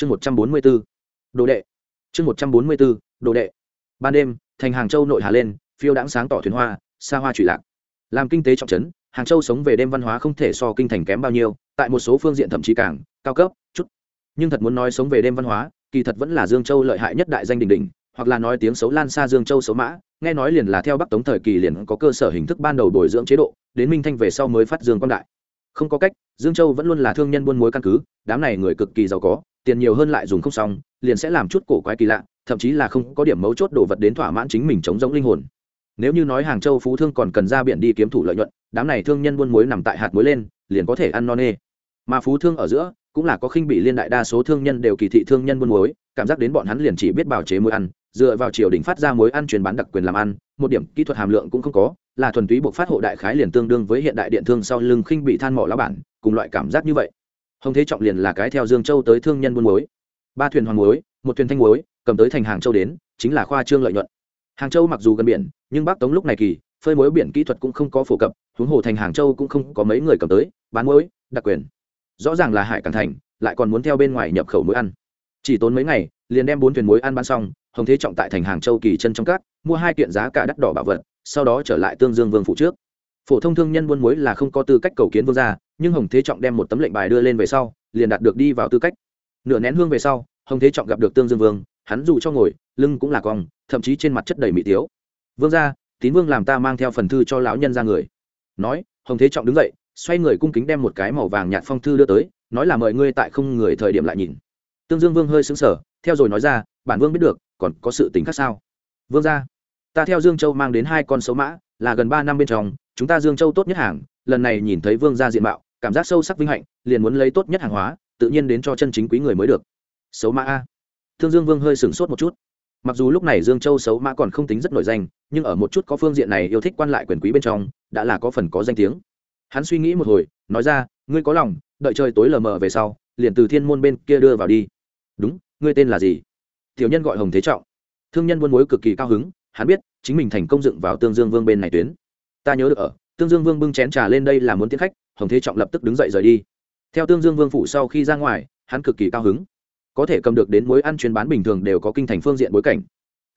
chương một trăm bốn mươi b ố đồ đệ. Chương một trăm bốn mươi b ố đồ đệ. Ban đêm, thành hàng châu nội hà lên, phiêu đãng sáng tỏ thuyền hoa, xa hoa trụy lạc. Làm kinh tế trọng trấn, hàng châu sống về đêm văn hóa không thể so kinh thành kém bao nhiêu, tại một số phương diện thậm chí càng cao cấp, chút. Nhưng thật muốn nói sống về đêm văn hóa, kỳ thật vẫn là dương châu lợi hại nhất đại danh đình đình hoặc là nói tiếng xấu lan xa dương châu xấu mã, nghe nói liền là theo bắc tống thời kỳ liền có cơ sở hình thức ban đầu bồi dưỡng chế độ, đến minh thanh về sau mới phát dương quan đại. Không có cách, dương châu vẫn luôn là thương nhân buôn mối căn cứ, đám này người cực kỳ giàu có tiền nhiều hơn lại dùng không xong, liền sẽ làm chút cổ quái kỳ lạ, thậm chí là không có điểm mấu chốt đồ vật đến thỏa mãn chính mình chống giống linh hồn. Nếu như nói hàng châu phú thương còn cần ra biển đi kiếm thủ lợi nhuận, đám này thương nhân buôn muối nằm tại hạt muối lên, liền có thể ăn no nê. Mà phú thương ở giữa, cũng là có khinh bị liên đại đa số thương nhân đều kỳ thị thương nhân buôn muối, cảm giác đến bọn hắn liền chỉ biết bào chế muối ăn, dựa vào triều đình phát ra muối ăn truyền bán đặc quyền làm ăn, một điểm kỹ thuật hàm lượng cũng không có, là thuần túy buộc phát hộ đại khái liền tương đương với hiện đại điện thương sau lưng khinh bị than mỏ lá bản, cùng loại cảm giác như vậy hồng thế trọng liền là cái theo dương châu tới thương nhân buôn muối. Ba thuyền hoàng muối, một thuyền thanh muối, cầm tới thành hàng châu đến, chính là khoa trương lợi nhuận. Hàng châu mặc dù gần biển, nhưng bắc tống lúc này kỳ, phơi muối biển kỹ thuật cũng không có phổ cập, huống hồ thành hàng châu cũng không có mấy người cầm tới, bán muối, đặc quyền. Rõ ràng là hải cảng thành, lại còn muốn theo bên ngoài nhập khẩu muối ăn. Chỉ tốn mấy ngày, liền đem bốn thuyền muối ăn bán xong, hồng thế trọng tại thành hàng châu kỳ chân trong cát mua hai kiện giá cả đắt đỏ bảo vật, sau đó trở lại tương dương vương phủ trước phổ thông thương nhân buôn muối là không có tư cách cầu kiến vương gia, nhưng hồng thế trọng đem một tấm lệnh bài đưa lên về sau, liền đạt được đi vào tư cách. Nửa nén hương về sau, hồng thế trọng gặp được tương dương vương, hắn dù cho ngồi, lưng cũng là cong, thậm chí trên mặt chất đầy mỹ tiếu. Vương gia, tín vương làm ta mang theo phần thư cho lão nhân ra người. Nói, hồng thế trọng đứng dậy, xoay người cung kính đem một cái màu vàng nhạt phong thư đưa tới, nói là mời ngươi tại không người thời điểm lại nhìn. Tương dương vương hơi xứng sở theo rồi nói ra, bản vương biết được, còn có sự tính khác sao? Vương gia, ta theo dương châu mang đến hai con số mã, là gần ba năm bên trong chúng ta dương châu tốt nhất hàng, lần này nhìn thấy vương gia diện mạo, cảm giác sâu sắc vinh hạnh, liền muốn lấy tốt nhất hàng hóa, tự nhiên đến cho chân chính quý người mới được. Xấu mã a. Thương dương vương hơi sửng sốt một chút. Mặc dù lúc này dương châu xấu mã còn không tính rất nổi danh, nhưng ở một chút có phương diện này yêu thích quan lại quyền quý bên trong, đã là có phần có danh tiếng. Hắn suy nghĩ một hồi, nói ra, ngươi có lòng, đợi trời tối lờ mờ về sau, liền từ thiên môn bên kia đưa vào đi. Đúng, ngươi tên là gì? Tiểu nhân gọi hồng thế trọng. Thương nhân buôn mối cực kỳ cao hứng, hắn biết, chính mình thành công dựng vào tương dương vương bên này tuyến ta nhớ được ở, tương dương vương bưng chén trà lên đây là muốn tiến khách, hồng thế trọng lập tức đứng dậy rời đi. Theo tương dương vương phủ sau khi ra ngoài, hắn cực kỳ cao hứng. Có thể cầm được đến mối ăn chuyên bán bình thường đều có kinh thành phương diện bối cảnh.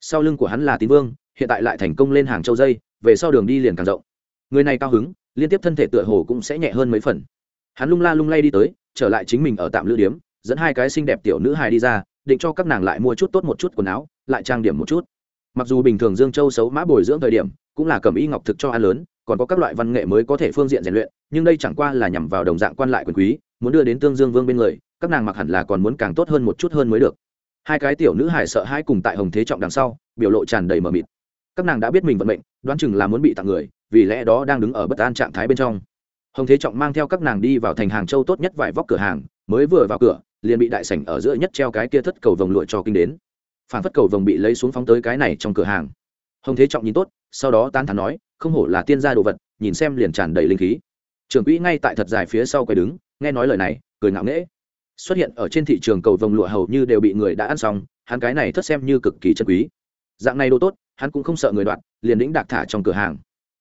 Sau lưng của hắn là tín vương, hiện tại lại thành công lên hàng châu dây, về sau đường đi liền càng rộng. Người này cao hứng, liên tiếp thân thể tựa hồ cũng sẽ nhẹ hơn mấy phần. Hắn lung la lung lay đi tới, trở lại chính mình ở tạm lữ điếm, dẫn hai cái xinh đẹp tiểu nữ hài đi ra, định cho các nàng lại mua chút tốt một chút quần áo, lại trang điểm một chút mặc dù bình thường dương châu xấu mã bồi dưỡng thời điểm cũng là cầm y ngọc thực cho ăn lớn, còn có các loại văn nghệ mới có thể phương diện rèn luyện, nhưng đây chẳng qua là nhằm vào đồng dạng quan lại quyền quý, muốn đưa đến tương dương vương bên người, các nàng mặc hẳn là còn muốn càng tốt hơn một chút hơn mới được. Hai cái tiểu nữ hải sợ hai cùng tại hồng thế trọng đằng sau, biểu lộ tràn đầy mờ mịt. Các nàng đã biết mình vận mệnh, đoán chừng là muốn bị tặng người, vì lẽ đó đang đứng ở bất an trạng thái bên trong. Hồng thế trọng mang theo các nàng đi vào thành hàng châu tốt nhất vài vóc cửa hàng, mới vừa vào cửa, liền bị đại sảnh ở giữa nhất treo cái kia thất cầu vồng lụa cho kinh đến phản phất cầu vồng bị lấy xuống phóng tới cái này trong cửa hàng. Hồng thế trọng nhìn tốt, sau đó tán thán nói, không hổ là tiên gia đồ vật, nhìn xem liền tràn đầy linh khí. Trưởng quỹ ngay tại thật dài phía sau quay đứng, nghe nói lời này, cười ngạo nghễ. Xuất hiện ở trên thị trường cầu vồng lụa hầu như đều bị người đã ăn xong, hắn cái này thất xem như cực kỳ chân quý. Dạng này đồ tốt, hắn cũng không sợ người đoạn liền lĩnh đạc thả trong cửa hàng.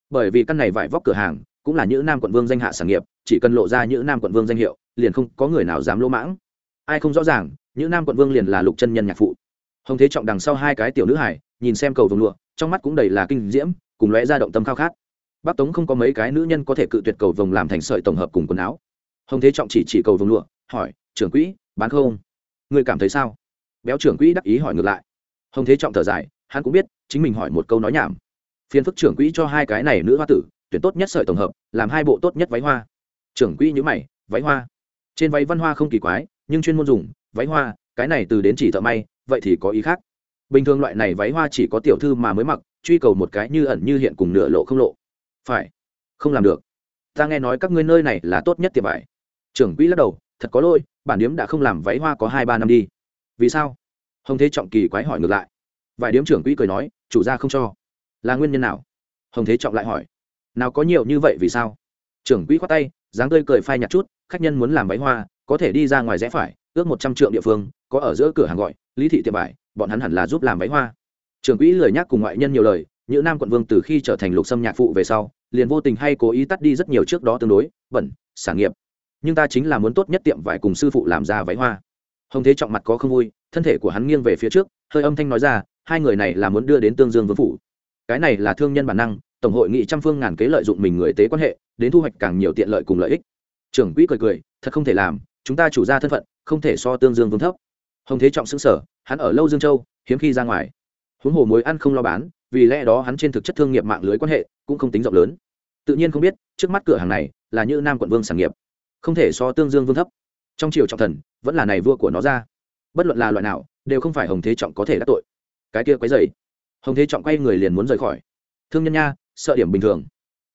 Bởi vì căn này vải vóc cửa hàng, cũng là những nam quận vương danh hạ sản nghiệp, chỉ cần lộ ra những nam quận vương danh hiệu, liền không có người nào dám lỗ mãng. Ai không rõ ràng những nam quận vương liền là lục chân nhân nhạc phụ hồng thế trọng đằng sau hai cái tiểu nữ hải, nhìn xem cầu vồng lụa, trong mắt cũng đầy là kinh diễm, cùng lóe ra động tâm khao khát. Bắc tống không có mấy cái nữ nhân có thể cự tuyệt cầu vồng làm thành sợi tổng hợp cùng quần áo. Hồng thế trọng chỉ chỉ cầu vồng lụa, hỏi, trưởng quỹ, bán không? Người cảm thấy sao? Béo trưởng quỹ đắc ý hỏi ngược lại. Hồng thế trọng thở dài, hắn cũng biết, chính mình hỏi một câu nói nhảm. Phiên phức trưởng quỹ cho hai cái này nữ hoa tử, tuyển tốt nhất sợi tổng hợp, làm hai bộ tốt nhất váy hoa. Trưởng quỹ nhữ mày, váy hoa? Trên váy văn hoa không kỳ quái, nhưng chuyên môn dùng, váy hoa cái này từ đến chỉ thợ may, vậy thì có ý khác. Bình thường loại này váy hoa chỉ có tiểu thư mà mới mặc, truy cầu một cái như ẩn như hiện cùng nửa lộ không lộ. Phải. Không làm được. Ta nghe nói các ngươi nơi này là tốt nhất tiệm vải. Trưởng quỹ lắc đầu, thật có lỗi, bản điếm đã không làm váy hoa có hai ba năm đi. Vì sao? Hồng thế trọng kỳ quái hỏi ngược lại. Vài điếm trưởng quỹ cười nói, chủ gia không cho. Là nguyên nhân nào? Hồng thế trọng lại hỏi. Nào có nhiều như vậy vì sao? Trưởng quỹ khoát tay, dáng tươi cười phai nhặt chút, khách nhân muốn làm váy hoa, có thể đi ra ngoài rẽ phải ước một trăm trượng địa phương, có ở giữa cửa hàng gọi, lý thị tiệm vải, bọn hắn hẳn là giúp làm váy hoa. Trưởng quỹ lời nhắc cùng ngoại nhân nhiều lời những nam quận vương từ khi trở thành lục xâm nhạc phụ về sau, liền vô tình hay cố ý tắt đi rất nhiều trước đó tương đối, bẩn, sản nghiệp. Nhưng ta chính là muốn tốt nhất tiệm vải cùng sư phụ làm ra váy hoa. Hồng thế trọng mặt có không vui, thân thể của hắn nghiêng về phía trước, hơi âm thanh nói ra, hai người này là muốn đưa đến tương dương vương phủ. Cái này là thương nhân bản năng, tổng hội nghị trăm phương ngàn kế lợi dụng mình người tế quan hệ, đến thu hoạch càng nhiều tiện lợi cùng lợi ích. Trưởng quỹ cười cười, thật không thể làm, chúng ta chủ ra thân phận không thể so tương dương vương thấp. Hồng thế trọng xứng sở hắn ở lâu dương châu, hiếm khi ra ngoài. Huống hồ mối ăn không lo bán, vì lẽ đó hắn trên thực chất thương nghiệp mạng lưới quan hệ cũng không tính rộng lớn. Tự nhiên không biết, trước mắt cửa hàng này là như nam quận vương sản nghiệp, không thể so tương dương vương thấp. Trong triều trọng thần, vẫn là này vua của nó ra. Bất luận là loại nào, đều không phải hồng thế trọng có thể đắc tội. Cái kia quấy dày hồng thế trọng quay người liền muốn rời khỏi. Thương nhân nha, sợ điểm bình thường.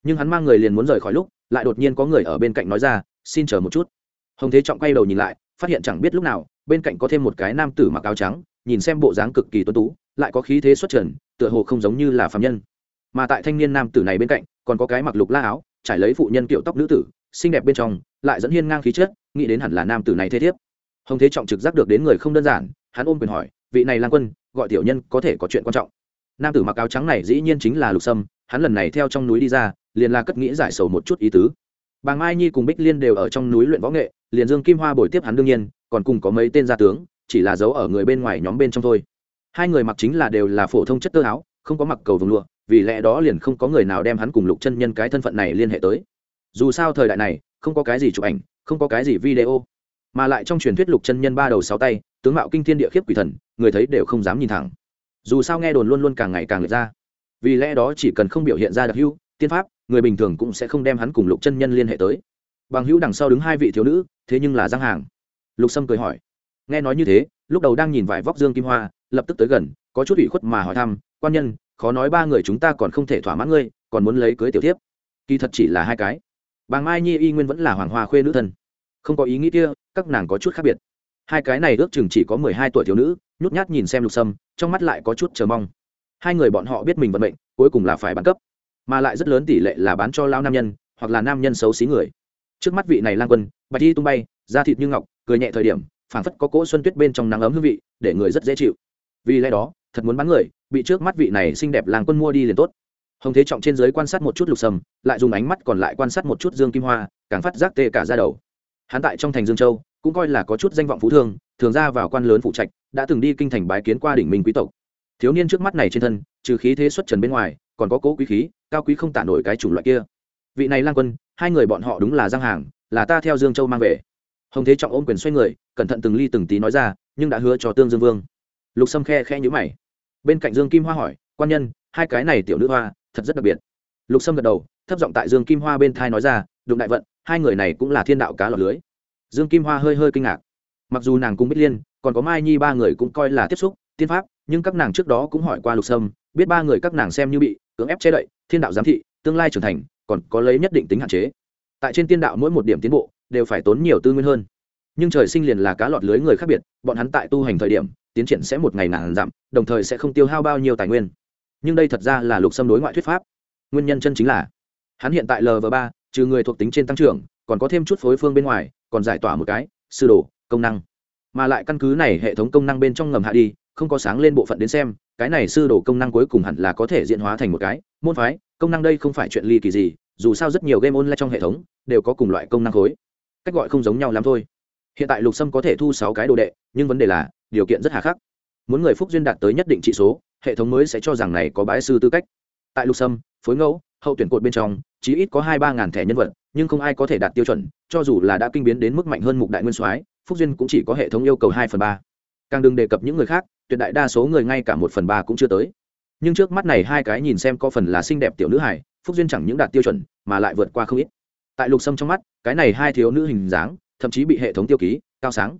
Nhưng hắn mang người liền muốn rời khỏi lúc, lại đột nhiên có người ở bên cạnh nói ra, xin chờ một chút. Hồng thế trọng quay đầu nhìn lại phát hiện chẳng biết lúc nào, bên cạnh có thêm một cái nam tử mặc áo trắng, nhìn xem bộ dáng cực kỳ tuân tú, lại có khí thế xuất trần, tựa hồ không giống như là phạm nhân. Mà tại thanh niên nam tử này bên cạnh, còn có cái mặc lục la áo, trải lấy phụ nhân kiểu tóc nữ tử, xinh đẹp bên trong, lại dẫn hiên ngang khí chất, nghĩ đến hẳn là nam tử này thế thiếp. Hồng thế trọng trực giác được đến người không đơn giản, hắn ôm quyền hỏi, vị này lan quân, gọi tiểu nhân có thể có chuyện quan trọng? Nam tử mặc áo trắng này dĩ nhiên chính là lục sâm, hắn lần này theo trong núi đi ra, liền là cất nghĩ giải sầu một chút ý tứ bà mai nhi cùng bích liên đều ở trong núi luyện võ nghệ, liền dương kim hoa bồi tiếp hắn đương nhiên, còn cùng có mấy tên gia tướng, chỉ là giấu ở người bên ngoài nhóm bên trong thôi. Hai người mặc chính là đều là phổ thông chất tơ áo, không có mặc cầu vùng lụa, vì lẽ đó liền không có người nào đem hắn cùng lục chân nhân cái thân phận này liên hệ tới. Dù sao thời đại này, không có cái gì chụp ảnh, không có cái gì video, mà lại trong truyền thuyết lục chân nhân ba đầu sáu tay, tướng mạo kinh thiên địa khiếp quỷ thần, người thấy đều không dám nhìn thẳng. Dù sao nghe đồn luôn luôn càng ngày càng lệch ra. Vì lẽ đó chỉ cần không biểu hiện ra đặc hữu tiên pháp, người bình thường cũng sẽ không đem hắn cùng lục chân nhân liên hệ tới. Bằng hữu đằng sau đứng hai vị thiếu nữ, thế nhưng là giang hàng. Lục sâm cười hỏi. Nghe nói như thế, lúc đầu đang nhìn vải vóc dương kim hoa, lập tức tới gần, có chút ủy khuất mà hỏi thăm, quan nhân, khó nói ba người chúng ta còn không thể thỏa mãn ngươi, còn muốn lấy cưới tiểu tiếp kỳ thật chỉ là hai cái. Bà mai nhi y nguyên vẫn là hoàng hoa khuê nữ thân. Không có ý nghĩ kia, các nàng có chút khác biệt. Hai cái này ước chừng chỉ có mười hai tuổi thiếu nữ, nhút nhát nhìn xem lục sâm, trong mắt lại có chút chờ mong. Hai người bọn họ biết mình vận mệnh, cuối cùng là phải bán cấp mà lại rất lớn tỷ lệ là bán cho lao nam nhân, hoặc là nam nhân xấu xí người. Trước mắt vị này lang quân, bạch thi tung bay, da thịt như ngọc, cười nhẹ thời điểm, phảng phất có cỗ xuân tuyết bên trong nắng ấm hương vị, để người rất dễ chịu. Vì lẽ đó, thật muốn bán người, bị trước mắt vị này xinh đẹp làng quân mua đi liền tốt. Hồng thế trọng trên giới quan sát một chút lục sầm, lại dùng ánh mắt còn lại quan sát một chút dương kim hoa, càng phát giác tê cả ra đầu. Hắn tại trong thành dương châu, cũng coi là có chút danh vọng phú thương, thường ra vào quan lớn phụ trạch, đã từng đi kinh thành bái kiến qua đỉnh minh quý tộc. Thiếu niên trước mắt này trên thân, trừ khí thế xuất trần bên ngoài, còn có cố quý khí cao quý không tả nổi cái chủng loại kia. Vị này lang quân, hai người bọn họ đúng là giang hàng, là ta theo dương châu mang về. Hồng thế trọng ôm quyền xoay người, cẩn thận từng ly từng tí nói ra, nhưng đã hứa cho tương dương vương. Lục sâm khe khe nhữ mày. Bên cạnh dương kim hoa hỏi, quan nhân, hai cái này tiểu nữ hoa, thật rất đặc biệt. Lục sâm gật đầu, thấp giọng tại dương kim hoa bên thai nói ra, đụng đại vận, hai người này cũng là thiên đạo cá lọc lưới. Dương kim hoa hơi hơi kinh ngạc. Mặc dù nàng cũng biết liên, còn có mai nhi ba người cũng coi là tiếp xúc, tiên pháp, nhưng các nàng trước đó cũng hỏi qua lục sâm, biết ba người các nàng xem như bị cưỡng ép che đậy, thiên đạo giám thị, tương lai trưởng thành, còn có lấy nhất định tính hạn chế. Tại trên tiên đạo mỗi một điểm tiến bộ, đều phải tốn nhiều tư nguyên hơn. Nhưng trời sinh liền là cá lọt lưới người khác biệt, bọn hắn tại tu hành thời điểm, tiến triển sẽ một ngày nản giảm đồng thời sẽ không tiêu hao bao nhiêu tài nguyên. Nhưng đây thật ra là lục xâm đối ngoại thuyết pháp. Nguyên nhân chân chính là, hắn hiện tại lv ba, trừ người thuộc tính trên tăng trưởng, còn có thêm chút phối phương bên ngoài, còn giải tỏa một cái, sư đồ, công năng. Mà lại căn cứ này hệ thống công năng bên trong ngầm hạ đi không có sáng lên bộ phận đến xem, cái này sư đồ công năng cuối cùng hẳn là có thể diễn hóa thành một cái. Môn phái, công năng đây không phải chuyện ly kỳ gì, dù sao rất nhiều game online trong hệ thống đều có cùng loại công năng khối. Cách gọi không giống nhau lắm thôi. Hiện tại lục sâm có thể thu sáu cái đồ đệ, nhưng vấn đề là, điều kiện rất hà khắc. Muốn người phúc duyên đạt tới nhất định trị số, hệ thống mới sẽ cho rằng này có bái sư tư cách. Tại lục sâm, phối ngẫu, hậu tuyển cột bên trong chỉ ít có hai ba ngàn thẻ nhân vật, nhưng không ai có thể đạt tiêu chuẩn, cho dù là đã kinh biến đến mức mạnh hơn mục đại nguyên soái, phúc duyên cũng chỉ có hệ thống yêu cầu hai phần ba. Càng đừng đề cập những người khác tuyệt đại đa số người ngay cả một phần ba cũng chưa tới. Nhưng trước mắt này hai cái nhìn xem có phần là xinh đẹp tiểu nữ hải phúc duyên chẳng những đạt tiêu chuẩn, mà lại vượt qua không ít. Tại lục sâm trong mắt, cái này hai thiếu nữ hình dáng, thậm chí bị hệ thống tiêu ký, cao sáng.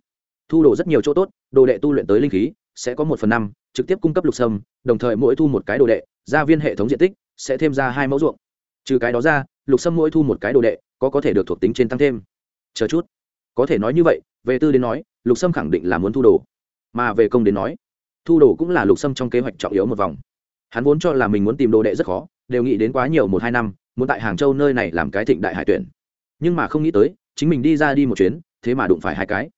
Thu đồ rất nhiều chỗ tốt, đồ đệ tu luyện tới linh khí, sẽ có một phần năm, trực tiếp cung cấp lục sâm, đồng thời mỗi thu một cái đồ đệ, gia viên hệ thống diện tích sẽ thêm ra hai mẫu ruộng. Trừ cái đó ra, lục sâm mỗi thu một cái đồ đệ, có có thể được thuộc tính trên tăng thêm. Chờ chút. Có thể nói như vậy, về tư đến nói, lục sâm khẳng định là muốn thu đồ. Mà về công đến nói thu đồ cũng là lục sâm trong kế hoạch trọng yếu một vòng. Hắn vốn cho là mình muốn tìm đồ đệ rất khó, đều nghĩ đến quá nhiều một hai năm, muốn tại hàng châu nơi này làm cái thịnh đại hải tuyển. Nhưng mà không nghĩ tới, chính mình đi ra đi một chuyến, thế mà đụng phải hai cái.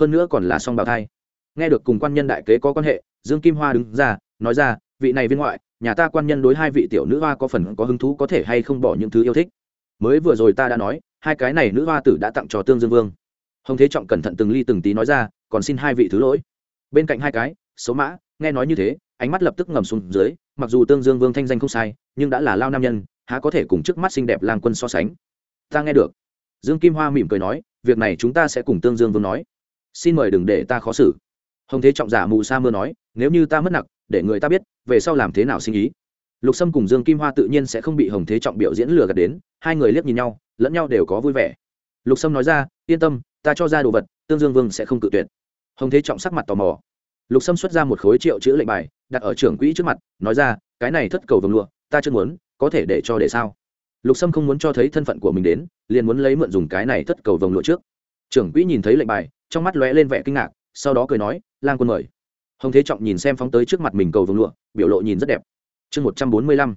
Hơn nữa còn là song bào thai. Nghe được cùng quan nhân đại kế có quan hệ, dương kim hoa đứng ra, nói ra, vị này viên ngoại, nhà ta quan nhân đối hai vị tiểu nữ hoa có phần có hứng thú có thể hay không bỏ những thứ yêu thích? Mới vừa rồi ta đã nói, hai cái này nữ hoa tử đã tặng cho tương dương vương. Hồng thế trọng cẩn thận từng ly từng tí nói ra, còn xin hai vị thứ lỗi. Bên cạnh hai cái xấu mã, nghe nói như thế, ánh mắt lập tức ngầm xuống dưới, mặc dù tương dương vương thanh danh không sai, nhưng đã là lao nam nhân, há có thể cùng trước mắt xinh đẹp lang quân so sánh? Ta nghe được. Dương kim hoa mỉm cười nói, việc này chúng ta sẽ cùng tương dương vương nói. Xin mời đừng để ta khó xử. Hồng thế trọng giả mù sa mưa nói, nếu như ta mất nặng để người ta biết, về sau làm thế nào sinh ý? Lục sâm cùng dương kim hoa tự nhiên sẽ không bị hồng thế trọng biểu diễn lừa gạt đến, hai người liếc nhìn nhau, lẫn nhau đều có vui vẻ. Lục sâm nói ra, yên tâm, ta cho ra đồ vật, tương dương vương sẽ không cự tuyệt. Hồng thế trọng sắc mặt tò mò lục sâm xuất ra một khối triệu chữ lệnh bài, đặt ở trưởng quỹ trước mặt, nói ra, cái này thất cầu vồng lụa, ta chưa muốn, có thể để cho để sao? Lục sâm không muốn cho thấy thân phận của mình đến, liền muốn lấy mượn dùng cái này thất cầu vồng lụa trước. Trưởng quỹ nhìn thấy lệnh bài, trong mắt lóe lên vẻ kinh ngạc, sau đó cười nói, lang quân mời. Hồng thế trọng nhìn xem phóng tới trước mặt mình cầu vồng lụa, biểu lộ nhìn rất đẹp. Chương một trăm bốn mươi lăm.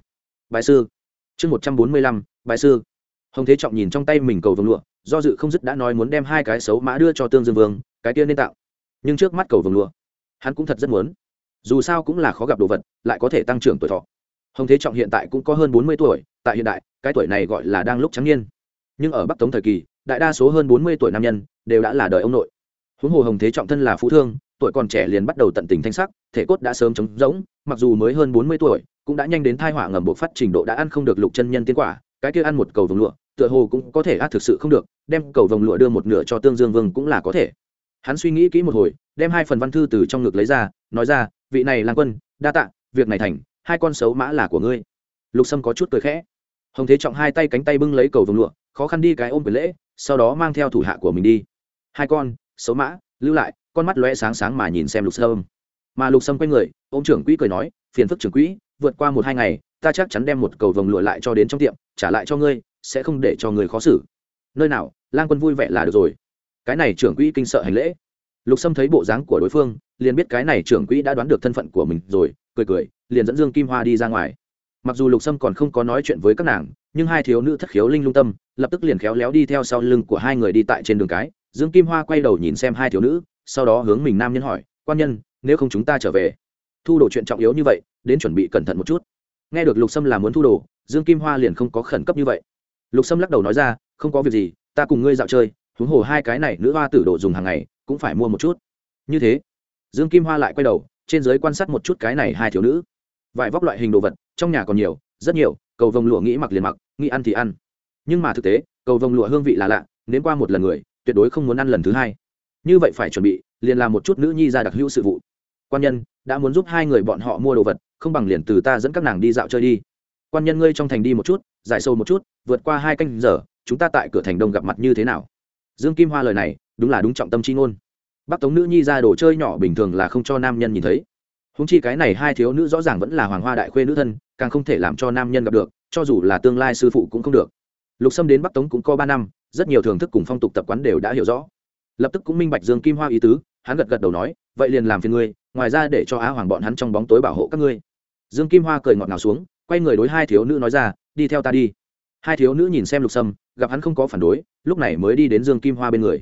Bài sư. Chương một trăm bốn mươi lăm bài sư. Hồng thế trọng nhìn trong tay mình cầu vồng lụa, do dự không dứt đã nói muốn đem hai cái xấu mã đưa cho tương dương vương, cái kia nên tạo. Nhưng trước mắt cầu vồng lụa hắn cũng thật rất muốn. Dù sao cũng là khó gặp đồ vật, lại có thể tăng trưởng tuổi thọ. Hồng thế trọng hiện tại cũng có hơn bốn mươi tuổi, tại hiện đại, cái tuổi này gọi là đang lúc trắng niên. Nhưng ở bắc tống thời kỳ, đại đa số hơn bốn mươi tuổi nam nhân đều đã là đời ông nội. Huống hồ hồng thế trọng thân là phú thương, tuổi còn trẻ liền bắt đầu tận tình thanh sắc, thể cốt đã sớm trống rỗng, mặc dù mới hơn bốn mươi tuổi, cũng đã nhanh đến thai họa ngầm buộc phát trình độ đã ăn không được lục chân nhân tiến quả, cái kia ăn một cầu vồng lụa, tựa hồ cũng có thể át thực sự không được, đem cầu vồng lụa đưa một nửa cho tương dương vương cũng là có thể hắn suy nghĩ kỹ một hồi, đem hai phần văn thư từ trong ngực lấy ra, nói ra, vị này làng quân, đa tạ, việc này thành, hai con xấu mã là của ngươi. Lục sâm có chút cười khẽ. Hồng thế trọng hai tay cánh tay bưng lấy cầu vồng lụa, khó khăn đi cái ôm quyền lễ, sau đó mang theo thủ hạ của mình đi. Hai con xấu mã, lưu lại, con mắt lóe sáng sáng mà nhìn xem lục sâm. Mà lục sâm quay người ô m trưởng quỹ cười nói, phiền phức trưởng quỹ, vượt qua một hai ngày, ta chắc chắn đem một cầu vồng lụa lại cho đến trong tiệm, trả lại cho ngươi, sẽ không để cho người khó xử. Nơi nào, lang quân vui vẻ là được rồi cái này trưởng quỹ kinh sợ hành lễ. Lục sâm thấy bộ dáng của đối phương, liền biết cái này trưởng quỹ đã đoán được thân phận của mình rồi, cười cười, liền dẫn dương kim hoa đi ra ngoài. Mặc dù lục sâm còn không có nói chuyện với các nàng, nhưng hai thiếu nữ thất khiếu linh lung tâm, lập tức liền khéo léo đi theo sau lưng của hai người đi tại trên đường cái. Dương kim hoa quay đầu nhìn xem hai thiếu nữ, sau đó hướng mình nam nhân hỏi, quan nhân, nếu không chúng ta trở về? Thu đồ chuyện trọng yếu như vậy, đến chuẩn bị cẩn thận một chút. Nghe được lục sâm là muốn thu đồ, dương kim hoa liền không có khẩn cấp như vậy. Lục sâm lắc đầu nói ra, không có việc gì, ta cùng ngươi dạo chơi huống hồ hai cái này nữ hoa tử đồ dùng hàng ngày, cũng phải mua một chút. Như thế, dương kim hoa lại quay đầu, trên giới quan sát một chút cái này hai thiếu nữ. Vải vóc loại hình đồ vật, trong nhà còn nhiều, rất nhiều, cầu vồng lụa nghĩ mặc liền mặc, nghĩ ăn thì ăn. Nhưng mà thực tế, cầu vồng lụa hương vị là lạ nếu qua một lần người, tuyệt đối không muốn ăn lần thứ hai. Như vậy phải chuẩn bị, liền làm một chút nữ nhi ra đặc hữu sự vụ. Quan nhân, đã muốn giúp hai người bọn họ mua đồ vật, không bằng liền từ ta dẫn các nàng đi dạo chơi đi. Quan nhân ngươi trong thành đi một chút, giải sâu một chút, vượt qua hai canh giờ, chúng ta tại cửa thành đông gặp mặt như thế nào? Dương kim hoa lời này, đúng là đúng trọng tâm c h i ngôn. Bắc tống nữ nhi ra đồ chơi nhỏ bình thường là không cho nam nhân nhìn thấy. Húng chi cái này hai thiếu nữ rõ ràng vẫn là hoàng hoa đại khuê nữ thân, càng không thể làm cho nam nhân gặp được, cho dù là tương lai sư phụ cũng không được. Lục sâm đến bắc tống cũng có ba năm, rất nhiều thưởng thức cùng phong tục tập quán đều đã hiểu rõ. Lập tức cũng minh bạch dương kim hoa ý tứ, hắn gật gật đầu nói, vậy liền làm phiền ngươi, ngoài ra để cho á hoàng bọn hắn trong bóng tối bảo hộ các ngươi. Dương kim hoa cười ngọt ngào xuống, quay người đối hai thiếu nữ nói ra, đi theo ta đi hai thiếu nữ nhìn xem lục sâm, gặp hắn không có phản đối, lúc này mới đi đến dương kim hoa bên người.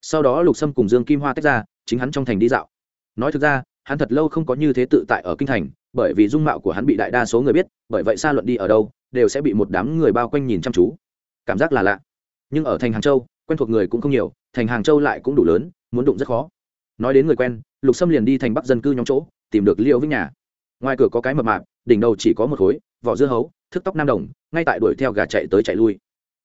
Sau đó lục sâm cùng dương kim hoa tách ra, chính hắn trong thành đi dạo. Nói thực ra, hắn thật lâu không có như thế tự tại ở kinh thành, bởi vì dung mạo của hắn bị đại đa số người biết, bởi vậy xa luận đi ở đâu, đều sẽ bị một đám người bao quanh nhìn chăm chú. Cảm giác là lạ. Nhưng ở thành hàng châu, quen thuộc người cũng không nhiều, thành hàng châu lại cũng đủ lớn, muốn đụng rất khó. Nói đến người quen, lục sâm liền đi thành bắc dân cư nhóm chỗ, tìm được liêu vĩnh nhà. Ngoài cửa có cái mập mạp, đỉnh đầu chỉ có một khối, vỏ dưa hấu thức tóc nam đồng ngay tại đuổi theo gà chạy tới chạy lui.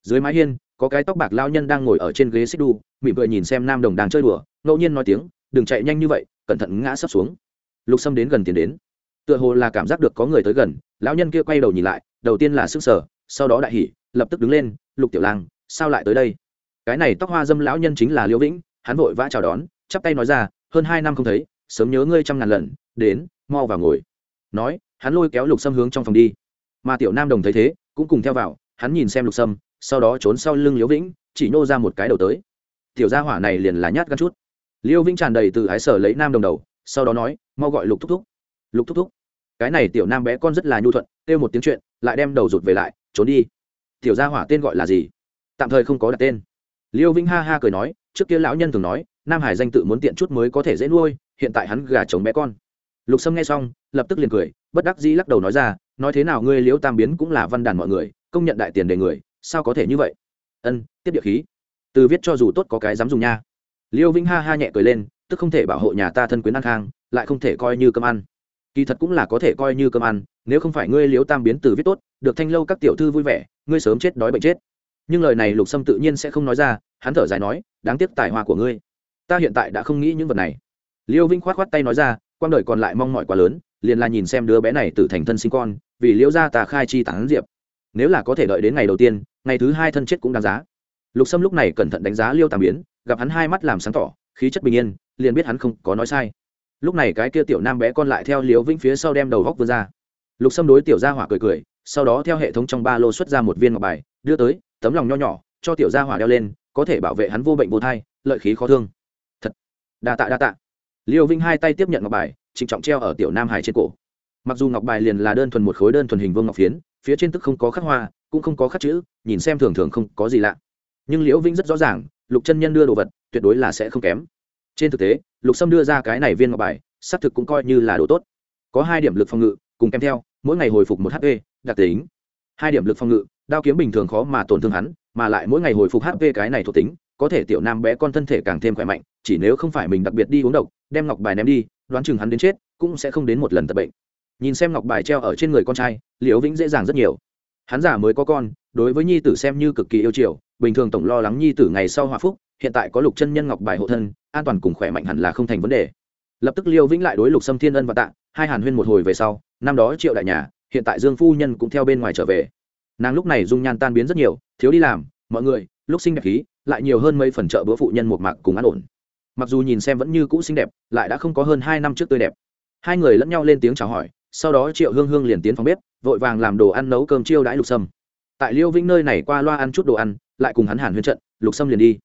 Dưới mái hiên, có cái tóc bạc lao nhân đang ngồi ở trên ghế xích đu, mỉm cười nhìn xem nam đồng đang chơi đùa, ngẫu nhiên nói tiếng, đừng chạy nhanh như vậy, cẩn thận ngã sấp xuống. Lục sâm đến gần tiến đến. Tựa hồ là cảm giác được có người tới gần, lão nhân kia quay đầu nhìn lại, đầu tiên là sức sở sau đó đại hỉ, lập tức đứng lên, lục tiểu lang, sao lại tới đây? Cái này tóc hoa dâm lão nhân chính là liễu vĩnh, hắn vội vã chào đón, chắp tay nói ra, hơn hai năm không thấy, sớm nhớ ngươi trăm ngàn lần, đến, mau vào ngồi. Nói, hắn lôi kéo lục sâm hướng trong phòng đi. Mà tiểu nam đồng thấy thế cũng cùng theo vào, hắn nhìn xem lục sâm, sau đó trốn sau lưng liễu vĩnh, chỉ nô ra một cái đầu tới. Tiểu gia hỏa này liền là nhát gan chút. Liễu vĩnh tràn đầy từ ái sở lấy nam đồng đầu, sau đó nói, mau gọi lục thúc thúc. Lục thúc thúc? Cái này tiểu nam bé con rất là nhu thuận, kêu một tiếng chuyện, lại đem đầu rụt về lại, trốn đi. Tiểu gia hỏa tên gọi là gì? Tạm thời không có đặt tên. Liêu vĩnh ha ha cười nói, trước kia lão nhân thường nói, nam hải danh tự muốn tiện chút mới có thể dễ nuôi, hiện tại hắn gà chống bé con lục sâm nghe xong, lập tức liền cười, bất đắc dĩ lắc đầu nói ra, nói thế nào ngươi liễu tam biến cũng là văn đàn mọi người, công nhận đại tiền đề người, sao có thể như vậy? Ân, tiếp địa khí. Từ viết cho dù tốt có cái dám dùng nha. Liêu vĩnh ha ha nhẹ cười lên, tức không thể bảo hộ nhà ta thân quyến ăn khang, lại không thể coi như cơm ăn. Kỳ thật cũng là có thể coi như cơm ăn, nếu không phải ngươi liếu tam biến từ viết tốt, được thanh lâu các tiểu thư vui vẻ, ngươi sớm chết đói bệnh chết. Nhưng lời này lục sâm tự nhiên sẽ không nói ra, hắn thở dài nói, đáng tiếc tài hoa của ngươi. Ta hiện tại đã không nghĩ những vật này. Liêu vinh khoát khoát tay nói ra quang đời còn lại mong mỏi quá lớn, liền là nhìn xem đứa bé này tự thành thân sinh con, vì liễu gia ta khai chi tán diệp. Nếu là có thể đợi đến ngày đầu tiên, ngày thứ hai thân chết cũng đáng giá. Lục sâm lúc này cẩn thận đánh giá liêu tam biến, gặp hắn hai mắt làm sáng tỏ, khí chất bình yên, liền biết hắn không có nói sai. Lúc này cái kia tiểu nam bé con lại theo liễu vĩnh phía sau đem đầu góc vươn ra. Lục sâm đối tiểu gia hỏa cười cười, sau đó theo hệ thống trong ba lô xuất ra một viên ngọc bài, đưa tới, tấm lòng nho nhỏ, cho tiểu gia hỏa đeo lên, có thể bảo vệ hắn vô bệnh vô thai, lợi khí khó thương. Thật. Đa tạ đa tạ liêu vinh hai tay tiếp nhận ngọc bài trịnh trọng treo ở tiểu nam hải trên cổ. Mặc dù ngọc bài liền là đơn thuần một khối đơn thuần hình vương ngọc phiến, phía trên tức không có khắc hoa, cũng không có khắc chữ, nhìn xem thường thường không có gì lạ. Nhưng liễu vinh rất rõ ràng, lục chân nhân đưa đồ vật, tuyệt đối là sẽ không kém. Trên thực tế, lục sâm đưa ra cái này viên ngọc bài, xác thực cũng coi như là đồ tốt. Có hai điểm lực phòng ngự, cùng kèm theo, mỗi ngày hồi phục một hp đặc tính. Hai điểm lực phòng ngự, đao kiếm bình thường khó mà tổn thương hắn, mà lại mỗi ngày hồi phục hp cái này thuộc tính có thể tiểu nam bé con thân thể càng thêm khỏe mạnh, chỉ nếu không phải mình đặc biệt đi uống độc, đem ngọc bài ném đi, đoán chừng hắn đến chết, cũng sẽ không đến một lần tập bệnh. Nhìn xem ngọc bài treo ở trên người con trai, liễu vĩnh dễ dàng rất nhiều. Hắn giả mới có con, đối với nhi tử xem như cực kỳ yêu chiều, bình thường tổng lo lắng nhi tử ngày sau hòa phúc, hiện tại có lục chân nhân ngọc bài hộ thân, an toàn cùng khỏe mạnh hẳn là không thành vấn đề. Lập tức liêu vĩnh lại đối lục sâm thiên ân và tạ, hai hàn huyên một hồi về sau, năm đó triệu đại nhà, hiện tại dương phu nhân cũng theo bên ngoài trở về. Nàng lúc này dung nhan tan biến rất nhiều, thiếu đi làm, mọi người lúc sinh đẹp khí, lại nhiều hơn mấy phần trợ bữa phụ nhân một mạc cùng an ổn. Mặc dù nhìn xem vẫn như cũ xinh đẹp, lại đã không có hơn hai năm trước tươi đẹp. Hai người lẫn nhau lên tiếng chào hỏi, sau đó triệu hương hương liền tiến phòng bếp, vội vàng làm đồ ăn nấu cơm chiêu đãi lục sâm. Tại liêu vĩnh nơi này qua loa ăn chút đồ ăn, lại cùng hắn hàn huyên trận, lục sâm liền đi.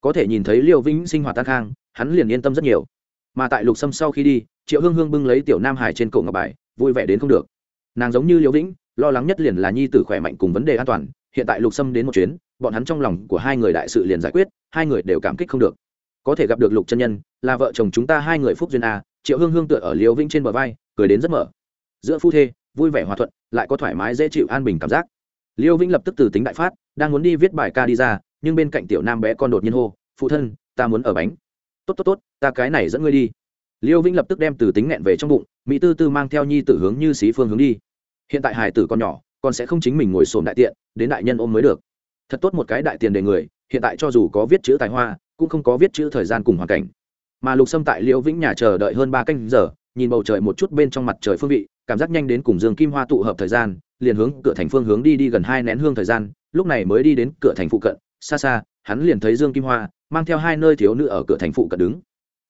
Có thể nhìn thấy liêu vĩnh sinh hoạt tan khang, hắn liền yên tâm rất nhiều. Mà tại lục sâm sau khi đi, triệu hương hương bưng lấy tiểu nam hải trên cổ ngọc bài, vui vẻ đến không được. Nàng giống như liêu vĩnh, lo lắng nhất liền là nhi tử khỏe mạnh cùng vấn đề an toàn, hiện tại lục sâm đến một chuyến bọn hắn trong lòng của hai người đại sự liền giải quyết, hai người đều cảm kích không được. Có thể gặp được lục chân nhân, là vợ chồng chúng ta hai người phúc duyên a, triệu hương hương tựa ở liêu vĩnh trên bờ vai, cười đến rất mở. Giữa phu thê, vui vẻ hòa thuận, lại có thoải mái dễ chịu an bình cảm giác. Liêu vĩnh lập tức từ tính đại phát, đang muốn đi viết bài ca đi ra, nhưng bên cạnh tiểu nam bé con đột nhiên hô, phụ thân, ta muốn ở bánh. Tốt tốt tốt, ta cái này dẫn ngươi đi. Liêu vĩnh lập tức đem từ tính nghẹn về trong bụng, mỹ tư tư mang theo nhi tử hướng như xí phương hướng đi. Hiện tại hải tử con nhỏ con sẽ không chính mình ngồi sồn đại tiện, đến đại nhân ôm mới được thật tốt một cái đại tiền đề người, hiện tại cho dù có viết chữ tài hoa, cũng không có viết chữ thời gian cùng hoàn cảnh. Mà lục sâm tại liễu vĩnh nhà chờ đợi hơn ba canh giờ, nhìn bầu trời một chút bên trong mặt trời phương vị, cảm giác nhanh đến cùng dương kim hoa tụ hợp thời gian, liền hướng cửa thành phương hướng đi đi gần hai nén hương thời gian, lúc này mới đi đến cửa thành phụ cận, xa xa, hắn liền thấy dương kim hoa, mang theo hai nơi thiếu nữ ở cửa thành phụ cận đứng.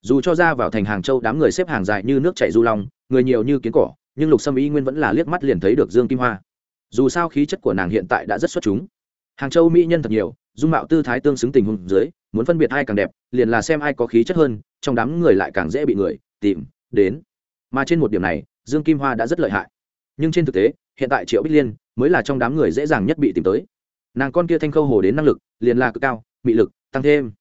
Dù cho ra vào thành hàng châu đám người xếp hàng dài như nước chảy du long, người nhiều như kiến cỏ, nhưng lục sâm y nguyên vẫn là liếc mắt liền thấy được dương kim hoa. Dù sao khí chất của nàng hiện tại đã rất xuất chúng hàng châu mỹ nhân thật nhiều, dung mạo tư thái tương xứng tình huống dưới, muốn phân biệt ai càng đẹp, liền là xem ai có khí chất hơn, trong đám người lại càng dễ bị người tìm đến. Mà trên một điểm này, dương kim hoa đã rất lợi hại. Nhưng trên thực tế, hiện tại triệu bích liên mới là trong đám người dễ dàng nhất bị tìm tới. Nàng con kia thanh khâu hồ đến năng lực, liền là cực cao, mị lực, tăng thêm.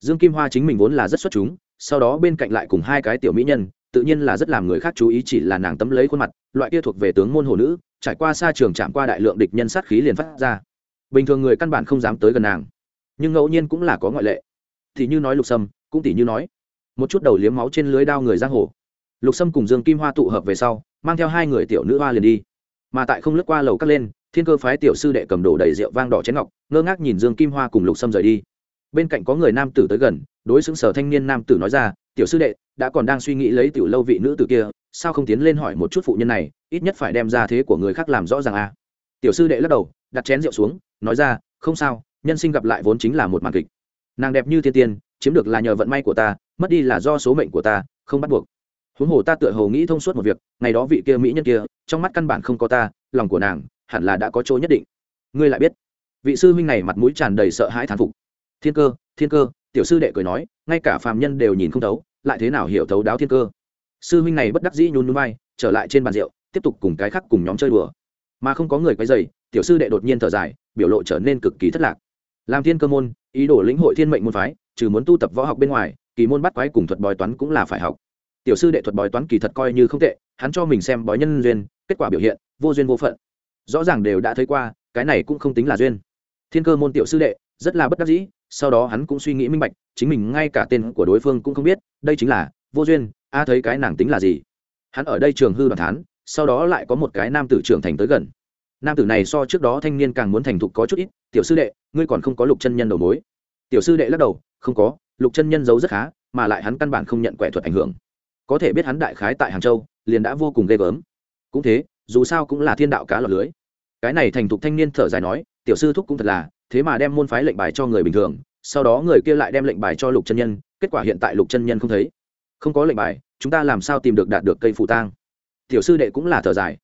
Dương kim hoa chính mình vốn là rất xuất chúng, sau đó bên cạnh lại cùng hai cái tiểu mỹ nhân, tự nhiên là rất làm người khác chú ý chỉ là nàng tấm lấy khuôn mặt, loại kia thuộc về tướng môn hồ nữ, trải qua xa trường chạm qua đại lượng địch nhân sát khí liền phát ra bình thường người căn bản không dám tới gần nàng. Nhưng ngẫu nhiên cũng là có ngoại lệ. Thì như nói lục sâm, cũng tỉ như nói, một chút đầu liếm máu trên lưới đao người giang hồ. Lục sâm cùng dương kim hoa tụ hợp về sau, mang theo hai người tiểu nữ hoa liền đi. Mà tại không lướt qua lầu cắt lên, thiên cơ phái tiểu sư đệ cầm đồ đầy rượu vang đỏ chén ngọc, ngơ ngác nhìn dương kim hoa cùng lục sâm rời đi. Bên cạnh có người nam tử tới gần, đối xứng sở thanh niên nam tử nói ra, tiểu sư đệ, đã còn đang suy nghĩ lấy tiểu lâu vị nữ tử kia, sao không tiến lên hỏi một chút phụ nhân này, ít nhất phải đem ra thế của người khác làm rõ ràng a à. tiểu sư đệ lắc đầu, đặt chén rượu xuống nói ra, không sao, nhân sinh gặp lại vốn chính là một màn kịch. Nàng đẹp như thiên tiên, chiếm được là nhờ vận may của ta, mất đi là do số mệnh của ta, không bắt buộc. Huống hồ ta tựa hồ nghĩ thông suốt một việc, ngày đó vị kia mỹ nhân kia, trong mắt căn bản không có ta, lòng của nàng hẳn là đã có chỗ nhất định. Ngươi lại biết. Vị sư huynh này mặt mũi tràn đầy sợ hãi thán phục. Thiên cơ thiên cơ, tiểu sư đệ cười nói, ngay cả phàm nhân đều nhìn không thấu, lại thế nào hiểu thấu đáo thiên cơ. Sư huynh này bất đắc dĩ nhún núi bay trở lại trên bàn rượu, tiếp tục cùng cái khác cùng nhóm chơi đùa. Mà không có người quay dày tiểu sư đệ đột nhiên thở dài, biểu lộ trở nên cực kỳ thất lạc. Làm thiên cơ môn, ý đồ lĩnh hội thiên mệnh môn phái, trừ muốn tu tập võ học bên ngoài, kỳ môn bắt quái cùng thuật bói toán cũng là phải học. Tiểu sư đệ thuật bói toán kỳ thật coi như không tệ, hắn cho mình xem bói nhân duyên, kết quả biểu hiện, vô duyên vô phận. Rõ ràng đều đã thấy qua, cái này cũng không tính là duyên. Thiên cơ môn tiểu sư đệ, rất là bất đắc dĩ, sau đó hắn cũng suy nghĩ minh bạch, chính mình ngay cả tên của đối phương cũng không biết, đây chính là vô duyên, a thấy cái nàng tính là gì. Hắn ở đây trường hư đoàn thán, sau đó lại có một cái nam tử trưởng thành tới gần nam tử này so trước đó thanh niên càng muốn thành thục có chút ít, tiểu sư đệ, ngươi còn không có lục chân nhân đầu mối. Tiểu sư đệ lắc đầu, không có, lục chân nhân giấu rất khá, mà lại hắn căn bản không nhận quẻ thuật ảnh hưởng. Có thể biết hắn đại khái tại hàng châu, liền đã vô cùng ghê gớm. Cũng thế, dù sao cũng là thiên đạo cá lọt lưới. Cái này thành thục thanh niên thở dài nói, tiểu sư thúc cũng thật là, thế mà đem môn phái lệnh bài cho người bình thường, sau đó người kia lại đem lệnh bài cho lục chân nhân, kết quả hiện tại lục chân nhân không thấy. Không có lệnh bài, chúng ta làm sao tìm được đạt được cây phụ tang? Tiểu sư đệ cũng là thở dài.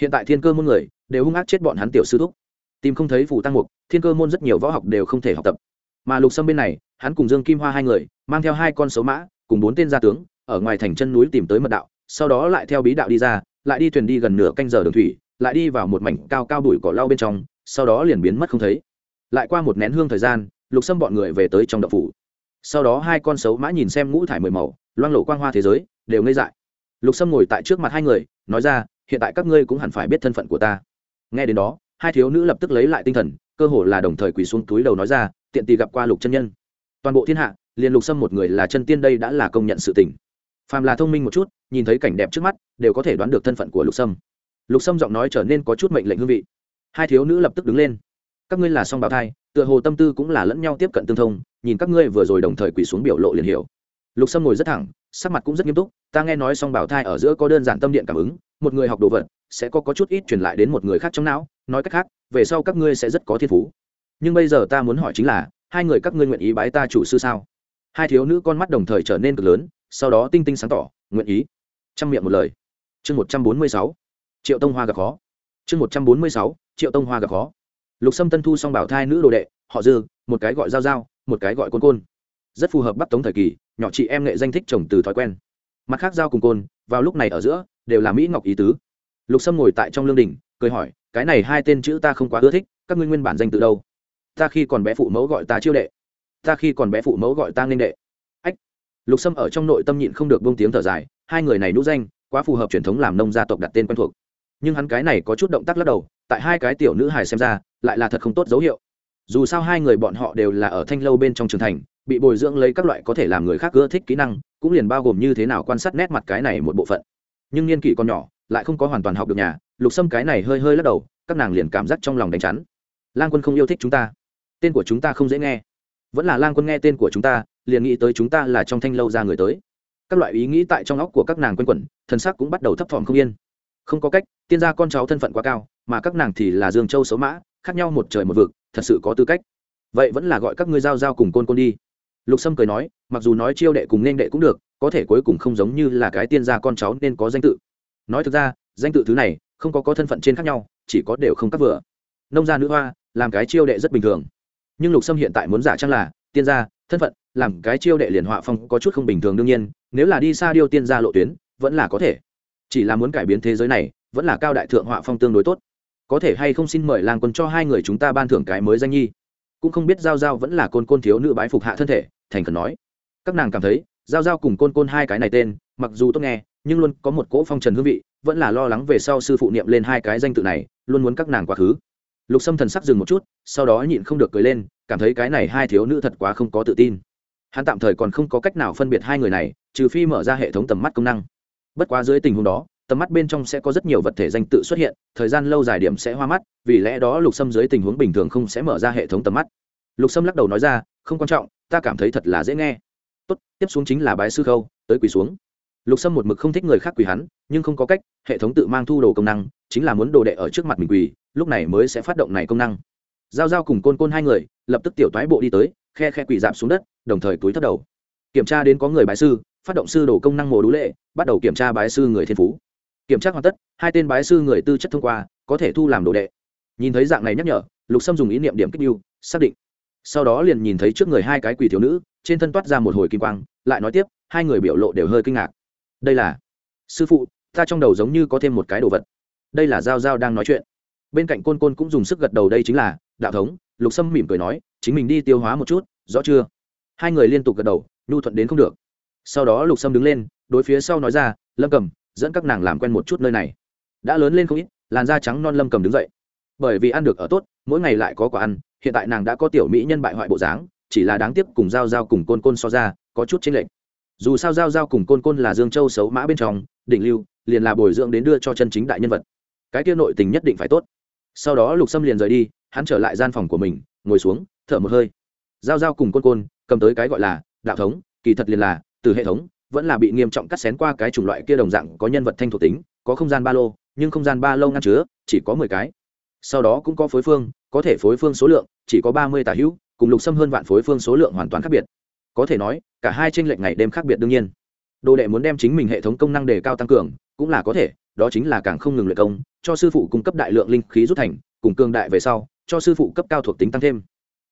Hiện tại thiên cơ môn người đều hung ác chết bọn hắn tiểu sư thúc. Tìm không thấy phù tăng mục, thiên cơ môn rất nhiều võ học đều không thể học tập. Mà lục sâm bên này, hắn cùng dương kim hoa hai người, mang theo hai con số mã, cùng bốn tên gia tướng, ở ngoài thành chân núi tìm tới mật đạo, sau đó lại theo bí đạo đi ra, lại đi thuyền đi gần nửa canh giờ đường thủy, lại đi vào một mảnh cao cao đùi cỏ lau bên trong, sau đó liền biến mất không thấy. Lại qua một nén hương thời gian, lục sâm bọn người về tới trong đậu phủ. Sau đó hai con sấu mã nhìn xem ngũ thải mười màu, loang lộ quang hoa thế giới, đều ngây dại. Lục sâm ngồi tại trước mặt hai người, nói ra, hiện tại các ngươi cũng hẳn phải biết thân phận của ta nghe đến đó, hai thiếu nữ lập tức lấy lại tinh thần, cơ hồ là đồng thời quỳ xuống túi đầu nói ra, tiện tì gặp qua lục chân nhân. Toàn bộ thiên hạ, liền lục sâm một người là chân tiên đây đã là công nhận sự tình. Phàm là thông minh một chút, nhìn thấy cảnh đẹp trước mắt, đều có thể đoán được thân phận của lục sâm. Lục sâm giọng nói trở nên có chút mệnh lệnh hương vị. Hai thiếu nữ lập tức đứng lên. Các ngươi là song bào thai, tựa hồ tâm tư cũng là lẫn nhau tiếp cận tương thông, nhìn các ngươi vừa rồi đồng thời quỳ xuống biểu lộ liền hiểu. Lục sâm ngồi rất thẳng, sắc mặt cũng rất nghiêm túc, ta nghe nói song bảo thai ở giữa có đơn giản tâm điện cảm ứng một người học đồ vật sẽ có, có chút ít truyền lại đến một người khác trong não nói cách khác về sau các ngươi sẽ rất có thiên phú. Nhưng bây giờ ta muốn hỏi chính là hai người các ngươi nguyện ý bái ta chủ sư sao? Hai thiếu nữ con mắt đồng thời trở nên cực lớn sau đó tinh tinh sáng tỏ nguyện ý. Trong miệng một lời. Chương một trăm bốn mươi sáu. Triệu tông hoa gặp khó. Chương một trăm bốn mươi sáu. Triệu tông hoa gặp khó. Lục sâm tân thu xong bảo thai nữ đồ đệ họ dư một cái gọi giao giao một cái gọi côn côn. Rất phù hợp bắt tống thời kỳ nhỏ chị em nghệ danh thích chồng từ thói quen. Mặt khác giao cùng côn vào lúc này ở giữa, đều là mỹ ngọc ý tứ. Lục sâm ngồi tại trong lương đình, cười hỏi, cái này hai tên chữ ta không quá ưa thích, các ngươi nguyên bản danh từ đâu? Ta khi còn bé phụ mẫu gọi ta chiêu đệ. Ta khi còn bé phụ mẫu gọi ta nên đệ. Ách. Lục sâm ở trong nội tâm nhịn không được bông tiếng thở dài, hai người này nũ danh, quá phù hợp truyền thống làm nông gia tộc đặt tên quen thuộc. Nhưng hắn cái này có chút động tác lắc đầu, tại hai cái tiểu nữ hài xem ra, lại là thật không tốt dấu hiệu. Dù sao hai người bọn họ đều là ở thanh lâu bên trong trường thành, bị bồi dưỡng lấy các loại có thể làm người khác ưa thích kỹ năng cũng liền bao gồm như thế nào quan sát nét mặt cái này một bộ phận. Nhưng niên kỷ còn nhỏ, lại không có hoàn toàn học được nhà, lục sâm cái này hơi hơi lắc đầu, các nàng liền cảm giác trong lòng đánh chắn. Lan quân không yêu thích chúng ta. Tên của chúng ta không dễ nghe. Vẫn là lan quân nghe tên của chúng ta, liền nghĩ tới chúng ta là trong thanh lâu ra người tới. Các loại ý nghĩ tại trong óc của các nàng q u a n quẩn thần sắc cũng bắt đầu thấp thỏm không yên. Không có cách, tiên gia con cháu thân phận quá cao, mà các nàng thì là dương châu xấu mã, khác nhau một trời một vực, thật sự có tư cách. Vậy vẫn là gọi các ngươi giao giao cùng côn côn đi lục sâm cười nói, mặc dù nói chiêu đệ cùng nên đệ cũng được, có thể cuối cùng không giống như là cái tiên gia con cháu nên có danh tự. Nói thực ra, danh tự thứ này, không có có thân phận trên khác nhau, chỉ có đều không cắt vừa. Nông gia nữ hoa, làm cái chiêu đệ rất bình thường. Nhưng lục sâm hiện tại muốn giả trang là, tiên gia, thân phận, làm cái chiêu đệ liền họa phong có chút không bình thường đương nhiên, nếu là đi xa điêu tiên gia lộ tuyến, vẫn là có thể. Chỉ là muốn cải biến thế giới này, vẫn là cao đại thượng họa phong tương đối tốt. Có thể hay không xin mời làng quân cho hai người chúng ta ban thưởng cái mới danh nhi. Cũng không biết giao giao vẫn là côn côn thiếu nữ bái phục hạ thân thể thành khẩn nói. Các nàng cảm thấy, giao giao cùng côn côn hai cái này tên, mặc dù tốt nghe, nhưng luôn có một cỗ phong trần hương vị, vẫn là lo lắng về sau sư phụ niệm lên hai cái danh tự này, luôn muốn các nàng quá khứ. Lục sâm thần sắc dừng một chút, sau đó nhịn không được cười lên, cảm thấy cái này hai thiếu nữ thật quá không có tự tin. Hắn tạm thời còn không có cách nào phân biệt hai người này, trừ phi mở ra hệ thống tầm mắt công năng. Bất quá dưới tình huống đó, tầm mắt bên trong sẽ có rất nhiều vật thể danh tự xuất hiện, thời gian lâu dài điểm sẽ hoa mắt, vì lẽ đó lục sâm dưới tình huống bình thường không sẽ mở ra hệ thống tầm mắt. Lục sâm lắc đầu nói ra, không quan trọng ta cảm thấy thật là dễ nghe. Tốt, tiếp xuống chính là bái sư khâu, tới quỳ xuống. Lục sâm một mực không thích người khác quỳ hắn, nhưng không có cách, hệ thống tự mang thu đồ công năng, chính là muốn đồ đệ ở trước mặt mình quỳ, lúc này mới sẽ phát động này công năng. Giao giao cùng côn côn hai người, lập tức tiểu toái bộ đi tới, khe khe quỳ dạp xuống đất, đồng thời túi thất đầu. Kiểm tra đến có người bái sư, phát động sư đồ công năng mồ đũ lệ, bắt đầu kiểm tra bái sư người thiên phú. Kiểm tra hoàn tất, hai tên bái sư người tư chất thông qua, có thể thu làm đồ đệ. Nhìn thấy dạng này nhắc nhở, lục sâm dùng ý niệm điểm kích biêu xác định sau đó liền nhìn thấy trước người hai cái quỷ thiếu nữ, trên thân toát ra một hồi kim quang, lại nói tiếp, hai người biểu lộ đều hơi kinh ngạc. Đây là, sư phụ, ta trong đầu giống như có thêm một cái đồ vật. Đây là giao giao đang nói chuyện. Bên cạnh côn côn cũng dùng sức gật đầu đây chính là, đạo thống, lục sâm mỉm cười nói, chính mình đi tiêu hóa một chút, rõ chưa? Hai người liên tục gật đầu, nhu thuận đến không được. Sau đó lục sâm đứng lên, đối phía sau nói ra, lâm cầm dẫn các nàng làm quen một chút nơi này. Đã lớn lên không ít, làn da trắng non lâm cầm đứng dậy. Bởi vì ăn được ở tốt, mỗi ngày lại có quả ăn hiện tại nàng đã có tiểu mỹ nhân bại hoại bộ dáng, chỉ là đáng tiếc cùng giao giao cùng côn côn so ra, có chút chênh lệch. Dù sao giao giao cùng côn côn là dương châu xấu mã bên trong định lưu, liền là bồi dưỡng đến đưa cho chân chính đại nhân vật. Cái kia nội tình nhất định phải tốt. Sau đó lục sâm liền rời đi, hắn trở lại gian phòng của mình, ngồi xuống, thở một hơi. Giao giao cùng côn côn, cầm tới cái gọi là đạo thống, kỳ thật liền là, từ hệ thống, vẫn là bị nghiêm trọng cắt xén qua cái chủng loại kia đồng dạng có nhân vật thanh thuộc tính, có không gian ba lô, nhưng không gian ba lô ngăn chứa, chỉ có mười cái. Sau đó cũng có phối phương có thể phối phương số lượng chỉ có ba mươi tả hữu, cùng lục xâm hơn vạn phối phương số lượng hoàn toàn khác biệt. Có thể nói, cả hai tranh lệch ngày đêm khác biệt đương nhiên. Đồ đệ muốn đem chính mình hệ thống công năng đề cao tăng cường, cũng là có thể, đó chính là càng không ngừng luyện công, cho sư phụ cung cấp đại lượng linh khí rút thành, cùng cường đại về sau, cho sư phụ cấp cao thuộc tính tăng thêm.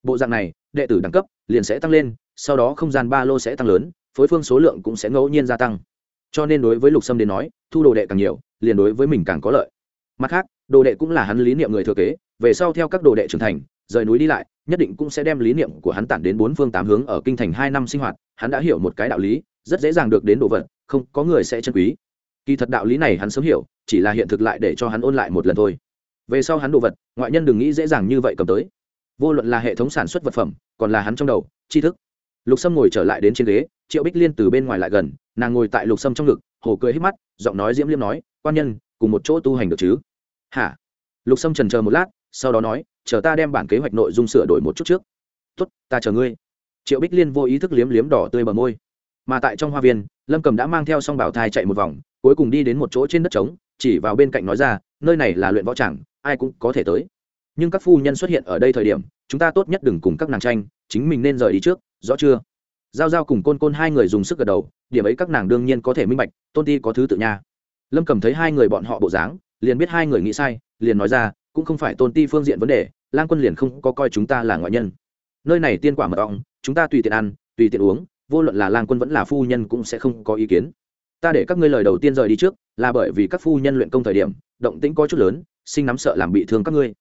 Bộ dạng này, đệ tử đẳng cấp liền sẽ tăng lên, sau đó không gian ba lô sẽ tăng lớn, phối phương số lượng cũng sẽ ngẫu nhiên gia tăng. Cho nên đối với lục sâm đến nói, thu đồ đệ càng nhiều, liền đối với mình càng có lợi. Mặt khác đồ đệ cũng là hắn lý niệm người thừa kế, về sau theo các đồ đệ trưởng thành, rời núi đi lại, nhất định cũng sẽ đem lý niệm của hắn tản đến bốn phương tám hướng ở kinh thành hai năm sinh hoạt, hắn đã hiểu một cái đạo lý, rất dễ dàng được đến đồ vật, không, có người sẽ chân quý. Kỳ thật đạo lý này hắn sớm hiểu, chỉ là hiện thực lại để cho hắn ôn lại một lần thôi. Về sau hắn đồ vật, ngoại nhân đừng nghĩ dễ dàng như vậy cầm tới. Vô luận là hệ thống sản xuất vật phẩm, còn là hắn trong đầu, tri thức. Lục sâm ngồi trở lại đến trên ghế, triệu bích liên từ bên ngoài lại gần, nàng ngồi tại lục sâm trong ngực, hồ cười hít mắt, giọng nói diễm liêm nói, quan nhân, cùng một chỗ tu hành được chứ? Hả? Lục sâm trần chờ một lát, sau đó nói, chờ ta đem bản kế hoạch nội dung sửa đổi một chút trước. Tốt, ta chờ ngươi. Triệu bích liên vô ý thức liếm liếm đỏ tươi bờ môi. Mà tại trong hoa viên, lâm cầm đã mang theo s o n g bảo thai chạy một vòng, cuối cùng đi đến một chỗ trên đất trống, chỉ vào bên cạnh nói ra, nơi này là luyện võ tràng, ai cũng có thể tới. Nhưng các phu nhân xuất hiện ở đây thời điểm, chúng ta tốt nhất đừng cùng các nàng tranh, chính mình nên rời đi trước, rõ chưa? Giao giao cùng côn côn hai người dùng sức gật đầu, điểm ấy các nàng đương nhiên có thể minh bạch, tôn ti có thứ tự nha. Lâm cầm thấy hai người bọn họ bộ dáng liền biết hai người nghĩ sai, liền nói ra, cũng không phải tôn ti phương diện vấn đề, lang quân liền không có coi chúng ta là ngoại nhân. Nơi này tiên quả mật ong, chúng ta tùy tiện ăn, tùy tiện uống, vô luận là lang quân vẫn là phu nhân cũng sẽ không có ý kiến. Ta để các ngươi lời đầu tiên rời đi trước, là bởi vì các phu nhân luyện công thời điểm, động tĩnh có chút lớn, sinh nắm sợ làm bị thương các ngươi.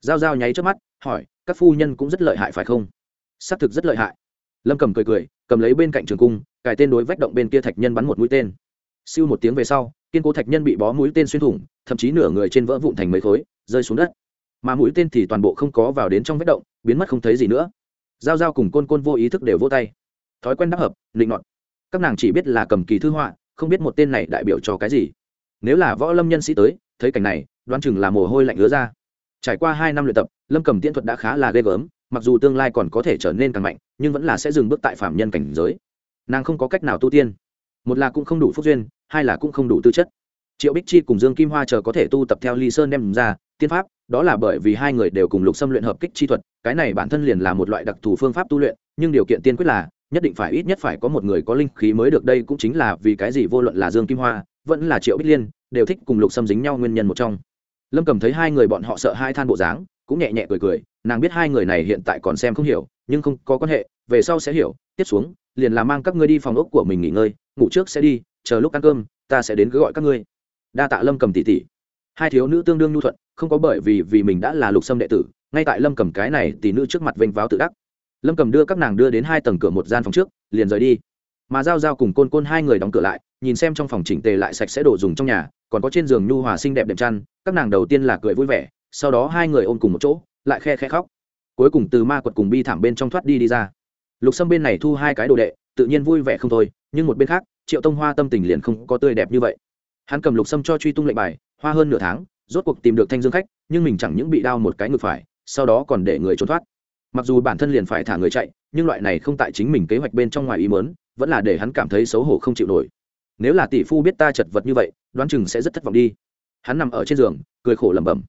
Giao giao nháy trước mắt, hỏi, các phu nhân cũng rất lợi hại phải không? Xác thực rất lợi hại. Lâm cầm cười cười, cầm lấy bên cạnh trường cung, cài tên đối vách động bên kia thạch nhân bắn một mũi tên. Siêu một tiếng về sau kiên cố thạch nhân bị bó mũi tên xuyên thủng, thậm chí nửa người trên vỡ vụn thành mấy khối, rơi xuống đất. Mà mũi tên thì toàn bộ không có vào đến trong vết động, biến mất không thấy gì nữa. Giao giao cùng côn côn vô ý thức đều vô tay. Thói quen đắc hợp định nọt. Các nàng chỉ biết là cầm kỳ thư họa, không biết một tên này đại biểu cho cái gì. Nếu là võ lâm nhân sĩ tới, thấy cảnh này, đoán chừng là mồ hôi lạnh ứa ra. Trải qua hai năm luyện tập, lâm cầm tiễn thuật đã khá là ghê gớm, mặc dù tương lai còn có thể trở nên càng mạnh, nhưng vẫn là sẽ dừng bước tại phạm nhân cảnh giới. Nàng không có cách nào tu tiên. Một là cũng không đủ phúc duyên hai là cũng không đủ tư chất. Triệu bích chi cùng dương kim hoa chờ có thể tu tập theo ly sơn đem ra, tiên pháp, đó là bởi vì hai người đều cùng lục xâm luyện hợp kích chi thuật, cái này bản thân liền là một loại đặc thù phương pháp tu luyện, nhưng điều kiện tiên quyết là, nhất định phải ít nhất phải có một người có linh khí mới được, đây cũng chính là vì cái gì vô luận là dương kim hoa, vẫn là triệu bích liên, đều thích cùng lục xâm dính nhau nguyên nhân một trong. Lâm cầm thấy hai người bọn họ sợ hai than bộ dáng, cũng nhẹ nhẹ cười cười, nàng biết hai người này hiện tại còn xem không hiểu, nhưng không có quan hệ, về sau sẽ hiểu, tiếp xuống, liền là mang các ngươi đi phòng ốc của mình nghỉ ngơi, ngủ trước sẽ đi chờ lúc ăn cơm, ta sẽ đến cứ gọi các ngươi. Đa tạ lâm cầm tỷ tỷ. Hai thiếu nữ tương đương nhu thuận, không có bởi vì vì mình đã là lục sâm đệ tử, ngay tại lâm cầm cái này tỷ nữ trước mặt vênh váo tự đắc. Lâm cầm đưa các nàng đưa đến hai tầng cửa một gian phòng trước, liền rời đi. Mà giao giao cùng côn côn hai người đóng cửa lại, nhìn xem trong phòng chỉnh tề lại sạch sẽ đồ dùng trong nhà, còn có trên giường nhu hòa xinh đẹp đệm chăn, các nàng đầu tiên là cười vui vẻ, sau đó hai người ôm cùng một chỗ, lại khe khe khóc. Cuối cùng từ ma quật cùng bi thảm bên trong thoát đi đi ra. Lục sâm bên này thu hai cái đồ đệ, tự nhiên vui vẻ không thôi, nhưng một bên khác triệu tông hoa tâm tình liền không có tươi đẹp như vậy. Hắn cầm lục sâm cho truy tung lệnh bài, hoa hơn nửa tháng, rốt cuộc tìm được thanh dương khách, nhưng mình chẳng những bị đau một cái ngược phải, sau đó còn để người trốn thoát. Mặc dù bản thân liền phải thả người chạy, nhưng loại này không tại chính mình kế hoạch bên trong ngoài ý mớn vẫn là để hắn cảm thấy xấu hổ không chịu nổi. Nếu là tỷ phu biết ta chật vật như vậy, đoán chừng sẽ rất thất vọng đi. Hắn nằm ở trên giường, cười khổ lẩm bẩm.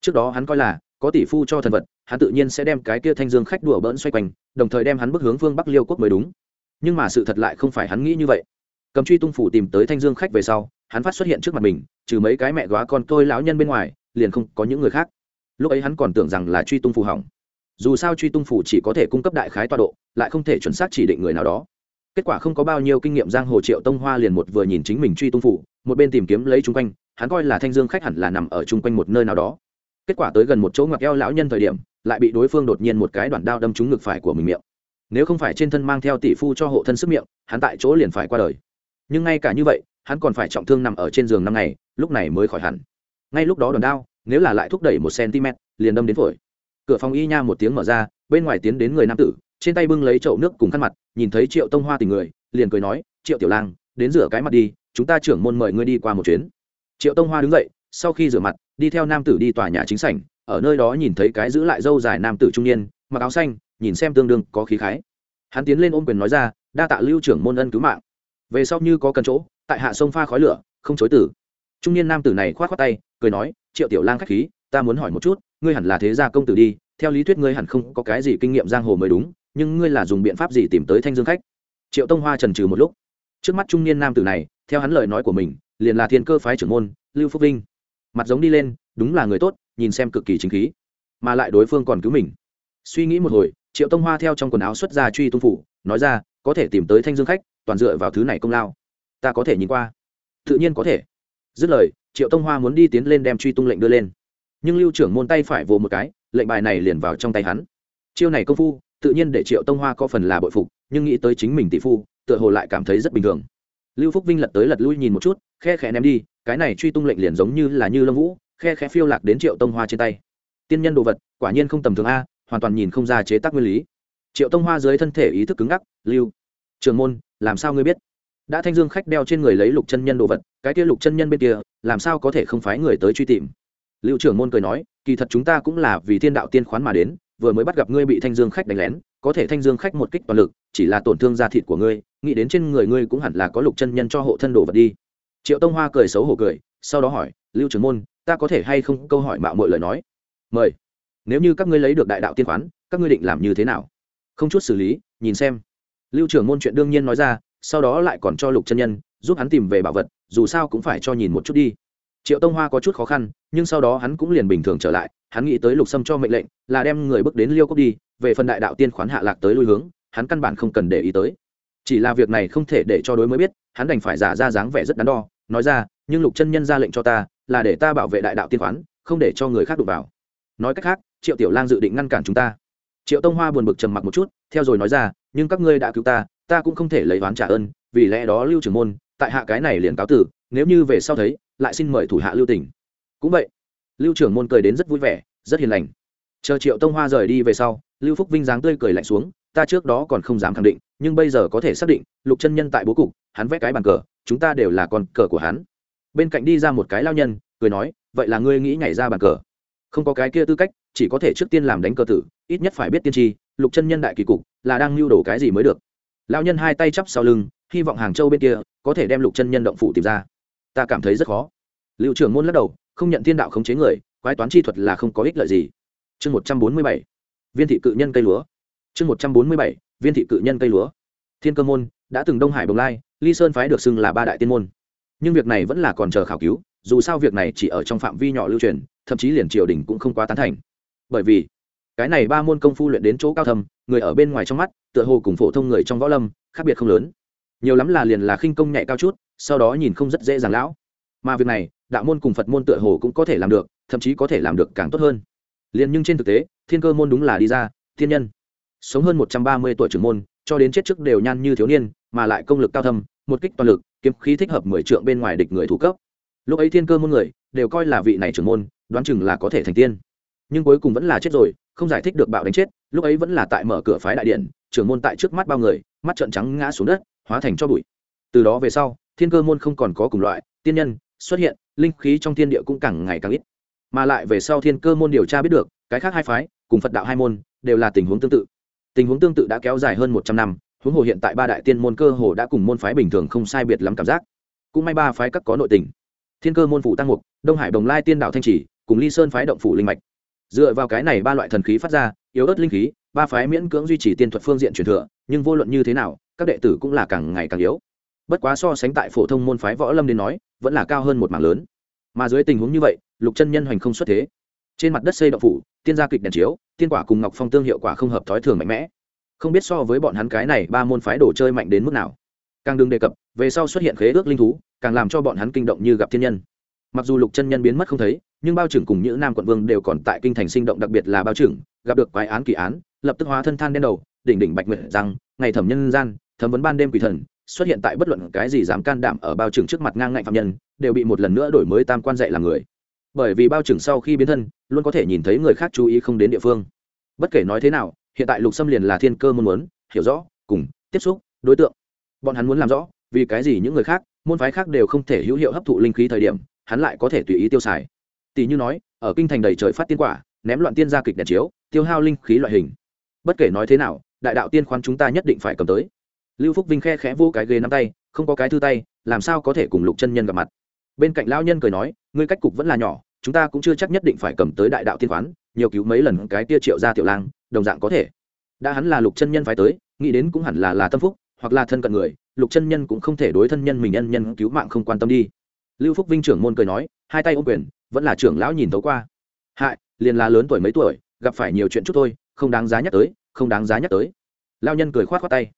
Trước đó hắn coi là, có tỷ phu cho thần vật, hắn tự nhiên sẽ đem cái kia thanh dương khách đùa bỡn xoay quanh, đồng thời đem hắn bước hướng phương bắc liêu quốc mới đúng. Nhưng mà sự thật lại không phải hắn nghĩ như vậy cầm truy tung phủ tìm tới thanh dương khách về sau, hắn phát xuất hiện trước mặt mình, trừ mấy cái mẹ góa con tôi lão nhân bên ngoài, liền không có những người khác. Lúc ấy hắn còn tưởng rằng là truy tung phù hỏng. Dù sao truy tung phủ chỉ có thể cung cấp đại khái tọa độ, lại không thể chuẩn xác chỉ định người nào đó. Kết quả không có bao nhiêu kinh nghiệm giang hồ triệu tông hoa liền một vừa nhìn chính mình truy tung phủ một bên tìm kiếm lấy chung quanh, hắn coi là thanh dương khách hẳn là nằm ở chung quanh một nơi nào đó. Kết quả tới gần một chỗ ngoặc eo lão nhân thời điểm, lại bị đối phương đột nhiên một cái đoạn đao đâm trúng ngực phải của mình miệng. Nếu không phải trên thân mang theo tỷ phu cho hộ thân sức miệng, hắn tại chỗ liền phải qua đời nhưng ngay cả như vậy, hắn còn phải trọng thương nằm ở trên giường năm ngày, lúc này mới khỏi hẳn. Ngay lúc đó đòn đao, nếu là lại thúc đẩy một cm, liền đâm đến phổi. Cửa phòng y nha một tiếng mở ra, bên ngoài tiến đến người nam tử, trên tay bưng lấy chậu nước cùng khăn mặt, nhìn thấy triệu tông hoa tình người, liền cười nói, triệu tiểu lang, đến rửa cái mặt đi, chúng ta trưởng môn mời ngươi đi qua một chuyến. Triệu tông hoa đứng dậy, sau khi rửa mặt, đi theo nam tử đi tòa nhà chính sảnh, ở nơi đó nhìn thấy cái giữ lại dâu dài nam tử trung niên, mặc áo xanh, nhìn xem tương đương có khí khái. Hắn tiến lên ôm quyền nói ra, đa tạ lưu trưởng môn ân cứu mạng về sau như có cần chỗ, tại hạ sông pha khói lửa, không chối tử trung niên nam tử này khoát khoát tay, cười nói, triệu tiểu lang khách khí, ta muốn hỏi một chút, ngươi hẳn là thế gia công tử đi, theo lý thuyết ngươi hẳn không có cái gì kinh nghiệm giang hồ mới đúng, nhưng ngươi là dùng biện pháp gì tìm tới thanh dương khách? Triệu tông hoa trần trừ một lúc. Trước mắt trung niên nam tử này, theo hắn lời nói của mình, liền là thiên cơ phái trưởng môn, lưu phúc vinh. Mặt giống đi lên, đúng là người tốt, nhìn xem cực kỳ chính khí. Mà lại đối phương còn cứu mình. Suy nghĩ một hồi, triệu tông hoa theo trong quần áo xuất ra truy tung phủ, nói ra, có thể tìm tới thanh dương khách toàn dựa vào thứ này công lao. Ta có thể nhìn qua. Tự nhiên có thể. Dứt lời, triệu tông hoa muốn đi tiến lên đem truy tung lệnh đưa lên. Nhưng lưu trưởng môn tay phải vồ một cái, lệnh bài này liền vào trong tay hắn. Chiêu này công phu, tự nhiên để triệu tông hoa có phần là bội phục, nhưng nghĩ tới chính mình tỷ phu, tựa hồ lại cảm thấy rất bình thường. Lưu phúc vinh lật tới lật lui nhìn một chút, khe khẽ ném đi, cái này truy tung lệnh liền giống như là như lâm vũ, khe khẽ phiêu lạc đến triệu tông hoa trên tay. Tiên nhân đồ vật, quả nhiên không tầm thường a, hoàn toàn nhìn không ra chế tác nguyên lý. Triệu tông hoa dưới thân thể ý thức cứng ngắc, lưu trường môn làm sao ngươi biết? Đã thanh dương khách đeo trên người lấy lục chân nhân đồ vật, cái kia lục chân nhân bên kia, làm sao có thể không phái người tới truy tìm? Lưu trưởng môn cười nói, kỳ thật chúng ta cũng là vì thiên đạo tiên khoán mà đến, vừa mới bắt gặp ngươi bị thanh dương khách đánh lén, có thể thanh dương khách một kích toàn lực, chỉ là tổn thương da thịt của ngươi, nghĩ đến trên người ngươi cũng hẳn là có lục chân nhân cho hộ thân đồ vật đi. Triệu tông hoa cười xấu hổ cười, sau đó hỏi, lưu trưởng môn, ta có thể hay không câu hỏi mạo mọi lời nói? Mời. Nếu như các ngươi lấy được đại đạo tiên khoán, các ngươi định làm như thế nào? Không chút xử lý, nhìn xem lưu trưởng môn chuyện đương nhiên nói ra, sau đó lại còn cho lục chân nhân, giúp hắn tìm về bảo vật, dù sao cũng phải cho nhìn một chút đi. Triệu tông hoa có chút khó khăn, nhưng sau đó hắn cũng liền bình thường trở lại, hắn nghĩ tới lục sâm cho mệnh lệnh, là đem người bước đến liêu cốc đi, về phần đại đạo tiên khoán hạ lạc tới lui hướng, hắn căn bản không cần để ý tới. Chỉ là việc này không thể để cho đối mới biết, hắn đành phải giả ra dáng vẻ rất đắn đo, nói ra, nhưng lục chân nhân ra lệnh cho ta, là để ta bảo vệ đại đạo tiên khoán, không để cho người khác đụng vào. Nói cách khác, triệu tiểu lang dự định ngăn cản chúng ta triệu tông hoa buồn bực trầm mặc một chút, theo rồi nói ra, nhưng các ngươi đã cứu ta ta cũng không thể lấy oán trả ơn, vì lẽ đó lưu trưởng môn, tại hạ cái này liền cáo tử, nếu như về sau thấy, lại xin mời thủ hạ lưu tỉnh. Cũng vậy, lưu trưởng môn cười đến rất vui vẻ, rất hiền lành. Chờ triệu tông hoa rời đi về sau, lưu phúc vinh dáng tươi cười lạnh xuống, ta trước đó còn không dám khẳng định, nhưng bây giờ có thể xác định, lục chân nhân tại bố cục, hắn vẽ cái bàn cờ, chúng ta đều là con cờ của hắn. Bên cạnh đi ra một cái lao nhân, cười nói, vậy là ngươi nghĩ nhảy ra bàn cờ? Không có cái kia tư cách, chỉ có thể trước tiên làm đánh cờ tử, ít nhất phải biết tiên tri, lục chân nhân đại kỳ cục, là đang lưu đồ cái gì mới được. Lao nhân hai tay chắp sau lưng, hy vọng hàng châu bên kia có thể đem lục chân nhân động phủ tìm ra. Ta cảm thấy rất khó. Liệu trưởng môn lắc đầu, không nhận thiên đạo khống chế người, quái toán chi thuật là không có ích lợi gì. Chương một trăm bốn mươi bảy, viên thị cự nhân cây lúa. Chương một trăm bốn mươi bảy, viên thị cự nhân cây lúa. Thiên cơ môn, đã từng đông hải bồng lai, ly sơn phái được xưng là ba đại tiên môn nhưng việc này vẫn là còn chờ khảo cứu, dù sao việc này chỉ ở trong phạm vi nhỏ lưu truyền, thậm chí liền triều đình cũng không quá tán thành. Bởi vì, cái này ba môn công phu luyện đến chỗ cao thầm người ở bên ngoài trong mắt, tựa hồ cùng phổ thông người trong võ lâm, khác biệt không lớn. Nhiều lắm là liền là khinh công nhạy cao chút, sau đó nhìn không rất dễ dàng lão. Mà việc này, đạo môn cùng phật môn tựa hồ cũng có thể làm được, thậm chí có thể làm được càng tốt hơn. Liền nhưng trên thực tế, thiên cơ môn đúng là đi ra, thiên nhân. Sống hơn một trăm ba mươi tuổi trưởng môn, cho đến chết trước đều nhan như thiếu niên, mà lại công lực cao thâm một kích toàn lực, kiếm khí thích hợp mười trượng bên ngoài địch người thủ cấp. Lúc ấy thiên cơ môn người đều coi là vị này trưởng môn, đoán chừng là có thể thành tiên. Nhưng cuối cùng vẫn là chết rồi, không giải thích được bạo đánh chết, lúc ấy vẫn là tại mở cửa phái đại điện, trưởng môn tại trước mắt bao người, mắt trợn trắng ngã xuống đất, hóa thành cho bụi. Từ đó về sau, thiên cơ môn không còn có cùng loại, tiên nhân xuất hiện, linh khí trong thiên địa cũng càng ngày càng ít. Mà lại về sau thiên cơ môn điều tra biết được, cái khác hai phái, cùng phật đạo hai môn, đều là tình huống tương tự. Tình huống tương tự đã kéo dài hơn một trăm năm huống hồ hiện tại ba đại tiên môn cơ hồ đã cùng môn phái bình thường không sai biệt lắm cảm giác. Cũng may ba phái các có nội tình. Thiên cơ môn phủ tăng mục, đông hải đồng lai tiên đạo thanh trì cùng ly sơn phái động phủ linh mạch. Dựa vào cái này ba loại thần khí phát ra, yếu ớt linh khí, ba phái miễn cưỡng duy trì tiên thuật phương diện truyền thừa, nhưng vô luận như thế nào, các đệ tử cũng là càng ngày càng yếu. Bất quá so sánh tại phổ thông môn phái võ lâm đến nói, vẫn là cao hơn một mảng lớn. Mà dưới tình huống như vậy, lục chân nhân hoành không xuất thế. Trên mặt đất xây động phủ, tiên gia kịch đèn chiếu, tiên quả cùng ngọc phong tương hiệu quả không hợp thói thường mạnh mẽ không biết so với bọn hắn cái này ba môn phái đồ chơi mạnh đến mức nào. Càng đừng đề cập, về sau xuất hiện khế ước linh thú, càng làm cho bọn hắn kinh động như gặp thiên nhân. Mặc dù lục chân nhân biến mất không thấy, nhưng bao trưởng cùng những nam quận vương đều còn tại kinh thành sinh động đặc biệt là bao trưởng, gặp được quái án kỳ án, lập tức hóa thân than đen đầu, đỉnh đỉnh bạch nguyện rằng ngày thẩm nhân gian thẩm vấn ban đêm quỷ thần, xuất hiện tại bất luận cái gì dám can đảm ở bao trưởng trước mặt ngang ngạnh phạm nhân, đều bị một lần nữa đổi mới tam quan dạy làm người. Bởi vì bao trưởng sau khi biến thân, luôn có thể nhìn thấy người khác chú ý không đến địa phương. Bất kể nói thế nào hiện tại lục xâm liền là thiên cơ môn muốn, hiểu rõ, cùng, tiếp xúc, đối tượng. Bọn hắn muốn làm rõ, vì cái gì những người khác, môn phái khác đều không thể hữu hiệu hấp thụ linh khí thời điểm, hắn lại có thể tùy ý tiêu xài. Tỷ như nói, ở kinh thành đầy trời phát tiên quả, ném loạn tiên ra kịch đèn chiếu, tiêu hao linh khí loại hình. Bất kể nói thế nào, đại đạo tiên khoán chúng ta nhất định phải cầm tới. Lưu phúc vinh khe khẽ vô cái ghế nắm tay, không có cái thư tay, làm sao có thể cùng lục chân nhân gặp mặt? Bên cạnh lao nhân cười nói, ngươi cách cục vẫn là nhỏ, chúng ta cũng chưa chắc nhất định phải cầm tới đại đạo tiên khoán nhiều cứu mấy lần cái tia triệu ra tiểu lang đồng dạng có thể. Đã hắn là lục chân nhân phải tới, nghĩ đến cũng hẳn là là tâm phúc, hoặc là thân cận người, lục chân nhân cũng không thể đối thân nhân mình nhân nhân cứu mạng không quan tâm đi. Lưu phúc vinh trưởng môn cười nói, hai tay ô quyền, vẫn là trưởng lão nhìn tấu qua. Hại, liền là lớn tuổi mấy tuổi, gặp phải nhiều chuyện chút thôi, không đáng giá nhắc tới, không đáng giá nhắc tới. Lao nhân cười khoát khoát tay.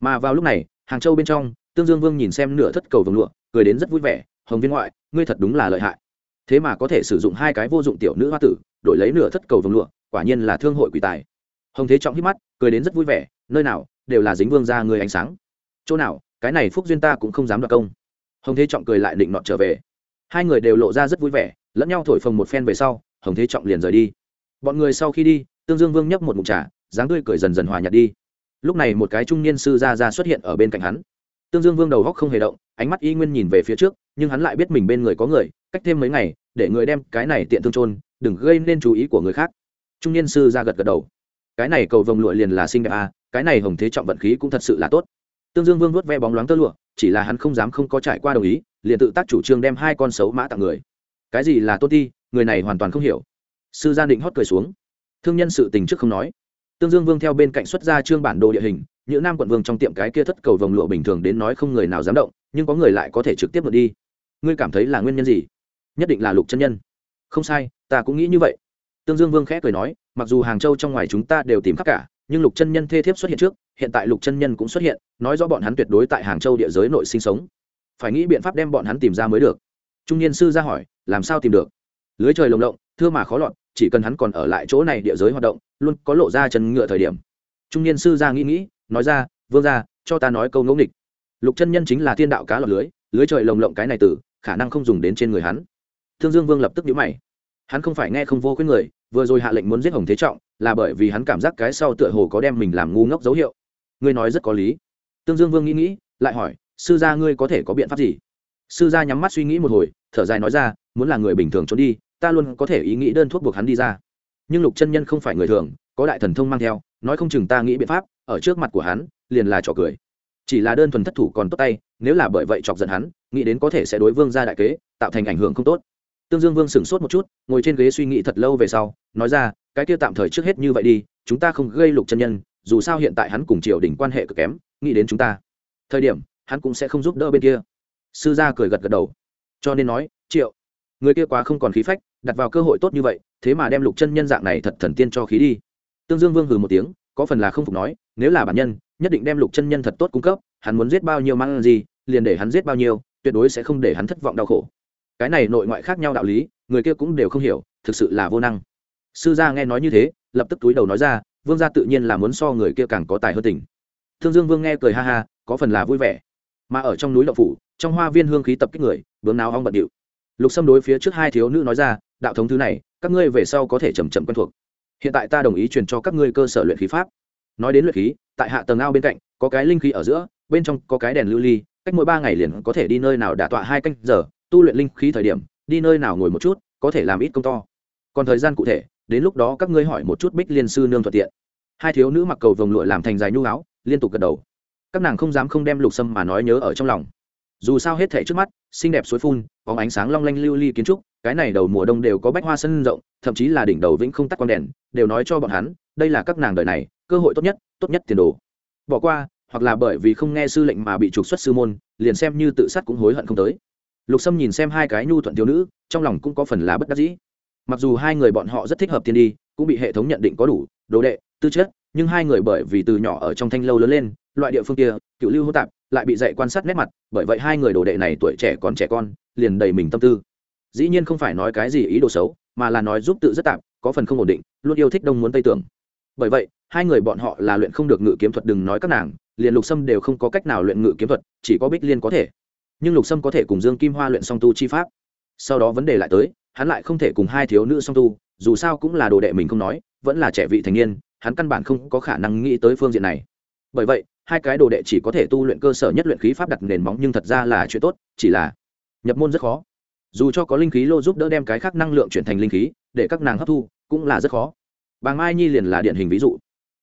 Mà vào lúc này, hàng châu bên trong, tương dương vương nhìn xem nửa thất cầu vồng lụa, cười đến rất vui vẻ, hồng viên ngoại, ngươi thật đúng là lợi hại. Thế mà có thể sử dụng hai cái vô dụng tiểu nữ hoa tử, đổi lấy nửa thất cầu vồng lụa, quả nhiên là thương hội quỷ tài hồng thế trọng hít mắt, cười đến rất vui vẻ, nơi nào, đều là dính vương ra người ánh sáng. Chỗ nào, cái này phúc duyên ta cũng không dám đoạt công. Hồng thế trọng cười lại định nọt trở về. Hai người đều lộ ra rất vui vẻ, lẫn nhau thổi phồng một phen về sau, hồng thế trọng liền rời đi. Bọn người sau khi đi, tương dương vương nhấp một mụn trà, dáng tươi cười dần dần hòa nhạt đi. Lúc này một cái trung niên sư ra ra xuất hiện ở bên cạnh hắn. Tương dương vương đầu góc không hề động, ánh mắt y nguyên nhìn về phía trước, nhưng hắn lại biết mình bên người có người, cách thêm mấy ngày, để người đem cái này tiện thương trôn đừng gây nên chú ý của người khác. Trung niên sư ra gật gật đầu cái này cầu vồng lụa liền là xinh đẹp à, cái này hồng thế trọng vận khí cũng thật sự là tốt. Tương dương vương vuốt ve bóng loáng tơ lụa chỉ là hắn không dám không có trải qua đồng ý liền tự tác chủ trương đem hai con xấu mã tặng người. Cái gì là tốt đi người này hoàn toàn không hiểu. Sư gia định hót cười xuống. Thương nhân sự tình trước không nói. Tương dương vương theo bên cạnh xuất ra trương bản đồ địa hình những nam quận vương trong tiệm cái kia thất cầu vồng lụa bình thường đến nói không người nào dám động nhưng có người lại có thể trực tiếp vượt đi. Ngươi cảm thấy là nguyên nhân gì? Nhất định là lục chân nhân. Không sai ta cũng nghĩ như vậy. Tương dương vương khẽ cười nói mặc dù hàng châu trong ngoài chúng ta đều tìm khắp cả, nhưng lục chân nhân thê thiếp xuất hiện trước, hiện tại lục chân nhân cũng xuất hiện, nói rõ bọn hắn tuyệt đối tại hàng châu địa giới nội sinh sống. Phải nghĩ biện pháp đem bọn hắn tìm ra mới được. Trung niên sư ra hỏi, làm sao tìm được? Lưới trời lồng lộng, thưa mà khó lọt, chỉ cần hắn còn ở lại chỗ này địa giới hoạt động, luôn có lộ ra chân ngựa thời điểm. Trung niên sư ra nghĩ nghĩ, nói ra, vương ra cho ta nói câu ngẫu nghịch. Lục chân nhân chính là thiên đạo cá lọt lưới lưới trời lồng lộng cái này từ, khả năng không dùng đến trên người hắn. Thương dương vương lập tức nhíu mày. Hắn không phải nghe không vô khuyên người vừa rồi hạ lệnh muốn giết hồng thế trọng, là bởi vì hắn cảm giác cái sau tựa hồ có đem mình làm ngu ngốc dấu hiệu. Ngươi nói rất có lý. Tương dương vương nghĩ nghĩ, lại hỏi, sư gia ngươi có thể có biện pháp gì? Sư gia nhắm mắt suy nghĩ một hồi, thở dài nói ra, muốn là người bình thường trốn đi, ta luôn có thể ý nghĩ đơn thuốc buộc hắn đi ra. Nhưng lục chân nhân không phải người thường, có đại thần thông mang theo, nói không chừng ta nghĩ biện pháp, ở trước mặt của hắn, liền là trò cười. Chỉ là đơn thuần thất thủ còn tốt tay, nếu là bởi vậy chọc giận hắn, nghĩ đến có thể sẽ đối vương ra đại kế, tạo thành ảnh hưởng không tốt tương dương vương sửng sốt một chút, ngồi trên ghế suy nghĩ thật lâu về sau, nói ra, cái kia tạm thời trước hết như vậy đi, chúng ta không gây lục chân nhân, dù sao hiện tại hắn cùng triều đình quan hệ cực kém, nghĩ đến chúng ta. Thời điểm, hắn cũng sẽ không giúp đỡ bên kia. Sư gia cười gật gật đầu. Cho nên nói, triệu, người kia quá không còn khí phách, đặt vào cơ hội tốt như vậy, thế mà đem lục chân nhân dạng này thật thần tiên cho khí đi. Tương dương vương hừ một tiếng, có phần là không phục nói, nếu là bản nhân, nhất định đem lục chân nhân thật tốt cung cấp, hắn muốn giết bao nhiêu mang gì, liền để hắn giết bao nhiêu, tuyệt đối sẽ không để hắn thất vọng đau khổ cái này nội ngoại khác nhau đạo lý, người kia cũng đều không hiểu, thực sự là vô năng. Sư gia nghe nói như thế, lập tức túi đầu nói ra, vương gia tự nhiên là muốn so người kia càng có tài hơn tình. Thương dương vương nghe cười ha ha, có phần là vui vẻ. Mà ở trong núi đậu phủ, trong hoa viên hương khí tập kích người bướm nào ong bận điệu. Lục xâm đối phía trước hai thiếu nữ nói ra, đạo thống thứ này, các ngươi về sau có thể chầm chậm quen thuộc. Hiện tại ta đồng ý truyền cho các ngươi cơ sở luyện khí pháp. Nói đến luyện khí, tại hạ tầng ao bên cạnh, có cái linh khí ở giữa, bên trong có cái đèn lưu ly, cách mỗi ba ngày liền có thể đi nơi nào đả tọa hai canh giờ tu luyện linh khí thời điểm, đi nơi nào ngồi một chút, có thể làm ít công to. Còn thời gian cụ thể, đến lúc đó các ngươi hỏi một chút bích liên sư nương thuận tiện. Hai thiếu nữ mặc cầu vồng lụa làm thành dài nhu áo, liên tục gật đầu. Các nàng không dám không đem lục sâm mà nói nhớ ở trong lòng. Dù sao hết thể trước mắt, xinh đẹp suối phun có ánh sáng long lanh lưu ly kiến trúc, cái này đầu mùa đông đều có bách hoa sân rộng, thậm chí là đỉnh đầu vĩnh không tắt con đèn, đều nói cho bọn hắn, đây là các nàng đời này, cơ hội tốt nhất tốt nhất tiền đồ. Bỏ qua, hoặc là bởi vì không nghe sư lệnh mà bị trục xuất sư môn, liền xem như tự sát cũng hối hận không tới lục sâm nhìn xem hai cái nhu thuận thiếu nữ, trong lòng cũng có phần là bất đắc dĩ. Mặc dù hai người bọn họ rất thích hợp tiên đi, cũng bị hệ thống nhận định có đủ đồ đệ, tư chất, nhưng hai người bởi vì từ nhỏ ở trong thanh lâu lớn lên, loại địa phương kia, cựu lưu hô tạp, lại bị dạy quan sát nét mặt, bởi vậy hai người đồ đệ này tuổi trẻ còn trẻ con, liền đầy mình tâm tư. Dĩ nhiên không phải nói cái gì ý đồ xấu, mà là nói giúp tự rất tạp, có phần không ổn định, luôn yêu thích đông muốn tây tưởng. Bởi vậy, hai người bọn họ là luyện không được ngự kiếm thuật đừng nói các nàng, liền lục sâm đều không có cách nào luyện ngự kiếm thuật, chỉ có bích liên có thể nhưng lục sâm có thể cùng dương kim hoa luyện song tu chi pháp. Sau đó vấn đề lại tới, hắn lại không thể cùng hai thiếu nữ song tu, dù sao cũng là đồ đệ mình không nói, vẫn là trẻ vị thành niên, hắn căn bản không có khả năng nghĩ tới phương diện này. Bởi vậy, hai cái đồ đệ chỉ có thể tu luyện cơ sở nhất luyện khí pháp đặt nền móng nhưng thật ra là chuyện tốt, chỉ là nhập môn rất khó. Dù cho có linh khí lô giúp đỡ đem cái khác năng lượng chuyển thành linh khí, để các nàng hấp thu, cũng là rất khó. Bà mai nhi liền là điển hình ví dụ.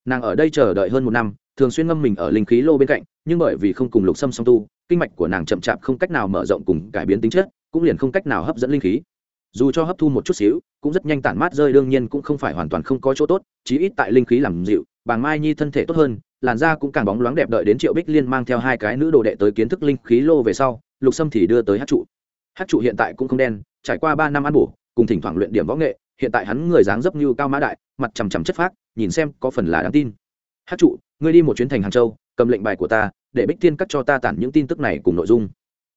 Nàng ở đây chờ đợi hơn một năm, thường xuyên ngâm mình ở linh khí lô bên cạnh, nhưng bởi vì không cùng lục xâm song tu kinh mạch của nàng chậm chạp không cách nào mở rộng cùng cải biến tính chất, cũng liền không cách nào hấp dẫn linh khí. Dù cho hấp thu một chút xíu, cũng rất nhanh tản mát rơi, đương nhiên cũng không phải hoàn toàn không có chỗ tốt, chí ít tại linh khí làm dịu, Bàng mai nhi thân thể tốt hơn, làn da cũng càng bóng loáng đẹp đợi đến triệu bích liên mang theo hai cái nữ đồ đệ tới kiến thức linh khí lô về sau, lục sâm thì đưa tới hát trụ. Hát trụ hiện tại cũng không đen, trải qua ba năm ăn bổ, cùng thỉnh thoảng luyện điểm võ nghệ, hiện tại hắn người dáng dấp như cao mã đại, mặt chằm chằm chất phác, nhìn xem có phần là đáng tin. Hát trụ ngươi đi một chuyến thành hàng châu, cầm lệnh bài của ta, để bích tiên cắt cho ta tản những tin tức này cùng nội dung.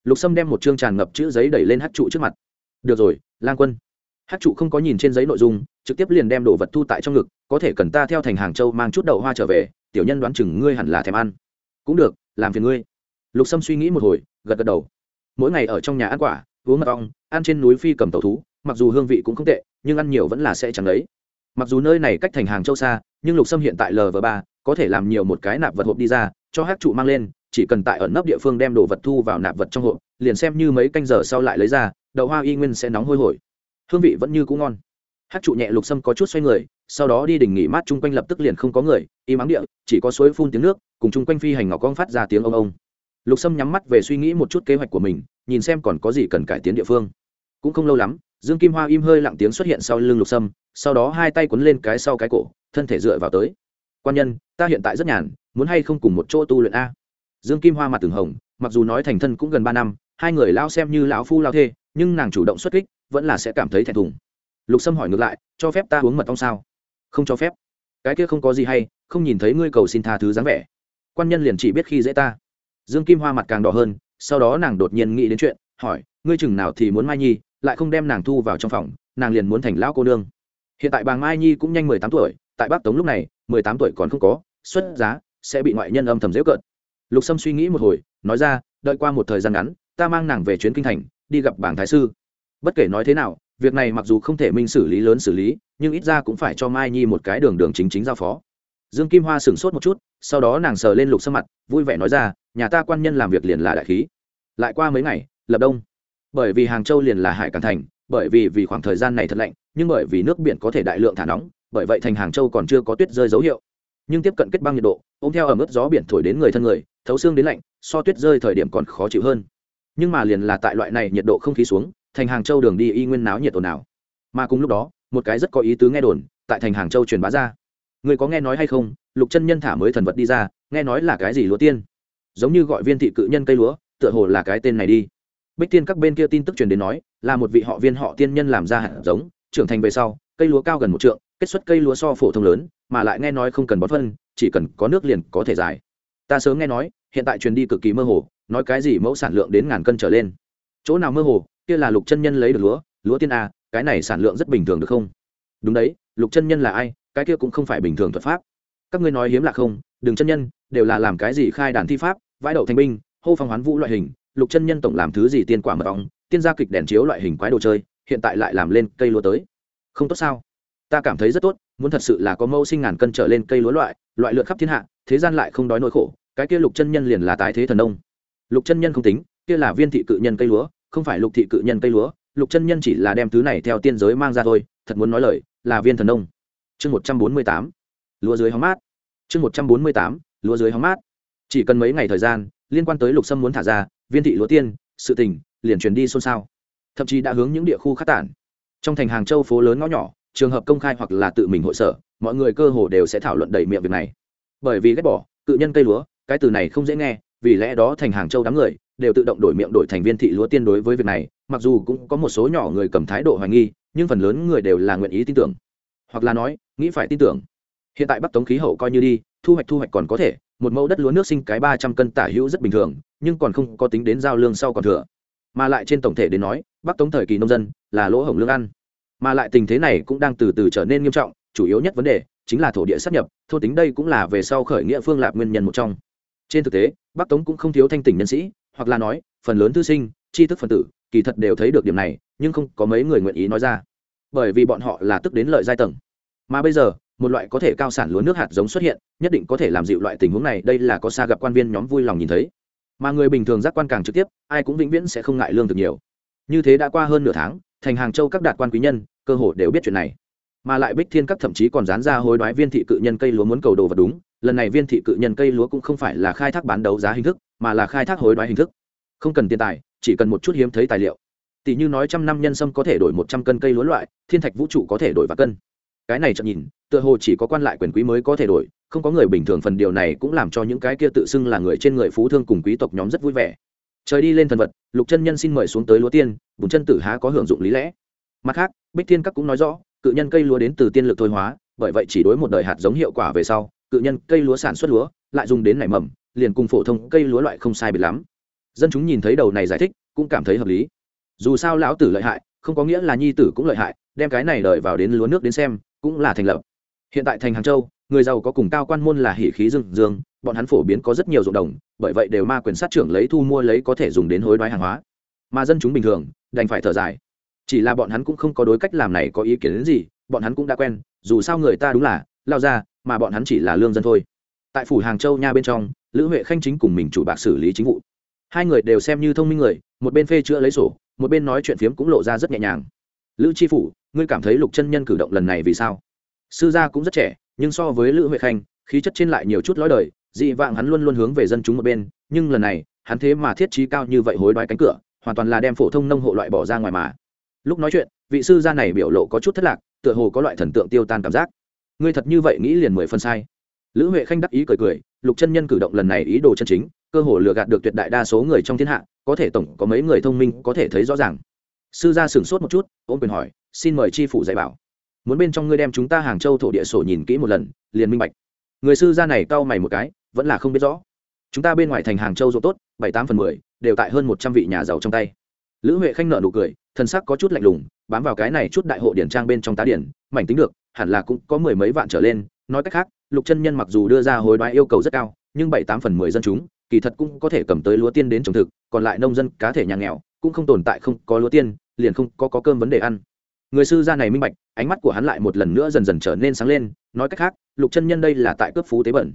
Lục sâm đem một chương tràn ngập chữ giấy đẩy lên hát trụ trước mặt. Được rồi, lang quân. Hát trụ không có nhìn trên giấy nội dung, trực tiếp liền đem đồ vật thu tại trong ngực, có thể cần ta theo thành hàng châu mang chút đậu hoa trở về, tiểu nhân đoán chừng ngươi hẳn là thèm ăn. Cũng được, làm phiền ngươi. Lục sâm suy nghĩ một hồi, gật gật đầu. Mỗi ngày ở trong nhà ăn quả, uống mật ong, ăn trên núi phi cầm tàu thú, mặc dù hương vị cũng không tệ, nhưng ăn nhiều vẫn là sẽ chẳng đấy mặc dù nơi này cách thành hàng châu xa nhưng lục sâm hiện tại lv ba, có thể làm nhiều một cái nạp vật hộp đi ra, cho hát trụ mang lên, chỉ cần tại ẩn nấp địa phương đem đồ vật thu vào nạp vật trong hộp, liền xem như mấy canh giờ sau lại lấy ra, đậu hoa y nguyên sẽ nóng hôi hổi. Hương vị vẫn như cũ ngon. Hát trụ nhẹ lục sâm có chút xoay người, sau đó đi đỉnh nghỉ mát chung quanh lập tức liền không có người, im ắng địa, chỉ có suối phun tiếng nước, cùng chung quanh phi hành ngọc con phát ra tiếng ông ông. Lục sâm nhắm mắt về suy nghĩ một chút kế hoạch của mình, nhìn xem còn có gì cần cải tiến địa phương. Cũng không lâu lắm, dương kim hoa im hơi lặng tiếng xuất hiện sau lưng lục sâm, sau đó hai tay quấn lên cái sau cái cổ thân thể dựa vào tới. Quan nhân, ta hiện tại rất nhàn, muốn hay không cùng một chỗ tu luyện a? Dương kim hoa mặt từng hồng, mặc dù nói thành thân cũng gần ba năm, hai người lao xem như lão phu lao thê, nhưng nàng chủ động xuất kích, vẫn là sẽ cảm thấy thẹn thùng. Lục sâm hỏi ngược lại, cho phép ta uống mật ong sao? Không cho phép. Cái kia không có gì hay, không nhìn thấy ngươi cầu xin tha thứ dáng vẻ. Quan nhân liền chỉ biết khi dễ ta. Dương kim hoa mặt càng đỏ hơn, sau đó nàng đột nhiên nghĩ đến chuyện, hỏi, ngươi chừng nào thì muốn mai nhi, lại không đem nàng thu vào trong phòng, nàng liền muốn thành lão cô nương. Hiện tại bà mai nhi cũng nhanh mười tám tuổi tại bắc tống lúc này, mười tám tuổi còn không có, xuất giá, sẽ bị ngoại nhân âm thầm dễu cợt. Lục sâm suy nghĩ một hồi, nói ra, đợi qua một thời gian ngắn, ta mang nàng về chuyến kinh thành, đi gặp bảng thái sư. Bất kể nói thế nào, việc này mặc dù không thể minh xử lý lớn xử lý, nhưng ít ra cũng phải cho mai nhi một cái đường đường chính chính giao phó. Dương kim hoa sửng sốt một chút, sau đó nàng sờ lên lục sâm mặt, vui vẻ nói ra, nhà ta quan nhân làm việc liền là đại khí. Lại qua mấy ngày, lập đông. Bởi vì hàng châu liền là hải cảng thành, bởi vì vì khoảng thời gian này thật lạnh, nhưng bởi vì nước biển có thể đại lượng thả nóng bởi vậy thành hàng châu còn chưa có tuyết rơi dấu hiệu. Nhưng tiếp cận kết băng nhiệt độ, ôm theo ở mức gió biển thổi đến người thân người, thấu xương đến lạnh, so tuyết rơi thời điểm còn khó chịu hơn. Nhưng mà liền là tại loại này nhiệt độ không khí xuống, thành hàng châu đường đi y nguyên náo nhiệt ồn ào. Mà cùng lúc đó, một cái rất có ý tứ nghe đồn, tại thành hàng châu truyền bá ra. Người có nghe nói hay không? Lục chân nhân thả mới thần vật đi ra, nghe nói là cái gì lúa tiên? Giống như gọi viên thị cự nhân cây lúa, tựa hồ là cái tên này đi. Bích tiên các bên kia tin tức truyền đến nói, là một vị họ viên họ tiên nhân làm ra hạt giống, trưởng thành về sau, cây lúa cao gần một trượng kết xuất cây lúa so phổ thông lớn, mà lại nghe nói không cần bón phân, chỉ cần có nước liền có thể dài. Ta sớm nghe nói, hiện tại truyền đi cực kỳ mơ hồ, nói cái gì mẫu sản lượng đến ngàn cân trở lên. Chỗ nào mơ hồ, kia là lục chân nhân lấy được lúa lúa tiên a cái này sản lượng rất bình thường được không? Đúng đấy, lục chân nhân là ai, cái kia cũng không phải bình thường thuật pháp. Các ngươi nói hiếm là không, đừng chân nhân, đều là làm cái gì khai đàn thi pháp, vãi đậu thành binh, hô phong hoán vũ loại hình, lục chân nhân tổng làm thứ gì tiên quả mật ong, tiên gia kịch đèn chiếu loại hình quái đồ chơi, hiện tại lại làm lên cây lúa tới. Không tốt sao? Ta cảm thấy rất tốt, muốn thật sự là có mâu sinh ngàn cân trở lên cây lúa loại loại lượn khắp thiên hạ, thế gian lại không đói nỗi khổ, cái kia lục chân nhân liền là tái thế thần nông. Lục chân nhân không tính, kia là viên thị cự nhân cây lúa, không phải lục thị cự nhân cây lúa, lục chân nhân chỉ là đem thứ này theo tiên giới mang ra thôi, thật muốn nói lời, là viên thần nông. Chương một trăm bốn mươi tám, lúa dưới hóng mát. Chương một trăm bốn mươi tám, lúa dưới hóng mát. Chỉ cần mấy ngày thời gian, liên quan tới lục sâm muốn thả ra, viên thị lúa tiên, sự tình, liền truyền đi xôn xao. Thậm chí đã hướng những địa khu khắc tản. Trong thành hàng châu phố lớn ngõ nhỏ trường hợp công khai hoặc là tự mình hội sở, mọi người cơ hồ đều sẽ thảo luận đầy miệng việc này. Bởi vì ghét bỏ, cự nhân cây lúa, cái từ này không dễ nghe, vì lẽ đó thành hàng châu đám người đều tự động đổi miệng đổi thành viên thị lúa tiên đối với việc này, mặc dù cũng có một số nhỏ người cầm thái độ hoài nghi, nhưng phần lớn người đều là nguyện ý tin tưởng. Hoặc là nói, nghĩ phải tin tưởng. Hiện tại bắc tống khí hậu coi như đi, thu hoạch thu hoạch còn có thể, một mẫu đất lúa nước sinh cái ba trăm cân tả hữu rất bình thường, nhưng còn không có tính đến giao lương sau còn thừa. Mà lại trên tổng thể đến nói, bắc tống thời kỳ nông dân là lỗ hổng lương ăn mà lại tình thế này cũng đang từ từ trở nên nghiêm trọng, chủ yếu nhất vấn đề chính là thổ địa sắp nhập, thô tính đây cũng là về sau khởi nghĩa phương lạp nguyên nhân một trong. Trên thực tế, bắc tống cũng không thiếu thanh tỉnh nhân sĩ, hoặc là nói, phần lớn thư sinh, tri thức phần tử, kỳ thật đều thấy được điểm này, nhưng không có mấy người nguyện ý nói ra. Bởi vì bọn họ là tức đến lợi giai tầng. Mà bây giờ, một loại có thể cao sản lúa nước hạt giống xuất hiện, nhất định có thể làm dịu loại tình huống này, đây là có xa gặp quan viên nhóm vui lòng nhìn thấy. Mà người bình thường giác quan càng trực tiếp, ai cũng vĩnh viễn sẽ không ngại lương thực nhiều. Như thế đã qua hơn nửa tháng, thành hàng châu các đạt quan quý nhân cơ hồ đều biết chuyện này. Mà lại bích thiên các thậm chí còn dán ra hối đoái viên thị cự nhân cây lúa muốn cầu đồ vật đúng, lần này viên thị cự nhân cây lúa cũng không phải là khai thác bán đấu giá hình thức, mà là khai thác hối đoái hình thức. Không cần tiền tài, chỉ cần một chút hiếm thấy tài liệu. Tỷ như nói trăm năm nhân sâm có thể đổi một trăm cân cây lúa loại, thiên thạch vũ trụ có thể đổi và cân. Cái này chậm nhìn, tựa hồ chỉ có quan lại quyền quý mới có thể đổi, không có người bình thường phần điều này cũng làm cho những cái kia tự xưng là người trên người phú thương cùng quý tộc nhóm rất vui vẻ. Trời đi lên thần vật, lục chân nhân xin mời xuống tới lúa tiên bùn chân tử há có hưởng dụng lý lẽ mặt khác, bích thiên các cũng nói rõ, cự nhân cây lúa đến từ tiên lực thôi hóa, bởi vậy chỉ đối một đời hạt giống hiệu quả về sau, cự nhân cây lúa sản xuất lúa, lại dùng đến nảy mầm, liền cùng phổ thông cây lúa loại không sai biệt lắm. Dân chúng nhìn thấy đầu này giải thích, cũng cảm thấy hợp lý. Dù sao lão tử lợi hại, không có nghĩa là nhi tử cũng lợi hại, đem cái này đợi vào đến lúa nước đến xem, cũng là thành lập. Hiện tại thành hàng châu, người giàu có cùng cao quan môn là hỉ khí dương dương bọn hắn phổ biến có rất nhiều ruộng đồng, bởi vậy đều ma quyền sát trưởng lấy thu mua lấy có thể dùng đến hối đoái hàng hóa. Mà dân chúng bình thường, đành phải thở dài chỉ là bọn hắn cũng không có đối cách làm này có ý kiến đến gì, bọn hắn cũng đã quen, dù sao người ta đúng là lao ra mà bọn hắn chỉ là lương dân thôi. Tại phủ hàng châu nha bên trong, lữ huệ khanh chính cùng mình chủ bạc xử lý chính vụ. Hai người đều xem như thông minh người, một bên phê chữa lấy sổ, một bên nói chuyện phiếm cũng lộ ra rất nhẹ nhàng. Lữ chi phủ, ngươi cảm thấy lục chân nhân cử động lần này vì sao? Sư gia cũng rất trẻ, nhưng so với lữ huệ khanh, khí chất trên lại nhiều chút lõi đời, dị vạng hắn luôn luôn hướng về dân chúng một bên, nhưng lần này, hắn thế mà thiết trí cao như vậy hối đoái cánh cửa, hoàn toàn là đem phổ thông nông hộ loại bỏ ra ngoài mà lúc nói chuyện, vị sư gia này biểu lộ có chút thất lạc, tựa hồ có loại thần tượng tiêu tan cảm giác. Ngươi thật như vậy nghĩ liền mười phân sai. Lữ huệ khanh đắc ý cười cười, lục chân nhân cử động lần này ý đồ chân chính, cơ hồ lừa gạt được tuyệt đại đa số người trong thiên hạ, có thể tổng có mấy người thông minh có thể thấy rõ ràng. Sư gia sửng sốt một chút ôm quyền hỏi, xin mời tri phủ dạy bảo. Muốn bên trong ngươi đem chúng ta hàng châu thổ địa sổ nhìn kỹ một lần, liền minh bạch. Người sư gia này cau mày một cái, vẫn là không biết rõ. Chúng ta bên ngoài thành hàng châu ruộng tốt, bảy tám phần mười, đều tại hơn một trăm vị nhà giàu trong tay. Lữ huệ khanh nợ nụ cười thân sắc có chút lạnh lùng bám vào cái này chút đại hộ điển trang bên trong tá điển mảnh tính được hẳn là cũng có mười mấy vạn trở lên. Nói cách khác lục chân nhân mặc dù đưa ra hối đoái yêu cầu rất cao nhưng bảy tám phần mười dân chúng kỳ thật cũng có thể cầm tới lúa tiên đến trồng thực còn lại nông dân cá thể nhà nghèo cũng không tồn tại không có lúa tiên liền không có, có cơm vấn đề ăn. Người sư gia này minh bạch ánh mắt của hắn lại một lần nữa dần dần trở nên sáng lên nói cách khác lục chân nhân đây là tại cướp phú tế bẩn.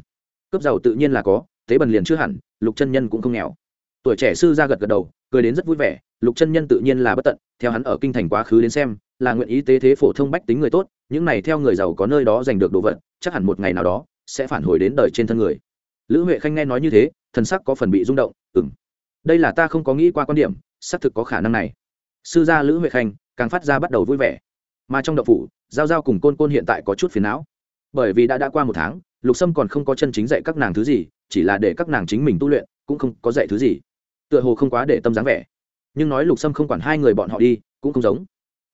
Cướp giàu tự nhiên là có tế bẩn liền chưa hẳn lục chân nhân cũng không nghèo. Tuổi trẻ sư gia gật gật đầu cười đến rất vui vẻ, lục chân nhân tự nhiên là bất tận, theo hắn ở kinh thành quá khứ đến xem, là nguyện ý tế thế phổ thông bách tính người tốt, những này theo người giàu có nơi đó giành được đồ vật, chắc hẳn một ngày nào đó, sẽ phản hồi đến đời trên thân người. Lữ huệ khanh nghe nói như thế, thần sắc có phần bị rung động ừng đây là ta không có nghĩ qua quan điểm, xác thực có khả năng này. Sư gia lữ huệ khanh càng phát ra bắt đầu vui vẻ. Mà trong đậu phủ, giao giao cùng côn côn hiện tại có chút phiền não. Bởi vì đã đã qua một tháng, lục sâm còn không có chân chính dạy các nàng thứ gì, chỉ là để các nàng chính mình tu luyện, cũng không có dạy thứ gì tựa hồ không quá để tâm dáng vẻ. Nhưng nói lục sâm không quản hai người bọn họ đi, cũng không giống.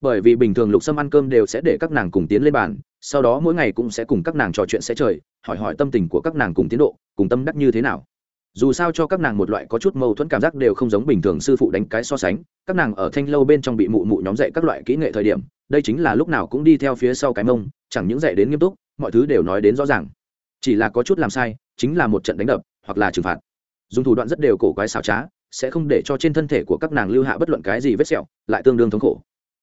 Bởi vì bình thường lục sâm ăn cơm đều sẽ để các nàng cùng tiến lên bàn, sau đó mỗi ngày cũng sẽ cùng các nàng trò chuyện sẽ trời, hỏi hỏi tâm tình của các nàng cùng tiến độ, cùng tâm đắc như thế nào. Dù sao cho các nàng một loại có chút mâu thuẫn cảm giác đều không giống bình thường sư phụ đánh cái so sánh, các nàng ở thanh lâu bên trong bị mụ mụ nhóm dạy các loại kỹ nghệ thời điểm, đây chính là lúc nào cũng đi theo phía sau cái mông, chẳng những dạy đến nghiêm túc, mọi thứ đều nói đến rõ ràng. Chỉ là có chút làm sai, chính là một trận đánh đập, hoặc là trừng phạt. Dùng thủ đoạn rất đều cổ quái xảo trá sẽ không để cho trên thân thể của các nàng lưu hạ bất luận cái gì vết sẹo, lại tương đương thống khổ.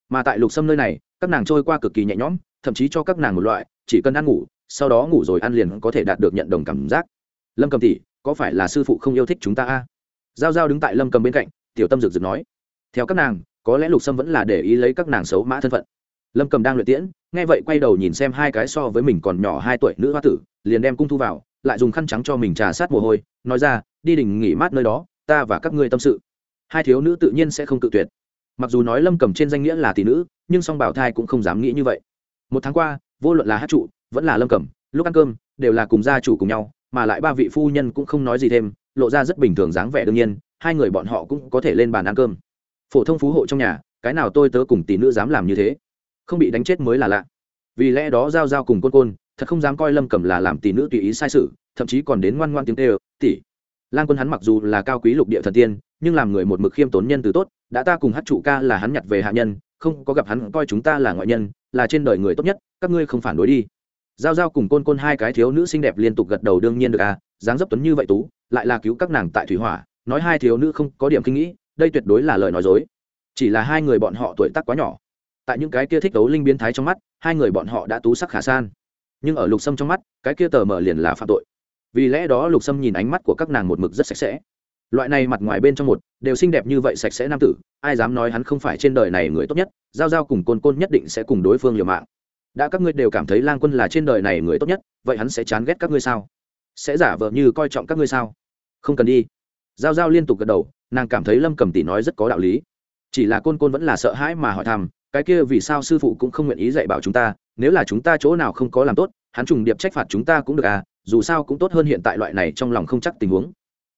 Mà tại lục sâm nơi này, các nàng trôi qua cực kỳ nhẹ nhõm, thậm chí cho các nàng một loại, chỉ cần ăn ngủ, sau đó ngủ rồi ăn liền có thể đạt được nhận đồng cảm giác. Lâm cầm tỷ, có phải là sư phụ không yêu thích chúng ta a? Giao giao đứng tại lâm cầm bên cạnh, tiểu tâm rực rực nói. Theo các nàng, có lẽ lục sâm vẫn là để ý lấy các nàng xấu mã thân phận. Lâm cầm đang luyện tiễn, nghe vậy quay đầu nhìn xem hai cái so với mình còn nhỏ hai tuổi nữ hoa tử, liền đem cung thu vào, lại dùng khăn trắng cho mình trà sát mồ hôi, nói ra, đi đình nghỉ mát nơi đó ta và các ngươi tâm sự. Hai thiếu nữ tự nhiên sẽ không tự tuyệt. Mặc dù nói lâm cầm trên danh nghĩa là tỷ nữ, nhưng song bảo thai cũng không dám nghĩ như vậy. Một tháng qua, vô luận là hát trụ, vẫn là lâm cầm, lúc ăn cơm, đều là cùng gia chủ cùng nhau, mà lại ba vị phu nhân cũng không nói gì thêm, lộ ra rất bình thường dáng vẻ đương nhiên, hai người bọn họ cũng có thể lên bàn ăn cơm. Phổ thông phú hộ trong nhà, cái nào tôi tớ cùng tỷ nữ dám làm như thế? Không bị đánh chết mới là lạ. Vì lẽ đó giao giao cùng côn côn, thật không dám coi lâm cầm là làm tỷ nữ tùy ý sai sự, thậm chí còn đến ngoan ngoan tiếng tê tỷ lan quân hắn mặc dù là cao quý lục địa thần tiên, nhưng làm người một mực khiêm tốn nhân từ tốt, đã ta cùng hát trụ ca là hắn nhặt về hạ nhân, không có gặp hắn coi chúng ta là ngoại nhân, là trên đời người tốt nhất, các ngươi không phản đối đi. Giao giao cùng côn côn hai cái thiếu nữ xinh đẹp liên tục gật đầu đương nhiên được à dáng dấp tuấn như vậy tú, lại là cứu các nàng tại thủy hỏa, nói hai thiếu nữ không có điểm kinh nghĩ, đây tuyệt đối là lời nói dối. Chỉ là hai người bọn họ tuổi tác quá nhỏ. Tại những cái kia thích đấu linh biến thái trong mắt, hai người bọn họ đã tú sắc khả san. Nhưng ở lục sâm trong mắt, cái kia tờ mở liền là phạm tội vì lẽ đó lục sâm nhìn ánh mắt của các nàng một mực rất sạch sẽ. Loại này mặt ngoài bên trong một, đều xinh đẹp như vậy sạch sẽ nam tử, ai dám nói hắn không phải trên đời này người tốt nhất, giao giao cùng côn côn nhất định sẽ cùng đối phương liều mạng. Đã các ngươi đều cảm thấy lang quân là trên đời này người tốt nhất, vậy hắn sẽ chán ghét các ngươi sao? Sẽ giả vờ như coi trọng các ngươi sao? Không cần đi. Giao giao liên tục gật đầu, nàng cảm thấy lâm cầm tỷ nói rất có đạo lý. Chỉ là côn côn vẫn là sợ hãi mà hỏi thăm, cái kia vì sao sư phụ cũng không nguyện ý dạy bảo chúng ta, nếu là chúng ta chỗ nào không có làm tốt, hắn trùng điệp trách phạt chúng ta cũng được à dù sao cũng tốt hơn hiện tại loại này trong lòng không chắc tình huống.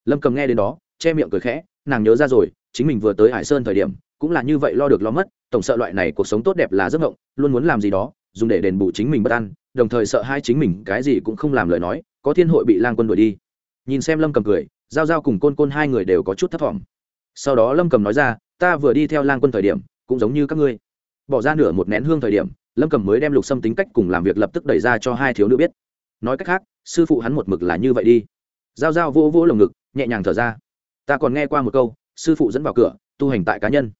Lâm cầm nghe đến đó, che miệng cười khẽ, nàng nhớ ra rồi, chính mình vừa tới hải sơn thời điểm, cũng là như vậy lo được lo mất, tổng sợ loại này cuộc sống tốt đẹp là giấc mộng, luôn muốn làm gì đó, dùng để đền bù chính mình bất an, đồng thời sợ hai chính mình cái gì cũng không làm lời nói, có thiên hội bị lang quân đuổi đi. Nhìn xem lâm cầm cười, giao giao cùng côn côn hai người đều có chút thấp t sau đó lâm cầm nói ra, ta vừa đi theo lang quân thời điểm, cũng giống như các ngươi. Bỏ ra nửa một nén hương thời điểm, lâm cầm mới đem lục xâm tính cách cùng làm việc lập tức đẩy ra cho hai thiếu nữ biết. Nói cách khác sư phụ hắn một mực là như vậy đi. Giao giao vỗ vỗ lồng ngực, nhẹ nhàng thở ra. Ta còn nghe qua một câu, sư phụ dẫn vào cửa, tu hành tại cá nhân.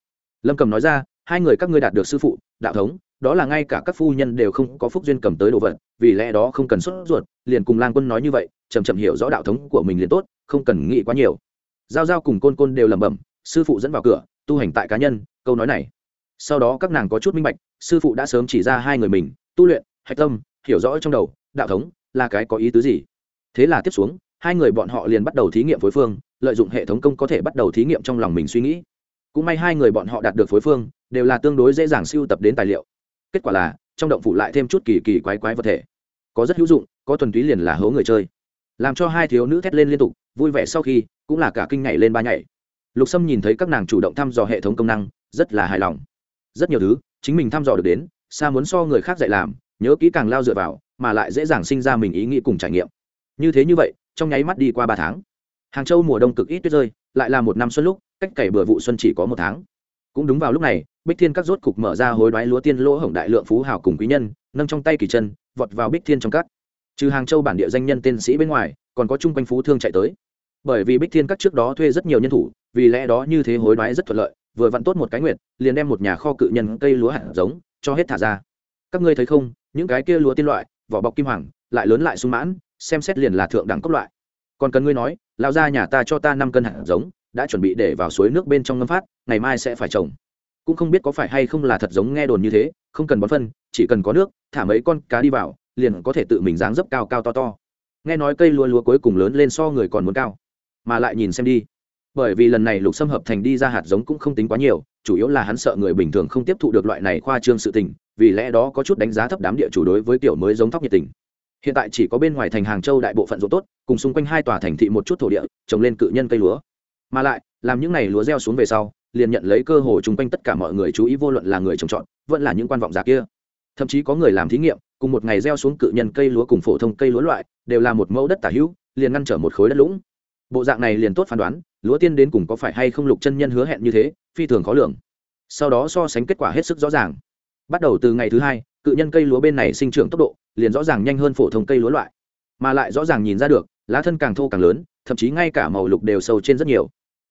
Lâm cầm nói ra, hai người các ngươi đạt được sư phụ, đạo thống, đó là ngay cả các phu nhân đều không có phúc duyên cầm tới đồ vật, vì lẽ đó không cần xuất ruột, liền cùng lang quân nói như vậy chầm chậm hiểu rõ đạo thống của mình liền tốt, không cần nghĩ quá nhiều. Giao giao cùng côn côn đều lẩm bẩm, sư phụ dẫn vào cửa, tu hành tại cá nhân, câu nói này. Sau đó các nàng có chút minh bạch, sư phụ đã sớm chỉ ra hai người mình, tu luyện, hạch tâm, hiểu rõ trong đầu, đạo thống là cái có ý tứ gì? Thế là tiếp xuống, hai người bọn họ liền bắt đầu thí nghiệm phối phương, lợi dụng hệ thống công có thể bắt đầu thí nghiệm trong lòng mình suy nghĩ. Cũng may hai người bọn họ đạt được phối phương, đều là tương đối dễ dàng siêu tập đến tài liệu. Kết quả là, trong động phủ lại thêm chút kỳ kỳ quái quái vật thể. Có rất hữu dụng, có thuần túy liền là hố người chơi. Làm cho hai thiếu nữ thét lên liên tục, vui vẻ sau khi, cũng là cả kinh nhảy lên ba nhảy. Lục sâm nhìn thấy các nàng chủ động thăm dò hệ thống công năng, rất là hài lòng. Rất nhiều thứ, chính mình thăm dò được đến, xa muốn so người khác dạy làm, nhớ kỹ càng lao dựa vào mà lại dễ dàng sinh ra mình ý nghĩ cùng trải nghiệm. Như thế như vậy, trong nháy mắt đi qua ba tháng, hàng châu mùa đông cực ít tuyết rơi, lại là một năm xuân lúc, cách cày bừa vụ xuân chỉ có một tháng. Cũng đúng vào lúc này, bích thiên các rốt cục mở ra hối đoái lúa tiên lỗ hổng đại lượng phú hào cùng quý nhân, nâng trong tay kỳ chân, vọt vào bích thiên trong các. Trừ hàng châu bản địa danh nhân tên sĩ bên ngoài, còn có chung quanh phú thương chạy tới. Bởi vì bích thiên các trước đó thuê rất nhiều nhân thủ, vì lẽ đó như thế hối đoái rất thuận lợi, vừa vặn tốt một cái nguyện liền đem một nhà kho cự nhân cây lúa hạt giống, cho hết thả ra. Các ngươi thấy không, những cái kia lúa tiên loại vỏ bọc kim hoàng, lại lớn lại sung mãn, xem xét liền là thượng đẳng cấp loại. Còn cần ngươi nói lao ra nhà ta cho ta năm cân hạt giống, đã chuẩn bị để vào suối nước bên trong ngâm phát, ngày mai sẽ phải trồng. Cũng không biết có phải hay không là thật giống nghe đồn như thế, không cần bón phân, chỉ cần có nước, thả mấy con cá đi vào, liền có thể tự mình dáng dấp cao cao to to. Nghe nói cây lúa lúa cuối cùng lớn lên so người còn muốn cao, mà lại nhìn xem đi bởi vì lần này lục xâm hợp thành đi ra hạt giống cũng không tính quá nhiều, chủ yếu là hắn sợ người bình thường không tiếp thụ được loại này khoa trương sự tình, vì lẽ đó có chút đánh giá thấp đám địa chủ đối với kiểu mới giống thóc nhiệt tình. Hiện tại chỉ có bên ngoài thành hàng châu đại bộ phận ruộng tốt, cùng xung quanh hai tòa thành thị một chút thổ địa, trồng lên cự nhân cây lúa. Mà lại, làm những này lúa gieo xuống về sau, liền nhận lấy cơ hội chung quanh tất cả mọi người chú ý vô luận là người trồng trọt, vẫn là những quan vọng giả kia. Thậm chí có người làm thí nghiệm, cùng một ngày gieo xuống cự nhân cây lúa cùng phổ thông cây lúa loại, đều là một mẫu đất tả hữu, liền ngăn trở một khối đất lũng bộ dạng này liền tốt phán đoán, lúa tiên đến cùng có phải hay không lục chân nhân hứa hẹn như thế, phi thường khó lường. Sau đó so sánh kết quả hết sức rõ ràng. Bắt đầu từ ngày thứ hai, cự nhân cây lúa bên này sinh trưởng tốc độ, liền rõ ràng nhanh hơn phổ thông cây lúa loại. Mà lại rõ ràng nhìn ra được, lá thân càng thô càng lớn, thậm chí ngay cả màu lục đều sâu trên rất nhiều.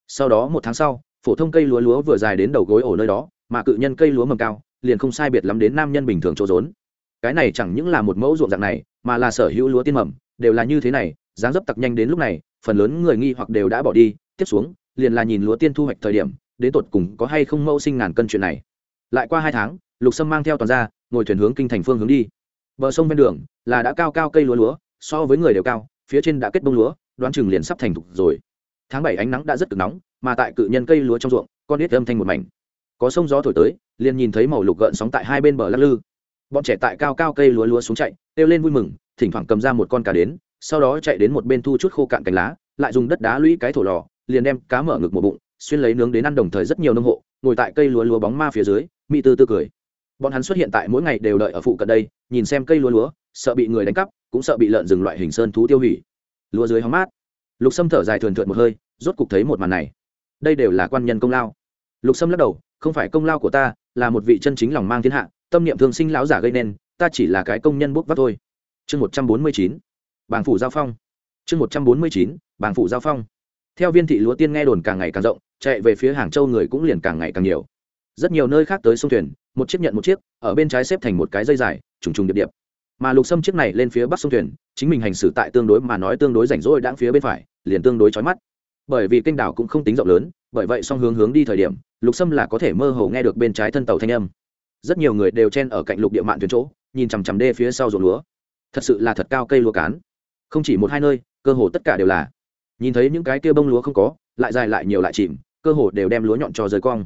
Sau đó một tháng sau, phổ thông cây lúa lúa vừa dài đến đầu gối ổ nơi đó, mà cự nhân cây lúa mầm cao, liền không sai biệt lắm đến nam nhân bình thường chỗ rốn. Cái này chẳng những là một mẫu ruộng dạng này, mà là sở hữu lúa tiên mầm, đều là như thế này, dáng dấp tặc nhanh đến lúc này phần lớn người nghi hoặc đều đã bỏ đi, tiếp xuống, liền là nhìn lúa tiên thu hoạch thời điểm, đến tột cùng có hay không mẫu sinh ngàn cân chuyện này. Lại qua hai tháng, lục sâm mang theo toàn ra ngồi thuyền hướng kinh thành phương hướng đi. Bờ sông ven đường là đã cao cao cây lúa lúa, so với người đều cao, phía trên đã kết bông lúa, đoán chừng liền sắp thành thục rồi. Tháng bảy ánh nắng đã rất cực nóng, mà tại cự nhân cây lúa trong ruộng, con ít âm thanh một mảnh. Có sông gió thổi tới, liền nhìn thấy màu lục gợn sóng tại hai bên bờ lắc lư. Bọn trẻ tại cao cao cây lúa lúa xuống chạy, kêu lên vui mừng, thỉnh thoảng cầm ra một con cá đến sau đó chạy đến một bên thu chút khô cạn cành lá, lại dùng đất đá lũy cái thổ lò, liền đem cá mở ngực một bụng, xuyên lấy nướng đến ăn đồng thời rất nhiều nông hộ, ngồi tại cây lúa lúa bóng ma phía dưới mỹ tư tư cười. Bọn hắn xuất hiện tại mỗi ngày đều đợi ở phụ cận đây, nhìn xem cây lúa lúa, sợ bị người đánh cắp, cũng sợ bị lợn rừng loại hình sơn thú tiêu hủy. Lúa dưới hóng mát. Lục sâm thở dài thường thượt một hơi, rốt cục thấy một màn này. Đây đều là quan nhân công lao. Lục sâm lắc đầu, không phải công lao của ta, là một vị chân chính lòng mang thiên hạ, tâm niệm thương sinh lão giả gây nên, ta chỉ là cái công nhân bốc vác thôi. Chương một trăm bốn mươi chín bàng phủ giao phong. Chương một trăm bốn mươi chín, bàng phủ giao phong. Theo viên thị lúa tiên nghe đồn càng ngày càng rộng, chạy về phía hàng châu người cũng liền càng ngày càng nhiều. Rất nhiều nơi khác tới sông thuyền, một chiếc nhận một chiếc, ở bên trái xếp thành một cái dây dài, trùng trùng điệp điệp. Mà lục sâm chiếc này lên phía bắc sông thuyền, chính mình hành xử tại tương đối mà nói tương đối rảnh rỗi đáng phía bên phải, liền tương đối chói mắt. Bởi vì kênh đảo cũng không tính rộng lớn, bởi vậy song hướng hướng đi thời điểm, lục sâm là có thể mơ hồ nghe được bên trái thân tàu thanh âm. Rất nhiều người đều chen ở cạnh lục địa mạn thuyền chỗ, nhìn chằm chằm đê phía sau ruộng lúa. Thật sự là thật cao cây lúa cán không chỉ một hai nơi, cơ hồ tất cả đều là. Nhìn thấy những cái kia bông lúa không có, lại dài lại nhiều lại chìm, cơ hồ đều đem lúa nhọn cho rơi cong.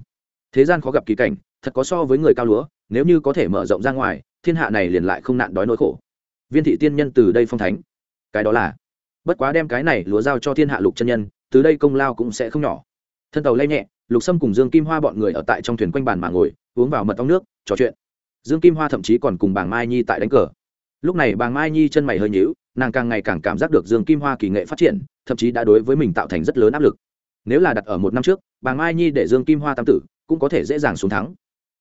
Thế gian khó gặp kỳ cảnh, thật có so với người cao lúa, nếu như có thể mở rộng ra ngoài, thiên hạ này liền lại không nạn đói nỗi khổ. Viên thị tiên nhân từ đây phong thánh. Cái đó là, bất quá đem cái này lúa giao cho thiên hạ lục chân nhân, từ đây công lao cũng sẽ không nhỏ. Thân tàu lay nhẹ, lục sâm cùng dương kim hoa bọn người ở tại trong thuyền quanh bàn mà ngồi, uống vào mật ong nước, trò chuyện. Dương kim hoa thậm chí còn cùng bàng mai nhi tại đánh cờ. Lúc này bàng mai nhi chân mày hơi nhíu nàng càng ngày càng cảm giác được dương kim hoa kỳ nghệ phát triển, thậm chí đã đối với mình tạo thành rất lớn áp lực. Nếu là đặt ở một năm trước bàng mai nhi để dương kim hoa tam tử cũng có thể dễ dàng xuống thắng.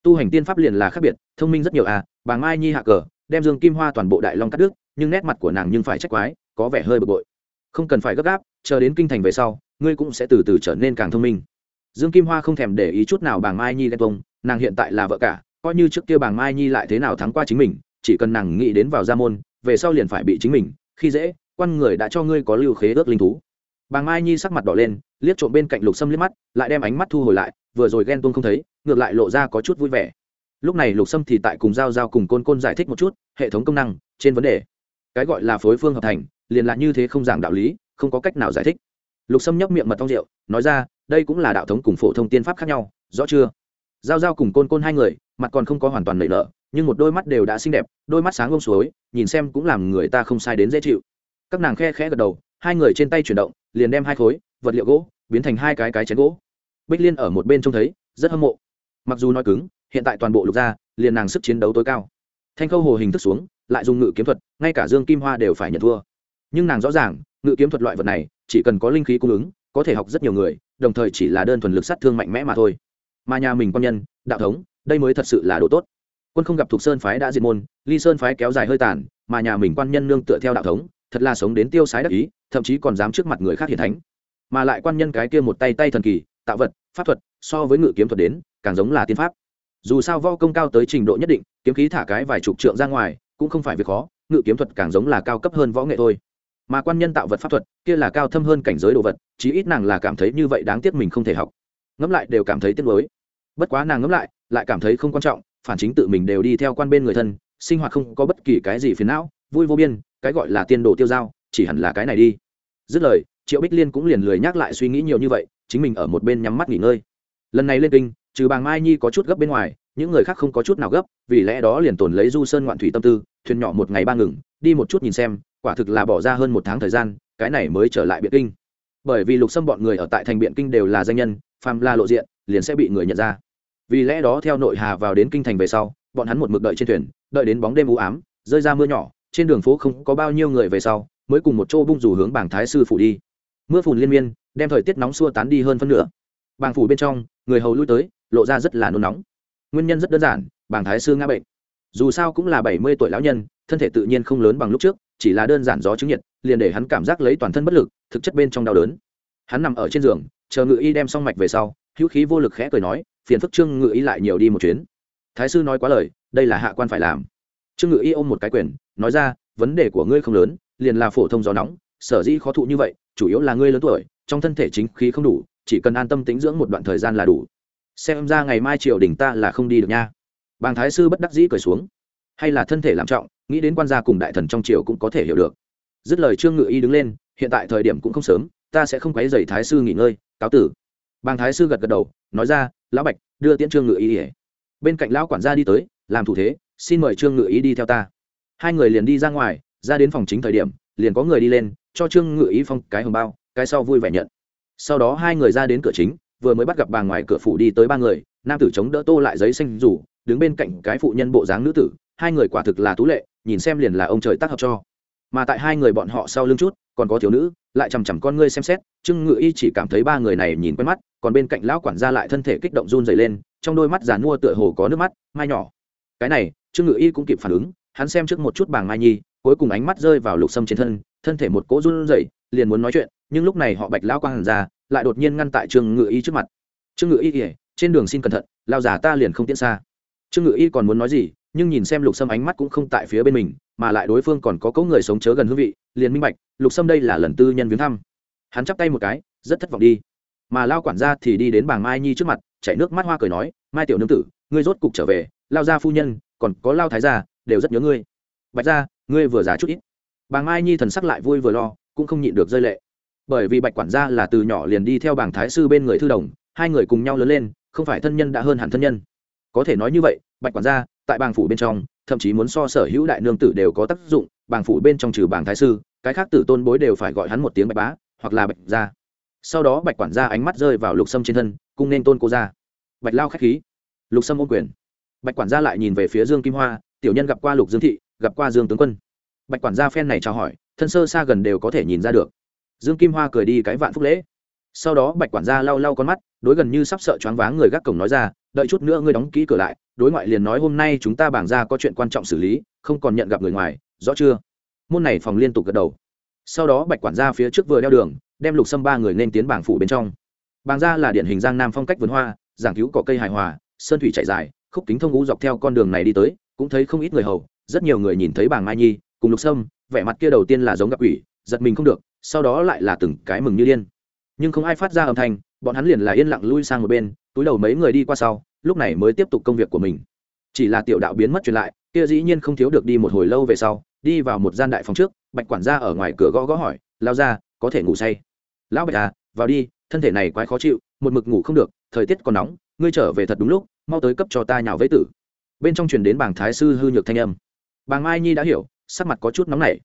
Tu hành tiên pháp liền là khác biệt, thông minh rất nhiều à bàng mai nhi hạ cờ, đem dương kim hoa toàn bộ đại long cắt đứt, nhưng nét mặt của nàng nhưng phải trách quái, có vẻ hơi bực bội. Không cần phải gấp gáp, chờ đến kinh thành về sau, ngươi cũng sẽ từ từ trở nên càng thông minh. Dương kim hoa không thèm để ý chút nào bàng mai nhi ghen tông nàng hiện tại là vợ cả, coi như trước kia bàng mai nhi lại thế nào thắng qua chính mình, chỉ cần nàng nghĩ đến vào gia môn, về sau liền phải bị chính mình khi dễ, quan người đã cho ngươi có lưu khế ước linh thú. Bàng mai nhi sắc mặt đỏ lên, liếc trộm bên cạnh lục sâm liếc mắt, lại đem ánh mắt thu hồi lại, vừa rồi ghen tuông không thấy, ngược lại lộ ra có chút vui vẻ. Lúc này lục sâm thì tại cùng giao giao cùng côn côn giải thích một chút, hệ thống công năng, trên vấn đề. Cái gọi là phối phương hợp thành, liền là như thế không giảng đạo lý, không có cách nào giải thích. Lục sâm nhấp miệng mật thong rượu, nói ra, đây cũng là đạo thống cùng phổ thông tiên pháp khác nhau, rõ chưa? Giao giao cùng côn côn hai người, mặt còn không có hoàn toàn lệ nở nhưng một đôi mắt đều đã xinh đẹp, đôi mắt sáng ông suối, nhìn xem cũng làm người ta không sai đến dễ chịu. Các nàng khe khẽ gật đầu, hai người trên tay chuyển động, liền đem hai khối vật liệu gỗ biến thành hai cái cái chén gỗ. Bích liên ở một bên trông thấy, rất hâm mộ. Mặc dù nói cứng, hiện tại toàn bộ lục gia, liền nàng sức chiến đấu tối cao. Thanh khâu hồ hình thức xuống, lại dùng ngự kiếm thuật, ngay cả dương kim hoa đều phải nhận thua. Nhưng nàng rõ ràng, ngự kiếm thuật loại vật này, chỉ cần có linh khí cung ứng, có thể học rất nhiều người, đồng thời chỉ là đơn thuần lực sát thương mạnh mẽ mà thôi. Mà nhà mình quan nhân, đạo thống, đây mới thật sự là độ tốt quân không gặp thuộc sơn phái đã diệt môn, ly sơn phái kéo dài hơi tàn, mà nhà mình quan nhân nương tựa theo đạo thống, thật là sống đến tiêu sái đắc ý, thậm chí còn dám trước mặt người khác hiển thánh. Mà lại quan nhân cái kia một tay tay thần kỳ, tạo vật, pháp thuật, so với ngự kiếm thuật đến, càng giống là tiên pháp. Dù sao vo công cao tới trình độ nhất định, kiếm khí thả cái vài chục trượng ra ngoài, cũng không phải việc khó, ngự kiếm thuật càng giống là cao cấp hơn võ nghệ thôi. Mà quan nhân tạo vật pháp thuật, kia là cao thâm hơn cảnh giới đồ vật, chí ít nàng là cảm thấy như vậy đáng tiếc mình không thể học. Ngẫm lại đều cảm thấy tiếc mới bất quá nàng ngẫm lại lại cảm thấy không quan trọng phản chính tự mình đều đi theo quan bên người thân, sinh hoạt không có bất kỳ cái gì phiền não, vui vô biên, cái gọi là tiên đồ tiêu dao chỉ hẳn là cái này đi. Dứt lời, triệu bích liên cũng liền lười nhắc lại suy nghĩ nhiều như vậy, chính mình ở một bên nhắm mắt nghỉ ngơi. Lần này lên kinh, trừ bàng mai nhi có chút gấp bên ngoài, những người khác không có chút nào gấp, vì lẽ đó liền tồn lấy du sơn ngoạn thủy tâm tư, thuyền nhỏ một ngày ba ngừng, đi một chút nhìn xem, quả thực là bỏ ra hơn một tháng thời gian, cái này mới trở lại biện kinh. Bởi vì lục xâm bọn người ở tại thành biện kinh đều là danh nhân, phàm la lộ diện, liền sẽ bị người nhận ra vì lẽ đó theo nội hà vào đến kinh thành về sau, bọn hắn một mực đợi trên thuyền, đợi đến bóng đêm u ám, rơi ra mưa nhỏ, trên đường phố không có bao nhiêu người về sau, mới cùng một chỗ bung rủ hướng bảng thái sư phủ đi. Mưa phùn liên miên, đem thời tiết nóng xua tán đi hơn phân nửa. Bảng phủ bên trong, người hầu lui tới, lộ ra rất là nôn nóng. Nguyên nhân rất đơn giản, bảng thái sư ngã bệnh. Dù sao cũng là bảy mươi tuổi lão nhân, thân thể tự nhiên không lớn bằng lúc trước, chỉ là đơn giản gió chứng nhiệt, liền để hắn cảm giác lấy toàn thân bất lực, thực chất bên trong đau đớn. Hắn nằm ở trên giường, chờ ngự y đem xong mạch về sau, hữu khí vô lực khẽ cười nói phiền phức trương ngự y lại nhiều đi một chuyến. Thái sư nói quá lời, đây là hạ quan phải làm. Trương ngự y ôm một cái quyền, nói ra, vấn đề của ngươi không lớn, liền là phổ thông gió nóng, sở dĩ khó thụ như vậy, chủ yếu là ngươi lớn tuổi, trong thân thể chính khí không đủ, chỉ cần an tâm tính dưỡng một đoạn thời gian là đủ. Xem ra ngày mai triều đình ta là không đi được nha. Bàng thái sư bất đắc dĩ cười xuống. Hay là thân thể làm trọng, nghĩ đến quan gia cùng đại thần trong triều cũng có thể hiểu được. Dứt lời trương ngự y đứng lên, hiện tại thời điểm cũng không sớm, ta sẽ không quấy dày thái sư nghỉ ngơi, cáo tử. Bàng thái sư gật gật đầu, nói ra lão bạch, đưa tiễn trương ngự ý ỉa bên cạnh lão quản gia đi tới, làm thủ thế, xin mời trương ngự ý đi theo ta. Hai người liền đi ra ngoài, ra đến phòng chính thời điểm, liền có người đi lên, cho trương ngự ý phong cái hồng bao, cái sau vui vẻ nhận. Sau đó hai người ra đến cửa chính, vừa mới bắt gặp bà ngoài cửa phủ đi tới ba người, nam tử chống đỡ tô lại giấy xanh rủ, đứng bên cạnh cái phụ nhân bộ dáng nữ tử, hai người quả thực là tú lệ, nhìn xem liền là ông trời tác hợp cho mà tại hai người bọn họ sau lưng chút, còn có thiếu nữ, lại chằm chằm con ngươi xem xét, trương ngự y chỉ cảm thấy ba người này nhìn quen mắt, còn bên cạnh lão quản gia lại thân thể kích động run dày lên, trong đôi mắt giàn mua tựa hồ có nước mắt, mai nhỏ. Cái này, trương ngự y cũng kịp phản ứng, hắn xem trước một chút bảng mai nhi, cuối cùng ánh mắt rơi vào lục sâm trên thân thân thể một cỗ run rẩy, liền muốn nói chuyện, nhưng lúc này họ bạch lão quang hàn ra, lại đột nhiên ngăn tại trương ngự y trước mặt. Trương ngự y kể trên đường xin cẩn thận, lao giả ta liền không tiễn xa. Trương ngự y còn muốn nói gì, nhưng nhìn xem lục sâm ánh mắt cũng không tại phía bên mình mà lại đối phương còn có cấu người sống chớ gần hương vị, liền minh bạch, lục sâm đây là lần tư nhân viếng thăm. Hắn chắp tay một cái, rất thất vọng đi. Mà lao quản gia thì đi đến bảng mai nhi trước mặt, chảy nước mắt hoa cười nói, mai tiểu nương tử, ngươi rốt cục trở về, lao gia phu nhân, còn có lao thái gia, đều rất nhớ ngươi. Bạch gia, ngươi vừa già chút ít. Bàng mai nhi thần sắc lại vui vừa lo, cũng không nhịn được rơi lệ. Bởi vì bạch quản gia là từ nhỏ liền đi theo bảng thái sư bên người thư đồng, hai người cùng nhau lớn lên, không phải thân nhân đã hơn hẳn thân nhân. Có thể nói như vậy, bạch quản gia, tại bàng phủ bên trong thậm chí muốn so sở hữu đại nương tử đều có tác dụng, bàng phủ bên trong trừ bảng thái sư, cái khác tử tôn bối đều phải gọi hắn một tiếng bạch bá, hoặc là bạch gia. Sau đó bạch quản gia ánh mắt rơi vào lục sâm trên thân, cung nên tôn cô gia. Bạch lao k h á c h khí. Lục sâm ôm quyền. Bạch quản gia lại nhìn về phía dương kim hoa, tiểu nhân gặp qua lục dương thị, gặp qua dương tướng quân. Bạch quản gia phen này chào hỏi, thân sơ xa gần đều có thể nhìn ra được. Dương kim hoa cười đi cái vạn phúc lễ sau đó bạch quản gia lau lau con mắt, đối gần như sắp sợ choáng váng người gác cổng nói ra, đợi chút nữa ngươi đóng kỹ cửa lại, đối ngoại liền nói hôm nay chúng ta bảng ra có chuyện quan trọng xử lý, không còn nhận gặp người ngoài, rõ chưa? Môn này phòng liên tục gật đầu. Sau đó bạch quản gia phía trước vừa đeo đường, đem lục xâm ba người nên tiến bảng phủ bên trong. Bảng ra là điển hình giang nam phong cách vườn hoa, giảng cứu cỏ cây hài hòa, sơn thủy chạy dài, khúc kính thông ngũ dọc theo con đường này đi tới, cũng thấy không ít người hầu, rất nhiều người nhìn thấy bảng mai nhi, cùng lục sâm, vẻ mặt kia đầu tiên là giống gặp ủy giật mình không được, sau đó lại là từng cái mừng như điên nhưng không ai phát ra âm thanh, bọn hắn liền là yên lặng lui sang một bên, túi đầu mấy người đi qua sau, lúc này mới tiếp tục công việc của mình. Chỉ là tiểu đạo biến mất truyền lại, kia dĩ nhiên không thiếu được đi một hồi lâu về sau, đi vào một gian đại phòng trước, bạch quản gia ở ngoài cửa gõ gõ hỏi lao ra có thể ngủ say? Lão bạch à vào đi, thân thể này quái khó chịu, một mực ngủ không được, thời tiết còn nóng, ngươi trở về thật đúng lúc, mau tới cấp cho ta nhào vẫy tử. Bên trong truyền đến bảng thái sư hư nhược thanh âm. Bàng mai nhi đã hiểu, sắc mặt có chút nóng nảy.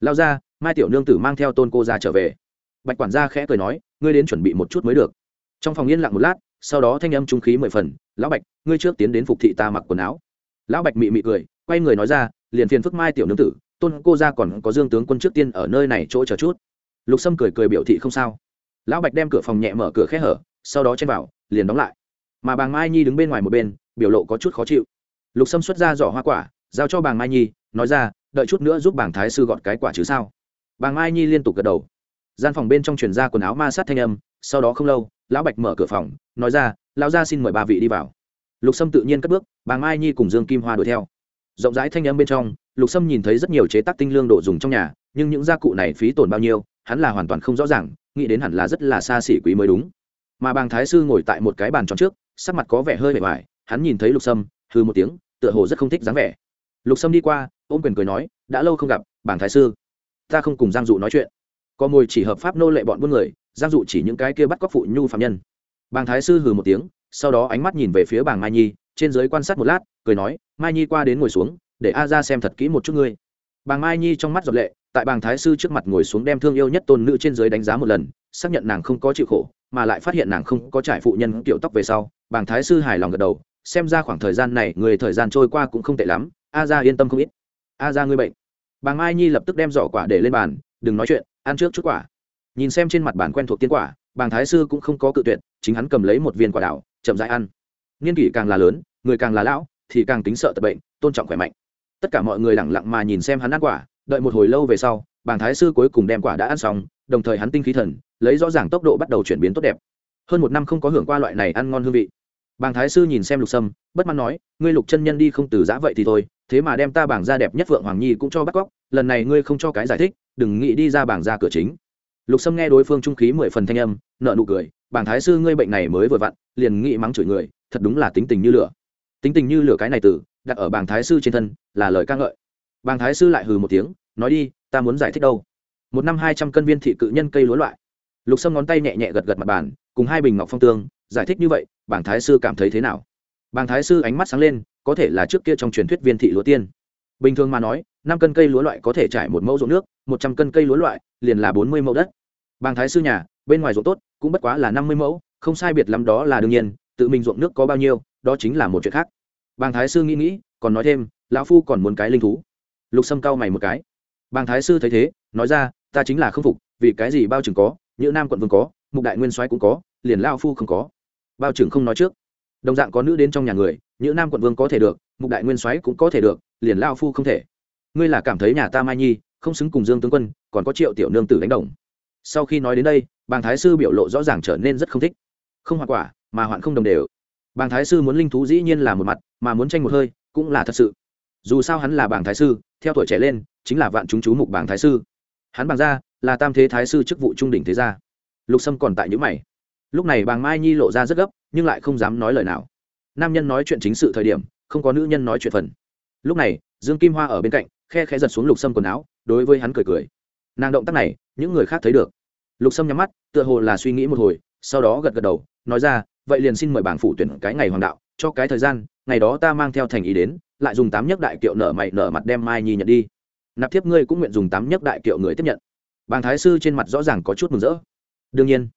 Lao ra mai tiểu nương tử mang theo tôn cô ra trở về. Bạch quản gia khẽ cười nói ngươi đến chuẩn bị một chút mới được. Trong phòng yên lặng một lát, sau đó thanh âm trung khí mười phần, lão bạch, ngươi trước tiến đến phục thị ta mặc quần áo. Lão bạch mị mị cười, quay người nói ra, liền phiền phức mai tiểu nương tử, tôn cô ra còn có dương tướng quân trước tiên ở nơi này chỗ chờ chút. Lục sâm cười cười biểu thị không sao. Lão bạch đem cửa phòng nhẹ mở cửa khẽ hở, sau đó chen vào, liền đóng lại. Mà bàng mai nhi đứng bên ngoài một bên, biểu lộ có chút khó chịu. Lục sâm xuất ra giỏ hoa quả, giao cho bàng mai nhi, nói ra, đợi chút nữa giúp bàng thái sư gọt cái quả chứ sao? Bàng mai nhi liên tục gật đầu gian phòng bên trong truyền ra quần áo ma sát thanh âm, sau đó không lâu, lão bạch mở cửa phòng, nói ra, lão gia xin mời ba vị đi vào. Lục sâm tự nhiên cất bước, bà mai nhi cùng dương kim hoa đuổi theo. Rộng rãi thanh âm bên trong, lục sâm nhìn thấy rất nhiều chế tác tinh lương đồ dùng trong nhà, nhưng những gia cụ này phí tổn bao nhiêu, hắn là hoàn toàn không rõ ràng, nghĩ đến hẳn là rất là xa xỉ quý mới đúng. Mà bàng thái sư ngồi tại một cái bàn tròn trước, sắc mặt có vẻ hơi bề ngoài, hắn nhìn thấy lục sâm hư một tiếng, tựa hồ rất không thích dáng vẻ. Lục sâm đi qua, ôm quyền cười nói, đã lâu không gặp, bàng thái sư, ta không cùng giang dụ nói chuyện có mồi chỉ hợp pháp nô lệ bọn buôn người, giang dụ chỉ những cái kia bắt cóc phụ nhu phạm nhân. Bàng thái sư hừ một tiếng, sau đó ánh mắt nhìn về phía bàng mai nhi, trên giới quan sát một lát, cười nói, mai nhi qua đến ngồi xuống, để a ra xem thật kỹ một chút ngươi. Bàng mai nhi trong mắt giọt lệ, tại bàng thái sư trước mặt ngồi xuống đem thương yêu nhất tôn nữ trên giới đánh giá một lần, xác nhận nàng không có chịu khổ, mà lại phát hiện nàng không có trải phụ nhân kiểu tóc về sau. Bàng thái sư hài lòng gật đầu, xem ra khoảng thời gian này người thời gian trôi qua cũng không tệ lắm, a ra yên tâm không ít. A ra ngươi bệnh. Bàng mai nhi lập tức đem giỏ quả để lên bàn, đừng nói chuyện ăn trước chút quả. Nhìn xem trên mặt bản quen thuộc tiên quả, bàng thái sư cũng không có cự tuyệt, chính hắn cầm lấy một viên quả đảo, chậm dãi ăn. Niên kỷ càng là lớn, người càng là lão, thì càng tính sợ tập bệnh, tôn trọng khỏe mạnh. Tất cả mọi người lẳng lặng mà nhìn xem hắn ăn quả, đợi một hồi lâu về sau, bàng thái sư cuối cùng đem quả đã ăn xong, đồng thời hắn tinh khí thần, lấy rõ ràng tốc độ bắt đầu chuyển biến tốt đẹp. Hơn một năm không có hưởng qua loại này ăn ngon hương vị. Bàng thái sư nhìn xem lục sâm, bất mãn nói, ngươi lục chân nhân đi không từ giã vậy thì thôi, thế mà đem ta bảng ra đẹp nhất vượng hoàng nhi cũng cho bắt cóc lần này ngươi không cho cái giải thích, đừng nghĩ đi ra bảng ra cửa chính. Lục sâm nghe đối phương trung khí mười phần thanh âm nợ nụ cười, bảng thái sư ngươi bệnh này mới vừa vặn, liền nghĩ mắng chửi người, thật đúng là tính tình như lửa. Tính tình như lửa cái này từ, đặt ở bảng thái sư trên thân, là lời ca ngợi. Bảng thái sư lại hừ một tiếng, nói đi, ta muốn giải thích đâu? Một năm hai trăm cân viên thị cự nhân cây lúa loại. Lục sâm ngón tay nhẹ nhẹ gật gật mặt bàn, cùng hai bình ngọc phong tương, giải thích như vậy, bảng thái sư cảm thấy thế nào? Bảng thái sư ánh mắt sáng lên, có thể là trước kia trong truyền thuyết viên thị lúa tiên bình thường mà nói, năm cân cây lúa loại có thể trải một mẫu ruộng nước, một trăm cân cây lúa loại liền là bốn mươi mẫu đất. Bàng thái sư nhà, bên ngoài ruộng tốt cũng bất quá là năm mươi mẫu, không sai biệt lắm đó là đương nhiên, tự mình ruộng nước có bao nhiêu, đó chính là một chuyện khác. Bàng thái sư nghĩ nghĩ, còn nói thêm, lão phu còn muốn cái linh thú. Lục sâm cao mày một cái. Bàng thái sư thấy thế, nói ra, ta chính là không phục, vì cái gì bao chừng có, như nam quận vương có, mục đại nguyên soái cũng có, liền lao phu không có. Bao chừng không nói trước. Đồng dạng có nữ đến trong nhà người, như nam quận vương có thể được, mục đại nguyên soái cũng có thể được liền lao phu không thể. Ngươi là cảm thấy nhà ta mai nhi, không xứng cùng dương tướng quân, còn có triệu tiểu nương tử đánh đồng. Sau khi nói đến đây, bàng thái sư biểu lộ rõ ràng trở nên rất không thích. Không hoạn quả, mà hoạn không đồng đều. Bàng thái sư muốn linh thú dĩ nhiên là một mặt, mà muốn tranh một hơi, cũng là thật sự. Dù sao hắn là Bàng thái sư, theo tuổi trẻ lên, chính là vạn chúng chú mục Bàng thái sư. Hắn bàng ra là tam thế thái sư chức vụ trung đỉnh thế gia. Lục sâm còn tại những mày. Lúc này bàng mai nhi lộ ra rất gấp, nhưng lại không dám nói lời nào. Nam nhân nói chuyện chính sự thời điểm, không có nữ nhân nói chuyện phần lúc này, dương kim hoa ở bên cạnh, khe khẽ giật xuống lục sâm quần áo, đối với hắn cười cười. Nàng động tác này, những người khác thấy được. Lục sâm nhắm mắt, tựa hồ là suy nghĩ một hồi, sau đó gật gật đầu, nói ra, vậy liền xin mời bảng phủ tuyển cái ngày hoàng đạo, cho cái thời gian, ngày đó ta mang theo thành ý đến, lại dùng tám nhất đại kiệu nở mày nở mặt đem mai nhi nhận đi. Nạp thiếp ngươi cũng nguyện dùng tám nhất đại kiệu người tiếp nhận. Bàng thái sư trên mặt rõ ràng có chút mừng rỡ. Đương nhiên.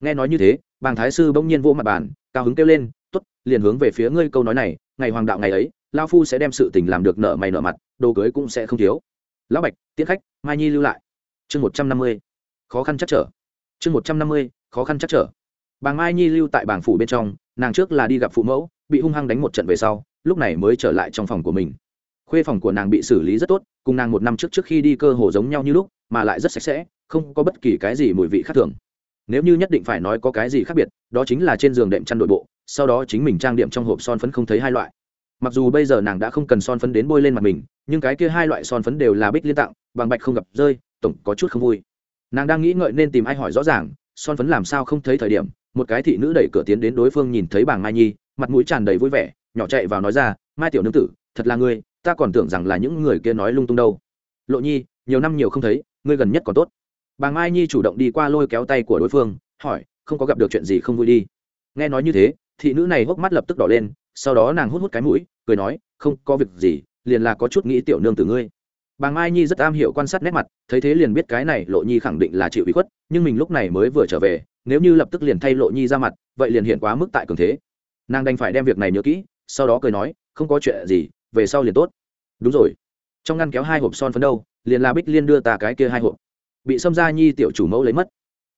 Nghe nói như thế, bàng thái sư bỗng nhiên vô mặt bàn, cao hứng kêu lên t ố t liền hướng về phía ngươi câu nói này, ngày hoàng đạo ngày ấy lao phu sẽ đem sự tình làm được nợ mày nợ mặt, đồ cưới cũng sẽ không thiếu. Lão bạch, tiễn khách, mai nhi lưu lại. Chương một trăm năm mươi, khó khăn chắc trở. Chương một trăm năm mươi, khó khăn chắc trở. Bà mai nhi lưu tại bảng phủ bên trong, nàng trước là đi gặp phụ mẫu, bị hung hăng đánh một trận về sau, lúc này mới trở lại trong phòng của mình. Khuê phòng của nàng bị xử lý rất tốt, cùng nàng một năm trước trước khi đi cơ hồ giống nhau như lúc, mà lại rất sạch sẽ, không có bất kỳ cái gì mùi vị khác thường. Nếu như nhất định phải nói có cái gì khác biệt, đó chính là trên giường đệm chăn đội bộ, sau đó chính mình trang điểm trong hộp son phấn không thấy hai loại mặc dù bây giờ nàng đã không cần son phấn đến bôi lên mặt mình, nhưng cái kia hai loại son phấn đều là bích liên tặng, bằng bạch không gặp rơi, tổng có chút không vui. Nàng đang nghĩ ngợi nên tìm ai hỏi rõ ràng, son phấn làm sao không thấy thời điểm, một cái thị nữ đẩy cửa tiến đến đối phương nhìn thấy bảng mai nhi, mặt mũi tràn đầy vui vẻ, nhỏ chạy vào nói ra, mai tiểu nương tử, thật là ngươi, ta còn tưởng rằng là những người kia nói lung tung đâu. Lộ nhi, nhiều năm nhiều không thấy, ngươi gần nhất còn tốt. Bà mai nhi chủ động đi qua lôi kéo tay của đối phương, hỏi, không có gặp được chuyện gì không vui đi? Nghe nói như thế, thị nữ này hốc mắt lập tức đỏ lên sau đó nàng hút hút cái mũi, cười nói, không có việc gì, liền là có chút nghĩ tiểu nương từ ngươi. Bà mai nhi rất am hiểu quan sát nét mặt, thấy thế liền biết cái này lộ nhi khẳng định là chịu ý khuất, nhưng mình lúc này mới vừa trở về, nếu như lập tức liền thay lộ nhi ra mặt, vậy liền hiện quá mức tại cường thế. Nàng đành phải đem việc này nhớ kỹ, sau đó cười nói, không có chuyện gì, về sau liền tốt. Đúng rồi. Trong ngăn kéo hai hộp son phấn đâu, liền là bích liên đưa ta cái kia hai hộp. Bị xâm gia nhi tiểu chủ mẫu lấy mất.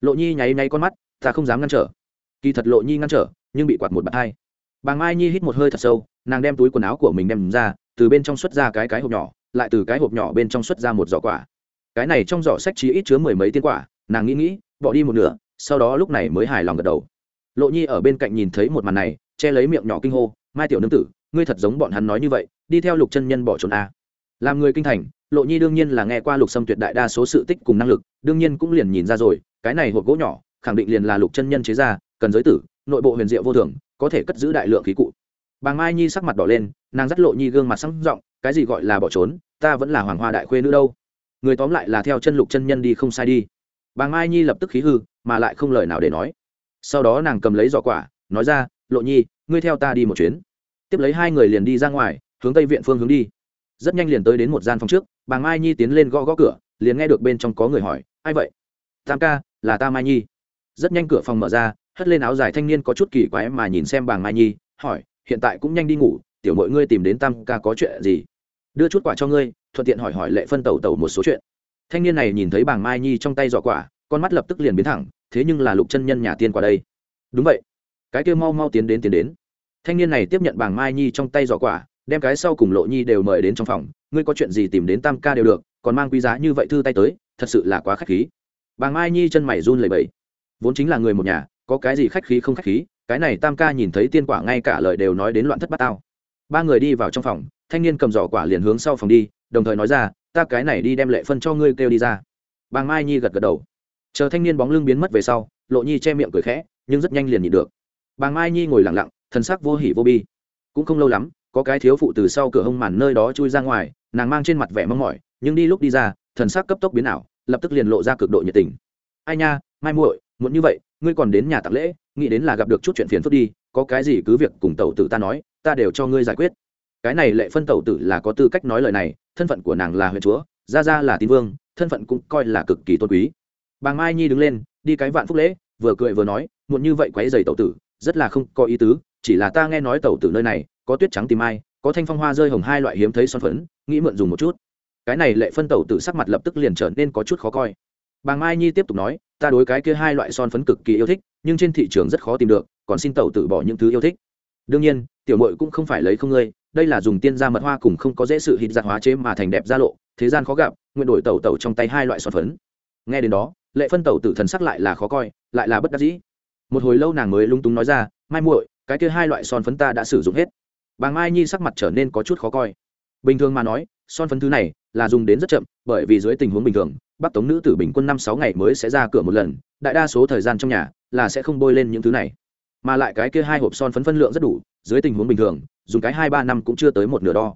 Lộ nhi nháy nháy con mắt, ta không dám ngăn trở. Kỳ thật lộ nhi ngăn trở, nhưng bị quạt một bạt hai bà mai nhi hít một hơi thật sâu, nàng đem túi quần áo của mình đem ra, từ bên trong xuất ra cái cái hộp nhỏ, lại từ cái hộp nhỏ bên trong xuất ra một giỏ quả cái này trong giỏ sách chí ít chứa mười mấy tiên quả, nàng nghĩ nghĩ, bỏ đi một nửa, sau đó lúc này mới hài lòng gật đầu lộ nhi ở bên cạnh nhìn thấy một màn này, che lấy miệng nhỏ kinh hô, mai tiểu nương tử, ngươi thật giống bọn hắn nói như vậy, đi theo lục chân nhân bỏ trốn a à. làm người kinh thành, lộ nhi đương nhiên là nghe qua lục sâm tuyệt đại đa số sự tích cùng năng lực, đương nhiên cũng liền nhìn ra rồi, cái này hộp gỗ nhỏ, khẳng định liền là lục chân nhân chế ra, cần giới tử, nội bộ huyền diệu vô thường có thể cất giữ đại lượng khí cụ. Bà mai nhi sắc mặt đỏ lên, nàng dắt lộ nhi gương mặt sáng r cái gì gọi là bỏ trốn, ta vẫn là hoàng hoa đại khuê nữ đâu. Người tóm lại là theo chân lục chân nhân đi không sai đi. Bà mai nhi lập tức khí hư, mà lại không lời nào để nói. Sau đó nàng cầm lấy giỏ quả, nói ra, lộ nhi, ngươi theo ta đi một chuyến. Tiếp lấy hai người liền đi ra ngoài, hướng tây viện phương hướng đi. Rất nhanh liền tới đến một gian phòng trước bà mai nhi tiến lên gõ gõ cửa, liền nghe được bên trong có người hỏi, ai vậy? Tam ca, là ta mai nhi. Rất nhanh cửa phòng mở ra hất lên áo dài thanh niên có chút kỳ quái mà nhìn xem bàng mai nhi, hỏi, hiện tại cũng nhanh đi ngủ, tiểu mọi ngươi tìm đến tam ca có chuyện gì? Đưa chút quả cho ngươi, thuận tiện hỏi hỏi lệ phân tẩu tẩu một số chuyện. Thanh niên này nhìn thấy bảng mai nhi trong tay giỏ quả con mắt lập tức liền biến thẳng, thế nhưng là lục chân nhân nhà tiên qua đây. Đúng vậy. Cái kêu mau mau tiến đến tiến đến. Thanh niên này tiếp nhận bảng mai nhi trong tay giỏ quả đem cái sau cùng lộ nhi đều mời đến trong phòng, ngươi có chuyện gì tìm đến tam ca đều được, còn mang quý giá như vậy thư tay tới, thật sự là quá khách khí. Bàng mai nhi chân mày run lẩy bẩy. Vốn chính là người một nhà có cái gì khách khí không khách khí, cái này tam ca nhìn thấy tiên quả ngay cả lời đều nói đến loạn thất bát tao. Ba người đi vào trong phòng, thanh niên cầm giỏ quả liền hướng sau phòng đi, đồng thời nói ra, ta cái này đi đem lệ phân cho ngươi kêu đi ra. Bàng mai nhi gật gật đầu. Chờ thanh niên bóng lưng biến mất về sau, lộ nhi che miệng cười khẽ, nhưng rất nhanh liền nhịn được. Bàng mai nhi ngồi lặng lặng thân sắc vô hỉ vô bi. Cũng không lâu lắm, có cái thiếu phụ từ sau cửa hông màn nơi đó chui ra ngoài, nàng mang trên mặt vẻ mong mỏi, nhưng đi lúc đi ra, thần sắc cấp tốc biến ảo, lập tức liền lộ ra cực độ nhiệt tình. Ai nha, mai muội muốn như vậy, ngươi còn đến nhà tặng lễ, nghĩ đến là gặp được chút chuyện phiền phức đi, có cái gì cứ việc cùng tẩu tử ta nói, ta đều cho ngươi giải quyết. Cái này lệ phân tẩu tử là có tư cách nói lời này, thân phận của nàng là huyện chúa, gia gia là tín vương, thân phận cũng coi là cực kỳ tôn quý. Bàng mai nhi đứng lên, đi cái vạn phúc lễ, vừa cười vừa nói, muộn như vậy quấy giày tẩu tử, rất là không có ý tứ, chỉ là ta nghe nói tẩu tử nơi này, có tuyết trắng tìm ai, có thanh phong hoa rơi hồng hai loại hiếm thấy son phấn, nghĩ mượn dùng một chút. Cái này lệ phân tẩu tử sắc mặt lập tức liền trở nên có chút khó coi bàng mai nhi tiếp tục nói, ta đối cái kia hai loại son phấn cực kỳ yêu thích, nhưng trên thị trường rất khó tìm được, còn xin tẩu tử bỏ những thứ yêu thích. Đương nhiên, tiểu mội cũng không phải lấy không ngươi, đây là dùng tiên gia mật hoa cùng không có dễ sự hít giặt hóa chế mà thành đẹp gia lộ, thế gian khó gặp, nguyện đổi tẩu tẩu trong tay hai loại son phấn. Nghe đến đó, lệ phân tẩu tử thần sắc lại là khó coi, lại là bất đắc dĩ. Một hồi lâu nàng mới lung túng nói ra, mai muội, cái kia hai loại son phấn ta đã sử dụng hết. Bà mai nhi sắc mặt trở nên có chút khó coi. Bình thường mà nói, son phấn thứ này là dùng đến rất chậm, bởi vì dưới tình huống bình thường bắc tống nữ tử bình quân năm sáu ngày mới sẽ ra cửa một lần, đại đa số thời gian trong nhà là sẽ không bôi lên những thứ này. Mà lại cái kia hai hộp son phấn phân lượng rất đủ, dưới tình huống bình thường, dùng cái hai ba năm cũng chưa tới một nửa đo.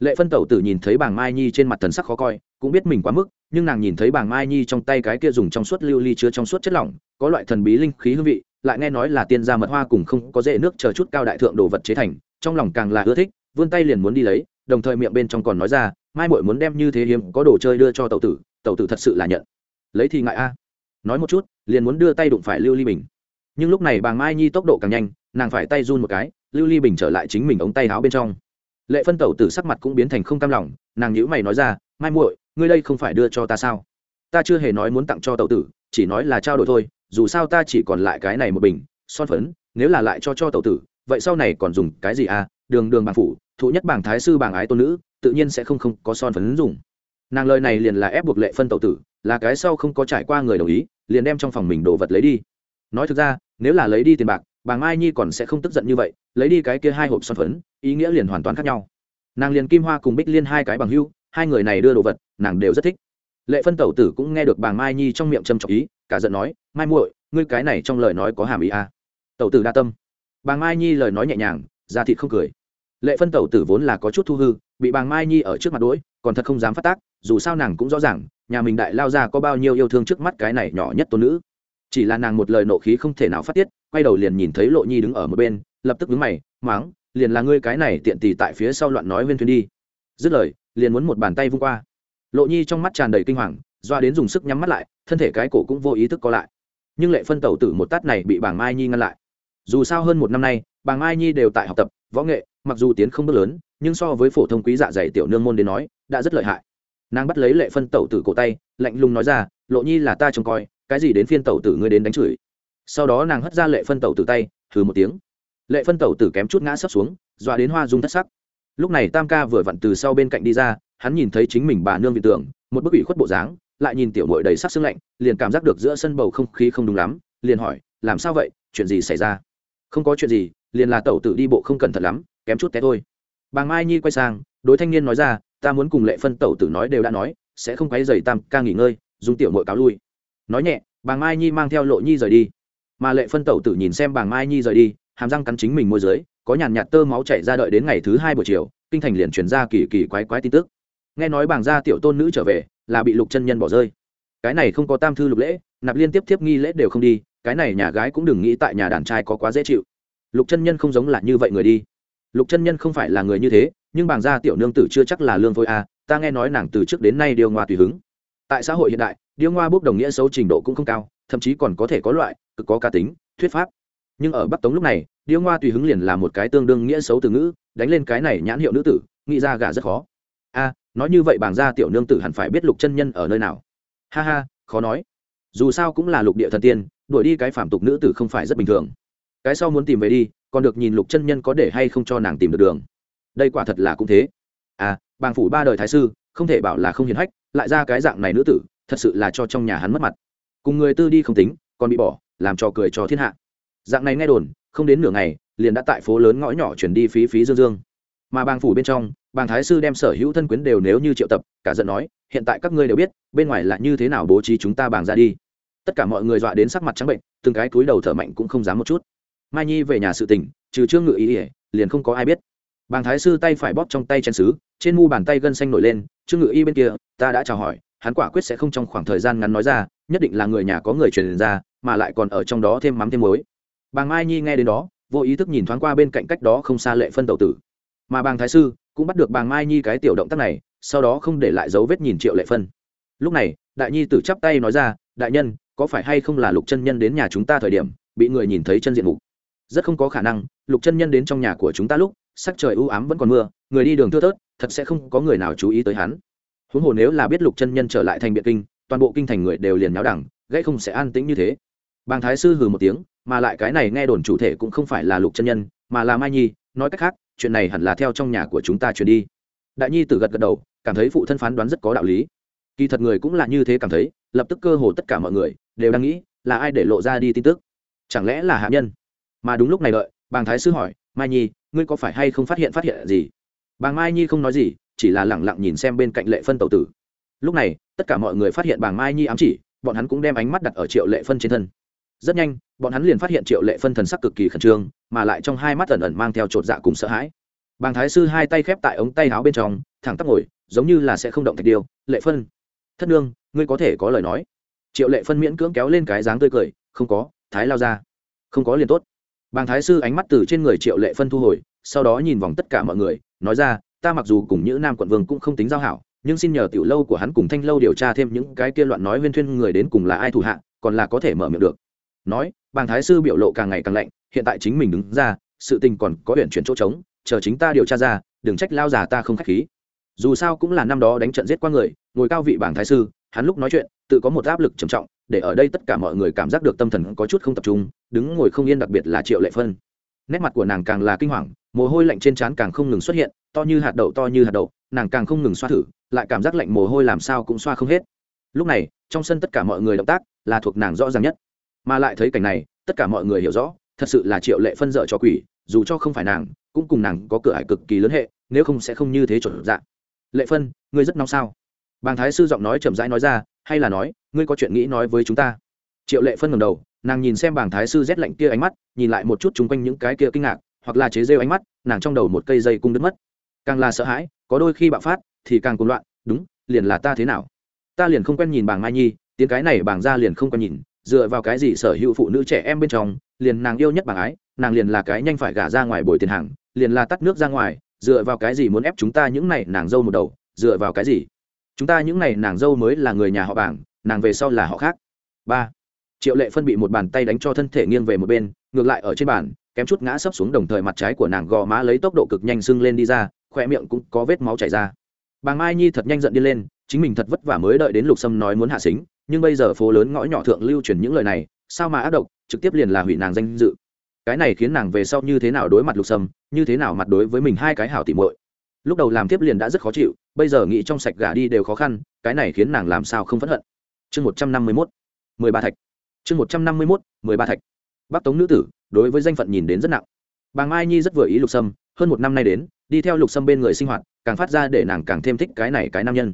Lệ phân tẩu tử nhìn thấy bảng mai nhi trên mặt thần sắc khó coi, cũng biết mình quá mức, nhưng nàng nhìn thấy bảng mai nhi trong tay cái kia dùng trong suốt lưu ly chứa trong suốt chất lỏng, có loại thần bí linh khí hương vị, lại nghe nói là tiên gia mật hoa cùng không có dễ nước chờ chút cao đại thượng đồ vật chế thành, trong lòng càng là ưa thích, vươn tay liền muốn đi lấy, đồng thời miệng bên trong còn nói ra, mai mội muốn đem như thế hiếm có đồ chơi đưa cho tẩu tử tẩu tử thật sự là nhận. Lấy thì ngại a. Nói một chút, liền muốn đưa tay đụng phải lưu ly bình. Nhưng lúc này bàng mai nhi tốc độ càng nhanh, nàng phải tay run một cái, lưu ly bình trở lại chính mình ống tay áo bên trong. Lệ phân tẩu tử sắc mặt cũng biến thành không cam lòng, nàng nhữ mày nói ra, mai muội, ngươi đây không phải đưa cho ta sao? Ta chưa hề nói muốn tặng cho tẩu tử, chỉ nói là trao đổi thôi, dù sao ta chỉ còn lại cái này một bình, son phấn, nếu là lại cho cho tẩu tử, vậy sau này còn dùng cái gì à? Đường đường bàng phủ, thụ nhất bảng thái sư bảng ái tôn nữ, tự nhiên sẽ không không có son phấn dùng nàng lời này liền là ép buộc lệ phân tẩu tử, là cái sau không có trải qua người đồng ý, liền đem trong phòng mình đồ vật lấy đi. Nói thực ra, nếu là lấy đi tiền bạc, bà mai nhi còn sẽ không tức giận như vậy, lấy đi cái kia hai hộp son phấn, ý nghĩa liền hoàn toàn khác nhau. Nàng liền kim hoa cùng bích liên hai cái bằng hưu hai người này đưa đồ vật, nàng đều rất thích. Lệ phân tẩu tử cũng nghe được bà mai nhi trong miệng châm trọng ý, cả giận nói, mai muội, ngươi cái này trong lời nói có hàm ý à. tẩu tử đa tâm. Bà mai nhi lời nói nhẹ nhàng ra thịt không cười lệ phân tẩu tử vốn là có chút thu hư, bị Bàng mai nhi ở trước mặt đuổi còn thật không dám phát tác, dù sao nàng cũng rõ ràng, nhà mình đại lao ra có bao nhiêu yêu thương trước mắt cái này nhỏ nhất tôn nữ. Chỉ là nàng một lời nộ khí không thể nào phát tiết, quay đầu liền nhìn thấy lộ nhi đứng ở một bên, lập tức đứng mày, máng, liền là ngươi cái này tiện tì tại phía sau loạn nói viên thuyền đi. Dứt lời, liền muốn một bàn tay vung qua. Lộ nhi trong mắt tràn đầy kinh hoàng, doa đến dùng sức nhắm mắt lại, thân thể cái cổ cũng vô ý thức co lại. Nhưng lệ phân tẩu tử một tát này bị bảng mai nhi ngăn lại. Dù sao hơn một năm nay bảng mai nhi đều tại học tập, võ nghệ mặc dù tiến không bước lớn, nhưng so với phổ thông quý dạ dày tiểu nương môn đến nói, đã rất lợi hại. Nàng bắt lấy lệ phân tẩu tử cổ tay, lạnh lùng nói ra, lộ nhi là ta trông coi, cái gì đến phiên tẩu tử ngươi đến đánh chửi. Sau đó nàng hất ra lệ phân tẩu tử tay thử một tiếng. Lệ phân tẩu tử kém chút ngã sấp xuống, dọa đến hoa dung thất sắc. Lúc này tam ca vừa vặn từ sau bên cạnh đi ra, hắn nhìn thấy chính mình bà nương vị tưởng một bức ủy khuất bộ dáng, lại nhìn tiểu mội đầy sắc xương lạnh, liền cảm giác được giữa sân bầu không khí không đúng lắm, liền hỏi, làm sao vậy? Chuyện gì xảy ra? Không có chuyện gì, liền là tẩu tử đi bộ không cẩn thận lắm kém chút té thôi. Bà mai nhi quay sang, đối thanh niên nói ra, ta muốn cùng lệ phân tẩu tử nói đều đã nói, sẽ không quấy dày tam ca nghỉ ngơi, dùng tiểu mội cáo lui. Nói nhẹ, bà mai nhi mang theo lộ nhi rời đi. Mà lệ phân tẩu tử nhìn xem bà mai nhi rời đi, hàm răng cắn chính mình môi dưới, có nhàn nhạt tơ máu chảy ra đợi đến ngày thứ hai buổi chiều, kinh thành liền truyền ra kỳ kỳ quái quái tin tức. Nghe nói bảng gia tiểu tôn nữ trở về, là bị lục chân nhân bỏ rơi. Cái này không có tam thư lục lễ, nạp liên tiếp tiếp nghi lễ đều không đi, cái này nhà gái cũng đừng nghĩ tại nhà đàn trai có quá dễ chịu. Lục chân nhân không giống là như vậy người đi lục chân nhân không phải là người như thế, nhưng bảng gia tiểu nương tử chưa chắc là lương phôi a ta nghe nói nàng từ trước đến nay điêu ngoa tùy hứng. Tại xã hội hiện đại, điêu ngoa bốc đồng nghĩa xấu trình độ cũng không cao, thậm chí còn có thể có loại, cực có cá tính, thuyết pháp. Nhưng ở bắc tống lúc này, điêu ngoa tùy hứng liền là một cái tương đương nghĩa xấu từ ngữ, đánh lên cái này nhãn hiệu nữ tử, nghĩ ra gà rất khó. A nói như vậy bảng gia tiểu nương tử hẳn phải biết lục chân nhân ở nơi nào. Ha ha, khó nói. Dù sao cũng là lục địa thần tiên, đuổi đi cái phạm tục nữ tử không phải rất bình thường. Cái sau muốn tìm về đi còn được nhìn lục chân nhân có để hay không cho nàng tìm được đường. Đây quả thật là cũng thế. À bàng phủ ba đời thái sư, không thể bảo là không hiền hách, lại ra cái dạng này nữ tử, thật sự là cho trong nhà hắn mất mặt. Cùng người tư đi không tính, còn bị bỏ, làm cho cười cho thiên hạ. Dạng này nghe đồn, không đến nửa ngày, liền đã tại phố lớn ngõ nhỏ chuyển đi phí phí dương dương. Mà bàng phủ bên trong, bàng thái sư đem sở hữu thân quyến đều nếu như triệu tập, cả giận nói, hiện tại các ngươi đều biết, bên ngoài là như thế nào bố trí chúng ta bàng ra đi. Tất cả mọi người dọa đến sắc mặt trắng bệnh, từng cái túi đầu thở mạnh cũng không dám một chút mai nhi về nhà sự tình, trừ trương ngự ý ỉa, liền không có ai biết. Bàng thái sư tay phải bóp trong tay chén xứ trên mu bàn tay gân xanh nổi lên, trương ngự y bên kia, ta đã chào hỏi, hắn quả quyết sẽ không trong khoảng thời gian ngắn nói ra, nhất định là người nhà có người truyền ra, mà lại còn ở trong đó thêm mắm thêm muối. Bàng mai nhi nghe đến đó, vô ý thức nhìn thoáng qua bên cạnh cách đó không xa lệ phân tẩu tử. Mà bàng thái sư cũng bắt được bàng mai nhi cái tiểu động tác này, sau đó không để lại dấu vết nhìn triệu lệ phân. Lúc này, đại nhi tử chắp tay nói ra, đại nhân, có phải hay không là lục chân nhân đến nhà chúng ta thời điểm, bị người nhìn thấy chân diện mục? Rất không có khả năng, lục chân nhân đến trong nhà của chúng ta lúc, sắc trời u ám vẫn còn mưa, người đi đường thưa thớt, thật sẽ không có người nào chú ý tới hắn. Huống hồ nếu là biết lục chân nhân trở lại thành biện kinh, toàn bộ kinh thành người đều liền nháo đẳng, gãy không sẽ an tĩnh như thế. Bàng thái sư hừ một tiếng, mà lại cái này nghe đồn chủ thể cũng không phải là lục chân nhân, mà là mai nhi, nói cách khác, chuyện này hẳn là theo trong nhà của chúng ta truyền đi. Đại nhi tử gật gật đầu, cảm thấy phụ thân phán đoán rất có đạo lý. Kỳ thật người cũng là như thế cảm thấy, lập tức cơ hồ tất cả mọi người đều đang nghĩ là ai để lộ ra đi tin tức. Chẳng lẽ là hạ nhân? Mà đúng lúc này đợi, bàng thái sư hỏi, mai nhi, ngươi có phải hay không phát hiện phát hiện gì? Bàng mai nhi không nói gì, chỉ là lẳng lặng nhìn xem bên cạnh lệ phân tẩu tử. Lúc này, tất cả mọi người phát hiện bàng mai nhi ám chỉ, bọn hắn cũng đem ánh mắt đặt ở triệu lệ phân trên thân. Rất nhanh, bọn hắn liền phát hiện triệu lệ phân thần sắc cực kỳ khẩn trương, mà lại trong hai mắt ẩn ẩn mang theo chột dạ cùng sợ hãi. Bàng thái sư hai tay khép tại ống tay áo bên trong, thẳng tắp ngồi, giống như là sẽ không động thạch điều lệ phân, thất nương, ngươi có thể có lời nói. Triệu lệ phân miễn cưỡng kéo lên cái dáng tươi cười, không có, thái lao ra. Không có liền tốt bàng thái sư ánh mắt từ trên người triệu lệ phân thu hồi, sau đó nhìn vòng tất cả mọi người, nói ra, ta mặc dù cùng những nam quận vương cũng không tính giao hảo, nhưng xin nhờ tiểu lâu của hắn cùng thanh lâu điều tra thêm những cái kia loạn nói huyên thuyên người đến cùng là ai thủ hạ, còn là có thể mở miệng được. Nói, bàng thái sư biểu lộ càng ngày càng lạnh, hiện tại chính mình đứng ra, sự tình còn có huyện chuyển chỗ trống, chờ chính ta điều tra ra, đừng trách lao già ta không khách khí. Dù sao cũng là năm đó đánh trận giết qua người, ngồi cao vị bảng thái sư, hắn lúc nói chuyện, tự có một áp lực trầm trọng để ở đây tất cả mọi người cảm giác được tâm thần có chút không tập trung, đứng ngồi không yên đặc biệt là triệu lệ phân. Nét mặt của nàng càng là kinh hoàng, mồ hôi lạnh trên trán càng không ngừng xuất hiện, to như hạt đậu, to như hạt đậu, nàng càng không ngừng xoa thử, lại cảm giác lạnh mồ hôi làm sao cũng xoa không hết. Lúc này, trong sân tất cả mọi người động tác là thuộc nàng rõ ràng nhất. Mà lại thấy cảnh này, tất cả mọi người hiểu rõ, thật sự là triệu lệ phân dợ cho quỷ, dù cho không phải nàng, cũng cùng nàng có cửa ải cực kỳ lớn hệ, nếu không sẽ không như thế chuẩn dạng lệ phân, ngươi rất nóng sao? Bàng thái sư giọng nói chậm rãi nói ra, hay là nói, ngươi có chuyện nghĩ nói với chúng ta? Triệu lệ phân ngầm đầu, nàng nhìn xem bàng thái sư rét lạnh kia ánh mắt, nhìn lại một chút chung quanh những cái kia kinh ngạc, hoặc là chế rêu ánh mắt, nàng trong đầu một cây dây cung đứt mất. Càng là sợ hãi, có đôi khi bạo phát, thì càng cuồng loạn, đúng, liền là ta thế nào? Ta liền không quen nhìn bàng mai nhi, tiếng cái này bàng ra liền không quen nhìn, dựa vào cái gì sở hữu phụ nữ trẻ em bên trong, liền nàng yêu nhất bàng ái, nàng liền là cái nhanh phải gả ra ngoài bồi tiền hàng, liền là tắt nước ra ngoài, dựa vào cái gì muốn ép chúng ta những này nàng dâu một đầu, dựa vào cái gì? Chúng ta những này nàng dâu mới là người nhà họ bảng, nàng về sau là họ khác. Ba. Triệu lệ phân bị một bàn tay đánh cho thân thể nghiêng về một bên, ngược lại ở trên bàn, kém chút ngã sấp xuống đồng thời mặt trái của nàng gò má lấy tốc độ cực nhanh sưng lên đi ra khoe miệng cũng có vết máu chảy ra. Bà mai nhi thật nhanh giận đi lên, chính mình thật vất vả mới đợi đến lục sâm nói muốn hạ xính, nhưng bây giờ phố lớn ngõ nhỏ thượng lưu truyền những lời này, sao mà ác độc, trực tiếp liền là hủy nàng danh dự. Cái này khiến nàng về sau như thế nào đối mặt lục sâm, như thế nào mặt đối với mình hai cái hảo tỉ muội lúc đầu làm tiếp liền đã rất khó chịu, bây giờ nghĩ trong sạch gà đi đều khó khăn, cái này khiến nàng làm sao không phẫn hận. Chương một trăm năm mươi mốt, mười ba thạch. Chương một trăm năm mươi mốt, mười ba thạch. Bắc tống nữ tử, đối với danh phận nhìn đến rất nặng. Bà mai nhi rất vừa ý lục sâm, hơn một năm nay đến, đi theo lục sâm bên người sinh hoạt, càng phát ra để nàng càng thêm thích cái này cái nam nhân.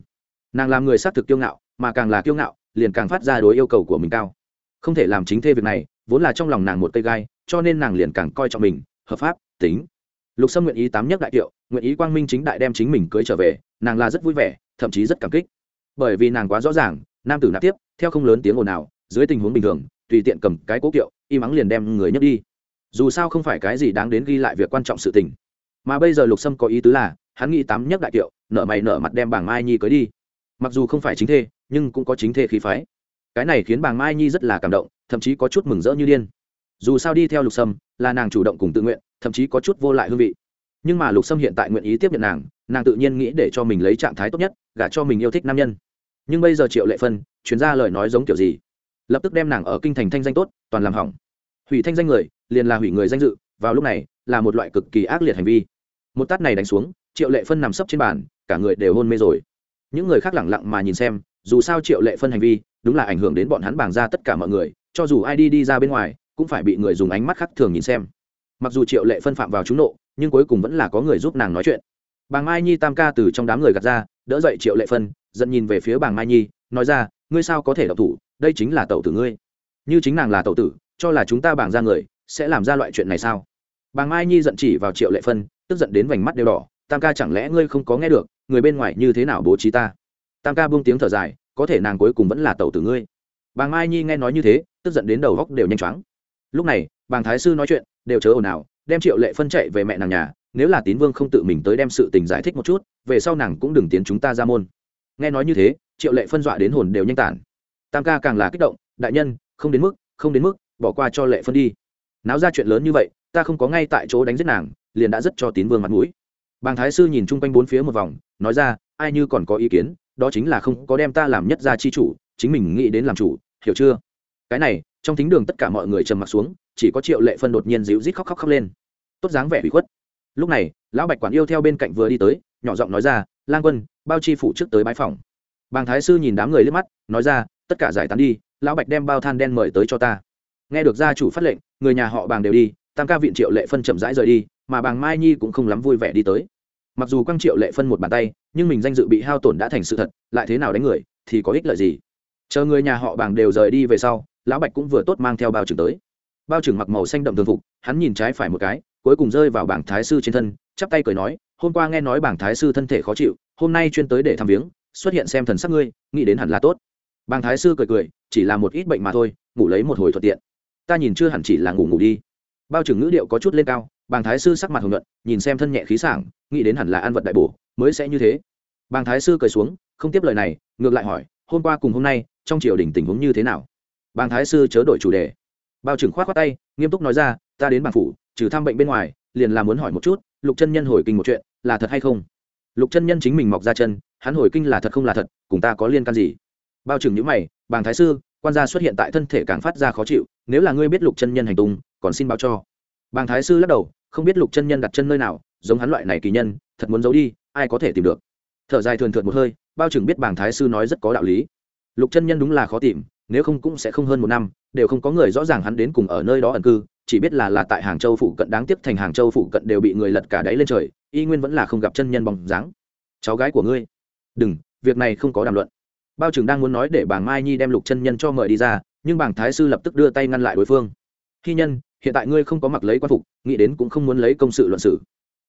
Nàng làm người xác thực kiêu ngạo, mà càng là kiêu ngạo, liền càng phát ra đối yêu cầu của mình cao. Không thể làm chính thê việc này, vốn là trong lòng nàng một cây gai, cho nên nàng liền càng coi trọng mình, hợp pháp, tính lục sâm nguyện ý tám nhất đại kiệu, nguyện ý quang minh chính đại đem chính mình cưới trở về, nàng là rất vui vẻ, thậm chí rất cảm kích. Bởi vì nàng quá rõ ràng, nam tử nạp tiếp, theo không lớn tiếng ồn nào dưới tình huống bình thường, tùy tiện cầm cái cố kiệu, y mắng liền đem người nhấc đi. Dù sao không phải cái gì đáng đến ghi lại việc quan trọng sự tình. Mà bây giờ lục sâm có ý tứ là, hắn nghĩ tám nhất đại kiệu nợ mày nợ mặt đem bảng mai nhi cưới đi. Mặc dù không phải chính thê, nhưng cũng có chính thê khí phái. Cái này khiến bảng mai nhi rất là cảm động, thậm chí có chút mừng rỡ như điên. Dù sao đi theo lục sâm, là nàng chủ động cùng tự nguyện thậm chí có chút vô lại hương vị. Nhưng mà lục sâm hiện tại nguyện ý tiếp nhận nàng nàng tự nhiên nghĩ để cho mình lấy trạng thái tốt nhất, gả cho mình yêu thích nam nhân. Nhưng bây giờ triệu lệ phân chuyến ra lời nói giống kiểu gì? Lập tức đem nàng ở kinh thành thanh danh tốt, toàn làm hỏng. Hủy thanh danh người, liền là hủy người danh dự, vào lúc này, là một loại cực kỳ ác liệt hành vi. Một tát này đánh xuống, triệu lệ phân nằm sấp trên bàn, cả người đều hôn mê rồi. Những người khác lẳng lặng mà nhìn xem, dù sao triệu lệ phân hành vi, đúng là ảnh hưởng đến bọn hắn bảng ra tất cả mọi người, cho dù ai đi đi ra bên ngoài, cũng phải bị người dùng ánh mắt khác thường nhìn xem mặc dù triệu lệ phân phạm vào trúng nộ, nhưng cuối cùng vẫn là có người giúp nàng nói chuyện. Bàng mai nhi tam ca từ trong đám người gạt ra, đỡ dậy triệu lệ phân dẫn nhìn về phía bàng mai nhi, nói ra, ngươi sao có thể đọc thủ? Đây chính là tẩu tử ngươi. Như chính nàng là tẩu tử, cho là chúng ta bảng ra người, sẽ làm ra loại chuyện này sao? Bàng mai nhi giận chỉ vào triệu lệ phân, tức giận đến vành mắt đều đỏ, tam ca chẳng lẽ ngươi không có nghe được, người bên ngoài như thế nào bố trí ta? Tam ca buông tiếng thở dài, có thể nàng cuối cùng vẫn là tẩu tử ngươi. Bàng mai nhi nghe nói như thế, tức giận đến đầu góc đều nhanh chóng lúc này, bàng thái sư nói chuyện đều chớ ồn ào, đem triệu lệ phân chạy về mẹ nàng nhà, nếu là tín vương không tự mình tới đem sự tình giải thích một chút, về sau nàng cũng đừng tiến chúng ta ra môn. Nghe nói như thế, triệu lệ phân dọa đến hồn đều nhanh tản. Tam ca càng là kích động, đại nhân, không đến mức, không đến mức, bỏ qua cho lệ phân đi. Náo ra chuyện lớn như vậy, ta không có ngay tại chỗ đánh giết nàng, liền đã rất cho tín vương mặt mũi. Bàng thái sư nhìn chung quanh bốn phía một vòng, nói ra, ai như còn có ý kiến, đó chính là không có đem ta làm nhất gia chi chủ, chính mình nghĩ đến làm chủ, hiểu chưa? Cái này, trong thính đường tất cả mọi người trầm m ặ t xuống chỉ có triệu lệ phân đột nhiên dịu rít khóc khóc khóc lên. Tốt dáng vẻ bị khuất. Lúc này, lão bạch quản yêu theo bên cạnh vừa đi tới, nhỏ giọng nói ra, lang quân, bao chi phủ trước tới bãi phòng? Bàng thái sư nhìn đám người liếc mắt, nói ra, tất cả giải tán đi, lão bạch đem bao than đen mời tới cho ta. Nghe được gia chủ phát lệnh, người nhà họ bàng đều đi, tam ca viện triệu lệ phân chậm rãi rời đi, mà bàng mai nhi cũng không lắm vui vẻ đi tới. Mặc dù quang triệu lệ phân một bàn tay, nhưng mình danh dự bị hao tổn đã thành sự thật, lại thế nào đánh người, thì có ích lợi gì? Chờ người nhà họ bàng đều rời đi về sau, lão bạch cũng vừa tốt mang theo bao trừng tới bao trưởng mặc màu xanh đậm thường phục, hắn nhìn trái phải một cái, cuối cùng rơi vào bảng thái sư trên thân, chắp tay cười nói, hôm qua nghe nói bảng thái sư thân thể khó chịu, hôm nay chuyên tới để thăm viếng, xuất hiện xem thần sắc ngươi, nghĩ đến hẳn là tốt. Bảng thái sư cười cười, chỉ là một ít bệnh mà thôi, ngủ lấy một hồi thuận tiện. Ta nhìn chưa hẳn chỉ là ngủ ngủ đi. Bao trưởng ngữ điệu có chút lên cao bàng thái sư sắc mặt hồng nhuận, nhìn xem thân nhẹ khí sảng, nghĩ đến hẳn là ăn vật đại bổ, mới sẽ như thế. Bàng thái sư cười xuống, không tiếp lời này, ngược lại hỏi, hôm qua cùng hôm nay, trong triều đình tình huống như thế nào? Bàng thái sư chớ đổi chủ đề bao trưởng khoát khoát tay, nghiêm túc nói ra, ta đến bảng phủ, trừ thăm bệnh bên ngoài, liền là muốn hỏi một chút, lục chân nhân hồi kinh một chuyện, là thật hay không? Lục chân nhân chính mình mọc ra chân, hắn hồi kinh là thật không là thật, cùng ta có liên can gì? Bao trưởng nhữ mày, bàng thái sư, quan gia xuất hiện tại thân thể càng phát ra khó chịu, nếu là ngươi biết lục chân nhân hành tung, còn xin báo cho. Bàng thái sư lắc đầu, không biết lục chân nhân đặt chân nơi nào, giống hắn loại này kỳ nhân, thật muốn giấu đi, ai có thể tìm được? Thở dài thường thượt một hơi, bao trưởng biết bàng thái sư nói rất có đạo lý. Lục chân nhân đúng là khó tìm nếu không cũng sẽ không hơn một năm, đều không có người rõ ràng hắn đến cùng ở nơi đó ẩn cư, chỉ biết là là tại hàng châu phụ cận đáng tiếc thành hàng châu phụ cận đều bị người lật cả đáy lên trời, y nguyên vẫn là không gặp chân nhân bóng dáng. Cháu gái của ngươi. Đừng, việc này không có đàm luận. Bao trưởng đang muốn nói để bàng mai nhi đem lục chân nhân cho mời đi ra, nhưng bàng thái sư lập tức đưa tay ngăn lại đối phương. Khi nhân, hiện tại ngươi không có mặc lấy quan phục, nghĩ đến cũng không muốn lấy công sự luận sự.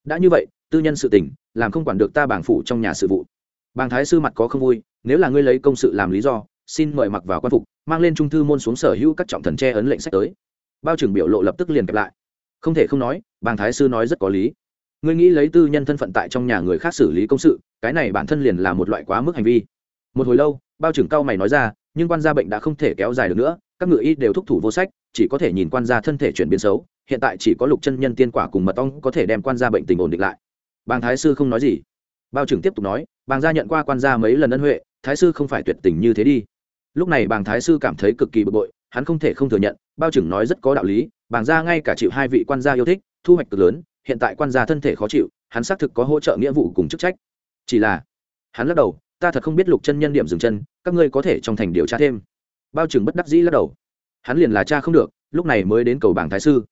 đã như vậy, tư nhân sự tình, làm không quản được ta bảng phủ trong nhà sự vụ. Bàng thái sư mặt có không vui, nếu là ngươi lấy công sự làm lý do xin mời mặc vào quan phục, mang lên trung thư môn xuống sở hữu các trọng thần che ấn lệnh sách tới. Bao trưởng biểu lộ lập tức liền kẹp lại. Không thể không nói, bàng thái sư nói rất có lý. Ngươi nghĩ lấy tư nhân thân phận tại trong nhà người khác xử lý công sự, cái này bản thân liền là một loại quá mức hành vi. Một hồi lâu, bao trưởng cao mày nói ra, nhưng quan gia bệnh đã không thể kéo dài được nữa, các ngự y đều thúc thủ vô sách, chỉ có thể nhìn quan gia thân thể chuyển biến xấu, hiện tại chỉ có lục chân nhân tiên quả cùng mật ong có thể đem quan gia bệnh tình ổn định lại. Bàng thái sư không nói gì. Bao trưởng tiếp tục nói, bàng gia nhận qua quan gia mấy lần ân huệ, thái sư không phải tuyệt tình như thế đi lúc này bàng thái sư cảm thấy cực kỳ bực bội, hắn không thể không thừa nhận, bao trưởng nói rất có đạo lý, bàng gia ngay cả chịu hai vị quan gia yêu thích, thu hoạch cực lớn, hiện tại quan gia thân thể khó chịu, hắn xác thực có hỗ trợ nghĩa vụ cùng chức trách. Chỉ là, hắn lắc đầu, ta thật không biết lục chân nhân điểm dừng chân, các ngươi có thể trong thành điều tra thêm. Bao trưởng bất đắc dĩ lắc đầu. Hắn liền là cha không được, lúc này mới đến cầu bảng thái sư.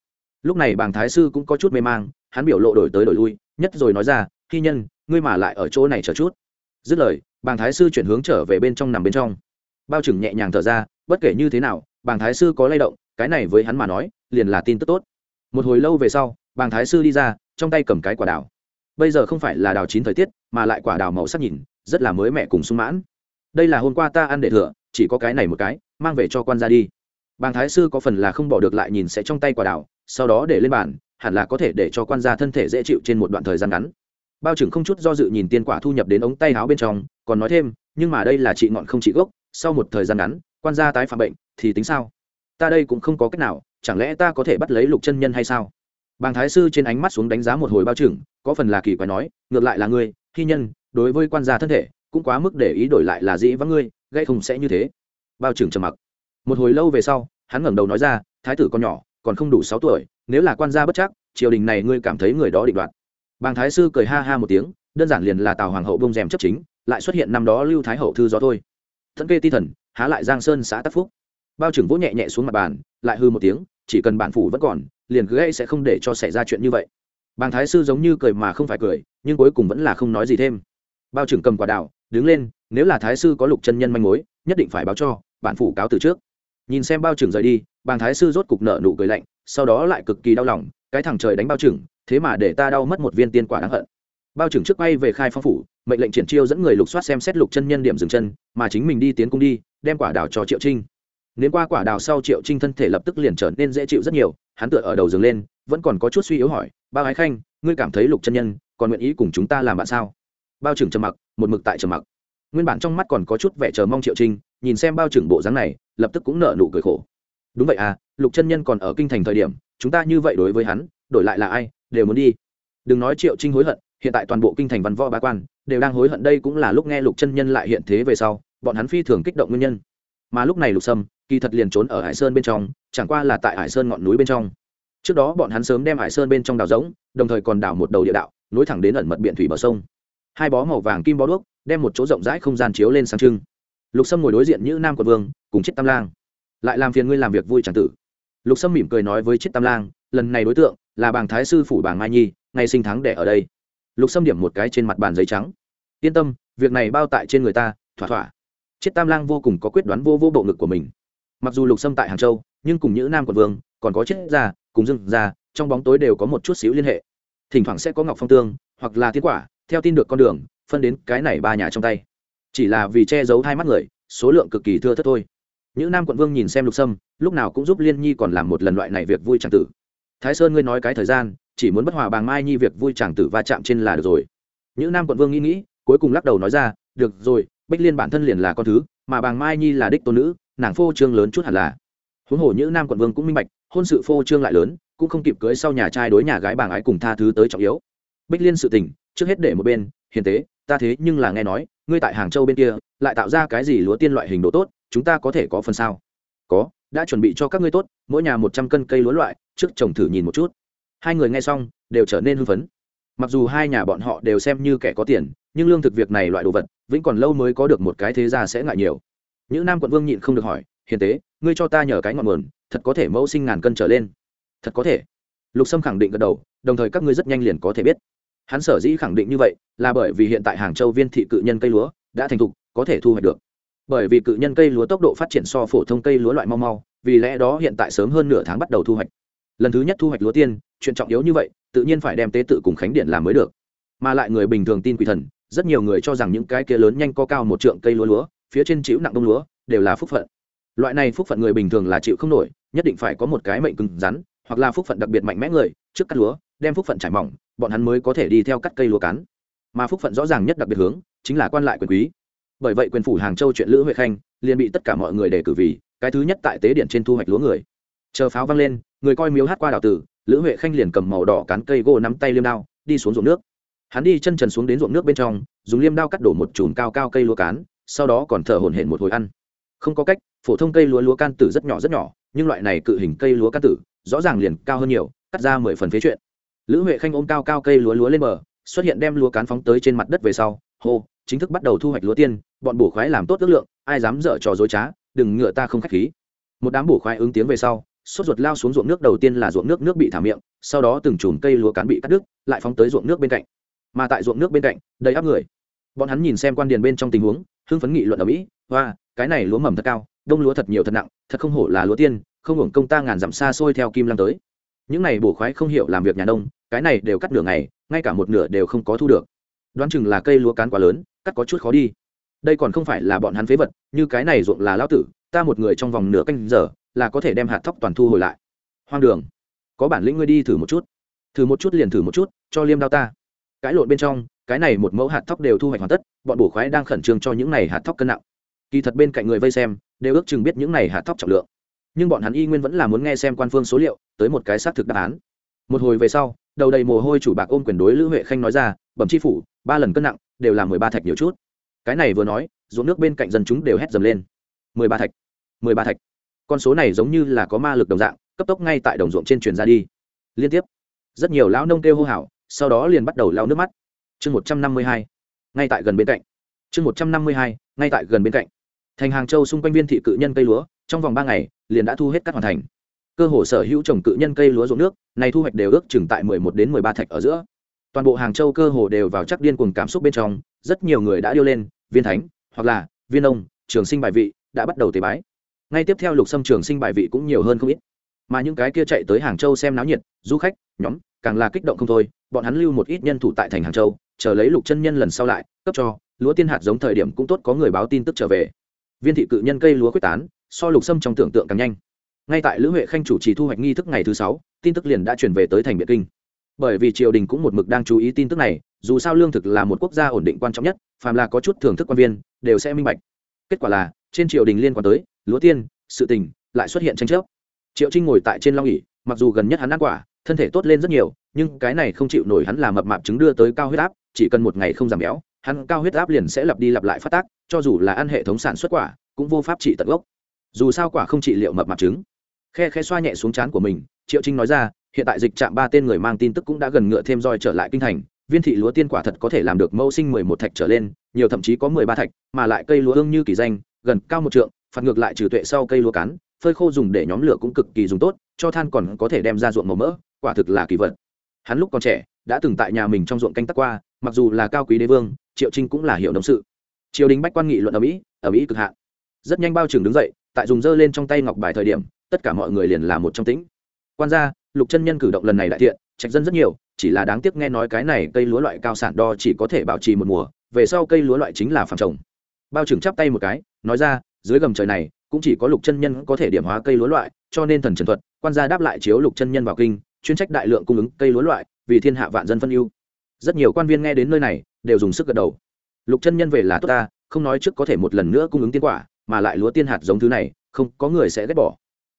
Lúc này bảng thái sư cũng có chút mê mang, hắn biểu lộ đổi tới đổi lui, nhất rồi nói ra khi nhân, ngươi mà lại ở chỗ này chờ chút. Dứt lời, bàng thái sư chuyển hướng trở về bên trong nằm bên trong bao trưởng nhẹ nhàng thở ra, bất kể như thế nào, bàng thái sư có lay động, cái này với hắn mà nói, liền là tin tức tốt. Một hồi lâu về sau, bàng thái sư đi ra, trong tay cầm cái quả đào. Bây giờ không phải là đào chín thời tiết, mà lại quả đào màu sắc nhìn, rất là mới mẻ cùng sung mãn. Đây là hôm qua ta ăn để thừa, chỉ có cái này một cái, mang về cho quan ra đi. Bàng thái sư có phần là không bỏ được lại nhìn sẽ trong tay quả đào, sau đó để lên bàn, hẳn là có thể để cho quan gia thân thể dễ chịu trên một đoạn thời gian ngắn. Bao trưởng không chút do dự nhìn tiên quả thu nhập đến ống tay áo bên trong, còn nói thêm, nhưng mà đây là trị ngọn không trị gốc sau một thời gian ngắn, quan gia tái phạm bệnh, thì tính sao? Ta đây cũng không có cách nào, chẳng lẽ ta có thể bắt lấy lục chân nhân hay sao? Bàng thái sư trên ánh mắt xuống đánh giá một hồi bao trưởng, có phần là kỳ quái nói, ngược lại là ngươi thi nhân, đối với quan gia thân thể, cũng quá mức để ý đổi lại là dĩ vắng ngươi gây không sẽ như thế. Bao trưởng trầm mặc. Một hồi lâu về sau, hắn ngẩng đầu nói ra, thái tử con nhỏ, còn không đủ sáu tuổi, nếu là quan gia bất chắc, triều đình này ngươi cảm thấy người đó định đoạt. Bàng thái sư cười ha ha một tiếng, đơn giản liền là tào hoàng hậu bông rèm chấp chính, lại xuất hiện năm đó lưu thái hậu thư gió thôi thân kê ti thần, há lại giang sơn xã tắc phúc. Bao trưởng vỗ nhẹ nhẹ xuống mặt bàn, lại hư một tiếng, chỉ cần bản phủ vẫn còn, liền cứ gây sẽ không để cho xảy ra chuyện như vậy. Bàng thái sư giống như cười mà không phải cười, nhưng cuối cùng vẫn là không nói gì thêm. Bao trưởng cầm quả đạo đứng lên, nếu là thái sư có lục chân nhân manh mối, nhất định phải báo cho, bản phủ cáo từ trước. Nhìn xem bao trưởng rời đi, bàng thái sư rốt cục nợ nụ cười lạnh, sau đó lại cực kỳ đau lòng, cái thằng trời đánh bao trưởng, thế mà để ta đau mất một viên tiên quả đáng hận bao trưởng trước bay về khai phong phủ, mệnh lệnh triển chiêu dẫn người lục soát xem xét lục chân nhân điểm dừng chân, mà chính mình đi tiến cung đi, đem quả đào cho triệu trinh. Nếu qua quả đào sau triệu trinh thân thể lập tức liền trở nên dễ chịu rất nhiều, hắn tựa ở đầu giường lên, vẫn còn có chút suy yếu hỏi, bao ái khanh, ngươi cảm thấy lục chân nhân còn nguyện ý cùng chúng ta làm bạn sao? Bao trưởng trầm mặc, một mực tại trầm mặc. Nguyên bản trong mắt còn có chút vẻ chờ mong triệu trinh, nhìn xem bao trưởng bộ dáng này, lập tức cũng nở nụ cười khổ. Đúng vậy à lục chân nhân còn ở kinh thành thời điểm, chúng ta như vậy đối với hắn, đổi lại là ai, đều muốn đi. Đừng nói triệu trinh hối hận hiện tại toàn bộ kinh thành văn võ bá quan đều đang hối hận đây cũng là lúc nghe lục chân nhân lại hiện thế về sau, bọn hắn phi thường kích động nguyên nhân. Mà lúc này lục sâm, kỳ thật liền trốn ở hải sơn bên trong, chẳng qua là tại hải sơn ngọn núi bên trong. Trước đó bọn hắn sớm đem hải sơn bên trong đào rỗng, đồng thời còn đào một đầu địa đạo, nối thẳng đến ẩn mật biển thủy bờ sông. Hai bó màu vàng kim bó đuốc đem một chỗ rộng rãi không gian chiếu lên sáng trưng. Lục sâm ngồi đối diện như nam quận vương, cùng chiếc tam lang. Lại làm phiền ngươi làm việc vui c tử. Lục sâm mỉm cười nói với chiếc tam lang, lần này đối tượng là bàng thái sư phủ bàng mai nhi, ngày sinh tháng đẻ ở đây lục xâm điểm một cái trên mặt bàn giấy trắng. Yên tâm việc này bao tại trên người ta thỏa thỏa. Chiết tam lang vô cùng có quyết đoán vô vô bộ ngực của mình. Mặc dù lục xâm tại hàng châu nhưng cùng những nam quận vương còn có chết gia, cùng dưng gia, trong bóng tối đều có một chút xíu liên hệ. Thỉnh thoảng sẽ có ngọc phong tương hoặc là tiến quả theo tin được con đường phân đến cái này ba nhà trong tay. Chỉ là vì che giấu hai mắt người số lượng cực kỳ thưa thất thôi. Những nam quận vương nhìn xem lục sâm lúc nào cũng giúp liên nhi còn làm một lần loại này việc vui c tử. Thái sơn ngươi nói cái thời gian chỉ muốn bất hòa bàng mai nhi việc vui chàng tử va chạm trên là được rồi. Những nam quận vương nghĩ nghĩ, cuối cùng lắc đầu nói ra, được rồi, bích liên bản thân liền là con thứ, mà bàng mai nhi là đích tôn nữ, nàng phô trương lớn chút hẳn là. Huống hồ những nam quận vương cũng minh bạch, hôn sự phô trương lại lớn, cũng không kịp cưới sau nhà trai đối nhà gái bàng ái cùng tha thứ tới trọng yếu. Bích liên sự tình, trước hết để một bên, hiền tế, ta thế nhưng là nghe nói, ngươi tại hàng châu bên kia, lại tạo ra cái gì lúa tiên loại hình đồ tốt, chúng ta có thể có phần sao? Có, đã chuẩn bị cho các ngươi tốt, mỗi nhà một trăm cân cây lúa loại, trước trồng thử nhìn một chút hai người nghe xong, đều trở nên hưng phấn. Mặc dù hai nhà bọn họ đều xem như kẻ có tiền, nhưng lương thực việc này loại đồ vật, vĩnh còn lâu mới có được một cái thế gia sẽ ngại nhiều. Những nam quận vương nhịn không được hỏi, hiền tế, ngươi cho ta nhờ cái ngọn nguồn, thật có thể mẫu sinh ngàn cân trở lên? Thật có thể. Lục sâm khẳng định gật đầu, đồng thời các ngươi rất nhanh liền có thể biết. Hắn sở dĩ khẳng định như vậy, là bởi vì hiện tại hàng châu viên thị cự nhân cây lúa đã thành thục, có thể thu hoạch được. Bởi vì cự nhân cây lúa tốc độ phát triển so phổ thông cây lúa loại mau mau, vì lẽ đó hiện tại sớm hơn nửa tháng bắt đầu thu hoạch lần thứ nhất thu hoạch lúa tiên, chuyện trọng yếu như vậy, tự nhiên phải đem tế tự cùng khánh điện làm mới được. Mà lại người bình thường tin quỷ thần, rất nhiều người cho rằng những cái kia lớn nhanh có cao một trượng cây lúa lúa, phía trên chịu nặng đông lúa, đều là phúc phận. Loại này phúc phận người bình thường là chịu không nổi, nhất định phải có một cái mệnh cứng rắn, hoặc là phúc phận đặc biệt mạnh mẽ người, trước cắt lúa, đem phúc phận trải mỏng, bọn hắn mới có thể đi theo cắt cây lúa cắn mà phúc phận rõ ràng nhất đặc biệt hướng, chính là quan lại quyền quý. Bởi vậy quyền phủ hàng châu chuyện lữ huệ khanh, liền bị tất cả mọi người đề cử vì cái thứ nhất tại tế điện trên thu hoạch lúa người chờ pháo văng lên, người coi miếu hát qua đảo tử, lữ huệ khanh liền cầm màu đỏ cán cây gỗ nắm tay liêm đao, đi xuống ruộng nước. Hắn đi chân trần xuống đến ruộng nước bên trong, dùng liêm đao cắt đổ một chùm cao cao cây lúa cán, sau đó còn thở hổn hển một hồi ăn. Không có cách, phổ thông cây lúa lúa can tử rất nhỏ rất nhỏ, nhưng loại này cự hình cây lúa can tử, rõ ràng liền cao hơn nhiều, cắt ra mười phần phế chuyện. Lữ huệ khanh ôm cao cao cây lúa lúa lên bờ, xuất hiện đem lúa cán phóng tới trên mặt đất về sau, hô, chính thức bắt đầu thu hoạch lúa tiên, bọn bổ khoái làm tốt ước lượng, ai dám dở trò dối trá, đừng ngựa ta không khách khí. Một đám bổ khoái ứng tiếng về sau sốt ruột lao xuống ruộng nước đầu tiên là ruộng nước nước bị thả miệng, sau đó từng chùm cây lúa cán bị cắt đứt, lại phóng tới ruộng nước bên cạnh. Mà tại ruộng nước bên cạnh, đầy áp người. Bọn hắn nhìn xem quan điền bên trong tình huống, hưng phấn nghị luận ở mỹ và cái này lúa mầm thật cao, đông lúa thật nhiều thật nặng, thật không hổ là lúa tiên, không hưởng công ta ngàn dặm xa xôi theo kim lăng tới. Những này bổ khoái không hiểu làm việc nhà nông, cái này đều cắt nửa ngày, ngay cả một nửa đều không có thu được. Đoán chừng là cây lúa cán quá lớn, cắt có chút khó đi. Đây còn không phải là bọn hắn phế vật, như cái này ruộng là lao tử, ta một người trong vòng nửa canh giờ là có thể đem hạt thóc toàn thu hồi lại. Hoang đường. Có bản lĩnh ngươi đi thử một chút. Thử một chút liền thử một chút, cho liêm đao ta. Cãi lộn bên trong, cái này một mẫu hạt thóc đều thu hoạch hoàn tất, bọn bổ khoái đang khẩn trương cho những này hạt thóc cân nặng. Kỳ thật bên cạnh người vây xem, đều ước chừng biết những này hạt thóc trọng lượng. Nhưng bọn hắn y nguyên vẫn là muốn nghe xem quan phương số liệu, tới một cái xác thực đáp án. Một hồi về sau, đầu đầy mồ hôi chủ bạc ôm quyền đối lữ huệ khanh nói ra, bẩm chi phủ, ba lần cân nặng, đều là mười ba thạch nhiều chút. Cái này vừa nói, ruộng nước bên cạnh dân chúng đều hét dầm lên. Mười ba thạch, mười ba thạch con số này giống như là có ma lực đồng dạng, cấp tốc ngay tại đồng ruộng trên truyền ra đi. Liên tiếp. Rất nhiều lão nông kêu hô hào, sau đó liền bắt đầu lao nước mắt. Chương một trăm năm mươi hai. Ngay tại gần bên cạnh. Chương một trăm năm mươi hai, ngay tại gần bên cạnh. Thành hàng châu xung quanh viên thị cự nhân cây lúa, trong vòng ba ngày, liền đã thu hết các hoàn thành. Cơ hồ sở hữu trồng cự nhân cây lúa ruộng nước, này thu hoạch đều ước chừng tại mười một đến mười ba thạch ở giữa. Toàn bộ hàng châu cơ hồ đều vào chắc điên cuồng cảm xúc bên trong, rất nhiều người đã điêu lên, viên thánh, hoặc là viên ông, trường sinh bài vị, đã bắt đầu tế bái ngay tiếp theo lục sâm trường sinh bài vị cũng nhiều hơn không ít. Mà những cái kia chạy tới hàng châu xem náo nhiệt, du khách, nhóm, càng là kích động không thôi. Bọn hắn lưu một ít nhân thủ tại thành hàng châu, chờ lấy lục chân nhân lần sau lại, cấp cho, lúa tiên hạt giống thời điểm cũng tốt có người báo tin tức trở về. Viên thị cự nhân cây lúa quyết tán, so lục sâm trong tưởng tượng càng nhanh. Ngay tại lữ huệ khanh chủ trì thu hoạch nghi thức ngày thứ sáu, tin tức liền đã chuyển về tới thành biệt kinh. Bởi vì triều đình cũng một mực đang chú ý tin tức này, dù sao lương thực là một quốc gia ổn định quan trọng nhất, phàm là có chút thưởng thức quan viên, đều sẽ minh bạch. Kết quả là, trên triều đình liên quan tới lúa tiên, sự tình lại xuất hiện tranh chấp. Triệu trinh ngồi tại trên long ỉ mặc dù gần nhất hắn ăn quả, thân thể tốt lên rất nhiều, nhưng cái này không chịu nổi hắn là mập mạp chứng đưa tới cao huyết áp, chỉ cần một ngày không giảm béo, hắn cao huyết áp liền sẽ lặp đi lặp lại phát tác, cho dù là ăn hệ thống sản xuất quả, cũng vô pháp trị tận gốc. Dù sao quả không trị liệu mập mạp chứng khe khe xoa nhẹ xuống chán của mình, triệu trinh nói ra, hiện tại dịch trạm ba tên người mang tin tức cũng đã gần ngựa thêm roi trở lại kinh thành, viên thị lúa tiên quả thật có thể làm được mẫu sinh mười một thạch trở lên, nhiều thậm chí có mười ba thạch, mà lại cây lúa hương như kỳ danh, gần cao một trượng phạt ngược lại trừ tuệ sau cây lúa cắn phơi khô dùng để nhóm lửa cũng cực kỳ dùng tốt, cho than còn có thể đem ra ruộng màu mỡ, quả thực là kỳ vật. Hắn lúc còn trẻ, đã từng tại nhà mình trong ruộng canh tắc qua, mặc dù là cao quý đế vương, triệu trinh cũng là hiệu đồng sự. Triều đình bách quan nghị luận ở mỹ ở mỹ cực hạn. Rất nhanh bao trưởng đứng dậy, tại dùng dơ lên trong tay ngọc bài thời điểm, tất cả mọi người liền là một trong tĩnh. Quan gia, lục chân nhân cử động lần này đại thiện, trạch dân rất nhiều, chỉ là đáng tiếc nghe nói cái này cây lúa loại cao sản đo chỉ có thể bảo trì một mùa, về sau cây lúa loại chính là phẳng trồng. Bao trưởng chắp tay một cái, nói ra dưới gầm trời này, cũng chỉ có lục chân nhân có thể điểm hóa cây lúa loại, cho nên thần trần thuật, quan gia đáp lại chiếu lục chân nhân vào kinh, chuyên trách đại lượng cung ứng cây lúa loại, vì thiên hạ vạn dân phân ưu. Rất nhiều quan viên nghe đến nơi này, đều dùng sức gật đầu. Lục chân nhân về là tốt ta, không nói trước có thể một lần nữa cung ứng tiên quả, mà lại lúa tiên hạt giống thứ này, không có người sẽ ghét bỏ.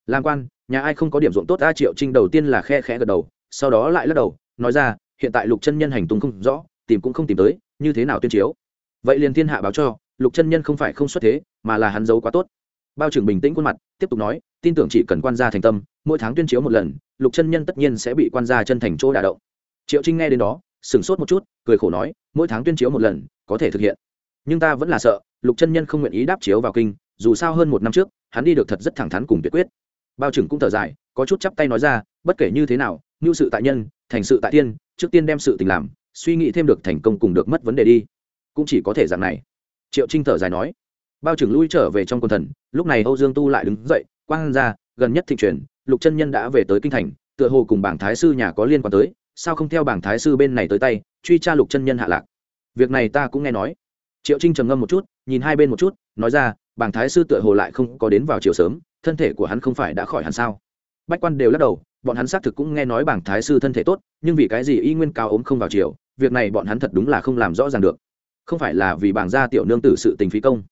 Làm quan, nhà ai không có điểm ruộng tốt, a triệu trinh đầu tiên là khe khẽ gật đầu, sau đó lại lắc đầu, nói ra, hiện tại lục chân nhân hành tung không rõ, tìm cũng không tìm tới, như thế nào tuyên chiếu? Vậy liền thiên hạ báo cho lục chân nhân không phải không xuất thế, mà là hắn giấu quá tốt. Bao trưởng bình tĩnh khuôn mặt, tiếp tục nói, tin tưởng chỉ cần quan gia thành tâm, mỗi tháng tuyên chiếu một lần, lục chân nhân tất nhiên sẽ bị quan gia chân thành chỗ đả động. Triệu trinh nghe đến đó, sửng sốt một chút, cười khổ nói, mỗi tháng tuyên chiếu một lần, có thể thực hiện. Nhưng ta vẫn là sợ, lục chân nhân không nguyện ý đáp chiếu vào kinh, dù sao hơn một năm trước, hắn đi được thật rất thẳng thắn cùng tuyệt quyết. Bao trưởng cũng thở dài, có chút chắp tay nói ra, bất kể như thế nào, ngưu sự tại nhân, thành sự tại tiên, trước tiên đem sự tình làm, suy nghĩ thêm được thành công cùng được mất vấn đề đi. Cũng chỉ có thể dạng này triệu trinh thở dài nói, bao trưởng lui trở về trong quân thần, lúc này âu dương tu lại đứng dậy, quang ra, gần nhất thị truyền, lục chân nhân đã về tới kinh thành, tựa hồ cùng bảng thái sư nhà có liên quan tới, sao không theo bảng thái sư bên này tới tay, truy tra lục chân nhân hạ lạc? Việc này ta cũng nghe nói. Triệu trinh trầm ngâm một chút, nhìn hai bên một chút, nói ra, bảng thái sư tựa hồ lại không có đến vào chiều sớm, thân thể của hắn không phải đã khỏi hẳn sao? Bách quan đều lắc đầu, bọn hắn xác thực cũng nghe nói bảng thái sư thân thể tốt, nhưng vì cái gì y nguyên cao ốm không vào chiều, việc này bọn hắn thật đúng là không làm rõ ràng được không phải là vì bảng gia tiểu nương tử sự tình phí công.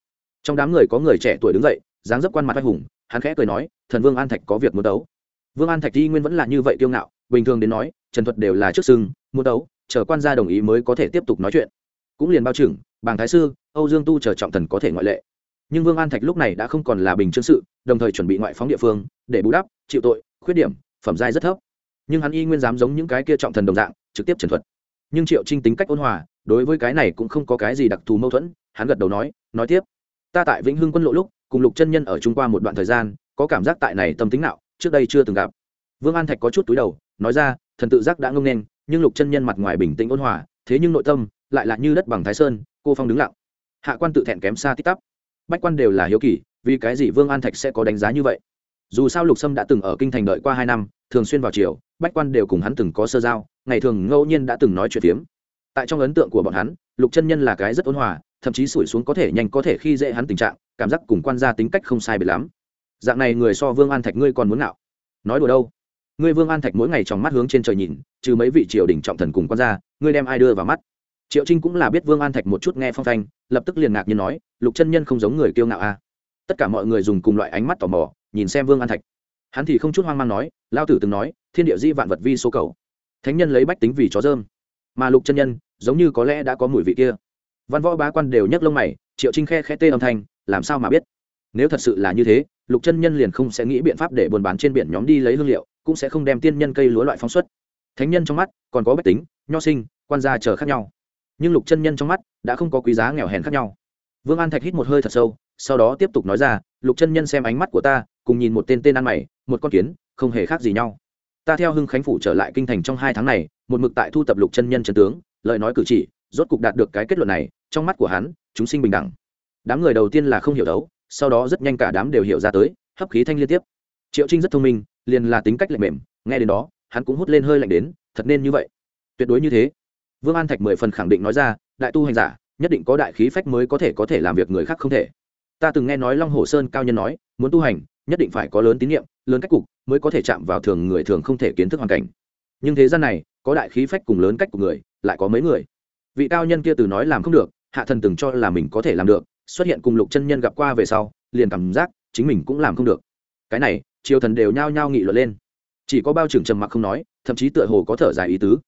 Trong đám người có người trẻ tuổi đứng dậy, dáng dấp quan mặt vai hùng, hắn khẽ cười nói, thần vương an thạch có việc muốn đấu. Vương an thạch y nguyên vẫn là như vậy kiêu ngạo, bình thường đến nói, trần thuật đều là trước sưng, muốn đấu, chờ quan gia đồng ý mới có thể tiếp tục nói chuyện. Cũng liền bao trưởng bàng thái sư, âu dương tu chờ trọng thần có thể ngoại lệ. Nhưng vương an thạch lúc này đã không còn là bình chương sự, đồng thời chuẩn bị ngoại phóng địa phương, để bù đắp, chịu tội, khuyết điểm, phẩm giai rất thấp. Nhưng hắn y nguyên dám giống những cái kia trọng thần đồng dạng, trực tiếp trần thuật. Nhưng triệu trinh tính cách ôn hòa đối với cái này cũng không có cái gì đặc thù mâu thuẫn, hắn gật đầu nói nói tiếp. Ta tại vĩnh hưng quân lộ lúc, cùng lục chân nhân ở chung qua một đoạn thời gian, có cảm giác tại này tâm tính nào trước đây chưa từng gặp. Vương an thạch có chút túi đầu, nói ra, thần tự giác đã ngông nên, nhưng lục chân nhân mặt ngoài bình tĩnh ôn hòa, thế nhưng nội tâm lại là như đất bằng thái sơn, cô phong đứng lặng. Hạ quan tự thẹn kém xa tích tắp. Bách quan đều là hiếu kỳ, vì cái gì vương an thạch sẽ có đánh giá như vậy? Dù sao lục sâm đã từng ở kinh thành đợi qua hai năm, thường xuyên vào chiều bách quan đều cùng hắn từng có sơ giao, ngày thường ngẫu nhiên đã từng nói chuyện phiếm tại trong ấn tượng của bọn hắn, lục chân nhân là cái rất ôn hòa, thậm chí sủi xuống có thể nhanh có thể khi dễ hắn tình trạng, cảm giác cùng quan gia tính cách không sai biệt lắm. Dạng này người so vương an thạch ngươi còn muốn ngạo. Nói đùa đâu? Ngươi vương an thạch mỗi ngày trong mắt hướng trên trời nhìn, trừ mấy vị triều đình trọng thần cùng quan gia, ngươi đem ai đưa vào mắt? Triệu trinh cũng là biết vương an thạch một chút nghe phong thanh, lập tức liền ngạc nhiên nói, lục chân nhân không giống người kiêu ngạo a à. tất cả mọi người dùng cùng loại ánh mắt tò mò, nhìn xem vương an thạch. Hắn thì không chút hoang mang nói, lao tử từng nói, thiên địa di vạn vật vi số cầu. Thánh nhân lấy bách tính vì chó dơm mà lục chân nhân, giống như có lẽ đã có mùi vị kia. Văn võ bá quan đều nhấc lông mày, triệu trinh khe khẽ tê âm thanh, làm sao mà biết? Nếu thật sự là như thế, lục chân nhân liền không sẽ nghĩ biện pháp để buôn bán trên biển nhóm đi lấy hương liệu, cũng sẽ không đem tiên nhân cây lúa loại phóng xuất. Thánh nhân trong mắt, còn có bách tính, nho sinh, quan gia chờ khác nhau. Nhưng lục chân nhân trong mắt, đã không có quý giá nghèo hèn khác nhau. Vương an thạch hít một hơi thật sâu, sau đó tiếp tục nói ra, lục chân nhân xem ánh mắt của ta, cùng nhìn một tên tên ăn mày, một con kiến, không hề khác gì nhau. Ta theo hưng khánh phủ trở lại kinh thành trong hai tháng này một mực tại thu tập lục chân nhân trần tướng, lời nói cử chỉ, rốt cục đạt được cái kết luận này, trong mắt của hắn, chúng sinh bình đẳng. Đám người đầu tiên là không hiểu đấu, sau đó rất nhanh cả đám đều hiểu ra tới, hấp khí thanh liên tiếp. Triệu trinh rất thông minh, liền là tính cách lạnh mềm, nghe đến đó, hắn cũng hút lên hơi lạnh đến, thật nên như vậy. Tuyệt đối như thế. Vương an thạch mười phần khẳng định nói ra, đại tu hành giả, nhất định có đại khí phách mới có thể có thể làm việc người khác không thể. Ta từng nghe nói long hồ sơn cao nhân nói, muốn tu hành, nhất định phải có lớn tín nhiệm, lớn cách cục, mới có thể chạm vào thường người thường không thể kiến thức hoàn cảnh. Nhưng thế gian này có đại khí phách cùng lớn cách của người, lại có mấy người. Vị cao nhân kia từ nói làm không được, hạ thần từng cho là mình có thể làm được, xuất hiện cùng lục chân nhân gặp qua về sau, liền cảm giác chính mình cũng làm không được. Cái này, triều thần đều nhao nhao nghị luận lên. Chỉ có bao trưởng trầm mặc không nói, thậm chí tựa hồ có thở dài ý tứ.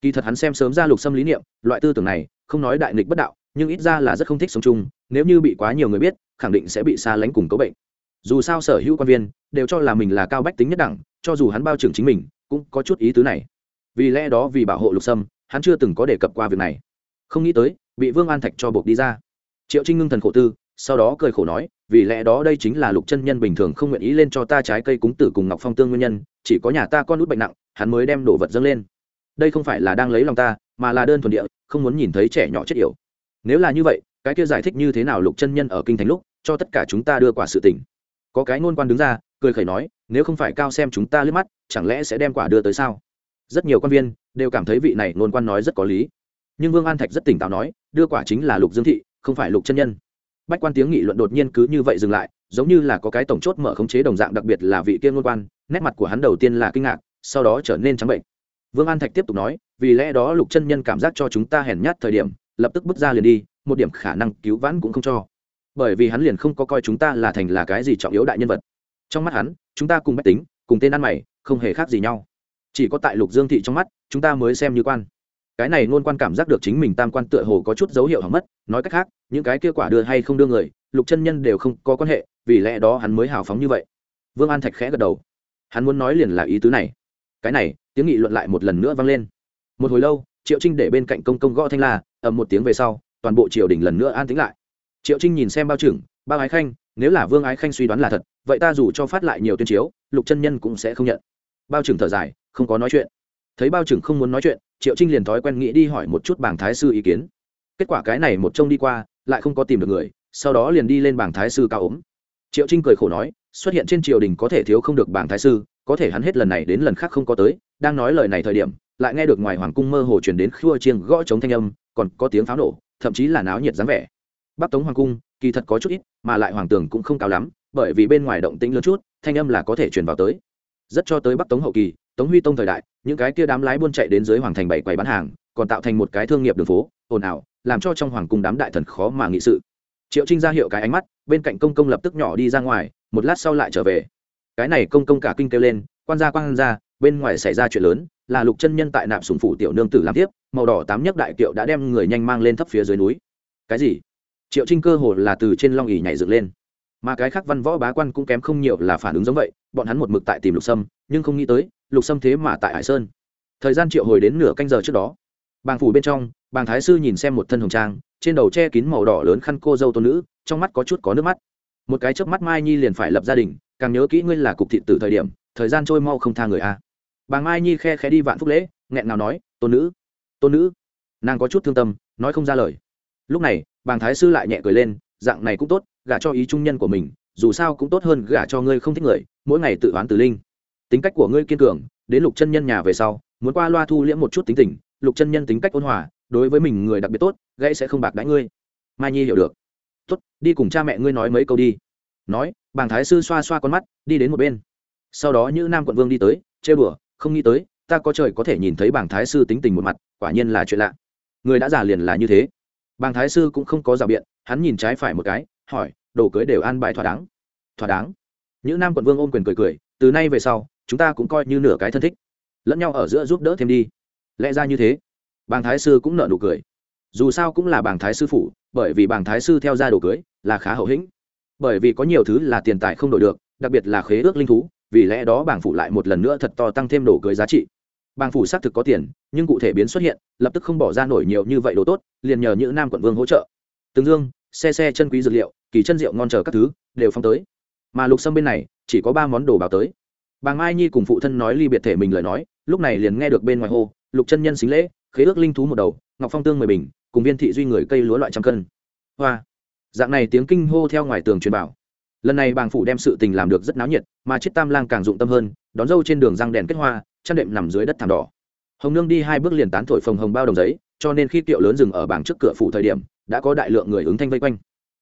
Kỳ thật hắn xem sớm ra lục xâm lý niệm, loại tư tưởng này, không nói đại nghịch bất đạo, nhưng ít ra là rất không thích sống chung, nếu như bị quá nhiều người biết, khẳng định sẽ bị xa lánh cùng cấu bệnh. Dù sao sở hữu quan viên, đều cho là mình là cao bách tính nhất đẳng, cho dù hắn bao trưởng chính mình, cũng có chút ý tứ này vì lẽ đó vì bảo hộ lục sâm, hắn chưa từng có đề cập qua việc này. Không nghĩ tới, bị vương an thạch cho buộc đi ra. Triệu trinh ngưng thần khổ tư, sau đó cười khổ nói, vì lẽ đó đây chính là lục chân nhân bình thường không nguyện ý lên cho ta trái cây cúng tử cùng ngọc phong tương nguyên nhân, chỉ có nhà ta con út bệnh nặng, hắn mới đem đồ vật dâng lên. Đây không phải là đang lấy lòng ta, mà là đơn thuần địa, không muốn nhìn thấy trẻ nhỏ chết yểu. Nếu là như vậy, cái kia giải thích như thế nào lục chân nhân ở kinh thành lúc, cho tất cả chúng ta đưa quả sự tình. Có cái ngôn quan đứng ra, cười khẩy nói, nếu không phải cao xem chúng ta liếc mắt, chẳng lẽ sẽ đem quả đưa tới sao? Rất nhiều quan viên đều cảm thấy vị này ngôn quan nói rất có lý. Nhưng vương an thạch rất tỉnh táo nói, đưa quả chính là lục dương thị, không phải lục chân nhân. Bách quan tiếng nghị luận đột nhiên cứ như vậy dừng lại, giống như là có cái tổng chốt mở khống chế đồng dạng đặc biệt là vị kia ngôn quan, nét mặt của hắn đầu tiên là kinh ngạc, sau đó trở nên trắng bệnh. Vương an thạch tiếp tục nói, vì lẽ đó lục chân nhân cảm giác cho chúng ta hèn nhát thời điểm, lập tức bước ra liền đi, một điểm khả năng cứu vãn cũng không cho. Bởi vì hắn liền không có coi chúng ta là thành là cái gì trọng yếu đại nhân vật. Trong mắt hắn, chúng ta cùng bách tính, cùng tên ăn mày, không hề khác gì nhau chỉ có tại lục dương thị trong mắt, chúng ta mới xem như quan. Cái này ngôn quan cảm giác được chính mình tam quan tựa hồ có chút dấu hiệu hỏng mất, nói cách khác, những cái kia quả đưa hay không đưa người, lục chân nhân đều không có quan hệ, vì lẽ đó hắn mới hào phóng như vậy. Vương an thạch khẽ gật đầu. Hắn muốn nói liền là ý tứ này. Cái này, tiếng nghị luận lại một lần nữa vang lên. Một hồi lâu, triệu trinh để bên cạnh công công gõ thanh la, ầm một tiếng về sau, toàn bộ triều đình lần nữa an tĩnh lại. Triệu trinh nhìn xem bao trưởng, bao ái khanh, nếu là vương ái khanh suy đoán là thật, vậy ta dù cho phát lại nhiều tuyên chiếu, lục chân nhân cũng sẽ không nhận bao trưởng thở dài, không có nói chuyện. Thấy bao trưởng không muốn nói chuyện, triệu trinh liền thói quen nghĩ đi hỏi một chút bảng thái sư ý kiến. Kết quả cái này một trông đi qua, lại không có tìm được người, sau đó liền đi lên bảng thái sư cao ốm. Triệu trinh cười khổ nói, xuất hiện trên triều đình có thể thiếu không được bảng thái sư, có thể hắn hết lần này đến lần khác không có tới, đang nói lời này thời điểm, lại nghe được ngoài hoàng cung mơ hồ chuyển đến khua chiêng gõ chống thanh âm, còn có tiếng pháo nổ, thậm chí là náo nhiệt dáng vẻ. Bắc tống hoàng cung, kỳ thật có chút ít, mà lại hoàng tường cũng không cao lắm, bởi vì bên ngoài động tĩnh lớn chút, thanh âm là có thể truyền vào tới rất cho tới bắc tống hậu kỳ, tống huy tông thời đại, những cái kia đám lái buôn chạy đến dưới hoàng thành bảy quầy bán hàng, còn tạo thành một cái thương nghiệp đường phố, ồn ào, làm cho trong hoàng cung đám đại thần khó mà nghị sự. Triệu trinh ra hiệu cái ánh mắt, bên cạnh công công lập tức nhỏ đi ra ngoài, một lát sau lại trở về. Cái này công công cả kinh kêu lên, quan gia quan gia, bên ngoài xảy ra chuyện lớn, là lục chân nhân tại nạp sùng phủ tiểu nương tử làm tiếp, màu đỏ tám nhất đại kiệu đã đem người nhanh mang lên thấp phía dưới núi. Cái gì? Triệu trinh cơ hồ là từ trên long ỉ nhảy dựng lên mà cái khác văn võ bá quan cũng kém không nhiều là phản ứng giống vậy, bọn hắn một mực tại tìm lục sâm, nhưng không nghĩ tới, lục sâm thế mà tại hải sơn. Thời gian triệu hồi đến nửa canh giờ trước đó, bàng phủ bên trong, bàng thái sư nhìn xem một thân hồng trang, trên đầu che kín màu đỏ lớn khăn cô dâu tôn nữ, trong mắt có chút có nước mắt. Một cái chớp mắt mai nhi liền phải lập gia đình, càng nhớ kỹ ngươi là cục thị tử thời điểm, thời gian trôi mau không tha người a. Bàng mai nhi khe khẽ đi vạn phúc lễ, nghẹn nào nói, tôn nữ tôn nữ. Nàng có chút thương tâm, nói không ra lời. Lúc này, bàng thái sư lại nhẹ cười lên, dạng này cũng tốt gả cho ý trung nhân của mình, dù sao cũng tốt hơn gả cho ngươi không thích người, mỗi ngày tự oán từ linh. Tính cách của ngươi kiên cường, đến lục chân nhân nhà về sau, muốn qua loa thu liễm một chút tính tình, lục chân nhân tính cách ôn hòa, đối với mình người đặc biệt tốt, gãy sẽ không bạc đãi ngươi. Mai nhi hiểu được. Tốt, đi cùng cha mẹ ngươi nói mấy câu đi. Nói, bàng thái sư xoa xoa con mắt, đi đến một bên. Sau đó như nam quận vương đi tới chê bửa không nghĩ tới, ta có trời có thể nhìn thấy bàng thái sư tính tình một mặt, quả nhiên là chuyện lạ. Người đã già liền là như thế. Bàng thái sư cũng không có rào biện, hắn nhìn trái phải một cái, hỏi đồ cưới đều an bài thỏa đáng. Thỏa đáng. Những nam quận vương ôm quyền cười cười, từ nay về sau, chúng ta cũng coi như nửa cái thân thích. Lẫn nhau ở giữa giúp đỡ thêm đi. Lẽ ra như thế. Bàng thái sư cũng nợ nụ cười. Dù sao cũng là bàng thái sư phụ bởi vì bàng thái sư theo ra đồ cưới là khá hậu hĩnh. Bởi vì có nhiều thứ là tiền tài không đổi được, đặc biệt là khế ước linh thú, vì lẽ đó bàng phụ lại một lần nữa thật to tăng thêm đồ cưới giá trị. Bàng phủ xác thực có tiền, nhưng cụ thể biến xuất hiện, lập tức không bỏ ra nổi nhiều như vậy đồ tốt, liền nhờ những nam quận vương hỗ trợ. Tương dương, xe xe chân quý dược liệu kỳ chân rượu ngon chờ các thứ, đều phong tới. Mà lục sâm bên này, chỉ có ba món đồ báo tới. Bàng mai nhi cùng phụ thân nói ly biệt thể mình lời nói, lúc này liền nghe được bên ngoài hô, lục chân nhân xính lễ, khế ước linh thú một đầu, ngọc phong tương mười bình, cùng viên thị duy người cây lúa loại trăm cân. Hoa. Dạng này tiếng kinh hô theo ngoài tường truyền bảo. Lần này bàng phủ đem sự tình làm được rất náo nhiệt, mà chiếc tam lang càng dụng tâm hơn, đón dâu trên đường răng đèn kết hoa, chăn đệm nằm dưới đất thảm đỏ. Hồng nương đi hai bước liền tán thổi phồng hồng bao đồng giấy, cho nên khi kiệu lớn dừng ở bảng trước cửa phủ thời điểm, đã có đại lượng người ứng thanh vây quanh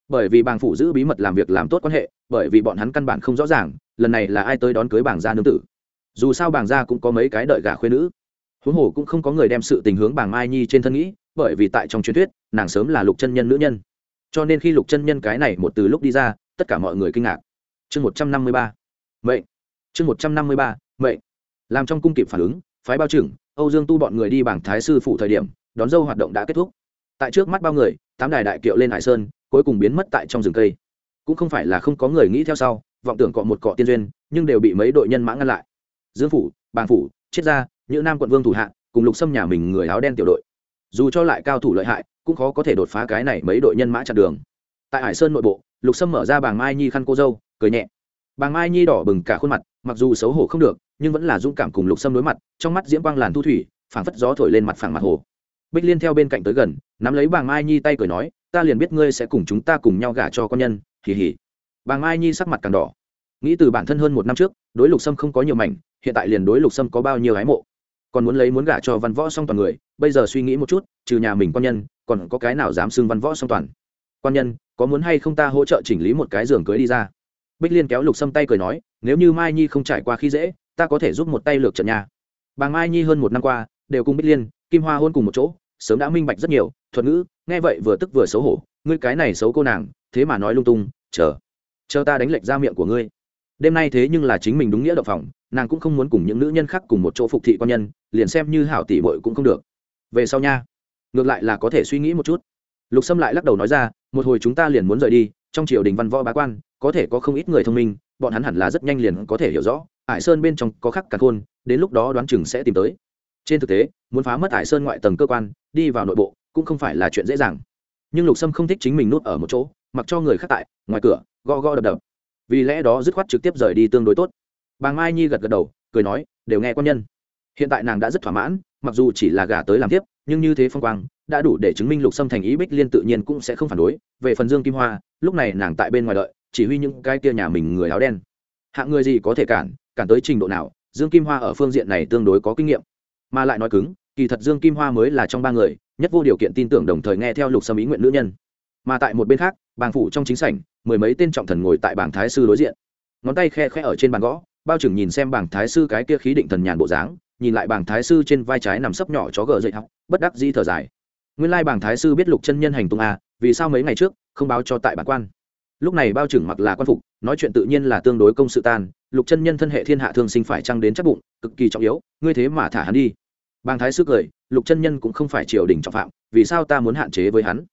bởi vì bàng phủ giữ bí mật làm việc làm tốt quan hệ, bởi vì bọn hắn căn bản không rõ ràng, lần này là ai tới đón cưới bảng gia nương tử. Dù sao bảng gia cũng có mấy cái đợi gà khuyên nữ. Huống hồ cũng không có người đem sự tình hướng bảng mai nhi trên thân nghĩ, bởi vì tại trong truyền thuyết, nàng sớm là lục chân nhân nữ nhân. Cho nên khi lục chân nhân cái này một từ lúc đi ra, tất cả mọi người kinh ngạc. Chương một trăm năm mươi ba, mệnh. Chương một trăm năm mươi ba, mệnh. Làm trong cung kịp phản ứng, phái bao trưởng, âu dương tu bọn người đi bảng thái sư phụ thời điểm, đón dâu hoạt động đã kết thúc. Tại trước mắt bao người, tám đài đại kiệu lên hải sơn cuối cùng biến mất tại trong rừng cây. Cũng không phải là không có người nghĩ theo sau, vọng tưởng cọ một cọ tiên duyên, nhưng đều bị mấy đội nhân mã ngăn lại. Dương phủ, bàng phủ, triết gia, những nam quận vương thủ hạ, cùng lục xâm nhà mình người áo đen tiểu đội. Dù cho lại cao thủ lợi hại, cũng khó có thể đột phá cái này mấy đội nhân mã chặn đường. Tại hải sơn nội bộ, lục sâm mở ra bàng mai nhi khăn cô dâu, cười nhẹ. Bàng mai nhi đỏ bừng cả khuôn mặt, mặc dù xấu hổ không được, nhưng vẫn là dũng cảm cùng lục sâm đối mặt, trong mắt diễm quang làn thu thủy, phảng phất gió thổi lên mặt phẳng mặt hồ. Bích liên theo bên cạnh tới gần, nắm lấy bàng mai nhi tay cười nói ta liền biết ngươi sẽ cùng chúng ta cùng nhau gả cho con nhân, hì hì. bàng mai nhi sắc mặt càng đỏ. Nghĩ từ bản thân hơn một năm trước, đối lục sâm không có nhiều mảnh, hiện tại liền đối lục sâm có bao nhiêu ái mộ. Còn muốn lấy muốn gả cho văn võ song toàn người, bây giờ suy nghĩ một chút, trừ nhà mình quan nhân, còn có cái nào dám xưng văn võ song toàn? Quan nhân, có muốn hay không ta hỗ trợ chỉnh lý một cái giường cưới đi ra? Bích liên kéo lục sâm tay cười nói, nếu như mai nhi không trải qua khi dễ, ta có thể giúp một tay lược trận nhà. Bà mai nhi hơn một năm qua, đều cùng bích liên, kim hoa hôn cùng một chỗ, sớm đã minh bạch rất nhiều, thuật ngữ nghe vậy vừa tức vừa xấu hổ, ngươi cái này xấu cô nàng, thế mà nói lung tung, chờ chờ ta đánh lệch ra miệng của ngươi. Đêm nay thế nhưng là chính mình đúng nghĩa đậu phòng, nàng cũng không muốn cùng những nữ nhân khác cùng một chỗ phục thị quan nhân, liền xem như hảo tỷ bội cũng không được. Về sau nha, ngược lại là có thể suy nghĩ một chút. Lục sâm lại lắc đầu nói ra, một hồi chúng ta liền muốn rời đi, trong triều đình văn võ bá quan, có thể có không ít người thông minh, bọn hắn hẳn là rất nhanh liền có thể hiểu rõ ải sơn bên trong có khắc cả khôn đến lúc đó đoán chừng sẽ tìm tới. Trên thực tế, muốn phá mất ải sơn ngoại tầng cơ quan, đi vào nội bộ cũng không phải là chuyện dễ dàng. Nhưng lục sâm không thích chính mình nuốt ở một chỗ, mặc cho người khác tại, ngoài cửa go go đập đập. Vì lẽ đó dứt khoát trực tiếp rời đi tương đối tốt. Bà mai nhi gật gật đầu, cười nói, đều nghe quan nhân. Hiện tại nàng đã rất thỏa mãn, mặc dù chỉ là gả tới làm tiếp, nhưng như thế phong quang, đã đủ để chứng minh lục sâm thành ý bích liên tự nhiên cũng sẽ không phản đối. Về phần dương kim hoa, lúc này nàng tại bên ngoài đợi, chỉ huy những cái kia nhà mình người áo đen. Hạng người gì có thể cản cản tới trình độ nào, dương kim hoa ở phương diện này tương đối có kinh nghiệm. Mà lại nói cứng, kỳ thật dương kim hoa mới là trong ba người nhất vô điều kiện tin tưởng đồng thời nghe theo lục sâm ý nguyện nữ nhân. Mà tại một bên khác, bàng phủ trong chính sảnh, mười mấy tên trọng thần ngồi tại bảng thái sư đối diện. Ngón tay khe khe ở trên bàn gõ, bao trưởng nhìn xem bảng thái sư cái kia khí định thần nhàn bộ dáng, nhìn lại bảng thái sư trên vai trái nằm sấp nhỏ chó gờ dậy học, bất đắc di thở dài. Nguyên lai bảng thái sư biết lục chân nhân hành tung a vì sao mấy ngày trước không báo cho tại bản quan? Lúc này bao trưởng mặc là quan phục, nói chuyện tự nhiên là tương đối công sự tan, lục chân nhân thân hệ thiên hạ thương sinh phải trăng đến chắc bụng, cực kỳ trọng yếu, ngươi thế mà thả hắn đi bàng thái sư cười, lục chân nhân cũng không phải triều đình trọng phạm, vì sao ta muốn hạn chế với hắn?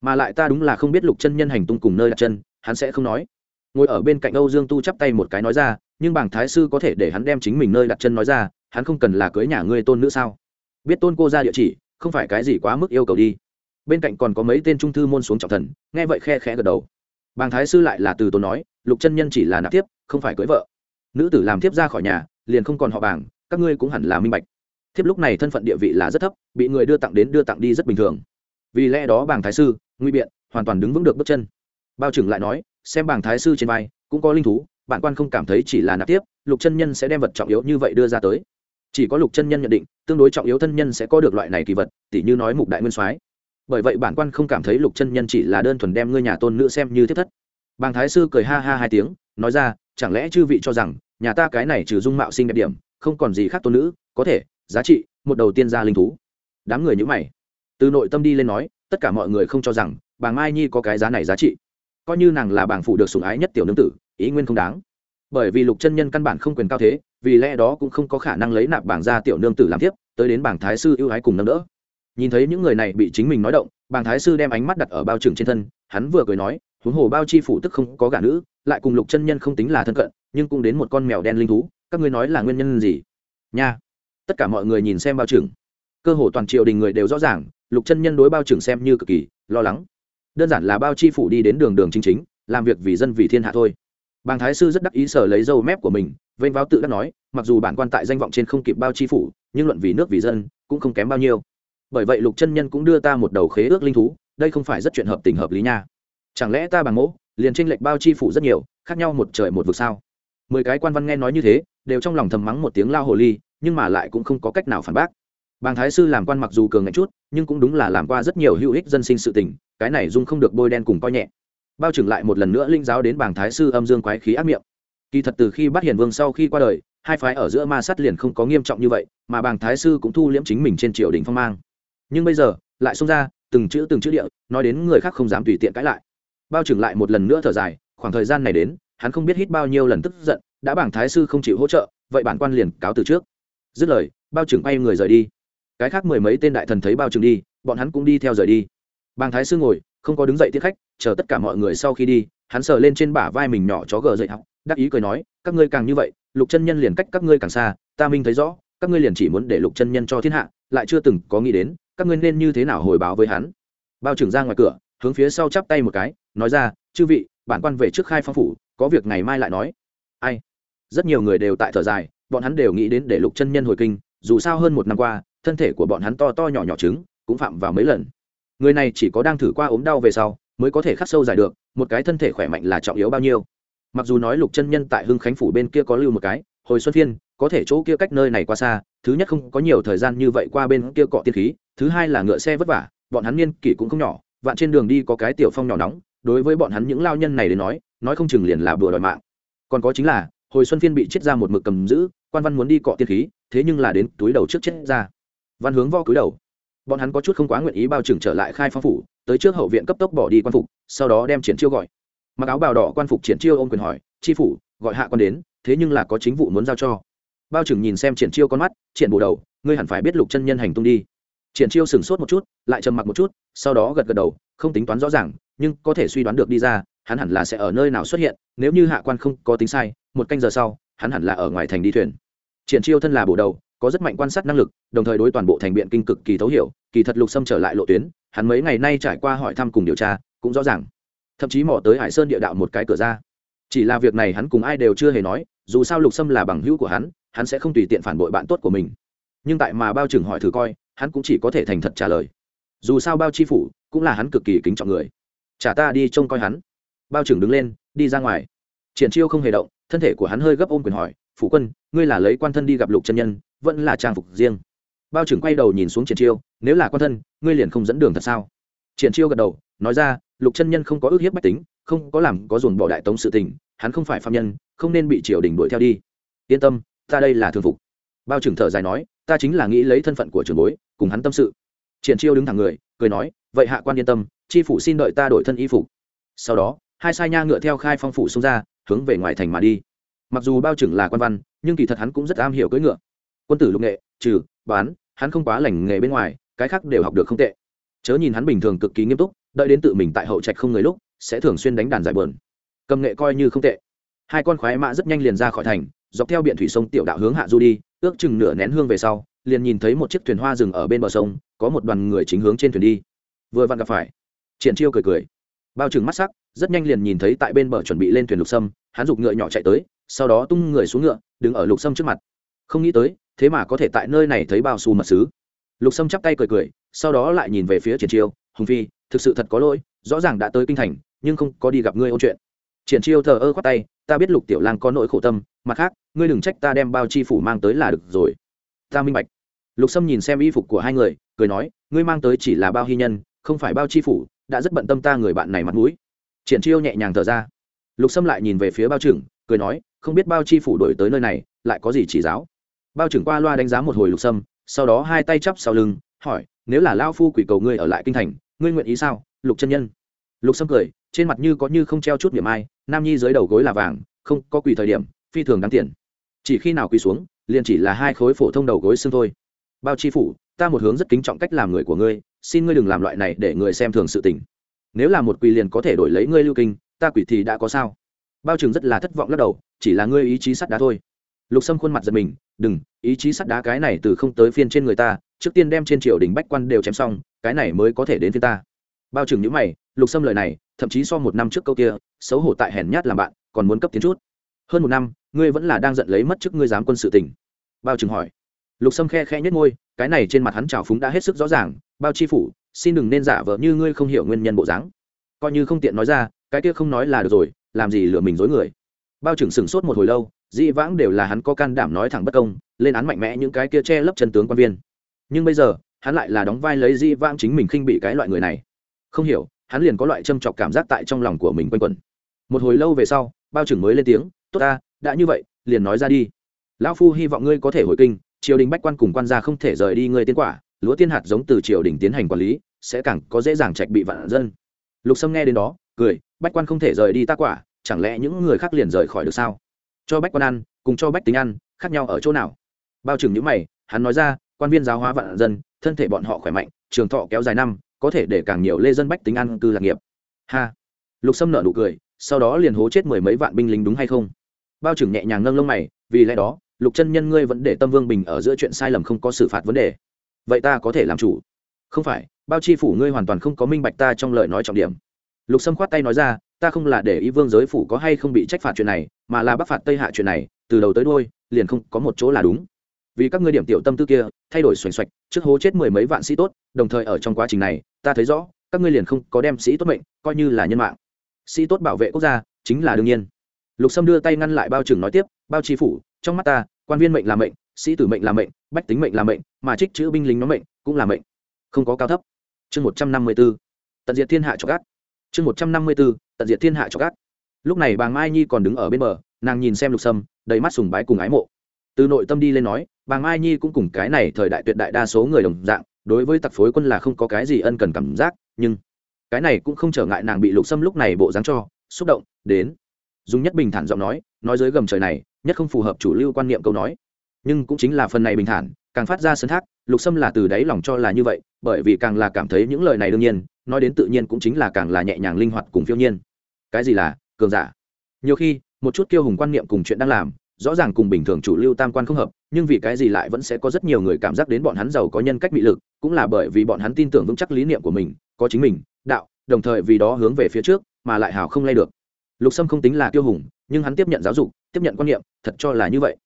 Mà lại ta đúng là không biết lục chân nhân hành tung cùng nơi đặt chân, hắn sẽ không nói. Ngồi ở bên cạnh âu dương tu chắp tay một cái nói ra, nhưng bàng thái sư có thể để hắn đem chính mình nơi đặt chân nói ra, hắn không cần là cưới nhà ngươi tôn nữ sao? Biết tôn cô ra địa chỉ, không phải cái gì quá mức yêu cầu đi. Bên cạnh còn có mấy tên trung thư môn xuống trọng thần, nghe vậy khe khẽ gật đầu. Bàng thái sư lại là từ tôn nói, lục chân nhân chỉ là nạp tiếp không phải cưới vợ. Nữ tử làm tiếp ra khỏi nhà, liền không còn họ bàng, các ngươi cũng hẳn là minh bạch thiếp lúc này thân phận địa vị là rất thấp, bị người đưa tặng đến đưa tặng đi rất bình thường. Vì lẽ đó bàng thái sư nguy biện, hoàn toàn đứng vững được bước chân. Bao trừng lại nói, xem bàng thái sư trên vai, cũng có linh thú, bản quan không cảm thấy chỉ là nạp tiếp, lục chân nhân sẽ đem vật trọng yếu như vậy đưa ra tới. Chỉ có lục chân nhân nhận định, tương đối trọng yếu thân nhân sẽ có được loại này kỳ vật, tỉ như nói mục đại nguyên soái. Bởi vậy bản quan không cảm thấy lục chân nhân chỉ là đơn thuần đem ngươi nhà tôn nữ xem như thiết thất. Bàng thái sư cười ha ha hai tiếng, nói ra, chẳng lẽ chư vị cho rằng, nhà ta cái này trừ dung mạo sinh đẹp điểm, không còn gì khác tôn nữ, có thể giá trị, một đầu tiên gia linh thú. Đám người nhữ mày. Từ nội tâm đi lên nói, tất cả mọi người không cho rằng, bà mai nhi có cái giá này giá trị. Coi như nàng là bảng phụ được sủng ái nhất tiểu nương tử, ý nguyên không đáng. Bởi vì lục chân nhân căn bản không quyền cao thế, vì lẽ đó cũng không có khả năng lấy nạp bảng ra tiểu nương tử làm tiếp tới đến bảng thái sư ưu ái cùng nâng đỡ. Nhìn thấy những người này bị chính mình nói động, bảng thái sư đem ánh mắt đặt ở bao trưởng trên thân, hắn vừa cười nói, huống hồ bao chi phủ tức không có gả nữ, lại cùng lục chân nhân không tính là thân cận, nhưng cũng đến một con mèo đen linh thú, các ngươi nói là nguyên nhân gì? Nha! Tất cả mọi người nhìn xem bao trưởng. Cơ hồ toàn triều đình người đều rõ ràng, lục chân nhân đối bao trưởng xem như cực kỳ lo lắng. Đơn giản là bao chi phủ đi đến đường đường chính chính, làm việc vì dân vì thiên hạ thôi. Bàng thái sư rất đắc ý sở lấy dâu mép của mình, vênh váo tự đắc nói, mặc dù bản quan tại danh vọng trên không kịp bao chi phủ, nhưng luận vì nước vì dân, cũng không kém bao nhiêu. Bởi vậy lục chân nhân cũng đưa ta một đầu khế ước linh thú, đây không phải rất chuyện hợp tình hợp lý nha. Chẳng lẽ ta bằng mẫu liền tranh lệch bao chi phủ rất nhiều, khác nhau một trời một vực sao? Mười cái quan văn nghe nói như thế, đều trong lòng thầm mắng một tiếng lao hồ ly nhưng mà lại cũng không có cách nào phản bác. Bàng thái sư làm quan mặc dù cường ngạnh chút, nhưng cũng đúng là làm qua rất nhiều hữu ích dân sinh sự tình, cái này dung không được bôi đen cùng coi nhẹ. Bao trừng lại một lần nữa linh giáo đến bàng thái sư âm dương quái khí ác miệng. Kỳ thật từ khi bắt hiền vương sau khi qua đời, hai phái ở giữa ma sát liền không có nghiêm trọng như vậy, mà bàng thái sư cũng thu liễm chính mình trên triều đình phong mang. Nhưng bây giờ, lại xông ra, từng chữ từng chữ địa, nói đến người khác không dám tùy tiện cãi lại. Bao trừng lại một lần nữa thở dài, khoảng thời gian này đến, hắn không biết hít bao nhiêu lần tức giận, đã bảng thái sư không chịu hỗ trợ, vậy bản quan liền cáo từ trước dứt lời, bao trừng bay người rời đi. Cái khác mười mấy tên đại thần thấy bao trừng đi, bọn hắn cũng đi theo rời đi. Bàng thái sư ngồi, không có đứng dậy tiếp khách, chờ tất cả mọi người sau khi đi, hắn sờ lên trên bả vai mình nhỏ chó gờ dậy học, đắc ý cười nói, các ngươi càng như vậy, lục chân nhân liền cách các ngươi càng xa, ta minh thấy rõ, các ngươi liền chỉ muốn để lục chân nhân cho thiên hạ, lại chưa từng có nghĩ đến, các ngươi nên như thế nào hồi báo với hắn. Bao trưởng ra ngoài cửa, hướng phía sau chắp tay một cái, nói ra, chư vị, bản quan về trước khai phong phủ, có việc ngày mai lại nói. Ai? Rất nhiều người đều tại thở dài bọn hắn đều nghĩ đến để lục chân nhân hồi kinh, dù sao hơn một năm qua, thân thể của bọn hắn to to nhỏ nhỏ trứng, cũng phạm vào mấy lần. Người này chỉ có đang thử qua ốm đau về sau, mới có thể khắc sâu giải được, một cái thân thể khỏe mạnh là trọng yếu bao nhiêu. Mặc dù nói lục chân nhân tại hưng khánh phủ bên kia có lưu một cái, hồi xuân phiên có thể chỗ kia cách nơi này qua xa, thứ nhất không có nhiều thời gian như vậy qua bên kia cọ tiên khí, thứ hai là ngựa xe vất vả, bọn hắn niên kỷ cũng không nhỏ, vạn trên đường đi có cái tiểu phong nhỏ nóng, đối với bọn hắn những lao nhân này đến nói nói không chừng liền là bừa đòi mạng. Còn có chính là, hồi xuân phiên bị chết ra một mực cầm giữ quan văn muốn đi cọ tiên khí, thế nhưng là đến túi đầu trước chết ra. Văn hướng vo cúi đầu. Bọn hắn có chút không quá nguyện ý bao trừng trở lại khai phong phủ, tới trước hậu viện cấp tốc bỏ đi quan phục, sau đó đem triển chiêu gọi. Mặc áo bào đỏ quan phục triển chiêu ôm quyền hỏi tri phủ, gọi hạ quan đến, thế nhưng là có chính vụ muốn giao cho. Bao trừng nhìn xem triển chiêu con mắt, triển bù đầu, ngươi hẳn phải biết lục chân nhân hành tung đi. Triển chiêu sửng sốt một chút, lại trầm mặc một chút, sau đó gật gật đầu, không tính toán rõ ràng, nhưng có thể suy đoán được đi ra, hắn hẳn là sẽ ở nơi nào xuất hiện, nếu như hạ quan không có tính sai, một canh giờ sau, hắn hẳn là ở ngoài thành đi thuyền triển chiêu thân là bổ đầu, có rất mạnh quan sát năng lực, đồng thời đối toàn bộ thành biện kinh cực kỳ thấu hiểu, kỳ thật lục xâm trở lại lộ tuyến, hắn mấy ngày nay trải qua hỏi thăm cùng điều tra, cũng rõ ràng. Thậm chí mò tới hải sơn địa đạo một cái cửa ra. Chỉ là việc này hắn cùng ai đều chưa hề nói, dù sao lục xâm là bằng hữu của hắn hắn sẽ không tùy tiện phản bội bạn tốt của mình. Nhưng tại mà bao trừng hỏi thử coi, hắn cũng chỉ có thể thành thật trả lời. Dù sao bao chi phủ cũng là hắn cực kỳ kính trọng người. Chả ta đi trông coi hắn. Bao trừng đứng lên, đi ra ngoài. Triển chiêu không hề động, thân thể của hắn hơi gấp ôm quyền hỏi phủ quân, ngươi là lấy quan thân đi gặp lục chân nhân, vẫn là trang phục riêng. Bao trưởng quay đầu nhìn xuống triển chiêu, nếu là quan thân, ngươi liền không dẫn đường thật sao? Triển chiêu gật đầu, nói ra, lục chân nhân không có ước hiếp bách tính, không có làm có dồn bỏ đại tống sự tình, hắn không phải phạm nhân, không nên bị triều đình đuổi theo đi. Yên tâm, ta đây là thường phục. Bao trưởng thở dài nói, ta chính là nghĩ lấy thân phận của trường bối, cùng hắn tâm sự. Triển chiêu đứng thẳng người, cười nói, vậy hạ quan yên tâm, chi phủ xin đợi ta đổi thân y phục. Sau đó, hai sai nha ngựa theo khai phong phủ xông ra, hướng về ngoài thành mà đi mặc dù bao trưởng là quan văn, nhưng kỳ thật hắn cũng rất am hiểu cưỡi ngựa. Quân tử lục nghệ, trừ, bán, hắn không quá lành nghề bên ngoài, cái khác đều học được không tệ. Chớ nhìn hắn bình thường cực kỳ nghiêm túc, đợi đến tự mình tại hậu trạch không người lúc, sẽ thường xuyên đánh đàn giải bờn. Cầm nghệ coi như không tệ. Hai con khoái mã rất nhanh liền ra khỏi thành, dọc theo biển thủy sông tiểu đạo hướng hạ du đi, ước chừng nửa nén hương về sau, liền nhìn thấy một chiếc thuyền hoa rừng ở bên bờ sông, có một đoàn người chính hướng trên thuyền đi. Vừa vặn gặp phải, triển chiêu cười cười. Bao trừng mắt sắc, rất nhanh liền nhìn thấy tại bên bờ chuẩn bị lên thuyền lục sâm, hắn giục ngựa nhỏ chạy tới sau đó tung người xuống ngựa, đứng ở lục sâm trước mặt. Không nghĩ tới, thế mà có thể tại nơi này thấy bao xù mật sứ. Lục sâm chắp tay cười cười, sau đó lại nhìn về phía triển chiêu, hùng phi, thực sự thật có lỗi, rõ ràng đã tới kinh thành, nhưng không có đi gặp ngươi ôn chuyện. Triển chiêu thờ ơ khoát tay, ta biết lục tiểu lang có nỗi khổ tâm, mặt khác, ngươi đừng trách ta đem bao chi phủ mang tới là được rồi. Ta minh bạch. Lục sâm nhìn xem y phục của hai người, cười nói, ngươi mang tới chỉ là bao hy nhân, không phải bao chi phủ, đã rất bận tâm ta người bạn này mặt mũi. Triển chiêu nhẹ nhàng thở ra. Lục sâm lại nhìn về phía bao trưởng, cười nói không biết bao chi phủ đổi tới nơi này, lại có gì chỉ giáo? Bao trưởng qua loa đánh giá một hồi lục sâm, sau đó hai tay chắp sau lưng, hỏi, nếu là lao phu quỷ cầu ngươi ở lại kinh thành, ngươi nguyện ý sao, lục chân nhân? Lục sâm cười, trên mặt như có như không treo chút miệng ai, nam nhi dưới đầu gối là vàng, không có quỳ thời điểm, phi thường đáng tiền. Chỉ khi nào quỳ xuống, liền chỉ là hai khối phổ thông đầu gối xương thôi. Bao chi phủ, ta một hướng rất kính trọng cách làm người của ngươi, xin ngươi đừng làm loại này để người xem thường sự tình. Nếu là một quỳ liền có thể đổi lấy ngươi lưu kinh, ta quỳ thì đã có sao? Bao Trừng rất là thất vọng lắc đầu, chỉ là ngươi ý chí sắt đá thôi. Lục sâm khuôn mặt giật mình, đừng, ý chí sắt đá cái này từ không tới phiên trên người ta, trước tiên đem trên triều đình bách quan đều chém xong, cái này mới có thể đến phiên ta. Bao trừng những mày, lục sâm lời này, thậm chí so một năm trước câu kia, xấu hổ tại hèn nhát làm bạn, còn muốn cấp tiến chút. Hơn một năm, ngươi vẫn là đang giận lấy mất chức ngươi dám quân sự tình. Bao trừng hỏi. Lục sâm khe khe nhất ngôi cái này trên mặt hắn trào phúng đã hết sức rõ ràng, bao chi phủ, xin đừng nên giả vờ như ngươi không hiểu nguyên nhân bộ dáng. Coi như không tiện nói ra, cái kia không nói là được rồi làm gì lừa mình dối người. Bao trừng sửng sốt một hồi lâu, dĩ vãng đều là hắn có can đảm nói thẳng bất công, lên án mạnh mẽ những cái kia che lấp chân tướng quan viên. Nhưng bây giờ, hắn lại là đóng vai lấy dĩ vãng chính mình khinh bị cái loại người này. Không hiểu, hắn liền có loại châm chọc cảm giác tại trong lòng của mình quanh quẩn. Một hồi lâu về sau, bao trưởng mới lên tiếng, tốt ta, đã như vậy, liền nói ra đi. Lão phu hy vọng ngươi có thể hồi kinh, triều đình bách quan cùng quan gia không thể rời đi ngươi tiến quả, lúa tiên hạt giống từ triều đình tiến hành quản lý, sẽ càng có dễ dàng trạch bị vạn dân. Lục sâm nghe đến đó, cười bách quan không thể rời đi ta quả, chẳng lẽ những người khác liền rời khỏi được sao? Cho bách quan ăn, cùng cho bách tính ăn, khác nhau ở chỗ nào? Bao trừng những mày, hắn nói ra, quan viên giáo hóa vạn dân, thân thể bọn họ khỏe mạnh, trường thọ kéo dài năm, có thể để càng nhiều lê dân bách tính ăn cư lạc nghiệp. Ha! Lục sâm nợ nụ cười, sau đó liền hố chết mười mấy vạn binh lính đúng hay không? Bao trưởng nhẹ nhàng nâng lông mày, vì lẽ đó, lục chân nhân ngươi vẫn để tâm vương bình ở giữa chuyện sai lầm không có xử phạt vấn đề. Vậy ta có thể làm chủ. Không phải, bao chi phủ ngươi hoàn toàn không có minh bạch ta trong lời nói trọng điểm lục sâm khoát tay nói ra, ta không là để ý vương giới phủ có hay không bị trách phạt chuyện này, mà là bắc phạt tây hạ chuyện này, từ đầu tới đôi liền không có một chỗ là đúng. Vì các ngươi điểm tiểu tâm tư kia, thay đổi xoành xoạch, trước hố chết mười mấy vạn sĩ tốt, đồng thời ở trong quá trình này, ta thấy rõ, các ngươi liền không có đem sĩ tốt mệnh, coi như là nhân mạng. Sĩ tốt bảo vệ quốc gia, chính là đương nhiên. Lục sâm đưa tay ngăn lại bao trưởng nói tiếp, bao tri phủ, trong mắt ta, quan viên mệnh là mệnh, sĩ tử mệnh là mệnh, bách tính mệnh là mệnh, mà trích chữ binh lính nó mệnh cũng là mệnh, không có cao thấp. Chương một trăm năm mươi b ố tận diệt thiên hạ cho gác chương một trăm năm mươi bốn, tận diệt thiên hạ cho gác lúc này bà mai nhi còn đứng ở bên bờ, nàng nhìn xem lục sâm, đầy mắt sùng bái cùng ái mộ. Từ nội tâm đi lên nói, bà mai nhi cũng cùng cái này thời đại tuyệt đại đa số người đồng dạng, đối với tặc phối quân là không có cái gì ân cần cảm giác, nhưng cái này cũng không trở ngại nàng bị lục sâm lúc này bộ dáng cho xúc động, đến. Dùng nhất bình thản giọng nói nói dưới gầm trời này, nhất không phù hợp chủ lưu quan niệm câu nói. Nhưng cũng chính là phần này bình thản, càng phát ra sân thác, lục sâm là từ đáy lòng cho là như vậy, bởi vì càng là cảm thấy những lời này đương nhiên nói đến tự nhiên cũng chính là càng là nhẹ nhàng linh hoạt cùng phiêu nhiên. Cái gì là? Cường giả. Nhiều khi, một chút kiêu hùng quan niệm cùng chuyện đang làm, rõ ràng cùng bình thường chủ lưu tam quan không hợp, nhưng vì cái gì lại vẫn sẽ có rất nhiều người cảm giác đến bọn hắn giàu có nhân cách bị lực, cũng là bởi vì bọn hắn tin tưởng vững chắc lý niệm của mình, có chính mình, đạo, đồng thời vì đó hướng về phía trước, mà lại hào không lay được. Lục sâm không tính là kiêu hùng, nhưng hắn tiếp nhận giáo dục, tiếp nhận quan niệm, thật cho là như vậy.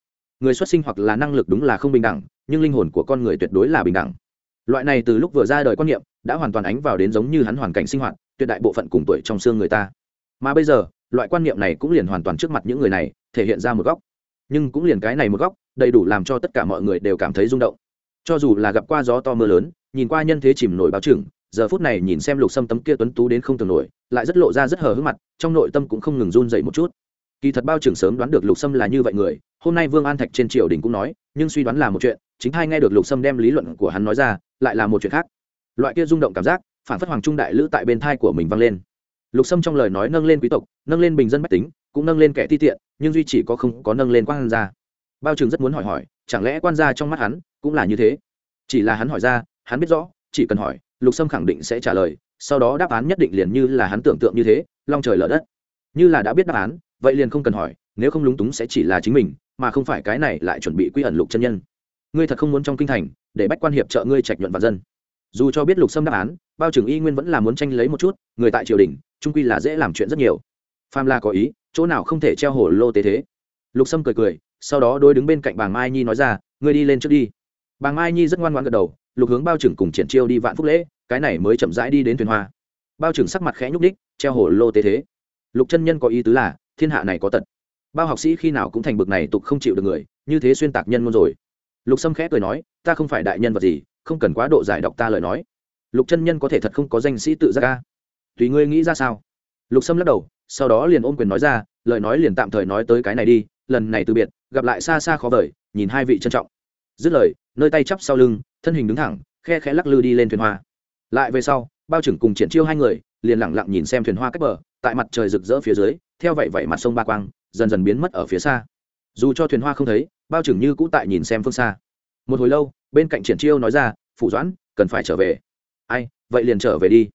Người xuất sinh hoặc là năng lực đúng là không bình đẳng, nhưng linh hồn của con người tuyệt đối là bình đẳng. Loại này từ lúc vừa ra đời quan niệm đã hoàn toàn ánh vào đến giống như hắn hoàn cảnh sinh hoạt tuyệt đại bộ phận cùng tuổi trong xương người ta. Mà bây giờ loại quan niệm này cũng liền hoàn toàn trước mặt những người này thể hiện ra một góc. Nhưng cũng liền cái này một góc đầy đủ làm cho tất cả mọi người đều cảm thấy rung động. Cho dù là gặp qua gió to mưa lớn nhìn qua nhân thế chìm nổi báo trưởng, giờ phút này nhìn xem lục sâm tấm kia tuấn tú đến không tưởng nổi lại rất lộ ra rất hờ hững mặt trong nội tâm cũng không ngừng run dậy một chút. Kỳ thật bao trưởng sớm đoán được lục sâm là như vậy người hôm nay vương an thạch trên triều đình cũng nói nhưng suy đoán là một chuyện chính hai nghe được lục sâm đem lý luận của hắn nói ra lại là một chuyện khác loại kia rung động cảm giác, phản phất hoàng trung đại lữ tại bên thai của mình vang lên. Lục sâm trong lời nói nâng lên quý tộc, nâng lên bình dân bách tính, cũng nâng lên kẻ ti tiện, nhưng duy chỉ có không có nâng lên quan gia. Bao trường rất muốn hỏi hỏi, chẳng lẽ quan gia trong mắt hắn cũng là như thế? Chỉ là hắn hỏi ra, hắn biết rõ, chỉ cần hỏi, lục sâm khẳng định sẽ trả lời, sau đó đáp án nhất định liền như là hắn tưởng tượng như thế, long trời lở đất. Như là đã biết đáp án, vậy liền không cần hỏi, nếu không lúng túng sẽ chỉ là chính mình, mà không phải cái này lại chuẩn bị quy ẩn lục chân nhân. Ngươi thật không muốn trong kinh thành, để bách quan hiệp trợ ngươi trạch nhuận và dân dù cho biết lục sâm đáp án, bao trưởng y nguyên vẫn là muốn tranh lấy một chút, người tại triều đình, trung quy là dễ làm chuyện rất nhiều. Pham la có ý, chỗ nào không thể treo hổ lô tế thế. Lục sâm cười cười, sau đó đôi đứng bên cạnh bàng mai nhi nói ra, ngươi đi lên trước đi. Bàng mai nhi rất ngoan ngoan gật đầu, lục hướng bao trưởng cùng triển chiêu đi vạn phúc lễ, cái này mới chậm rãi đi đến thuyền hoa. Bao trưởng sắc mặt khẽ nhúc đích treo hổ lô tế thế. Lục chân nhân có ý tứ là, thiên hạ này có tật. Bao học sĩ khi nào cũng thành bực này tục không chịu được người, như thế xuyên tạc nhân ngôn rồi. Lục sâm khẽ cười nói, ta không phải đại nhân vật gì không cần quá độ giải đọc ta lời nói. Lục chân nhân có thể thật không có danh sĩ tự ra ca tùy ngươi nghĩ ra sao? Lục sâm lắc đầu, sau đó liền ôm quyền nói ra, lời nói liền tạm thời nói tới cái này đi, lần này từ biệt, gặp lại xa xa khó vời, nhìn hai vị trân trọng. Dứt lời, nơi tay chắp sau lưng, thân hình đứng thẳng, khe khẽ lắc lư đi lên thuyền hoa. Lại về sau, bao trưởng cùng triển chiêu hai người, liền lẳng lặng nhìn xem thuyền hoa cách bờ, tại mặt trời rực rỡ phía dưới, theo vậy vậy mặt sông ba quang, dần dần biến mất ở phía xa. Dù cho thuyền hoa không thấy, bao trưởng như cũ tại nhìn xem phương xa. Một hồi lâu bên cạnh triển chiêu nói ra, phủ doãn, cần phải trở về. Ai, vậy liền trở về đi.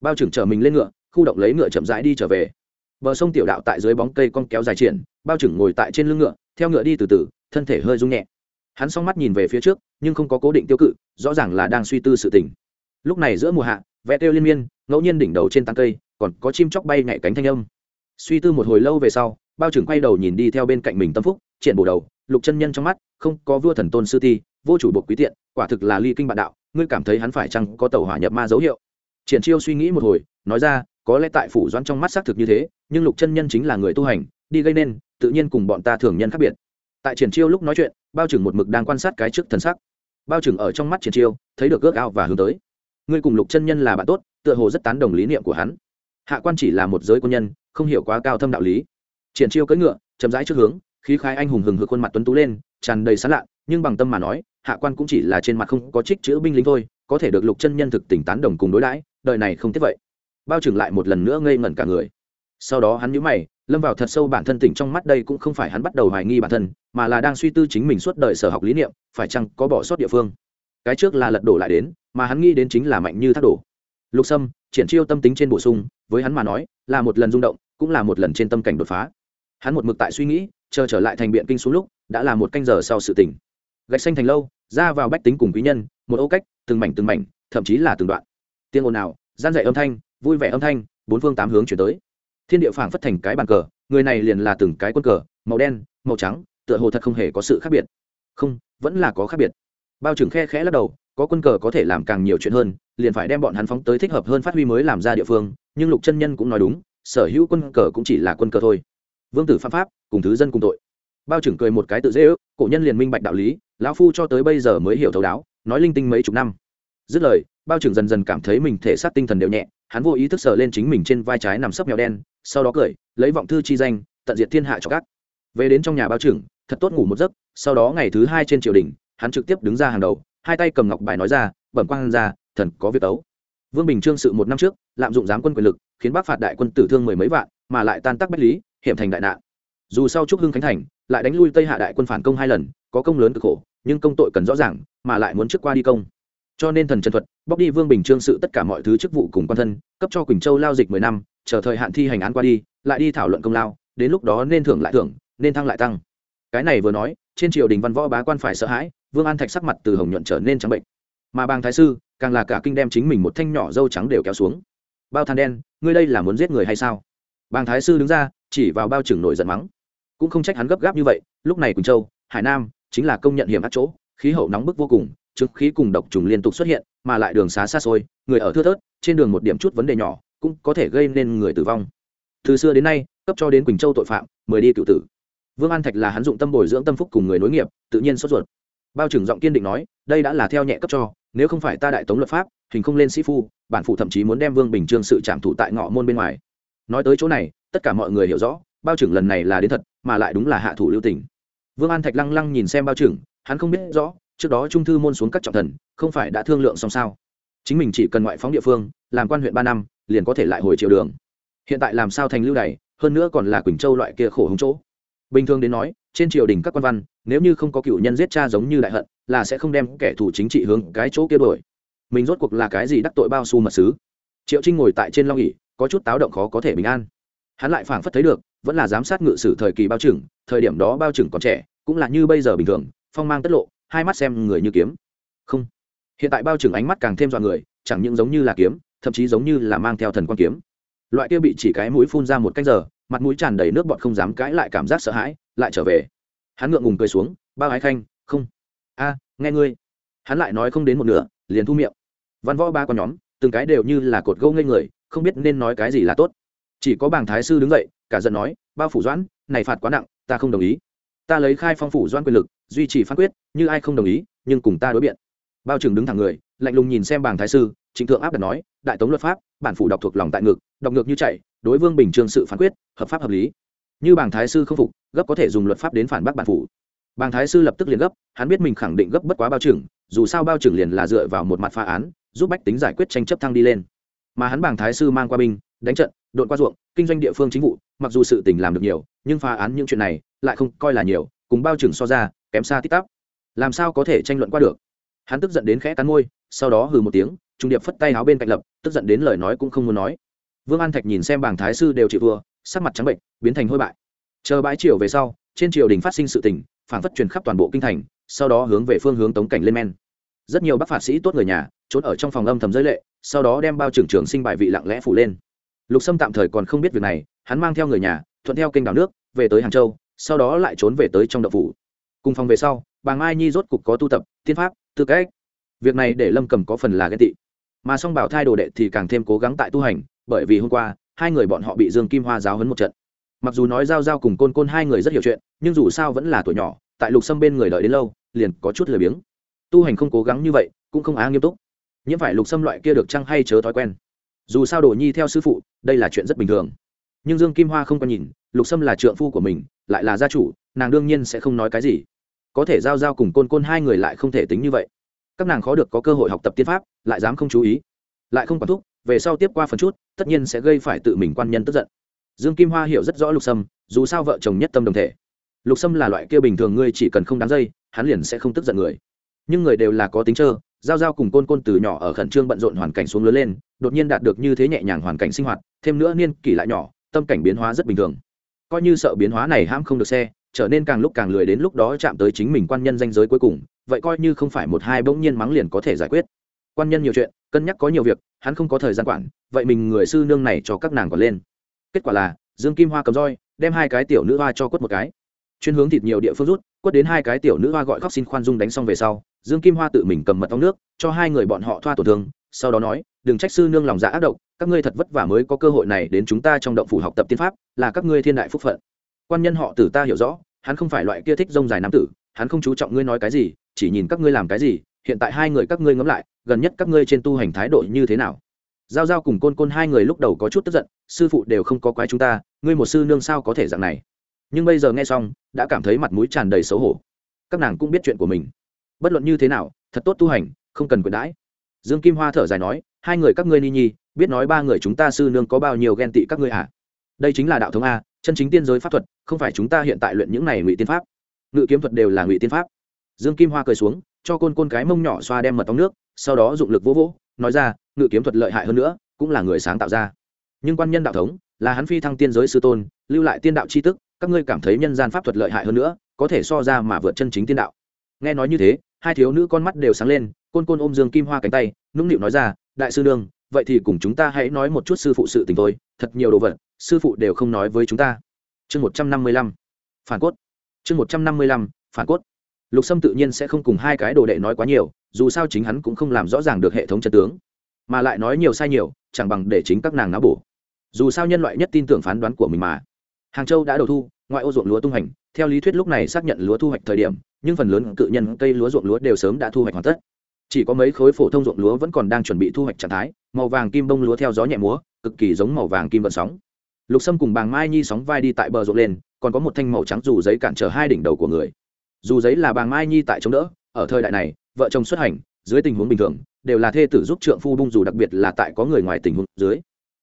Bao trưởng chở mình lên ngựa, khu động lấy ngựa chậm rãi đi trở về. Bờ sông tiểu đạo tại dưới bóng cây con kéo dài triển, bao trưởng ngồi tại trên lưng ngựa, theo ngựa đi từ từ, thân thể hơi rung nhẹ. Hắn s mắt nhìn về phía trước, nhưng không có cố định tiêu cự, rõ ràng là đang suy tư sự tình. Lúc này giữa mùa hạ, vẽ tiêu liên miên, ngẫu nhiên đỉnh đầu trên tán cây, còn có chim chóc bay nhẹ cánh thanh âm. Suy tư một hồi lâu về sau, bao trưởng quay đầu nhìn đi theo bên cạnh mình tâm phúc, triển bổ đầu, lục chân nhân trong mắt, không có vua thần tôn sư ti vô chủ buộc quý tiện, quả thực là ly kinh bạn đạo, ngươi cảm thấy hắn phải chăng có tàu hỏa nhập ma dấu hiệu? Triển chiêu suy nghĩ một hồi, nói ra, có lẽ tại phủ doãn trong mắt xác thực như thế, nhưng lục chân nhân chính là người tu hành, đi gây nên, tự nhiên cùng bọn ta thường nhân khác biệt. Tại triển chiêu lúc nói chuyện, bao trưởng một mực đang quan sát cái trước thần sắc. Bao trưởng ở trong mắt triển chiêu, thấy được ước ao và hướng tới. Ngươi cùng lục chân nhân là bạn tốt, tựa hồ rất tán đồng lý niệm của hắn. Hạ quan chỉ là một giới quân nhân, không hiểu quá cao thâm đạo lý. Triển chiêu cưỡi ngựa, chậm rãi trước hướng, khí khai anh hùng hừng hực khuôn mặt tuấn tú lên, tràn đầy sán lạ, nhưng bằng tâm mà nói hạ quan cũng chỉ là trên mặt không có trích chữ binh lính thôi, có thể được lục chân nhân thực tình tán đồng cùng đối đãi, đời này không tiếp vậy. Bao trưởng lại một lần nữa ngây ngẩn cả người. Sau đó hắn nhíu mày, lâm vào thật sâu bản thân tỉnh trong mắt đây cũng không phải hắn bắt đầu hoài nghi bản thân, mà là đang suy tư chính mình suốt đời sở học lý niệm, phải chăng có bỏ sót địa phương. Cái trước là lật đổ lại đến, mà hắn nghĩ đến chính là mạnh như thác đổ. Lục sâm, triển chiêu tâm tính trên bổ sung, với hắn mà nói, là một lần rung động, cũng là một lần trên tâm cảnh đột phá. Hắn một mực tại suy nghĩ, chờ trở lại thành biện kinh xuống lúc, đã là một canh giờ sau sự tỉnh gạch xanh thành lâu, ra vào bách tính cùng quý nhân, một ô cách, từng mảnh từng mảnh, thậm chí là từng đoạn. Tiếng ồn nào gian dạy âm thanh, vui vẻ âm thanh, bốn phương tám hướng chuyển tới. Thiên địa phảng phất thành cái bàn cờ, người này liền là từng cái quân cờ, màu đen, màu trắng, tựa hồ thật không hề có sự khác biệt. Không, vẫn là có khác biệt. Bao trưởng khe khẽ lắc đầu, có quân cờ có thể làm càng nhiều chuyện hơn, liền phải đem bọn hắn phóng tới thích hợp hơn phát huy mới làm ra địa phương, nhưng lục chân nhân cũng nói đúng, sở hữu quân cờ cũng chỉ là quân cờ thôi. Vương tử pháp pháp, cùng thứ dân cùng tội. Bao trưởng cười một cái tự dễ ước, cổ nhân liền minh bạch đạo lý lão phu cho tới bây giờ mới hiểu thấu đáo, nói linh tinh mấy chục năm. Dứt lời, bao trưởng dần dần cảm thấy mình thể xác tinh thần đều nhẹ, hắn vô ý thức sờ lên chính mình trên vai trái nằm sấp mèo đen, sau đó cười, lấy vọng thư chi danh, tận diệt thiên hạ cho các. Về đến trong nhà bao trưởng thật tốt ngủ một giấc, sau đó ngày thứ hai trên triều đình, hắn trực tiếp đứng ra hàng đầu, hai tay cầm ngọc bài nói ra, bẩm quang ra thần có việc tấu. Vương bình trương sự một năm trước, lạm dụng giám quân quyền lực, khiến bắc phạt đại quân tử thương mười mấy vạn, mà lại tan tác bách lý, hiểm thành đại nạn. Dù sau trúc hưng khánh thành lại đánh lui tây hạ đại quân phản công hai lần, có công lớn cực khổ, nhưng công tội cần rõ ràng, mà lại muốn trước qua đi công. Cho nên thần trần thuật, bóc đi vương bình trương sự tất cả mọi thứ chức vụ cùng quan thân, cấp cho quỳnh châu lao dịch mười năm, chờ thời hạn thi hành án qua đi, lại đi thảo luận công lao, đến lúc đó nên thưởng lại thưởng, nên thăng lại tăng. Cái này vừa nói, trên triều đình văn võ bá quan phải sợ hãi, vương an thạch sắc mặt từ hồng nhuận trở nên trắng bệnh. Mà bang thái sư, càng là cả kinh đem chính mình một thanh nhỏ dâu trắng đều kéo xuống. Bao than đen, ngươi đây là muốn giết người hay sao? Bang thái sư đứng ra, chỉ vào bao trưởng nổi giận mắng cũng không trách hắn gấp gáp như vậy, lúc này quỳnh châu, hải nam chính là công nhận hiểm ác chỗ, khí hậu nóng bức vô cùng, chứng khí cùng độc trùng liên tục xuất hiện, mà lại đường xá xa xôi, người ở thưa thớt, trên đường một điểm chút vấn đề nhỏ, cũng có thể gây nên người tử vong. Từ xưa đến nay, cấp cho đến quỳnh châu tội phạm, mười đi cựu tử. Vương an thạch là hắn dụng tâm bồi dưỡng tâm phúc cùng người nối nghiệp, tự nhiên sốt ruột. Bao trưởng giọng kiên định nói, đây đã là theo nhẹ cấp cho, nếu không phải ta đại tống luật pháp, hình không lên sĩ phu, bản phụ thậm chí muốn đem vương bình trương sự trảm thủ tại ngõ môn bên ngoài. Nói tới chỗ này, tất cả mọi người hiểu rõ bao trưởng lần này là đến thật, mà lại đúng là hạ thủ lưu tình. Vương an thạch lăng lăng nhìn xem bao trưởng, hắn không biết rõ, trước đó trung thư môn xuống các trọng thần, không phải đã thương lượng xong sao? Chính mình chỉ cần ngoại phóng địa phương, làm quan huyện ba năm, liền có thể lại hồi triều đường. Hiện tại làm sao thành lưu đày, hơn nữa còn là quỳnh châu loại kia khổ hống chỗ. Bình thường đến nói, trên triều đình các quan văn, nếu như không có cựu nhân giết cha giống như đại hận, là sẽ không đem kẻ thù chính trị hướng cái chỗ kia đổi mình rốt cuộc là cái gì đắc tội bao su mật sứ? Triệu trinh ngồi tại trên long ỉ có chút táo động khó có thể bình an. Hắn lại phảng phất thấy được vẫn là giám sát ngự sử thời kỳ bao trừng, thời điểm đó bao trừng còn trẻ, cũng là như bây giờ bình thường, phong mang tất lộ, hai mắt xem người như kiếm. Không. Hiện tại bao trừng ánh mắt càng thêm dọa người, chẳng những giống như là kiếm, thậm chí giống như là mang theo thần quan kiếm. Loại kia bị chỉ cái mũi phun ra một cách giờ, mặt mũi tràn đầy nước bọt không dám cãi lại cảm giác sợ hãi, lại trở về. Hắn ngượng ngùng cười xuống, bao ái khanh, không. A, nghe ngươi. Hắn lại nói không đến một nửa, liền thu miệng. Văn võ ba con nhóm, từng cái đều như là cột gâu ngây người, không biết nên nói cái gì là tốt chỉ có bảng thái sư đứng dậy, cả giận nói, bao phủ doãn, này phạt quá nặng, ta không đồng ý. Ta lấy khai phong phủ doãn quyền lực, duy trì phán quyết, như ai không đồng ý, nhưng cùng ta đối biện. Bao trưởng đứng thẳng người, lạnh lùng nhìn xem bảng thái sư, trịnh thượng áp đặt nói, đại tống luật pháp, bản phủ đọc thuộc lòng tại ngực, đọc ngược như chạy, đối vương bình trương sự phán quyết, hợp pháp hợp lý. Như bảng thái sư không phục, gấp có thể dùng luật pháp đến phản bác bản phủ. Bảng thái sư lập tức liền gấp, hắn biết mình khẳng định gấp bất quá bao trưởng, dù sao bao trưởng liền là dựa vào một mặt phá án, giúp bách tính giải quyết tranh chấp thăng đi lên. Mà hắn bảng thái sư mang qua binh đánh trận đội qua ruộng, kinh doanh địa phương chính vụ, mặc dù sự tình làm được nhiều, nhưng phá án những chuyện này lại không coi là nhiều, cùng bao trưởng so ra, kém xa tít tắp. Làm sao có thể tranh luận qua được? Hắn tức giận đến khẽ cắn môi, sau đó hừ một tiếng, trung điệp phất tay áo bên cạnh lập, tức giận đến lời nói cũng không muốn nói. Vương an thạch nhìn xem bảng thái sư đều chịu vừa sắc mặt trắng bệnh, biến thành hôi bại. Chờ bãi triều về sau, trên triều đình phát sinh sự tình, phản phất truyền khắp toàn bộ kinh thành, sau đó hướng về phương hướng tống cảnh lên men. Rất nhiều bác phạt sĩ tốt người nhà, trốn ở trong phòng âm thầm giới lệ, sau đó đem bao trưởng trưởng sinh bài vị lặng lẽ phủ lên lục sâm tạm thời còn không biết việc này, hắn mang theo người nhà, thuận theo kênh đảo nước, về tới hàng châu, sau đó lại trốn về tới trong đậu phủ. Cùng phòng về sau, bà mai nhi rốt cục có tu tập, tiên pháp, tư cách. Việc này để lâm cầm có phần là ghen tị. Mà song bảo thai đồ đệ thì càng thêm cố gắng tại tu hành, bởi vì hôm qua, hai người bọn họ bị dương kim hoa giáo hấn một trận. Mặc dù nói giao giao cùng côn côn hai người rất hiểu chuyện, nhưng dù sao vẫn là tuổi nhỏ, tại lục sâm bên người đợi đến lâu, liền có chút lười biếng. Tu hành không cố gắng như vậy, cũng không á nghiêm túc. Nhiễm phải lục sâm loại kia được chăng hay chớ thói quen dù sao đồ nhi theo sư phụ, đây là chuyện rất bình thường. Nhưng dương kim hoa không có nhìn, lục sâm là trượng phu của mình, lại là gia chủ, nàng đương nhiên sẽ không nói cái gì. Có thể giao giao cùng côn côn hai người lại không thể tính như vậy. Các nàng khó được có cơ hội học tập tiên pháp, lại dám không chú ý, lại không quản thúc, về sau tiếp qua phần chút, tất nhiên sẽ gây phải tự mình quan nhân tức giận. Dương kim hoa hiểu rất rõ lục sâm, dù sao vợ chồng nhất tâm đồng thể. Lục sâm là loại kia bình thường, ngươi chỉ cần không đáng dây, hắn liền sẽ không tức giận người. Nhưng người đều là có tính trơ giao giao cùng côn côn từ nhỏ ở khẩn trương bận rộn hoàn cảnh xuống lớn lên, đột nhiên đạt được như thế nhẹ nhàng hoàn cảnh sinh hoạt, thêm nữa niên kỷ lại nhỏ, tâm cảnh biến hóa rất bình thường. Coi như sợ biến hóa này hãm không được xe, trở nên càng lúc càng lười đến lúc đó chạm tới chính mình quan nhân danh giới cuối cùng, vậy coi như không phải một hai bỗng nhiên mắng liền có thể giải quyết. Quan nhân nhiều chuyện, cân nhắc có nhiều việc, hắn không có thời gian quản, vậy mình người sư nương này cho các nàng còn lên. Kết quả là, dương kim hoa cầm roi, đem hai cái tiểu nữ hoa cho quất một cái. Chuyên hướng thịt nhiều địa phương rút, quất đến hai cái tiểu nữ hoa gọi khóc xin khoan dung đánh xong về sau dương kim hoa tự mình cầm mật ong nước cho hai người bọn họ thoa tổn thương sau đó nói đừng trách sư nương lòng dạ ác độc, các ngươi thật vất vả mới có cơ hội này đến chúng ta trong động phủ học tập tiên pháp là các ngươi thiên đại phúc phận. Quan nhân họ tử ta hiểu rõ hắn không phải loại kia thích rông dài nam tử hắn không chú trọng ngươi nói cái gì chỉ nhìn các ngươi làm cái gì hiện tại hai người các ngươi ngẫm lại gần nhất các ngươi trên tu hành thái độ như thế nào? Giao giao cùng côn côn hai người lúc đầu có chút tức giận sư phụ đều không có quái chúng ta ngươi một sư nương sao có thể dạng này? Nhưng bây giờ nghe xong đã cảm thấy mặt mũi tràn đầy xấu hổ. Các nàng cũng biết chuyện của mình bất luận như thế nào, thật tốt tu hành, không cần quyền đãi. Dương kim hoa thở dài nói, hai người các ngươi ni nhi, biết nói ba người chúng ta sư nương có bao nhiêu ghen tị các ngươi à? Đây chính là đạo thống a, chân chính tiên giới pháp thuật, không phải chúng ta hiện tại luyện những này ngụy tiên pháp. Ngự kiếm thuật đều là ngụy tiên pháp. Dương kim hoa cười xuống, cho côn côn cái mông nhỏ xoa đem mật tóng nước, sau đó dụng lực vỗ vỗ, nói ra, ngự kiếm thuật lợi hại hơn nữa, cũng là người sáng tạo ra. Nhưng quan nhân đạo thống, là hắn phi thăng tiên giới sư tôn, lưu lại tiên đạo c h i tức, các ngươi cảm thấy nhân gian pháp thuật lợi hại hơn nữa, có thể so ra mà vượt chân chính tiên đạo. Nghe nói như thế hai thiếu nữ con mắt đều sáng lên, côn côn ôm dương kim hoa cánh tay, nũng nịu nói ra, đại sư đương vậy thì cùng chúng ta hãy nói một chút sư phụ sự tình thôi, thật nhiều đồ vật, sư phụ đều không nói với chúng ta. Chương một trăm năm mươi lăm, phản cốt. Chương một trăm năm mươi lăm, phản cốt. Lục sâm tự nhiên sẽ không cùng hai cái đồ đệ nói quá nhiều, dù sao chính hắn cũng không làm rõ ràng được hệ thống chân tướng, mà lại nói nhiều sai nhiều, chẳng bằng để chính các nàng náo bổ. Dù sao nhân loại nhất tin tưởng phán đoán của mình mà. Hàng châu đã đầu thu ngoại ô ruộng lúa tung hành, theo lý thuyết lúc này xác nhận lúa thu hoạch thời điểm, nhưng phần lớn cự nhân cây lúa ruộng lúa đều sớm đã thu hoạch hoàn tất. Chỉ có mấy khối phổ thông ruộng lúa vẫn còn đang chuẩn bị thu hoạch trạng thái, màu vàng kim bông lúa theo gió nhẹ múa, cực kỳ giống màu vàng kim vận sóng. Lục sâm cùng bàng mai nhi sóng vai đi tại bờ ruộng lên, còn có một thanh màu trắng dù giấy cản trở hai đỉnh đầu của người. Dù giấy là bàng mai nhi tại chống đỡ, ở thời đại này, vợ chồng xuất hành, dưới tình huống bình thường, đều là thê tử giúp trượng phu bung dù đặc biệt là tại có người ngoài tình huống dưới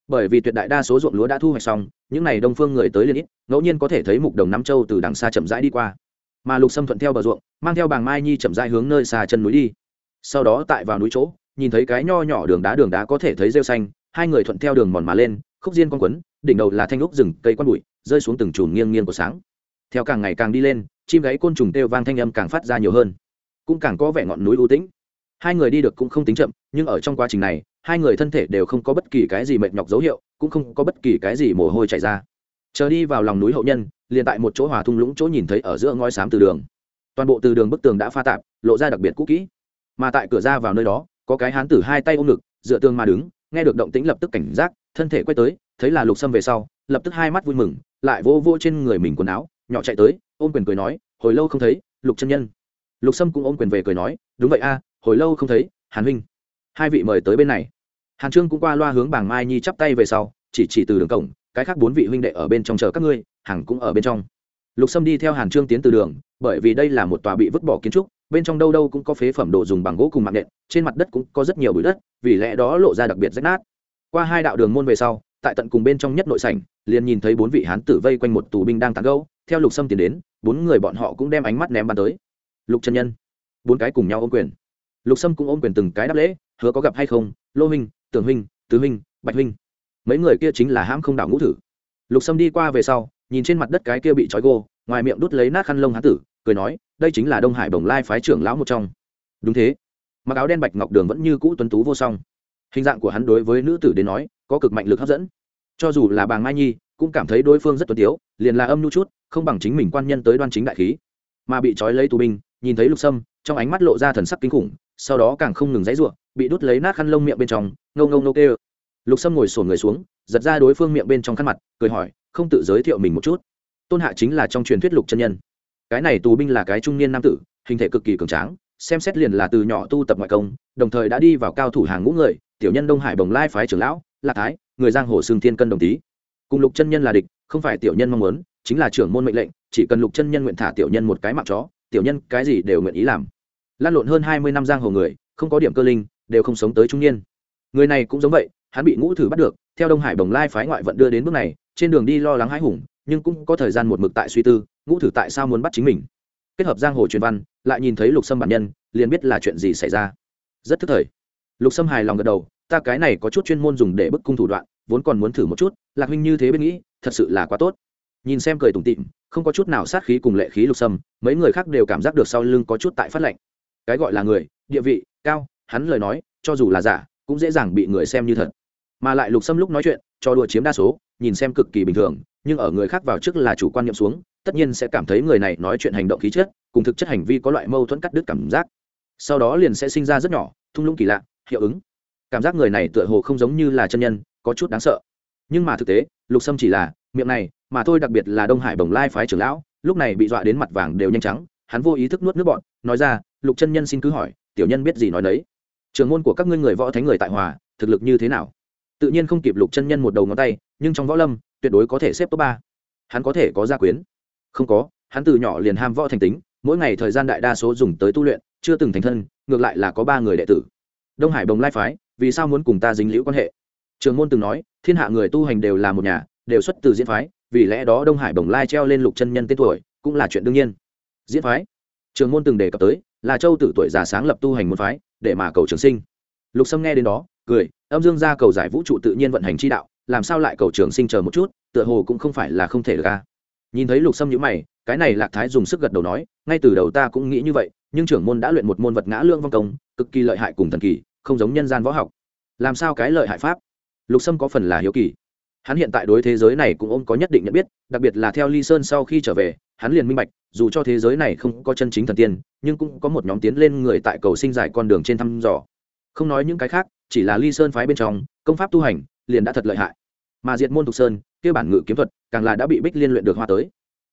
bởi vì tuyệt đại đa số ruộng lúa đã thu hoạch xong, những n à y đông phương người tới liền ít, ngẫu nhiên có thể thấy mục đồng nam châu từ đằng xa chậm rãi đi qua. Mà lục sâm thuận theo bờ ruộng, mang theo bàng mai nhi chậm rãi hướng nơi xa chân núi đi. Sau đó tại vào núi chỗ, nhìn thấy cái nho nhỏ đường đá đường đá có thể thấy rêu xanh, hai người thuận theo đường mòn mà lên, khúc diên con quấn, đỉnh đầu là thanh lúc rừng, cây quan bụi, rơi xuống từng chùm nghiêng nghiêng của sáng. Theo càng ngày càng đi lên, chim gáy côn trùng têu vang thanh âm càng phát ra nhiều hơn. Cũng càng có vẻ ngọn núi ưu tĩnh. Hai người đi được cũng không tính chậm, nhưng ở trong quá trình này hai người thân thể đều không có bất kỳ cái gì mệt nhọc dấu hiệu, cũng không có bất kỳ cái gì mồ hôi chảy ra. Chờ đi vào lòng núi hậu nhân, liền tại một chỗ hòa thung lũng chỗ nhìn thấy ở giữa ngói xám từ đường. Toàn bộ từ đường bức tường đã pha tạp, lộ ra đặc biệt cũ kỹ. Mà tại cửa ra vào nơi đó, có cái hán tử hai tay ôm ngực, dựa tường mà đứng, nghe được động tĩnh lập tức cảnh giác, thân thể quay tới, thấy là lục sâm về sau, lập tức hai mắt vui mừng, lại vô vô trên người mình quần áo, nhỏ chạy tới, ôm quyền cười nói, hồi lâu không thấy, lục chân nhân. Lục sâm cũng ôm quyền về cười nói, đúng vậy a, hồi lâu không thấy, hàn huynh. Hai vị mời tới bên này hàn trương cũng qua loa hướng bảng mai nhi chắp tay về sau, chỉ chỉ từ đường cổng, cái khác bốn vị huynh đệ ở bên trong chờ các ngươi hàng cũng ở bên trong. Lục sâm đi theo hàn trương tiến từ đường, bởi vì đây là một tòa bị vứt bỏ kiến trúc, bên trong đâu đâu cũng có phế phẩm đồ dùng bằng gỗ cùng mạng nện, trên mặt đất cũng có rất nhiều bụi đất, vì lẽ đó lộ ra đặc biệt rách nát. Qua hai đạo đường môn về sau, tại tận cùng bên trong nhất nội sảnh, liền nhìn thấy bốn vị hán tử vây quanh một tù binh đang tán gâu theo lục sâm tiến đến, bốn người bọn họ cũng đem ánh mắt ném bắn tới. Lục chân nhân, bốn cái cùng nhau ôm quyền. Lục sâm cũng ôm quyền từng cái đáp lễ, hứa có gặp hay không, lô Minh tưởng huynh, tứ huynh, bạch huynh. Mấy người kia chính là hãm không đảo ngũ thử. Lục sâm đi qua về sau, nhìn trên mặt đất cái kia bị trói gô, ngoài miệng đút lấy nát khăn lông hán tử, cười nói, đây chính là đông hải bồng lai phái trưởng lão một trong. Đúng thế. Mặc áo đen bạch ngọc đường vẫn như cũ tuấn tú vô song. Hình dạng của hắn đối với nữ tử đến nói, có cực mạnh lực hấp dẫn. Cho dù là bàng mai nhi, cũng cảm thấy đối phương rất tuấn tiếu, liền là âm nhu chút, không bằng chính mình quan nhân tới đoan chính đại khí. Mà bị trói lấy tù binh, nhìn thấy lục sâm, trong ánh mắt lộ ra thần sắc kinh khủng sau đó càng không ngừng dãy ruộng, bị đút lấy nát khăn lông miệng bên trong, ngâu ngâu nô kê lục sâm ngồi sổn người xuống, giật ra đối phương miệng bên trong khăn mặt, cười hỏi, không tự giới thiệu mình một chút. Tôn hạ chính là trong truyền thuyết lục chân nhân. Cái này tù binh là cái trung niên nam tử, hình thể cực kỳ cường tráng, xem xét liền là từ nhỏ tu tập ngoại công, đồng thời đã đi vào cao thủ hàng ngũ người, tiểu nhân đông hải bồng lai phái trưởng lão, lạc thái, người giang hồ xương thiên cân đồng tý. Cùng lục chân nhân là địch, không phải tiểu nhân mong muốn, chính là trưởng môn mệnh lệnh, chỉ cần lục chân nhân nguyện thả tiểu nhân một cái mặc chó, tiểu nhân cái gì đều nguyện ý làm lan lộn hơn hai mươi năm giang hồ người, không có điểm cơ linh, đều không sống tới trung niên. Người này cũng giống vậy, hắn bị ngũ thử bắt được, theo đông hải bồng lai phái ngoại vận đưa đến bước này, trên đường đi lo lắng hãi hùng, nhưng cũng có thời gian một mực tại suy tư, ngũ thử tại sao muốn bắt chính mình. Kết hợp giang hồ truyền văn, lại nhìn thấy lục sâm bản nhân, liền biết là chuyện gì xảy ra. Rất thức thời. Lục sâm hài lòng gật đầu, ta cái này có chút chuyên môn dùng để bức cung thủ đoạn, vốn còn muốn thử một chút, lạc huynh như thế bên nghĩ, thật sự là quá tốt. Nhìn xem cười tủm tịm không có chút nào sát khí cùng lệ khí lục sâm, mấy người khác đều cảm giác được sau lưng có chút tại phát lệnh cái gọi là người, địa vị, cao, hắn lời nói, cho dù là giả, cũng dễ dàng bị người xem như thật. Mà lại lục sâm lúc nói chuyện, cho đùa chiếm đa số, nhìn xem cực kỳ bình thường, nhưng ở người khác vào trước là chủ quan niệm xuống, tất nhiên sẽ cảm thấy người này nói chuyện hành động khí chất, cùng thực chất hành vi có loại mâu thuẫn cắt đứt cảm giác. Sau đó liền sẽ sinh ra rất nhỏ, thung lũng kỳ lạ, hiệu ứng. Cảm giác người này tựa hồ không giống như là chân nhân, có chút đáng sợ. Nhưng mà thực tế, lục sâm chỉ là, miệng này, mà thôi đặc biệt là đông hải bồng lai phái trưởng lão, lúc này bị dọa đến mặt vàng đều nhanh trắng, hắn vô ý thức nuốt nước bọn nói ra lục chân nhân xin cứ hỏi, tiểu nhân biết gì nói đấy trường môn của các ngươi người võ thánh người tại hòa, thực lực như thế nào? Tự nhiên không kịp lục chân nhân một đầu ngón tay, nhưng trong võ lâm, tuyệt đối có thể xếp top ba. Hắn có thể có gia quyến? Không có, hắn từ nhỏ liền ham võ thành tính, mỗi ngày thời gian đại đa số dùng tới tu luyện, chưa từng thành thân, ngược lại là có ba người đệ tử. Đông hải bồng lai phái, vì sao muốn cùng ta dính liễu quan hệ? Trường môn từng nói, thiên hạ người tu hành đều là một nhà, đều xuất từ diễn phái, vì lẽ đó đông hải bồng lai treo lên lục chân nhân tên tuổi, cũng là chuyện đương nhiên. Diễn phái? Trường môn từng đề cập tới là châu tử tuổi già sáng lập tu hành môn phái, để mà cầu trường sinh. Lục sâm nghe đến đó, cười, âm dương ra cầu giải vũ trụ tự nhiên vận hành chi đạo, làm sao lại cầu trường sinh chờ một chút, tựa hồ cũng không phải là không thể được ca nhìn thấy lục sâm nhữ mày, cái này lạc thái dùng sức gật đầu nói, ngay từ đầu ta cũng nghĩ như vậy, nhưng trưởng môn đã luyện một môn vật ngã lương vong công, cực kỳ lợi hại cùng thần kỳ, không giống nhân gian võ học. Làm sao cái lợi hại pháp? Lục sâm có phần là hiếu kỳ. Hắn hiện tại đối thế giới này cũng ôm có nhất định nhận biết, đặc biệt là theo ly sơn sau khi trở về hắn liền minh bạch, dù cho thế giới này không có chân chính thần tiên, nhưng cũng có một nhóm tiến lên người tại cầu sinh dài con đường trên thăm dò. Không nói những cái khác, chỉ là ly sơn phái bên trong, công pháp tu hành liền đã thật lợi hại. Mà diệt môn thục sơn, kia bản ngự kiếm thuật, càng là đã bị bích liên luyện được hoa tới.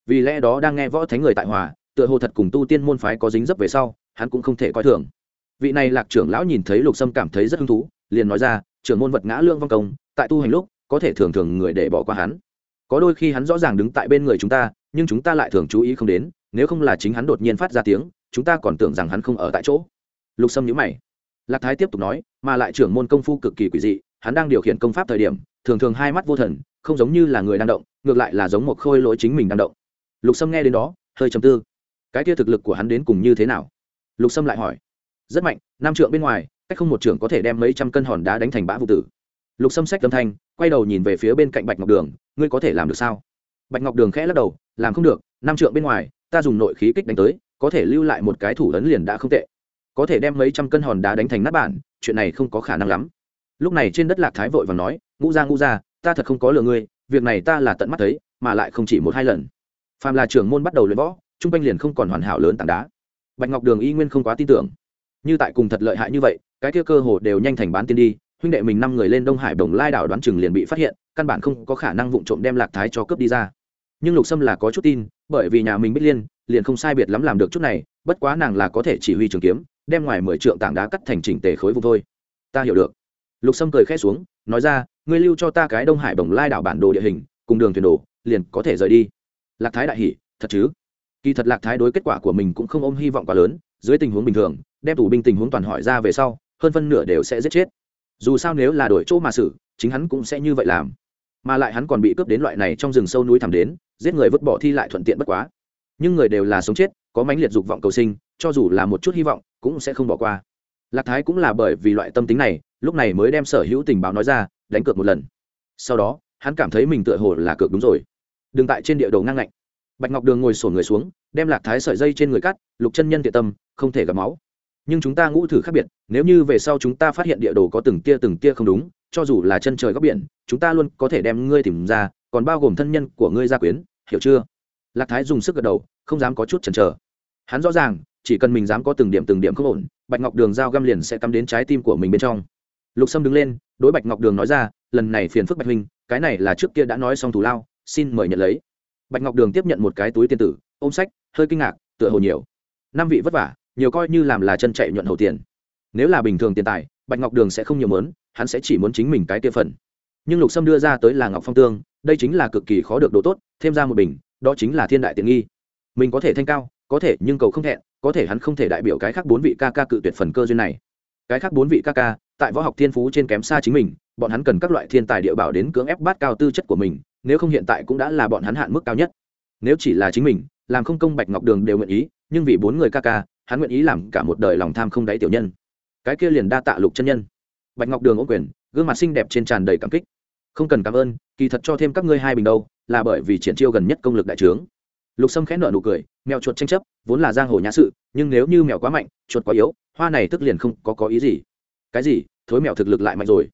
Vì lẽ đó đang nghe võ thánh người tại hòa, tựa hồ thật cùng tu tiên môn phái có dính dấp về sau, hắn cũng không thể coi thường. Vị này lạc trưởng lão nhìn thấy lục sâm cảm thấy rất hứng thú, liền nói ra, trưởng môn vật ngã lương vong công, tại tu hành lúc, có thể thường thường người để bỏ qua hắn có đôi khi hắn rõ ràng đứng tại bên người chúng ta, nhưng chúng ta lại thường chú ý không đến, nếu không là chính hắn đột nhiên phát ra tiếng, chúng ta còn tưởng rằng hắn không ở tại chỗ. Lục sâm nhữ mày. Lạc thái tiếp tục nói, mà lại trưởng môn công phu cực kỳ quỷ dị, hắn đang điều khiển công pháp thời điểm, thường thường hai mắt vô thần, không giống như là người đang động, ngược lại là giống một khôi lỗi chính mình đang động. Lục sâm nghe đến đó, hơi chầm tư. Cái kia thực lực của hắn đến cùng như thế nào? Lục sâm lại hỏi. Rất mạnh nam trượng bên ngoài, cách không một trưởng có thể đem mấy trăm cân hòn đá đánh thành bã vụ tử. Lục sâm sách âm thanh quay đầu nhìn về phía bên cạnh bạch ngọc đường, ngươi có thể làm được sao? Bạch ngọc đường khẽ lắc đầu, làm không được, năm trượng bên ngoài, ta dùng nội khí kích đánh tới, có thể lưu lại một cái thủ ấn liền đã không tệ. Có thể đem mấy trăm cân hòn đá đánh thành nát bản, chuyện này không có khả năng lắm. Lúc này trên đất lạc thái vội và nói, ngũ ra ngũ ra ta thật không có lừa ngươi, việc này ta là tận mắt thấy, mà lại không chỉ một hai lần. Phàm là trưởng môn bắt đầu luyện võ, trung quanh liền không còn hoàn hảo lớn tảng đá. Bạch ngọc đường y nguyên không quá tin tưởng. Như tại cùng thật lợi hại như vậy, cái kia cơ hồ đều nhanh thành bán tiên đi huynh đệ mình năm người lên đông hải đồng lai đảo đoán chừng liền bị phát hiện, căn bản không có khả năng vụng trộm đem lạc thái cho cướp đi ra. Nhưng lục sâm là có chút tin, bởi vì nhà mình biết liên, liền không sai biệt lắm làm được chút này, bất quá nàng là có thể chỉ huy trường kiếm, đem ngoài mười trượng tảng đá cắt thành chỉnh tề khối vùng thôi. Ta hiểu được. Lục sâm cười khẽ xuống, nói ra, ngươi lưu cho ta cái đông hải đồng lai đảo bản đồ địa hình, cùng đường thuyền đồ, liền có thể rời đi. Lạc thái đại hỉ, thật chứ? Kỳ thật lạc thái đối kết quả của mình cũng không ôm hy vọng quá lớn, dưới tình huống bình thường, đem tù binh tình huống toàn hỏi ra về sau, hơn phân nửa đều sẽ giết chết dù sao nếu là đổi chỗ mà xử, chính hắn cũng sẽ như vậy làm. Mà lại hắn còn bị cướp đến loại này trong rừng sâu núi thẳm đến, giết người vứt bỏ thi lại thuận tiện bất quá. Nhưng người đều là sống chết, có mãnh liệt dục vọng cầu sinh, cho dù là một chút hy vọng, cũng sẽ không bỏ qua. Lạc thái cũng là bởi vì loại tâm tính này, lúc này mới đem sở hữu tình báo nói ra, đánh cược một lần. Sau đó, hắn cảm thấy mình tựa hồ là cược đúng rồi. Đừng tại trên địa đồ ngang ngạnh. Bạch ngọc đường ngồi sổn người xuống, đem lạc thái sợi dây trên người cắt, lục chân nhân tiệ tâm, không thể gặp máu nhưng chúng ta ngũ thử khác biệt, nếu như về sau chúng ta phát hiện địa đồ có từng tia từng tia không đúng, cho dù là chân trời góc biển, chúng ta luôn có thể đem ngươi tìm ra, còn bao gồm thân nhân của ngươi gia quyến, hiểu chưa? Lạc thái dùng sức gật đầu, không dám có chút chần chờ. Hắn rõ ràng, chỉ cần mình dám có từng điểm từng điểm không ổn, bạch ngọc đường giao găm liền sẽ cắm đến trái tim của mình bên trong. Lục sâm đứng lên, đối bạch ngọc đường nói ra, lần này phiền phức bạch huynh, cái này là trước kia đã nói xong thù lao, xin mời nhận lấy. Bạch ngọc đường tiếp nhận một cái túi tiền tử, ôm sách, hơi kinh ngạc, tựa hồ nhiều. Năm vị vất vả nhiều coi như làm là chân chạy nhuận hậu tiền. Nếu là bình thường tiền tài, bạch ngọc đường sẽ không nhiều mớn, hắn sẽ chỉ muốn chính mình cái kia phần. Nhưng lục sâm đưa ra tới là ngọc phong tương, đây chính là cực kỳ khó được đồ tốt, thêm ra một bình, đó chính là thiên đại tiện nghi. Mình có thể thanh cao, có thể, nhưng cầu không thẹn, có thể hắn không thể đại biểu cái khác bốn vị ca ca cự tuyệt phần cơ duyên này. Cái khác bốn vị ca ca, tại võ học thiên phú trên kém xa chính mình, bọn hắn cần các loại thiên tài địa bảo đến cưỡng ép bát cao tư chất của mình, nếu không hiện tại cũng đã là bọn hắn hạn mức cao nhất. Nếu chỉ là chính mình, làm không công bạch ngọc đường đều nguyện ý, nhưng vì bốn người ca ca hắn nguyện ý làm cả một đời lòng tham không đáy tiểu nhân. Cái kia liền đa tạ lục chân nhân. Bạch ngọc đường ô quyền, gương mặt xinh đẹp trên tràn đầy cảm kích. Không cần cảm ơn, kỳ thật cho thêm các ngươi hai bình đâu, là bởi vì triển chiêu gần nhất công lực đại trướng. Lục sâm khẽ nợ nụ cười, mèo chuột tranh chấp, vốn là giang hồ nhã sự, nhưng nếu như mèo quá mạnh, chuột quá yếu, hoa này tức liền không có có ý gì. Cái gì? Thối mèo thực lực lại mạnh rồi.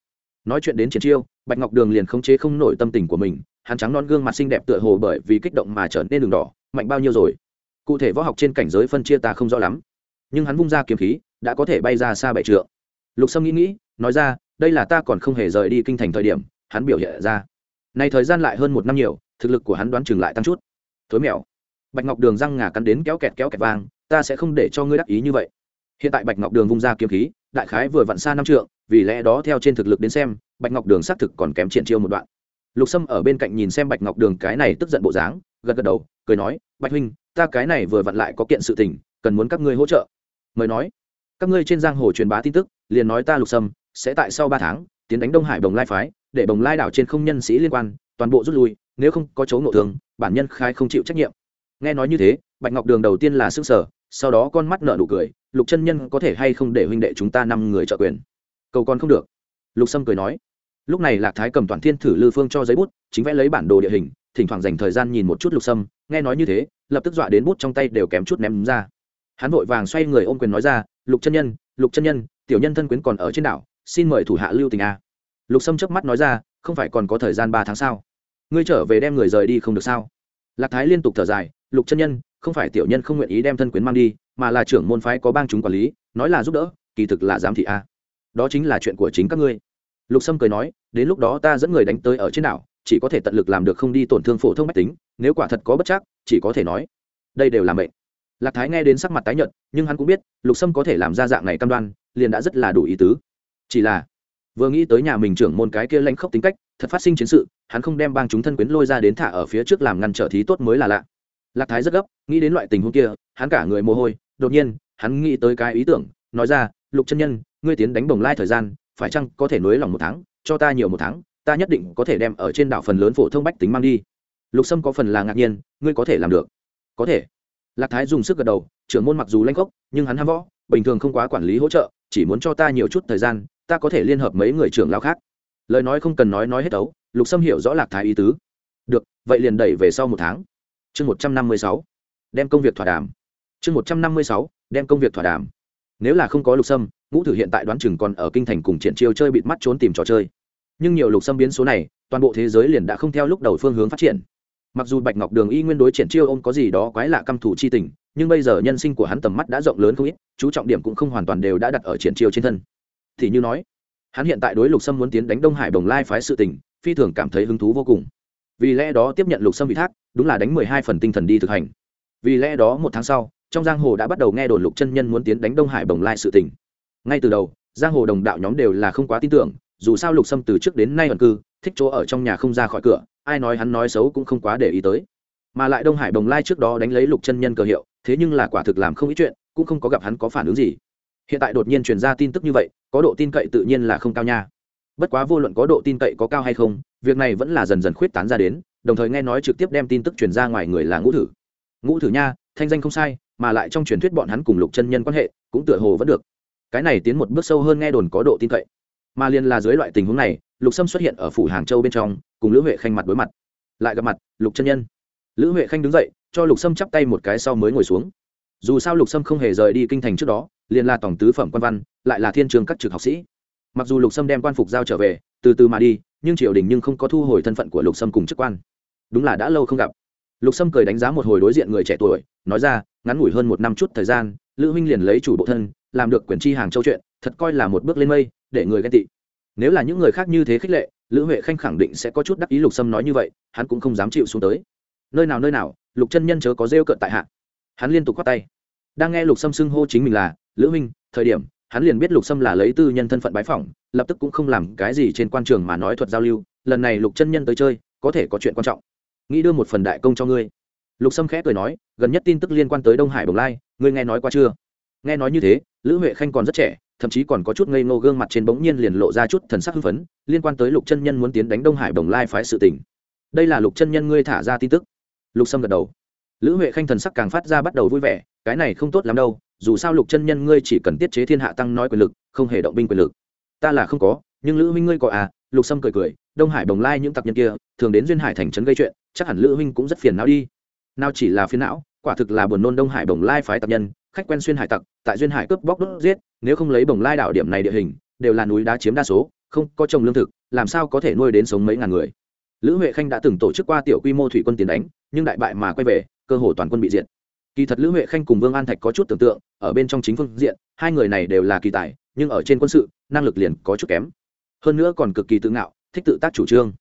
Nói chuyện đến triển chiêu, bạch ngọc đường liền khống chế không nổi tâm tình của mình, hắn trắng non gương mặt xinh đẹp tựa hồ bởi vì kích động mà trở nên đường đỏ, mạnh bao nhiêu rồi cụ thể võ học trên cảnh giới phân chia ta không rõ lắm. Nhưng hắn vung ra kiếm khí, đã có thể bay ra xa bảy trượng. Lục sâm nghĩ nghĩ, nói ra, đây là ta còn không hề rời đi kinh thành thời điểm, hắn biểu hiện ra. Này thời gian lại hơn một năm nhiều, thực lực của hắn đoán chừng lại tăng chút. Thối mèo. Bạch ngọc đường răng ngà cắn đến kéo kẹt kéo kẹt vang, ta sẽ không để cho ngươi đắc ý như vậy. Hiện tại bạch ngọc đường vung ra kiếm khí, đại khái vừa vặn xa năm trượng, vì lẽ đó theo trên thực lực đến xem, bạch ngọc đường xác thực còn kém triển chiêu một đoạn. Lục sâm ở bên cạnh nhìn xem bạch ngọc đường cái này tức giận bộ dáng, gật gật đầu, cười nói, bạch huynh ta cái này vừa vặn lại có kiện sự tình, cần muốn các ngươi hỗ trợ. Mời nói. Các ngươi trên giang hồ truyền bá tin tức, liền nói ta lục sâm, sẽ tại sau ba tháng, tiến đánh đông hải bồng lai phái, để bồng lai đảo trên không nhân sĩ liên quan, toàn bộ rút lui, nếu không có chấu nộ thường, bản nhân khai không chịu trách nhiệm. Nghe nói như thế, bạch ngọc đường đầu tiên là sức sở sau đó con mắt nợ nụ cười, lục chân nhân có thể hay không để huynh đệ chúng ta năm người trợ quyền? Cầu còn không được. Lục sâm cười nói. Lúc này lạc thái cầm toàn thiên thử lư phương cho giấy bút, chính vẽ lấy bản đồ địa hình, thỉnh thoảng dành thời gian nhìn một chút lục sâm, nghe nói như thế lập tức dọa đến bút trong tay đều kém chút ném ra. Hắn vội vàng xoay người ôm quyền nói ra, lục chân nhân, lục chân nhân, tiểu nhân thân quyến còn ở trên đảo, xin mời thủ hạ lưu tình a. Lục sâm chớp mắt nói ra, không phải còn có thời gian ba tháng sao? Ngươi trở về đem người rời đi không được sao? Lạc thái liên tục thở dài, lục chân nhân, không phải tiểu nhân không nguyện ý đem thân quyến mang đi, mà là trưởng môn phái có bang chúng quản lý, nói là giúp đỡ, kỳ thực là giám thị a. Đó chính là chuyện của chính các ngươi. Lục sâm cười nói, đến lúc đó ta dẫn người đánh tới ở trên đảo, chỉ có thể tận lực làm được không đi tổn thương phổ thông mách tính nếu quả thật có bất chắc, chỉ có thể nói, đây đều là mệnh. Lạc thái nghe đến sắc mặt tái nhợt, nhưng hắn cũng biết, lục sâm có thể làm ra dạng này cam đoan, liền đã rất là đủ ý tứ. Chỉ là, vừa nghĩ tới nhà mình trưởng môn cái kia lanh khốc tính cách, thật phát sinh chiến sự, hắn không đem bang chúng thân quyến lôi ra đến thả ở phía trước làm ngăn trở thí tốt mới là lạ. Lạc thái rất gấp, nghĩ đến loại tình huống kia, hắn cả người mồ hôi, đột nhiên, hắn nghĩ tới cái ý tưởng, nói ra, lục chân nhân, ngươi tiến đánh bồng lai thời gian, phải chăng có thể nối lòng một tháng, cho ta nhiều một tháng, ta nhất định có thể đem ở trên đảo phần lớn phổ thông bách tính mang đi lục sâm có phần là ngạc nhiên, ngươi có thể làm được. Có thể. Lạc thái dùng sức gật đầu, trưởng môn mặc dù lanh khốc, nhưng hắn ham võ, bình thường không quá quản lý hỗ trợ, chỉ muốn cho ta nhiều chút thời gian, ta có thể liên hợp mấy người trưởng lao khác. Lời nói không cần nói nói hết ấu, lục sâm hiểu rõ lạc thái ý tứ. Được, vậy liền đẩy về sau một tháng. Chương một trăm năm mươi sáu. Đem công việc thỏa đàm. Chương một trăm năm mươi sáu. Đem công việc thỏa đàm. Nếu là không có lục sâm, ngũ thử hiện tại đoán chừng còn ở kinh thành cùng triển chiêu chơi bịt mắt trốn tìm trò chơi. Nhưng nhiều lục sâm biến số này, toàn bộ thế giới liền đã không theo lúc đầu phương hướng phát triển mặc dù bạch ngọc đường y nguyên đối triển chiêu ôm có gì đó quái lạ căm thủ chi tình, nhưng bây giờ nhân sinh của hắn tầm mắt đã rộng lớn không ít, chú trọng điểm cũng không hoàn toàn đều đã đặt ở triển chiêu trên thân. Thì như nói, hắn hiện tại đối lục sâm muốn tiến đánh đông hải đồng lai phái sự tình, phi thường cảm thấy hứng thú vô cùng. Vì lẽ đó tiếp nhận lục sâm bị thác, đúng là đánh mười hai phần tinh thần đi thực hành. Vì lẽ đó một tháng sau, trong giang hồ đã bắt đầu nghe đồn lục chân nhân muốn tiến đánh đông hải bồng lai sự tình. Ngay từ đầu, giang hồ đồng đạo nhóm đều là không quá tin tưởng, dù sao lục sâm từ trước đến nay ẩn cư, thích chỗ ở trong nhà không ra khỏi cửa ai nói hắn nói xấu cũng không quá để ý tới. Mà lại đông hải bồng lai trước đó đánh lấy lục chân nhân cờ hiệu, thế nhưng là quả thực làm không ít chuyện, cũng không có gặp hắn có phản ứng gì. Hiện tại đột nhiên truyền ra tin tức như vậy, có độ tin cậy tự nhiên là không cao nha. Bất quá vô luận có độ tin cậy có cao hay không, việc này vẫn là dần dần khuyết tán ra đến, đồng thời nghe nói trực tiếp đem tin tức truyền ra ngoài người là ngũ thử. Ngũ thử nha, thanh danh không sai, mà lại trong truyền thuyết bọn hắn cùng lục chân nhân quan hệ, cũng tựa hồ vẫn được. Cái này tiến một bước sâu hơn nghe đồn có độ tin cậy. Mà liên là dưới loại tình huống này lục sâm xuất hiện ở phủ hàng châu bên trong, cùng lữ huệ khanh mặt đối mặt. Lại gặp mặt, lục chân nhân. Lữ huệ khanh đứng dậy, cho lục sâm chắp tay một cái sau mới ngồi xuống. Dù sao lục sâm không hề rời đi kinh thành trước đó, liền là tổng tứ phẩm quan văn, lại là thiên trường các trực học sĩ. Mặc dù lục sâm đem quan phục giao trở về, từ từ mà đi, nhưng triều đình nhưng không có thu hồi thân phận của lục sâm cùng chức quan. Đúng là đã lâu không gặp. Lục sâm cười đánh giá một hồi đối diện người trẻ tuổi, nói ra, ngắn ngủi hơn một năm chút thời gian, lữ huynh liền lấy chủ bộ thân, làm được quyền chi hàng châu chuyện, thật coi là một bước lên mây, để người ghen tị nếu là những người khác như thế khích lệ, lữ huệ khanh khẳng định sẽ có chút đắc ý lục sâm nói như vậy, hắn cũng không dám chịu xuống tới. Nơi nào nơi nào, lục chân nhân chớ có rêu cợt tại hạ. Hắn liên tục khoát tay. Đang nghe lục sâm xưng hô chính mình là, lữ huynh, thời điểm, hắn liền biết lục sâm là lấy tư nhân thân phận bái phỏng, lập tức cũng không làm cái gì trên quan trường mà nói thuật giao lưu, lần này lục chân nhân tới chơi, có thể có chuyện quan trọng. Nghĩ đưa một phần đại công cho ngươi. Lục sâm khẽ cười nói, gần nhất tin tức liên quan tới đông hải bồng lai, ngươi nghe nói qua chưa? Nghe nói như thế, lữ huệ khanh còn rất trẻ thậm chí còn có chút ngây ngô gương mặt trên bỗng nhiên liền lộ ra chút thần sắc hưng phấn, liên quan tới lục chân nhân muốn tiến đánh đông hải đồng lai phái sự tỉnh đây là lục chân nhân ngươi thả ra tin tức. Lục sâm gật đầu. Lữ huệ khanh thần sắc càng phát ra bắt đầu vui vẻ, cái này không tốt lắm đâu, dù sao lục chân nhân ngươi chỉ cần tiết chế thiên hạ tăng nói quyền lực, không hề động binh quyền lực. Ta là không có, nhưng lữ huynh ngươi có à? Lục sâm cười cười, đông hải bồng lai những tặc nhân kia, thường đến duyên hải thành trấn gây chuyện, chắc hẳn lữ huynh cũng rất phiền não đi. Nào chỉ là phiền não, quả thực là buồn nôn đông hải bồng lai phái tặc nhân khách quen xuyên hải tặc, tại duyên hải cướp bóc đốt giết, nếu không lấy bồng lai đảo điểm này địa hình, đều là núi đá chiếm đa số, không có trồng lương thực, làm sao có thể nuôi đến sống mấy ngàn người. Lữ huệ khanh đã từng tổ chức qua tiểu quy mô thủy quân tiến đánh, nhưng đại bại mà quay về, cơ hồ toàn quân bị diệt. Kỳ thật lữ huệ khanh cùng vương an thạch có chút tưởng tượng, ở bên trong chính phương diện, hai người này đều là kỳ tài, nhưng ở trên quân sự, năng lực liền có chút kém. Hơn nữa còn cực kỳ tự ngạo, thích tự tác chủ trương.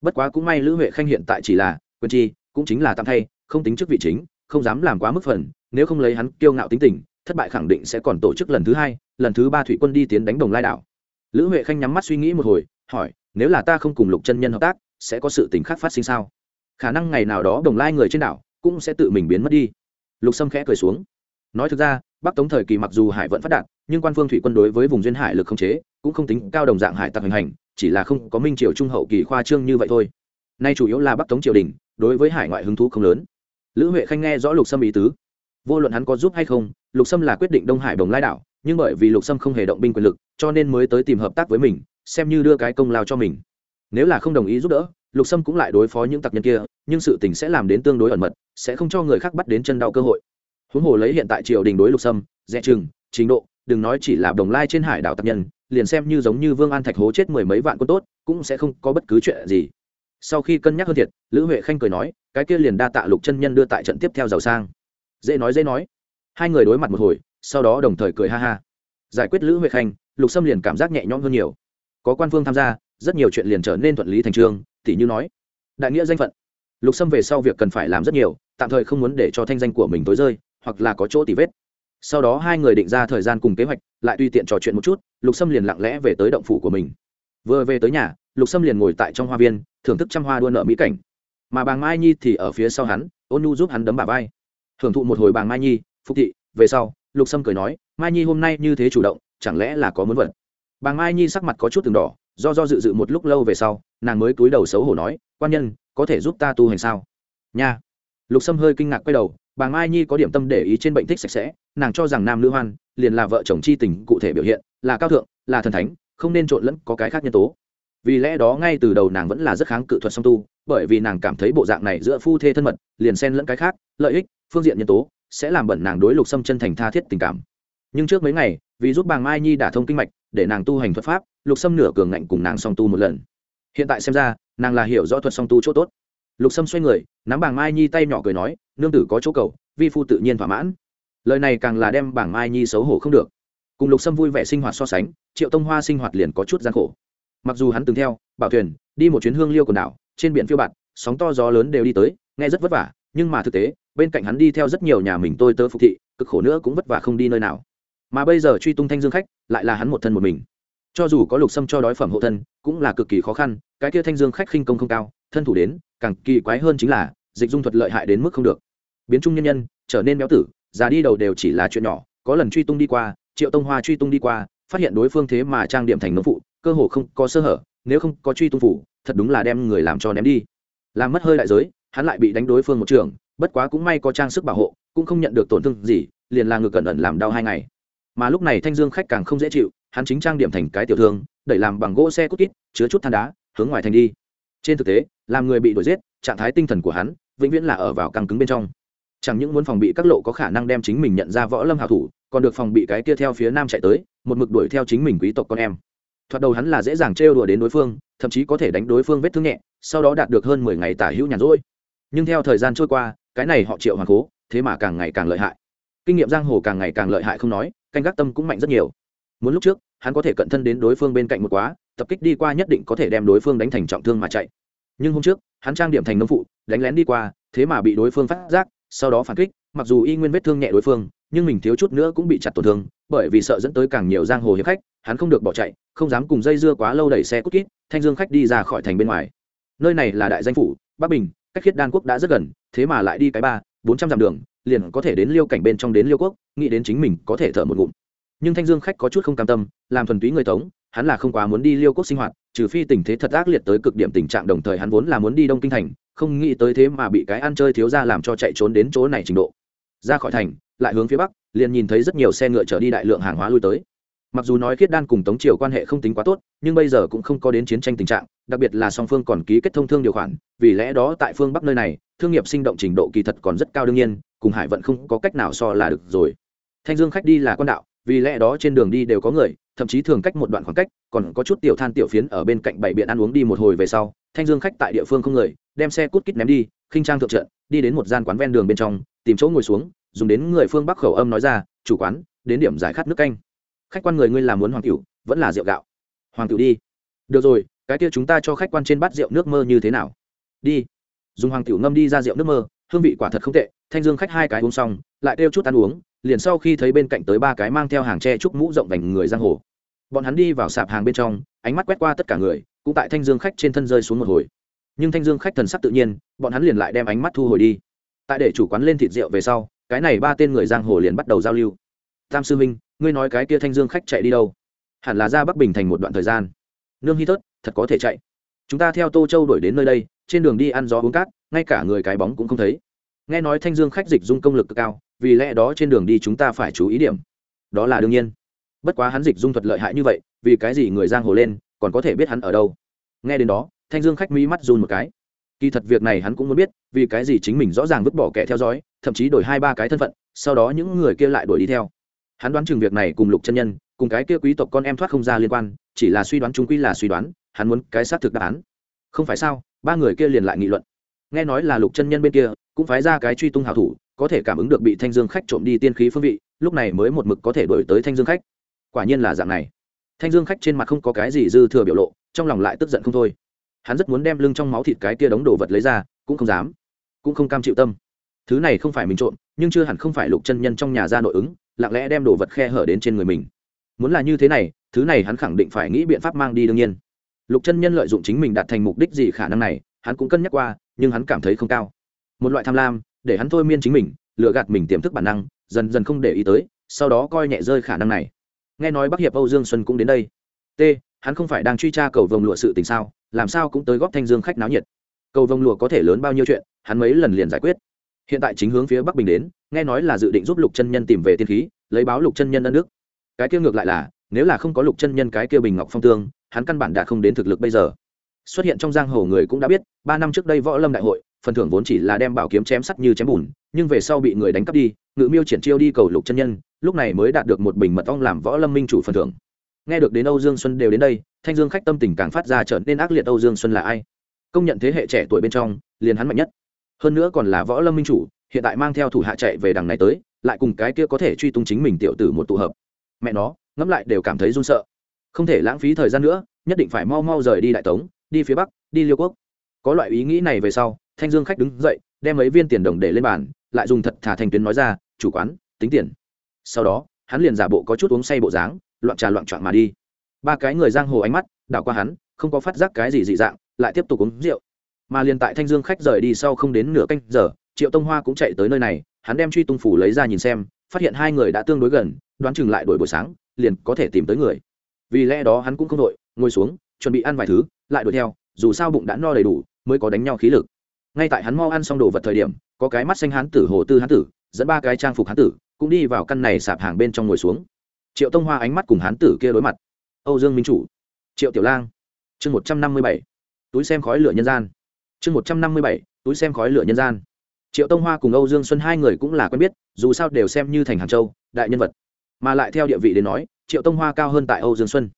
Bất quá cũng may lữ huệ khanh hiện tại chỉ là quân chi cũng chính là tạm thay, không tính chức vị chính, không dám làm quá mức phần nếu không lấy hắn kiêu ngạo tính tình, thất bại khẳng định sẽ còn tổ chức lần thứ hai, lần thứ ba thủy quân đi tiến đánh đồng lai đảo. Lữ huệ khanh nhắm mắt suy nghĩ một hồi, hỏi, nếu là ta không cùng lục chân nhân hợp tác, sẽ có sự tình khác phát sinh sao? Khả năng ngày nào đó đồng lai người trên đảo cũng sẽ tự mình biến mất đi. Lục sâm khẽ cười xuống. Nói thực ra, bắc tống thời kỳ mặc dù hải vẫn phát đạt, nhưng quan phương thủy quân đối với vùng duyên hải lực không chế, cũng không tính cao đồng dạng hải tặc hành hành, chỉ là không có minh triều trung hậu kỳ khoa trương như vậy thôi. Nay chủ yếu là bắc tống triều đình, đối với hải ngoại hứng thú không lớn. Lữ huệ khanh nghe rõ lục sâm ý tứ vô luận hắn có giúp hay không, lục sâm là quyết định đông hải đồng lai đảo, nhưng bởi vì lục sâm không hề động binh quyền lực, cho nên mới tới tìm hợp tác với mình, xem như đưa cái công lao cho mình. Nếu là không đồng ý giúp đỡ, lục sâm cũng lại đối phó những tặc nhân kia, nhưng sự tình sẽ làm đến tương đối ẩn mật, sẽ không cho người khác bắt đến chân đau cơ hội. Huống hồ lấy hiện tại triều đình đối lục sâm, dè chừng, trình độ, đừng nói chỉ là đồng lai trên hải đảo tặc nhân, liền xem như giống như vương an thạch hố chết mười mấy vạn quân tốt, cũng sẽ không có bất cứ chuyện gì. Sau khi cân nhắc hơn thiệt, lữ huệ khanh cười nói, cái kia liền đa tạ lục chân nhân đưa tại trận tiếp theo giàu sang dễ nói dễ nói. Hai người đối mặt một hồi, sau đó đồng thời cười ha ha. Giải quyết lữ huệ khanh, lục sâm liền cảm giác nhẹ nhõm hơn nhiều. Có quan phương tham gia, rất nhiều chuyện liền trở nên thuận lý thành trường tỷ như nói, đại nghĩa danh phận. Lục sâm về sau việc cần phải làm rất nhiều, tạm thời không muốn để cho thanh danh của mình tối rơi, hoặc là có chỗ tỉ vết. Sau đó hai người định ra thời gian cùng kế hoạch, lại tùy tiện trò chuyện một chút, lục sâm liền lặng lẽ về tới động phủ của mình. Vừa về tới nhà, lục sâm liền ngồi tại trong hoa viên, thưởng thức trăm hoa đua nợ mỹ cảnh. Mà bàng mai nhi thì ở phía sau hắn, ôn nhu giúp hắn đấm bà vai hưởng thụ một hồi bàng mai nhi phúc thị, về sau, lục sâm cười nói, mai nhi hôm nay như thế chủ động, chẳng lẽ là có muốn vật? Bàng mai nhi sắc mặt có chút từng đỏ, do do dự dự một lúc lâu về sau, nàng mới cúi đầu xấu hổ nói, quan nhân, có thể giúp ta tu hành sao? Nha. Lục sâm hơi kinh ngạc quay đầu bà mai nhi có điểm tâm để ý trên bệnh thích sạch sẽ, nàng cho rằng nam nữ hoan, liền là vợ chồng c h i tình cụ thể biểu hiện, là cao thượng, là thần thánh, không nên trộn lẫn có cái khác nhân tố. Vì lẽ đó ngay từ đầu nàng vẫn là rất kháng cự thuật song tu, bởi vì nàng cảm thấy bộ dạng này giữa phu thê thân mật, liền xen lẫn cái khác, lợi ích phương diện nhân tố sẽ làm bẩn nàng đối lục sâm chân thành tha thiết tình cảm. Nhưng trước mấy ngày, vì giúp bà mai nhi đả thông kinh mạch, để nàng tu hành thuật pháp, lục sâm nửa cường ngạnh cùng nàng song tu một lần. Hiện tại xem ra, nàng là hiểu rõ thuật song tu chỗ tốt. Lục sâm xoay người, nắm bảng mai nhi tay nhỏ cười nói, nương tử có chỗ cầu, vi phu tự nhiên thỏa mãn. Lời này càng là đem bảng mai nhi xấu hổ không được. Cùng lục sâm vui vẻ sinh hoạt so sánh, triệu tông hoa sinh hoạt liền có chút gian khổ. Mặc dù hắn từng theo, bảo thuyền, đi một chuyến hương liêu quần đảo, trên biển phiêu bạt, sóng to gió lớn đều đi tới, nghe rất vất vả nhưng mà thực tế, bên cạnh hắn đi theo rất nhiều nhà mình tôi tớ phục thị, cực khổ nữa cũng vất vả không đi nơi nào. Mà bây giờ truy tung thanh dương khách, lại là hắn một thân một mình. Cho dù có lục xâm cho đói phẩm hộ thân, cũng là cực kỳ khó khăn, cái kia thanh dương khách khinh công không cao, thân thủ đến, càng kỳ quái hơn chính là, dịch dung thuật lợi hại đến mức không được. Biến trung nhân nhân, trở nên béo tử, già đi đầu đều chỉ là chuyện nhỏ, có lần truy tung đi qua, triệu tông hoa truy tung đi qua, phát hiện đối phương thế mà trang điểm thành nông phụ, cơ hồ không có sơ hở, nếu không có truy tung phủ, thật đúng là đem người làm cho ném đi. Làm mất hơi đại giới hắn lại bị đánh đối phương một trường, bất quá cũng may có trang sức bảo hộ, cũng không nhận được tổn thương gì, liền là ngược cẩn ẩn làm đau hai ngày. Mà lúc này thanh dương khách càng không dễ chịu, hắn chính trang điểm thành cái tiểu thương, đẩy làm bằng gỗ xe cút kít, chứa chút than đá, hướng ngoài thành đi. Trên thực tế, làm người bị đuổi giết, trạng thái tinh thần của hắn vĩnh viễn là ở vào căng cứng bên trong. Chẳng những muốn phòng bị các lộ có khả năng đem chính mình nhận ra võ lâm hảo thủ, còn được phòng bị cái kia theo phía nam chạy tới, một mực đuổi theo chính mình quý tộc con em. Thoạt đầu hắn là dễ dàng trêu đùa đến đối phương, thậm chí có thể đánh đối phương vết thương nhẹ, sau đó đạt được hơn mười ngày tả hữu nhàn rỗi nhưng theo thời gian trôi qua, cái này họ triệu hoàng cố, thế mà càng ngày càng lợi hại. Kinh nghiệm giang hồ càng ngày càng lợi hại không nói, canh gác tâm cũng mạnh rất nhiều. Muốn lúc trước, hắn có thể cận thân đến đối phương bên cạnh một quá, tập kích đi qua nhất định có thể đem đối phương đánh thành trọng thương mà chạy. Nhưng hôm trước, hắn trang điểm thành nông phụ, đánh lén đi qua, thế mà bị đối phương phát giác, sau đó phản kích, mặc dù y nguyên vết thương nhẹ đối phương, nhưng mình thiếu chút nữa cũng bị chặt tổn thương, bởi vì sợ dẫn tới càng nhiều giang hồ hiệp khách, hắn không được bỏ chạy, không dám cùng dây dưa quá lâu đẩy xe cút kít, thanh dương khách đi ra khỏi thành bên ngoài. Nơi này là đại danh phủ, bắc bình cách khiết đan quốc đã rất gần, thế mà lại đi cái ba, bốn trăm dặm đường, liền có thể đến liêu cảnh bên trong đến liêu quốc, nghĩ đến chính mình có thể thở một ngụm. Nhưng thanh dương khách có chút không cam tâm, làm thuần túy người tống, hắn là không quá muốn đi liêu quốc sinh hoạt, trừ phi tình thế thật ác liệt tới cực điểm tình trạng đồng thời hắn vốn là muốn đi đông kinh thành, không nghĩ tới thế mà bị cái ăn chơi thiếu ra làm cho chạy trốn đến chỗ này trình độ. Ra khỏi thành, lại hướng phía bắc, liền nhìn thấy rất nhiều xe ngựa chở đi đại lượng hàng hóa lui tới mặc dù nói khiết đan cùng tống triều quan hệ không tính quá tốt, nhưng bây giờ cũng không có đến chiến tranh tình trạng, đặc biệt là song phương còn ký kết thông thương điều khoản, vì lẽ đó tại phương bắc nơi này, thương nghiệp sinh động trình độ kỳ thật còn rất cao đương nhiên, cùng hải vận không có cách nào so là được rồi. Thanh dương khách đi là con đạo, vì lẽ đó trên đường đi đều có người, thậm chí thường cách một đoạn khoảng cách, còn có chút tiểu than tiểu phiến ở bên cạnh bảy biện ăn uống đi một hồi về sau, thanh dương khách tại địa phương không người, đem xe cút kít ném đi, khinh trang thượng trận, đi đến một gian quán ven đường bên trong, tìm chỗ ngồi xuống, dùng đến người phương bắc khẩu âm nói ra, chủ quán, đến điểm giải khát nước canh khách quan người ngươi làm muốn hoàng cửu, vẫn là rượu gạo. Hoàng cửu đi. Được rồi, cái kia chúng ta cho khách quan trên bát rượu nước mơ như thế nào? Đi. Dùng hoàng cửu ngâm đi ra rượu nước mơ, hương vị quả thật không tệ. Thanh dương khách hai cái uống xong, lại kêu chút ăn uống, liền sau khi thấy bên cạnh tới ba cái mang theo hàng tre trúc mũ rộng vành người giang hồ. Bọn hắn đi vào sạp hàng bên trong, ánh mắt quét qua tất cả người, cũng tại thanh dương khách trên thân rơi xuống một hồi. Nhưng thanh dương khách thần sắc tự nhiên, bọn hắn liền lại đem ánh mắt thu hồi đi. Tại để chủ quán lên thịt rượu về sau, cái này ba tên người giang hồ liền bắt đầu giao lưu. Tam sư minh ngươi nói cái kia thanh dương khách chạy đi đâu? Hẳn là ra bắc bình thành một đoạn thời gian. Nương hy thớt, thật có thể chạy. Chúng ta theo tô châu đổi đến nơi đây, trên đường đi ăn gió uống cát, ngay cả người cái bóng cũng không thấy. Nghe nói thanh dương khách dịch dung công lực cực cao, vì lẽ đó trên đường đi chúng ta phải chú ý điểm. Đó là đương nhiên. Bất quá hắn dịch dung thuật lợi hại như vậy, vì cái gì người giang hồ lên, còn có thể biết hắn ở đâu? Nghe đến đó, thanh dương khách mỹ mắt run một cái. Kỳ thật việc này hắn cũng muốn biết, vì cái gì chính mình rõ ràng vứt bỏ kẻ theo dõi, thậm chí đổi hai ba cái thân phận, sau đó những người kia lại đuổi đi theo hắn đoán chừng việc này cùng lục chân nhân, cùng cái kia quý tộc con em thoát không ra liên quan, chỉ là suy đoán chúng quy là suy đoán, hắn muốn cái xác thực đáp án. Không phải sao, ba người kia liền lại nghị luận. Nghe nói là lục chân nhân bên kia, cũng phái ra cái truy tung hảo thủ, có thể cảm ứng được bị thanh dương khách trộm đi tiên khí phương vị, lúc này mới một mực có thể đổi tới thanh dương khách. Quả nhiên là dạng này. Thanh dương khách trên mặt không có cái gì dư thừa biểu lộ, trong lòng lại tức giận không thôi. Hắn rất muốn đem lưng trong máu thịt cái kia đóng đồ vật lấy ra, cũng không dám, cũng không cam chịu tâm. Thứ này không phải mình trộm nhưng chưa hẳn không phải lục chân nhân trong nhà ra nội ứng, lặng lẽ đem đồ vật khe hở đến trên người mình. Muốn là như thế này, thứ này hắn khẳng định phải nghĩ biện pháp mang đi đương nhiên. Lục chân nhân lợi dụng chính mình đạt thành mục đích gì khả năng này, hắn cũng cân nhắc qua, nhưng hắn cảm thấy không cao. Một loại tham lam, để hắn thôi miên chính mình lựa gạt mình tiềm thức bản năng, dần dần không để ý tới, sau đó coi nhẹ rơi khả năng này. Nghe nói bắc hiệp âu dương xuân cũng đến đây. T, hắn không phải đang truy tra cầu vồng lụa sự tình sao, làm sao cũng tới góp thanh dương khách náo nhiệt. Cầu vồng lụa có thể lớn bao nhiêu chuyện, hắn mấy lần liền giải quyết hiện tại chính hướng phía bắc bình đến, nghe nói là dự định giúp lục chân nhân tìm về tiên khí, lấy báo lục chân nhân ân đức cái kia ngược lại là, nếu là không có lục chân nhân cái kia bình ngọc phong tương, hắn căn bản đã không đến thực lực bây giờ. Xuất hiện trong giang hồ người cũng đã biết, ba năm trước đây võ lâm đại hội, phần thưởng vốn chỉ là đem bảo kiếm chém sắt như chém bùn, nhưng về sau bị người đánh cắp đi, ngự miêu triển chiêu đi cầu lục chân nhân, lúc này mới đạt được một bình mật ong làm võ lâm minh chủ phần thưởng. Nghe được đến âu dương xuân đều đến đây, thanh dương khách tâm tình càng phát ra trở nên ác liệt âu dương xuân là ai? Công nhận thế hệ trẻ tuổi bên trong, liền hắn mạnh nhất hơn nữa còn là võ lâm minh chủ, hiện tại mang theo thủ hạ chạy về đằng này tới, lại cùng cái kia có thể truy tung chính mình tiểu tử một tụ hợp. Mẹ nó, ngẫm lại đều cảm thấy run sợ. Không thể lãng phí thời gian nữa, nhất định phải mau mau rời đi đại tống, đi phía bắc, đi liêu quốc. Có loại ý nghĩ này về sau, thanh dương khách đứng dậy, đem mấy viên tiền đồng để lên bàn, lại dùng thật thà thành tuyến nói ra, chủ quán, tính tiền. Sau đó, hắn liền giả bộ có chút uống say bộ dáng, loạn trà loạn trọn mà đi. Ba cái người giang hồ ánh mắt, đảo qua hắn, không có phát giác cái gì dị dạng, lại tiếp tục uống rượu mà liền tại thanh dương khách rời đi sau không đến nửa canh giờ, triệu tông hoa cũng chạy tới nơi này, hắn đem truy tung phủ lấy ra nhìn xem, phát hiện hai người đã tương đối gần, đoán chừng lại đổi buổi sáng, liền có thể tìm tới người. Vì lẽ đó hắn cũng không đội, ngồi xuống, chuẩn bị ăn vài thứ, lại đuổi theo, dù sao bụng đã no đầy đủ, mới có đánh nhau khí lực. Ngay tại hắn mau ăn xong đồ vật thời điểm, có cái mắt xanh hán tử hồ tư hán tử, dẫn ba cái trang phục hán tử, cũng đi vào căn này sạp hàng bên trong ngồi xuống. Triệu tông hoa ánh mắt cùng hán tử kia đối mặt. Âu dương minh chủ. Triệu tiểu lang. Chương một trăm năm mươi bảy. Túi xem khói lửa nhân gian chương một trăm năm mươi bảy, túi xem khói lửa nhân gian. Triệu tông hoa cùng âu dương xuân hai người cũng là quen biết, dù sao đều xem như thành hàng châu, đại nhân vật. Mà lại theo địa vị đến nói, triệu tông hoa cao hơn tại âu dương xuân.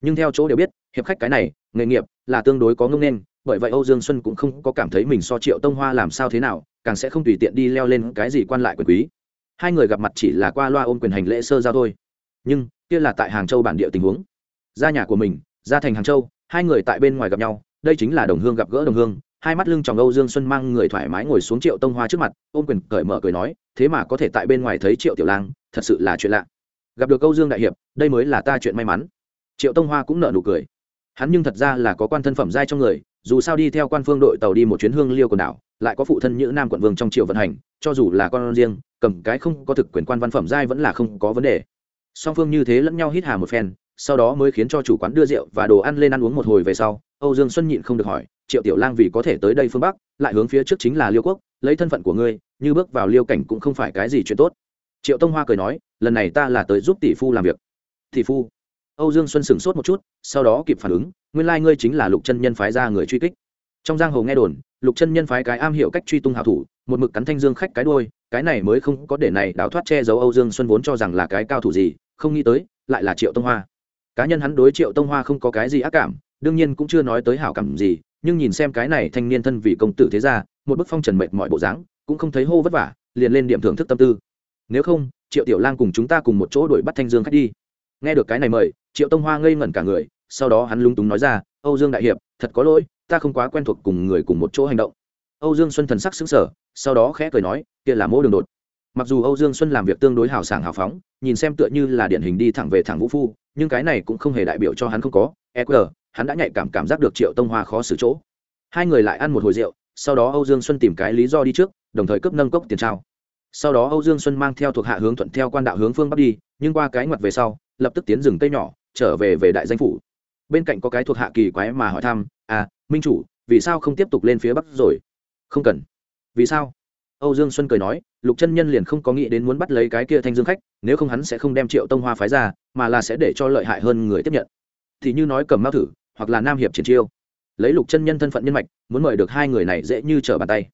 Nhưng theo chỗ đều biết, hiệp khách cái này, nghề nghiệp là tương đối có ngông nên bởi vậy âu dương xuân cũng không có cảm thấy mình so triệu tông hoa làm sao thế nào, càng sẽ không tùy tiện đi leo lên cái gì quan lại quyền quý. Hai người gặp mặt chỉ là qua loa ôm quyền hành lễ sơ giao thôi. Nhưng, kia là tại hàng châu bản địa tình huống. Ra nhà của mình ra thành hàng châu, hai người tại bên ngoài gặp nhau, đây chính là đồng hương gặp gỡ đồng hương hai mắt lưng tròng âu dương xuân mang người thoải mái ngồi xuống triệu tông hoa trước mặt, ôm quyền cởi mở cười nói, thế mà có thể tại bên ngoài thấy triệu tiểu lang, thật sự là chuyện lạ. Gặp được âu dương đại hiệp, đây mới là ta chuyện may mắn. Triệu tông hoa cũng nợ nụ cười. Hắn nhưng thật ra là có quan thân phẩm giai trong người, dù sao đi theo quan phương đội tàu đi một chuyến hương liêu quần đảo, lại có phụ thân nhữ nam quận vương trong triều vận hành, cho dù là con riêng, cầm cái không có thực quyền quan văn phẩm giai vẫn là không có vấn đề. Song phương như thế lẫn nhau hít hà một phen, sau đó mới khiến cho chủ quán đưa rượu và đồ ăn lên ăn uống một hồi về sau, âu dương xuân nhịn không được hỏi triệu tiểu lang vì có thể tới đây phương bắc, lại hướng phía trước chính là liêu quốc, lấy thân phận của ngươi, như bước vào liêu cảnh cũng không phải cái gì chuyện tốt. Triệu tông hoa cười nói, lần này ta là tới giúp tỷ phu làm việc. Tỷ phu? Âu dương xuân sửng sốt một chút, sau đó kịp phản ứng, nguyên lai ngươi chính là lục chân nhân phái ra người truy kích. Trong giang hồ nghe đồn, lục chân nhân phái cái am hiểu cách truy tung hảo thủ, một mực cắn thanh dương khách cái đôi cái này mới không có để này đào thoát che giấu âu dương xuân vốn cho rằng là cái cao thủ gì, không nghĩ tới, lại là triệu tông hoa. Cá nhân hắn đối triệu tông hoa không có cái gì ác cảm, đương nhiên cũng chưa nói tới hảo cảm gì nhưng nhìn xem cái này thanh niên thân vì công tử thế ra một bức phong trần mệt mọi bộ dáng, cũng không thấy hô vất vả, liền lên điểm thưởng thức tâm tư. Nếu không, triệu tiểu lang cùng chúng ta cùng một chỗ đuổi bắt thanh dương khách đi. Nghe được cái này mời, triệu tông hoa ngây ngẩn cả người, sau đó hắn lúng túng nói ra, âu dương đại hiệp, thật có lỗi, ta không quá quen thuộc cùng người cùng một chỗ hành động. Âu dương xuân thần sắc xứng sở sau đó khẽ cười nói, kia là mỗ đường đột. Mặc dù âu dương xuân làm việc tương đối hào sảng hào phóng, nhìn xem tựa như là điển hình đi thẳng về thẳng vũ phu, nhưng cái này cũng không hề đại biểu cho hắn không có eq hắn đã nhạy cảm cảm giác được triệu tông hoa khó xử chỗ. Hai người lại ăn một hồi rượu, sau đó âu dương xuân tìm cái lý do đi trước, đồng thời cấp nâng cốc tiền trao. Sau đó âu dương xuân mang theo thuộc hạ hướng thuận theo quan đạo hướng phương bắc đi, nhưng qua cái ngoặt về sau, lập tức tiến rừng cây nhỏ, trở về về đại danh phủ. Bên cạnh có cái thuộc hạ kỳ quái mà hỏi thăm à minh chủ, vì sao không tiếp tục lên phía bắc rồi? Không cần. Vì sao? Âu dương xuân cười nói, lục chân nhân liền không có nghĩ đến muốn bắt lấy cái kia thanh dương khách, nếu không hắn sẽ không đem triệu tông hoa phái ra, mà là sẽ để cho lợi hại hơn người tiếp nhận. Thì như nói cầm mao thử hoặc là nam hiệp triển chiêu. Lấy lục chân nhân thân phận nhân mạch, muốn mời được hai người này dễ như trở bàn tay.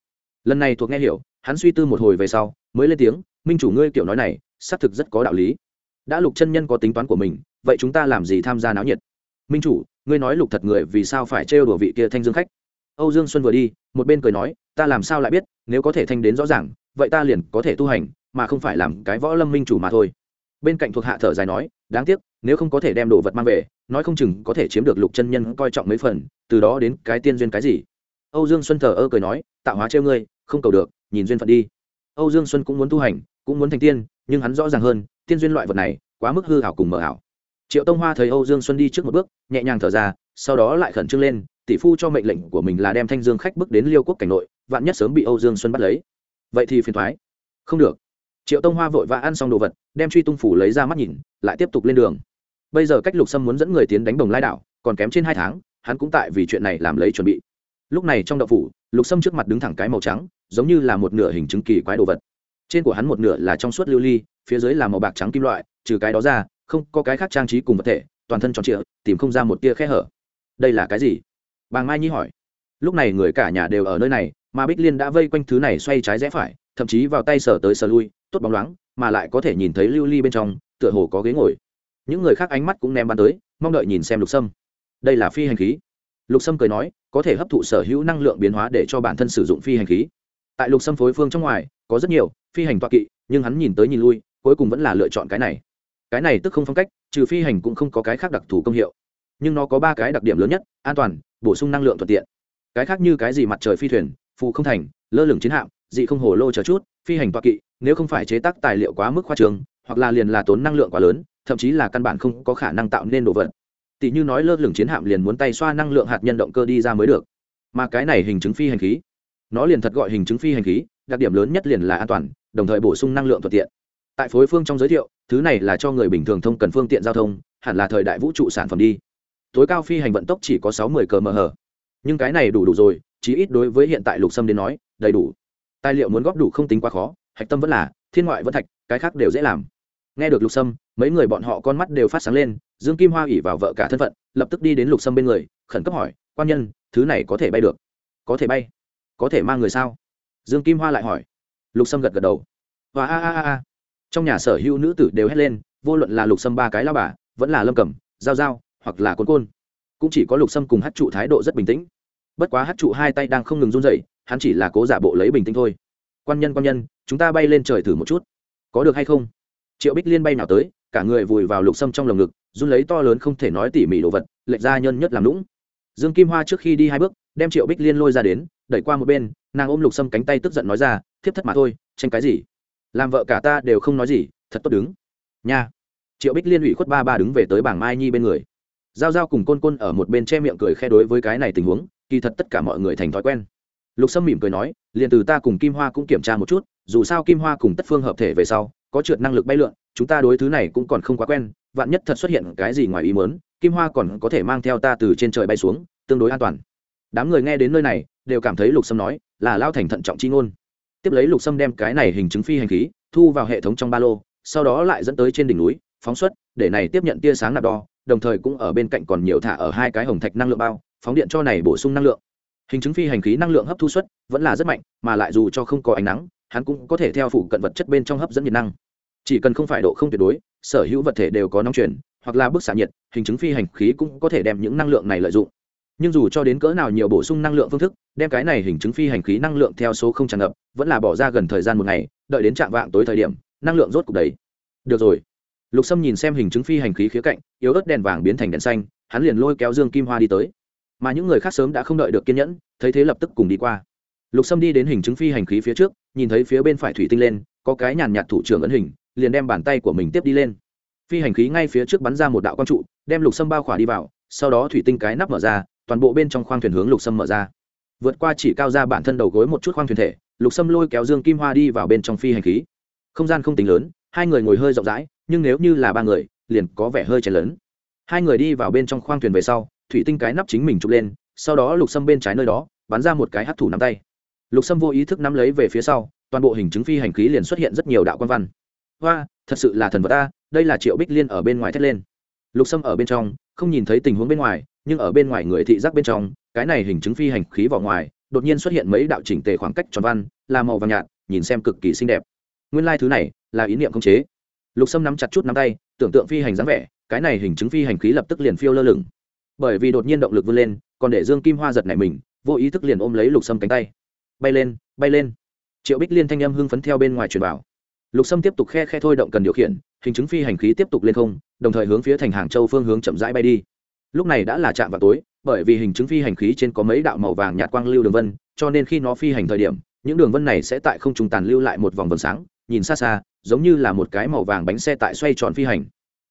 Lần này thuộc nghe hiểu, hắn suy tư một hồi về sau, mới lên tiếng, minh chủ ngươi kiểu nói này, xác thực rất có đạo lý. Đã lục chân nhân có tính toán của mình, vậy chúng ta làm gì tham gia náo nhiệt? Minh chủ, ngươi nói lục thật người vì sao phải trêu đùa vị kia thanh dương khách? Âu dương xuân vừa đi, một bên cười nói, ta làm sao lại biết, nếu có thể thanh đến rõ ràng, vậy ta liền có thể tu hành, mà không phải làm cái võ lâm minh chủ mà thôi. Bên cạnh thuộc hạ thở dài nói, đáng tiếc nếu không có thể đem đồ vật mang về, nói không chừng có thể chiếm được lục chân nhân coi trọng mấy phần, từ đó đến cái tiên duyên cái gì? Âu dương xuân thờ ơ cười nói, tạo hóa treo ngươi, không cầu được, nhìn duyên phận đi. Âu dương xuân cũng muốn tu hành, cũng muốn thành tiên, nhưng hắn rõ ràng hơn, tiên duyên loại vật này, quá mức hư hảo cùng mờ ảo. Triệu tông hoa thấy âu dương xuân đi trước một bước, nhẹ nhàng thở ra, sau đó lại khẩn trương lên, tỷ phu cho mệnh lệnh của mình là đem thanh dương khách bước đến liêu quốc cảnh nội, vạn nhất sớm bị âu dương xuân bắt lấy. Vậy thì phiền thoái không được. Triệu tông hoa vội vã ăn xong đồ vật, đem truy tung phủ lấy ra mắt nhìn, lại tiếp tục lên đường bây giờ cách lục sâm muốn dẫn người tiến đánh đồng lai đảo, còn kém trên hai tháng, hắn cũng tại vì chuyện này làm lấy chuẩn bị. Lúc này trong đậu phủ, lục sâm trước mặt đứng thẳng cái màu trắng, giống như là một nửa hình chứng kỳ quái đồ vật. Trên của hắn một nửa là trong suốt lưu ly, phía dưới là màu bạc trắng kim loại, trừ cái đó ra, không có cái khác trang trí cùng vật thể, toàn thân tròn trịa, tìm không ra một tia khe hở. Đây là cái gì? Bàng mai nhi hỏi. Lúc này người cả nhà đều ở nơi này, mà bích liên đã vây quanh thứ này xoay trái rẽ phải, thậm chí vào tay sờ tới sờ lui, tốt bóng loáng, mà lại có thể nhìn thấy lưu ly bên trong, tựa hồ có ghế ngồi những người khác ánh mắt cũng ném bắn tới, mong đợi nhìn xem lục sâm. Đây là phi hành khí. Lục sâm cười nói, có thể hấp thụ sở hữu năng lượng biến hóa để cho bản thân sử dụng phi hành khí. Tại lục sâm phối phương trong ngoài, có rất nhiều phi hành toa kỵ, nhưng hắn nhìn tới nhìn lui, cuối cùng vẫn là lựa chọn cái này. Cái này tức không phong cách, trừ phi hành cũng không có cái khác đặc thù công hiệu. Nhưng nó có ba cái đặc điểm lớn nhất, an toàn, bổ sung năng lượng thuận tiện. Cái khác như cái gì mặt trời phi thuyền phụ không thành, lơ lửng chiến hạm, dị không hồ lô chờ chút, phi hành toa kỵ, nếu không phải chế tác tài liệu quá mức khoa trường, hoặc là liền là tốn năng lượng quá lớn thậm chí là căn bản không có khả năng tạo nên đồ vật. Tỷ như nói lơ lửng chiến hạm liền muốn tay xoa năng lượng hạt nhân động cơ đi ra mới được. Mà cái này hình chứng phi hành khí, nó liền thật gọi hình chứng phi hành khí, đặc điểm lớn nhất liền là an toàn, đồng thời bổ sung năng lượng thuận tiện. Tại phối phương trong giới thiệu, thứ này là cho người bình thường thông cần phương tiện giao thông, hẳn là thời đại vũ trụ sản phẩm đi. Tối cao phi hành vận tốc chỉ có sáu mươi km/h. Nhưng cái này đủ đủ rồi, chí ít đối với hiện tại lục sâm đến nói, đầy đủ. Tài liệu muốn góp đủ không tính quá khó, hạch tâm vẫn là, thiên ngoại vẫn thạch, cái khác đều dễ làm nghe được lục sâm, mấy người bọn họ con mắt đều phát sáng lên, dương kim hoa ỉ vào vợ cả thân phận, lập tức đi đến lục sâm bên người, khẩn cấp hỏi, quan nhân, thứ này có thể bay được? Có thể bay. Có thể mang người sao? Dương kim hoa lại hỏi. Lục sâm gật gật đầu. Và a a a a. Trong nhà sở hữu nữ tử đều hét lên, vô luận là lục sâm ba cái lao bà, vẫn là lâm cẩm, giao giao, hoặc là côn côn, cũng chỉ có lục sâm cùng hát trụ thái độ rất bình tĩnh. Bất quá hát trụ hai tay đang không ngừng run dậy hắn chỉ là cố giả bộ lấy bình tĩnh thôi. Quan nhân quan nhân, chúng ta bay lên trời thử một chút, có được hay không? Triệu bích liên bay nào tới, cả người vùi vào lục sâm trong lồng ngực, run lấy to lớn không thể nói tỉ mỉ đồ vật, lệch ra nhân nhất làm lũng dương kim hoa trước khi đi hai bước, đem triệu bích liên lôi ra đến, đẩy qua một bên, nàng ôm lục sâm cánh tay tức giận nói ra, thiếp thất mà thôi, tranh cái gì? Làm vợ cả ta đều không nói gì, thật tốt đứng. Nha. Triệu bích liên ủy khuất ba ba đứng về tới bảng mai nhi bên người. Giao giao cùng côn côn ở một bên che miệng cười khe đối với cái này tình huống, kỳ thật tất cả mọi người thành thói quen. Lục sâm mỉm cười nói, liền từ ta cùng kim hoa cũng kiểm tra một chút, dù sao kim hoa cùng tất phương hợp thể về sau có trượt năng lực bay lượn, chúng ta đối thứ này cũng còn không quá quen, vạn nhất thật xuất hiện cái gì ngoài ý mớn kim hoa còn có thể mang theo ta từ trên trời bay xuống, tương đối an toàn. Đám người nghe đến nơi này, đều cảm thấy lục sâm nói, là lao thành thận trọng chi ngôn. Tiếp lấy lục sâm đem cái này hình chứng phi hành khí, thu vào hệ thống trong ba lô, sau đó lại dẫn tới trên đỉnh núi, phóng xuất, để này tiếp nhận tia sáng nạp đo, đồng thời cũng ở bên cạnh còn nhiều thả ở hai cái hồng thạch năng lượng bao, phóng điện cho này bổ sung năng lượng. Hình chứng phi hành khí năng lượng hấp thu suất vẫn là rất mạnh, mà lại dù cho không có ánh nắng hắn cũng có thể theo phụ cận vật chất bên trong hấp dẫn nhiệt năng. Chỉ cần không phải độ không tuyệt đối, sở hữu vật thể đều có nóng chuyển, hoặc là bức xạ nhiệt, hình chứng phi hành khí cũng có thể đem những năng lượng này lợi dụng. Nhưng dù cho đến cỡ nào nhiều bổ sung năng lượng phương thức, đem cái này hình chứng phi hành khí năng lượng theo số không tràn ngập, vẫn là bỏ ra gần thời gian một ngày, đợi đến trạm vạng tối thời điểm, năng lượng rốt cục đầy. Được rồi. Lục sâm nhìn xem hình chứng phi hành khí khía cạnh, yếu ớt đèn vàng biến thành đèn xanh, hắn liền lôi kéo dương kim hoa đi tới. Mà những người khác sớm đã không đợi được kiên nhẫn, thấy thế lập tức cùng đi qua. Lục sâm đi đến hình chứng phi hành khí phía trước nhìn thấy phía bên phải thủy tinh lên, có cái nhàn nhạt thủ trưởng ấn hình, liền đem bàn tay của mình tiếp đi lên. Phi hành khí ngay phía trước bắn ra một đạo quang trụ, đem lục sâm bao khỏa đi vào, sau đó thủy tinh cái nắp mở ra, toàn bộ bên trong khoang thuyền hướng lục sâm mở ra. Vượt qua chỉ cao ra bản thân đầu gối một chút khoang thuyền thể, lục sâm lôi kéo dương kim hoa đi vào bên trong phi hành khí. Không gian không tính lớn, hai người ngồi hơi rộng rãi, nhưng nếu như là ba người, liền có vẻ hơi chảy lớn hai người đi vào bên trong khoang thuyền về sau, thủy tinh cái nắp chính mình chụp lên, sau đó lục sâm bên trái nơi đó, bắn ra một cái hắt thủ nắm tay lục sâm vô ý thức nắm lấy về phía sau, toàn bộ hình chứng phi hành khí liền xuất hiện rất nhiều đạo quan văn. Hoa, thật sự là thần vật ta, đây là triệu bích liên ở bên ngoài thét lên. Lục sâm ở bên trong, không nhìn thấy tình huống bên ngoài, nhưng ở bên ngoài người thị giác bên trong, cái này hình chứng phi hành khí vào ngoài, đột nhiên xuất hiện mấy đạo chỉnh tề khoảng cách tròn văn, là màu vàng nhạt, nhìn xem cực kỳ xinh đẹp. Nguyên lai、like、thứ này là ý niệm không chế. Lục sâm nắm chặt chút nắm tay, tưởng tượng phi hành dáng vẻ, cái này hình chứng phi hành khí lập tức liền phiêu lơ lửng. Bởi vì đột nhiên động lực vươn lên, còn để dương kim hoa giật này mình, vô ý thức liền ôm lấy lục sâm cánh tay bay lên bay lên. Triệu bích liên thanh âm hưng phấn theo bên ngoài truyền vào. Lục sâm tiếp tục khe khe thôi động cần điều khiển, hình chứng phi hành khí tiếp tục lên không, đồng thời hướng phía thành hàng châu phương hướng chậm rãi bay đi. Lúc này đã là chạm vào tối, bởi vì hình chứng phi hành khí trên có mấy đạo màu vàng nhạt quang lưu đường vân, cho nên khi nó phi hành thời điểm, những đường vân này sẽ tại không trùng tàn lưu lại một vòng vầng sáng, nhìn xa xa, giống như là một cái màu vàng bánh xe tại xoay tròn phi hành.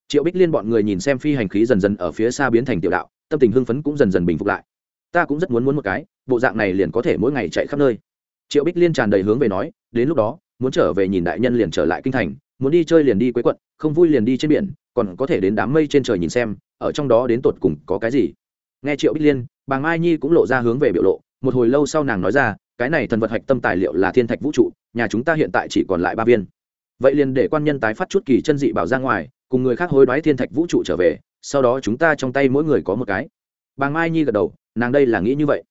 Triệu bích liên bọn người nhìn xem phi hành khí dần dần ở phía xa biến thành tiểu đạo, tâm tình hưng phấn cũng dần dần bình phục lại. Ta cũng rất muốn muốn một cái bộ dạng này liền có thể mỗi ngày chạy khắp nơi. Triệu bích liên tràn đầy hướng về nói, đến lúc đó, muốn trở về nhìn đại nhân liền trở lại kinh thành, muốn đi chơi liền đi quế quận, không vui liền đi trên biển, còn có thể đến đám mây trên trời nhìn xem, ở trong đó đến tột cùng có cái gì. Nghe triệu bích liên, bà mai nhi cũng lộ ra hướng về biểu lộ, một hồi lâu sau nàng nói ra, cái này thần vật hạch tâm tài liệu là thiên thạch vũ trụ, nhà chúng ta hiện tại chỉ còn lại ba viên. Vậy liền để quan nhân tái phát chút kỳ chân dị bảo ra ngoài, cùng người khác hối đoái thiên thạch vũ trụ trở về, sau đó chúng ta trong tay mỗi người có một cái. Bà mai nhi gật đầu, nàng đây là nghĩ như vậy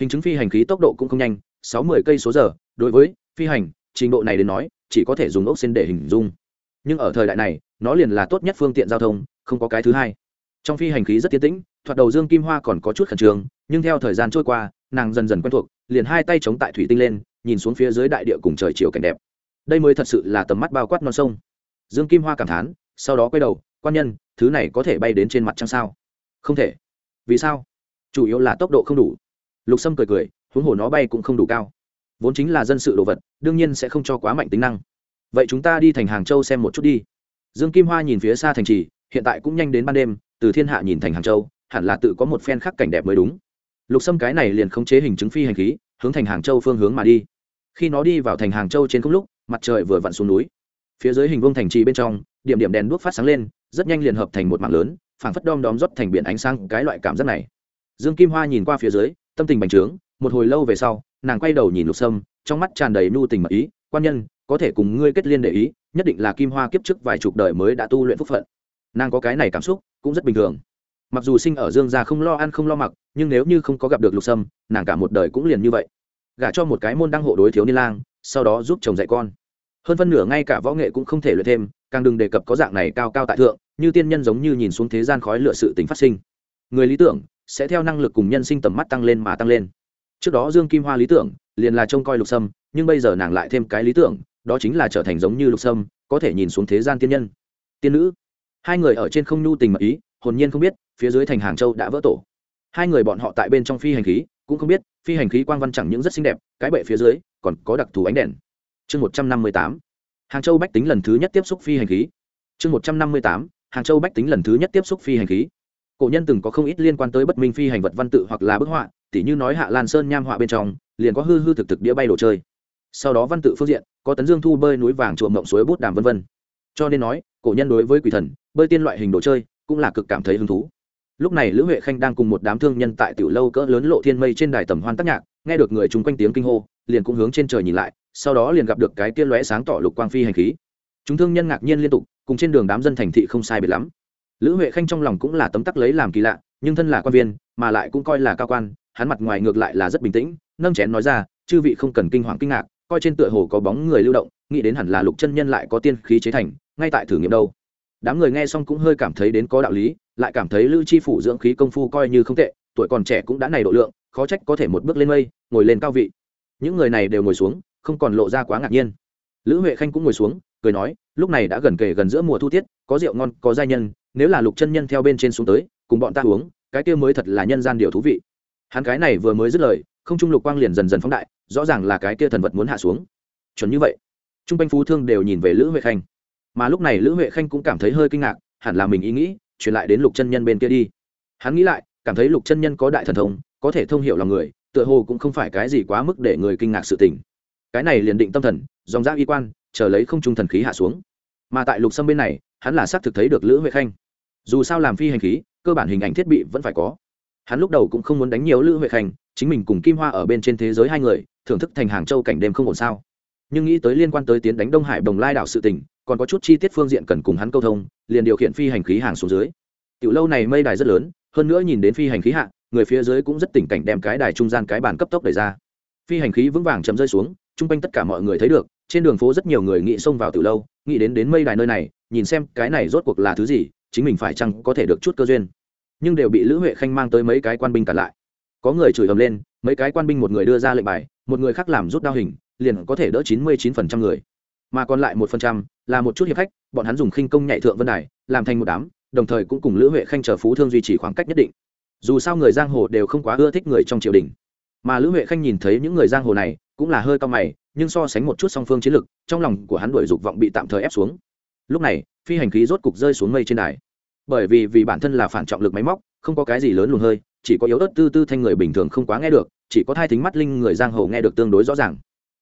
hình chứng phi hành khí tốc độ cũng không nhanh, sáu mươi cây số giờ. Đối với phi hành, trình độ này đến nói, chỉ có thể dùng ốc xin để hình dung. Nhưng ở thời đại này, nó liền là tốt nhất phương tiện giao thông, không có cái thứ hai. Trong phi hành khí rất tiến tĩnh, thoạt đầu dương kim hoa còn có chút khẩn trương, nhưng theo thời gian trôi qua, nàng dần dần quen thuộc, liền hai tay chống tại thủy tinh lên, nhìn xuống phía dưới đại địa cùng trời chiều cảnh đẹp. Đây mới thật sự là tầm mắt bao quát non sông. Dương kim hoa cảm thán, sau đó quay đầu, quan nhân, thứ này có thể bay đến trên mặt trăng sao? Không thể. Vì sao? Chủ yếu là tốc độ không đủ lục sâm cười cười, huống hồ nó bay cũng không đủ cao. Vốn chính là dân sự đồ vật, đương nhiên sẽ không cho quá mạnh tính năng. Vậy chúng ta đi thành hàng châu xem một chút đi. Dương kim hoa nhìn phía xa thành trì, hiện tại cũng nhanh đến ban đêm, từ thiên hạ nhìn thành hàng châu, hẳn là tự có một phen khắc cảnh đẹp mới đúng. Lục sâm cái này liền khống chế hình chứng phi hành khí, hướng thành hàng châu phương hướng mà đi. Khi nó đi vào thành hàng châu trên không lúc, mặt trời vừa vặn xuống núi. Phía dưới hình vuông thành trì bên trong, điểm điểm đèn đuốc phát sáng lên, rất nhanh liền hợp thành một mạng lớn, phảng phất đom đóm rót thành biển ánh sáng, cái loại cảm giác này. Dương kim hoa nhìn qua phía dưới tâm tình bành trướng, một hồi lâu về sau, nàng quay đầu nhìn lục sâm, trong mắt tràn đầy nhu tình mật ý, quan nhân, có thể cùng ngươi kết liên để ý, nhất định là kim hoa kiếp trước vài chục đời mới đã tu luyện phúc phận. Nàng có cái này cảm xúc, cũng rất bình thường. Mặc dù sinh ở dương gia không lo ăn không lo mặc, nhưng nếu như không có gặp được lục sâm, nàng cả một đời cũng liền như vậy. Gả cho một cái môn đăng hộ đối thiếu niên lang, sau đó giúp chồng dạy con. Hơn phân nửa ngay cả võ nghệ cũng không thể luyện thêm, càng đừng đề cập có dạng này cao cao tại thượng, như tiên nhân giống như nhìn xuống thế gian khói lựa sự tính phát sinh. Người lý tưởng sẽ theo năng lực cùng nhân sinh tầm mắt tăng lên mà tăng lên. Trước đó dương kim hoa lý tưởng, liền là trông coi lục sâm, nhưng bây giờ nàng lại thêm cái lý tưởng, đó chính là trở thành giống như lục sâm, có thể nhìn xuống thế gian tiên nhân. Tiên nữ. Hai người ở trên không nhu tình mật ý, hồn nhiên không biết, phía dưới thành hàng châu đã vỡ tổ. Hai người bọn họ tại bên trong phi hành khí, cũng không biết, phi hành khí quang văn chẳng những rất xinh đẹp, cái bệ phía dưới, còn có đặc thù ánh đèn. Chương một trăm năm mươi tám. Hàng châu bách tính lần thứ nhất tiếp xúc phi hành khí. Chương một trăm năm mươi tám. Hàng châu bách tính lần thứ nhất tiếp xúc phi hành khí cổ nhân từng có không ít liên quan tới bất minh phi hành vật văn tự hoặc là bức họa, tỉ như nói hạ lan sơn nham họa bên trong, liền có hư hư thực thực đĩa bay đồ chơi. Sau đó văn tự phương diện, có tấn dương thu bơi núi vàng chuộng mộng suối bút đàm vân vân. Cho nên nói, cổ nhân đối với quỷ thần, bơi tiên loại hình đồ chơi, cũng là cực cảm thấy hứng thú. Lúc này lữ huệ khanh đang cùng một đám thương nhân tại tiểu lâu cỡ lớn lộ thiên mây trên đài tầm hoan tác nhạc, nghe được người chung quanh tiếng kinh hô, liền cũng hướng trên trời nhìn lại, sau đó liền gặp được cái tiên lóe sáng tỏ lục quang phi hành khí. Chúng thương nhân ngạc nhiên liên tục, cùng trên đường đám dân thành thị không sai biệt lắm lữ huệ khanh trong lòng cũng là tấm tắc lấy làm kỳ lạ, nhưng thân là quan viên, mà lại cũng coi là cao quan, hắn mặt ngoài ngược lại là rất bình tĩnh, nâng chén nói ra, chư vị không cần kinh hoàng kinh ngạc, coi trên tựa hồ có bóng người lưu động, nghĩ đến hẳn là lục chân nhân lại có tiên khí chế thành, ngay tại thử nghiệm đâu. Đám người nghe xong cũng hơi cảm thấy đến có đạo lý, lại cảm thấy lữ chi phủ dưỡng khí công phu coi như không tệ, tuổi còn trẻ cũng đã này độ lượng, khó trách có thể một bước lên mây, ngồi lên cao vị. Những người này đều ngồi xuống, không còn lộ ra quá ngạc nhiên. Lữ huệ khanh cũng ngồi xuống, cười nói, lúc này đã gần kề gần giữa mùa thu tiết, có rượu ngon, có giai nhân nếu là lục chân nhân theo bên trên xuống tới, cùng bọn ta uống, cái kia mới thật là nhân gian điều thú vị. Hắn cái này vừa mới dứt lời, không trung lục quang liền dần dần phóng đại, rõ ràng là cái kia thần vật muốn hạ xuống. Chuẩn như vậy. Trung quanh phú thương đều nhìn về lữ huệ khanh. Mà lúc này lữ huệ khanh cũng cảm thấy hơi kinh ngạc, hẳn là mình ý nghĩ, truyền lại đến lục chân nhân bên kia đi. Hắn nghĩ lại, cảm thấy lục chân nhân có đại thần thông, có thể thông hiểu lòng người, tựa hồ cũng không phải cái gì quá mức để người kinh ngạc sự tình. Cái này liền định tâm thần, dòng giáp y quan, chờ lấy không trung thần khí hạ xuống. Mà tại lục sâm bên này hắn là xác thực thấy được lữ huệ khanh dù sao làm phi hành khí cơ bản hình ảnh thiết bị vẫn phải có hắn lúc đầu cũng không muốn đánh nhiều lữ huệ khanh chính mình cùng kim hoa ở bên trên thế giới hai người thưởng thức thành hàng châu cảnh đêm không ổn sao nhưng nghĩ tới liên quan tới tiến đánh đông hải đồng lai đảo sự tình còn có chút chi tiết phương diện cần cùng hắn câu thông liền điều khiển phi hành khí hàng xuống dưới tiểu lâu này mây đài rất lớn hơn nữa nhìn đến phi hành khí hạ người phía dưới cũng rất tỉnh cảnh đem cái đài trung gian cái bàn cấp tốc đẩy ra phi hành khí vững vàng chấm rơi xuống chung quanh tất cả mọi người thấy được trên đường phố rất nhiều người nghĩ xông vào từ lâu, nghĩ đến đến mây đài nơi này, nhìn xem cái này rốt cuộc là thứ gì, chính mình phải chăng có thể được chút cơ duyên. Nhưng đều bị lữ huệ khanh mang tới mấy cái quan binh cản lại. Có người chửi ầm lên, mấy cái quan binh một người đưa ra lệnh bài, một người khác làm rút đao hình, liền có thể đỡ chín mươi chín phần trăm người. Mà còn lại một phần trăm là một chút hiệp khách, bọn hắn dùng khinh công nhạy thượng vân đài, làm thành một đám, đồng thời cũng cùng lữ huệ khanh chờ phú thương duy trì khoảng cách nhất định. Dù sao người giang hồ đều không quá ưa thích người trong triều đình. Mà lữ huệ khanh nhìn thấy những người giang hồ này, cũng là hơi cao mày nhưng so sánh một chút song phương chiến lực, trong lòng của hắn đuổi dục vọng bị tạm thời ép xuống. Lúc này, phi hành khí rốt cục rơi xuống mây trên đài. Bởi vì vì bản thân là phản trọng lực máy móc, không có cái gì lớn luồng hơi, chỉ có yếu ớt tư tư thanh người bình thường không quá nghe được, chỉ có thai thính mắt linh người giang hồ nghe được tương đối rõ ràng.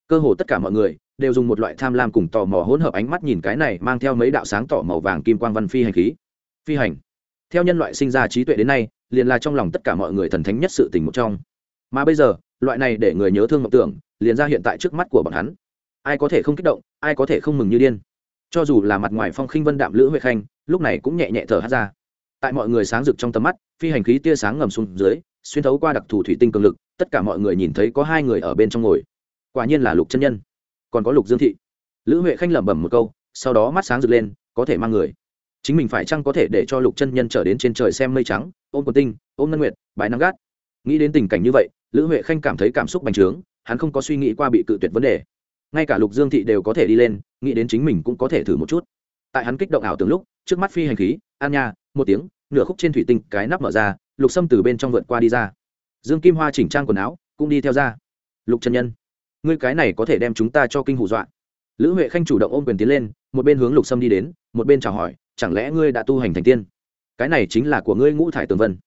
Cơ hồ tất cả mọi người đều dùng một loại tham lam cùng tò mò hỗn hợp ánh mắt nhìn cái này mang theo mấy đạo sáng tỏ màu vàng kim quang văn phi hành khí. Phi hành. Theo nhân loại sinh ra trí tuệ đến nay, liền là trong lòng tất cả mọi người thần thánh nhất sự tình một trong. Mà bây giờ, loại này để người nhớ thương mộng tưởng liền ra hiện tại trước mắt của bọn hắn. Ai có thể không kích động, ai có thể không mừng như điên. Cho dù là mặt ngoài phong khinh vân đạm lữ huệ khanh, lúc này cũng nhẹ nhẹ thở hát ra. Tại mọi người sáng rực trong tầm mắt, phi hành khí tia sáng ngầm xuống dưới, xuyên thấu qua đặc thù thủy tinh cường lực, tất cả mọi người nhìn thấy có hai người ở bên trong ngồi. Quả nhiên là lục chân nhân. Còn có lục dương thị. Lữ huệ khanh lẩm bẩm một câu, sau đó mắt sáng rực lên, có thể mang người. Chính mình phải chăng có thể để cho lục chân nhân trở đến trên trời xem mây trắng, ôm quần tinh, ôm ngân nguyệt bài nắng gắt. Nghĩ đến tình cảnh như vậy, lữ huệ khanh cảm thấy cảm xúc bành trướng hắn không có suy nghĩ qua bị cự tuyệt vấn đề. Ngay cả lục dương thị đều có thể đi lên, nghĩ đến chính mình cũng có thể thử một chút. Tại hắn kích động ảo tưởng lúc, trước mắt phi hành khí, an nha, một tiếng, nửa khúc trên thủy tinh, cái nắp mở ra, lục xâm từ bên trong vượt qua đi ra. Dương kim hoa chỉnh trang quần áo, cũng đi theo ra. Lục chân nhân, ngươi cái này có thể đem chúng ta cho kinh hù dọa. Lữ huệ khanh chủ động ôm quyền tiến lên, một bên hướng lục sâm đi đến, một bên chào hỏi, chẳng lẽ ngươi đã tu hành thành tiên? Cái này chính là của ngươi ngũ thải tường vân.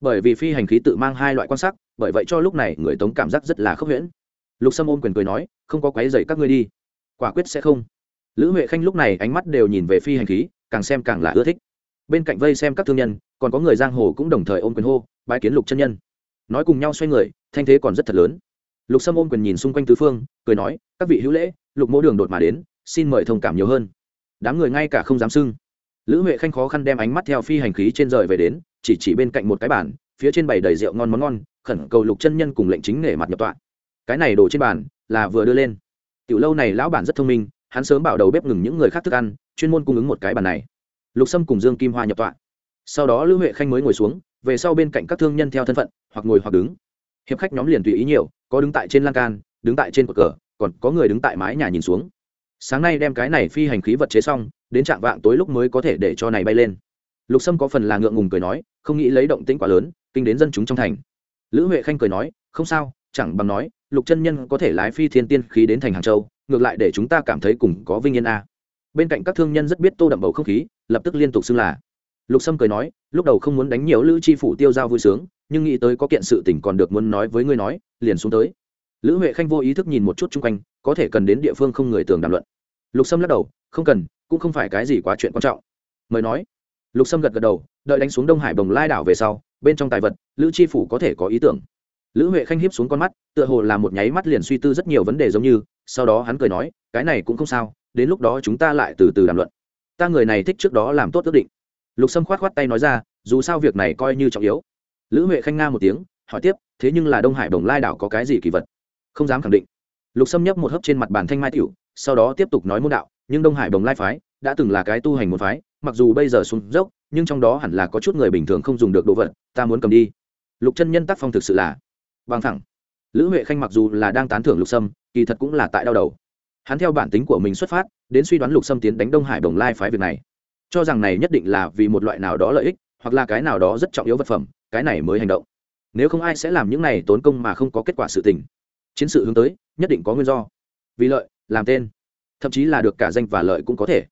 Bởi vì phi hành khí tự mang hai loại quan sắc, bởi vậy cho lúc này người tống cảm giác rất là khốc huyễn lục sâm ôm quyền cười nói, không có quái dày các ngươi đi. Quả quyết sẽ không. Lữ huệ khanh lúc này ánh mắt đều nhìn về phi hành khí, càng xem càng là ưa thích. Bên cạnh vây xem các thương nhân, còn có người giang hồ cũng đồng thời ôm quyền hô, bái kiến lục chân nhân. Nói cùng nhau xoay người, thanh thế còn rất thật lớn. Lục sâm ôm quyền nhìn xung quanh tứ phương, cười nói, các vị hữu lễ, lục mỗ đường đột mà đến, xin mời thông cảm nhiều hơn. Đám người ngay cả không dám sưng lữ huệ khanh khó khăn đem ánh mắt theo phi hành khí trên rời về đến, chỉ chỉ bên cạnh một cái bàn, phía trên bày đầy rượu ngon món ngon, khẩn cầu lục chân nhân cùng lệnh chính nể mặt nhập tọa cái này đổ trên bàn là vừa đưa lên. Tiểu lâu này lão bản rất thông minh, hắn sớm bảo đầu bếp ngừng những người khác thức ăn, chuyên môn cung ứng một cái bàn này. Lục sâm cùng dương kim hoa nhập tọa. Sau đó lữ huệ khanh mới ngồi xuống, về sau bên cạnh các thương nhân theo thân phận, hoặc ngồi hoặc đứng. Hiệp khách nhóm liền tùy ý nhiều, có đứng tại trên lan can, đứng tại trên cột cờ, còn có người đứng tại mái nhà nhìn xuống. Sáng nay đem cái này phi hành khí vật chế xong, đến trạng vạng tối lúc mới có thể để cho này bay lên. Lục sâm có phần là ngượng ngùng cười nói, không nghĩ lấy động tĩnh quá lớn, kinh đến dân chúng trong thành. Lữ huệ khanh cười nói, không sao, chẳng bằng nói lục chân nhân có thể lái phi thiên tiên khí đến thành hàng châu, ngược lại để chúng ta cảm thấy cùng có vinh yên a. Bên cạnh các thương nhân rất biết tô đậm bầu không khí, lập tức liên tục xưng là. Lục sâm cười nói, lúc đầu không muốn đánh nhiều lữ chi phủ tiêu giao vui sướng, nhưng nghĩ tới có kiện sự tình còn được muốn nói với ngươi nói, liền xuống tới. Lữ huệ khanh vô ý thức nhìn một chút chung quanh, có thể cần đến địa phương không người tường đàm luận. Lục sâm lắc đầu, không cần, cũng không phải cái gì quá chuyện quan trọng. Mời nói. Lục sâm gật gật đầu, đợi đánh xuống đông hải bồng lai đảo về sau, bên trong tài vật, lữ chi phủ có thể có ý tưởng lữ huệ khanh hiếp xuống con mắt, tựa hồ là một nháy mắt liền suy tư rất nhiều vấn đề giống như, sau đó hắn cười nói, cái này cũng không sao, đến lúc đó chúng ta lại từ từ đàm luận. Ta người này thích trước đó làm tốt ước định. Lục sâm khoát khoát tay nói ra, dù sao việc này coi như trọng yếu. Lữ huệ khanh nga một tiếng, hỏi tiếp, thế nhưng là đông hải Đồng lai đảo có cái gì kỳ vật? Không dám khẳng định. Lục sâm nhấp một hớp trên mặt bàn thanh mai tiểu, sau đó tiếp tục nói môn đạo, nhưng đông hải Đồng lai phái, đã từng là cái tu hành một phái, mặc dù bây giờ xuống dốc, nhưng trong đó hẳn là có chút người bình thường không dùng được đồ vật, ta muốn cầm đi. Lục chân nhân tác phong thực sự là bằng thẳng. Lữ huệ khanh mặc dù là đang tán thưởng lục sâm, kỳ thật cũng là tại đau đầu. Hắn theo bản tính của mình xuất phát, đến suy đoán lục Sâm tiến đánh đông hải đồng lai phái việc này. Cho rằng này nhất định là vì một loại nào đó lợi ích, hoặc là cái nào đó rất trọng yếu vật phẩm, cái này mới hành động. Nếu không ai sẽ làm những này tốn công mà không có kết quả sự tình. Chiến sự hướng tới, nhất định có nguyên do. Vì lợi, làm tên. Thậm chí là được cả danh và lợi cũng có thể.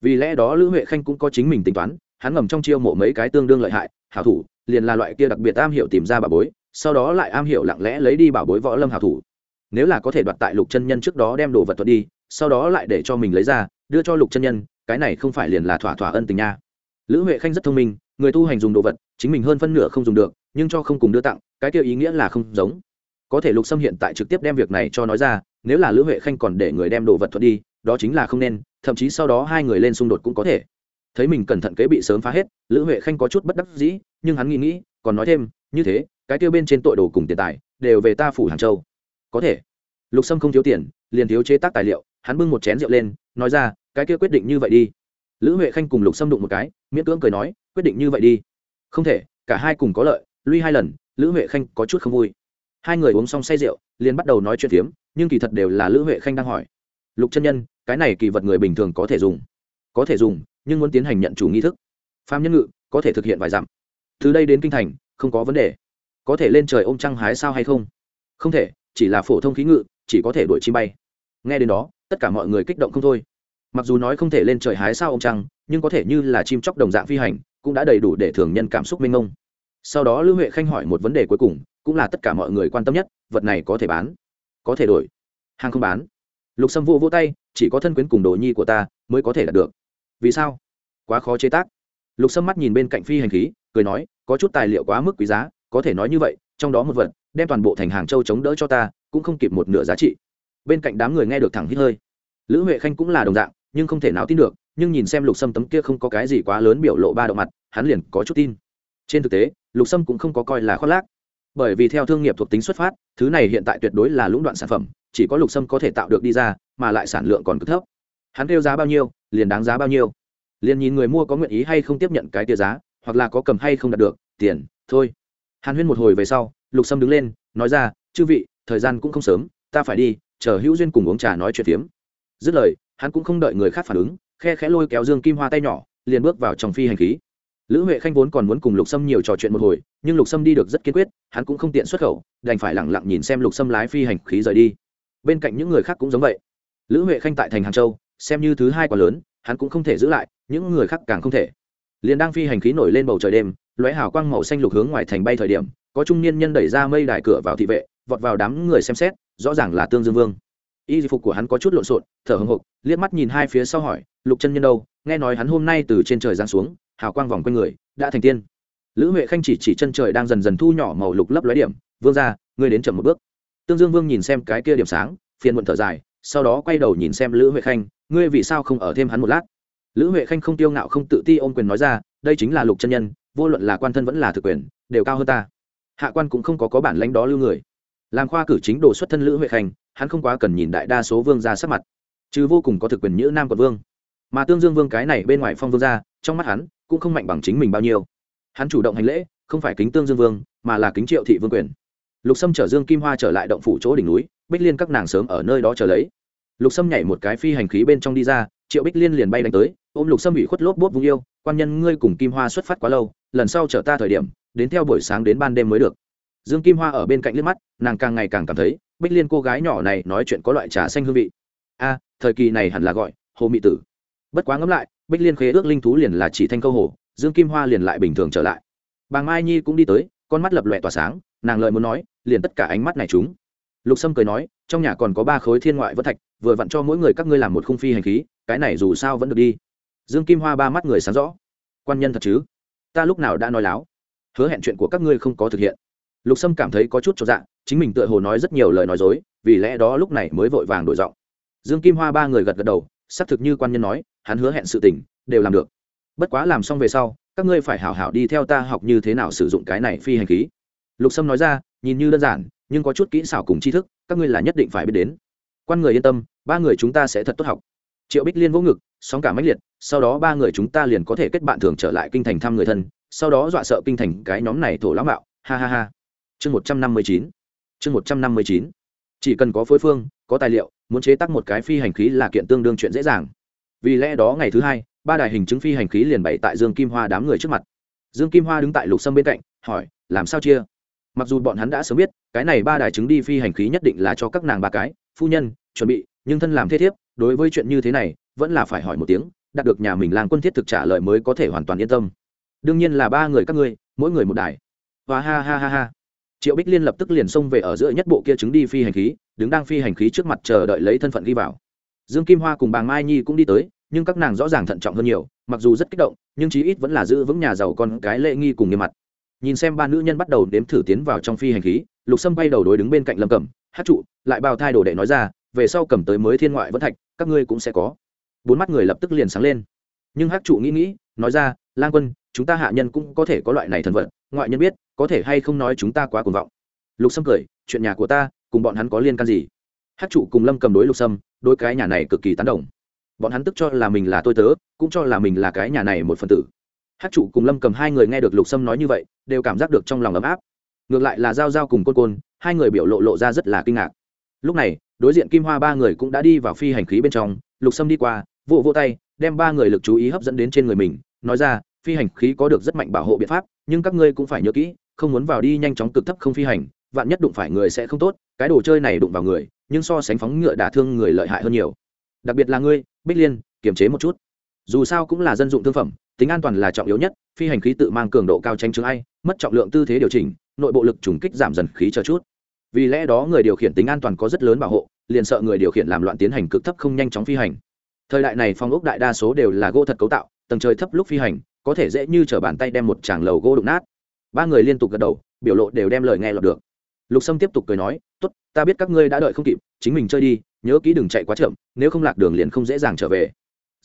Vì lẽ đó lữ huệ khanh cũng có chính mình tính toán, hắn ngầm trong chiêu mộ mấy cái tương đương lợi hại, hảo thủ, liền là loại kia đặc biệt am hiểu tìm ra bà bối sau đó lại am hiểu lặng lẽ lấy đi bảo bối võ lâm hảo thủ. Nếu là có thể đoạt tại lục chân nhân trước đó đem đồ vật thuật đi, sau đó lại để cho mình lấy ra, đưa cho lục chân nhân, cái này không phải liền là thỏa thỏa ân tình nha. Lữ huệ khanh rất thông minh, người tu hành dùng đồ vật, chính mình hơn phân nửa không dùng được, nhưng cho không cùng đưa tặng, cái kia ý nghĩa là không giống. Có thể lục xâm hiện tại trực tiếp đem việc này cho nói ra, nếu là lữ huệ khanh còn để người đem đồ vật thuật đi, đó chính là không nên, thậm chí sau đó hai người lên xung đột cũng có thể. Thấy mình cẩn thận kế bị sớm phá hết, lữ huệ khanh có chút bất đắc dĩ, nhưng hắn nghĩ nghĩ, còn nói thêm, như thế cái tiêu bên trên tội đồ cùng tiền tài đều về ta phủ hàng châu. Có thể. Lục sâm không thiếu tiền, liền thiếu chế tác tài liệu, hắn bưng một chén rượu lên, nói ra, cái kia quyết định như vậy đi. Lữ huệ khanh cùng lục sâm đụng một cái, miễn cưỡng cười nói, quyết định như vậy đi. Không thể, cả hai cùng có lợi, lui hai lần, lữ huệ khanh có chút không vui. Hai người uống xong say rượu, liền bắt đầu nói chuyện phiếm, nhưng kỳ thật đều là lữ huệ khanh đang hỏi. Lục chân nhân, cái này kỳ vật người bình thường có thể dùng? Có thể dùng, nhưng muốn tiến hành nhận chủ nghi thức. Phạm nhân ngự, có thể thực hiện vài dặm. Từ đây đến kinh thành, không có vấn đề có thể lên trời ôm trăng hái sao hay không? Không thể, chỉ là phổ thông khí ngự, chỉ có thể đuổi chim bay. Nghe đến đó, tất cả mọi người kích động không thôi. Mặc dù nói không thể lên trời hái sao ôm trăng, nhưng có thể như là chim chóc đồng dạng phi hành, cũng đã đầy đủ để thường nhân cảm xúc minh mông. Sau đó lưu huệ khanh hỏi một vấn đề cuối cùng, cũng là tất cả mọi người quan tâm nhất, vật này có thể bán, có thể đổi. Hàng không bán. Lục sâm vô vô tay, chỉ có thân quyến cùng đồ nhi của ta mới có thể đạt được. Vì sao? Quá khó chế tác. Lục sâm mắt nhìn bên cạnh phi hành khí, cười nói, có chút tài liệu quá mức quý giá có thể nói như vậy, trong đó một vật, đem toàn bộ thành hàng châu chống đỡ cho ta, cũng không kịp một nửa giá trị. Bên cạnh đám người nghe được thẳng hít hơi. Lữ huệ khanh cũng là đồng dạng, nhưng không thể nào tin được, nhưng nhìn xem lục sâm tấm kia không có cái gì quá lớn biểu lộ ba động mặt, hắn liền có chút tin. Trên thực tế, lục sâm cũng không có coi là khoác lác. Bởi vì theo thương nghiệp thuộc tính xuất phát, thứ này hiện tại tuyệt đối là lũng đoạn sản phẩm, chỉ có lục sâm có thể tạo được đi ra, mà lại sản lượng còn cực thấp. Hắn kêu giá bao nhiêu, liền đáng giá bao nhiêu. Liền nhìn người mua có nguyện ý hay không tiếp nhận cái tia giá, hoặc là có cầm hay không đạt được, tiền, thôi hàn huyên một hồi về sau, lục sâm đứng lên, nói ra, chư vị, thời gian cũng không sớm, ta phải đi, chờ hữu duyên cùng uống trà nói chuyện phiếm. Dứt lời, hắn cũng không đợi người khác phản ứng, khe khẽ lôi kéo dương kim hoa tay nhỏ, liền bước vào trong phi hành khí. Lữ huệ khanh vốn còn muốn cùng lục sâm nhiều trò chuyện một hồi, nhưng lục sâm đi được rất kiên quyết, hắn cũng không tiện xuất khẩu, đành phải lẳng lặng nhìn xem lục sâm lái phi hành khí rời đi. Bên cạnh những người khác cũng giống vậy. Lữ huệ khanh tại thành hàng châu, xem như thứ hai quá lớn, hắn cũng không thể giữ lại, những người khác càng không thể. Liền đang phi hành khí nổi lên bầu trời đêm lóe hào quang màu xanh lục hướng ngoài thành bay thời điểm, có trung niên nhân đẩy ra mây đài cửa vào thị vệ, vọt vào đám người xem xét, rõ ràng là tương dương vương. Y phục của hắn có chút lộn xộn, thở hồng hộc liếc mắt nhìn hai phía sau hỏi, lục chân nhân đâu? Nghe nói hắn hôm nay từ trên trời giáng xuống, hào quang vòng quanh người, đã thành tiên. Lữ huệ khanh chỉ chỉ chân trời đang dần dần thu nhỏ màu lục lấp lóe điểm, vương ra ngươi đến chậm một bước. Tương dương vương nhìn xem cái kia điểm sáng, phiền muộn thở dài, sau đó quay đầu nhìn xem lữ huệ khanh, ngươi vì sao không ở thêm hắn một lát? Lữ huệ khanh không tiêu ngạo không tự ti ôm quyền nói ra, đây chính là lục chân nhân vô luận là quan thân vẫn là thực quyền, đều cao hơn ta. Hạ quan cũng không có có bản lãnh đó lưu người. Làm khoa cử chính đồ xuất thân lữ huệ khanh, hắn không quá cần nhìn đại đa số vương ra sắc mặt chứ vô cùng có thực quyền nhữ nam quận vương. Mà tương dương vương cái này bên ngoài phong vương ra trong mắt hắn cũng không mạnh bằng chính mình bao nhiêu. Hắn chủ động hành lễ, không phải kính tương dương vương, mà là kính triệu thị vương quyền. Lục sâm chở dương kim hoa trở lại động phủ chỗ đỉnh núi, bích liên các nàng sớm ở nơi đó chờ lấy. Lục sâm nhảy một cái phi hành khí bên trong đi ra triệu bích liên liền bay đánh tới, ôm lục sâm bị khuất lốp bốt vung yêu, quan nhân ngươi cùng kim hoa xuất phát quá lâu, lần sau chở ta thời điểm, đến theo buổi sáng đến ban đêm mới được. Dương kim hoa ở bên cạnh liếc mắt, nàng càng ngày càng cảm thấy, bích liên cô gái nhỏ này nói chuyện có loại trà xanh hương vị. A, thời kỳ này hẳn là gọi, hồ mị tử. Bất quá ngẫm lại, bích liên khế ước linh thú liền là chỉ thanh câu hồ, dương kim hoa liền lại bình thường trở lại. Bà mai nhi cũng đi tới, con mắt lập lòe tỏa sáng, nàng lợi muốn nói, liền tất cả ánh mắt này chúng. Lục sâm cười nói trong nhà còn có ba khối thiên ngoại vỡ thạch, vừa vặn cho mỗi người các ngươi làm một khung phi hành khí, cái này dù sao vẫn được đi. Dương kim hoa ba mắt người sáng rõ. Quan nhân thật chứ? Ta lúc nào đã nói láo? Hứa hẹn chuyện của các ngươi không có thực hiện. Lục sâm cảm thấy có chút cho dạ chính mình tựa hồ nói rất nhiều lời nói dối, vì lẽ đó lúc này mới vội vàng đổi giọng. Dương kim hoa ba người gật gật đầu, xác thực như quan nhân nói, hắn hứa hẹn sự tình, đều làm được. Bất quá làm xong về sau, các ngươi phải hảo hảo đi theo ta học như thế nào sử dụng cái này phi hành khí. Lục sâm nói ra, nhìn như đơn giản nhưng có chút kỹ xảo cùng tri thức, các ngươi là nhất định phải biết đến. Quan người yên tâm, ba người chúng ta sẽ thật tốt học. Triệu bích liên vỗ ngực, sóng cả mãnh liệt, sau đó ba người chúng ta liền có thể kết bạn thường trở lại kinh thành thăm người thân, sau đó dọa sợ kinh thành cái nhóm này thổ lão mạo. Ha ha ha. Chương một trăm năm mươi chín. Chương một trăm năm mươi chín. Chỉ cần có phối phương, có tài liệu, muốn chế tác một cái phi hành khí là kiện tương đương chuyện dễ dàng. Vì lẽ đó ngày thứ hai, ba đài hình chứng phi hành khí liền bày tại dương kim hoa đám người trước mặt. Dương kim hoa đứng tại lục sâm bên cạnh, hỏi, làm sao chia? Mặc dù bọn hắn đã sớm biết, cái này ba đài chứng đi phi hành khí nhất định là cho các nàng ba cái, phu nhân, chuẩn bị, nhưng thân làm thế thiếp, đối với chuyện như thế này, vẫn là phải hỏi một tiếng, đạt được nhà mình làng quân thiết thực trả lời mới có thể hoàn toàn yên tâm. Đương nhiên là ba người các ngươi, mỗi người một đài. Và ha ha ha ha. Triệu bích liên lập tức liền xông về ở giữa nhất bộ kia chứng đi phi hành khí, đứng đang phi hành khí trước mặt chờ đợi lấy thân phận ghi vào. Dương kim hoa cùng bà mai nhi cũng đi tới, nhưng các nàng rõ ràng thận trọng hơn nhiều, mặc dù rất kích động, nhưng chí ít vẫn là giữ vững nhà giàu con cái lễ nghi cùng nghiêm mặt nhìn xem ba nữ nhân bắt đầu đếm thử tiến vào trong phi hành khí, lục sâm bay đầu đối đứng bên cạnh lâm cẩm, hát trụ, lại bao thai đồ đệ nói ra, về sau cầm tới mới thiên ngoại vẫn thạch, các ngươi cũng sẽ có. Bốn mắt người lập tức liền sáng lên. Nhưng hát trụ nghĩ nghĩ, nói ra, lang quân, chúng ta hạ nhân cũng có thể có loại này thần vật, ngoại nhân biết, có thể hay không nói chúng ta quá cuồng vọng. Lục sâm cười, chuyện nhà của ta, cùng bọn hắn có liên can gì? Hát trụ cùng lâm cầm đối lục sâm đôi cái nhà này cực kỳ tán đồng. Bọn hắn tức cho là mình là tôi tớ, cũng cho là mình là cái nhà này một phần tử hát trụ cùng lâm cầm hai người nghe được lục sâm nói như vậy đều cảm giác được trong lòng ấm áp ngược lại là giao giao cùng côn côn hai người biểu lộ lộ ra rất là kinh ngạc lúc này đối diện kim hoa ba người cũng đã đi vào phi hành khí bên trong lục sâm đi qua vỗ vô tay đem ba người lực chú ý hấp dẫn đến trên người mình nói ra phi hành khí có được rất mạnh bảo hộ biện pháp nhưng các ngươi cũng phải nhớ kỹ không muốn vào đi nhanh chóng cực thấp không phi hành vạn nhất đụng phải người sẽ không tốt cái đồ chơi này đụng vào người nhưng so sánh phóng ngựa đả thương người lợi hại hơn nhiều đặc biệt là ngươi bích liên kiềm chế một chút dù sao cũng là dân dụng thương phẩm, tính an toàn là trọng yếu nhất, phi hành khí tự mang cường độ cao tranh chứng ai, mất trọng lượng tư thế điều chỉnh, nội bộ lực trùng kích giảm dần khí cho chút. Vì lẽ đó người điều khiển tính an toàn có rất lớn bảo hộ, liền sợ người điều khiển làm loạn tiến hành cực thấp không nhanh chóng phi hành. Thời đại này phong ốc đại đa số đều là gỗ thật cấu tạo, tầng trời thấp lúc phi hành, có thể dễ như chở bàn tay đem một tràng lầu gỗ đụng nát. Ba người liên tục gật đầu, biểu lộ đều đem lời nghe lọt được. Lục sâm tiếp tục cười nói, tốt, ta biết các ngươi đã đợi không kịp, chính mình chơi đi, nhớ kỹ đừng chạy quá chậm, nếu không lạc đường liền không dễ dàng trở về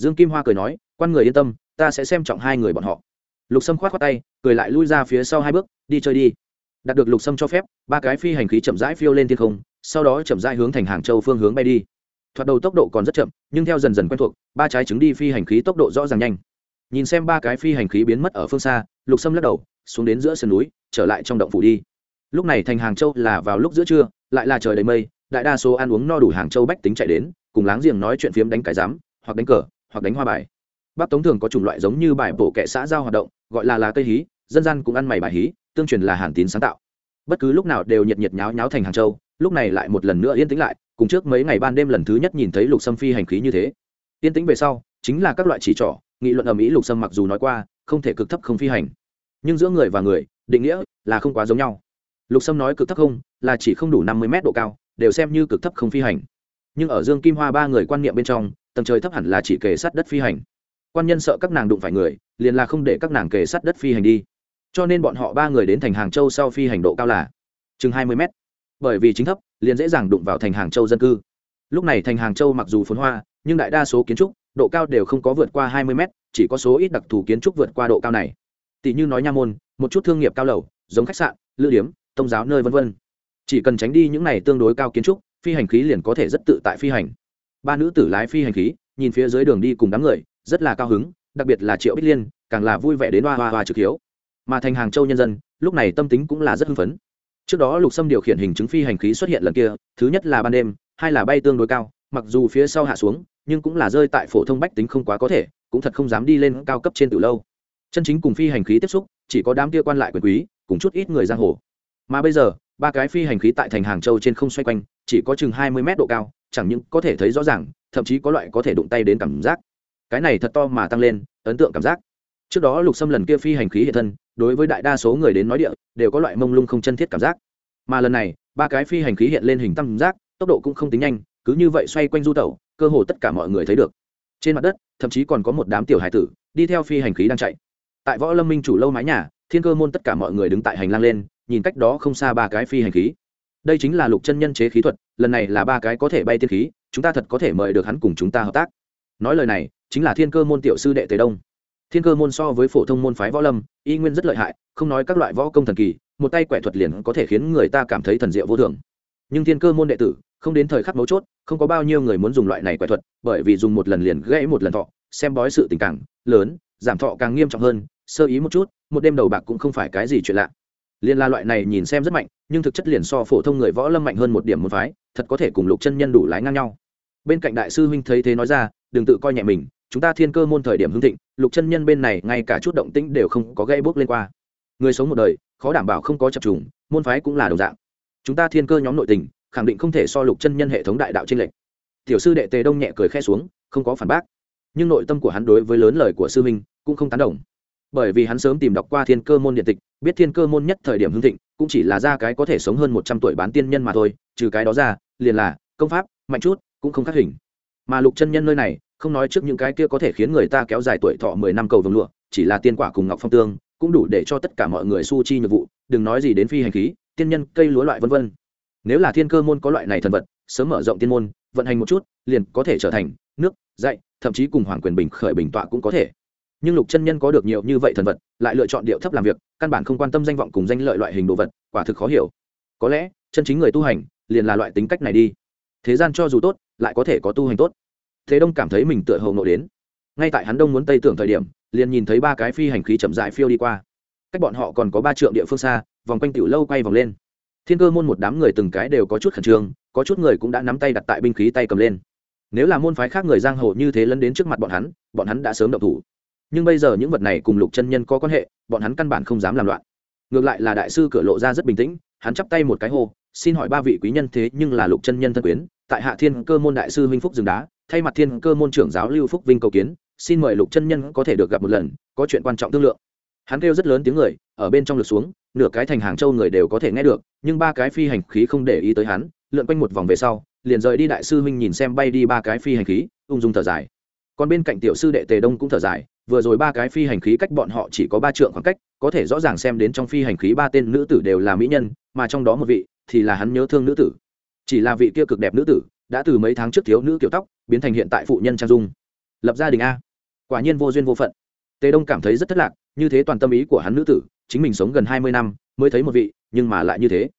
dương kim hoa cười nói, quan người yên tâm, ta sẽ xem trọng hai người bọn họ. Lục sâm k h o á t tay, cười lại lui ra phía sau hai bước, đi chơi đi. Đạt được lục sâm cho phép, ba cái phi hành khí chậm rãi phiêu lên thiên không, sau đó chậm rãi hướng thành hàng châu phương hướng bay đi. Thoạt đầu tốc độ còn rất chậm, nhưng theo dần dần quen thuộc, ba trái trứng đi phi hành khí tốc độ rõ ràng nhanh. Nhìn xem ba cái phi hành khí biến mất ở phương xa, lục sâm lắc đầu, xuống đến giữa sườn núi, trở lại trong động phủ đi. Lúc này thành hàng châu là vào lúc giữa trưa, lại là trời đầy mây, đại đa số ăn uống no đủ hàng châu bách tính chạy đến, cùng láng giềng nói chuyện phiếm đánh cái giám, hoặc đánh cờ hoặc đánh hoa bài. Bắc tống thường có chủng loại giống như bài bổ kệ xã giao hoạt động, gọi là lá cây hí, dân gian cũng ăn mày bài hí, tương truyền là hàn tín sáng tạo. Bất cứ lúc nào đều nhiệt nhiệt nháo nháo thành hàng châu, lúc này lại một lần nữa yên tĩnh lại, cùng trước mấy ngày ban đêm lần thứ nhất nhìn thấy lục sâm phi hành khí như thế. Yên tĩnh về sau, chính là các loại chỉ trỏ, nghị luận ở mỹ lục sâm mặc dù nói qua, không thể cực thấp không phi hành. Nhưng giữa người và người, định nghĩa là không quá giống nhau. Lục sâm nói cực thấp không, là chỉ không đủ năm mươi mét độ cao, đều xem như cực thấp không phi hành. Nhưng ở dương kim hoa ba người quan niệm bên trong tầng trời thấp hẳn là chỉ kề sát đất phi hành. Quan nhân sợ các nàng đụng phải người, liền là không để các nàng kề sát đất phi hành đi. Cho nên bọn họ ba người đến thành hàng châu sau phi hành độ cao là chừng hai mươi mét. Bởi vì chính thấp, liền dễ dàng đụng vào thành hàng châu dân cư. Lúc này thành hàng châu mặc dù phồn hoa, nhưng đại đa số kiến trúc, độ cao đều không có vượt qua hai mươi mét, chỉ có số ít đặc thù kiến trúc vượt qua độ cao này. Tỷ như nói nha môn, một chút thương nghiệp cao lầu, giống khách sạn, lữ điếm tông giáo nơi vân vân. Chỉ cần tránh đi những này tương đối cao kiến trúc, phi hành khí liền có thể rất tự tại phi hành ba nữ tử lái phi hành khí, nhìn phía dưới đường đi cùng đám người, rất là cao hứng, đặc biệt là triệu bích liên, càng là vui vẻ đến hoa hoa hoa trực hiếu. Mà thành hàng châu nhân dân, lúc này tâm tính cũng là rất hưng phấn. Trước đó lục sâm điều khiển hình chứng phi hành khí xuất hiện lần kia, thứ nhất là ban đêm, hai là bay tương đối cao, mặc dù phía sau hạ xuống, nhưng cũng là rơi tại phổ thông bách tính không quá có thể, cũng thật không dám đi lên cao cấp trên từ lâu. Chân chính cùng phi hành khí tiếp xúc, chỉ có đám kia quan lại quyền quý, cùng chút ít người giang hồ. Mà bây giờ ba cái phi hành khí tại thành hàng châu trên không xoay quanh, chỉ có chừng hai mươi mét độ cao, chẳng những có thể thấy rõ ràng, thậm chí có loại có thể đụng tay đến cảm giác. Cái này thật to mà tăng lên, ấn tượng cảm giác. Trước đó lục xâm lần kia phi hành khí hiện thân, đối với đại đa số người đến nói địa, đều có loại mông lung không chân thiết cảm giác. Mà lần này, ba cái phi hành khí hiện lên hình tam giác, tốc độ cũng không tính nhanh, cứ như vậy xoay quanh du tẩu, cơ hồ tất cả mọi người thấy được. Trên mặt đất, thậm chí còn có một đám tiểu hải tử, đi theo phi hành khí đang chạy. Tại võ lâm minh chủ lâu mái nhà, thiên cơ môn tất cả mọi người đứng tại hành lang lên nhìn cách đó không xa ba cái phi hành khí. Đây chính là lục chân nhân chế khí thuật, lần này là ba cái có thể bay tiên khí, chúng ta thật có thể mời được hắn cùng chúng ta hợp tác. Nói lời này, chính là thiên cơ môn tiểu sư đệ tề đông. Thiên cơ môn so với phổ thông môn phái võ lâm, y nguyên rất lợi hại, không nói các loại võ công thần kỳ, một tay quẻ thuật liền có thể khiến người ta cảm thấy thần diệu vô thường. Nhưng thiên cơ môn đệ tử, không đến thời khắc mấu chốt, không có bao nhiêu người muốn dùng loại này quẻ thuật, bởi vì dùng một lần liền gãy một lần thọ, xem bói sự tình càng lớn, giảm thọ càng nghiêm trọng hơn, sơ ý một chút, một đêm đầu bạc cũng không phải cái gì chuyện lạ liên la loại này nhìn xem rất mạnh, nhưng thực chất liền so phổ thông người võ lâm mạnh hơn một điểm một phái, thật có thể cùng lục chân nhân đủ lái ngang nhau. Bên cạnh đại sư huynh thấy thế nói ra, đừng tự coi nhẹ mình, chúng ta thiên cơ môn thời điểm hưng thịnh, lục chân nhân bên này ngay cả chút động tĩnh đều không có gây bước lên qua. Người sống một đời, khó đảm bảo không có chập trùng, môn phái cũng là đồng dạng. Chúng ta thiên cơ nhóm nội tình, khẳng định không thể so lục chân nhân hệ thống đại đạo trên lệnh tiểu sư đệ tề đông nhẹ cười khẽ xuống, không có phản bác. Nhưng nội tâm của hắn đối với lớn lời của sư huynh cũng không tán đồng bởi vì hắn sớm tìm đọc qua thiên cơ môn điện tịch, biết thiên cơ môn nhất thời điểm hưng thịnh, cũng chỉ là ra cái có thể sống hơn một trăm tuổi bán tiên nhân mà thôi, trừ cái đó ra, liền là công pháp, mạnh chút, cũng không khác hình. Mà lục chân nhân nơi này, không nói trước những cái kia có thể khiến người ta kéo dài tuổi thọ mười năm cầu vồng lụa, chỉ là tiên quả cùng ngọc phong tương, cũng đủ để cho tất cả mọi người su chi nhiệm vụ, đừng nói gì đến phi hành khí, tiên nhân, cây lúa loại vân vân. Nếu là thiên cơ môn có loại này thần vật, sớm mở rộng tiên môn, vận hành một chút, liền có thể trở thành nước, dạy, thậm chí cùng hoàng quyền bình khởi bình tọa cũng có thể nhưng lục chân nhân có được nhiều như vậy thần vật, lại lựa chọn điệu thấp làm việc, căn bản không quan tâm danh vọng cùng danh lợi loại hình đồ vật, quả thực khó hiểu. Có lẽ, chân chính người tu hành, liền là loại tính cách này đi. Thế gian cho dù tốt, lại có thể có tu hành tốt. Thế đông cảm thấy mình tựa hầu nộ đến. Ngay tại hắn đông muốn tây tưởng thời điểm, liền nhìn thấy ba cái phi hành khí chậm dại phiêu đi qua. Cách bọn họ còn có ba trượng địa phương xa, vòng quanh tiểu lâu quay vòng lên. Thiên cơ môn một đám người từng cái đều có chút khẩn trương, có chút người cũng đã nắm tay đặt tại binh khí tay cầm lên. Nếu là môn phái khác người giang hồ như thế lấn đến trước mặt bọn hắn bọn hắn đã sớm động thủ nhưng bây giờ những vật này cùng lục chân nhân có quan hệ, bọn hắn căn bản không dám làm loạn. Ngược lại là đại sư cửa lộ ra rất bình tĩnh, hắn chắp tay một cái hô, xin hỏi ba vị quý nhân thế nhưng là lục chân nhân thân quyến, tại hạ thiên cơ môn đại sư huynh phúc rừng đá, thay mặt thiên cơ môn trưởng giáo lưu phúc vinh cầu kiến, xin mời lục chân nhân có thể được gặp một lần, có chuyện quan trọng thương lượng. Hắn kêu rất lớn tiếng người, ở bên trong lượt xuống, nửa cái thành hàng châu người đều có thể nghe được, nhưng ba cái phi hành khí không để ý tới hắn, lượn quanh một vòng về sau, liền rời đi đại sư huynh nhìn xem bay đi ba cái phi hành khí, ung dung thở dài. Còn bên cạnh tiểu sư đệ tề đông cũng thở dài vừa rồi ba cái phi hành khí cách bọn họ chỉ có ba trượng khoảng cách, có thể rõ ràng xem đến trong phi hành khí ba tên nữ tử đều là mỹ nhân, mà trong đó một vị thì là hắn nhớ thương nữ tử. Chỉ là vị kia cực đẹp nữ tử đã từ mấy tháng trước thiếu nữ kiểu tóc, biến thành hiện tại phụ nhân trang dung. Lập gia đình a. Quả nhiên vô duyên vô phận. Tề đông cảm thấy rất thất lạc, như thế toàn tâm ý của hắn nữ tử, chính mình sống gần hai mươi năm mới thấy một vị, nhưng mà lại như thế.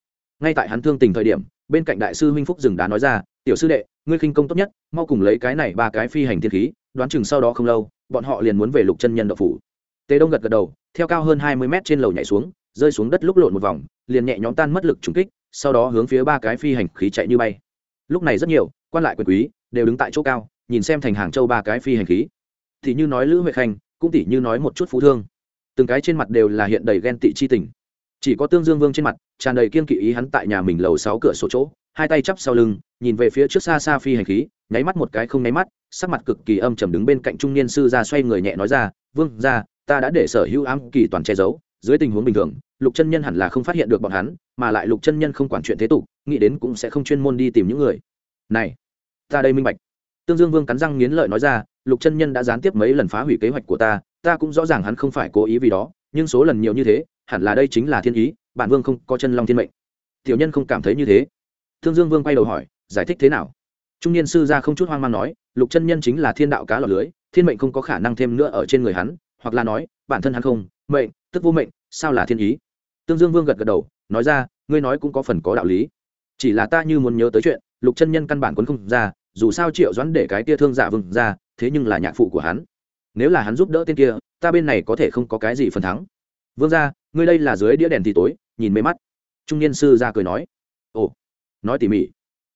Ngay tại hắn thương tình thời điểm, bên cạnh đại sư huynh phúc dừng đá nói ra, tiểu sư đệ, ngươi khinh công tốt nhất, mau cùng lấy cái này ba cái phi hành thiên khí, đoán chừng sau đó không lâu bọn họ liền muốn về lục chân nhân đậu phủ. Tề đông gật gật đầu, theo cao hơn hai mươi mét trên lầu nhảy xuống, rơi xuống đất lúc lộn một vòng, liền nhẹ nhõm tan mất lực trúng kích, sau đó hướng phía ba cái phi hành khí chạy như bay. Lúc này rất nhiều, quan lại quyền quý, đều đứng tại chỗ cao, nhìn xem thành hàng châu ba cái phi hành khí. Thì như nói lữ huệ khanh, cũng tỉ như nói một chút phú thương. Từng cái trên mặt đều là hiện đầy ghen tị chi tình. Chỉ có tương dương vương trên mặt, tràn đầy kiên kỵ ý hắn tại nhà mình lầu sáu cửa sổ chỗ hai tay chắp sau lưng, nhìn về phía trước xa xa phi hành khí, nháy mắt một cái không nháy mắt, sắc mặt cực kỳ âm trầm đứng bên cạnh trung niên sư ra xoay người nhẹ nói ra, vương ra ta đã để sở hữu ám kỳ toàn che giấu, dưới tình huống bình thường, lục chân nhân hẳn là không phát hiện được bọn hắn, mà lại lục chân nhân không quản chuyện thế tục, nghĩ đến cũng sẽ không chuyên môn đi tìm những người. Này, ta đây minh bạch. Tương dương vương cắn răng nghiến lợi nói ra, lục chân nhân đã gián tiếp mấy lần phá hủy kế hoạch của ta ta cũng rõ ràng hắn không phải cố ý vì đó, nhưng số lần nhiều như thế, hẳn là đây chính là thiên ý, bản vương không có chân long thiên mệnh. Tiểu nhân không cảm thấy như thế thương dương vương quay đầu hỏi, giải thích thế nào? Trung niên sư gia không chút hoang mang nói, lục chân nhân chính là thiên đạo cá lọt lưới, thiên mệnh không có khả năng thêm nữa ở trên người hắn, hoặc là nói, bản thân hắn không, mệnh, tức vô mệnh, sao là thiên ý? Tương dương vương gật gật đầu, nói ra, ngươi nói cũng có phần có đạo lý. Chỉ là ta như muốn nhớ tới chuyện, lục chân nhân căn bản quấn không ra, dù sao triệu doãn để cái tia thương giả vừng ra, thế nhưng là nhạc phụ của hắn. Nếu là hắn giúp đỡ tên kia, ta bên này có thể không có cái gì phần thắng. Vương ra ngươi đây là dưới đĩa đèn thì tối, nhìn mê mắt. Trung niên sư ra cười nói. Ồ nói tỉ mỉ.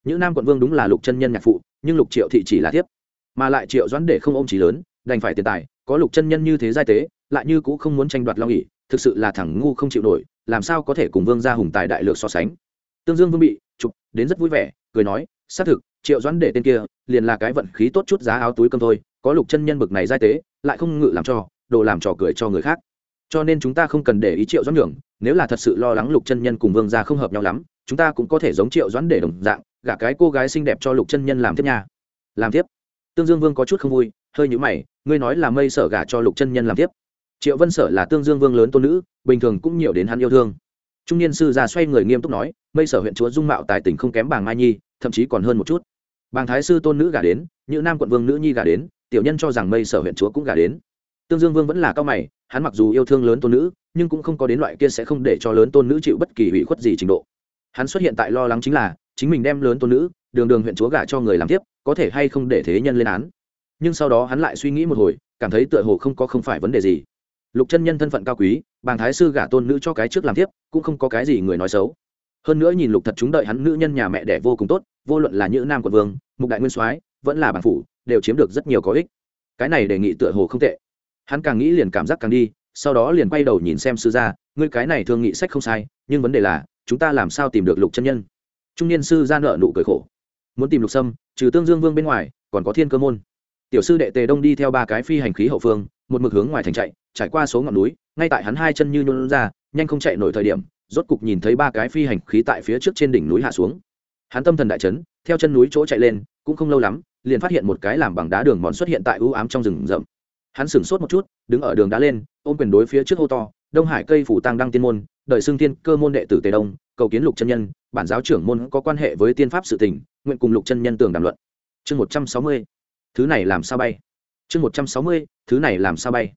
Những nam quận vương đúng là lục chân nhân nhạc phụ, nhưng lục triệu thị chỉ là thiếp. Mà lại triệu doãn để không ôm trí lớn, đành phải tiền tài, có lục chân nhân như thế giai tế, lại như cũng không muốn tranh đoạt long ỉ thực sự là thằng ngu không chịu nổi, làm sao có thể cùng vương gia hùng tài đại lược so sánh. Tương dương vương bị chụp, đến rất vui vẻ, cười nói, xác thực, triệu doãn để tên kia, liền là cái vận khí tốt chút giá áo túi cơm thôi, có lục chân nhân bực này giai tế, lại không ngự làm cho, đồ làm trò cười cho người khác. Cho nên chúng ta không cần để ý triệu doãn nhường, nếu là thật sự lo lắng lục chân nhân cùng vương gia không hợp nhau lắm chúng ta cũng có thể giống triệu doãn để đồng dạng, gả cái cô gái xinh đẹp cho lục chân nhân làm tiếp nha. Làm tiếp tương dương vương có chút không vui, hơi nhũ mày, ngươi nói là mây sở gả cho lục chân nhân làm tiếp triệu vân sở là tương dương vương lớn tôn nữ, bình thường cũng nhiều đến hắn yêu thương. Trung niên sư già xoay người nghiêm túc nói, mây sở huyện chúa dung mạo tài tình không kém bàng mai nhi, thậm chí còn hơn một chút. Bàng thái sư tôn nữ gả đến như nam quận vương nữ nhi gả đến, tiểu nhân cho rằng mây sở huyện chúa cũng gả đến. Tương dương vương vẫn là cao mày, hắn mặc dù yêu thương lớn tôn nữ, nhưng cũng không có đến loại kia sẽ không để cho lớn tôn nữ chịu bất kỳ hủy khuất gì trình độ hắn xuất hiện tại lo lắng chính là, chính mình đem lớn tôn nữ, đường đường huyện chúa gả cho người làm tiếp, có thể hay không để thế nhân lên án. Nhưng sau đó hắn lại suy nghĩ một hồi, cảm thấy tựa hồ không có không phải vấn đề gì. Lục chân nhân thân phận cao quý, bàng thái sư gả tôn nữ cho cái trước làm tiếp, cũng không có cái gì người nói xấu. Hơn nữa nhìn lục thật chúng đợi hắn nữ nhân nhà mẹ đẻ vô cùng tốt, vô luận là nữ nam quận vương, mục đại nguyên soái, vẫn là bản phủ, đều chiếm được rất nhiều có ích. Cái này đề nghị tựa hồ không tệ. Hắn càng nghĩ liền cảm giác càng đi, sau đó liền quay đầu nhìn xem sư gia, ngươi cái này thương nghị sách không sai, nhưng vấn đề là chúng ta làm sao tìm được lục chân nhân? Trung niên sư ra nợ nụ cười khổ. Muốn tìm lục sâm, trừ tương dương vương bên ngoài, còn có thiên cơ môn. Tiểu sư đệ tề đông đi theo ba cái phi hành khí hậu phương, một mực hướng ngoài thành chạy, trải qua số ngọn núi, ngay tại hắn hai chân như nhuôn ra, nhanh không chạy nổi thời điểm, rốt cục nhìn thấy ba cái phi hành khí tại phía trước trên đỉnh núi hạ xuống. Hắn tâm thần đại chấn, theo chân núi chỗ chạy lên, cũng không lâu lắm, liền phát hiện một cái làm bằng đá đường mòn xuất hiện tại ưu ám trong rừng rậm. Hắn sửng sốt một chút, đứng ở đường đá lên, ôm quyền đối phía trước hô to, đông hải cây phủ tăng đăng tiên môn đợi xương tiên cơ môn đệ tử tề đông, cầu kiến lục chân nhân, bản giáo trưởng môn có quan hệ với tiên pháp sự tình, nguyện cùng lục chân nhân tường đàm luận. Chương một trăm sáu mươi, thứ này làm sao bay? Chương một trăm sáu mươi, thứ này làm sao bay?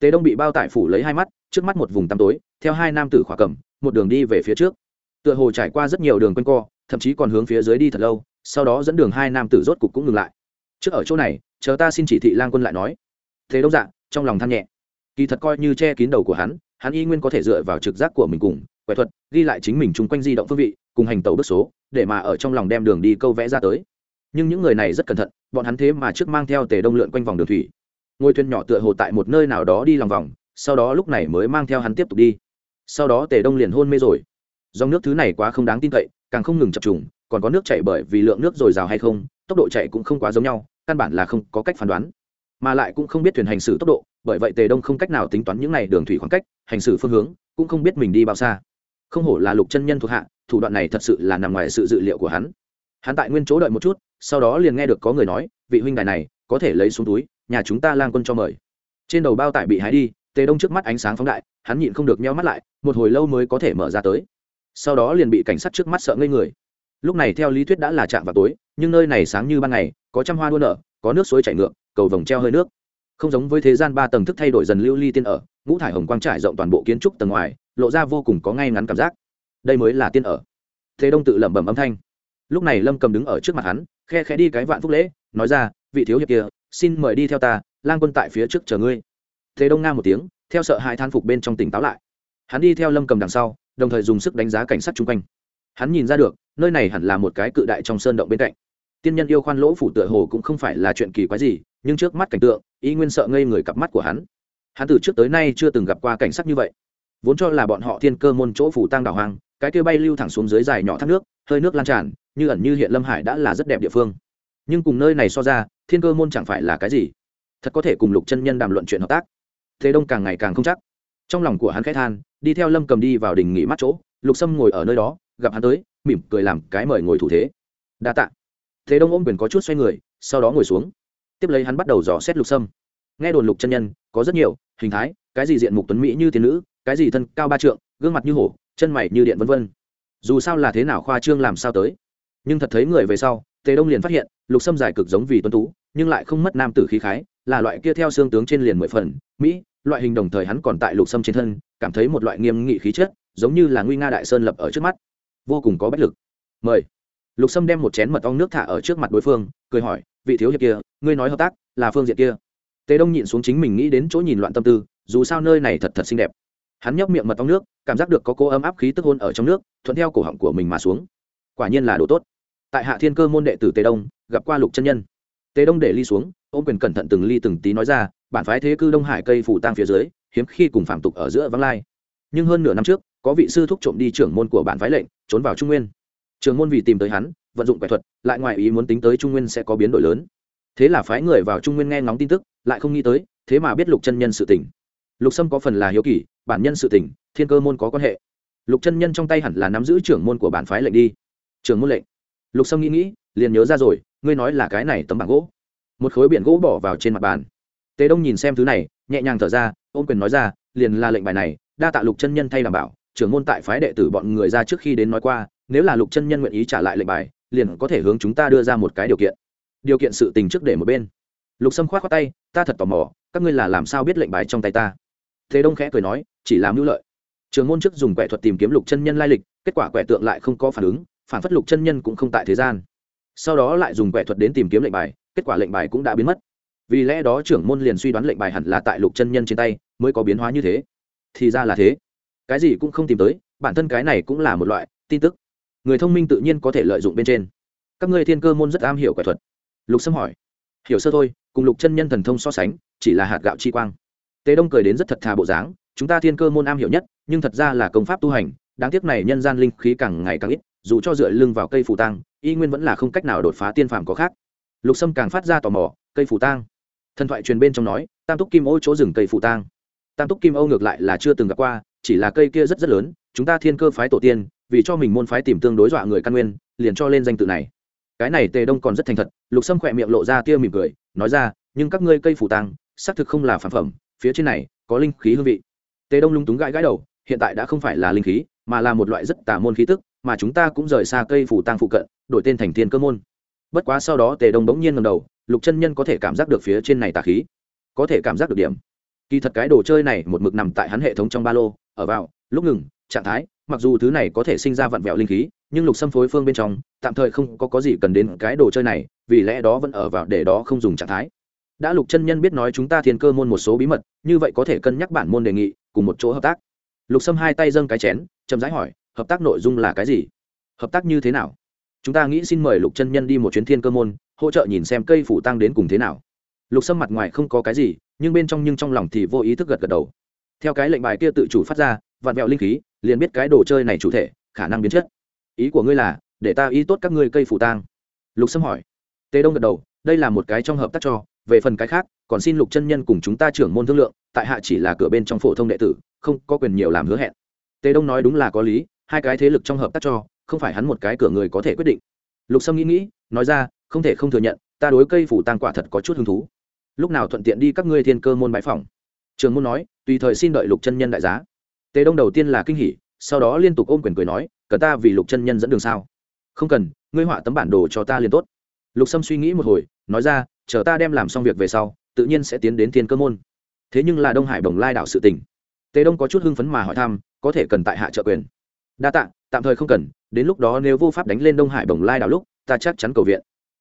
Tề đông bị bao tải phủ lấy hai mắt, trước mắt một vùng tăm tối, theo hai nam tử khỏa cầm, một đường đi về phía trước. Tựa hồ trải qua rất nhiều đường quanh co, thậm chí còn hướng phía dưới đi thật lâu, sau đó dẫn đường hai nam tử rốt cục cũng ngừng lại. Trước ở chỗ này, chờ ta xin chỉ thị lang quân lại nói. Thế đông dạ trong lòng than nhẹ. Kỳ thật coi như che kín đầu của hắn hắn y nguyên có thể dựa vào trực giác của mình cùng quẻ thuật, ghi lại chính mình chung quanh di động phương vị, cùng hành tàu bước số, để mà ở trong lòng đem đường đi câu vẽ ra tới. Nhưng những người này rất cẩn thận, bọn hắn thế mà trước mang theo tề đông lượn quanh vòng đường thủy. Ngôi thuyền nhỏ tựa hồ tại một nơi nào đó đi lòng vòng, sau đó lúc này mới mang theo hắn tiếp tục đi. Sau đó tề đông liền hôn mê rồi. Dòng nước thứ này quá không đáng tin cậy, càng không ngừng chập trùng, còn có nước chảy bởi vì lượng nước dồi dào hay không, tốc độ chạy cũng không quá giống nhau, căn bản là không có cách phán đoán mà lại cũng không biết thuyền hành xử tốc độ, bởi vậy tề đông không cách nào tính toán những n à y đường thủy khoảng cách, hành xử phương hướng, cũng không biết mình đi bao xa. Không hổ là lục chân nhân thuộc hạ, thủ đoạn này thật sự là nằm ngoài sự dự liệu của hắn. Hắn tại nguyên chỗ đợi một chút, sau đó liền nghe được có người nói, vị huynh đài này, có thể lấy xuống túi, nhà chúng ta lang quân cho mời. Trên đầu bao tải bị hái đi, tề đông trước mắt ánh sáng phóng đại, hắn nhịn không được meo mắt lại, một hồi lâu mới có thể mở ra tới. Sau đó liền bị cảnh sát trước mắt sợ ngây người. Lúc này theo lý thuyết đã là chạm vào tối, nhưng nơi này sáng như ban ngày, có trăm hoa đua nở, có nước suối chảy ngược cầu vồng treo hơi nước. Không giống với thế gian ba tầng thức thay đổi dần lưu ly tiên ở, ngũ thải hồng quang trải rộng toàn bộ kiến trúc tầng ngoài, lộ ra vô cùng có ngay ngắn cảm giác. Đây mới là tiên ở. Thế đông tự lẩm bẩm âm thanh. Lúc này lâm cầm đứng ở trước mặt hắn, khe khẽ đi cái vạn phúc lễ, nói ra, vị thiếu hiệp kia, xin mời đi theo ta, lang quân tại phía trước chờ ngươi. Thế đông nga một tiếng, theo sợ hai than phục bên trong tỉnh táo lại. Hắn đi theo lâm cầm đằng sau, đồng thời dùng sức đánh giá cảnh sát chung quanh. Hắn nhìn ra được, nơi này hẳn là một cái cự đại trong sơn động bên cạnh. Tiên nhân yêu khoan lỗ phủ tựa hồ cũng không phải là chuyện kỳ quái gì nhưng trước mắt cảnh tượng, y nguyên sợ ngây người cặp mắt của hắn. Hắn từ trước tới nay chưa từng gặp qua cảnh sắc như vậy. Vốn cho là bọn họ thiên cơ môn chỗ phủ tăng đảo hoang, cái kia bay lưu thẳng xuống dưới dài nhỏ thác nước, hơi nước lan tràn, như ẩn như hiện lâm hải đã là rất đẹp địa phương. Nhưng cùng nơi này so ra, thiên cơ môn chẳng phải là cái gì? Thật có thể cùng lục chân nhân đàm luận chuyện hợp tác. Thế đông càng ngày càng không chắc. Trong lòng của hắn khẽ than, đi theo lâm cầm đi vào đình nghỉ mắt chỗ, lục sâm ngồi ở nơi đó, gặp hắn tới, mỉm cười làm cái mời ngồi thủ thế. Đa tạ. Thế đông ôm quyền có chút xoay người, sau đó ngồi xuống tiếp lấy hắn bắt đầu dò xét lục sâm. Nghe đồn lục chân nhân, có rất nhiều, hình thái, cái gì diện mục tuấn mỹ như tiên nữ, cái gì thân cao ba trượng, gương mặt như hổ, chân mày như điện vân vân. Dù sao là thế nào khoa trương làm sao tới. Nhưng thật thấy người về sau, tề đông liền phát hiện, lục sâm dài cực giống vì tuấn tú, nhưng lại không mất nam tử khí khái, là loại kia theo xương tướng trên liền mười phần, mỹ, loại hình đồng thời hắn còn tại lục sâm trên thân, cảm thấy một loại nghiêm nghị khí chất, giống như là nguy nga đại sơn lập ở trước mắt. Vô cùng có bách lực. Mời lục sâm đem một chén mật ong nước thả ở trước mặt đối phương, cười hỏi, vị thiếu hiệp kia, ngươi nói hợp tác là phương diện kia? Tề đông nhịn xuống chính mình nghĩ đến chỗ nhìn loạn tâm tư, dù sao nơi này thật thật xinh đẹp. Hắn nhấp miệng mật ong nước, cảm giác được có cô ấm áp khí tức hôn ở trong nước, thuận theo cổ họng của mình mà xuống. Quả nhiên là đồ tốt. Tại hạ thiên cơ môn đệ tử tề đông, gặp qua lục chân nhân. Tề đông để ly xuống, ôm quyền cẩn thận từng ly từng tí nói ra, bản phái thế cư đông hải cây phủ tang phía dưới, hiếm khi cùng phạm tục ở giữa vắng lai. Nhưng hơn nửa năm trước, có vị sư thúc trộm đi trưởng môn của bản phái lệnh, trốn vào trung nguyên trường môn vì tìm tới hắn, vận dụng quẻ thuật, lại ngoài ý muốn tính tới trung nguyên sẽ có biến đổi lớn. Thế là phái người vào trung nguyên nghe ngóng tin tức, lại không nghĩ tới, thế mà biết lục chân nhân sự tỉnh lục sâm có phần là hiếu kỳ, bản nhân sự tỉnh thiên cơ môn có quan hệ. Lục chân nhân trong tay hẳn là nắm giữ trưởng môn của bản phái lệnh đi. Trưởng môn lệnh. Lục sâm nghĩ nghĩ, liền nhớ ra rồi, ngươi nói là cái này tấm bảng gỗ. Một khối biển gỗ bỏ vào trên mặt bàn. Tề đông nhìn xem thứ này, nhẹ nhàng thở ra, ôm quyền nói ra, liền là lệnh bài này, đa tạ lục chân nhân thay đảm bảo, trưởng môn tại phái đệ tử bọn người ra trước khi đến nói qua nếu là lục chân nhân nguyện ý trả lại lệnh bài, liền có thể hướng chúng ta đưa ra một cái điều kiện. Điều kiện sự tình trước để một bên. Lục sâm khoát khoát tay, ta thật tò mò, các ngươi là làm sao biết lệnh bài trong tay ta? Thế đông khẽ cười nói, chỉ làm hữu lợi. Trường môn trước dùng quẻ thuật tìm kiếm lục chân nhân lai lịch, kết quả quẻ tượng lại không có phản ứng, phản phất lục chân nhân cũng không tại thế gian. Sau đó lại dùng quẻ thuật đến tìm kiếm lệnh bài, kết quả lệnh bài cũng đã biến mất. Vì lẽ đó trưởng môn liền suy đoán lệnh bài hẳn là tại lục chân nhân trên tay, mới có biến hóa như thế. Thì ra là thế. Cái gì cũng không tìm tới, bản thân cái này cũng là một loại tin tức người thông minh tự nhiên có thể lợi dụng bên trên. Các ngươi thiên cơ môn rất am hiểu quẻ thuật. Lục sâm hỏi. Hiểu sơ thôi, cùng lục chân nhân thần thông so sánh, chỉ là hạt gạo chi quang. Tề đông cười đến rất thật thà bộ dáng, chúng ta thiên cơ môn am hiểu nhất, nhưng thật ra là công pháp tu hành, đáng tiếc này nhân gian linh khí càng ngày càng ít, dù cho dựa lưng vào cây phù tang, y nguyên vẫn là không cách nào đột phá tiên phàm có khác. Lục sâm càng phát ra tò mò, cây phù tang. Thần thoại truyền bên trong nói, tam túc kim ô chỗ rừng cây phù tang. Tam túc kim âu ngược lại là chưa từng gặp qua, chỉ là cây kia rất rất lớn, chúng ta thiên cơ phái tổ tiên vì cho mình môn phái tìm tương đối dọa người căn nguyên, liền cho lên danh tự này. Cái này tề đông còn rất thành thật, lục sâm khỏe miệng lộ ra tia mỉm cười, nói ra, nhưng các ngươi cây phủ tăng xác thực không là phản phẩm, phía trên này có linh khí hương vị. Tề đông lung túng gãi gãi đầu, hiện tại đã không phải là linh khí, mà là một loại rất tà môn khí tức, mà chúng ta cũng rời xa cây phủ tăng phụ cận, đổi tên thành thiên cơ môn. Bất quá sau đó tề đông bỗng nhiên ngầm đầu, lục chân nhân có thể cảm giác được phía trên này tà khí. Có thể cảm giác được điểm. Kỳ thật cái đồ chơi này một mực nằm tại hắn hệ thống trong ba lô, ở vào, lúc ngừng, trạng thái mặc dù thứ này có thể sinh ra vặn vẹo linh khí nhưng lục xâm phối phương bên trong tạm thời không có, có gì cần đến cái đồ chơi này vì lẽ đó vẫn ở vào để đó không dùng trạng thái. Đã lục chân nhân biết nói chúng ta thiên cơ môn một số bí mật như vậy có thể cân nhắc bản môn đề nghị cùng một chỗ hợp tác. Lục xâm hai tay dâng cái chén chậm rãi hỏi hợp tác nội dung là cái gì? Hợp tác như thế nào? Chúng ta nghĩ xin mời lục chân nhân đi một chuyến thiên cơ môn hỗ trợ nhìn xem cây phủ tăng đến cùng thế nào. Lục sâm mặt ngoài không có cái gì nhưng bên trong nhưng trong lòng thì vô ý thức gật gật đầu. Theo cái lệnh bài kia tự chủ phát ra vạn vẹo linh khí liền biết cái đồ chơi này chủ thể, khả năng biến chất. Ý của ngươi là, để ta ý tốt các ngươi cây phủ tang. Lục sâm hỏi. Tề đông gật đầu, đây là một cái trong hợp tác cho, về phần cái khác, còn xin lục chân nhân cùng chúng ta trưởng môn thương lượng, tại hạ chỉ là cửa bên trong phổ thông đệ tử, không có quyền nhiều làm hứa hẹn. Tề đông nói đúng là có lý, hai cái thế lực trong hợp tác cho, không phải hắn một cái cửa người có thể quyết định. Lục sâm nghĩ nghĩ, nói ra, không thể không thừa nhận, ta đối cây phủ tang quả thật có chút hứng thú. Lúc nào thuận tiện đi các ngươi thiên cơ môn bãi phòng? Trường môn nói, tùy thời xin đợi lục chân nhân đại giá tề đông đầu tiên là kinh hỉ, sau đó liên tục ôm quyền cười nói, cần ta vì lục chân nhân dẫn đường sao? Không cần, ngươi họa tấm bản đồ cho ta liền tốt. Lục sâm suy nghĩ một hồi, nói ra, chờ ta đem làm xong việc về sau, tự nhiên sẽ tiến đến thiên cơ môn. Thế nhưng là đông hải bồng lai đảo sự tỉnh tề đông có chút hưng phấn mà hỏi thăm, có thể cần tại hạ trợ quyền? Đa tạ, tạm thời không cần, đến lúc đó nếu vô pháp đánh lên đông hải bồng lai đảo lúc, ta chắc chắn cầu viện.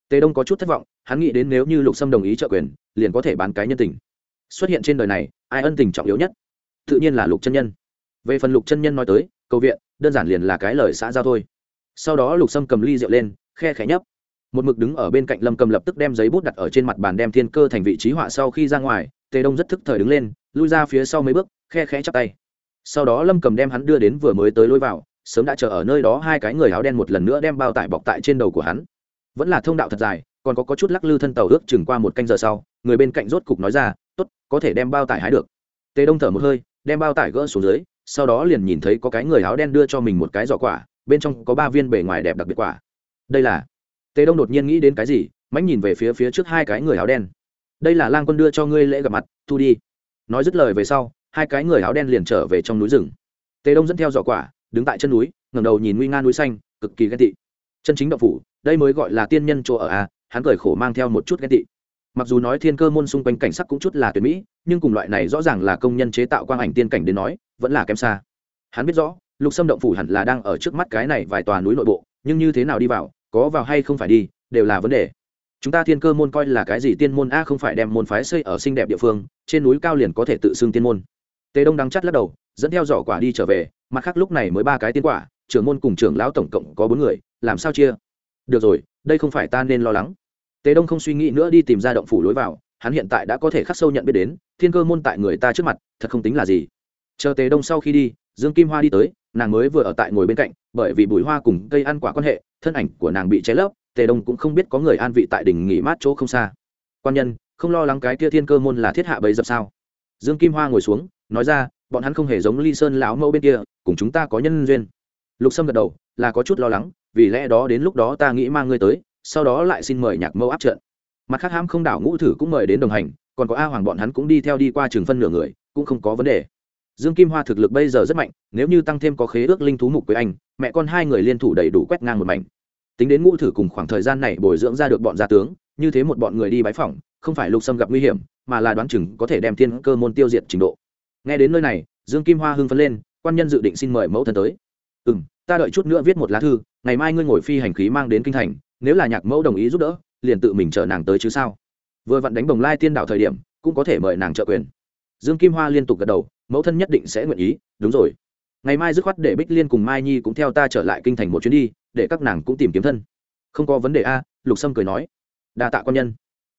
Tề đông có chút thất vọng, hắn nghĩ đến nếu như lục sâm đồng ý trợ quyền, liền có thể bán cái nhân tình. Xuất hiện trên đời này, ai ân tình trọng yếu nhất? Tự nhiên là lục chân nhân về phần lục chân nhân nói tới cầu viện đơn giản liền là cái lời xã giao thôi. Sau đó lục sâm cầm ly rượu lên khe khẽ nhấp. Một mực đứng ở bên cạnh lâm cầm lập tức đem giấy bút đặt ở trên mặt bàn đem thiên cơ thành vị trí họa sau khi ra ngoài tề đông rất thức thời đứng lên lui ra phía sau mấy bước khe khẽ chắp tay. Sau đó lâm cầm đem hắn đưa đến vừa mới tới lối vào sớm đã chờ ở nơi đó hai cái người áo đen một lần nữa đem bao tải bọc tại trên đầu của hắn. Vẫn là thông đạo thật dài còn có, có chút lắc lư thân tàu ước chừng qua một canh giờ sau người bên cạnh rốt cục nói ra tốt có thể đem bao tải hái được. Tề đông thở một hơi đem bao tải gỡ xuống dưới sau đó liền nhìn thấy có cái người áo đen đưa cho mình một cái giỏ quả, bên trong có ba viên bề ngoài đẹp đặc biệt quả. Đây là? Tề đông đột nhiên nghĩ đến cái gì mánh nhìn về phía phía trước hai cái người áo đen. Đây là lang quân đưa cho ngươi lễ gặp mặt, thu đi. Nói dứt lời về sau, hai cái người áo đen liền trở về trong núi rừng. Tề đông dẫn theo giỏ quả, đứng tại chân núi, ngẩng đầu nhìn nguy nga núi xanh, cực kỳ ghen tị. Chân chính đậu phủ, đây mới gọi là tiên nhân chỗ ở a hắn cười khổ mang theo một chút ghen tị. Mặc dù nói thiên cơ môn xung quanh cảnh sắc cũng chút là tuyệt mỹ, nhưng cùng loại này rõ ràng là công nhân chế tạo quang ảnh tiên cảnh đến nói vẫn là kém xa. Hắn biết rõ, lục sâm động phủ hẳn là đang ở trước mắt cái này vài tòa núi nội bộ, nhưng như thế nào đi vào, có vào hay không phải đi, đều là vấn đề. Chúng ta thiên cơ môn coi là cái gì tiên môn a không phải đem môn phái xây ở xinh đẹp địa phương, trên núi cao liền có thể tự xưng tiên môn. Tề đông đắng chắt lắc đầu, dẫn theo giỏ quả đi trở về, mặt khác lúc này mới ba cái tiên quả, trưởng môn cùng trưởng lão tổng cộng có bốn người, làm sao chia? Được rồi, đây không phải ta nên lo lắng. Tề đông không suy nghĩ nữa đi tìm ra động phủ lối vào, hắn hiện tại đã có thể khắc sâu nhận biết đến, thiên cơ môn tại người ta trước mặt, thật không tính là gì chờ tề đông sau khi đi, dương kim hoa đi tới, nàng mới vừa ở tại ngồi bên cạnh, bởi vì bụi hoa cùng cây ăn quả quan hệ, thân ảnh của nàng bị cháy lấp, tề đông cũng không biết có người an vị tại đỉnh nghỉ mát chỗ không xa. Quan nhân, không lo lắng cái kia thiên cơ môn là thiết hạ bấy dập sao? Dương kim hoa ngồi xuống, nói ra, bọn hắn không hề giống ly sơn lão mẫu bên kia, cùng chúng ta có nhân duyên. Lục sâm gật đầu, là có chút lo lắng, vì lẽ đó đến lúc đó ta nghĩ mang ngươi tới, sau đó lại xin mời nhạc mẫu áp trận. Mặt khác hãm không đảo ngũ thử cũng mời đến đồng hành, còn có a hoàng bọn hắn cũng đi theo đi qua trường phân nửa người, cũng không có vấn đề dương kim hoa thực lực bây giờ rất mạnh, nếu như tăng thêm có khế ước linh thú mục với anh, mẹ con hai người liên thủ đầy đủ quét ngang một mảnh. Tính đến ngũ thử cùng khoảng thời gian này bồi dưỡng ra được bọn gia tướng, như thế một bọn người đi bái phỏng, không phải lục sâm gặp nguy hiểm, mà là đoán chừng có thể đem thiên cơ môn tiêu diệt trình độ. Nghe đến nơi này, dương kim hoa hưng phấn lên, quan nhân dự định xin mời mẫu thân tới. Ừ m ta đợi chút nữa viết một lá thư, ngày mai ngươi ngồi phi hành khí mang đến kinh thành, nếu là nhạc mẫu đồng ý giúp đỡ, liền tự mình chở nàng tới chứ sao? Vừa vặn đánh bồng lai tiên đạo thời điểm, cũng có thể mời nàng trợ quyền. Dương kim hoa liên tục gật đầu mẫu thân nhất định sẽ nguyện ý, đúng rồi. Ngày mai dứt khoát để bích liên cùng mai nhi cũng theo ta trở lại kinh thành một chuyến đi, để các nàng cũng tìm kiếm thân. Không có vấn đề a, lục sâm cười nói. Đa tạ quan nhân.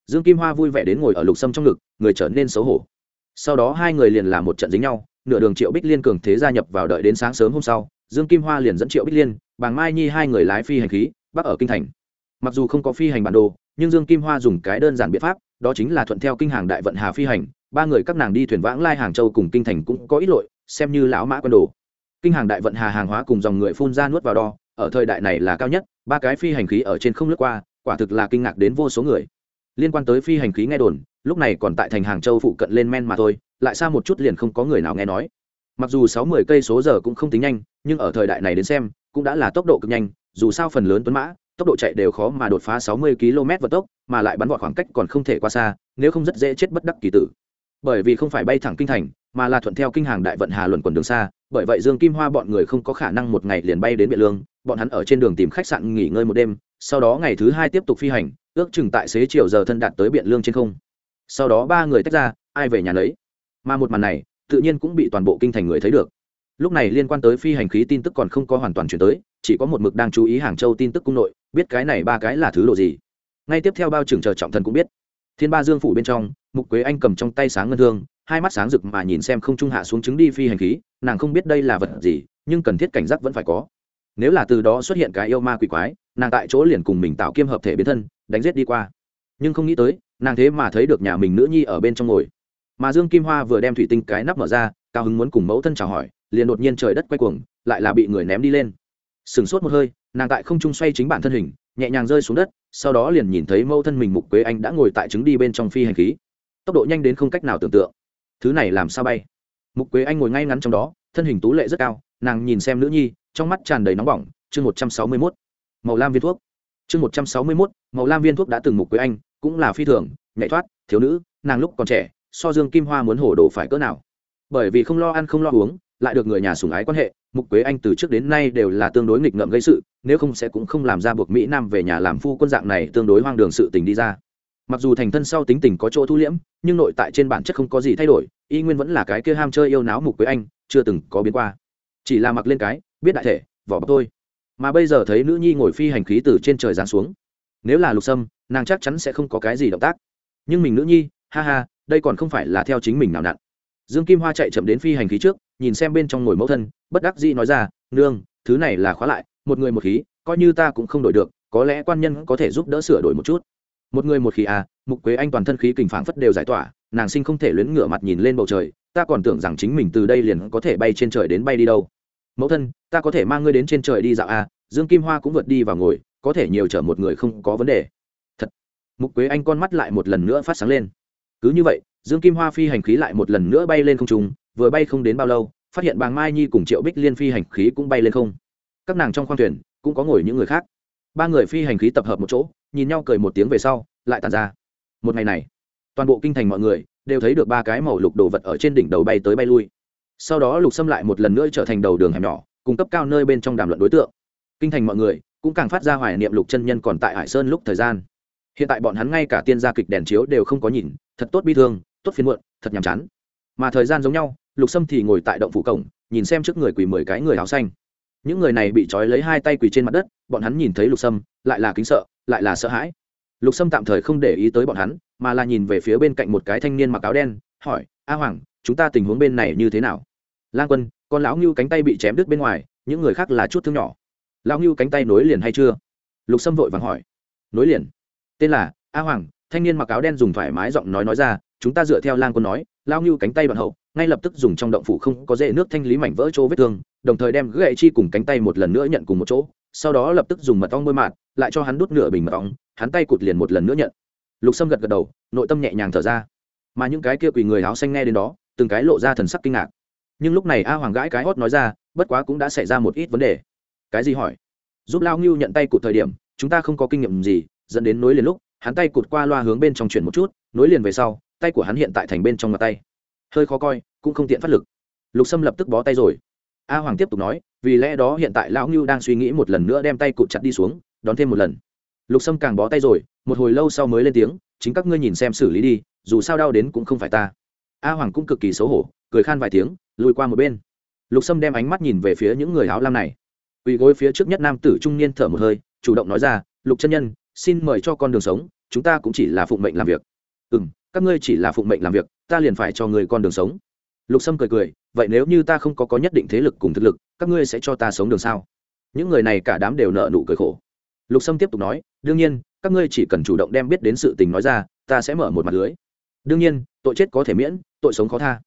Dương kim hoa vui vẻ đến ngồi ở lục sâm trong ngực, người trở nên xấu hổ. Sau đó hai người liền làm một trận dính nhau, nửa đường triệu bích liên cường thế gia nhập vào đợi đến sáng sớm hôm sau, dương kim hoa liền dẫn triệu bích liên, bàng mai nhi hai người lái phi hành khí, bắc ở kinh thành. Mặc dù không có phi hành bản đồ, nhưng dương kim hoa dùng cái đơn giản biện pháp, đó chính là thuận theo kinh hàng đại vận hà phi hành ba người các nàng đi thuyền vãng lai hàng châu cùng kinh thành cũng có ít lội, xem như lão mã quân đồ. Kinh hàng đại vận hà hàng hóa cùng dòng người phun ra nuốt vào đo, ở thời đại này là cao nhất, ba cái phi hành khí ở trên không lướt qua, quả thực là kinh ngạc đến vô số người. Liên quan tới phi hành khí nghe đồn, lúc này còn tại thành hàng châu phụ cận lên men mà thôi, lại xa một chút liền không có người nào nghe nói. Mặc dù sáu mươi cây số giờ cũng không tính nhanh, nhưng ở thời đại này đến xem, cũng đã là tốc độ cực nhanh, dù sao phần lớn tuấn mã, tốc độ chạy đều khó mà đột phá sáu mươi km vận tốc, mà lại bắn vọt khoảng cách còn không thể qua xa, nếu không rất dễ chết bất đắc kỳ tử bởi vì không phải bay thẳng kinh thành, mà là thuận theo kinh hàng đại vận hà luận quần đường xa, bởi vậy dương kim hoa bọn người không có khả năng một ngày liền bay đến biện lương, bọn hắn ở trên đường tìm khách sạn nghỉ ngơi một đêm, sau đó ngày thứ hai tiếp tục phi hành, ước chừng tại xế chiều giờ thân đạt tới biện lương trên không. Sau đó ba người tách ra, ai về nhà lấy mà một màn này, tự nhiên cũng bị toàn bộ kinh thành người thấy được. Lúc này liên quan tới phi hành khí tin tức còn không có hoàn toàn chuyển tới, chỉ có một mực đang chú ý hàng châu tin tức cung nội, biết cái này ba cái là thứ độ gì. Ngay tiếp theo bao trưởng chờ trọng thần cũng biết thiên ba dương phủ bên trong, mục quế anh cầm trong tay sáng ngân thương hai mắt sáng rực mà nhìn xem không trung hạ xuống trứng đi phi hành khí, nàng không biết đây là vật gì, nhưng cần thiết cảnh giác vẫn phải có. Nếu là từ đó xuất hiện cái yêu ma quỷ quái, nàng tại chỗ liền cùng mình tạo kiêm hợp thể biến thân, đánh giết đi qua. Nhưng không nghĩ tới, nàng thế mà thấy được nhà mình nữ nhi ở bên trong ngồi. Mà dương kim hoa vừa đem thủy tinh cái nắp mở ra, cao hứng muốn cùng mẫu thân chào hỏi, liền đột nhiên trời đất quay cuồng, lại là bị người ném đi lên. Sửng sốt một hơi, nàng tại không trung xoay chính bản thân hình nhẹ nhàng rơi xuống đất, sau đó liền nhìn thấy mẫu thân mình mục quế anh đã ngồi tại trứng đi bên trong phi hành khí. Tốc độ nhanh đến không cách nào tưởng tượng. Thứ này làm sao bay? Mục quế anh ngồi ngay ngắn trong đó, thân hình tú lệ rất cao, nàng nhìn xem nữ nhi, trong mắt tràn đầy nóng bỏng. Chương một trăm sáu mươi mốt. Màu lam viên thuốc. Chương một trăm sáu mươi mốt. Màu lam viên thuốc đã từng mục quế anh, cũng là phi thường nhảy thoát, thiếu nữ, nàng lúc còn trẻ, so dương kim hoa muốn hổ đồ phải cỡ nào. Bởi vì không lo ăn không lo uống, lại được người nhà sủng ái quan hệ mục quế anh từ trước đến nay đều là tương đối nghịch ngợm gây sự, nếu không sẽ cũng không làm ra buộc mỹ nam về nhà làm phu quân dạng này tương đối hoang đường sự tình đi ra. Mặc dù thành thân sau tính tình có chỗ thu liễm, nhưng nội tại trên bản chất không có gì thay đổi, y nguyên vẫn là cái kia ham chơi yêu náo mục quế anh, chưa từng có biến qua. Chỉ là mặc lên cái, biết đại thể, vỏ bọc thôi. Mà bây giờ thấy nữ nhi ngồi phi hành khí từ trên trời giáng xuống. Nếu là lục sâm, nàng chắc chắn sẽ không có cái gì động tác. Nhưng mình nữ nhi, ha ha, đây còn không phải là theo chính mình nào nặn. Dương kim hoa chạy chậm đến phi hành khí trước nhìn xem bên trong ngồi mẫu thân, bất đắc dĩ nói ra, nương, thứ này là khóa lại, một người một khí, coi như ta cũng không đổi được, có lẽ quan nhân có thể giúp đỡ sửa đổi một chút. Một người một khí à mục quế anh toàn thân khí kình phảng phất đều giải tỏa, nàng sinh không thể luyến ngửa mặt nhìn lên bầu trời, ta còn tưởng rằng chính mình từ đây liền có thể bay trên trời đến bay đi đâu. Mẫu thân, ta có thể mang ngươi đến trên trời đi dạo à dương kim hoa cũng vượt đi vào ngồi, có thể nhiều chở một người không có vấn đề. Thật. Mục quế anh con mắt lại một lần nữa phát sáng lên. Cứ như vậy, dương kim hoa phi hành khí lại một lần nữa bay lên không trung vừa bay không đến bao lâu, phát hiện bàng mai nhi cùng triệu bích liên phi hành khí cũng bay lên không. Các nàng trong khoang thuyền cũng có ngồi những người khác. Ba người phi hành khí tập hợp một chỗ, nhìn nhau cười một tiếng về sau, lại tàn ra. Một ngày này, toàn bộ kinh thành mọi người đều thấy được ba cái màu lục đồ vật ở trên đỉnh đầu bay tới bay lui. Sau đó lục xâm lại một lần nữa trở thành đầu đường hẻm nhỏ, cung cấp cao nơi bên trong đàm luận đối tượng. Kinh thành mọi người cũng càng phát ra hoài niệm lục chân nhân còn tại hải sơn lúc thời gian. Hiện tại bọn hắn ngay cả tiên gia kịch đèn chiếu đều không có nhìn, thật tốt bi thương, tốt phiền muộn, thật nhàm chán. Mà thời gian giống nhau lục sâm thì ngồi tại động phủ cổng, nhìn xem trước người quỳ mười cái người áo xanh. Những người này bị trói lấy hai tay quỳ trên mặt đất, bọn hắn nhìn thấy lục sâm, lại là kính sợ, lại là sợ hãi. Lục sâm tạm thời không để ý tới bọn hắn, mà là nhìn về phía bên cạnh một cái thanh niên mặc áo đen, hỏi, a hoàng, chúng ta tình huống bên này như thế nào? Lang quân, con lão ngưu cánh tay bị chém đứt bên ngoài, những người khác là chút thương nhỏ. Lão ngưu cánh tay nối liền hay chưa? Lục sâm vội vàng hỏi. Nối liền. Tên là, a hoàng. Thanh niên mặc áo đen dùng thoải mái giọng nói nói ra, chúng ta dựa theo lang quân nói, Lão ngưu cánh tay đoạn hậu ngay lập tức dùng trong động phủ không có dễ nước thanh lý mảnh vỡ chỗ vết thương, đồng thời đem gậy chi cùng cánh tay một lần nữa nhận cùng một chỗ, sau đó lập tức dùng mật ong bôi mạt, lại cho hắn đút nửa bình mật ong, hắn tay cụt liền một lần nữa nhận. Lục sâm gật gật đầu, nội tâm nhẹ nhàng thở ra. Mà những cái kia quỳ người áo xanh nghe đến đó, từng cái lộ ra thần sắc kinh ngạc. Nhưng lúc này a hoàng gãi cái hót nói ra, bất quá cũng đã xảy ra một ít vấn đề. Cái gì hỏi? Giúp lao ngưu nhận tay cụt thời điểm, chúng ta không có kinh nghiệm gì, dẫn đến nối liền lúc, hắn tay cụt qua loa hướng bên trong chuyển một chút, nối liền về sau, tay của hắn hiện tại thành bên trong mặt tay hơi khó coi, cũng không tiện phát lực. Lục sâm lập tức bó tay rồi. A hoàng tiếp tục nói, vì lẽ đó hiện tại lão ngưu đang suy nghĩ một lần nữa đem tay cụt chặt đi xuống, đón thêm một lần. Lục sâm càng bó tay rồi, một hồi lâu sau mới lên tiếng, chính các ngươi nhìn xem xử lý đi, dù sao đau đến cũng không phải ta. A hoàng cũng cực kỳ xấu hổ, cười khan vài tiếng, lùi qua một bên. Lục sâm đem ánh mắt nhìn về phía những người áo lam này. Quỳ gối phía trước nhất nam tử trung niên thở một hơi, chủ động nói ra, lục chân nhân, xin mời cho con đường sống, chúng ta cũng chỉ là phụng mệnh làm việc. Ừ m các ngươi chỉ là phụng mệnh làm việc ta liền phải cho người con đường sống. Lục sâm cười cười, vậy nếu như ta không có có nhất định thế lực cùng thực lực, các ngươi sẽ cho ta sống đường sao? Những người này cả đám đều nợ nụ cười khổ. Lục sâm tiếp tục nói, đương nhiên, các ngươi chỉ cần chủ động đem biết đến sự tình nói ra, ta sẽ mở một mặt lưới. Đương nhiên, tội chết có thể miễn, tội sống khó tha.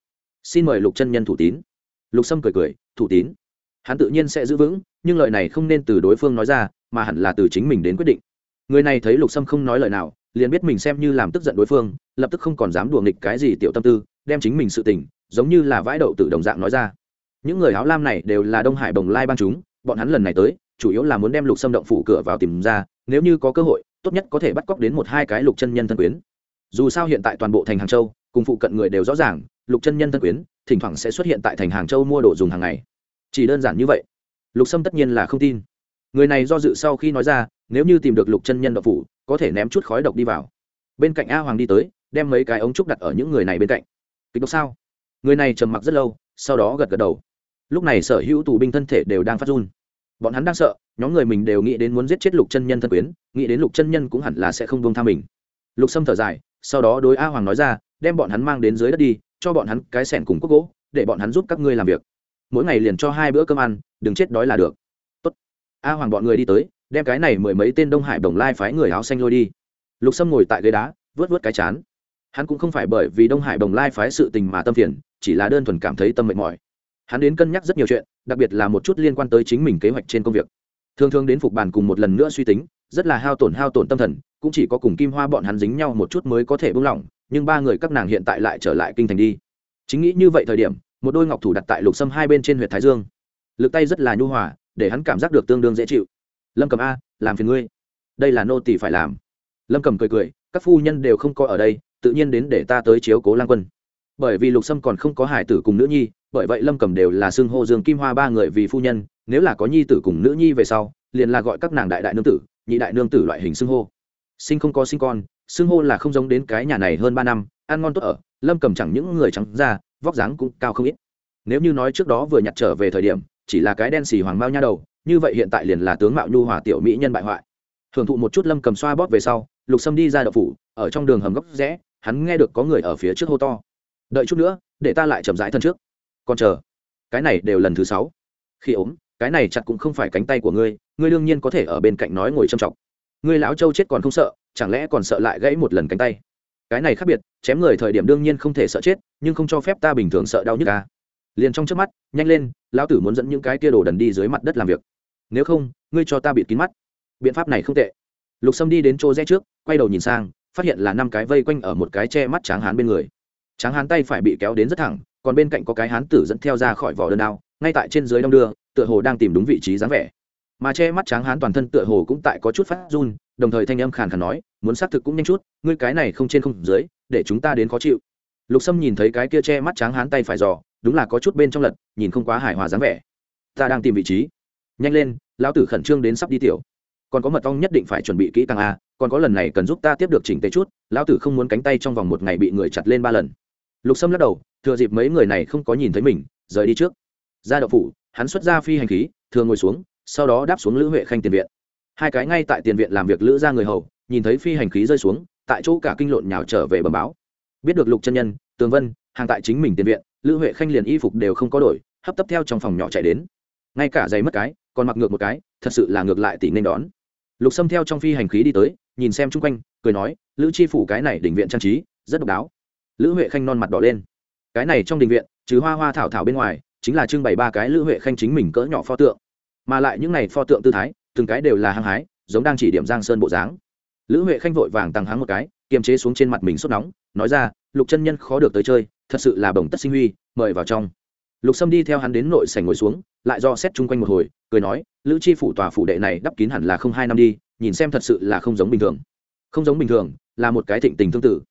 Xin mời lục chân nhân thủ tín. Lục sâm cười cười, thủ tín. Hắn tự nhiên sẽ giữ vững, nhưng lời này không nên từ đối phương nói ra, mà hẳn là từ chính mình đến quyết định. Người này thấy lục sâm không nói lời nào liền biết mình xem như làm tức giận đối phương, lập tức không còn dám đùa nghịch cái gì tiểu tâm tư, đem chính mình sự tình, giống như là vãi đậu tự đồng dạng nói ra. Những người áo lam này đều là đông hải bồng lai ban chúng, bọn hắn lần này tới, chủ yếu là muốn đem lục sâm động phủ cửa vào tìm ra, nếu như có cơ hội, tốt nhất có thể bắt cóc đến một hai cái lục chân nhân thân quyến. Dù sao hiện tại toàn bộ thành hàng châu, cùng phụ cận người đều rõ ràng, lục chân nhân thân quyến, thỉnh thoảng sẽ xuất hiện tại thành hàng châu mua đồ dùng hàng ngày. Chỉ đơn giản như vậy, lục sâm tất nhiên là không tin. Người này do dự sau khi nói ra nếu như tìm được lục chân nhân độc phủ, có thể ném chút khói độc đi vào. Bên cạnh a hoàng đi tới, đem mấy cái ống trúc đặt ở những người này bên cạnh. Kịch độc sao? Người này trầm mặc rất lâu, sau đó gật gật đầu. Lúc này sở hữu tù binh thân thể đều đang phát run. Bọn hắn đang sợ, nhóm người mình đều nghĩ đến muốn giết chết lục chân nhân thân quyến, nghĩ đến lục chân nhân cũng hẳn là sẽ không buông tha mình. Lục sâm thở dài, sau đó đối a hoàng nói ra, đem bọn hắn mang đến dưới đất đi, cho bọn hắn cái sẻn cùng cốc gỗ, để bọn hắn giúp các ngươi làm việc. Mỗi ngày liền cho hai bữa cơm ăn, đừng chết đói là được. Tốt. a hoàng bọn người đi tới đem cái này mười mấy tên đông hải đồng lai phái người áo xanh lôi đi. Lục sâm ngồi tại ghế đá, vớt vớt cái chán. Hắn cũng không phải bởi vì đông hải đồng lai phái sự tình mà tâm phiền, chỉ là đơn thuần cảm thấy tâm mệt mỏi. Hắn đến cân nhắc rất nhiều chuyện, đặc biệt là một chút liên quan tới chính mình kế hoạch trên công việc. Thường thường đến phục bàn cùng một lần nữa suy tính, rất là hao tổn hao tổn tâm thần, cũng chỉ có cùng kim hoa bọn hắn dính nhau một chút mới có thể buông lỏng, nhưng ba người các nàng hiện tại lại trở lại kinh thành đi. Chính nghĩ như vậy thời điểm, một đôi ngọc thủ đặt tại lục sâm hai bên trên huyện thái dương. Lực tay rất là nhu hòa, để hắn cảm giác được tương đương dễ chịu lâm cầm a, làm phiền ngươi. Đây là nô tỷ phải làm. Lâm cầm cười cười, các phu nhân đều không có ở đây, tự nhiên đến để ta tới chiếu cố lang quân. Bởi vì lục sâm còn không có hải tử cùng nữ nhi, bởi vậy lâm cầm đều là xưng hô dương kim hoa ba người vì phu nhân, nếu là có nhi tử cùng nữ nhi về sau, liền là gọi các nàng đại đại nương tử, nhị đại nương tử loại hình xưng hô. Sinh không có sinh con, xưng hô là không giống đến cái nhà này hơn ba năm, ăn ngon tốt ở, lâm cầm chẳng những người trắng ra, vóc dáng cũng cao không ít. Nếu như nói trước đó vừa nhặt trở về thời điểm, chỉ là cái đen xì hoàng mao nha đầu như vậy hiện tại liền là tướng mạo nhu hòa tiểu mỹ nhân bại hoại. Hưởng thụ một chút lâm cầm xoa bóp về sau, lục sâm đi ra đậu phủ, ở trong đường hầm góc rẽ, hắn nghe được có người ở phía trước hô to. Đợi chút nữa, để ta lại chậm rãi thân trước. Còn chờ. Cái này đều lần thứ sáu. Khi ốm, cái này chặt cũng không phải cánh tay của ngươi ngươi đương nhiên có thể ở bên cạnh nói ngồi châm trọng ngươi lão châu chết còn không sợ, chẳng lẽ còn sợ lại gãy một lần cánh tay? Cái này khác biệt, chém người thời điểm đương nhiên không thể sợ chết, nhưng không cho phép ta bình thường sợ đau nhức ca liền trong trước mắt, nhanh lên, lão tử muốn dẫn những cái tia đồ đần đi dưới mặt đất làm việc nếu không ngươi cho ta bịt kín mắt. Biện pháp này không tệ. Lục sâm đi đến chỗ rẽ trước quay đầu nhìn sang phát hiện là năm cái vây quanh ở một cái che mắt tráng hán bên người. Tráng hán tay phải bị kéo đến rất thẳng còn bên cạnh có cái hán tử dẫn theo ra khỏi vỏ đơn đao ngay tại trên dưới đong đưa tựa hồ đang tìm đúng vị trí dáng vẻ. Mà che mắt tráng hán toàn thân tựa hồ cũng tại có chút phát run đồng thời thanh âm khàn khàn nói muốn xác thực cũng nhanh chút ngươi cái này không trên không dưới để chúng ta đến khó chịu. Lục sâm nhìn thấy cái kia che mắt tráng hán tay phải giò, đúng là có chút bên trong lật nhìn không quá hài hòa dáng vẻ. Ta đang tìm vị trí nhanh lên, lão tử khẩn trương đến sắp đi tiểu. Còn có mật ong nhất định phải chuẩn bị kỹ càng a còn có lần này cần giúp ta tiếp được chỉnh tế chút, lão tử không muốn cánh tay trong vòng một ngày bị người chặt lên ba lần. Lục sâm lắc đầu, thừa dịp mấy người này không có nhìn thấy mình, rời đi trước. Ra đậu phủ, hắn xuất ra phi hành khí, thừa ngồi xuống, sau đó đáp xuống lữ huệ khanh tiền viện. Hai cái ngay tại tiền viện làm việc lữ ra người hầu, nhìn thấy phi hành khí rơi xuống, tại chỗ cả kinh lộn nhào trở về bờ báo. Biết được lục chân nhân, tường vân, hàng tại chính mình tiền viện, lữ huệ khanh liền y phục đều không có đổi, hấp tấp theo trong phòng nhỏ chạy đến. Ngay cả giày mất cái còn mặc ngược một cái, thật sự là ngược lại tỷ nên đón. Lục Sâm theo trong phi hành khí đi tới, nhìn xem chung quanh, cười nói, lữ chi phủ cái này đỉnh viện trang trí, rất độc đáo. Lữ huệ khanh non mặt đỏ lên. Cái này trong đình viện, trừ hoa hoa thảo thảo bên ngoài, chính là trưng bày ba cái lữ huệ khanh chính mình cỡ nhỏ pho tượng. Mà lại những này pho tượng tư thái, từng cái đều là hăng hái, giống đang chỉ điểm giang sơn bộ dáng. Lữ huệ khanh vội vàng tăng háng một cái, kiềm chế xuống trên mặt mình sốt nóng, nói ra, lục chân nhân khó được tới chơi, thật sự là bồng tất sinh huy, mời vào trong. Lục sâm đi theo hắn đến nội sảnh ngồi xuống, lại do xét chung quanh một hồi cười nói, lữ chi phủ tòa phủ đệ này đắp kín hẳn là không hai năm đi, nhìn xem thật sự là không giống bình thường. Không giống bình thường, là một cái thịnh tình tương tự.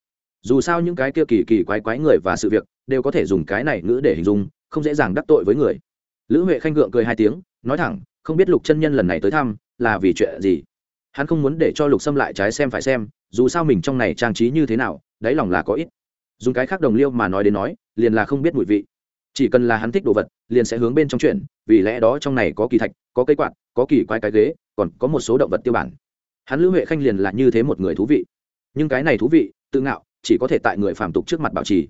Dù sao những cái kia kỳ kỳ quái quái người và sự việc, đều có thể dùng cái này ngữ để hình dung, không dễ dàng đắc tội với người. Lữ huệ khanh gượng cười hai tiếng, nói thẳng, không biết lục chân nhân lần này tới thăm, là vì chuyện gì? Hắn không muốn để cho lục xâm lại trái xem phải xem, dù sao mình trong này trang trí như thế nào, đáy lòng là có ít. Dùng cái khác đồng liêu mà nói đến nói, liền là không biết mùi vị. Chỉ cần là hắn thích đồ vật, liền sẽ hướng bên trong chuyện vì lẽ đó trong này có kỳ thạch, có cây quạt, có kỳ quái cái ghế, còn có một số động vật tiêu bản. Hắn lữ huệ khanh liền là như thế một người thú vị. Nhưng cái này thú vị, tự ngạo, chỉ có thể tại người phàm tục trước mặt bảo trì.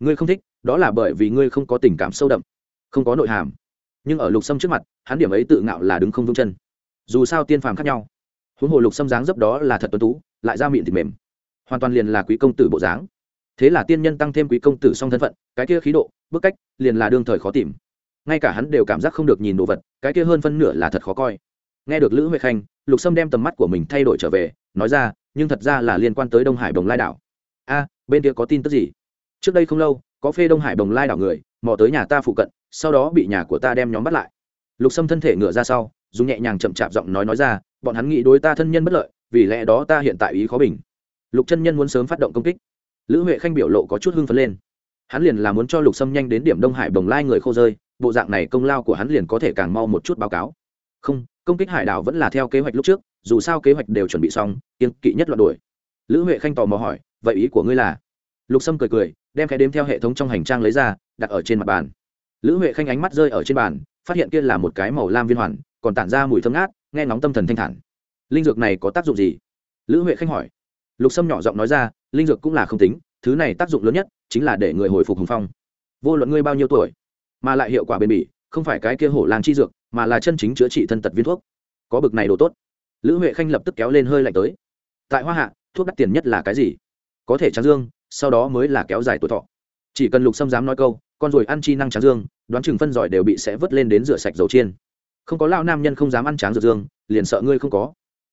Ngươi không thích, đó là bởi vì ngươi không có tình cảm sâu đậm, không có nội hàm. Nhưng ở lục sâm trước mặt, hắn điểm ấy tự ngạo là đứng không vững chân. Dù sao tiên phàm khác nhau. Huống hồ lục sâm dáng dấp đó là thật tuấn tú, lại ra miệng thịt mềm. Hoàn toàn liền là quý công tử bộ dáng. Thế là tiên nhân tăng thêm quý công tử song thân phận, cái kia khí độ, bức cách, liền là đương thời khó tìm ngay cả hắn đều cảm giác không được nhìn đồ vật, cái kia hơn phân nửa là thật khó coi. Nghe được lữ huệ khanh, lục sâm đem tầm mắt của mình thay đổi trở về, nói ra, nhưng thật ra là liên quan tới đông hải đồng lai đảo. A, bên kia có tin tức gì? Trước đây không lâu, có phê đông hải đồng lai đảo người, mò tới nhà ta phụ cận, sau đó bị nhà của ta đem nhóm bắt lại. Lục sâm thân thể ngựa ra sau, dùng nhẹ nhàng chậm chạp giọng nói nói ra, bọn hắn nghĩ đối ta thân nhân bất lợi, vì lẽ đó ta hiện tại ý khó bình. Lục chân nhân muốn sớm phát động công kích. Lữ huệ khanh biểu lộ có chút hưng phấn lên. Hắn liền là muốn cho lục sâm nhanh đến điểm đông hải đồng lai người khô rơi bộ dạng này công lao của hắn liền có thể càng mau một chút báo cáo. Không, công kích hải đảo vẫn là theo kế hoạch lúc trước, dù sao kế hoạch đều chuẩn bị xong kiên kỵ nhất loạt đuổi. Lữ huệ khanh tò mò hỏi, vậy ý của ngươi là? Lục sâm cười cười, đem cái đếm theo hệ thống trong hành trang lấy ra, đặt ở trên mặt bàn. Lữ huệ khanh ánh mắt rơi ở trên bàn, phát hiện kia là một cái màu lam viên hoàn, còn tản ra mùi thơm ngát, nghe ngóng tâm thần thanh thản. Linh dược này có tác dụng gì? Lữ huệ khanh hỏi. Lục sâm nhỏ giọng nói ra, linh dược cũng là không tính, thứ này tác dụng lớn nhất chính là để người hồi phục hùng phong. Vô luận ngươi bao nhiêu tuổi mà lại hiệu quả bền bỉ, không phải cái kia hổ lang chi dược, mà là chân chính chữa trị thân tật viên thuốc. Có bực này đồ tốt. Lữ huệ khanh lập tức kéo lên hơi lạnh tới. Tại hoa hạ, thuốc đắt tiền nhất là cái gì? Có thể tráng dương, sau đó mới là kéo dài tuổi thọ. Chỉ cần lục Xâm dám nói câu, con rồi ăn chi năng tráng dương, đoán chừng phân giỏi đều bị sẽ vớt lên đến rửa sạch dầu chiên. Không có lao nam nhân không dám ăn tráng dược dương, liền sợ ngươi không có.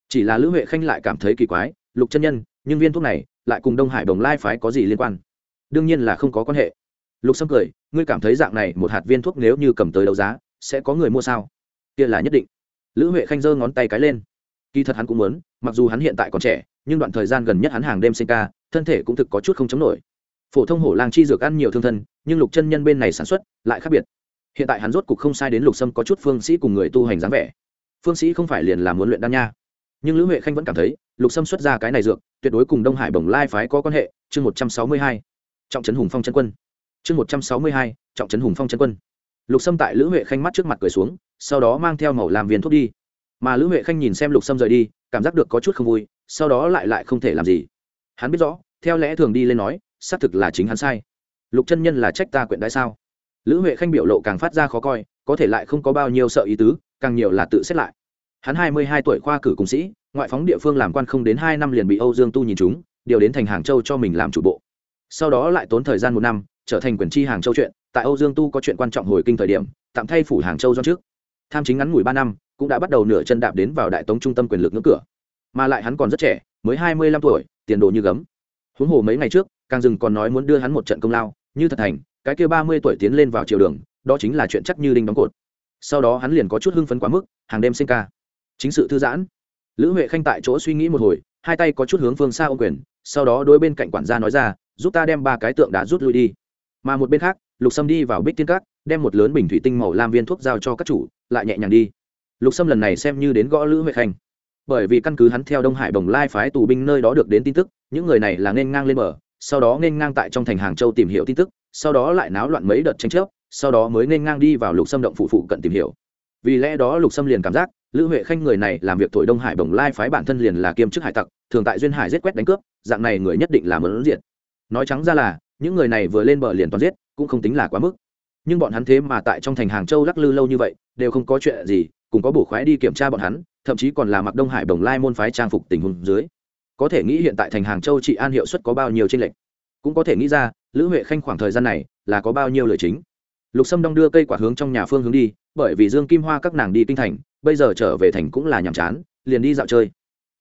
Chỉ là lữ huệ khanh lại cảm thấy kỳ quái, lục chân nhân, nhưng viên thuốc này, lại cùng đông hải đồng lai phái có gì liên quan? Đương nhiên là không có quan hệ. Lục sâm cười ngươi cảm thấy dạng này một hạt viên thuốc nếu như cầm tới đấu giá, sẽ có người mua sao? Kia là nhất định. Lữ huệ khanh giơ ngón tay cái lên. Kỳ thật hắn cũng muốn, mặc dù hắn hiện tại còn trẻ, nhưng đoạn thời gian gần nhất hắn hàng đêm sinh ca, thân thể cũng thực có chút không chống nổi. Phổ thông hổ lang chi dược ăn nhiều thương thân, nhưng lục chân nhân bên này sản xuất lại khác biệt. Hiện tại hắn rốt cục không sai đến lục sâm có chút phương sĩ cùng người tu hành dáng vẻ. Phương sĩ không phải liền là muốn luyện đan nha. Nhưng lữ huệ khanh vẫn cảm thấy, lục sâm xuất ra cái này dược, tuyệt đối cùng đông hải bồng lai phái có quan hệ, chương một trăm sáu mươi hai. Trọng trấn hùng phong chân quân chương một trăm sáu mươi hai, trọng trấn hùng phong chân quân. Lục sâm tại lữ huệ khanh mắt trước mặt cười xuống, sau đó mang theo màu làm viên thuốc đi. Mà lữ huệ khanh nhìn xem lục sâm rời đi, cảm giác được có chút không vui, sau đó lại lại không thể làm gì. Hắn biết rõ, theo lẽ thường đi lên nói, xác thực là chính hắn sai. Lục chân nhân là trách ta quyện đái sao? Lữ huệ khanh biểu lộ càng phát ra khó coi, có thể lại không có bao nhiêu sợ ý tứ, càng nhiều là tự xét lại. Hắn hai mươi hai tuổi khoa cử cùng sĩ, ngoại phóng địa phương làm quan không đến hai năm liền bị âu dương tu nhìn chúng điều đến thành hàng châu cho mình làm chủ bộ. Sau đó lại tốn thời gian một năm trở thành quyền chi hàng châu chuyện, tại âu dương tu có chuyện quan trọng hồi kinh thời điểm, tạm thay phủ hàng châu do trước. Tham chính ngắn ngủi ba năm, cũng đã bắt đầu nửa chân đạp đến vào đại tống trung tâm quyền lực ngưỡng cửa. Mà lại hắn còn rất trẻ, mới hai mươi lăm tuổi, tiền đồ như gấm. Huống hồ mấy ngày trước, càng dừng còn nói muốn đưa hắn một trận công lao, như thật thành, cái kia ba mươi tuổi tiến lên vào triều đường, đó chính là chuyện chắc như đinh đóng cột. Sau đó hắn liền có chút hưng phấn quá mức, hàng đêm sinh ca. Chính sự thư giãn. Lữ huệ khanh tại chỗ suy nghĩ một hồi, hai tay có chút hướng phương xa ô quyền, sau đó đôi bên cạnh quản gia nói ra, giúp ta đem ba cái tượng đá rút lui đi mà một bên khác, lục sâm đi vào bích tiên cát đem một lớn bình thủy tinh màu lam viên thuốc giao cho các chủ, lại nhẹ nhàng đi. Lục sâm lần này xem như đến gõ lữ huệ khanh. Bởi vì căn cứ hắn theo đông hải bồng lai phái tù binh nơi đó được đến tin tức, những người này là nên ngang lên bờ, sau đó nên ngang tại trong thành hàng châu tìm hiểu tin tức, sau đó lại náo loạn mấy đợt tranh chấp, sau đó mới nên ngang đi vào lục sâm động phụ phụ cận tìm hiểu. Vì lẽ đó lục sâm liền cảm giác, lữ huệ khanh người này làm việc thổi đông hải bồng lai phái bản thân liền là kiêm chức hải tặc, thường tại duyên hải giết quét đánh cướp, dạng này người nhất định là mớn diện nói trắng ra là những người này vừa lên bờ liền toàn giết, cũng không tính là quá mức. Nhưng bọn hắn thế mà tại trong thành hàng châu lắc lư lâu như vậy, đều không có chuyện gì, cùng có bổ khoái đi kiểm tra bọn hắn, thậm chí còn là mặc đông hải bồng lai môn phái trang phục tình huống dưới. Có thể nghĩ hiện tại thành hàng châu trị an hiệu suất có bao nhiêu trên lệnh cũng có thể nghĩ ra, lữ huệ khanh khoảng thời gian này là có bao nhiêu lời chính. Lục sâm đong đưa cây quả hướng trong nhà phương hướng đi, bởi vì dương kim hoa các nàng đi kinh thành, bây giờ trở về thành cũng là nhàm chán, liền đi dạo chơi.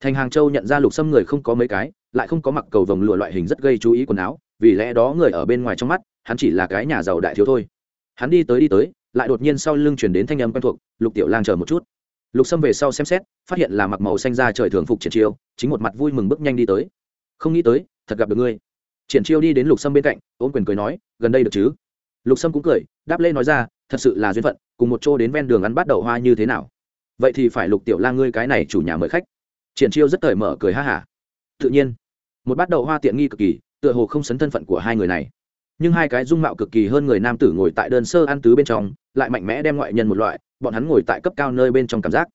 Thành hàng châu nhận ra lục sâm người không có mấy cái, lại không có mặc cầu vồng lụa loại hình rất gây chú ý quần áo vì lẽ đó người ở bên ngoài trong mắt, hắn chỉ là cái nhà giàu đại thiếu thôi. Hắn đi tới đi tới, lại đột nhiên sau lưng chuyển đến thanh âm quen thuộc, lục tiểu lang chờ một chút. Lục xâm về sau xem xét, phát hiện là mặc màu xanh ra trời thường phục triển chiêu, chính một mặt vui mừng bước nhanh đi tới. Không nghĩ tới, thật gặp được ngươi. Triển chiêu đi đến lục sâm bên cạnh, ôm quyền cười nói, gần đây được chứ? Lục sâm cũng cười, đáp lê nói ra, thật sự là duyên phận, cùng một chỗ đến ven đường ăn bắt đậu hoa như thế nào? Vậy thì phải lục tiểu lang ngươi cái này chủ nhà mời khách. Triển chiêu rất cởi mở cười ha hả. Tự nhiên. Một bát đậu hoa tiện nghi cực kỳ tựa hồ không sấn thân phận của hai người này. Nhưng hai cái dung mạo cực kỳ hơn người nam tử ngồi tại đơn sơ ăn tứ bên trong, lại mạnh mẽ đem ngoại nhân một loại, bọn hắn ngồi tại cấp cao nơi bên trong cảm giác.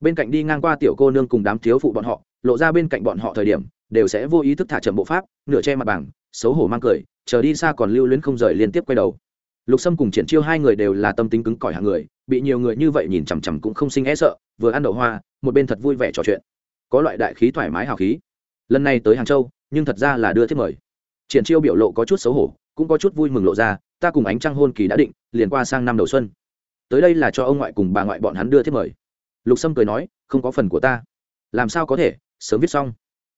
Bên cạnh đi ngang qua tiểu cô nương cùng đám thiếu phụ bọn họ, lộ ra bên cạnh bọn họ thời điểm, đều sẽ vô ý thức thả chậm bộ pháp, nửa che mặt bằng, xấu hổ mang cười, chờ đi xa còn lưu luyến không rời liên tiếp quay đầu. Lục sâm cùng triển chiêu hai người đều là tâm tính cứng cỏi hạng người, bị nhiều người như vậy nhìn chằm chằm cũng không sinh e sợ, vừa ăn đậu hoa, một bên thật vui vẻ trò chuyện. Có loại đại khí thoải mái hào khí. Lần này tới hàng châu, nhưng thật ra là đưa thiết mời triển chiêu biểu lộ có chút xấu hổ, cũng có chút vui mừng lộ ra, ta cùng ánh trăng hôn kỳ đã định, liền qua sang năm đầu xuân. Tới đây là cho ông ngoại cùng bà ngoại bọn hắn đưa thiết mời. Lục sâm cười nói, không có phần của ta. Làm sao có thể, sớm viết xong.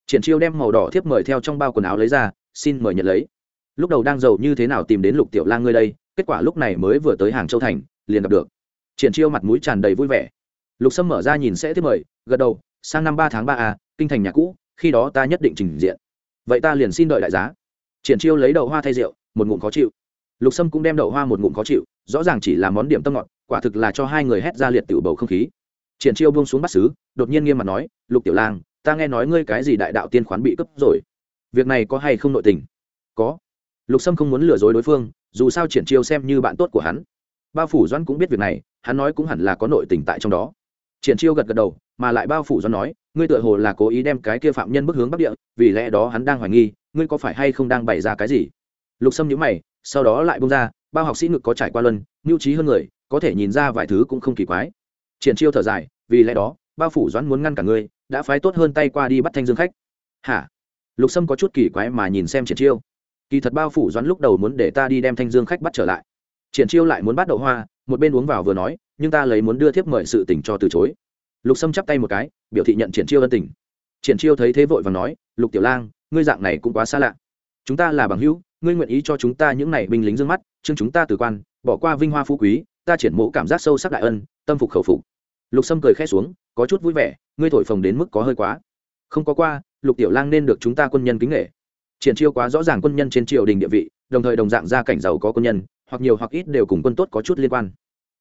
Triển chiêu đem màu đỏ thiếp mời theo trong bao quần áo lấy ra, xin mời nhận lấy. Lúc đầu đang giàu như thế nào tìm đến lục tiểu lang ngươi đây, kết quả lúc này mới vừa tới hàng châu thành, liền gặp được. Triển chiêu mặt mũi tràn đầy vui vẻ. Lục sâm mở ra nhìn sẽ tiếp mời, gật đầu, sang năm ba tháng ba a kinh thành nhà cũ, khi đó ta nhất định trình diện. Vậy ta liền xin đợi đại giá triển chiêu lấy đậu hoa thay rượu, một ngụm khó chịu. Lục sâm cũng đem đậu hoa một ngụm khó chịu, rõ ràng chỉ là món điểm tâm ngọt, quả thực là cho hai người hét ra liệt tiểu bầu không khí. Triển chiêu buông xuống bắt xứ đột nhiên nghiêm mặt nói, lục tiểu lang, ta nghe nói ngươi cái gì đại đạo tiên khoán bị cấp rồi. Việc này có hay không nội tình? Có. Lục sâm không muốn lừa dối đối phương, dù sao triển chiêu xem như bạn tốt của hắn. Bao phủ doãn cũng biết việc này, hắn nói cũng hẳn là có nội tình tại trong đó. Triển chiêu gật gật đầu, mà lại bao phủ doãn nói ngươi tựa hồ là cố ý đem cái kia phạm nhân bức hướng bắc địa, vì lẽ đó hắn đang hoài nghi, ngươi có phải hay không đang bày ra cái gì? Lục sâm nhữ mày, sau đó lại bung ra, bao học sĩ ngực có trải qua luân mưu trí hơn người, có thể nhìn ra vài thứ cũng không kỳ quái. Triển chiêu thở dài, vì lẽ đó, bao phủ doãn muốn ngăn cả ngươi, đã phái tốt hơn tay qua đi bắt thanh dương khách. Hả? Lục sâm có chút kỳ quái mà nhìn xem triển chiêu. Kỳ thật bao phủ doãn lúc đầu muốn để ta đi đem thanh dương khách bắt trở lại. Triển chiêu lại muốn bắt đậu hoa, một bên uống vào vừa nói, nhưng ta lấy muốn đưa thiếp mời sự tình cho từ chối lục sâm chắp tay một cái, biểu thị nhận triển chiêu ân tình. Triển chiêu thấy thế vội và nói, lục tiểu lang, ngươi dạng này cũng quá xa lạ. Chúng ta là bằng hữu, ngươi nguyện ý cho chúng ta những này binh lính dương mắt, chương chúng ta từ quan, bỏ qua vinh hoa phú quý, ta triển mộ cảm giác sâu sắc đại ân, tâm phục khẩu phục. Lục sâm cười khẽ xuống, có chút vui vẻ, ngươi thổi phồng đến mức có hơi quá. Không có qua, lục tiểu lang nên được chúng ta quân nhân kính nghệ triển chiêu quá rõ ràng quân nhân trên triều đình địa vị, đồng thời đồng dạng gia cảnh giàu có quân nhân, hoặc nhiều hoặc ít đều cùng quân tốt có chút liên quan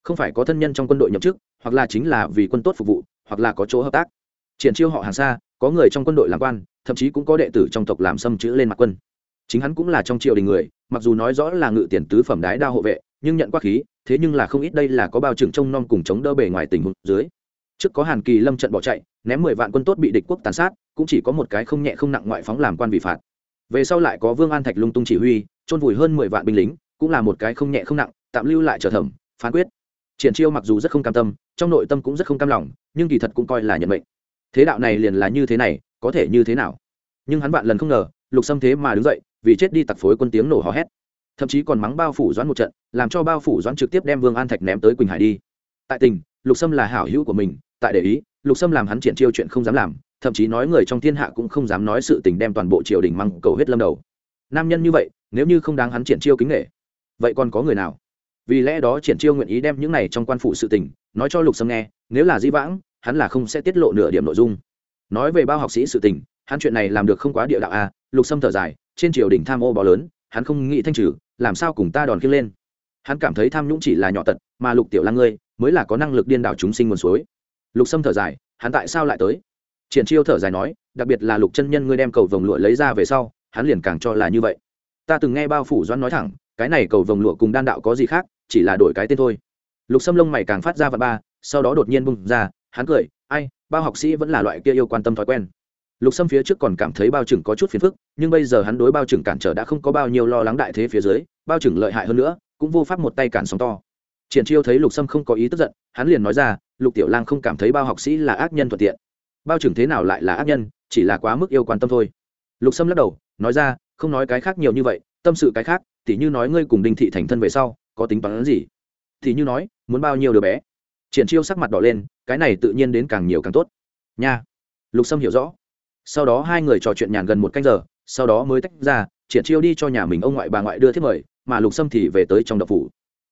không phải có thân nhân trong quân đội nhậm chức, hoặc là chính là vì quân tốt phục vụ, hoặc là có chỗ hợp tác. Triển chiêu họ hàng xa, có người trong quân đội làm quan, thậm chí cũng có đệ tử trong tộc làm xâm chữ lên mặt quân. Chính hắn cũng là trong triều đình người, mặc dù nói rõ là ngự tiền tứ phẩm đái đao hộ vệ, nhưng nhận quá khí, thế nhưng là không ít đây là có bao trưởng trông nom cùng chống đỡ bề ngoài tình huống dưới. Trước có hàn kỳ lâm trận bỏ chạy, ném mười vạn quân tốt bị địch quốc tàn sát, cũng chỉ có một cái không nhẹ không nặng ngoại phóng làm quan bị phạt. Về sau lại có vương an thạch lung tung chỉ huy trôn vùi hơn mười vạn binh lính, cũng là một cái không nhẹ không nặng, tạm lưu lại trở thẩm, phán quyết triển chiêu mặc dù rất không cam tâm, trong nội tâm cũng rất không cam lòng, nhưng kỳ thật cũng coi là nhận mệnh. Thế đạo này liền là như thế này, có thể như thế nào? Nhưng hắn vạn lần không ngờ, lục xâm thế mà đứng dậy, vì chết đi tặc phối quân tiếng nổ hò hét. Thậm chí còn mắng bao phủ doãn một trận, làm cho bao phủ doãn trực tiếp đem vương an thạch ném tới quỳnh hải đi. Tại tình, lục sâm là hảo hữu của mình, tại để ý, lục sâm làm hắn triển chiêu chuyện không dám làm, thậm chí nói người trong thiên hạ cũng không dám nói sự tình đem toàn bộ triều đình măng cầu hết lâm đầu. Nam nhân như vậy, nếu như không đáng hắn triển chiêu kính nghệ vậy còn có người nào? Vì lẽ đó triển chiêu nguyện ý đem những này trong quan phủ sự tình, nói cho lục sâm nghe, nếu là di vãng, hắn là không sẽ tiết lộ nửa điểm nội dung. Nói về bao học sĩ sự tình, hắn chuyện này làm được không quá địa đạo a, lục sâm thở dài, trên triều đình tham ô bò lớn, hắn không nghĩ thanh trừ, làm sao cùng ta đòn kia lên. Hắn cảm thấy tham nhũng chỉ là nhỏ tật, mà lục tiểu lang ngươi, mới là có năng lực điên đảo chúng sinh nguồn suối. Lục sâm thở dài, hắn tại sao lại tới? Triển chiêu thở dài nói, đặc biệt là lục chân nhân ngươi đem cầu vồng lụa lấy ra về sau, hắn liền càng cho là như vậy. Ta từng nghe bao phủ doãn nói thẳng, cái này cầu vồng lụa cùng đan đạo có gì khác chỉ là đổi cái tên thôi. Lục sâm lông mày càng phát ra vật ba, sau đó đột nhiên bung ra, hắn cười, ai, bao học sĩ vẫn là loại kia yêu quan tâm thói quen. Lục sâm phía trước còn cảm thấy bao trừng có chút phiền phức, nhưng bây giờ hắn đối bao trừng cản trở đã không có bao nhiêu lo lắng đại thế phía dưới, bao trừng lợi hại hơn nữa, cũng vô pháp một tay cản sóng to. Triển chiêu thấy lục sâm không có ý tức giận, hắn liền nói ra, lục tiểu lang không cảm thấy bao học sĩ là ác nhân thuận tiện. Bao trừng thế nào lại là ác nhân, chỉ là quá mức yêu quan tâm thôi. Lục sâm lắc đầu, nói ra, không nói cái khác nhiều như vậy, tâm sự cái khác, tỉ như nói ngươi cùng đinh thị thành thân về sau có tính toán gì? Thì như nói, muốn bao nhiêu đứa bé? Triển chiêu sắc mặt đỏ lên, cái này tự nhiên đến càng nhiều càng tốt. Nha. Lục sâm hiểu rõ. Sau đó hai người trò chuyện nhàn gần một canh giờ, sau đó mới tách ra, triển chiêu đi cho nhà mình ông ngoại bà ngoại đưa thiết mời, mà lục sâm thì về tới trong đập phủ.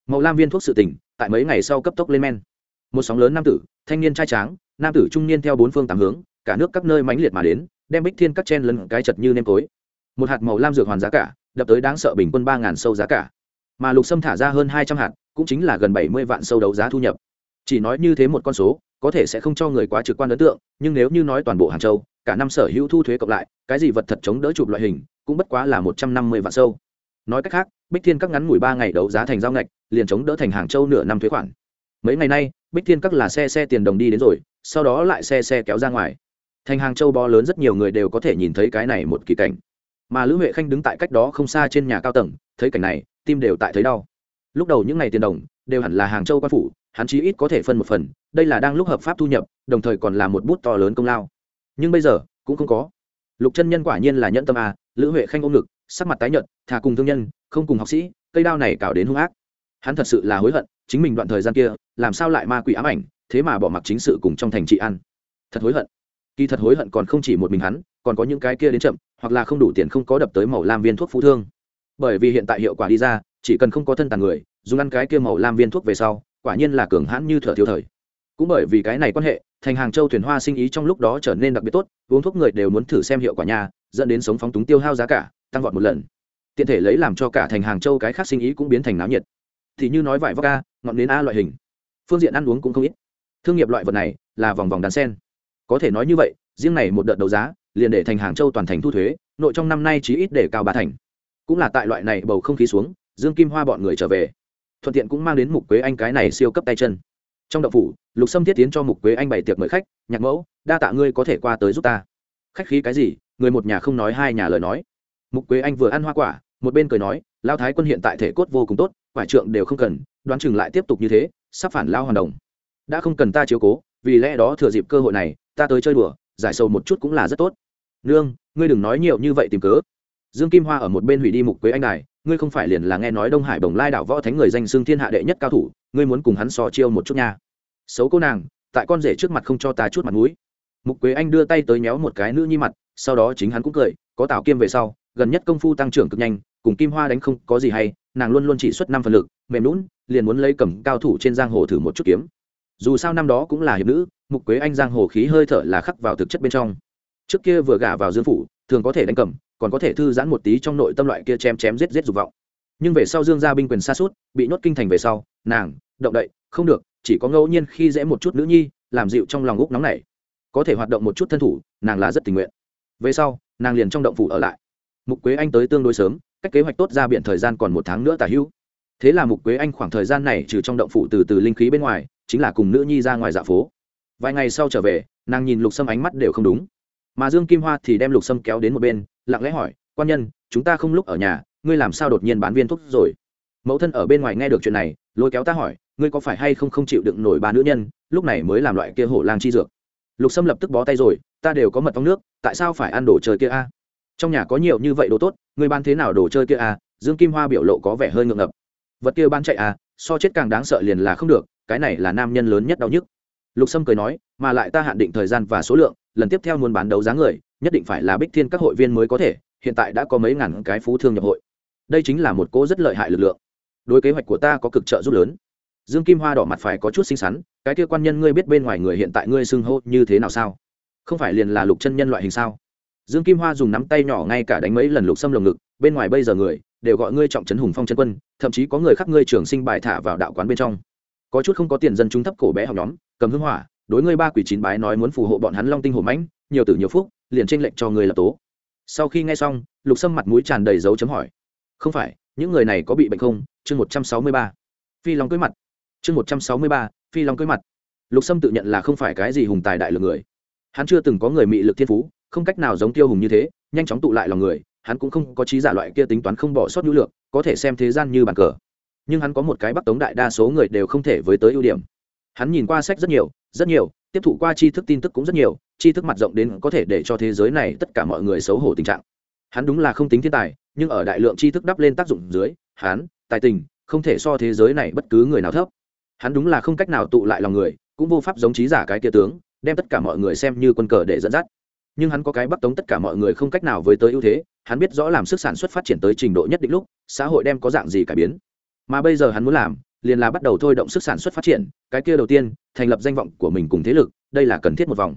Màu lam viên thuốc sự tỉnh tại mấy ngày sau cấp tốc lên men. Một sóng lớn nam tử, thanh niên trai tráng, nam tử trung niên theo bốn phương tám hướng, cả nước các nơi mãnh liệt mà đến, đem bích thiên cắt chen lấn cái chật như nêm tối một hạt màu lam dược hoàn giá cả, đập tới đáng sợ bình quân ba ngàn sâu giá cả mà lục sâm thả ra hơn hai trăm hạt, cũng chính là gần bảy mươi vạn sâu đấu giá thu nhập. Chỉ nói như thế một con số, có thể sẽ không cho người quá trực quan ấn tượng, nhưng nếu như nói toàn bộ hàng châu, cả năm sở hữu thu thuế cộng lại, cái gì vật thật chống đỡ chụp loại hình, cũng bất quá là một trăm năm mươi vạn sâu. Nói cách khác, bích thiên các ngắn ngủi ba ngày đấu giá thành giao ngạch, liền chống đỡ thành hàng châu nửa năm thuế khoản. Mấy ngày nay, bích thiên các là xe xe tiền đồng đi đến rồi, sau đó lại xe xe kéo ra ngoài. Thành hàng châu bó lớn rất nhiều người đều có thể nhìn thấy cái này một kỳ cảnh. Mà lữ huệ khanh đứng tại cách đó không xa trên nhà cao tầng, thấy cảnh này tim đều tại thấy đau. Lúc đầu những ngày tiền đồng đều hẳn là hàng châu quan phủ, hắn chí ít có thể phân một phần, đây là đang lúc hợp pháp thu nhập, đồng thời còn là một bút to lớn công lao. Nhưng bây giờ cũng không có. Lục chân nhân quả nhiên là nhẫn tâm a, lữ huệ khanh ôm ngực, sắc mặt tái nhợt, thà cùng thương nhân, không cùng học sĩ, cây đao này cào đến hung ác. Hắn thật sự là hối hận, chính mình đoạn thời gian kia, làm sao lại ma quỷ ám ảnh, thế mà bỏ mặc chính sự cùng trong thành trị ăn thật hối hận. Kỳ thật hối hận còn không chỉ một mình hắn, còn có những cái kia đến chậm, hoặc là không đủ tiền không có đập tới màu lam viên thuốc phú thương bởi vì hiện tại hiệu quả đi ra, chỉ cần không có thân tàn người, dùng ăn cái kia màu lam viên thuốc về sau, quả nhiên là cường hãn như thở thiếu thời. Cũng bởi vì cái này quan hệ, thành hàng châu thuyền hoa sinh ý trong lúc đó trở nên đặc biệt tốt, uống thuốc người đều muốn thử xem hiệu quả nhà dẫn đến sống phóng túng tiêu hao giá cả, tăng vọt một lần. Tiện thể lấy làm cho cả thành hàng châu cái khác sinh ý cũng biến thành náo nhiệt. Thì như nói vải vóc a, ngọn nến a loại hình. Phương diện ăn uống cũng không ít. Thương nghiệp loại vật này là vòng vòng đàn sen. Có thể nói như vậy, riêng này một đợt đấu giá, liền để thành hàng châu toàn thành thu thuế, nội trong năm nay chỉ ít để cao ba thành cũng là tại loại này bầu không khí xuống, dương kim hoa bọn người trở về. Thuận tiện cũng mang đến mục quế anh cái này siêu cấp tay chân. Trong đậu phủ, lục sâm thiết tiến cho mục quế anh bày tiệc mời khách, nhạc mẫu, đa tạ ngươi có thể qua tới giúp ta. Khách khí cái gì? Người một nhà không nói hai nhà lời nói. Mục quế anh vừa ăn hoa quả, một bên cười nói lao thái quân hiện tại thể cốt vô cùng tốt, quả trượng đều không cần, đoán chừng lại tiếp tục như thế, sắp phản lao hoàn đồng. Đã không cần ta chiếu cố, vì lẽ đó thừa dịp cơ hội này, ta tới chơi đùa, giải sầu một chút cũng là rất tốt. Nương, ngươi đừng nói nhiều như vậy tìm cớ dương kim hoa ở một bên hủy đi mục quế anh đài, ngươi không phải liền là nghe nói đông hải bồng lai đảo võ thánh người danh xưng thiên hạ đệ nhất cao thủ, ngươi muốn cùng hắn so chiêu một chút nha. Xấu cô nàng, tại con rể trước mặt không cho ta chút mặt mũi. Mục quế anh đưa tay tới nhéo một cái nữ nhi mặt, sau đó chính hắn cũng cười, có tảo kiêm về sau, gần nhất công phu tăng trưởng cực nhanh, cùng kim hoa đánh không có gì hay, nàng luôn luôn chỉ xuất năm phần lực, mềm lún liền muốn lấy cầm cao thủ trên giang hồ thử một chút kiếm. Dù sao năm đó cũng là hiệp nữ, mục quế anh giang hồ khí hơi thở là khắc vào thực chất bên trong. Trước kia vừa gả vào dương phủ, thường có thể đánh cầm còn có thể thư giãn một tí trong nội tâm loại kia chém chém giết giết dục vọng. Nhưng về sau dương gia binh quyền xa suốt bị nhốt kinh thành về sau, nàng, động đậy, không được, chỉ có ngẫu nhiên khi dễ một chút nữ nhi, làm dịu trong lòng úc nóng này. Có thể hoạt động một chút thân thủ, nàng là rất tình nguyện. Về sau, nàng liền trong động phủ ở lại. Mục quế anh tới tương đối sớm, cách kế hoạch tốt ra biện thời gian còn một tháng nữa tả hữu. Thế là mục quế anh khoảng thời gian này trừ trong động phủ từ từ linh khí bên ngoài, chính là cùng nữ nhi ra ngoài dạ phố. Vài ngày sau trở về, nàng nhìn lục sâm ánh mắt đều không đúng. Mà dương kim hoa thì đem lục sâm kéo đến một bên lặng lẽ hỏi, quan nhân, chúng ta không lúc ở nhà, ngươi làm sao đột nhiên bán viên thuốc rồi? Mẫu thân ở bên ngoài nghe được chuyện này, lôi kéo ta hỏi, ngươi có phải hay không không chịu đựng nổi ba nữ nhân, lúc này mới làm loại kia hổ lang chi dược? Lục sâm lập tức bó tay rồi, ta đều có mật ong nước, tại sao phải ăn đồ chơi kia a? Trong nhà có nhiều như vậy đồ tốt, ngươi bán thế nào đồ chơi kia a? Dương kim hoa biểu lộ có vẻ hơi ngượng ngập. Vật kia bán chạy a so chết càng đáng sợ liền là không được, cái này là nam nhân lớn nhất đau nhức. Lục sâm cười nói, mà lại ta hạn định thời gian và số lượng, lần tiếp theo muốn bán đấu giá người nhất định phải là bích thiên các hội viên mới có thể, hiện tại đã có mấy ngàn cái phú thương nhập hội. Đây chính là một cố rất lợi hại lực lượng. Đối kế hoạch của ta có cực trợ giúp lớn. Dương kim hoa đỏ mặt phải có chút xinh xắn, cái kia quan nhân ngươi biết bên ngoài người hiện tại ngươi xưng hô như thế nào sao? Không phải liền là lục chân nhân loại hình sao? Dương kim hoa dùng nắm tay nhỏ ngay cả đánh mấy lần lục xâm lồng ngực, bên ngoài bây giờ người đều gọi ngươi trọng trấn hùng phong chân quân, thậm chí có người khắc ngươi trường sinh bài thả vào đạo quán bên trong. Có chút không có tiền dân chúng thấp cổ bé học nhóm, cầm hưng hỏa, đối ngươi ba quỷ chín bái nói muốn phù hộ bọn hắn long tinh hổ mãnh, nhiều tử nhiều phúc liền tranh lệnh cho người lập tố. Sau khi nghe xong, lục sâm mặt mũi tràn đầy dấu chấm hỏi, không phải, những người này có bị bệnh không? Chương một trăm sáu mươi ba. Phi long cưới mặt. Chương một trăm sáu mươi ba, phi long cưới mặt. Lục sâm tự nhận là không phải cái gì hùng tài đại lượng người. Hắn chưa từng có người mị lực thiên phú, không cách nào giống tiêu hùng như thế, nhanh chóng tụ lại lòng người, hắn cũng không có trí giả loại kia tính toán không bỏ sót nhu lượng có thể xem thế gian như bàn cờ. Nhưng hắn có một cái bắc tống đại đa số người đều không thể với tới ưu điểm. Hắn nhìn qua sách rất nhiều rất nhiều, tiếp thụ qua tri thức tin tức cũng rất nhiều tri thức mặt rộng đến có thể để cho thế giới này tất cả mọi người xấu hổ tình trạng. Hắn đúng là không tính thiên tài, nhưng ở đại lượng tri thức đắp lên tác dụng dưới, hắn, tài tình, không thể so thế giới này bất cứ người nào thấp. Hắn đúng là không cách nào tụ lại lòng người, cũng vô pháp giống trí giả cái kia tướng, đem tất cả mọi người xem như quân cờ để dẫn dắt. Nhưng hắn có cái bắt tống tất cả mọi người không cách nào với tới ưu thế, hắn biết rõ làm sức sản xuất phát triển tới trình độ nhất định lúc, xã hội đem có dạng gì cải biến. Mà bây giờ hắn muốn làm, liền là bắt đầu thôi động sức sản xuất phát triển, cái kia đầu tiên, thành lập danh vọng của mình cùng thế lực, đây là cần thiết một vòng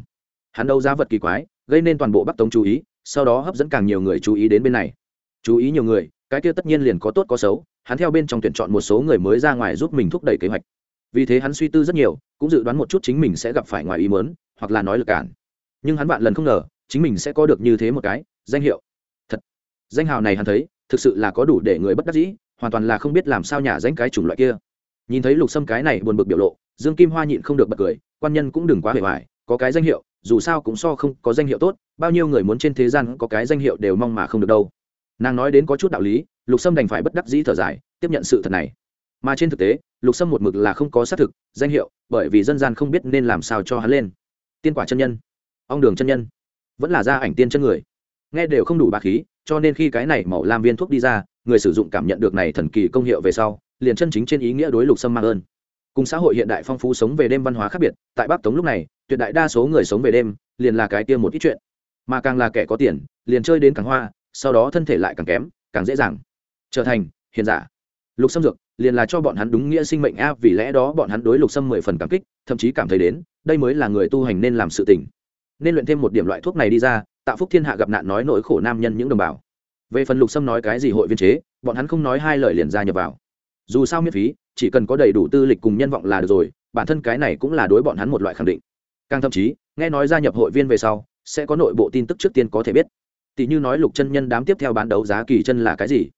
hắn đấu giá vật kỳ quái, gây nên toàn bộ bắc tống chú ý, sau đó hấp dẫn càng nhiều người chú ý đến bên này. Chú ý nhiều người, cái kia tất nhiên liền có tốt có xấu, hắn theo bên trong tuyển chọn một số người mới ra ngoài giúp mình thúc đẩy kế hoạch. Vì thế hắn suy tư rất nhiều, cũng dự đoán một chút chính mình sẽ gặp phải ngoài ý mớn hoặc là nói lực cản. Nhưng hắn vạn lần không ngờ, chính mình sẽ có được như thế một cái, danh hiệu. Thật. Danh hào này hắn thấy, thực sự là có đủ để người bất đắc dĩ, hoàn toàn là không biết làm sao nhả danh cái chủng loại kia. Nhìn thấy lục sâm cái này buồn bực biểu lộ, dương kim hoa nhịn không được bật cười, quan nhân cũng đừng quá hề hoài, có cái danh hiệu dù sao cũng so không có danh hiệu tốt, bao nhiêu người muốn trên thế gian có cái danh hiệu đều mong mà không được đâu. Nàng nói đến có chút đạo lý, lục sâm đành phải bất đắc dĩ thở dài, tiếp nhận sự thật này. Mà trên thực tế, lục sâm một mực là không có xác thực, danh hiệu, bởi vì dân gian không biết nên làm sao cho hắn lên. Tiên quả chân nhân. Ong đường chân nhân. Vẫn là gia ảnh tiên chân người. Nghe đều không đủ bà khí, cho nên khi cái này màu lam viên thuốc đi ra, người sử dụng cảm nhận được này thần kỳ công hiệu về sau, liền chân chính trên ý nghĩa đối lục sâm mang ơn cùng xã hội hiện đại phong phú sống về đêm văn hóa khác biệt, tại bắc tống lúc này, tuyệt đại đa số người sống về đêm liền là cái tiêm một ít chuyện. Mà càng là kẻ có tiền, liền chơi đến càng hoa, sau đó thân thể lại càng kém, càng dễ dàng trở thành hiền giả. Lục xâm dược liền là cho bọn hắn đúng nghĩa sinh mệnh a, vì lẽ đó bọn hắn đối lục xâm mười phần cảm kích, thậm chí cảm thấy đến, đây mới là người tu hành nên làm sự tình. Nên luyện thêm một điểm loại thuốc này đi ra tạo phúc thiên hạ gặp nạn nói nỗi khổ nam nhân những đồng bào. Về phần lục xâm nói cái gì hội viên chế, bọn hắn không nói hai lời liền ra nhập vào. Dù sao miễn phí chỉ cần có đầy đủ tư lịch cùng nhân vọng là được rồi, bản thân cái này cũng là đối bọn hắn một loại khẳng định. Càng thậm chí, nghe nói gia nhập hội viên về sau, sẽ có nội bộ tin tức trước tiên có thể biết. Tỷ như nói lục chân nhân đám tiếp theo bán đấu giá kỳ chân là cái gì?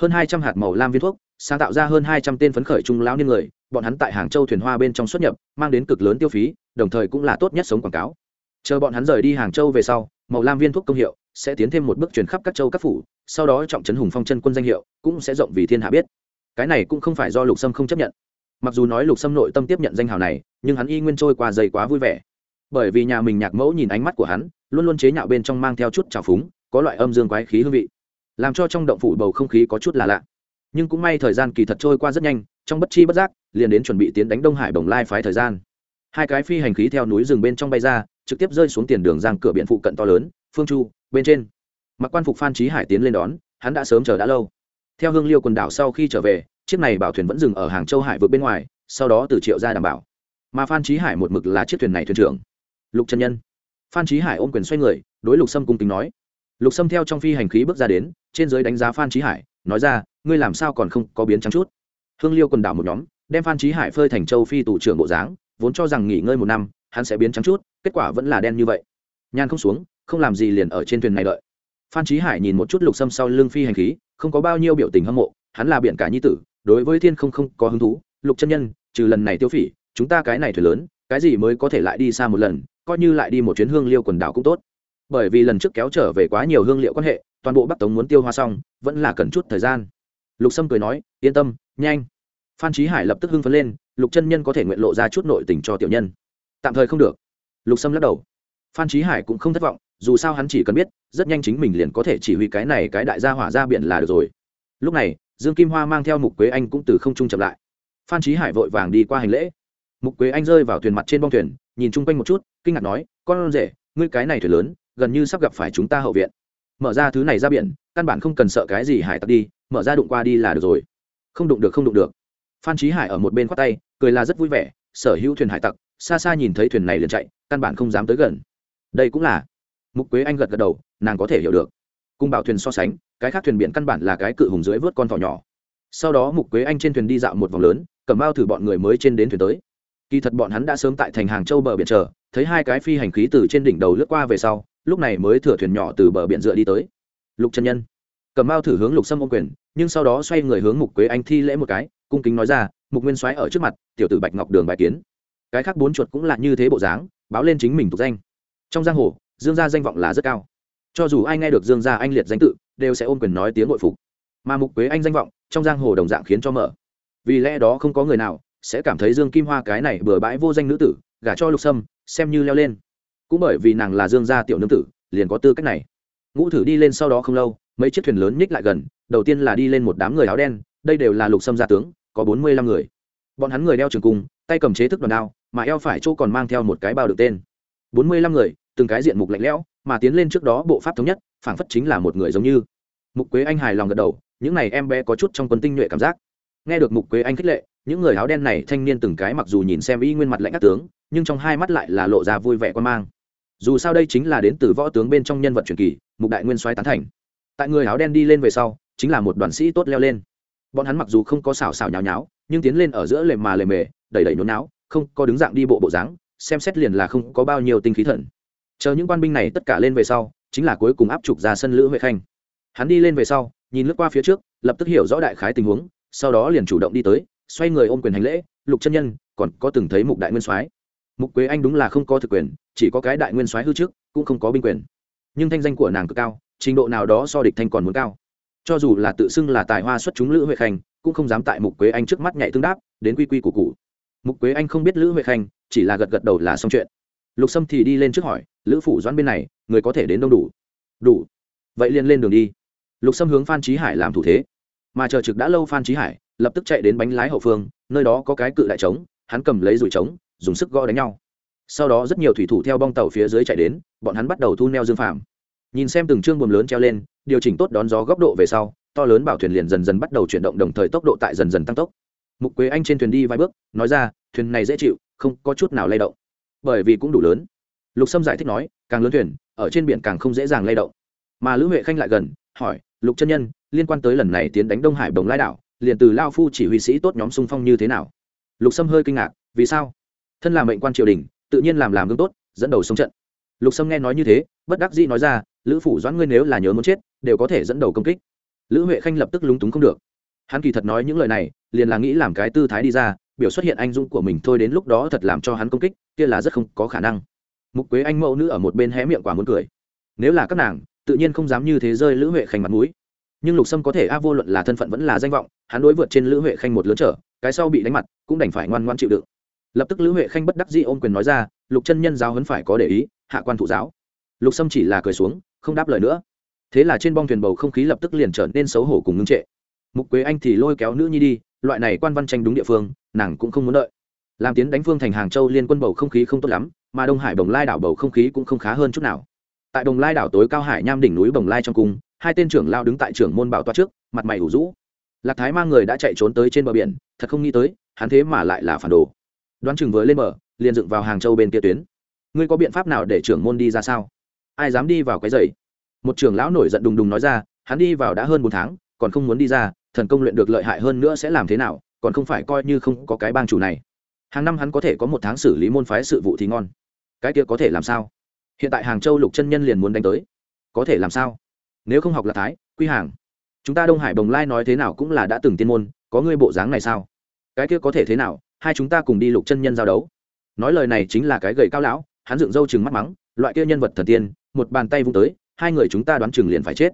Hơn hai trăm hạt màu lam viên thuốc, sáng tạo ra hơn hai trăm tên phấn khởi trung lão niên người, bọn hắn tại hàng châu thuyền hoa bên trong xuất nhập, mang đến cực lớn tiêu phí, đồng thời cũng là tốt nhất sống quảng cáo. Chờ bọn hắn rời đi hàng châu về sau, màu lam viên thuốc công hiệu sẽ tiến thêm một bước truyền khắp các châu các phủ, sau đó trọng trấn hùng phong chân quân danh hiệu, cũng sẽ rộng vì thiên hạ biết cái này cũng không phải do lục sâm không chấp nhận. Mặc dù nói lục sâm nội tâm tiếp nhận danh hào này, nhưng hắn y nguyên trôi qua dày quá vui vẻ. Bởi vì nhà mình nhạc mẫu nhìn ánh mắt của hắn, luôn luôn chế nhạo bên trong mang theo chút trào phúng, có loại âm dương quái khí hương vị. Làm cho trong động phủ bầu không khí có chút là lạ. Nhưng cũng may thời gian kỳ thật trôi qua rất nhanh, trong bất chi bất giác, liền đến chuẩn bị tiến đánh đông hải bồng lai phái thời gian. Hai cái phi hành khí theo núi rừng bên trong bay ra, trực tiếp rơi xuống tiền đường giang cửa biển phụ cận to lớn, phương chu, bên trên. Mặc quan phục phan trí hải tiến lên đón, hắn đã sớm chờ đã lâu theo hương liêu quần đảo sau khi trở về, chiếc này bảo thuyền vẫn dừng ở hàng châu hải vượt bên ngoài, sau đó từ triệu ra đảm bảo. Mà phan trí hải một mực là chiếc thuyền này thuyền trưởng. Lục trần nhân. Phan trí hải ôm quyền xoay người, đối lục sâm cung kính nói. Lục sâm theo trong phi hành khí bước ra đến, trên giới đánh giá phan trí hải, nói ra, ngươi làm sao còn không có biến trắng chút? Hương liêu quần đảo một nhóm, đem phan trí hải phơi thành châu phi tủ trưởng bộ dáng, vốn cho rằng nghỉ ngơi một năm, hắn sẽ biến trắng chút, kết quả vẫn là đen như vậy. Nhan không xuống, không làm gì liền ở trên thuyền này đợi phan trí hải nhìn một chút lục sâm sau lưng phi hành khí, không có bao nhiêu biểu tình hâm mộ, hắn là biện cả nhi tử, đối với thiên không không có hứng thú. Lục chân nhân, trừ lần này tiêu phỉ, chúng ta cái này thuyền lớn, cái gì mới có thể lại đi xa một lần, coi như lại đi một chuyến hương liêu quần đảo cũng tốt. Bởi vì lần trước kéo trở về quá nhiều hương liệu quan hệ, toàn bộ bắc tống muốn tiêu hoa xong, vẫn là cần chút thời gian. Lục sâm cười nói, yên tâm, nhanh. Phan trí hải lập tức hưng phấn lên, lục chân nhân có thể nguyện lộ ra chút nội tình cho tiểu nhân. Tạm thời không được. Lục sâm lắc đầu. Phan trí hải cũng không thất vọng dù sao hắn chỉ cần biết, rất nhanh chính mình liền có thể chỉ huy cái này cái đại gia hỏa ra biển là được rồi. Lúc này, dương kim hoa mang theo mục quế anh cũng từ không trung chậm lại. Phan trí hải vội vàng đi qua hành lễ. Mục quế anh rơi vào thuyền mặt trên bong thuyền, nhìn chung quanh một chút, kinh ngạc nói, con rể, ngươi cái này thuyền lớn, gần như sắp gặp phải chúng ta hậu viện. Mở ra thứ này ra biển, căn bản không cần sợ cái gì hải tặc đi, mở ra đụng qua đi là được rồi. Không đụng được, không đụng được. Phan trí hải ở một bên khoát tay, cười là rất vui vẻ, sở hữu thuyền hải tặc, xa xa nhìn thấy thuyền này liền chạy, căn bản không dám tới gần. Đây cũng là mục quế anh gật gật đầu, nàng có thể hiểu được. Cùng bảo thuyền so sánh, cái khác thuyền biển căn bản là cái cự hùng dưới vớt con thỏ nhỏ. Sau đó mục quế anh trên thuyền đi dạo một vòng lớn, cầm bao thử bọn người mới trên đến thuyền tới. Kỳ thật bọn hắn đã sớm tại thành hàng châu bờ biển chờ, thấy hai cái phi hành khí từ trên đỉnh đầu lướt qua về sau, lúc này mới thừa thuyền nhỏ từ bờ biển dựa đi tới. Lục Trân nhân cầm bao thử hướng lục sâm ô quyền, nhưng sau đó xoay người hướng mục quế anh thi lễ một cái, cung kính nói ra, mục nguyên soái ở trước mặt, tiểu tử bạch ngọc đường bài kiến. Cái khác bốn chuột cũng là như thế bộ dáng, báo lên chính mình tục danh. Trong giang hồ dương gia danh vọng là rất cao. Cho dù ai nghe được dương gia anh liệt danh tự, đều sẽ ôm quyền nói tiếng nội phục. Mà mục quế anh danh vọng, trong giang hồ đồng dạng khiến cho mở. Vì lẽ đó không có người nào sẽ cảm thấy dương kim hoa cái này bừa bãi vô danh nữ tử, gả cho lục sâm, xem như leo lên. Cũng bởi vì nàng là dương gia tiểu nương tử, liền có tư cách này. Ngũ thử đi lên sau đó không lâu, mấy chiếc thuyền lớn nhích lại gần, đầu tiên là đi lên một đám người áo đen, đây đều là lục sâm gia tướng, có bốn mươi lăm người. Bọn hắn người đeo trường cung, tay cầm chế thức đòn đao, mà eo phải chỗ còn mang theo một cái bao được tên. Bốn mươi lăm người từng cái diện mục lạnh lẽo, mà tiến lên trước đó bộ pháp thống nhất, phảng phất chính là một người giống như. Mục quế anh hài lòng gật đầu, những này em bé có chút trong quân tinh nhuệ cảm giác. Nghe được mục quế anh khích lệ, những người áo đen này thanh niên từng cái mặc dù nhìn xem y nguyên mặt lạnh các tướng, nhưng trong hai mắt lại là lộ ra vui vẻ quan mang. Dù sao đây chính là đến từ võ tướng bên trong nhân vật truyền kỳ, mục đại nguyên soái tán thành. Tại người áo đen đi lên về sau, chính là một đoàn sĩ tốt leo lên. Bọn hắn mặc dù không có xào xào nháo nháo, nhưng tiến lên ở giữa lề mà lề mề đẩy đẩy nhốn náo không có đứng dạng đi bộ bộ dáng, xem xét liền là không có bao nhiêu tinh khí thần chờ những quan binh này tất cả lên về sau, chính là cuối cùng áp trục ra sân lữ huệ khanh. Hắn đi lên về sau, nhìn lướt qua phía trước, lập tức hiểu rõ đại khái tình huống, sau đó liền chủ động đi tới, xoay người ôm quyền hành lễ, lục chân nhân, còn có từng thấy mục đại nguyên soái? Mục quế anh đúng là không có thực quyền, chỉ có cái đại nguyên soái hư trước, cũng không có binh quyền. Nhưng thanh danh của nàng cực cao, trình độ nào đó so địch thanh còn muốn cao. Cho dù là tự xưng là tài hoa xuất chúng lữ huệ khanh, cũng không dám tại mục quế anh trước mắt nhảy tương đáp, đến quy quy của cụ mục quế anh không biết lữ huệ khanh, chỉ là gật gật đầu là xong chuyện lục sâm thì đi lên trước hỏi, lữ phủ doãn bên này, người có thể đến đông đủ? Đủ. Vậy liền lên đường đi. Lục sâm hướng phan trí hải làm thủ thế. Mà chờ trực đã lâu phan trí hải, lập tức chạy đến bánh lái hậu phương, nơi đó có cái cự đại trống, hắn cầm lấy rủi trống, dùng sức gõ đánh nhau. Sau đó rất nhiều thủy thủ theo bong tàu phía dưới chạy đến, bọn hắn bắt đầu thu neo dương phàm. Nhìn xem từng chương buồm lớn treo lên, điều chỉnh tốt đón gió góc độ về sau, to lớn bảo thuyền liền dần dần bắt đầu chuyển động đồng thời tốc độ tại dần dần tăng tốc. Mục quế anh trên thuyền đi vài bước, nói ra, thuyền này dễ chịu, không có chút nào lay động bởi vì cũng đủ lớn. Lục sâm giải thích nói, càng lớn thuyền, ở trên biển càng không dễ dàng lay động. Mà lữ huệ khanh lại gần, hỏi, lục chân nhân, liên quan tới lần này tiến đánh đông hải đồng lai đảo, liền từ lao phu chỉ huy sĩ tốt nhóm xung phong như thế nào? Lục sâm hơi kinh ngạc, vì sao? Thân là mệnh quan triều đình, tự nhiên làm làm gương tốt, dẫn đầu sông trận. Lục sâm nghe nói như thế, bất đắc dĩ nói ra, lữ phủ doãn ngươi nếu là nhớ muốn chết, đều có thể dẫn đầu công kích. Lữ huệ khanh lập tức lúng túng không được. Hắn kỳ thật nói những lời này, liền là nghĩ làm cái tư thái đi ra biểu xuất hiện anh dũng của mình thôi đến lúc đó thật làm cho hắn công kích, kia là rất không có khả năng. Mục quế anh mẫu nữ ở một bên hé miệng quả muốn cười. Nếu là các nàng, tự nhiên không dám như thế rơi lữ huệ khanh mặt mũi. Nhưng lục sâm có thể a vô luận là thân phận vẫn là danh vọng, hắn đối vượt trên lữ huệ khanh một lớn trở, cái sau bị đánh mặt, cũng đành phải ngoan ngoan chịu đựng. Lập tức lữ huệ khanh bất đắc dĩ ôm quyền nói ra, lục chân nhân giáo hấn phải có để ý, hạ quan thụ giáo. Lục sâm chỉ là cười xuống, không đáp lời nữa. Thế là trên bong thuyền bầu không khí lập tức liền trở nên xấu hổ cùng ngưng trệ. Mục quế anh thì lôi kéo nữ nhi đi loại này quan văn tranh đúng địa phương, nàng cũng không muốn đợi. Làm tiến đánh phương thành hàng châu liên quân bầu không khí không tốt lắm, mà đông hải bồng lai đảo bầu không khí cũng không khá hơn chút nào. Tại bồng lai đảo tối cao hải nham đỉnh núi bồng lai trong cung, hai tên trưởng lao đứng tại trưởng môn bảo toa trước, mặt mày ủ rũ. Lạc thái mang người đã chạy trốn tới trên bờ biển, thật không nghĩ tới, hắn thế mà lại là phản đồ. Đoán chừng với lên bờ, liền dựng vào hàng châu bên kia tuyến. Ngươi có biện pháp nào để trưởng môn đi ra sao? Ai dám đi vào cái giày? Một trưởng lão nổi giận đùng đùng nói ra, hắn đi vào đã hơn bốn tháng, còn không muốn đi ra thần công luyện được lợi hại hơn nữa sẽ làm thế nào, còn không phải coi như không có cái bang chủ này. Hàng năm hắn có thể có một tháng xử lý môn phái sự vụ thì ngon. Cái kia có thể làm sao? Hiện tại hàng châu lục chân nhân liền muốn đánh tới. Có thể làm sao? Nếu không học là thái, quy hàng. Chúng ta đông hải bồng lai nói thế nào cũng là đã từng tiên môn, có ngươi bộ dáng này sao? Cái kia có thể thế nào? Hai chúng ta cùng đi lục chân nhân giao đấu. Nói lời này chính là cái gầy cao lão, hắn dựng râu chừng mắt mắng, loại kia nhân vật thần tiên, một bàn tay vung tới, hai người chúng ta đoán chừng liền phải chết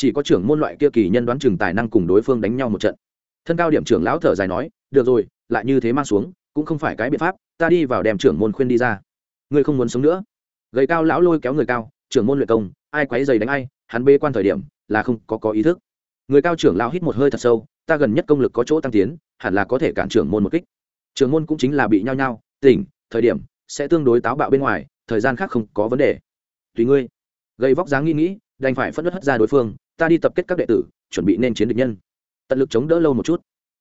chỉ có trưởng môn loại kia kỳ nhân đoán chừng tài năng cùng đối phương đánh nhau một trận. Thân cao điểm trưởng lão thở dài nói, được rồi, lại như thế mang xuống, cũng không phải cái biện pháp, ta đi vào đem trưởng môn khuyên đi ra. Ngươi không muốn sống nữa? Gầy cao lão lôi kéo người cao, trưởng môn luyện công, ai quấy giày đánh ai, hắn bê quan thời điểm là không có có ý thức. Người cao trưởng lão hít một hơi thật sâu, ta gần nhất công lực có chỗ tăng tiến, hẳn là có thể cản trưởng môn một kích. Trưởng môn cũng chính là bị nhao nhao, tỉnh, thời điểm sẽ tương đối táo bạo bên ngoài, thời gian khác không có vấn đề. Tùy ngươi. Gây vóc dáng nghĩ nghĩ, đành phải phất đất hất ra đối phương ta đi tập kết các đệ tử, chuẩn bị nên chiến địch nhân. Tận lực chống đỡ lâu một chút.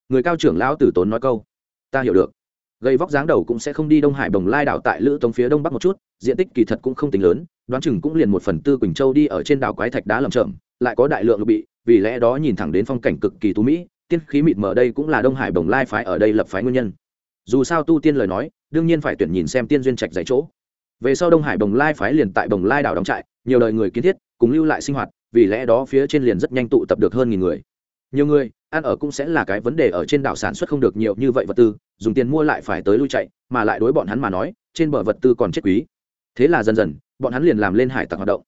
Người cao trưởng lão tử tốn nói câu. Ta hiểu được. Gây vóc dáng đầu cũng sẽ không đi đông hải bồng lai đảo tại lữ tống phía đông bắc một chút, diện tích kỳ thật cũng không tính lớn, đoán chừng cũng liền một phần tư quỳnh châu đi ở trên đảo quái thạch đá lầm chậm lại có đại lượng lục bị, vì lẽ đó nhìn thẳng đến phong cảnh cực kỳ tú mỹ, tiên khí mịt mờ đây cũng là đông hải bồng lai phái ở đây lập phái nguyên nhân. Dù sao tu tiên lời nói, đương nhiên phải tuyển nhìn xem tiên duyên trạch dạy chỗ. Về sau đông hải bồng lai phái liền tại bồng lai đảo đóng trại, nhiều đời người kiến thiết, cùng lưu lại sinh hoạt vì lẽ đó phía trên liền rất nhanh tụ tập được hơn nghìn người. Nhiều người, ăn ở cũng sẽ là cái vấn đề ở trên đảo sản xuất không được nhiều như vậy vật tư, dùng tiền mua lại phải tới lui chạy, mà lại đối bọn hắn mà nói, trên bờ vật tư còn chết quý. Thế là dần dần, bọn hắn liền làm lên hải tặc hoạt động.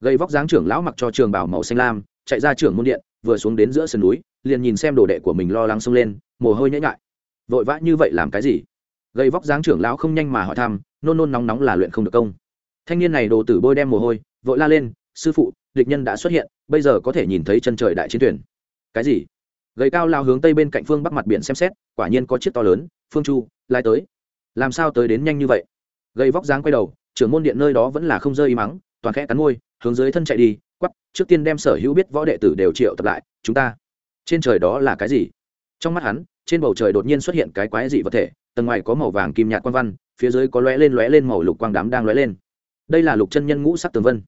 Gây vóc dáng trưởng lão mặc cho trường bảo màu xanh lam, chạy ra trưởng môn điện, vừa xuống đến giữa sườn núi, liền nhìn xem đồ đệ của mình lo lắng xông lên, mồ hôi nhễ nhại. Vội vã như vậy làm cái gì? Gây vóc dáng trưởng lão không nhanh mà hỏi thăm, nôn nôn nóng nóng là luyện không được công. Thanh niên này đồ tử bôi đem mồ hôi, vội la lên sư phụ, địch nhân đã xuất hiện, bây giờ có thể nhìn thấy chân trời đại chiến thuyền. Cái gì? Gầy cao lao hướng tây bên cạnh phương bắc mặt biển xem xét, quả nhiên có chiếc to lớn, phương chu, lai tới. Làm sao tới đến nhanh như vậy? Gầy vóc dáng quay đầu, trưởng môn điện nơi đó vẫn là không rơi y mắng, toàn khẽ cắn môi, hướng dưới thân chạy đi, quắp, trước tiên đem sở hữu biết võ đệ tử đều triệu tập lại, chúng ta. Trên trời đó là cái gì? Trong mắt hắn, trên bầu trời đột nhiên xuất hiện cái quái dị vật thể, tầng ngoài có màu vàng kim nhạt quan văn, phía dưới có lóe lên lóe lên màu lục quang đám đang lóe lên. Đây là lục chân nhân ngũ sắc tường vân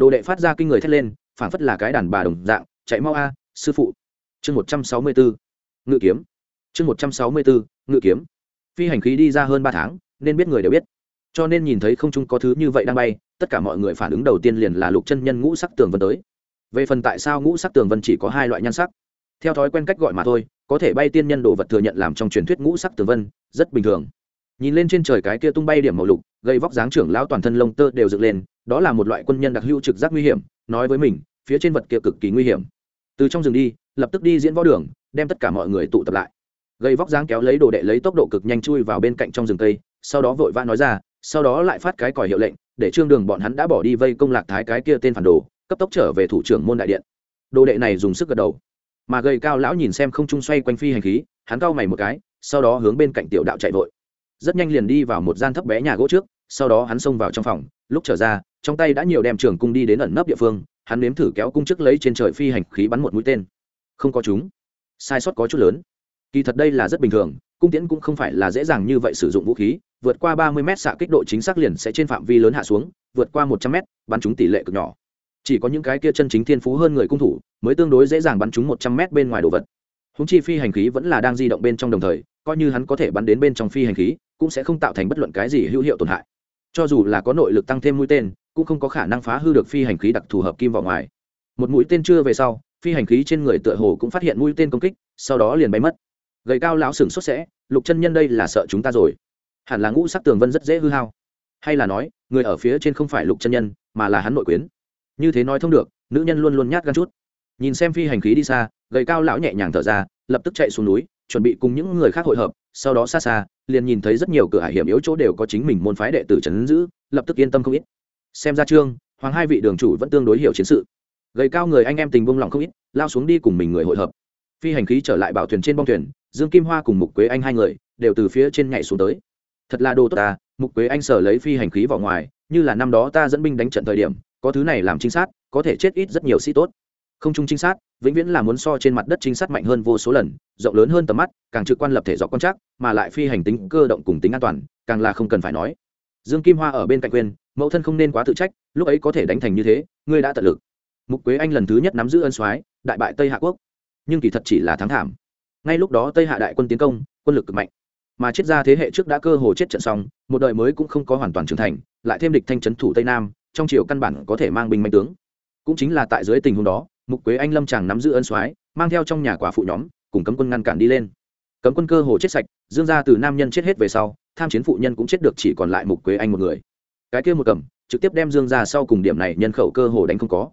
đồ đệ phát ra kinh người thét lên, phảng phất là cái đàn bà đồng dạng, chạy mau a, sư phụ. Chương một trăm sáu mươi bốn ngự kiếm. Chương một trăm sáu mươi bốn ngự kiếm. Phi hành khí đi ra hơn ba tháng, nên biết người đều biết. Cho nên nhìn thấy không chung có thứ như vậy đang bay, tất cả mọi người phản ứng đầu tiên liền là lục chân nhân ngũ sắc tường vân tới. Về phần tại sao ngũ sắc tường vân chỉ có hai loại nhan sắc? Theo thói quen cách gọi mà thôi, có thể bay tiên nhân đồ vật thừa nhận làm trong truyền thuyết ngũ sắc tường vân, rất bình thường. Nhìn lên trên trời cái kia tung bay điểm màu lục gây vóc dáng trưởng lão toàn thân lông tơ đều dựng lên, đó là một loại quân nhân đặc hữu trực giác nguy hiểm, nói với mình, phía trên vật kia cực kỳ nguy hiểm. Từ trong rừng đi, lập tức đi diễn võ đường, đem tất cả mọi người tụ tập lại. Gây vóc dáng kéo lấy đồ đệ lấy tốc độ cực nhanh chui vào bên cạnh trong rừng tây sau đó vội vã nói ra, sau đó lại phát cái còi hiệu lệnh, để trương đường bọn hắn đã bỏ đi vây công lạc thái cái kia tên phản đồ, cấp tốc trở về thủ trưởng môn đại điện. Đồ đệ này dùng sức gật đầu. Mà gầy cao lão nhìn xem không trung xoay quanh phi hành khí, hắn cau mày một cái, sau đó hướng bên cạnh tiểu đạo chạy vội rất nhanh liền đi vào một gian thấp bé nhà gỗ trước, sau đó hắn xông vào trong phòng, lúc trở ra, trong tay đã nhiều đem trường cung đi đến ẩn nấp địa phương, hắn nếm thử kéo cung chức lấy trên trời phi hành khí bắn một mũi tên. Không có chúng. Sai sót có chút lớn. Kỳ thật đây là rất bình thường, cung tiễn cũng không phải là dễ dàng như vậy sử dụng vũ khí, vượt qua ba mươi m xạ kích độ chính xác liền sẽ trên phạm vi lớn hạ xuống, vượt qua một trăm m bắn chúng tỷ lệ cực nhỏ. Chỉ có những cái kia chân chính thiên phú hơn người cung thủ, mới tương đối dễ dàng bắn chúng một trăm m bên ngoài đồ vật. Húng chi phi hành khí vẫn là đang di động bên trong đồng thời, coi như hắn có thể bắn đến bên trong phi hành khí cũng sẽ không tạo thành bất luận cái gì hữu hiệu tổn hại. Cho dù là có nội lực tăng thêm mũi tên, cũng không có khả năng phá hư được phi hành khí đặc thù hợp kim vào ngoài. Một mũi tên chưa về sau, phi hành khí trên người tựa hồ cũng phát hiện mũi tên công kích, sau đó liền bay mất. Gầy cao lão sừng sốt sẽ, lục chân nhân đây là sợ chúng ta rồi. Hẳn là ngũ sắc tường vân rất dễ hư hao. Hay là nói, người ở phía trên không phải lục chân nhân, mà là hắn nội quyến. Như thế nói thông được, nữ nhân luôn luôn nhát gan chút. Nhìn xem phi hành khí đi xa, gầy cao lão nhẹ nhàng thở ra, lập tức chạy xuống núi chuẩn bị cùng những người khác hội hợp, sau đó xa xa, liền nhìn thấy rất nhiều cửa hải hiểm yếu chỗ đều có chính mình môn phái đệ tử trấn giữ, lập tức yên tâm không ít. Xem ra trương, hoàng hai vị đường chủ vẫn tương đối hiểu chiến sự. Gầy cao người anh em tình buông lòng không ít, lao xuống đi cùng mình người hội hợp. Phi hành khí trở lại bảo thuyền trên bong thuyền, dương kim hoa cùng mục quế anh hai người đều từ phía trên nhảy xuống tới. Thật là đồ tốt ta, mục quế anh sở lấy phi hành khí vào ngoài, như là năm đó ta dẫn binh đánh trận thời điểm, có thứ này làm trinh sát, có thể chết ít rất nhiều sĩ tốt không trung trinh sát, vĩnh viễn là muốn so trên mặt đất trinh sát mạnh hơn vô số lần, rộng lớn hơn tầm mắt, càng trực quan lập thể rõ quan trắc, mà lại phi hành tính cơ động cùng tính an toàn, càng là không cần phải nói. Dương kim hoa ở bên cạnh quên mẫu thân không nên quá tự trách, lúc ấy có thể đánh thành như thế, ngươi đã tận lực. Mục quế anh lần thứ nhất nắm giữ ân soái, đại bại tây hạ quốc. Nhưng kỳ thật chỉ là thắng thảm. Ngay lúc đó tây hạ đại quân tiến công, quân lực cực mạnh. Mà chết ra thế hệ trước đã cơ hồ chết trận xong, một đời mới cũng không có hoàn toàn trưởng thành, lại thêm địch thanh trấn thủ tây nam, trong triều căn bản có thể mang binh manh tướng. Cũng chính là tại dưới tình huống đó mục quế anh lâm chàng nắm giữ ân soái, mang theo trong nhà quả phụ nhóm, cùng cấm quân ngăn cản đi lên. Cấm quân cơ hồ chết sạch, dương ra từ nam nhân chết hết về sau, tham chiến phụ nhân cũng chết được chỉ còn lại mục quế anh một người. Cái kia một cầm, trực tiếp đem dương ra sau cùng điểm này nhân khẩu cơ hồ đánh không có.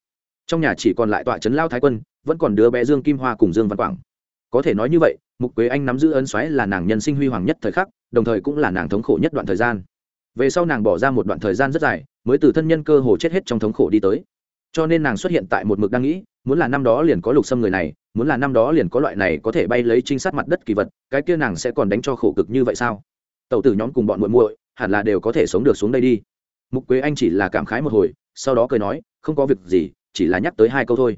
Trong nhà chỉ còn lại tọa trấn lao thái quân, vẫn còn đứa bé dương kim hoa cùng dương văn quảng. Có thể nói như vậy, mục quế anh nắm giữ ân xoáy là nàng nhân sinh huy hoàng nhất thời khắc, đồng thời cũng là nàng thống khổ nhất đoạn thời gian. Về sau nàng bỏ ra một đoạn thời gian rất dài, mới từ thân nhân cơ hồ chết hết trong thống khổ đi tới cho nên nàng xuất hiện tại một mực đang nghĩ, muốn là năm đó liền có lục xâm người này, muốn là năm đó liền có loại này có thể bay lấy trinh sát mặt đất kỳ vật, cái kia nàng sẽ còn đánh cho khổ cực như vậy sao? Tàu tử nhóm cùng bọn muội muội, hẳn là đều có thể sống được xuống đây đi. Mục quế anh chỉ là cảm khái một hồi, sau đó cười nói, không có việc gì, chỉ là nhắc tới hai câu thôi.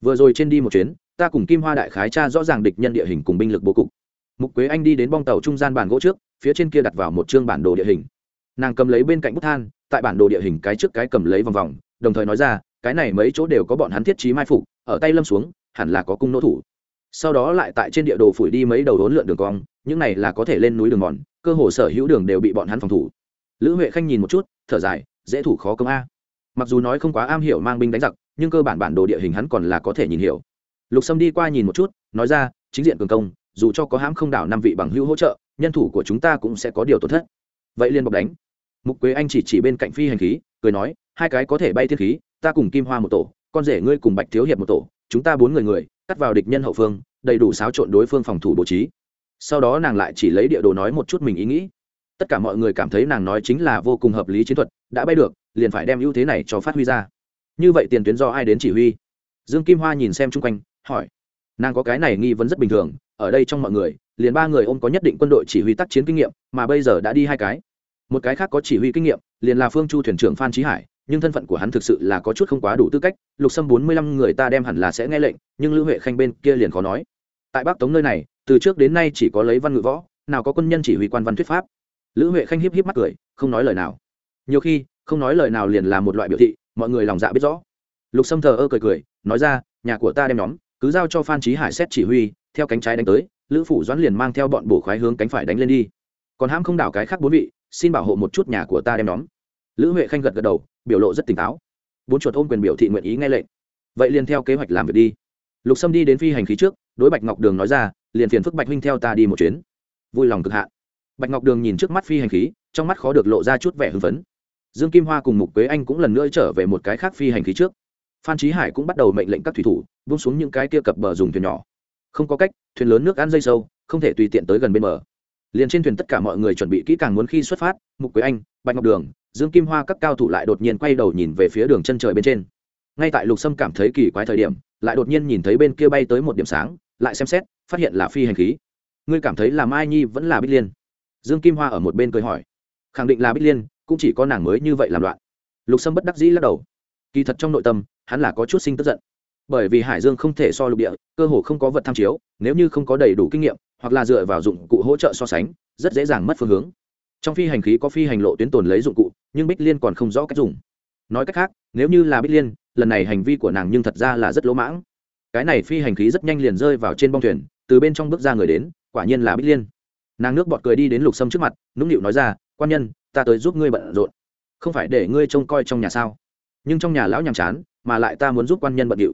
Vừa rồi trên đi một chuyến, ta cùng kim hoa đại khái tra rõ ràng địch nhân địa hình cùng binh lực bố cục. Mục quế anh đi đến bong tàu trung gian bản gỗ trước, phía trên kia đặt vào một chương bản đồ địa hình. Nàng cầm lấy bên cạnh bút than, tại bản đồ địa hình cái trước cái cầm lấy vòng vòng, đồng thời nói ra cái này mấy chỗ đều có bọn hắn thiết trí mai phục, ở tay lâm xuống, hẳn là có cung nỗ thủ. Sau đó lại tại trên địa đồ phủi đi mấy đầu đốn lượn đường cong, những này là có thể lên núi đường mòn, cơ hồ sở hữu đường đều bị bọn hắn phòng thủ. Lữ huệ khanh nhìn một chút, thở dài, dễ thủ khó công a. Mặc dù nói không quá am hiểu mang binh đánh giặc, nhưng cơ bản bản đồ địa hình hắn còn là có thể nhìn hiểu. Lục sâm đi qua nhìn một chút, nói ra, chính diện cường công, dù cho có hãm không đảo năm vị bằng hữu hỗ trợ, nhân thủ của chúng ta cũng sẽ có điều tổn thất. Vậy liên bọc đánh. Mục quế anh chỉ chỉ bên cạnh phi hành khí, cười nói, hai cái có thể bay thiên khí ta cùng kim hoa một tổ, con rể ngươi cùng bạch thiếu hiệp một tổ, chúng ta bốn người người, cắt vào địch nhân hậu phương, đầy đủ xáo trộn đối phương phòng thủ bố trí. Sau đó nàng lại chỉ lấy địa đồ nói một chút mình ý nghĩ. Tất cả mọi người cảm thấy nàng nói chính là vô cùng hợp lý chiến thuật, đã bay được, liền phải đem ưu thế này cho phát huy ra. Như vậy tiền tuyến do ai đến chỉ huy? Dương kim hoa nhìn xem chung quanh, hỏi. Nàng có cái này nghi vấn rất bình thường, ở đây trong mọi người, liền ba người ôm có nhất định quân đội chỉ huy tác chiến kinh nghiệm, mà bây giờ đã đi hai cái. Một cái khác có chỉ huy kinh nghiệm, liền là phương chu thuyền trưởng phan trí hải nhưng thân phận của hắn thực sự là có chút không quá đủ tư cách, lục xâm bốn mươi lăm người ta đem hẳn là sẽ nghe lệnh, nhưng Lữ huệ khanh bên kia liền khó nói. Tại bắc tống nơi này, từ trước đến nay chỉ có lấy văn ngữ võ, nào có quân nhân chỉ huy quan văn thuyết pháp. Lữ huệ khanh hiếp hiếp mắt cười, không nói lời nào. Nhiều khi, không nói lời nào liền là một loại biểu thị, mọi người lòng dạ biết rõ. Lục sâm thờ ơ cười cười, nói ra, nhà của ta đem nhóm, cứ giao cho phan trí hải xét chỉ huy, theo cánh trái đánh tới, lữ phủ doãn liền mang theo bọn bổ khoái hướng cánh phải đánh lên đi. Còn ham không đảo cái khác bốn vị, xin bảo hộ một chút nhà của ta đem nhóm. Lữ huệ khanh gật gật đầu biểu lộ rất tỉnh táo. Bốn chuột ôm quyền biểu thị nguyện ý nghe lệnh. Vậy liền theo kế hoạch làm việc đi. Lục sâm đi đến phi hành khí trước, đối bạch ngọc đường nói ra, liền phiền phức bạch huynh theo ta đi một chuyến. Vui lòng cực hạn. Bạch ngọc đường nhìn trước mắt phi hành khí, trong mắt khó được lộ ra chút vẻ hưng phấn. Dương kim hoa cùng mục quế anh cũng lần nữa trở về một cái khác phi hành khí trước. Phan trí hải cũng bắt đầu mệnh lệnh các thủy thủ bung xuống những cái kia cập bờ dùng thuyền nhỏ. Không có cách, thuyền lớn nước ăn dây sâu, không thể tùy tiện tới gần bên bờ. Liền trên thuyền tất cả mọi người chuẩn bị kỹ càng muốn khi xuất phát, mục quế anh, bạch ngọc đường dương kim hoa các cao thủ lại đột nhiên quay đầu nhìn về phía đường chân trời bên trên. Ngay tại lục sâm cảm thấy kỳ quái thời điểm, lại đột nhiên nhìn thấy bên kia bay tới một điểm sáng, lại xem xét, phát hiện là phi hành khí. Ngươi cảm thấy là mai nhi vẫn là bích liên? Dương kim hoa ở một bên cười hỏi. Khẳng định là bích liên, cũng chỉ có nàng mới như vậy làm loạn. Lục sâm bất đắc dĩ lắc đầu. Kỳ thật trong nội tâm, hắn là có chút sinh tức giận. Bởi vì hải dương không thể so lục địa, cơ hồ không có vật tham chiếu, nếu như không có đầy đủ kinh nghiệm, hoặc là dựa vào dụng cụ hỗ trợ so sánh, rất dễ dàng mất phương hướng trong phi hành khí có phi hành lộ tuyến tồn lấy dụng cụ, nhưng bích liên còn không rõ cách dùng. Nói cách khác, nếu như là bích liên, lần này hành vi của nàng nhưng thật ra là rất lỗ mãng. Cái này phi hành khí rất nhanh liền rơi vào trên bong thuyền, từ bên trong bước ra người đến, quả nhiên là bích liên. Nàng nước bọt cười đi đến lục sâm trước mặt, nũng nịu nói ra, quan nhân, ta tới giúp ngươi bận rộn. Không phải để ngươi trông coi trong nhà sao? Nhưng trong nhà lão nhàm chán, mà lại ta muốn giúp quan nhân bận điệu.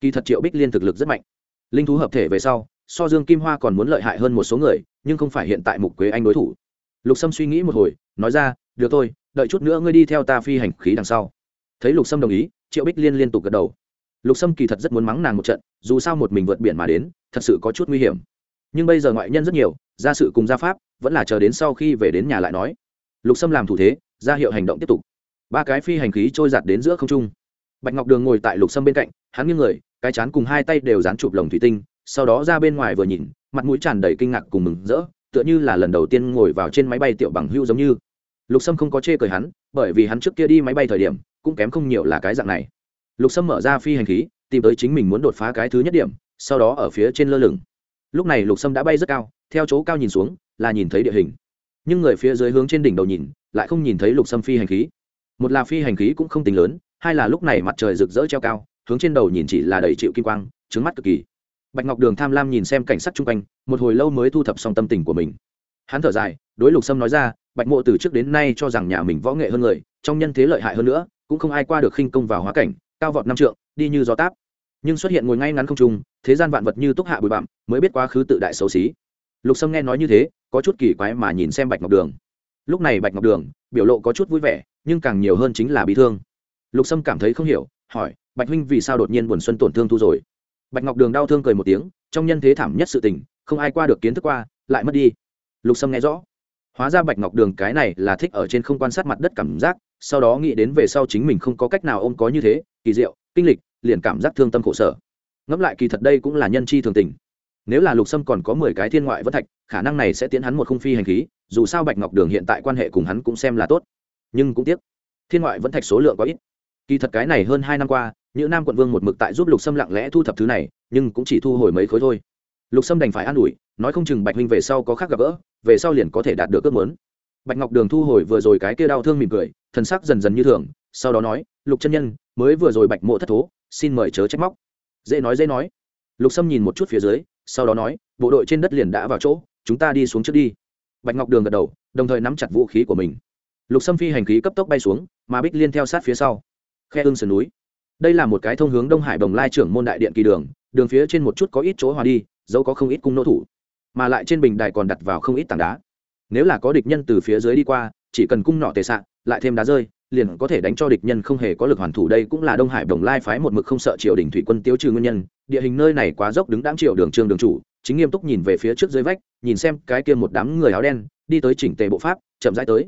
Kỳ thật triệu bích liên thực lực rất mạnh. Linh thú hợp thể về sau, so dương kim hoa còn muốn lợi hại hơn một số người, nhưng không phải hiện tại mục quế anh đối thủ lục sâm suy nghĩ một hồi, nói ra, được thôi, đợi chút nữa ngươi đi theo ta phi hành khí đằng sau. Thấy lục sâm đồng ý, triệu bích liên liên tục gật đầu. Lục sâm kỳ thật rất muốn mắng nàng một trận, dù sao một mình vượt biển mà đến, thật sự có chút nguy hiểm. Nhưng bây giờ ngoại nhân rất nhiều gia sự cùng gia pháp, vẫn là chờ đến sau khi về đến nhà lại nói. Lục sâm làm thủ thế, ra hiệu hành động tiếp tục. Ba cái phi hành khí trôi giặt đến giữa không trung. Bạch ngọc đường ngồi tại lục sâm bên cạnh, hắn nghiêng người, cái chán cùng hai tay đều dán chụp lồng thủy tinh, sau đó ra bên ngoài vừa nhìn, mặt mũi tràn đầy kinh ngạc cùng mừng rỡ tựa như là lần đầu tiên ngồi vào trên máy bay tiểu bằng hưu giống như. Lục sâm không có chê cười hắn, bởi vì hắn trước kia đi máy bay thời điểm, cũng kém không nhiều là cái dạng này. Lục sâm mở ra phi hành khí, tìm tới chính mình muốn đột phá cái thứ nhất điểm, sau đó ở phía trên lơ lửng. Lúc này lục sâm đã bay rất cao, theo chỗ cao nhìn xuống, là nhìn thấy địa hình. Nhưng người phía dưới hướng trên đỉnh đầu nhìn, lại không nhìn thấy lục sâm phi hành khí. Một là phi hành khí cũng không tính lớn, hai là lúc này mặt trời rực rỡ treo cao, hướng trên đầu nhìn chỉ là đầy chịu kim quang trứng mắt cực kỳ bạch ngọc đường tham lam nhìn xem cảnh sắc chung quanh, một hồi lâu mới thu thập xong tâm tình của mình. Hắn thở dài, đối lục sâm nói ra, bạch mộ từ trước đến nay cho rằng nhà mình võ nghệ hơn người, trong nhân thế lợi hại hơn nữa, cũng không ai qua được khinh công vào hóa cảnh, cao vọt năm trượng, đi như gió táp. Nhưng xuất hiện ngồi ngay ngắn không trung, thế gian vạn vật như túc hạ bụi bặm, mới biết quá khứ tự đại xấu xí. Lục sâm nghe nói như thế, có chút kỳ quái mà nhìn xem bạch ngọc đường. Lúc này bạch ngọc đường, biểu lộ có chút vui vẻ, nhưng càng nhiều hơn chính là bị thương. Lục sâm cảm thấy không hiểu, hỏi, bạch huynh vì sao đột nhiên buồn xuân tổn thương thu rồi? Bạch ngọc đường đau thương cười một tiếng, trong nhân thế thảm nhất sự tình, không ai qua được kiến thức qua, lại mất đi. Lục sâm nghe rõ. Hóa ra bạch ngọc đường cái này là thích ở trên không quan sát mặt đất cảm giác, sau đó nghĩ đến về sau chính mình không có cách nào ôm có như thế, kỳ diệu, kinh lịch, liền cảm giác thương tâm khổ sở. Ngẫm lại kỳ thật đây cũng là nhân chi thường tình. Nếu là lục sâm còn có mười cái thiên ngoại vân thạch, khả năng này sẽ tiến hắn một khung phi hành khí, dù sao bạch ngọc đường hiện tại quan hệ cùng hắn cũng xem là tốt. Nhưng cũng tiếc, thiên ngoại vân thạch số lượng có ít kỳ thật cái này hơn hai năm qua như nam quận vương một mực tại giúp lục sâm lặng lẽ thu thập thứ này, nhưng cũng chỉ thu hồi mấy khối thôi. Lục sâm đành phải an ủi, nói không chừng bạch huynh về sau có khác gặp gỡ, về sau liền có thể đạt được ước muốn. Bạch ngọc đường thu hồi vừa rồi cái kia đau thương mỉm cười, thần sắc dần dần như thường, sau đó nói, lục chân nhân, mới vừa rồi bạch mộ thất thố, xin mời chớ trách móc. Dễ nói dễ nói. Lục sâm nhìn một chút phía dưới, sau đó nói, bộ đội trên đất liền đã vào chỗ, chúng ta đi xuống trước đi. Bạch ngọc đường gật đầu, đồng thời nắm chặt vũ khí của mình. Lục sâm phi hành khí cấp tốc bay xuống, mà bích liên theo sát phía sau khe ưng sườn núi. Đây là một cái thông hướng đông hải bồng lai trưởng môn đại điện kỳ đường đường phía trên một chút có ít chỗ hòa đi, dẫu có không ít cung nô thủ, mà lại trên bình đài còn đặt vào không ít tảng đá. Nếu là có địch nhân từ phía dưới đi qua, chỉ cần cung nọ tề sạn lại thêm đá rơi, liền có thể đánh cho địch nhân không hề có lực hoàn thủ. Đây cũng là đông hải đồng lai phái một mực không sợ triều đình thủy quân tiêu trừ nguyên nhân, địa hình nơi này quá dốc đứng đáng triều đường trương đường chủ, chính nghiêm túc nhìn về phía trước dưới vách, nhìn xem cái kia một đám người áo đen, đi tới chỉnh tề bộ pháp, chậm rãi tới.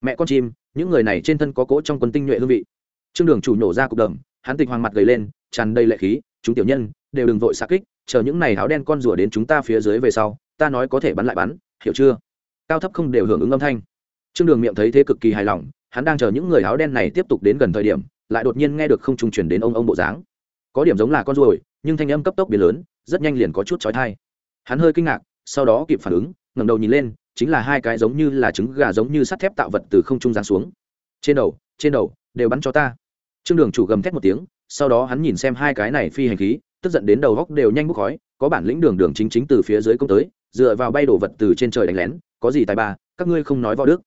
Mẹ con chim, những người này trên thân có cỗ trong quân tinh nhuệ hương vị trương đường chủ nổ ra cục đầm, hắn tịch hoàng mặt gầy lên, tràn đầy lệ khí, chúng tiểu nhân, đều đừng vội xa kích, chờ những này áo đen con rùa đến chúng ta phía dưới về sau, ta nói có thể bắn lại bắn, hiểu chưa? Cao thấp không đều hưởng ứng âm thanh. Trương đường miệng thấy thế cực kỳ hài lòng, hắn đang chờ những người áo đen này tiếp tục đến gần thời điểm, lại đột nhiên nghe được không trung chuyển đến ông ông bộ dáng. Có điểm giống là con ruồi, nhưng thanh âm cấp tốc biến lớn, rất nhanh liền có chút trói thai hắn hơi kinh ngạc, sau đó kịp phản ứng, ngẩng đầu nhìn lên, chính là hai cái giống như là trứng gà giống như sắt thép tạo vật từ không trung giáng xuống. Trên đầu trên đầu, đều bắn cho ta trương đường chủ gầm thét một tiếng, sau đó hắn nhìn xem hai cái này phi hành khí, tức giận đến đầu góc đều nhanh bốc khói, có bản lĩnh đường đường chính chính từ phía dưới công tới, dựa vào bay đổ vật từ trên trời đánh lén, có gì tài ba, các ngươi không nói võ đức.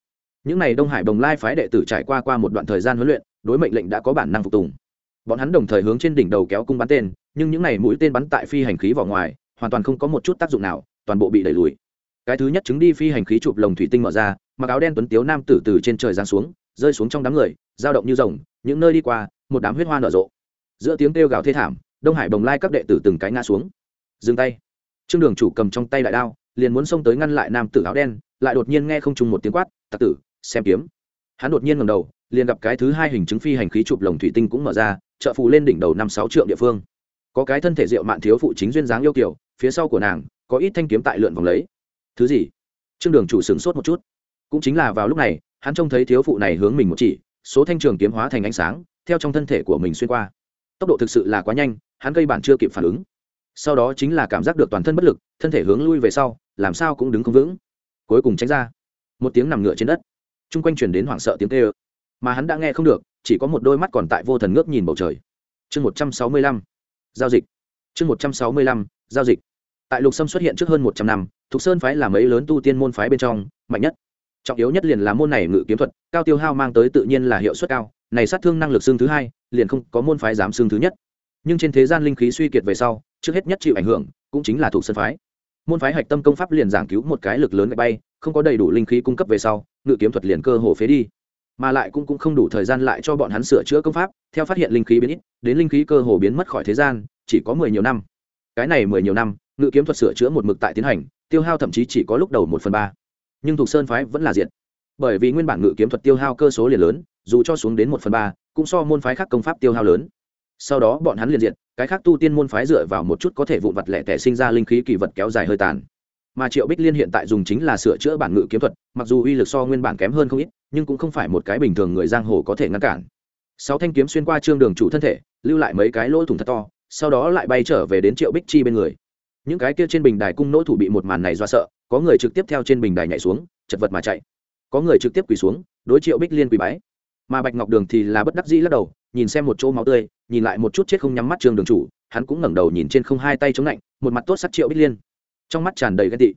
Những n à y đông hải bồng lai phái đệ tử trải qua qua một đoạn thời gian huấn luyện, đối mệnh lệnh đã có bản năng phục tùng. Bọn hắn đồng thời hướng trên đỉnh đầu kéo cung bắn tên, nhưng những n à y mũi tên bắn tại phi hành khí vào ngoài, hoàn toàn không có một chút tác dụng nào, toàn bộ bị đẩy lùi. Cái thứ nhất chứng đi phi hành khí chụp lồng thủy tinh mở ra, mặc áo đen tuấn tiếu nam tử từ trên trời giáng xuống, rơi xuống trong đám người, dao động như rồng những nơi đi qua, một đám huyết hoa nở rộ. Giữa tiếng kêu gào thê thảm, đông hải bồng lai các đệ tử từng cái ngã xuống. Dừng tay. Trương đường chủ cầm trong tay đại đao, liền muốn xông tới ngăn lại nam tử áo đen, lại đột nhiên nghe không trùng một tiếng quát, tặc tử, xem kiếm. Hắn đột nhiên ngầm đầu, liền gặp cái thứ hai hình chứng phi hành khí chụp lồng thủy tinh cũng mở ra, trợ phù lên đỉnh đầu năm sáu trượng địa phương. Có cái thân thể rượu mạn thiếu phụ chính duyên dáng yêu kiểu phía sau của nàng, có ít thanh kiếm tại lượn vòng lấy. Thứ gì? Trương đường chủ sửng sốt một chút. Cũng chính là vào lúc này, hắn trông thấy thiếu phụ này hướng mình một chỉ số thanh trường kiếm hóa thành ánh sáng, theo trong thân thể của mình xuyên qua. Tốc độ thực sự là quá nhanh, hắn gây bản chưa kịp phản ứng. Sau đó chính là cảm giác được toàn thân bất lực, thân thể hướng lui về sau, làm sao cũng đứng không vững. Cuối cùng tránh ra. Một tiếng nằm ngựa trên đất. Chung quanh chuyển đến hoảng sợ tiếng tê ơ mà hắn đã nghe không được, chỉ có một đôi mắt còn tại vô thần ngước nhìn bầu trời. Chương một trăm sáu mươi lăm. Giao dịch. Chương một trăm sáu mươi lăm, giao dịch. Tại lục sâm xuất hiện trước hơn một trăm năm, thục sơn phái là mấy lớn tu tiên môn phái bên trong, mạnh nhất trọng yếu nhất liền là môn này ngự kiếm thuật cao tiêu hao mang tới tự nhiên là hiệu suất cao này sát thương năng lực xương thứ hai liền không có môn phái dám xương thứ nhất. Nhưng trên thế gian linh khí suy kiệt về sau trước hết nhất chịu ảnh hưởng cũng chính là thuộc sơn phái. Môn phái hạch tâm công pháp liền giảng cứu một cái lực lớn gạch bay không có đầy đủ linh khí cung cấp về sau ngự kiếm thuật liền cơ hồ phế đi. Mà lại cũng, cũng không đủ thời gian lại cho bọn hắn sửa chữa công pháp theo phát hiện linh khí biến ít đến linh khí cơ hồ biến mất khỏi thế gian chỉ có mười nhiều năm. Cái này mười nhiều năm ngự kiếm thuật sửa chữa một mực tại tiến hành tiêu hao thậm chí chỉ có lúc đầu một phần ba nhưng thuộc sơn phái vẫn là diện bởi vì nguyên bản ngự kiếm thuật tiêu hao cơ số liền lớn, dù cho xuống đến một phần ba, cũng so môn phái khác công pháp tiêu hao lớn. Sau đó bọn hắn liền diện cái khác tu tiên môn phái dựa vào một chút có thể vụn vặt lẻ tẻ sinh ra linh khí kỳ vật kéo dài hơi tàn. Mà triệu bích liên hiện tại dùng chính là sửa chữa bản ngự kiếm thuật, mặc dù uy lực so nguyên bản kém hơn không ít, nhưng cũng không phải một cái bình thường người giang hồ có thể ngăn cản. Sáu thanh kiếm xuyên qua trương đường chủ thân thể, lưu lại mấy cái lỗ thủng thật to, sau đó lại bay trở về đến triệu bích chi bên người. Những cái kia trên bình đài cung nỗ thủ bị một màn này do sợ có người trực tiếp theo trên bình đài nhảy xuống, chật vật mà chạy. Có người trực tiếp quỳ xuống, đối triệu bích liên quỳ bái. Mà bạch ngọc đường thì là bất đắc dĩ lắc đầu, nhìn xem một chỗ máu tươi, nhìn lại một chút chết không nhắm mắt trường đường chủ, hắn cũng ngẩng đầu nhìn trên không hai tay chống lạnh, một mặt tốt sắc triệu bích liên. Trong mắt tràn đầy ghen tị.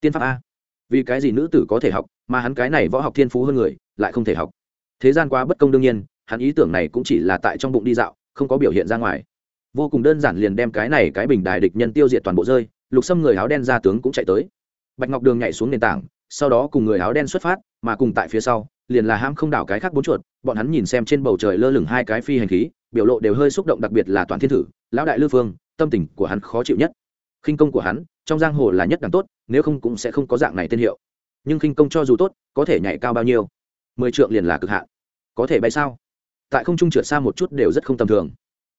Tiên pháp a. Vì cái gì nữ tử có thể học, mà hắn cái này võ học thiên phú hơn người, lại không thể học. Thế gian quá bất công đương nhiên, hắn ý tưởng này cũng chỉ là tại trong bụng đi dạo, không có biểu hiện ra ngoài. Vô cùng đơn giản liền đem cái này cái bình đài địch nhân tiêu diệt toàn bộ rơi, lục xâm người áo đen ra tướng cũng chạy tới bạch ngọc đường nhảy xuống nền tảng, sau đó cùng người áo đen xuất phát, mà cùng tại phía sau, liền là ham không đảo cái khác bốn chuột, bọn hắn nhìn xem trên bầu trời lơ lửng hai cái phi hành khí, biểu lộ đều hơi xúc động đặc biệt là toàn thiên thử, lão đại lư phương, tâm tình của hắn khó chịu nhất. Khinh công của hắn, trong giang hồ là nhất đẳng tốt, nếu không cũng sẽ không có dạng này tên hiệu. Nhưng khinh công cho dù tốt, có thể nhảy cao bao nhiêu? Mười trượng liền là cực hạn. Có thể bay sao? Tại không trung trượt xa một chút đều rất không tầm thường.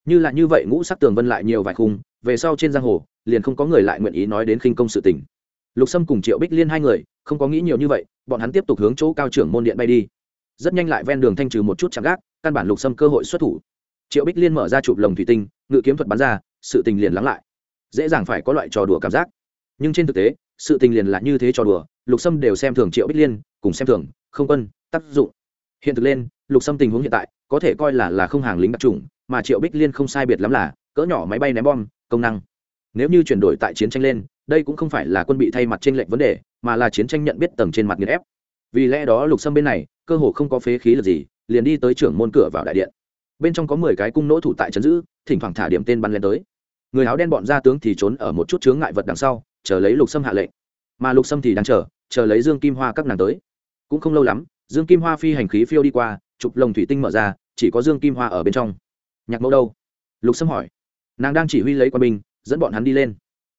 Như là như vậy ngũ sắc tường vân lại nhiều vài khung, về sau trên giang hồ, liền không có người lại nguyện ý nói đến khinh công sự tình lục sâm cùng triệu bích liên hai người, không có nghĩ nhiều như vậy, bọn hắn tiếp tục hướng chỗ cao trưởng môn điện bay đi. Rất nhanh lại ven đường thanh trừ một chút chạm gác, căn bản lục sâm cơ hội xuất thủ. Triệu bích liên mở ra chụp lồng thủy tinh, ngự kiếm thuật bắn ra, sự tình liền lắng lại. Dễ dàng phải có loại trò đùa cảm giác. Nhưng trên thực tế, sự tình liền là như thế trò đùa, lục sâm đều xem thường triệu bích liên, cùng xem thường, không quân, tác dụng. Hiện thực lên, lục sâm tình huống hiện tại, có thể coi là là không hàng lính đặc trùng mà triệu bích liên không sai biệt lắm là, cỡ nhỏ máy bay ném bom, công năng. Nếu như chuyển đổi tại chiến tranh lên đây cũng không phải là quân bị thay mặt trên lệnh vấn đề, mà là chiến tranh nhận biết tầng trên mặt nghiền ép. Vì lẽ đó lục sâm bên này, cơ hồ không có phế khí lực gì, liền đi tới trưởng môn cửa vào đại điện. Bên trong có mười cái cung nỗ thủ tại trấn giữ, thỉnh thoảng thả điểm tên bắn lên tới. Người áo đen bọn gia tướng thì trốn ở một chút chướng ngại vật đằng sau, chờ lấy lục sâm hạ lệnh. Mà lục sâm thì đang chờ chờ lấy dương kim hoa các nàng tới. Cũng không lâu lắm, dương kim hoa phi hành khí phiêu đi qua, chụp lồng thủy tinh mở ra, chỉ có dương kim hoa ở bên trong. Nhạc mẫu đâu? Lục sâm hỏi. Nàng đang chỉ huy lấy quân binh, dẫn bọn hắn đi lên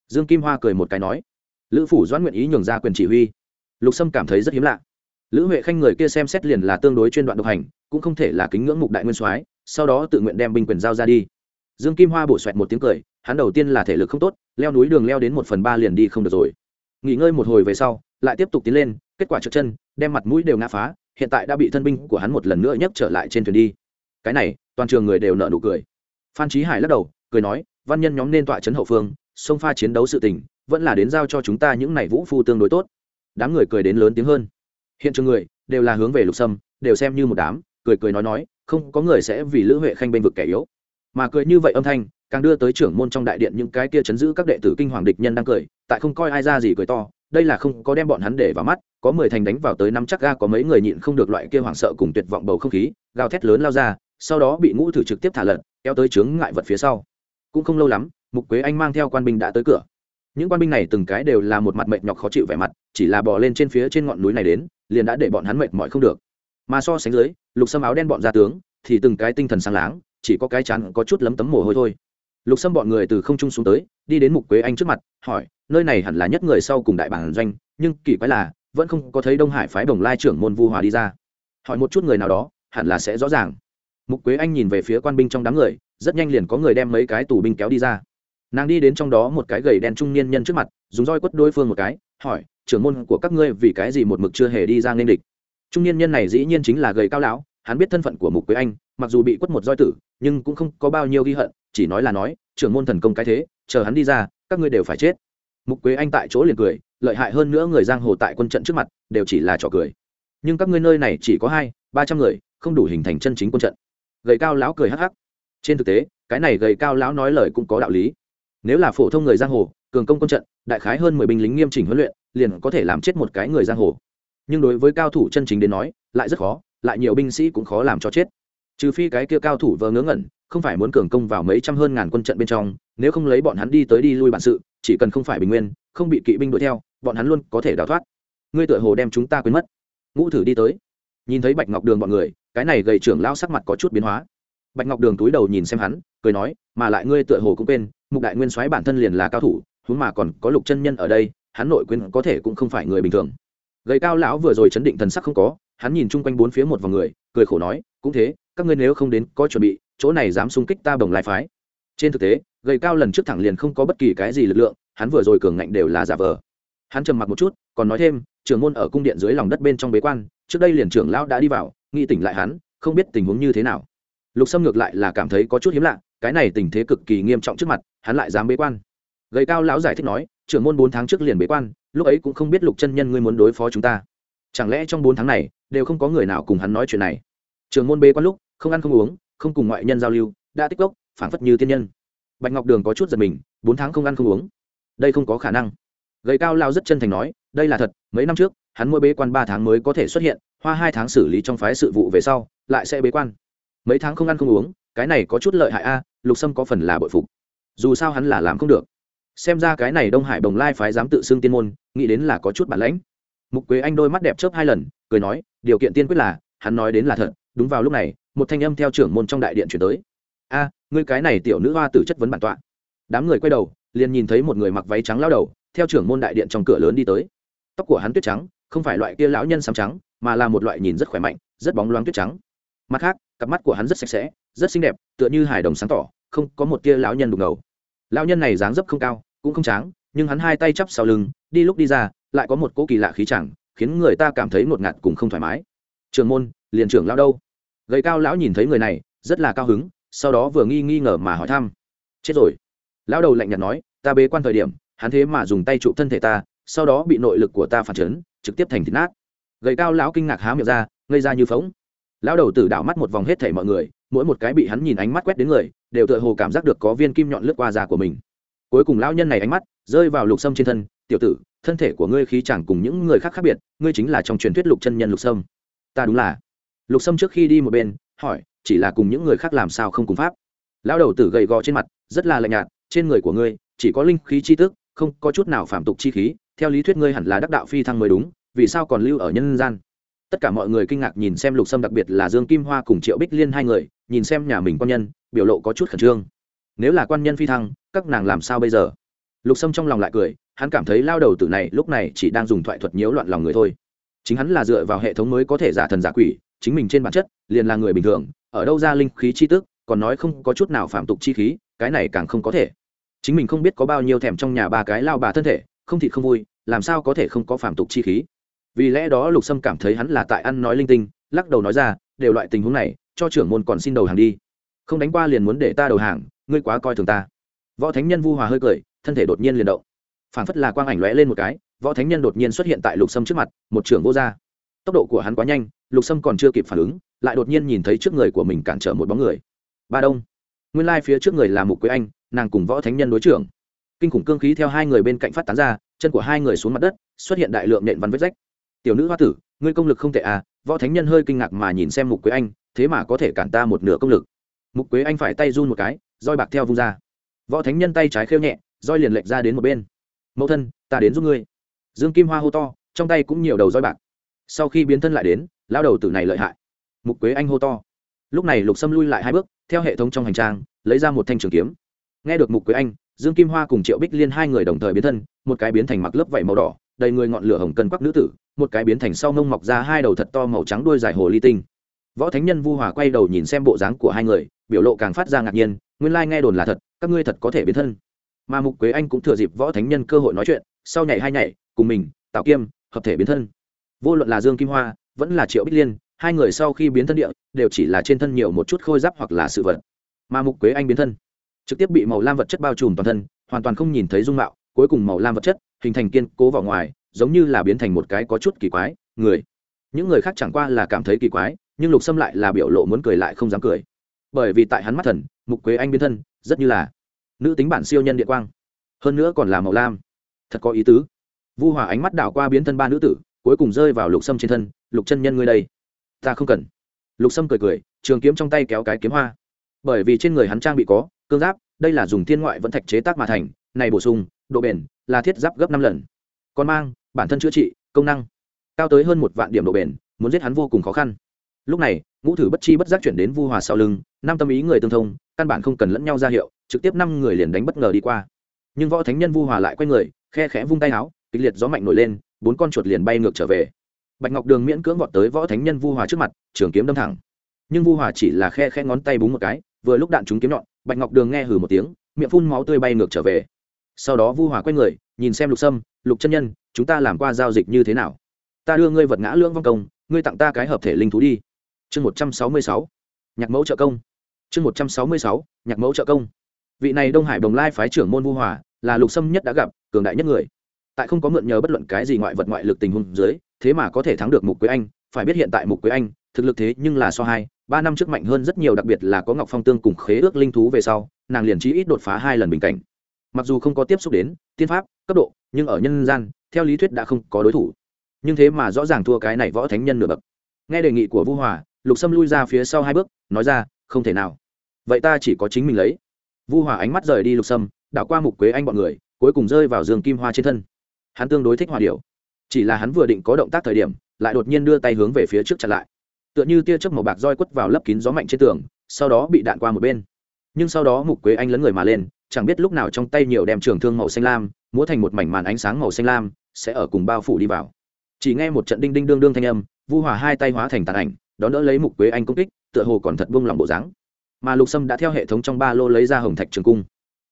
dương kim hoa cười một cái nói, lữ phủ doãn nguyện ý nhường ra quyền chỉ huy. Lục sâm cảm thấy rất hiếm lạ. Lữ huệ khanh người kia xem xét liền là tương đối chuyên đoạn độc hành, cũng không thể là kính ngưỡng mục đại nguyên soái, sau đó tự nguyện đem binh quyền giao ra đi. Dương kim hoa bổ xoẹt một tiếng cười, hắn đầu tiên là thể lực không tốt, leo núi đường leo đến một phần ba liền đi không được rồi. Nghỉ ngơi một hồi về sau, lại tiếp tục tiến lên, kết quả trượt chân, đem mặt mũi đều ngã phá, hiện tại đã bị thân binh của hắn một lần nữa nhấc trở lại trên thuyền đi. Cái này, toàn trường người đều nợ nụ cười. Phan trí hải lắc đầu, cười nói, văn nhân nhóm nên tọa chấn hậu phương sông pha chiến đấu sự tình, vẫn là đến giao cho chúng ta những này vũ phu tương đối tốt. Đám người cười đến lớn tiếng hơn. Hiện trường người đều là hướng về lục sâm, đều xem như một đám, cười cười nói nói, không có người sẽ vì lữ huệ khanh bên vực kẻ yếu. Mà cười như vậy âm thanh, càng đưa tới trưởng môn trong đại điện những cái kia chấn giữ các đệ tử kinh hoàng địch nhân đang cười, tại không coi ai ra gì cười to, đây là không có đem bọn hắn để vào mắt, có mười thành đánh vào tới năm chắc ga, có mấy người nhịn không được loại kia hoảng sợ cùng tuyệt vọng bầu không khí, gào thét lớn lao ra, sau đó bị ngũ thử trực tiếp thả lật, kéo tới chướng ngại vật phía sau. Cũng không lâu lắm mục quế anh mang theo quan binh đã tới cửa những quan binh này từng cái đều là một mặt mệt nhọc khó chịu vẻ mặt chỉ là bò lên trên phía trên ngọn núi này đến liền đã để bọn hắn mệt mỏi không được mà so sánh dưới lục sâm áo đen bọn gia tướng thì từng cái tinh thần sáng láng chỉ có cái chán có chút lấm tấm mồ hôi thôi lục sâm bọn người từ không trung xuống tới đi đến mục quế anh trước mặt hỏi nơi này hẳn là nhất người sau cùng đại bản doanh nhưng kỳ quái là vẫn không có thấy đông hải phái đồng lai trưởng môn vu hòa đi ra hỏi một chút người nào đó hẳn là sẽ rõ ràng mục quế anh nhìn về phía quan binh trong đám người rất nhanh liền có người đem mấy cái tù binh kéo đi ra nàng đi đến trong đó một cái gầy đen trung niên nhân trước mặt, dùng roi quất đối phương một cái, hỏi, trưởng môn của các ngươi vì cái gì một mực chưa hề đi ra nên địch? Trung niên nhân này dĩ nhiên chính là gầy cao lão, hắn biết thân phận của mục quế anh, mặc dù bị quất một roi tử, nhưng cũng không có bao nhiêu ghi hận, chỉ nói là nói, trưởng môn thần công cái thế, chờ hắn đi ra, các ngươi đều phải chết. Mục quế anh tại chỗ liền cười, lợi hại hơn nữa người giang hồ tại quân trận trước mặt, đều chỉ là trò cười. Nhưng các ngươi nơi này chỉ có hai, ba trăm người, không đủ hình thành chân chính quân trận. Gầy cao lão cười hắc hắc. Trên thực tế, cái này gầy cao lão nói lời cũng có đạo lý nếu là phổ thông người giang hồ, cường công quân trận, đại khái hơn mười binh lính nghiêm chỉnh huấn luyện, liền có thể làm chết một cái người giang hồ. Nhưng đối với cao thủ chân chính đến nói, lại rất khó, lại nhiều binh sĩ cũng khó làm cho chết. Trừ phi cái kia cao thủ vờ ngớ ngẩn, không phải muốn cường công vào mấy trăm hơn ngàn quân trận bên trong, nếu không lấy bọn hắn đi tới đi lui bản sự, chỉ cần không phải bình nguyên, không bị kỵ binh đuổi theo, bọn hắn luôn có thể đào thoát. Ngươi tựa hồ đem chúng ta quên mất. Ngũ thử đi tới. Nhìn thấy bạch ngọc đường bọn người, cái này gầy trưởng lao sắc mặt có chút biến hóa bạch ngọc đường túi đầu nhìn xem hắn, cười nói, mà lại ngươi tựa hồ cũng quên, mục đại nguyên soái bản thân liền là cao thủ, huống mà còn có lục chân nhân ở đây, hắn nội quên có thể cũng không phải người bình thường. Gầy cao lão vừa rồi chấn định thần sắc không có, hắn nhìn chung quanh bốn phía một vòng người, cười khổ nói, cũng thế, các ngươi nếu không đến, có chuẩn bị, chỗ này dám xung kích ta bồng lai phái. Trên thực tế, gầy cao lần trước thẳng liền không có bất kỳ cái gì lực lượng, hắn vừa rồi cường ngạnh đều là giả vờ. Hắn trầm mặc một chút, còn nói thêm, trưởng môn ở cung điện dưới lòng đất bên trong bế quan, trước đây liền trưởng lão đã đi vào nghi tỉnh lại hắn, không biết tình huống như thế nào lục sâm ngược lại là cảm thấy có chút hiếm lạ, cái này tình thế cực kỳ nghiêm trọng trước mặt, hắn lại dám bế quan. Gầy cao lão giải thích nói, trưởng môn bốn tháng trước liền bế quan, lúc ấy cũng không biết lục chân nhân ngươi muốn đối phó chúng ta. Chẳng lẽ trong bốn tháng này, đều không có người nào cùng hắn nói chuyện này? Trưởng môn bế quan lúc, không ăn không uống, không cùng ngoại nhân giao lưu, đã tích cốc, phản phất như tiên nhân. Bạch ngọc đường có chút giật mình, bốn tháng không ăn không uống. Đây không có khả năng. Gầy cao lao rất chân thành nói, đây là thật, mấy năm trước, hắn mỗi bế quan ba tháng mới có thể xuất hiện, hoa hai tháng xử lý trong phái sự vụ về sau, lại sẽ bế quan mấy tháng không ăn không uống, cái này có chút lợi hại a, lục sâm có phần là bội phục. Dù sao hắn là làm không được. Xem ra cái này đông hải đồng lai phái dám tự xưng tiên môn, nghĩ đến là có chút bản lãnh. Mục quế anh đôi mắt đẹp chớp hai lần, cười nói, điều kiện tiên quyết là, hắn nói đến là thật, đúng vào lúc này, một thanh âm theo trưởng môn trong đại điện chuyển tới. A, ngươi cái này tiểu nữ hoa tử chất vấn bản tọa. Đám người quay đầu, liền nhìn thấy một người mặc váy trắng lao đầu, theo trưởng môn đại điện trong cửa lớn đi tới. Tóc của hắn tuyết trắng, không phải loại kia lão nhân xám trắng, mà là một loại nhìn rất khỏe mạnh, rất bóng loáng tuyết trắng mặt khác, cặp mắt của hắn rất sạch sẽ, rất xinh đẹp, tựa như hài đồng sáng tỏ, không có một tia lão nhân đục ngầu. Lão nhân này dáng dấp không cao, cũng không tráng, nhưng hắn hai tay chắp sau lưng, đi lúc đi ra, lại có một cỗ kỳ lạ khí chẳng, khiến người ta cảm thấy ngột ngạt cùng không thoải mái. Trường môn, liền trưởng lão đâu? Gầy cao lão nhìn thấy người này, rất là cao hứng, sau đó vừa nghi nghi ngờ mà hỏi thăm. Chết rồi. Lão đầu lạnh nhạt nói, ta bế quan thời điểm, hắn thế mà dùng tay trụ thân thể ta, sau đó bị nội lực của ta phản chấn, trực tiếp thành thịt nát. Gầy cao lão kinh ngạc há miệng ra, ngây ra như phóng lão đầu tử đảo mắt một vòng hết thảy mọi người, mỗi một cái bị hắn nhìn ánh mắt quét đến người, đều tựa hồ cảm giác được có viên kim nhọn lướt qua da của mình. Cuối cùng lão nhân này ánh mắt rơi vào lục sâm trên thân, tiểu tử, thân thể của ngươi khí chẳng cùng những người khác khác biệt, ngươi chính là trong truyền thuyết lục chân nhân lục sâm. Ta đúng là. Lục sâm trước khi đi một bên, hỏi, chỉ là cùng những người khác làm sao không cùng pháp? Lão đầu tử gầy gò trên mặt, rất là lạnh nhạt, trên người của ngươi, chỉ có linh khí chi tức, không có chút nào phạm tục chi khí, theo lý thuyết ngươi hẳn là đắc đạo phi thăng mới đúng, vì sao còn lưu ở nhân gian? Tất cả mọi người kinh ngạc nhìn xem lục sâm, đặc biệt là dương kim hoa cùng triệu bích liên hai người, nhìn xem nhà mình quan nhân, biểu lộ có chút khẩn trương. Nếu là quan nhân phi thăng, các nàng làm sao bây giờ? Lục sâm trong lòng lại cười, hắn cảm thấy lao đầu tử này lúc này chỉ đang dùng thoại thuật nhiễu loạn lòng người thôi. Chính hắn là dựa vào hệ thống mới có thể giả thần giả quỷ, chính mình trên bản chất, liền là người bình thường, ở đâu ra linh khí chi tức, còn nói không có chút nào phạm tục chi khí, cái này càng không có thể. Chính mình không biết có bao nhiêu thèm trong nhà ba cái lao bà thân thể, không thịt không vui, làm sao có thể không có phạm tục chi khí? Vì lẽ đó lục sâm cảm thấy hắn là tại ăn nói linh tinh, lắc đầu nói ra, đều loại tình huống này, cho trưởng môn còn xin đầu hàng đi. Không đánh qua liền muốn để ta đầu hàng, ngươi quá coi thường ta. Võ thánh nhân vu hòa hơi cười, thân thể đột nhiên liền động. Phản phất là quang ảnh lóe lên một cái, võ thánh nhân đột nhiên xuất hiện tại lục sâm trước mặt, một trưởng vô r tốc độ của hắn quá nhanh, lục sâm còn chưa kịp phản ứng, lại đột nhiên nhìn thấy trước người của mình cản trở một bóng người. Ba đông. Nguyên lai、like、phía trước người là mục quế anh, nàng cùng võ thánh nhân đối trưởng. Kinh khủng cương khí theo hai người bên cạnh phát tán ra, chân của hai người xuống mặt đất, xuất hiện đại lượng nện văn vết rách tiểu nữ hoa tử, ngươi công lực không tệ à võ thánh nhân hơi kinh ngạc mà nhìn xem mục quế anh, thế mà có thể cản ta một nửa công lực. Mục quế anh phải tay run một cái, roi bạc theo vung ra. Võ thánh nhân tay trái khêu nhẹ, roi liền lệch ra đến một bên. Mẫu thân, ta đến giúp ngươi. Dương kim hoa hô to, trong tay cũng nhiều đầu roi bạc. Sau khi biến thân lại đến lao đầu tử này lợi hại. Mục quế anh hô to. Lúc này lục sâm lui lại hai bước, theo hệ thống trong hành trang, lấy ra một thanh trường kiếm. Nghe được mục quế anh, dương kim hoa cùng triệu bích liên hai người đồng thời biến thân, một cái biến thành mặc lớp vảy màu đỏ đầy người ngọn lửa hồng cân quắc nữ tử, một cái biến thành sau mông mọc ra hai đầu thật to màu trắng đuôi dài hồ ly tinh. Võ thánh nhân vu hòa quay đầu nhìn xem bộ dáng của hai người, biểu lộ càng phát ra ngạc nhiên, nguyên lai nghe đồn là thật, các ngươi thật có thể biến thân. Mà mục quế anh cũng thừa dịp võ thánh nhân cơ hội nói chuyện, sau nhảy hai nhảy, cùng mình tạo kiêm, hợp thể biến thân. Vô luận là dương kim hoa, vẫn là triệu bích liên, hai người sau khi biến thân địa, đều chỉ là trên thân nhiều một chút khôi giáp hoặc là sự vật. Mà mục quế anh biến thân, trực tiếp bị màu lam vật chất bao trùm toàn thân, hoàn toàn không nhìn thấy dung mạo cuối cùng màu lam vật chất, hình thành kiên cố vào ngoài, giống như là biến thành một cái có chút kỳ quái, người. Những người khác chẳng qua là cảm thấy kỳ quái, nhưng lục xâm lại là biểu lộ muốn cười lại không dám cười. Bởi vì tại hắn mắt thần, mục quế anh biến thân, rất như là nữ tính bản siêu nhân điện quang. Hơn nữa còn là màu lam. Thật có ý tứ. Vu hòa ánh mắt đảo qua biến thân ba nữ tử, cuối cùng rơi vào lục sâm trên thân, lục chân nhân ngươi đây. Ta không cần. Lục sâm cười cười, trường kiếm trong tay kéo cái kiếm hoa. Bởi vì trên người hắn trang bị có, cương giáp, đây là dùng thiên ngoại vẫn thạch chế tác mà thành, này bổ sung độ bền là thiết giáp gấp năm lần. Còn mang, bản thân chữa trị, công năng. Cao tới hơn một vạn điểm độ bền, muốn giết hắn vô cùng khó khăn. Lúc này, ngũ thử bất chi bất giác chuyển đến vu hòa sau lưng, năm tâm ý người tương thông, căn bản không cần lẫn nhau ra hiệu, trực tiếp năm người liền đánh bất ngờ đi qua. Nhưng võ thánh nhân vu hòa lại quay người, khe khẽ vung tay áo, kịch liệt gió mạnh nổi lên, bốn con chuột liền bay ngược trở về. Bạch ngọc đường miễn cưỡng vọt tới võ thánh nhân vu hòa trước mặt, trường kiếm đâm thẳng. Nhưng vu hòa chỉ là khe khẽ ngón tay búng một cái, vừa lúc đạn trúng kiếm nhọn, bạch ngọc đường nghe hừ một tiếng, miệng phun máu tươi bay ngược trở về sau đó vu hòa quay người, nhìn xem lục sâm, lục chân nhân, chúng ta làm qua giao dịch như thế nào? Ta đưa ngươi vật ngã lưỡng vong công, ngươi tặng ta cái hợp thể linh thú đi. Chương một trăm sáu mươi sáu, nhạc mẫu trợ công. Chương một trăm sáu mươi sáu, nhạc mẫu trợ công. Vị này đông hải đồng lai phái trưởng môn vu hòa, là lục sâm nhất đã gặp, cường đại nhất người. Tại không có mượn nhờ bất luận cái gì ngoại vật ngoại lực tình huống dưới, thế mà có thể thắng được mục quế anh. Phải biết hiện tại mục quế anh, thực lực thế nhưng là so hai, ba năm trước mạnh hơn rất nhiều, đặc biệt là có ngọc phong tương cùng khế ước linh thú về sau, nàng liền trí ít đột phá hai lần bình cảnh mặc dù không có tiếp xúc đến tiên pháp, cấp độ, nhưng ở nhân gian, theo lý thuyết đã không có đối thủ. Nhưng thế mà rõ ràng thua cái này võ thánh nhân nửa bậc. Nghe đề nghị của vu hòa, lục sâm lui ra phía sau hai bước, nói ra, không thể nào. Vậy ta chỉ có chính mình lấy. Vu hòa ánh mắt rời đi lục sâm, đảo qua mục quế anh bọn người, cuối cùng rơi vào giường kim hoa trên thân. Hắn tương đối thích hòa điệu chỉ là hắn vừa định có động tác thời điểm, lại đột nhiên đưa tay hướng về phía trước chặn lại. Tựa như tia chớp màu bạc roi quất vào lấp kín gió mạnh trên tường, sau đó bị đạn qua một bên. Nhưng sau đó mục quế anh lấn người mà lên chẳng biết lúc nào trong tay nhiều đem trường thương màu xanh lam, múa thành một mảnh màn ánh sáng màu xanh lam, sẽ ở cùng bao phủ đi vào. Chỉ nghe một trận đinh đinh đương đương thanh âm, vu hòa hai tay hóa thành tàn ảnh, đón đỡ lấy mục quế anh công kích, tựa hồ còn thật buông lòng bộ dáng. Mà lục sâm đã theo hệ thống trong ba lô lấy ra hồng thạch trường cung.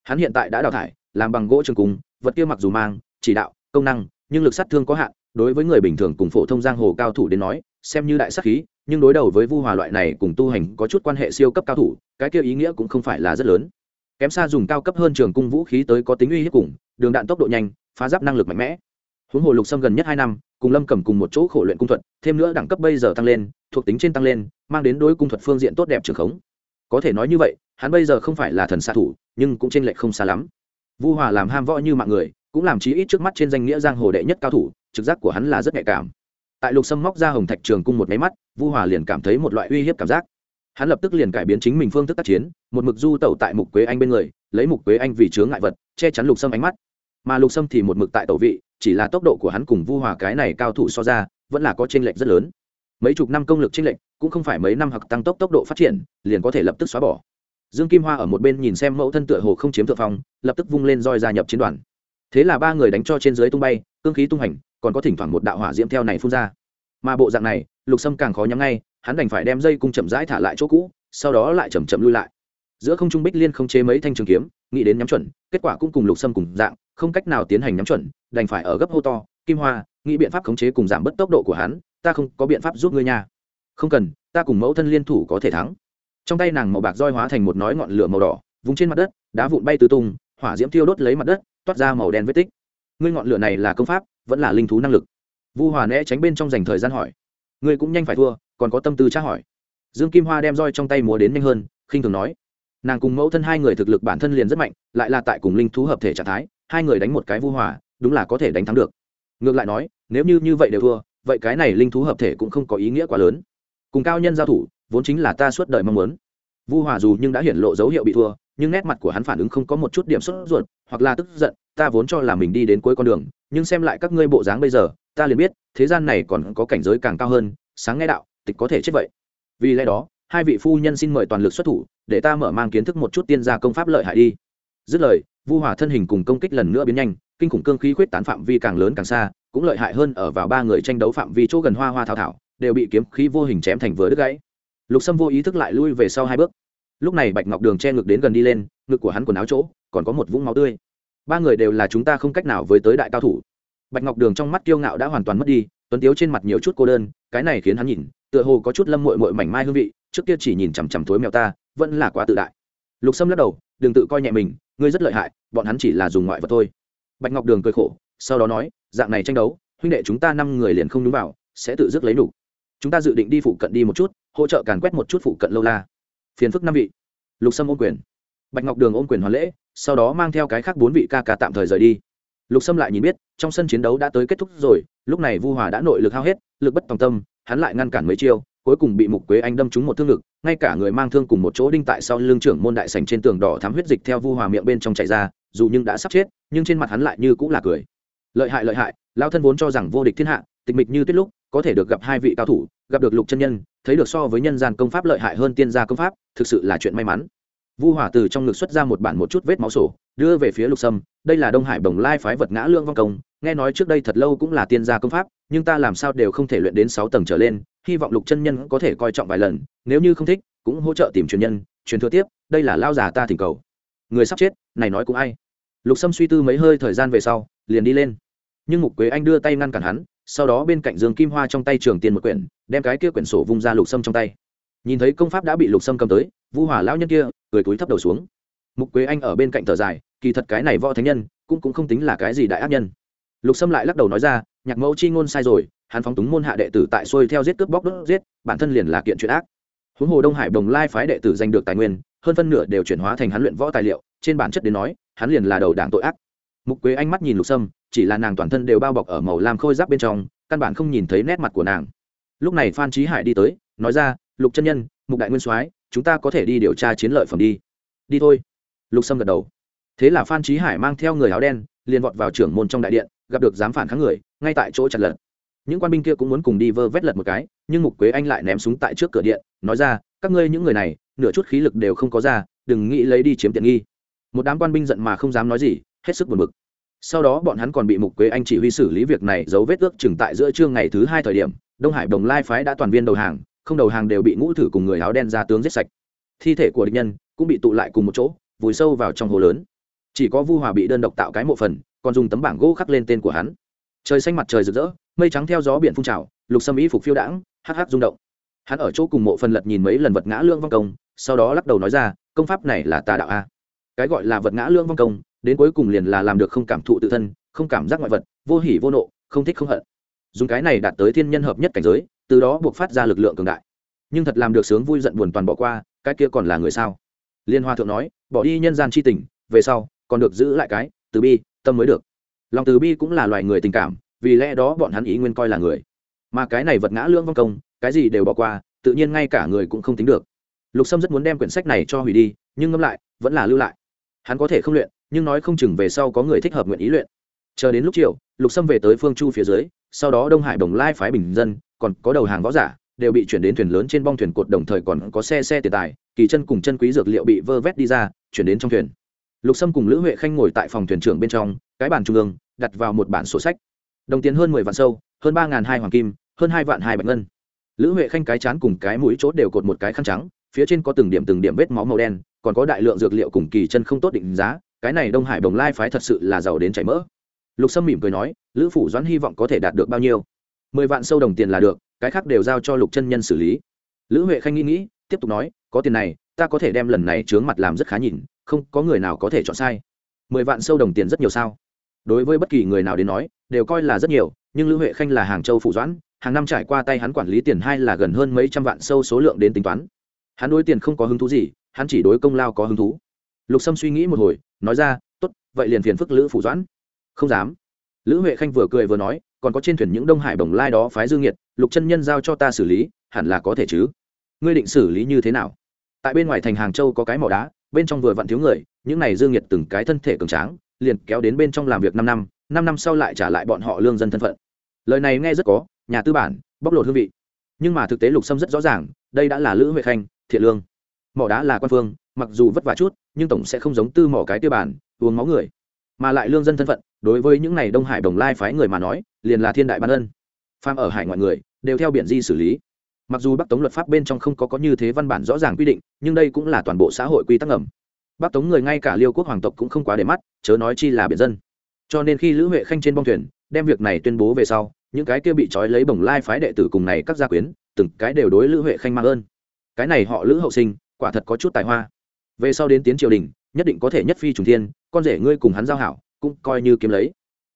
Hắn hiện tại đã đào thải, làm bằng gỗ trường cung, vật kia mặc dù mang, chỉ đạo, công năng, nhưng lực sát thương có hạn, đối với người bình thường cùng phổ thông giang hồ cao thủ đến nói, xem như đại sắc khí, nhưng đối đầu với vu hòa loại này cùng tu hành có chút quan hệ siêu cấp cao thủ, cái kia ý nghĩa cũng không phải là rất lớn kém xa dùng cao cấp hơn trường cung vũ khí tới có tính uy hiếp cùng, đường đạn tốc độ nhanh, phá giáp năng lực mạnh mẽ. Huống hồ lục sâm gần nhất hai năm, cùng lâm cầm cùng một chỗ khổ luyện cung thuật, thêm nữa đẳng cấp bây giờ tăng lên, thuộc tính trên tăng lên, mang đến đối cung thuật phương diện tốt đẹp trường khống. Có thể nói như vậy, hắn bây giờ không phải là thần xạ thủ, nhưng cũng trên lệch không xa lắm. Vu hòa làm ham võ như mạng người, cũng làm chí ít trước mắt trên danh nghĩa giang hồ đệ nhất cao thủ, trực giác của hắn là rất nhạy cảm. Tại lục sâm móc ra hồng thạch trường cung một máy mắt, vu hòa liền cảm thấy một loại uy hiếp cảm giác hắn lập tức liền cải biến chính mình phương thức tác chiến, một mực du tẩu tại mục quế anh bên người, lấy mục quế anh vì chướng ngại vật, che chắn lục sâm ánh mắt. Mà lục sâm thì một mực tại tẩu vị, chỉ là tốc độ của hắn cùng vu hòa cái này cao thủ so ra, vẫn là có tranh lệch rất lớn. Mấy chục năm công lực tranh lệch, cũng không phải mấy năm hoặc tăng tốc tốc độ phát triển, liền có thể lập tức xóa bỏ. Dương kim hoa ở một bên nhìn xem mẫu thân tựa hồ không chiếm thượng phong, lập tức vung lên roi gia nhập chiến đoàn. Thế là ba người đánh cho trên dưới tung bay, cương khí tung hành, còn có thỉnh thoảng một đạo hỏa diễm theo này phun ra. Mà bộ dạng này, lục sâm càng khó nhắm ngay hắn đành phải đem dây cung chậm rãi thả lại chỗ cũ, sau đó lại chầm chậm lui lại. Giữa không trung bích liên không chế mấy thanh trường kiếm, nghĩ đến nhắm chuẩn, kết quả cũng cùng lục sâm cùng dạng, không cách nào tiến hành nhắm chuẩn, đành phải ở gấp hô to, kim hoa, nghĩ biện pháp khống chế cùng giảm bớt tốc độ của hắn, ta không có biện pháp giúp ngươi nha. Không cần, ta cùng mẫu thân liên thủ có thể thắng. Trong tay nàng màu bạc roi hóa thành một nói ngọn lửa màu đỏ, vùng trên mặt đất, đá vụn bay tứ tung, hỏa diễm thiêu đốt lấy mặt đất, toát ra màu đen vết tích. Ngươi ngọn lửa này là công pháp, vẫn là linh thú năng lực. Vu hòa né tránh bên trong dành thời gian hỏi. Ngươi cũng nhanh phải thua còn có tâm tư tra hỏi. Dương kim hoa đem roi trong tay múa đến nhanh hơn, khinh thường nói. Nàng cùng mẫu thân hai người thực lực bản thân liền rất mạnh, lại là tại cùng linh thú hợp thể trạng thái, hai người đánh một cái vu hòa, đúng là có thể đánh thắng được. Ngược lại nói, nếu như như vậy đều thua, vậy cái này linh thú hợp thể cũng không có ý nghĩa quá lớn. Cùng cao nhân giao thủ, vốn chính là ta suốt đời mong muốn. Vu hòa dù nhưng đã hiển lộ dấu hiệu bị thua, nhưng nét mặt của hắn phản ứng không có một chút điểm sốt ruột, hoặc là tức giận, ta vốn cho là mình đi đến cuối con đường, nhưng xem lại các ngươi bộ dáng bây giờ, ta liền biết, thế gian này còn có cảnh giới càng cao hơn, sáng nghe đạo tịch có thể chết vậy. Vì lẽ đó, hai vị phu nhân xin mời toàn lực xuất thủ, để ta mở mang kiến thức một chút tiên gia công pháp lợi hại đi. Dứt lời, vu hòa thân hình cùng công kích lần nữa biến nhanh, kinh khủng cương khí khuyết tán phạm vi càng lớn càng xa, cũng lợi hại hơn ở vào ba người tranh đấu phạm vi chỗ gần hoa hoa thảo thảo, đều bị kiếm khí vô hình chém thành vừa đứt gãy. Lục sâm vô ý thức lại lui về sau hai bước. Lúc này bạch ngọc đường che ngực đến gần đi lên, ngực của hắn quần áo chỗ, còn có một vũng máu tươi. Ba người đều là chúng ta không cách nào với tới đại cao thủ. Bạch ngọc đường trong mắt kiêu ngạo đã hoàn toàn mất đi tuấn tiếu trên mặt nhiều chút cô đơn, cái này khiến hắn nhìn, tựa hồ có chút lâm mội mội mảnh mai hương vị, trước kia chỉ nhìn chằm chằm thối mèo ta, vẫn là quá tự đại. Lục sâm lắc đầu, đừng tự coi nhẹ mình, ngươi rất lợi hại, bọn hắn chỉ là dùng ngoại vật thôi. Bạch ngọc đường cười khổ, sau đó nói, dạng này tranh đấu, huynh đệ chúng ta năm người liền không đúng vào, sẽ tự dứt lấy đủ. Chúng ta dự định đi phụ cận đi một chút, hỗ trợ càn quét một chút phụ cận lâu la. Phiền phức năm vị. Lục sâm ôm quyền. Bạch ngọc đường ôm quyền hoàn lễ, sau đó mang theo cái khác bốn vị ca ca tạm thời rời đi. Lục sâm lại nhìn biết trong sân chiến đấu đã tới kết thúc rồi, lúc này vu hòa đã nội lực hao hết, lực bất tòng tâm, hắn lại ngăn cản mấy chiêu, cuối cùng bị mục quế anh đâm trúng một thương lực ngay cả người mang thương cùng một chỗ đinh tại sau lưng trưởng môn đại sành trên tường đỏ thám huyết dịch theo vu hòa miệng bên trong chạy ra, dù nhưng đã sắp chết, nhưng trên mặt hắn lại như cũng là cười. Lợi hại lợi hại lao thân vốn cho rằng vô địch thiên hạ, tịch mịch như tuyết lúc, có thể được gặp hai vị cao thủ, gặp được lục chân nhân, thấy được so với nhân gian công pháp lợi hại hơn tiên gia công pháp, thực sự là chuyện may mắn vu hỏa từ trong ngực xuất ra một bản một chút vết máu sổ, đưa về phía lục sâm, đây là đông hải bồng lai phái vật ngã lương vong công, nghe nói trước đây thật lâu cũng là tiên gia công pháp, nhưng ta làm sao đều không thể luyện đến sáu tầng trở lên, hy vọng lục chân nhân có thể coi trọng vài lần, nếu như không thích, cũng hỗ trợ tìm truyền nhân, truyền thừa tiếp, đây là lao già ta thỉnh cầu. Người sắp chết, này nói cũng ai? Lục sâm suy tư mấy hơi thời gian về sau, liền đi lên. Nhưng mục quế anh đưa tay ngăn cản hắn, sau đó bên cạnh giường kim hoa trong tay trường tiền một quyển, đem cái kia quyển sổ vung ra lục sâm trong tay. Nhìn thấy công pháp đã bị lục sâm cầm tới vu hỏa lão nhân kia, cười cúi thấp đầu xuống. Mục quế anh ở bên cạnh thở dài, kỳ thật cái này võ thánh nhân, cũng cũng không tính là cái gì đại ác nhân. Lục sâm lại lắc đầu nói ra, nhạc mẫu chi ngôn sai rồi, hắn phóng túng môn hạ đệ tử tại xuôi theo giết cướp bóc đốt giết, bản thân liền là kiện chuyện ác. Huống hồ đông hải đồng lai phái đệ tử giành được tài nguyên, hơn phân nửa đều chuyển hóa thành hắn luyện võ tài liệu, trên bản chất đến nói, hắn liền là đầu đảng tội ác. Mục quế anh mắt nhìn lục sâm, chỉ là nàng toàn thân đều bao bọc ở màu làm khôi giáp bên trong, căn bản không nhìn thấy nét mặt của nàng. Lúc này phan trí hải đi tới, nói ra, lục chân nhân, mục đại nguyên soái chúng ta có thể đi điều tra chiến lợi phẩm đi. Đi thôi. Lục sâm gật đầu. Thế là phan trí hải mang theo người áo đen, liền vọt vào trưởng môn trong đại điện, gặp được giám phản kháng người, ngay tại chỗ chặt lật. Những quan binh kia cũng muốn cùng đi vơ vét lật một cái, nhưng mục quế anh lại ném súng tại trước cửa điện, nói ra, các ngươi những người này, nửa chút khí lực đều không có ra, đừng nghĩ lấy đi chiếm tiện nghi. Một đám quan binh giận mà không dám nói gì, hết sức buồn bực. Sau đó bọn hắn còn bị mục quế anh chỉ huy xử lý việc này, dấu vết ước chừng tại giữa trưa ngày thứ hai thời điểm, đông hải đồng lai phái đã toàn viên đầu hàng không đầu hàng đều bị ngũ thử cùng người áo đen ra tướng giết sạch. Thi thể của địch nhân cũng bị tụ lại cùng một chỗ, vùi sâu vào trong hồ lớn. Chỉ có vu hòa bị đơn độc tạo cái mộ phần, còn dùng tấm bảng gỗ khắc lên tên của hắn. Trời xanh mặt trời rực rỡ, mây trắng theo gió biển phun trào, lục sâm ý phục phiêu đãng, hắc hắc rung động. Hắn ở chỗ cùng mộ phần lật nhìn mấy lần vật ngã lương vong công, sau đó lắc đầu nói ra, công pháp này là tà đạo a. Cái gọi là vật ngã lương vong công, đến cuối cùng liền là làm được không cảm thụ tự thân, không cảm giác ngoại vật, vô hỉ vô nộ, không thích không hận. Dùng cái này đạt tới thiên nhân hợp nhất cảnh giới từ đó buộc phát ra lực lượng cường đại. Nhưng thật làm được sướng vui giận buồn toàn bỏ qua, cái kia còn là người sao? Liên hoa thượng nói, bỏ đi nhân gian c h i tình, về sau, còn được giữ lại cái, từ bi, tâm mới được. Lòng từ bi cũng là loài người tình cảm, vì lẽ đó bọn hắn ý nguyên coi là người. Mà cái này vật ngã lương vong công, cái gì đều bỏ qua, tự nhiên ngay cả người cũng không tính được. Lục sâm rất muốn đem quyển sách này cho hủy đi, nhưng ngẫm lại, vẫn là lưu lại. Hắn có thể không luyện, nhưng nói không chừng về sau có người thích hợp nguyện ý luyện. Chờ đến lúc chiều, lục sâm về tới phương chu phía dưới, sau đó đông hải đồng lai phái bình dân còn có đầu hàng võ giả, đều bị chuyển đến thuyền lớn trên bong thuyền cột đồng thời còn có xe xe tiền tài, kỳ chân cùng chân quý dược liệu bị vơ vét đi ra, chuyển đến trong thuyền. Lục sâm cùng lữ huệ khanh ngồi tại phòng thuyền trưởng bên trong, cái bàn trung ương, đặt vào một bản sổ sách. Đồng tiền hơn mười vạn sâu, hơn ba ngàn hai hoàng kim, hơn hai vạn hai bạch ngân. Lữ huệ khanh cái chán cùng cái mũi chốt đều cột một cái khăn trắng, phía trên có từng điểm từng điểm vết máu màu đen, còn có đại lượng dược liệu cùng kỳ chân không tốt định giá, cái này đông hải đồng lai phái thật sự là giàu đến chảy mỡ. Lục sâm mỉm cười nói, lữ phủ doãn hy vọng có thể đạt được bao nhiêu? Mười vạn sâu đồng tiền là được, cái khác đều giao cho lục chân nhân xử lý. Lữ huệ khanh nghĩ nghĩ, tiếp tục nói, có tiền này, ta có thể đem lần này trướng mặt làm rất khá nhìn, không, có người nào có thể chọn sai. Mười vạn sâu đồng tiền rất nhiều sao? Đối với bất kỳ người nào đến nói, đều coi là rất nhiều, nhưng lữ huệ khanh là hàng châu phủ doãn, hàng năm trải qua tay hắn quản lý tiền hai là gần hơn mấy trăm vạn sâu số lượng đến tính toán. Hắn đối tiền không có hứng thú gì, hắn chỉ đối công lao có hứng thú. Lục sâm suy nghĩ một hồi, nói ra t ố t vậy liền phiền phức lữ phủ doãn. Không dám. Lữ huệ khanh vừa cười vừa nói còn có trên thuyền những đông hải bồng lai đó phái dương nhiệt, lục chân nhân giao cho ta xử lý, hẳn là có thể chứ? Ngươi định xử lý như thế nào? Tại bên ngoài thành hàng châu có cái mỏ đá, bên trong vừa vặn thiếu người, những này dương nhiệt từng cái thân thể cường tráng, liền kéo đến bên trong làm việc năm năm năm năm sau lại trả lại bọn họ lương dân thân phận. Lời này nghe rất có, nhà tư bản, bóc lột hương vị. Nhưng mà thực tế lục sâm rất rõ ràng, đây đã là lữ huệ khanh, thiện lương. Mỏ đá là quan phương, mặc dù vất vả chút, nhưng tổng sẽ không giống tư mỏ cái tiêu bản, uống máu người mà lại lương dân thân phận, đối với những n à y đông hải đồng lai phái người mà nói, liền là thiên đại ban ân. Pham ở hải ngoại người, đều theo biển di xử lý. Mặc dù bắc tống luật pháp bên trong không có có như thế văn bản rõ ràng quy định, nhưng đây cũng là toàn bộ xã hội quy tắc ngầm. Bắc tống người ngay cả liêu quốc hoàng tộc cũng không quá để mắt, chớ nói chi là biển dân. Cho nên khi lữ huệ khanh trên bong thuyền, đem việc này tuyên bố về sau, những cái kia bị trói lấy bồng lai phái đệ tử cùng này các gia quyến, từng cái đều đối lữ huệ khanh mang ơn. Cái này họ lữ hậu sinh, quả thật có chút tài hoa. Về sau đến tiến triều đình, nhất định có thể nhất phi trùng thiên con rể ngươi cùng hắn giao hảo, cũng coi như kiếm lấy.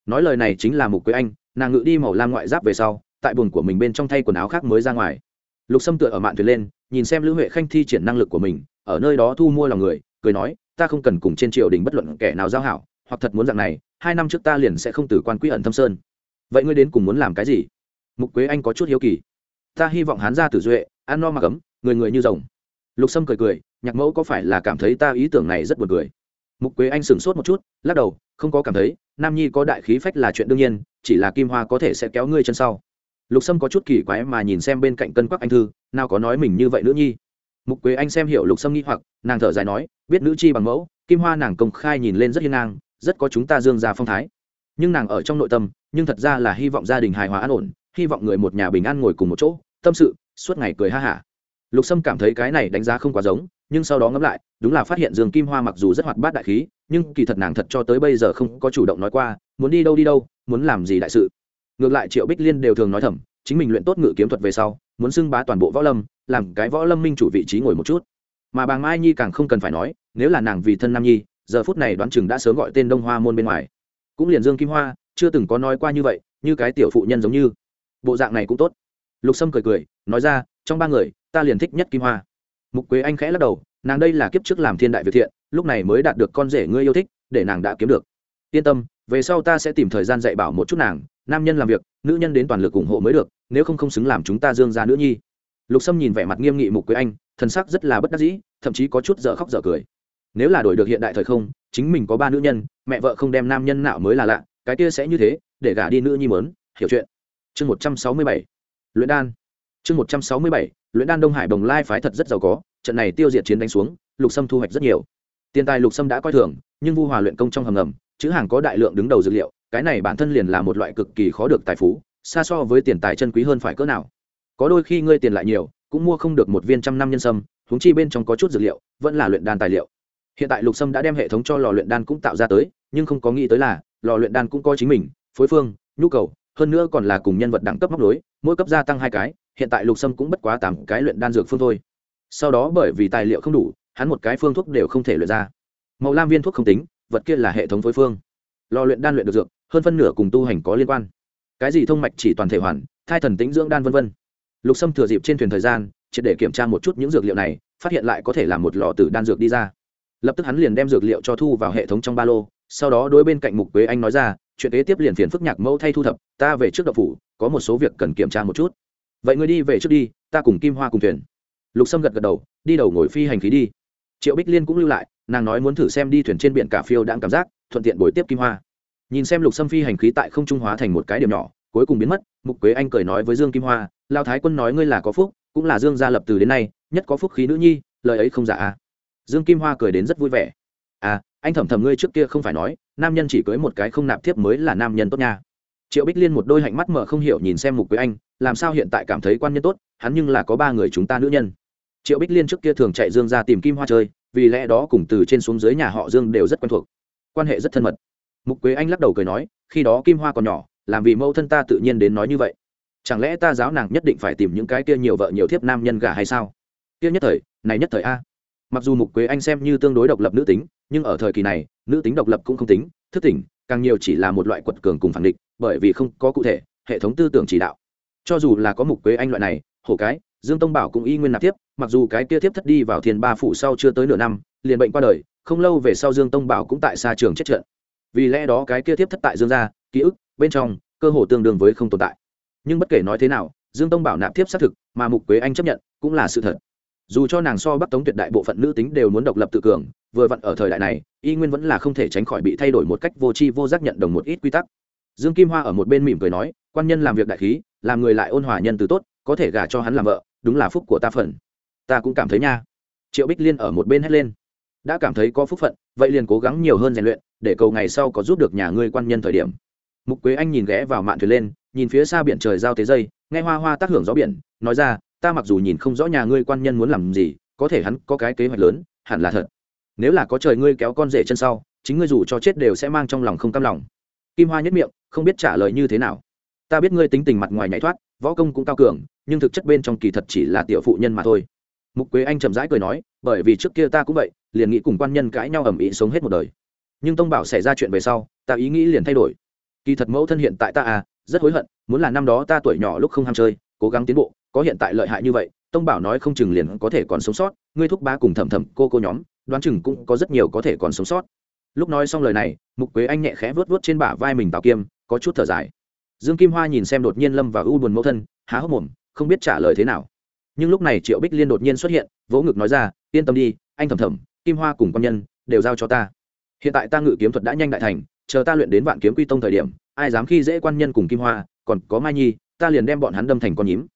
Nói lời này chính là mục quế anh, nàng ngự đi màu lam ngoại giáp về sau, tại buồng của mình bên trong thay quần áo khác mới ra ngoài. Lục sâm tựa ở mạn thuyền lên, nhìn xem lữ huệ khanh thi triển năng lực của mình, ở nơi đó thu mua lòng người, cười nói, ta không cần cùng trên triều đình bất luận kẻ nào giao hảo, hoặc thật muốn dạng này, hai năm trước ta liền sẽ không từ quan quy ẩn thâm sơn. Vậy ngươi đến cùng muốn làm cái gì? Mục quế anh có chút hiếu kỳ. Ta hy vọng hán gia tử duệ, ăn no mặc ấm người người như rồng. Lục sâm cười cười, nhạc mẫu có phải là cảm thấy ta ý tưởng này rất buồn cười? Mục quế anh sửng sốt một chút, lắc đầu, không có cảm thấy, nam nhi có đại khí phách là chuyện đương nhiên, chỉ là kim hoa có thể sẽ kéo ngươi chân sau. Lục sâm có chút kỳ quái mà nhìn xem bên cạnh cân quắc anh thư, nào có nói mình như vậy nữ nhi. Mục quế anh xem hiểu lục sâm nghi hoặc, nàng thở dài nói, biết nữ chi bằng mẫu, kim hoa nàng công khai nhìn lên rất hiên ngang, rất có chúng ta dương ra phong thái. Nhưng nàng ở trong nội tâm, nhưng thật ra là hy vọng gia đình hài hòa an ổn, hy vọng người một nhà bình an ngồi cùng một chỗ, tâm sự, suốt ngày cười ha hả. Lục sâm cảm thấy cái này đánh giá không quá giống nhưng sau đó ngẫm lại, đúng là phát hiện dương kim hoa mặc dù rất hoạt bát đại khí, nhưng kỳ thật nàng thật cho tới bây giờ không có chủ động nói qua, muốn đi đâu đi đâu, muốn làm gì đại sự. Ngược lại triệu bích liên đều thường nói thầm, chính mình luyện tốt ngự kiếm thuật về sau, muốn xưng bá toàn bộ võ lâm, làm cái võ lâm minh chủ vị trí ngồi một chút. Mà bà mai nhi càng không cần phải nói, nếu là nàng vì thân nam nhi, giờ phút này đoán chừng đã sớm gọi tên đông hoa môn bên ngoài. Cũng liền dương kim hoa, chưa từng có nói qua như vậy, như cái tiểu phụ nhân giống như. Bộ dạng này cũng tốt. Lục sâm cười cười, nói ra, trong ba người, ta liền thích nhất kim hoa mục quế anh khẽ lắc đầu, nàng đây là kiếp trước làm thiên đại việt thiện, lúc này mới đạt được con rể ngươi yêu thích, để nàng đã kiếm được. Yên tâm, về sau ta sẽ tìm thời gian dạy bảo một chút nàng, nam nhân làm việc, nữ nhân đến toàn lực ủng hộ mới được, nếu không không xứng làm chúng ta dương ra nữ nhi. Lục sâm nhìn vẻ mặt nghiêm nghị mục quế anh thân sắc rất là bất đắc dĩ, thậm chí có chút dở khóc dở cười. Nếu là đổi được hiện đại thời không, chính mình có ba nữ nhân, mẹ vợ không đem nam nhân nào mới là lạ, cái kia sẽ như thế, để gả đi nữ nhi mớn, hiểu chuyện. Chương một trăm sáu mươi bảy. Luyện đan. Chương một trăm sáu mươi bảy luyện đan đông hải đồng lai phái thật rất giàu có, trận này tiêu diệt chiến đánh xuống, lục sâm thu hoạch rất nhiều. Tiền tài lục sâm đã coi thường, nhưng vu hòa luyện công trong hầm ngầm, chữ hàng có đại lượng đứng đầu dược liệu, cái này bản thân liền là một loại cực kỳ khó được tài phú, xa so với tiền tài chân quý hơn phải cỡ nào. Có đôi khi ngươi tiền lại nhiều, cũng mua không được một viên trăm năm nhân sâm, huống chi bên trong có chút dược liệu, vẫn là luyện đan tài liệu. Hiện tại lục sâm đã đem hệ thống cho lò luyện đan cũng tạo ra tới, nhưng không có nghĩ tới là, lò luyện đan cũng có chính mình, phối phương, nhu cầu, hơn nữa còn là cùng nhân vật đẳng cấp móc đối mỗi cấp gia tăng hai cái hiện tại lục sâm cũng bất quá tám cái luyện đan dược phương thôi. Sau đó bởi vì tài liệu không đủ, hắn một cái phương thuốc đều không thể luyện ra. Màu lam viên thuốc không tính, vật kia là hệ thống phối phương. Lò luyện đan luyện được dược, hơn phân nửa cùng tu hành có liên quan. Cái gì thông mạch chỉ toàn thể hoàn, thai thần tính dưỡng đan vân vân. Lục sâm thừa dịp trên thuyền thời gian, triệt để kiểm tra một chút những dược liệu này, phát hiện lại có thể làm một lò tử đan dược đi ra. Lập tức hắn liền đem dược liệu cho thu vào hệ thống trong ba lô, sau đó đối bên cạnh mục quế anh nói ra, chuyện kế tiếp liền phiền phức nhạc mẫu thay thu thập, ta về trước đậu phủ, có một số việc cần kiểm tra một chút vậy ngươi đi về trước đi, ta cùng kim hoa cùng thuyền. Lục sâm gật gật đầu, đi đầu ngồi phi hành khí đi. Triệu bích liên cũng lưu lại, nàng nói muốn thử xem đi thuyền trên biển cả phiêu đang cảm giác, thuận tiện buổi tiếp kim hoa. Nhìn xem lục sâm phi hành khí tại không trung hóa thành một cái điểm nhỏ, cuối cùng biến mất, mục quế anh cười nói với dương kim hoa lao thái quân nói ngươi là có phúc, cũng là dương gia lập từ đến nay, nhất có phúc khí nữ nhi, lời ấy không giả à. dương kim hoa cười đến rất vui vẻ. À anh thầm thầm ngươi trước kia không phải nói, nam nhân chỉ cưới một cái không nạp thiếp mới là nam nhân tốt nha triệu bích liên một đôi hạnh mắt mở không hiểu nhìn xem mục quế anh làm sao hiện tại cảm thấy quan nhân tốt hắn nhưng là có ba người chúng ta nữ nhân triệu bích liên trước kia thường chạy dương ra tìm kim hoa chơi vì lẽ đó cùng từ trên xuống dưới nhà họ dương đều rất quen thuộc quan hệ rất thân mật mục quế anh lắc đầu cười nói khi đó kim hoa còn nhỏ làm vì mẫu thân ta tự nhiên đến nói như vậy chẳng lẽ ta giáo nàng nhất định phải tìm những cái kia nhiều vợ nhiều thiếp nam nhân gả hay sao kia nhất thời này nhất thời a mặc dù mục quế anh xem như tương đối độc lập nữ tính nhưng ở thời kỳ này nữ tính độc lập cũng không tính thức tỉnh càng nhiều chỉ là một loại quật cường cùng phản định bởi vì không có cụ thể, hệ thống tư tưởng chỉ đạo. Cho dù là có mục quế anh loại này, hổ cái, dương tông bảo cũng y nguyên nạp tiếp, mặc dù cái kia tiếp thất đi vào thiên ba phủ sau chưa tới nửa năm, liền bệnh qua đời, không lâu về sau dương tông bảo cũng tại xa trường chết trận. Vì lẽ đó cái kia tiếp thất tại dương gia, ký ức, bên trong, cơ hồ tương đương với không tồn tại. Nhưng bất kể nói thế nào, dương tông bảo nạp tiếp xác thực, mà mục quế anh chấp nhận, cũng là sự thật. Dù cho nàng so bắc tống tuyệt đại bộ phận nữ tính đều muốn độc lập tự cường, vừa vặn ở thời đại này, y nguyên vẫn là không thể tránh khỏi bị thay đổi một cách vô tri vô giác nhận đồng một ít quy tắc dương kim hoa ở một bên mỉm cười nói, quan nhân làm việc đại khí, làm người lại ôn hòa nhân từ tốt, có thể gả cho hắn làm vợ, đúng là phúc của ta phần ta cũng cảm thấy nha. Triệu bích liên ở một bên hét lên. Đã cảm thấy có phúc phận, vậy liền cố gắng nhiều hơn rèn luyện, để cầu ngày sau có giúp được nhà ngươi quan nhân thời điểm. Mục quế anh nhìn ghé vào mạn thuyền lên, nhìn phía xa biển trời giao tế dây, nghe hoa hoa tác hưởng gió biển, nói ra, ta mặc dù nhìn không rõ nhà ngươi quan nhân muốn làm gì, có thể hắn có cái kế hoạch lớn, hẳn là thật. Nếu là có trời ngươi kéo con rể chân sau, chính ngươi dù cho chết đều sẽ mang trong lòng không cam lòng kim hoa nhất miệng, không biết trả lời như thế nào. Ta biết ngươi tính tình mặt ngoài nhảy thoát, võ công cũng cao cường, nhưng thực chất bên trong kỳ thật chỉ là tiểu phụ nhân mà thôi. Mục quế anh chậm rãi cười nói, bởi vì trước kia ta cũng vậy, liền nghĩ cùng quan nhân cãi nhau ầm ĩ sống hết một đời. Nhưng tông bảo xảy ra chuyện về sau, ta ý nghĩ liền thay đổi. Kỳ thật mẫu thân hiện tại ta à rất hối hận, muốn là năm đó ta tuổi nhỏ lúc không ham chơi, cố gắng tiến bộ, có hiện tại lợi hại như vậy, tông bảo nói không chừng liền có thể còn sống sót, ngươi thúc ba cùng thầm thầm cô cô nhóm, đoán chừng cũng có rất nhiều có thể còn sống sót lúc nói xong lời này, mục quế anh nhẹ khẽ vớt vớt trên bả vai mình tào kiêm, có chút thở dài. Dương kim hoa nhìn xem đột nhiên lâm và u buồn mẫu thân, há hốc mồm, không biết trả lời thế nào. Nhưng lúc này triệu bích liên đột nhiên xuất hiện, vỗ ngực nói ra, yên tâm đi, anh thầm thầm, kim hoa cùng con nhân đều giao cho ta. Hiện tại ta ngự kiếm thuật đã nhanh đại thành, chờ ta luyện đến vạn kiếm quy tông thời điểm, ai dám khi dễ quan nhân cùng kim hoa, còn có mai nhi, ta liền đem bọn hắn đâm thành con nhím.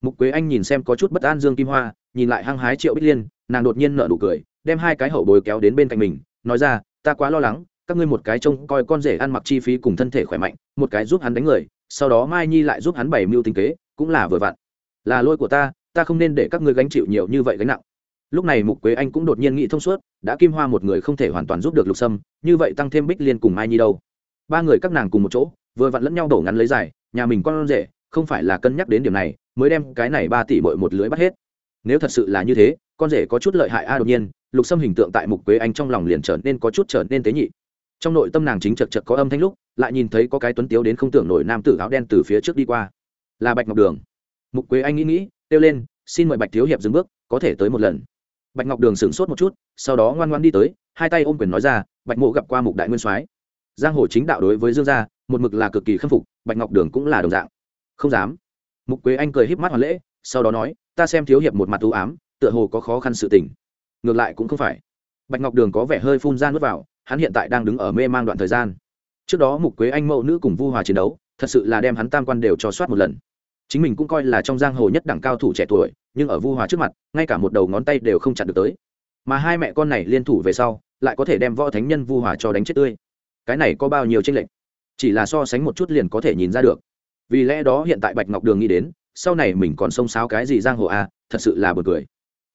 Mục quế anh nhìn xem có chút bất an dương kim hoa, nhìn lại hăng hái triệu bích liên, nàng đột nhiên nở nụ cười, đem hai cái hậu bồi kéo đến bên cạnh mình, nói ra ta quá lo lắng, các ngươi một cái trông coi con rể ăn mặc chi phí cùng thân thể khỏe mạnh, một cái giúp hắn đánh người, sau đó mai nhi lại giúp hắn bày mưu tinh kế, cũng là vừa vặn. Là lỗi của ta ta không nên để các ngươi gánh chịu nhiều như vậy gánh nặng. Lúc này mục quế anh cũng đột nhiên nghĩ thông suốt, đã kim hoa một người không thể hoàn toàn giúp được lục sâm, như vậy tăng thêm bích liên cùng mai nhi đâu. Ba người các nàng cùng một chỗ, vừa vặn lẫn nhau đổ ngắn lấy dài, nhà mình con rể, không phải là cân nhắc đến điểm này, mới đem cái này ba tỷ bội một lưới bắt hết. Nếu thật sự là như thế, con rể có chút lợi hại a, đột nhiên lục sâm hình tượng tại mục quế anh trong lòng liền trở nên có chút trở nên tế nhị. Trong nội tâm nàng chính chật chật có âm thanh lúc, lại nhìn thấy có cái tuấn tiếu đến không tưởng nổi nam tử áo đen từ phía trước đi qua. Là bạch ngọc đường. Mục quế anh nghĩ nghĩ, kêu lên, xin mời bạch thiếu hiệp dừng bước, có thể tới một lần. Bạch ngọc đường sửng sốt một chút, sau đó ngoan ngoan đi tới, hai tay ôm quyền nói ra, bạch mộ gặp qua mục đại nguyên soái. Giang hồ chính đạo đối với dương gia, một mực là cực kỳ khâm phục, bạch ngọc đường cũng là đồng dạng. Không dám. Mục quế anh cười híp mắt hoàn lễ, sau đó nói, ta xem thiếu hiệp một mặt ưu ám, tựa hồ có khó khăn sự tình ngược lại cũng không phải. Bạch ngọc đường có vẻ hơi phun ra nước vào hắn hiện tại đang đứng ở mê mang đoạn thời gian. Trước đó mục quế anh mẫu nữ cùng vu hòa chiến đấu thật sự là đem hắn tam quan đều cho soát một lần. Chính mình cũng coi là trong giang hồ nhất đẳng cao thủ trẻ tuổi nhưng ở vu hòa trước mặt ngay cả một đầu ngón tay đều không chặn được tới. Mà hai mẹ con này liên thủ về sau lại có thể đem võ thánh nhân vu hòa cho đánh chết tươi. Cái này có bao nhiêu tranh lệch? Chỉ là so sánh một chút liền có thể nhìn ra được. Vì lẽ đó hiện tại bạch ngọc đường nghĩ đến sau này mình còn xông xáo cái gì giang hồ a à, thật sự là b u ồ n cười.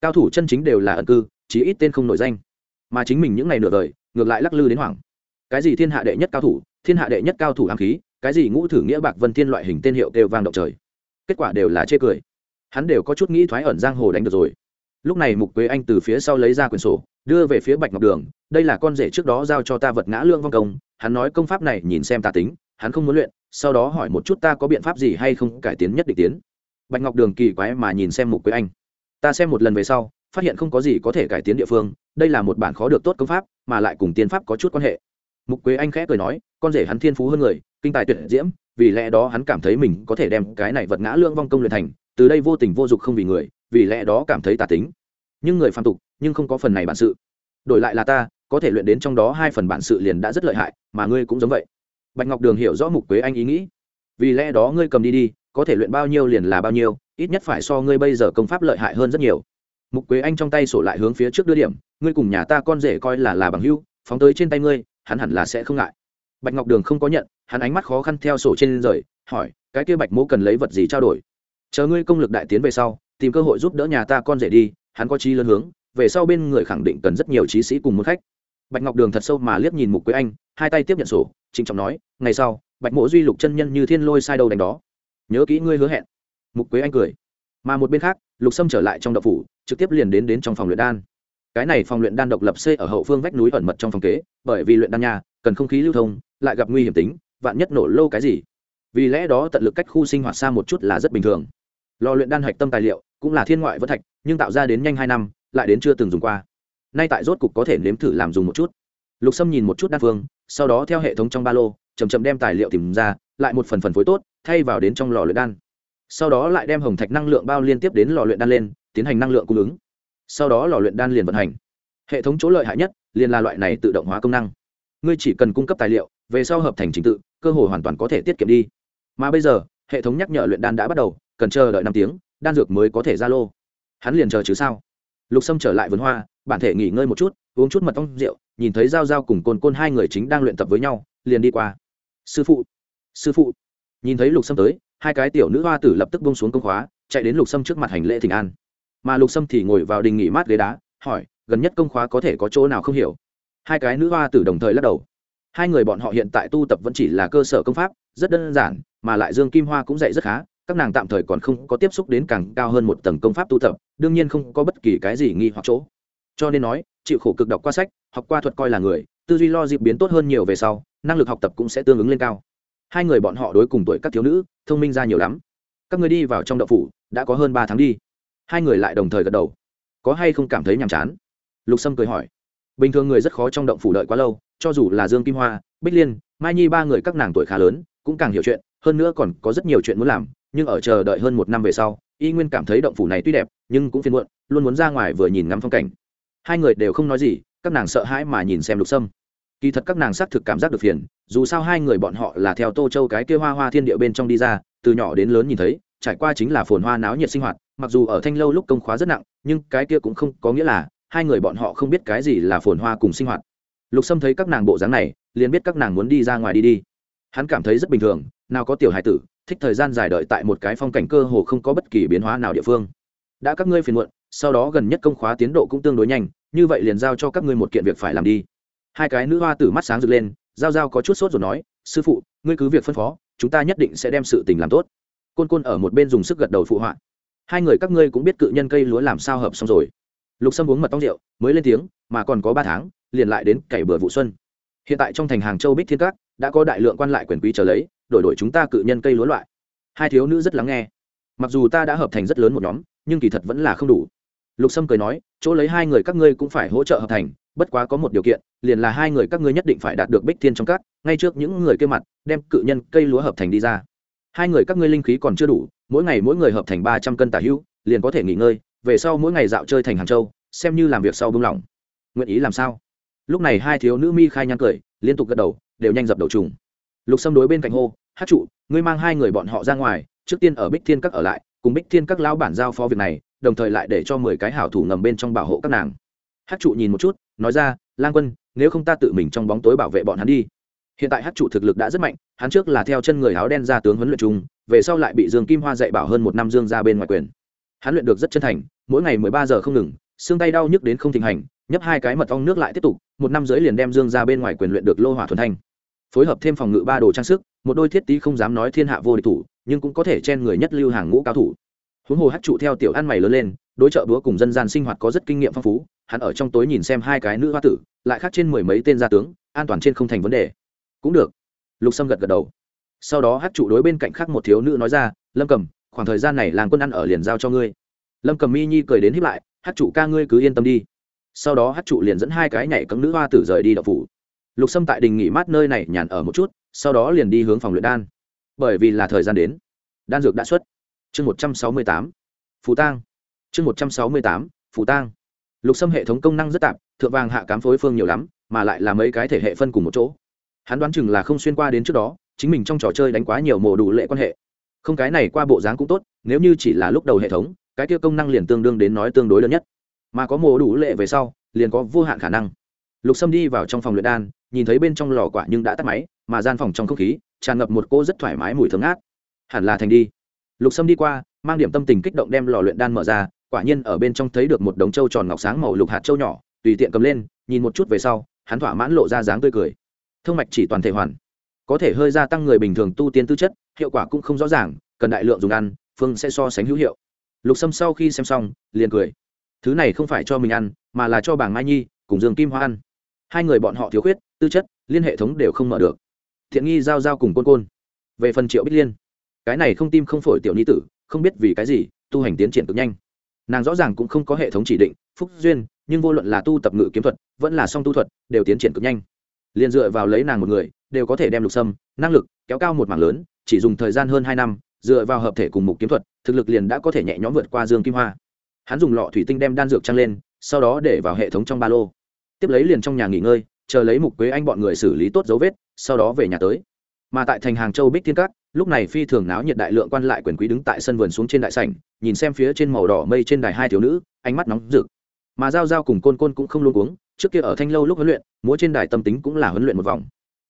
Cao thủ chân chính đều là ẩn cư chí ít tên không nổi danh. Mà chính mình những ngày nửa đời, ngược lại lắc lư đến hoảng. Cái gì thiên hạ đệ nhất cao thủ, thiên hạ đệ nhất cao thủ ám khí, cái gì ngũ thử nghĩa bạc vân thiên loại hình tên hiệu đều vang động trời. Kết quả đều là chê cười. Hắn đều có chút nghĩ thoái ẩn giang hồ đánh được rồi. Lúc này mục quế anh từ phía sau lấy ra quyển sổ, đưa về phía bạch ngọc đường, đây là con rể trước đó giao cho ta vật ngã lương vong công, hắn nói công pháp này nhìn xem ta tính, hắn không muốn luyện, sau đó hỏi một chút ta có biện pháp gì hay không, cải tiến nhất định tiến. Bạch ngọc đường kỳ quái mà nhìn xem mục quế anh. Ta xem một lần về sau phát hiện không có gì có thể cải tiến địa phương, đây là một bản khó được tốt công pháp, mà lại cùng tiên pháp có chút quan hệ. Mục quế anh khẽ cười nói, con rể hắn thiên phú hơn người, kinh tài tuyệt diễm, vì lẽ đó hắn cảm thấy mình có thể đem cái này vật ngã lương vong công luyện thành, từ đây vô tình vô dục không vì người, vì lẽ đó cảm thấy tà tính. Nhưng người phạm tục, nhưng không có phần này bản sự. Đổi lại là ta, có thể luyện đến trong đó hai phần bản sự liền đã rất lợi hại, mà ngươi cũng giống vậy. Bạch ngọc đường hiểu rõ mục quế anh ý nghĩ. Vì lẽ đó ngươi cầm đi đi, có thể luyện bao nhiêu liền là bao nhiêu, ít nhất phải so ngươi bây giờ công pháp lợi hại hơn rất nhiều mục quế anh trong tay sổ lại hướng phía trước đưa điểm, ngươi cùng nhà ta con rể coi là là bằng hưu phóng tới trên tay ngươi, hắn hẳn là sẽ không ngại. Bạch ngọc đường không có nhận, hắn ánh mắt khó khăn theo sổ trên rời, hỏi, cái kia bạch mỗ cần lấy vật gì trao đổi? Chờ ngươi công lực đại tiến về sau, tìm cơ hội giúp đỡ nhà ta con rể đi, hắn có trí lớn hướng, về sau bên người khẳng định cần rất nhiều trí sĩ cùng một khách. Bạch ngọc đường thật sâu mà liếc nhìn mục quế anh, hai tay tiếp nhận sổ chính trọng nói, ngày sau, bạch mộ duy lục chân nhân như thiên lôi sai đầu đánh đó. Nhớ kỹ ngươi hứa hẹn. Mục quế anh cười mà một bên khác, lục sâm trở lại trong đậu phủ, trực tiếp liền đến đến trong phòng luyện đan. Cái này phòng luyện đan độc lập xây ở hậu phương vách núi ẩn mật trong phòng kế, bởi vì luyện đan nhà, cần không khí lưu thông, lại gặp nguy hiểm tính, vạn nhất nổ lô cái gì. Vì lẽ đó tận lực cách khu sinh hoạt xa một chút là rất bình thường. Lò luyện đan hạch tâm tài liệu cũng là thiên ngoại vân thạch, nhưng tạo ra đến nhanh hai năm, lại đến chưa từng dùng qua. Nay tại rốt cục có thể nếm thử làm dùng một chút. Lục sâm nhìn một chút đan phương, sau đó theo hệ thống trong ba lô chầm chậm đem tài liệu tìm ra, lại một phần phần phối tốt, thay vào đến trong lò luyện đan sau đó lại đem hồng thạch năng lượng bao liên tiếp đến lò luyện đan lên, tiến hành năng lượng cung ứng. Sau đó lò luyện đan liền vận hành. Hệ thống chỗ lợi hại nhất liền là loại này tự động hóa công năng. Ngươi chỉ cần cung cấp tài liệu, về sau hợp thành trình tự, cơ hội hoàn toàn có thể tiết kiệm đi. Mà bây giờ, hệ thống nhắc nhở luyện đan đã bắt đầu, cần chờ đợi năm tiếng, đan dược mới có thể ra lô. Hắn liền chờ chứ sao? Lục sâm trở lại vườn hoa, bản thể nghỉ ngơi một chút, uống chút mật ong rượu, nhìn thấy g i a o g i a o cùng côn côn hai người chính đang luyện tập với nhau, liền đi qua. Sư phụ! Sư phụ! Nhìn thấy lục sâm tới hai cái tiểu nữ hoa tử lập tức bông xuống công khóa, chạy đến lục sâm trước mặt hành lễ thỉnh an. Mà lục sâm thì ngồi vào đình nghỉ mát ghế đá, hỏi, gần nhất công khóa có thể có chỗ nào không hiểu? Hai cái nữ hoa tử đồng thời lắc đầu. Hai người bọn họ hiện tại tu tập vẫn chỉ là cơ sở công pháp, rất đơn giản, mà lại dương kim hoa cũng dạy rất khá, các nàng tạm thời còn không có tiếp xúc đến càng cao hơn một tầng công pháp tu tập, đương nhiên không có bất kỳ cái gì nghi hoặc chỗ. Cho nên nói, chịu khổ cực đọc qua sách, học qua thuật coi là người, tư duy lo dịp biến tốt hơn nhiều về sau, năng lực học tập cũng sẽ tương ứng lên cao hai người bọn họ đối cùng tuổi các thiếu nữ, thông minh ra nhiều lắm. Các người đi vào trong đậu phủ, đã có hơn ba tháng đi. Hai người lại đồng thời gật đầu. Có hay không cảm thấy nhàm chán? Lục sâm cười hỏi. Bình thường người rất khó trong động phủ đợi quá lâu, cho dù là dương kim hoa, bích liên, mai nhi ba người các nàng tuổi khá lớn, cũng càng hiểu chuyện, hơn nữa còn có rất nhiều chuyện muốn làm, nhưng ở chờ đợi hơn một năm về sau, y nguyên cảm thấy động phủ này tuy đẹp, nhưng cũng phiền muộn, luôn muốn ra ngoài vừa nhìn ngắm phong cảnh. Hai người đều không nói gì, các nàng sợ hãi mà nhìn xem lục sâm kỳ thật các nàng xác thực cảm giác được phiền, dù sao hai người bọn họ là theo tô châu cái kia hoa hoa thiên địa bên trong đi ra, từ nhỏ đến lớn nhìn thấy, trải qua chính là phồn hoa náo nhiệt sinh hoạt, mặc dù ở thanh lâu lúc công khóa rất nặng, nhưng cái kia cũng không có nghĩa là hai người bọn họ không biết cái gì là phồn hoa cùng sinh hoạt. Lục sâm thấy các nàng bộ dáng này, liền biết các nàng muốn đi ra ngoài đi đi. Hắn cảm thấy rất bình thường, nào có tiểu hài tử, thích thời gian dài đợi tại một cái phong cảnh cơ hồ không có bất kỳ biến hóa nào địa phương. Đã các ngươi phiền muộn, sau đó gần nhất công khóa tiến độ cũng tương đối nhanh, như vậy liền giao cho các ngươi một kiện việc phải làm đi hai cái nữ hoa tử mắt sáng rực lên, giao giao có chút sốt rồi nói, sư phụ, ngươi cứ việc phân phó, chúng ta nhất định sẽ đem sự tình làm tốt. Côn côn ở một bên dùng sức gật đầu phụ họa. Hai người các ngươi cũng biết cự nhân cây lúa làm sao hợp xong rồi. Lục sâm uống mật tông rượu, mới lên tiếng, mà còn có ba tháng, liền lại đến cày bừa vụ xuân. Hiện tại trong thành hàng châu bích thiên các, đã có đại lượng quan lại quyền quý trở lấy, đổi đổi chúng ta cự nhân cây lúa loại. Hai thiếu nữ rất lắng nghe. Mặc dù ta đã hợp thành rất lớn một nhóm, nhưng kỳ thật vẫn là không đủ. Lục sâm cười nói, chỗ lấy hai người các ngươi cũng phải hỗ trợ hợp thành bất quá có một điều kiện, liền là hai người các ngươi nhất định phải đạt được bích thiên trong các, ngay trước những người kia mặt, đem cự nhân cây lúa hợp thành đi ra. Hai người các ngươi linh khí còn chưa đủ, mỗi ngày mỗi người hợp thành ba trăm cân tả hữu, liền có thể nghỉ ngơi, về sau mỗi ngày dạo chơi thành hàng châu, xem như làm việc sau bưng lỏng. Nguyện ý làm sao? Lúc này hai thiếu nữ mi khai nhăn cười, liên tục gật đầu, đều nhanh dập đầu trùng. Lục xâm đối bên cạnh hô, hát trụ, ngươi mang hai người bọn họ ra ngoài, trước tiên ở bích thiên các ở lại, cùng bích thiên các lao bản giao phó việc này, đồng thời lại để cho mười cái hảo thủ ngầm bên trong bảo hộ các nàng. Hát trụ nhìn một chút nói ra, lang quân, nếu không ta tự mình trong bóng tối bảo vệ bọn hắn đi. Hiện tại hát trụ thực lực đã rất mạnh, hắn trước là theo chân người áo đen ra tướng huấn luyện chung, về sau lại bị dương kim hoa dạy bảo hơn một năm dương ra bên ngoài quyền. Hắn luyện được rất chân thành, mỗi ngày mười ba giờ không ngừng, xương tay đau nhức đến không thịnh hành, nhấp hai cái mật ong nước lại tiếp tục, một năm dưới liền đem dương ra bên ngoài quyền luyện được lô hỏa thuần thanh. Phối hợp thêm phòng ngự ba đồ trang sức, một đôi thiết tí không dám nói thiên hạ vô địch thủ, nhưng cũng có thể chen người nhất lưu hàng ngũ cao thủ. Huống hồ hát trụ theo tiểu ăn mày lớn lên, đối trợ búa cùng dân gian sinh hoạt có rất kinh nghiệm phong phú hắn ở trong tối nhìn xem hai cái nữ hoa tử, lại khác trên mười mấy tên gia tướng, an toàn trên không thành vấn đề. Cũng được. Lục sâm gật gật đầu. Sau đó hát trụ đối bên cạnh khác một thiếu nữ nói ra, lâm cầm, khoảng thời gian này làng quân ăn ở liền giao cho ngươi. Lâm cầm mi nhi cười đến hiếp lại, hát trụ ca ngươi cứ yên tâm đi. Sau đó hát trụ liền dẫn hai cái nhảy cấm nữ hoa tử rời đi đậu phủ. Lục sâm tại đình nghỉ mát nơi này nhàn ở một chút, sau đó liền đi hướng phòng luyện đan. Bởi vì là thời gian đến, đan dược đã xuất. Chương một trăm sáu mươi tám, phù tang. Chương một trăm sáu mươi tám, phù tang lục sâm hệ thống công năng rất tạp, thượng vàng hạ cám phối phương nhiều lắm, mà lại là mấy cái thể hệ phân cùng một chỗ. Hắn đoán chừng là không xuyên qua đến trước đó, chính mình trong trò chơi đánh quá nhiều mồ đủ lệ quan hệ. Không cái này qua bộ dáng cũng tốt, nếu như chỉ là lúc đầu hệ thống, cái kia công năng liền tương đương đến nói tương đối lớn nhất. Mà có mồ đủ lệ về sau, liền có vô hạn khả năng. Lục sâm đi vào trong phòng luyện đan, nhìn thấy bên trong lò quả nhưng đã tắt máy, mà gian phòng trong không khí, tràn ngập một cô rất thoải mái mùi thơm ngát. Hẳn là thành đi. Lục sâm đi qua, mang điểm tâm tình kích động đem lò luyện đan mở ra quả nhiên ở bên trong thấy được một đống trâu tròn ngọc sáng màu lục hạt trâu nhỏ, tùy tiện cầm lên, nhìn một chút về sau, hắn thỏa mãn lộ ra dáng tươi cười. Thông mạch chỉ toàn thể hoàn, có thể hơi gia tăng người bình thường tu tiên tư chất, hiệu quả cũng không rõ ràng, cần đại lượng dùng ăn, phương sẽ so sánh hữu hiệu. Lục sâm sau khi xem xong, liền cười. Thứ này không phải cho mình ăn, mà là cho bảng mai nhi cùng dương kim hoa ăn. Hai người bọn họ thiếu khuyết, tư chất, liên hệ thống đều không mở được. Thiện nghi giao giao cùng côn côn. Về phần triệu bích liên, cái này không tim không phổi tiểu ni tử, không biết vì cái gì, tu hành tiến triển cực nhanh nàng rõ ràng cũng không có hệ thống chỉ định, phúc duyên, nhưng vô luận là tu tập ngự kiếm thuật, vẫn là song tu thuật, đều tiến triển cực nhanh. Liền dựa vào lấy nàng một người, đều có thể đem lục sâm, năng lực kéo cao một mảng lớn, chỉ dùng thời gian hơn hai năm, dựa vào hợp thể cùng mục kiếm thuật, thực lực liền đã có thể nhẹ nhõm vượt qua dương kim hoa. Hắn dùng lọ thủy tinh đem đan dược trăng lên, sau đó để vào hệ thống trong ba lô. Tiếp lấy liền trong nhà nghỉ ngơi, chờ lấy mục quế anh bọn người xử lý tốt dấu vết, sau đó về nhà tới. Mà tại thành hàng châu bích thiên cát lúc này phi thường náo nhiệt đại lượng quan lại quyền quý đứng tại sân vườn xuống trên đại sảnh, nhìn xem phía trên màu đỏ mây trên đài hai thiếu nữ, ánh mắt nóng rực. Mà giao giao cùng côn côn cũng không luôn uống trước kia ở thanh lâu lúc huấn luyện, múa trên đài tâm tính cũng là huấn luyện một vòng.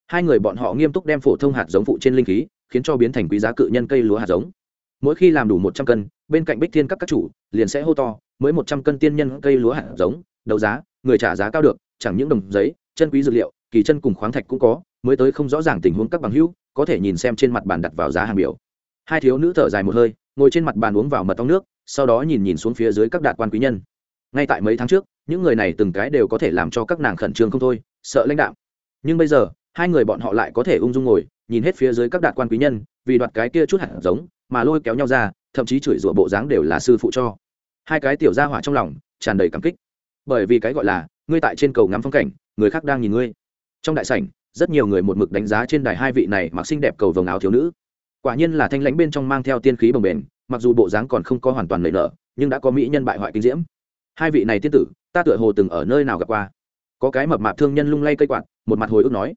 Hai người bọn họ nghiêm túc đem phổ thông hạt giống phụ trên linh khí, khiến cho biến thành quý giá cự nhân cây lúa hạt giống. Mỗi khi làm đủ một trăm cân, bên cạnh bích thiên các các chủ liền sẽ hô to, mới một trăm cân tiên nhân cây lúa hạt giống, đấu giá, người trả giá cao được, chẳng những đồng giấy, chân quý dược liệu, kỳ chân cùng khoáng thạch cũng có, mới tới không rõ ràng tình huống các bằng hữu có thể nhìn xem trên mặt bàn đặt vào giá hàng biểu. Hai thiếu nữ thở dài một hơi, ngồi trên mặt bàn uống vào mật ong nước, sau đó nhìn nhìn xuống phía dưới các đạt quan quý nhân. Ngay tại mấy tháng trước, những người này từng cái đều có thể làm cho các nàng khẩn trương không thôi, sợ lãnh đạo nhưng bây giờ, hai người bọn họ lại có thể ung dung ngồi, nhìn hết phía dưới các đạt quan quý nhân, vì đoạt cái kia chút hạt giống, mà lôi kéo nhau ra, thậm chí chửi rủa bộ dáng đều là sư phụ cho. Hai cái tiểu gia hỏa trong lòng, tràn đầy cảm kích. Bởi vì cái gọi là, ngươi tại trên cầu ngắm phong cảnh, người khác đang nhìn ngươi. Trong đại sảnh rất nhiều người một mực đánh giá trên đài hai vị này mặc xinh đẹp cầu vồng áo thiếu nữ. Quả nhiên là thanh lãnh bên trong mang theo tiên khí bồng bềnh, mặc dù bộ dáng còn không có hoàn toàn nảy nở, nhưng đã có mỹ nhân bại hoại kinh diễm. Hai vị này tiên tử, ta tựa hồ từng ở nơi nào gặp qua. Có cái mập mạp thương nhân lung lay cây quạt, một mặt hồi ức nói.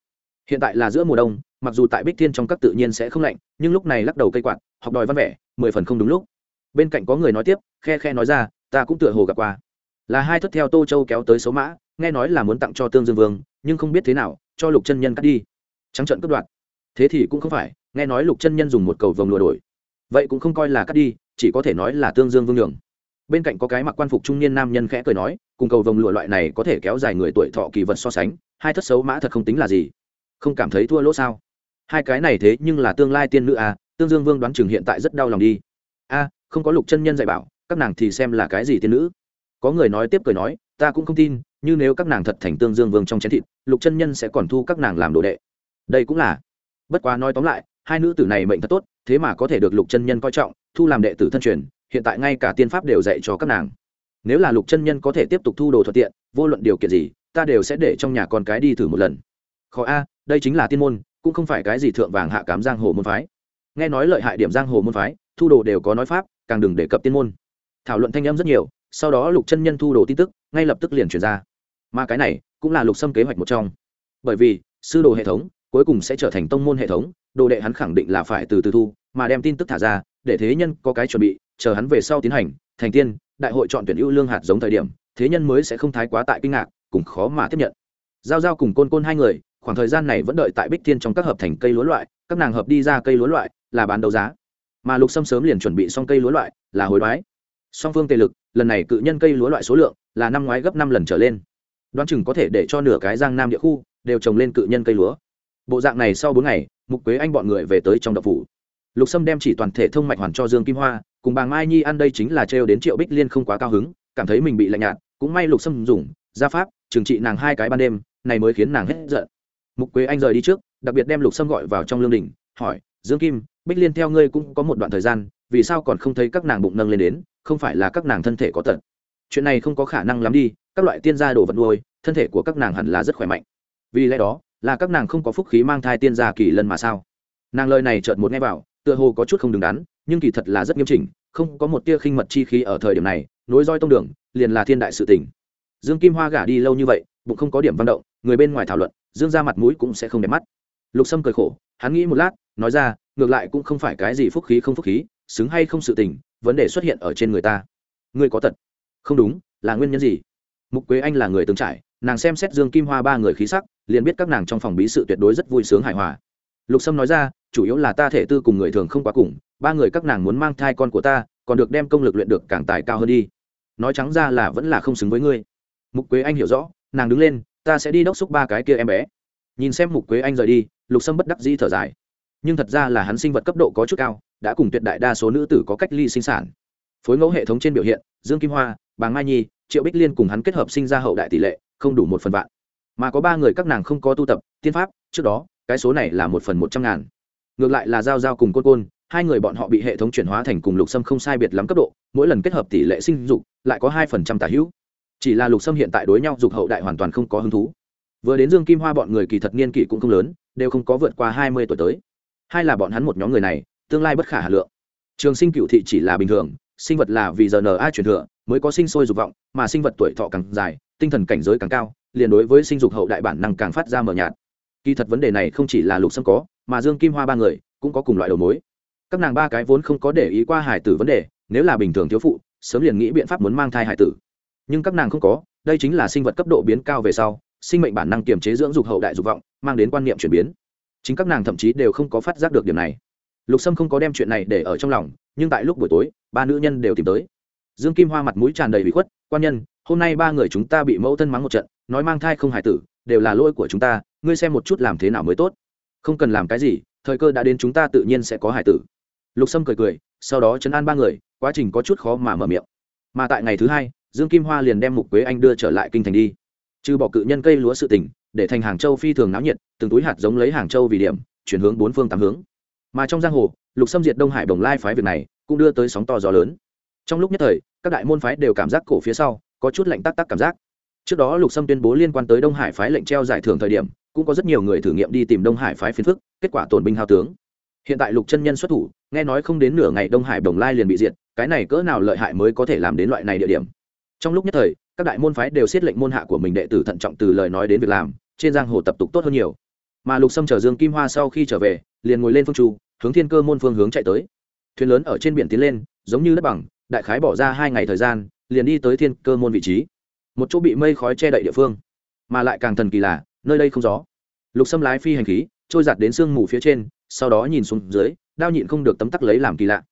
Hiện tại là giữa mùa đông, mặc dù tại bích thiên trong các tự nhiên sẽ không lạnh, nhưng lúc này lắc đầu cây quạt, học đòi văn vẻ, mười phần không đúng lúc. Bên cạnh có người nói tiếp, khe khe nói ra, ta cũng tựa hồ gặp qua. Là hai thất theo tô châu kéo tới số mã, nghe nói là muốn tặng cho tương dương vương, nhưng không biết thế nào cho lục chân nhân cắt đi. Trắng trận cướp đoạt. Thế thì cũng không phải, nghe nói lục chân nhân dùng một cầu vồng lùa đổi. Vậy cũng không coi là cắt đi, chỉ có thể nói là tương dương vương nhường. Bên cạnh có cái mặc quan phục trung niên nam nhân khẽ cười nói, cùng cầu vồng lụa loại này có thể kéo dài người tuổi thọ kỳ vật so sánh, hai thất xấu mã thật không tính là gì. Không cảm thấy thua lỗ sao? Hai cái này thế nhưng là tương lai tiên nữ à tương dương vương đoán chừng hiện tại rất đau lòng đi. A, không có lục chân nhân dạy bảo, các nàng thì xem là cái gì tiên nữ? Có người nói tiếp cười nói, ta cũng không tin như nếu các nàng thật thành tương dương vương trong chén thịt, lục chân nhân sẽ còn thu các nàng làm đồ đệ. Đây cũng là. Bất quá nói tóm lại, hai nữ tử này mệnh thật tốt, thế mà có thể được lục chân nhân coi trọng, thu làm đệ tử thân truyền, hiện tại ngay cả tiên pháp đều dạy cho các nàng. Nếu là lục chân nhân có thể tiếp tục thu đồ thuận tiện, vô luận điều kiện gì, ta đều sẽ để trong nhà con cái đi thử một lần. Khó a, đây chính là tiên môn, cũng không phải cái gì thượng vàng hạ cám giang hồ môn phái. Nghe nói lợi hại điểm giang hồ môn phái, thu đồ đều có nói pháp, càng đừng đề cập tiên môn. Thảo luận thanh âm rất nhiều sau đó lục chân nhân thu đồ tin tức, ngay lập tức liền chuyển ra. Mà cái này cũng là lục xâm kế hoạch một trong. Bởi vì, sư đồ hệ thống cuối cùng sẽ trở thành tông môn hệ thống, đồ đệ hắn khẳng định là phải từ từ thu, mà đem tin tức thả ra, để thế nhân có cái chuẩn bị, chờ hắn về sau tiến hành, thành tiên, đại hội chọn tuyển ưu lương hạt giống thời điểm, thế nhân mới sẽ không thái quá tại kinh ngạc, cùng khó mà tiếp nhận. Giao giao cùng côn côn hai người, khoảng thời gian này vẫn đợi tại bích thiên trong các hợp thành cây lúa loại, các nàng hợp đi ra cây lúa loại là bán đấu giá. Mà lục sâm sớm liền chuẩn bị xong cây lúa loại là hối đoái song phương tề lực, lần này cự nhân cây lúa loại số lượng là năm ngoái gấp năm lần trở lên. Đoán chừng có thể để cho nửa cái giang nam địa khu đều trồng lên cự nhân cây lúa. Bộ dạng này sau bốn ngày, mục quế anh bọn người về tới trong đậu phủ. Lục sâm đem chỉ toàn thể thông mạch hoàn cho dương kim hoa, cùng bà mai nhi ăn đây chính là trêu đến triệu bích liên không quá cao hứng, cảm thấy mình bị lạnh nhạt, cũng may lục sâm dùng, gia pháp, trừng trị nàng hai cái ban đêm, này mới khiến nàng hết giận. Mục quế anh rời đi trước, đặc biệt đem lục sâm gọi vào trong lương đình, hỏi, dương kim, bích liên theo ngươi cũng có một đoạn thời gian, vì sao còn không thấy các nàng bụng nâng lên đến? Không phải là các nàng thân thể có tật. Chuyện này không có khả năng lắm đi, các loại tiên gia đồ vật nuôi, thân thể của các nàng hẳn là rất khỏe mạnh. Vì lẽ đó, là các nàng không có phúc khí mang thai tiên gia kỳ lân mà sao? Nàng lời này chợt một nghe vào, tựa hồ có chút không đứng đắn, nhưng kỳ thật là rất nghiêm chỉnh, không có một tia khinh mật chi khí ở thời điểm này, nối roi tông đường, liền là thiên đại sự tình. Dương kim hoa gả đi lâu như vậy, bụng không có điểm văn động, người bên ngoài thảo luận, dương ra mặt mũi cũng sẽ không đẹp mắt. Lục sâm cười khổ, hắn nghĩ một lát, nói ra, ngược lại cũng không phải cái gì phúc khí không phúc khí, xứng hay không sự tình vấn đề xuất hiện ở trên người ta. Ngươi có tật không đúng, là nguyên nhân gì? Mục quế anh là người từng trải, nàng xem xét dương kim hoa ba người khí sắc, liền biết các nàng trong phòng bí sự tuyệt đối rất vui sướng hài hòa. Lục sâm nói ra, chủ yếu là ta thể tư cùng người thường không quá cùng, ba người các nàng muốn mang thai con của ta, còn được đem công lực luyện được càng tài cao hơn đi. Nói trắng ra là vẫn là không xứng với ngươi. Mục quế anh hiểu rõ, nàng đứng lên, ta sẽ đi đốc xúc ba cái kia em bé. Nhìn xem mục quế anh rời đi, lục sâm bất đắc dĩ thở dài. Nhưng thật ra là hắn sinh vật cấp độ có chút cao đã cùng tuyệt đại đa số nữ tử có cách ly sinh sản. Phối ngẫu hệ thống trên biểu hiện, dương kim hoa, bà mai nhi, triệu bích liên cùng hắn kết hợp sinh ra hậu đại tỷ lệ, không đủ một phần vạn. Mà có ba người các nàng không có tu tập, tiên pháp, trước đó, cái số này là một phần một trăm ngàn. Ngược lại là giao giao cùng côn côn, hai người bọn họ bị hệ thống chuyển hóa thành cùng lục sâm không sai biệt lắm cấp độ, mỗi lần kết hợp tỷ lệ sinh dục, lại có hai phần trăm tả hữu. Chỉ là lục sâm hiện tại đối nhau dục hậu đại hoàn toàn không có hứng thú. Vừa đến dương kim hoa bọn người kỳ thật niên kỷ cũng không lớn, đều không có vượt qua hai mươi tuổi tới. Hai là bọn hắn một nhóm người này tương lai bất khả hà lượng. Trường sinh cựu thị chỉ là bình thường, sinh vật là vì giờ n a truyền thừa mới có sinh sôi dục vọng, mà sinh vật tuổi thọ càng dài, tinh thần cảnh giới càng cao, liền đối với sinh dục hậu đại bản năng càng phát ra mờ nhạt. Kỳ thật vấn đề này không chỉ là lục sâm có, mà dương kim hoa ba người cũng có cùng loại đầu mối. Các nàng ba cái vốn không có để ý qua hải tử vấn đề, nếu là bình thường thiếu phụ, sớm liền nghĩ biện pháp muốn mang thai hải tử. Nhưng các nàng không có, đây chính là sinh vật cấp độ biến cao về sau, sinh mệnh bản năng kiềm chế dưỡng dục hậu đại dục vọng, mang đến quan niệm chuyển biến. Chính các nàng thậm chí đều không có phát giác được điểm này lục sâm không có đem chuyện này để ở trong lòng, nhưng tại lúc buổi tối, ba nữ nhân đều tìm tới. Dương kim hoa mặt mũi tràn đầy bị khuất, quan nhân, hôm nay ba người chúng ta bị mẫu thân mắng một trận, nói mang thai không hài tử, đều là lỗi của chúng ta, ngươi xem một chút làm thế nào mới tốt. Không cần làm cái gì, thời cơ đã đến chúng ta tự nhiên sẽ có hài tử. Lục sâm cười cười, sau đó chấn an ba người, quá trình có chút khó mà mở miệng. Mà tại ngày thứ hai, dương kim hoa liền đem mục quế anh đưa trở lại kinh thành đi. Trừ bỏ cự nhân cây lúa sự tỉnh để thành hàng châu phi thường náo nhiệt, từng túi hạt giống lấy hàng châu vì điểm, chuyển hướng bốn phương tám hướng mà trong giang hồ, lục xâm diệt đông hải đồng lai phái việc này cũng đưa tới sóng to gió lớn. Trong lúc nhất thời, các đại môn phái đều cảm giác cổ phía sau, có chút lạnh tắc tắc cảm giác. Trước đó lục sâm tuyên bố liên quan tới đông hải phái lệnh treo giải thưởng thời điểm, cũng có rất nhiều người thử nghiệm đi tìm đông hải phái phiến phức, kết quả tổn binh hao tướng. Hiện tại lục chân nhân xuất thủ, nghe nói không đến nửa ngày đông hải đồng lai liền bị diệt, cái này cỡ nào lợi hại mới có thể làm đến loại này địa điểm? Trong lúc nhất thời, các đại môn phái đều xiết lệnh môn hạ của mình đệ tử thận trọng từ lời nói đến việc làm, trên giang hồ tập tục tốt hơn nhiều mà lục sâm chở dương kim hoa sau khi trở về, liền ngồi lên phương trụ, hướng thiên cơ môn phương hướng chạy tới. Thuyền lớn ở trên biển tiến lên, giống như đất bằng, đại khái bỏ ra hai ngày thời gian, liền đi tới thiên cơ môn vị trí. Một chỗ bị mây khói che đậy địa phương, mà lại càng thần kỳ là, nơi đây không gió. Lục Sâm lái phi hành khí, trôi giặt đến sương mù phía trên, sau đó nhìn xuống dưới, đao nhịn không được tấm tắc lấy làm kỳ lạ.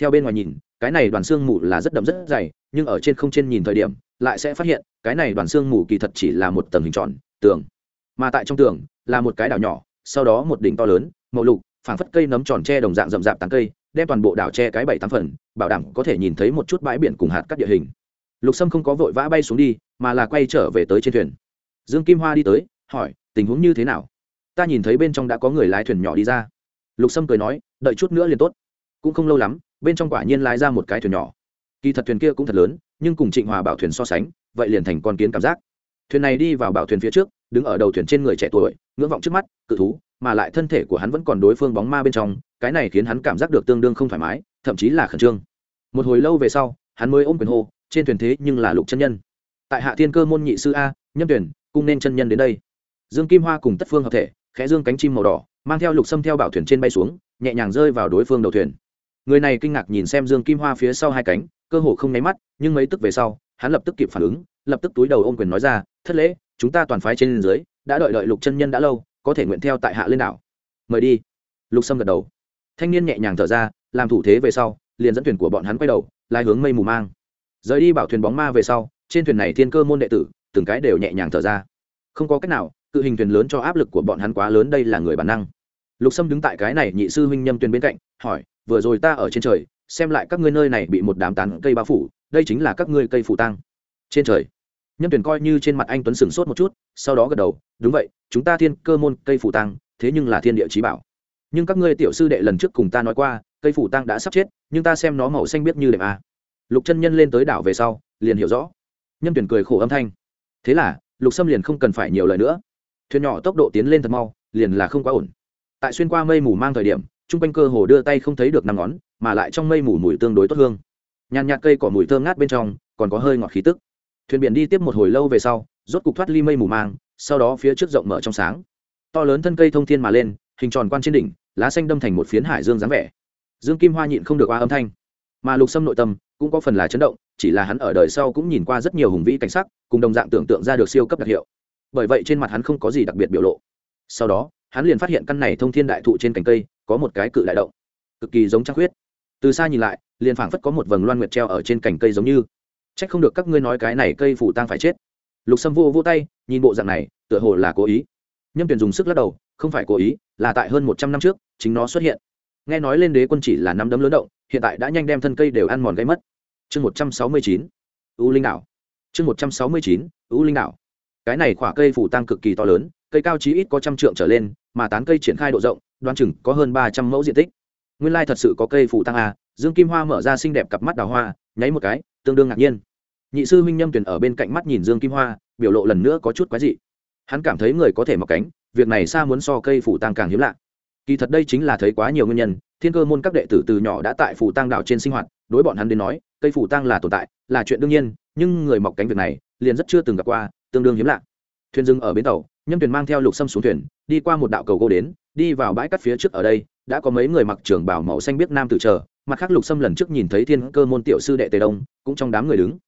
Theo bên ngoài nhìn, cái này đoàn sương mù là rất đậm rất dày, nhưng ở trên không trên nhìn thời điểm, lại sẽ phát hiện, cái này đoàn sương mù kỳ thật chỉ là một tầng hình tròn, tường mà tại trong tường là một cái đảo nhỏ, sau đó một đỉnh to lớn, màu lục, phảng phất cây nấm tròn tre đồng dạng rậm rạp tán cây, đem toàn bộ đảo tre cái bảy tám phần, bảo đảm có thể nhìn thấy một chút bãi biển cùng hạt các địa hình. Lục sâm không có vội vã bay xuống đi, mà là quay trở về tới trên thuyền. Dương kim hoa đi tới, hỏi, tình huống như thế nào? Ta nhìn thấy bên trong đã có người lái thuyền nhỏ đi ra. Lục sâm cười nói, đợi chút nữa liền tốt. Cũng không lâu lắm, bên trong quả nhiên lái ra một cái thuyền nhỏ. Kỳ thật thuyền kia cũng thật lớn, nhưng cùng trịnh hòa bảo thuyền so sánh, vậy liền thành con kiến cảm giác thuyền này đi vào bảo thuyền phía trước, đứng ở đầu thuyền trên người trẻ tuổi, ngưỡng vọng trước mắt, cự thú, mà lại thân thể của hắn vẫn còn đối phương bóng ma bên trong, cái này khiến hắn cảm giác được tương đương không thoải mái, thậm chí là khẩn trương. Một hồi lâu về sau, hắn mới ôm quyền hô, trên thuyền thế nhưng là lục chân nhân. Tại hạ thiên cơ môn nhị sư a, nhâm tuyển cung nên chân nhân đến đây. Dương kim hoa cùng tất phương hợp thể, khẽ dương cánh chim màu đỏ, mang theo lục xâm theo bảo thuyền trên bay xuống, nhẹ nhàng rơi vào đối phương đầu thuyền. Người này kinh ngạc nhìn xem dương kim hoa phía sau hai cánh, cơ hồ không nháy mắt, nhưng mấy tức về sau, hắn lập tức kịp phản ứng lập tức túi đầu ôm quyền nói ra, thất lễ, chúng ta toàn phái trên dưới, đã đợi đợi lục chân nhân đã lâu, có thể nguyện theo tại hạ lên đảo. Mời đi. Lục sâm gật đầu. Thanh niên nhẹ nhàng thở ra, làm thủ thế về sau, liền dẫn thuyền của bọn hắn quay đầu, lai hướng mây mù mang. Rời đi bảo thuyền bóng ma về sau, trên thuyền này thiên cơ môn đệ tử, từng cái đều nhẹ nhàng thở ra. Không có cách nào, cự hình thuyền lớn cho áp lực của bọn hắn quá lớn, đây là người bản năng. Lục sâm đứng tại cái này nhị sư huynh nhâm tuyền bên cạnh, hỏi, vừa rồi ta ở trên trời, xem lại các ngươi nơi này bị một đám tán cây bao phủ, đây chính là các ngươi cây phủ tăng trên trời. Nhâm tuyển coi như trên mặt anh tuấn sửng sốt một chút, sau đó gật đầu, đúng vậy, chúng ta thiên cơ môn, cây phủ tăng, thế nhưng là thiên địa trí bảo. Nhưng các ngươi tiểu sư đệ lần trước cùng ta nói qua, cây phủ tăng đã sắp chết, nhưng ta xem nó màu xanh biết như đẹp à. lục chân nhân lên tới đảo về sau, liền hiểu rõ. Nhâm tuyển cười khổ âm thanh. Thế là, lục sâm liền không cần phải nhiều lời nữa. Thuyền nhỏ tốc độ tiến lên thật mau, liền là không quá ổn. Tại xuyên qua mây mù mang thời điểm t r u n g quanh cơ hồ đưa tay không thấy được năm ngón, mà lại trong mây mù mùi tương đối tốt hương. Nhàn nhạt cây cỏ mùi thơm ngát bên trong, còn có hơi ngọt khí tức thuyền biển đi tiếp một hồi lâu về sau, rốt cục thoát ly mây mù mang, sau đó phía trước rộng mở trong sáng. To lớn thân cây thông thiên mà lên, hình tròn quan trên đỉnh, lá xanh đâm thành một phiến hải dương dáng vẻ. Dương kim hoa nhịn không được qua âm thanh. Mà lục sâm nội tâm cũng có phần là chấn động, chỉ là hắn ở đời sau cũng nhìn qua rất nhiều hùng vĩ cảnh sắc, cùng đồng dạng tưởng tượng ra được siêu cấp đặc hiệu. Bởi vậy trên mặt hắn không có gì đặc biệt biểu lộ. Sau đó, hắn liền phát hiện căn này thông thiên đại thụ trên cành cây có một cái cự đại động, cực kỳ giống trăng huyết từ xa nhìn lại, liền phảng phất có một vầng loan nguyệt treo ở trên cành cây giống như trách không được các ngươi nói cái này cây phủ tang phải chết. Lục sâm vô vô tay, nhìn bộ dạng này, tựa hồ là cố ý. Nhâm tuyển dùng sức lắc đầu, không phải cố ý, là tại hơn một trăm năm trước, chính nó xuất hiện. Nghe nói lên đế quân chỉ là năm đấm lớn động, hiện tại đã nhanh đem thân cây đều ăn mòn gây mất. Chương một trăm sáu mươi chín, u linh đảo. Chương một trăm sáu mươi chín, u linh đảo. Cái này khoả cây phủ tăng cực kỳ to lớn, cây cao chí ít có trăm trượng trở lên, mà tán cây triển khai độ rộng đoan chừng có hơn ba trăm mẫu diện tích. Nguyên lai thật sự có cây phủ tăng à dương kim hoa mở ra xinh đẹp cặp mắt đào hoa, nháy một cái tương đương ngạc nhiên. Nhị sư huynh nhâm tuyển ở bên cạnh mắt nhìn dương kim hoa, biểu lộ lần nữa có chút quái dị. Hắn cảm thấy người có thể mọc cánh, việc này xa muốn so cây phủ tăng càng hiếm lạ. Kỳ thật đây chính là thấy quá nhiều nguyên nhân, thiên cơ môn các đệ tử từ nhỏ đã tại phủ tăng đảo trên sinh hoạt, đối bọn hắn đến nói, cây phủ tăng là tồn tại, là chuyện đương nhiên, nhưng người mọc cánh việc này, liền rất chưa từng gặp qua, tương đương hiếm lạ. Thuyền dừng ở bến tàu, nhâm thuyền mang theo lục sâm xuống thuyền, đi qua một đạo cầu gỗ đến, đi vào bãi cắt phía trước ở đây, đã có mấy người mặc trường bảo màu xanh biết nam tử chờ mặt khác lục sâm lần trước nhìn thấy thiên cơ môn tiểu sư đệ tề đông, cũng trong đám người đứng.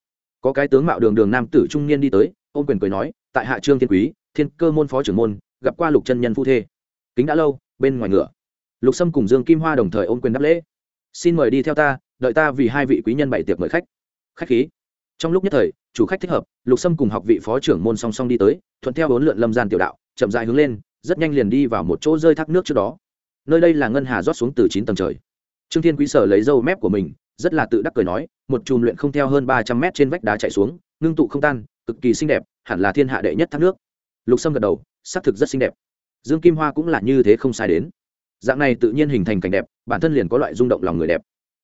Có cái tướng mạo đường đường nam tử trung niên đi tới, ôm quyền cười nói, tại hạ trương thiên quý, thiên cơ môn phó trưởng môn, gặp qua lục chân nhân phu thê. Kính đã lâu, bên ngoài ngựa. Lục sâm cùng dương kim hoa đồng thời ôm quyền đáp lễ. Xin mời đi theo ta, đợi ta vì hai vị quý nhân bày tiệc mời khách. Khách khí. Trong lúc nhất thời, chủ khách thích hợp, lục sâm cùng học vị phó trưởng môn song song đi tới, thuận theo bốn lượn lâm gian tiểu đạo, chậm dài hướng lên, rất nhanh liền đi vào một chỗ rơi thác nước trước đó. Nơi đây là ngân hà rót xuống từ chín tầng trời trương thiên quý sở lấy dâu mép của mình, rất là tự đắc cười nói, một chùm luyện không theo hơn ba trăm mét trên vách đá chạy xuống, ngưng tụ không tan, cực kỳ xinh đẹp, hẳn là thiên hạ đệ nhất thác nước. Lục sâm gật đầu xác thực rất xinh đẹp. Dương kim hoa cũng là như thế không sai đến. Dạng này tự nhiên hình thành cảnh đẹp, bản thân liền có loại rung động lòng người đẹp.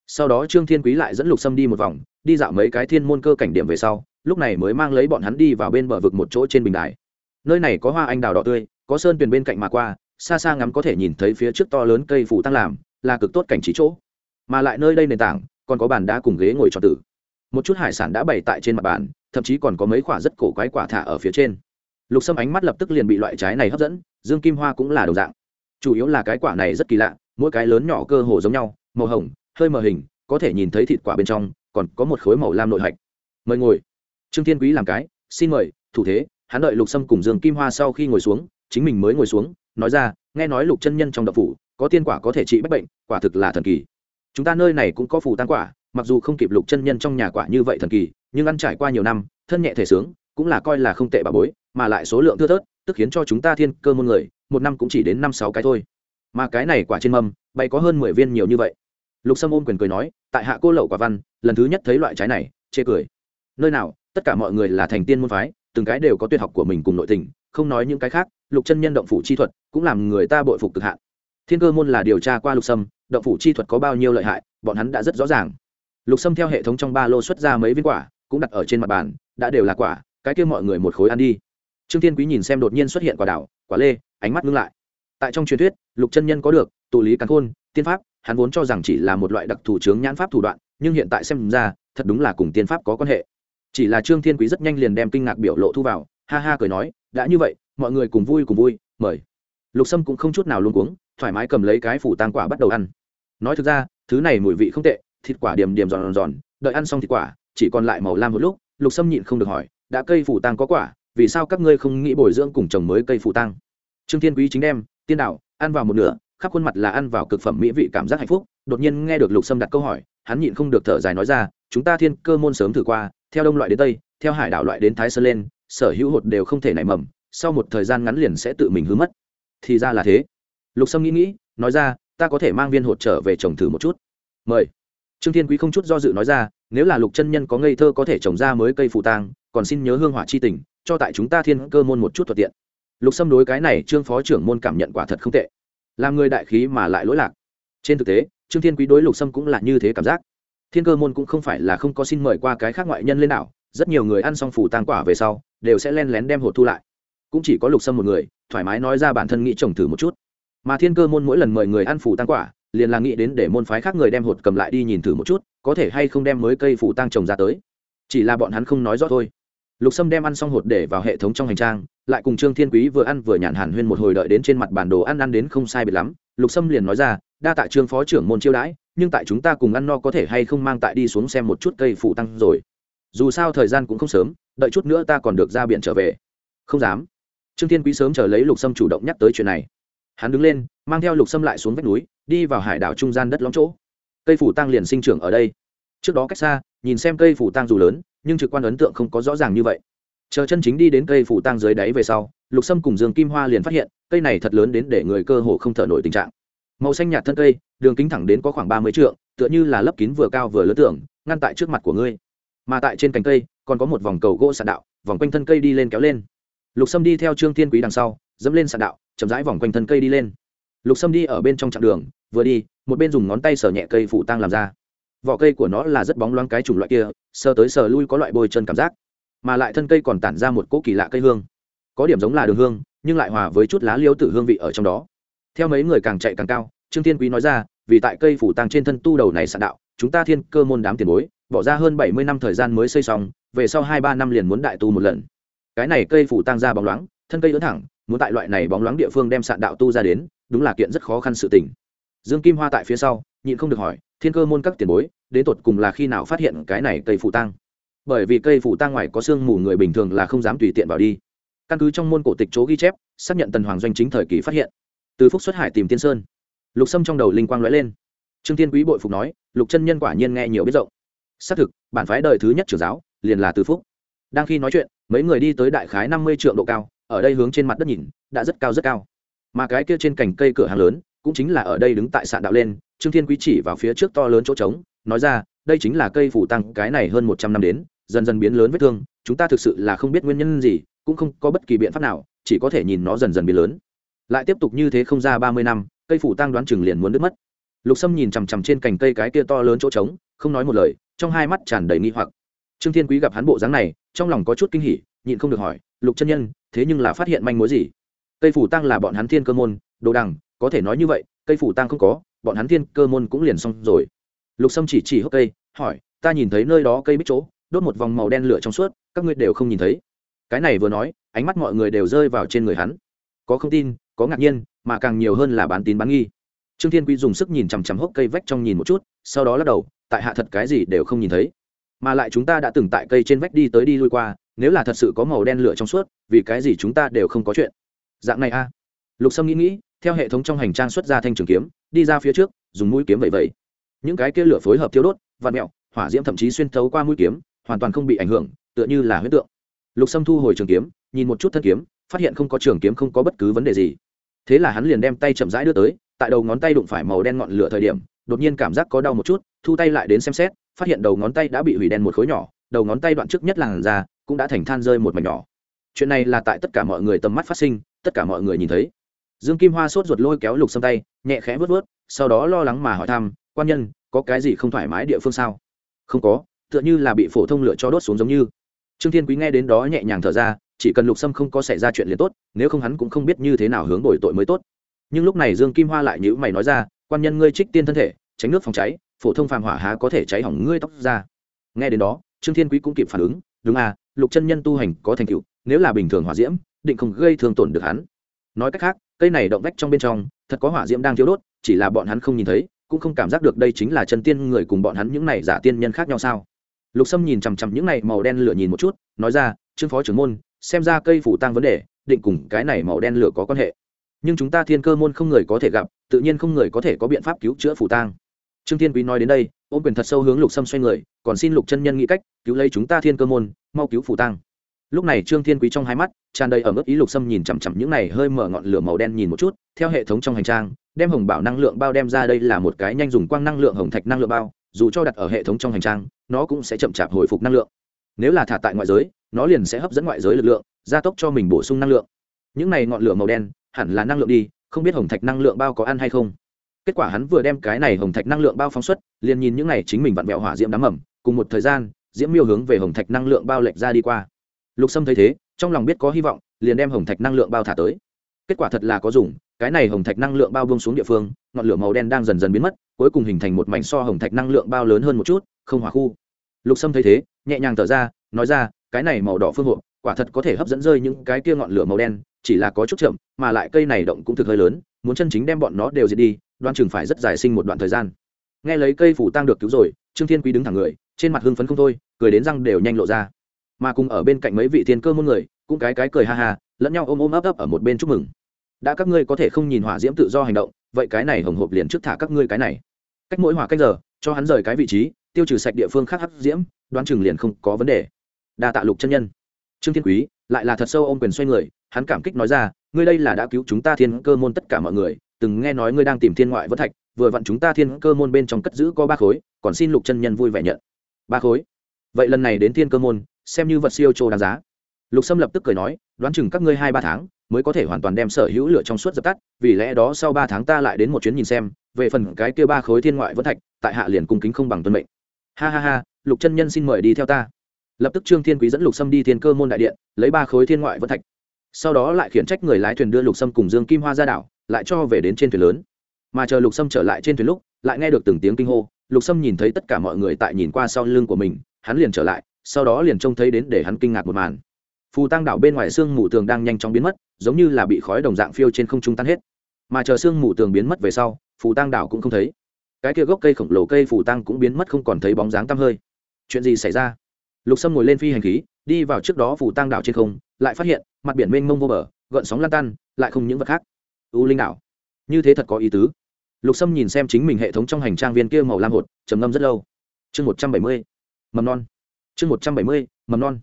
Sau đó trương thiên quý lại dẫn lục sâm đi một vòng, đi dạo mấy cái thiên môn cơ cảnh điểm về sau, lúc này mới mang lấy bọn hắn đi vào bên bờ vực một chỗ trên bình đài. Nơi này có hoa anh đào đỏ tươi, có sơn tuyền bên cạnh mà qua, xa xa ngắm có thể nhìn thấy phía trước to lớn cây phủ tăng làm là cực tốt cảnh trí chỗ. Mà lại nơi đây nền tảng, còn có bàn đá cùng ghế ngồi cho tử. Một chút hải sản đã bày tại trên mặt bàn, thậm chí còn có mấy quả rất cổ quái quả thả ở phía trên. Lục sâm ánh mắt lập tức liền bị loại trái này hấp dẫn, dương kim hoa cũng là đồng dạng. Chủ yếu là cái quả này rất kỳ lạ, mỗi cái lớn nhỏ cơ hồ giống nhau, màu hồng, hơi mờ hình, có thể nhìn thấy thịt quả bên trong, còn có một khối màu lam nội hạch. Mời ngồi. Trương thiên quý làm cái, xin mời, thủ thế. Hắn đợi lục sâm cùng dương kim hoa sau khi ngồi xuống, chính mình mới ngồi xuống, nói ra, nghe nói lục chân nhân trong đậu phủ có tiên quả có thể trị bách bệnh, quả thực là thần kỳ. Chúng ta nơi này cũng có phù tăng quả, mặc dù không kịp lục chân nhân trong nhà quả như vậy thần kỳ, nhưng ăn trải qua nhiều năm, thân nhẹ thể sướng, cũng là coi là không tệ bà bối, mà lại số lượng thưa thớt, tức khiến cho chúng ta thiên cơ môn người, một năm cũng chỉ đến năm sáu cái thôi. Mà cái này quả trên mâm bay có hơn mười viên nhiều như vậy. Lục sâm ôm quyền cười nói, tại hạ cô lậu quả văn, lần thứ nhất thấy loại trái này, chê cười. Nơi nào, tất cả mọi người là thành tiên môn phái, từng cái đều có tuyệt học của mình cùng nội tình, không nói những cái khác, lục chân nhân động phủ chi thuật, cũng làm người ta bội phục cực hạn thiên cơ môn là điều tra qua lục sâm, động phủ chi thuật có bao nhiêu lợi hại, bọn hắn đã rất rõ ràng. Lục sâm theo hệ thống trong ba lô xuất ra mấy viên quả, cũng đặt ở trên mặt bàn, đã đều là quả, cái kia mọi người một khối ăn đi. Trương thiên quý nhìn xem đột nhiên xuất hiện quả đảo quả lê, ánh mắt ngưng lại. Tại trong truyền thuyết, lục chân nhân có được, tụ lý cắn khôn, tiên pháp, hắn vốn cho rằng chỉ là một loại đặc thù chướng nhãn pháp thủ đoạn, nhưng hiện tại xem ra, thật đúng là cùng tiên pháp có quan hệ. Chỉ là trương thiên quý rất nhanh liền đem kinh ngạc biểu lộ thu vào, ha ha cười nói, đã như vậy, mọi người cùng vui cùng vui, mời. Lục sâm cũng không chút nào luôn cuống thoải mái cầm lấy cái phủ tang quả bắt đầu ăn. Nói thực ra, thứ này mùi vị không tệ, thịt quả điểm điểm giòn giòn, đợi ăn xong thịt quả, chỉ còn lại màu lam một lúc, lục sâm nhịn không được hỏi, đã cây phủ tang có quả, vì sao các ngươi không nghĩ bồi dưỡng cùng trồng mới cây phủ tang? Trương thiên quý chính đem, tiên đạo, ăn vào một nửa, khắp khuôn mặt là ăn vào cực phẩm mỹ vị cảm giác hạnh phúc. Đột nhiên nghe được lục sâm đặt câu hỏi, hắn nhịn không được thở dài nói ra, chúng ta thiên cơ môn sớm thử qua, theo đông loại đến tây, theo hải đảo loại đến thái sơn lên, sở hữu hột đều không thể nảy mầm, sau một thời gian ngắn liền sẽ tự mình hứa mất. Thì ra là thế lục sâm nghĩ nghĩ, nói ra, ta có thể mang viên hột trở về trồng thử một chút. Mời. Trương thiên quý không chút do dự nói ra, nếu là lục chân nhân có ngây thơ có thể trồng ra mới cây phù tang, còn xin nhớ hương hỏa chi tình, cho tại chúng ta thiên cơ môn một chút thuận tiện. Lục sâm đối cái này trương phó trưởng môn cảm nhận quả thật không tệ. Làm người đại khí mà lại lỗi lạc. Trên thực tế, trương thiên quý đối lục sâm cũng là như thế cảm giác. Thiên cơ môn cũng không phải là không có xin mời qua cái khác ngoại nhân lên nào rất nhiều người ăn xong phủ tang quả về sau, đều sẽ len lén đem hột thu lại. Cũng chỉ có lục sâm một người, thoải mái nói ra bản thân nghĩ trồng thử một chút mà thiên cơ môn mỗi lần mời người ăn phủ tăng quả, liền là nghĩ đến để môn phái khác người đem hột cầm lại đi nhìn thử một chút, có thể hay không đem mới cây phủ tăng trồng ra tới. Chỉ là bọn hắn không nói rõ thôi. Lục sâm đem ăn xong hột để vào hệ thống trong hành trang, lại cùng trương thiên quý vừa ăn vừa nhàn hàn huyên một hồi đợi đến trên mặt bản đồ ăn ăn đến không sai biệt lắm, lục sâm liền nói ra, đa tạ trương phó trưởng môn chiêu đãi, nhưng tại chúng ta cùng ăn no có thể hay không mang tại đi xuống xem một chút cây phụ tăng rồi. Dù sao thời gian cũng không sớm, đợi chút nữa ta còn được ra biển trở về. Không dám. Trương thiên quý sớm chờ lấy lục sâm chủ động nhắc tới chuyện này hắn đứng lên, mang theo lục sâm lại xuống vách núi, đi vào hải đảo trung gian đất lõm chỗ. Cây phủ tăng liền sinh trưởng ở đây. Trước đó cách xa, nhìn xem cây phủ tăng dù lớn, nhưng trực quan ấn tượng không có rõ ràng như vậy. Chờ chân chính đi đến cây phủ tăng dưới đáy về sau, lục sâm cùng dương kim hoa liền phát hiện, cây này thật lớn đến để người cơ hồ không thở nổi tình trạng. Màu xanh nhạt thân cây, đường kính thẳng đến có khoảng ba mươi trượng, tựa như là lấp kín vừa cao vừa lớn tưởng ngăn tại trước mặt của ngươi. Mà tại trên cành cây, còn có một vòng cầu gỗ sạn đạo, vòng quanh thân cây đi lên kéo lên. Lục sâm đi theo trương thiên quý đằng sau, dẫm lên sạn đạo chậm rãi vòng quanh thân cây đi lên. Lục sâm đi ở bên trong chặng đường, vừa đi, một bên dùng ngón tay sờ nhẹ cây phủ tăng làm ra. Vỏ cây của nó là rất bóng loáng cái chủng loại kia, sờ tới sờ lui có loại bôi chân cảm giác. Mà lại thân cây còn tản ra một cỗ kỳ lạ cây hương. Có điểm giống là đường hương, nhưng lại hòa với chút lá liêu tử hương vị ở trong đó. Theo mấy người càng chạy càng cao, trương thiên quý nói ra, vì tại cây phủ tăng trên thân tu đầu này sạn đạo, chúng ta thiên cơ môn đám tiền bối, bỏ ra hơn bảy mươi năm thời gian mới xây xong, về sau hai ba năm liền muốn đại tu một lần. Cái này cây phủ tăng ra bóng loáng, thân cây lớn thẳng muốn tại loại này bóng loáng địa phương đem sạn đạo tu ra đến, đúng là kiện rất khó khăn sự tình. Dương kim hoa tại phía sau, nhịn không được hỏi, thiên cơ môn các tiền bối, đến tột cùng là khi nào phát hiện cái này cây phủ tăng bởi vì cây phủ tăng ngoài có sương mù người bình thường là không dám tùy tiện vào đi. Căn cứ trong môn cổ tịch chỗ ghi chép, xác nhận tần hoàng doanh chính thời kỳ phát hiện. Từ phúc xuất hải tìm tiên sơn, lục sâm trong đầu linh quang lóe lên. Trương tiên quý bội phục nói, lục chân nhân quả nhiên nghe nhiều biết rộng. Xác thực, bản phái đời thứ nhất trưởng giáo liền là từ phúc. Đang khi nói chuyện, mấy người đi tới đại khái năm mươi triệu độ cao ở đây hướng trên mặt đất nhìn, đã rất cao rất cao. Mà cái kia trên cành cây cửa hàng lớn, cũng chính là ở đây đứng tại sạn đạo lên, trương thiên quý chỉ vào phía trước to lớn chỗ trống, nói ra, đây chính là cây phủ tăng, cái này hơn một trăm năm đến, dần dần biến lớn vết thương, chúng ta thực sự là không biết nguyên nhân gì, cũng không có bất kỳ biện pháp nào, chỉ có thể nhìn nó dần dần biến lớn. Lại tiếp tục như thế không ra ba mươi năm, cây phủ tăng đoán chừng liền muốn đứt mất. Lục sâm nhìn chằm chằm trên cành cây cái kia to lớn chỗ trống, không nói một lời, trong hai mắt tràn đầy nghi hoặc. Trương thiên quý gặp hắn bộ dáng này, trong lòng có chút kinh hỉ, nhịn không được hỏi, lục chân nhân thế nhưng là phát hiện manh mối gì? Cây phủ tăng là bọn hắn thiên cơ môn, đồ đằng, có thể nói như vậy, cây phủ tăng không có, bọn hắn thiên cơ môn cũng liền xong rồi. Lục sâm chỉ chỉ hốc cây, hỏi, ta nhìn thấy nơi đó cây bích chỗ, đốt một vòng màu đen lửa trong suốt, các ngươi đều không nhìn thấy. Cái này vừa nói, ánh mắt mọi người đều rơi vào trên người hắn. Có không tin, có ngạc nhiên, mà càng nhiều hơn là bán tín bán nghi. Trương thiên quý dùng sức nhìn chằm chằm hốc cây vách trong nhìn một chút, sau đó lắc đầu, tại hạ thật cái gì đều không nhìn thấy. Mà lại chúng ta đã từng tại cây trên vách đi tới đi lui qua nếu là thật sự có màu đen lửa trong suốt, vì cái gì chúng ta đều không có chuyện? Dạng này a. Lục sâm nghĩ nghĩ, theo hệ thống trong hành trang xuất ra thanh trường kiếm, đi ra phía trước, dùng mũi kiếm vẩy vẩy những cái kia lửa phối hợp thiêu đốt vạt mẹo, hỏa diễm thậm chí xuyên thấu qua mũi kiếm, hoàn toàn không bị ảnh hưởng, tựa như là huyết tượng. Lục sâm thu hồi trường kiếm, nhìn một chút thân kiếm, phát hiện không có trường kiếm không có bất cứ vấn đề gì. Thế là hắn liền đem tay chậm rãi đưa tới, tại đầu ngón tay đụng phải màu đen ngọn lửa thời điểm, đột nhiên cảm giác có đau một chút, thu tay lại đến xem xét, phát hiện đầu ngón tay đã bị hủy đen một khối nhỏ đầu ngón tay đoạn trước nhất làn ra cũng đã thành than rơi một mảnh nhỏ. Chuyện này là tại tất cả mọi người tầm mắt phát sinh, tất cả mọi người nhìn thấy. Dương kim hoa sốt ruột lôi kéo lục sâm tay, nhẹ khẽ vớt vớt sau đó lo lắng mà hỏi thăm, quan nhân, có cái gì không thoải mái địa phương sao? Không có, tựa như là bị phổ thông lửa cho đốt xuống giống như. Trương thiên quý nghe đến đó nhẹ nhàng thở ra, chỉ cần lục sâm không có xảy ra chuyện liền tốt, nếu không hắn cũng không biết như thế nào hướng đổi tội mới tốt. Nhưng lúc này dương kim hoa lại nhữ mày nói ra, quan nhân ngươi trích tiên thân thể, tránh nước phòng cháy, phổ thông phàm hỏa há có thể cháy hỏng ngươi tóc ra. Nghe đến đó trương thiên quý cũng kịp phản ứng, đúng à lục chân nhân tu hành có thành tựu, nếu là bình thường hỏa diễm, định không gây thương tổn được hắn. Nói cách khác, cây này động vách trong bên trong, thật có hỏa diễm đang thiếu đốt, chỉ là bọn hắn không nhìn thấy, cũng không cảm giác được đây chính là chân tiên người cùng bọn hắn những này giả tiên nhân khác nhau sao. Lục sâm nhìn chằm chằm những này màu đen lửa nhìn một chút, nói ra, trương phó trưởng môn, xem ra cây phủ tăng vấn đề, định cùng cái này màu đen lửa có quan hệ. Nhưng chúng ta thiên cơ môn không người có thể gặp, tự nhiên không người có thể có biện pháp cứu chữa phủ tang trương thiên quý nói đến đây, ôm quyền thật sâu hướng lục sâm xoay người còn xin lục chân nhân nghĩ cách, cứu lấy chúng ta thiên cơ môn, mau cứu phủ tăng lúc này trương thiên quý trong hai mắt, tràn đầy ở mức ý lục sâm nhìn chằm chằm những này hơi mở ngọn lửa màu đen nhìn một chút, theo hệ thống trong hành trang, đem hồng bảo năng lượng bao đem ra đây là một cái nhanh dùng quang năng lượng, hồng thạch năng lượng bao, dù cho đặt ở hệ thống trong hành trang, nó cũng sẽ chậm chạp hồi phục năng lượng. Nếu là thả tại ngoại giới, nó liền sẽ hấp dẫn ngoại giới lực lượng, gia tốc cho mình bổ sung năng lượng. Những này ngọn lửa màu đen, hẳn là năng lượng đi, không biết hồng thạch năng lượng bao có ăn hay không. Kết quả hắn vừa đem cái này hồng thạch năng lượng bao phóng xuất, liền nhìn những này chính mình vặn vẹo hỏa diễm đám mầm cùng một thời gian, diễm miêu hướng về hồng thạch năng lượng bao lệch ra đi qua. Lục sâm thấy thế, trong lòng biết có hy vọng, liền đem hồng thạch năng lượng bao thả tới. Kết quả thật là có dùng, cái này hồng thạch năng lượng bao bông xuống địa phương, ngọn lửa màu đen đang dần dần biến mất, cuối cùng hình thành một mảnh so hồng thạch năng lượng bao lớn hơn một chút, không hòa khu. Lục sâm thấy thế, nhẹ nhàng thở ra, nói ra, cái này màu đỏ phương hộ, quả thật có thể hấp dẫn rơi những cái kia ngọn lửa màu đen, chỉ là có chút chậm, mà lại cây này động cũng thực hơi lớn, muốn chân chính đem bọn nó đều diệt đi, đoan chừng phải rất dài sinh một đoạn thời gian. Nghe lấy cây phủ tăng được cứu rồi, trương thiên quý đứng thẳng người trên mặt hưng phấn không thôi, cười đến răng đều nhanh lộ ra. Mà cùng ở bên cạnh mấy vị thiên cơ môn người, cũng cái cái cười ha ha, lẫn nhau ôm ôm ấp ấp ở một bên chúc mừng. Đã các ngươi có thể không nhìn hỏa diễm tự do hành động, vậy cái này hồng hộp liền trước thả các ngươi cái này. Cách mỗi hỏa cách giờ, cho hắn rời cái vị trí, tiêu trừ sạch địa phương khác hấp diễm, đoán chừng liền không có vấn đề. Đa tạ lục chân nhân. Trương thiên quý, lại là thật sâu ôm quyền xoay người, hắn cảm kích nói ra, ngươi đây là đã cứu chúng ta thiên cơ môn tất cả mọi người, từng nghe nói ngươi đang tìm thiên ngoại vỡ thạch, vừa vặn chúng ta thiên cơ môn bên trong cất giữ có ba khối, còn xin lục chân nhân vui vẻ nhận ba khối. Vậy lần này đến thiên cơ môn, xem như vật siêu trô đáng giá. Lục sâm lập tức cười nói, đoán chừng các ngươi hai ba tháng mới có thể hoàn toàn đem sở hữu lửa trong suốt dập tắt, vì lẽ đó sau ba tháng ta lại đến một chuyến nhìn xem, về phần cái kia ba khối thiên ngoại vẫn thạch, tại hạ liền cung kính không bằng tuân mệnh. Ha ha ha, lục chân nhân xin mời đi theo ta. Lập tức trương thiên quý dẫn lục sâm đi thiên cơ môn đại điện, lấy ba khối thiên ngoại vẫn thạch. Sau đó lại khiển trách người lái thuyền đưa lục sâm cùng dương kim hoa ra đảo, lại cho về đến trên thuyền lớn. Mà chờ lục sâm trở lại trên thuyền lúc, lại nghe được từng tiếng kinh hô lục sâm nhìn thấy tất cả mọi người tại nhìn qua sau lưng của mình, hắn liền trở lại, sau đó liền trông thấy đến để hắn kinh ngạc một màn. Phù tăng đảo bên ngoài xương mù tường đang nhanh chóng biến mất, giống như là bị khói đồng dạng phiêu trên không trung tan hết. Mà chờ xương mù tường biến mất về sau, phù tăng đảo cũng không thấy. Cái kia gốc cây khổng lồ cây phù tăng cũng biến mất không còn thấy bóng dáng tăm hơi. Chuyện gì xảy ra? Lục sâm ngồi lên phi hành khí, đi vào trước đó phù tăng đảo trên không, lại phát hiện mặt biển mênh mông vô bờ, gợn sóng lan tan, lại không những vật khác. U linh đảo. Như thế thật có ý tứ lục sâm nhìn xem chính mình hệ thống trong hành trang viên kia màu lam hột, trầm ngâm rất lâu. Chương một trăm bảy mươi, mầm non. Chương một trăm bảy mươi, mầm non.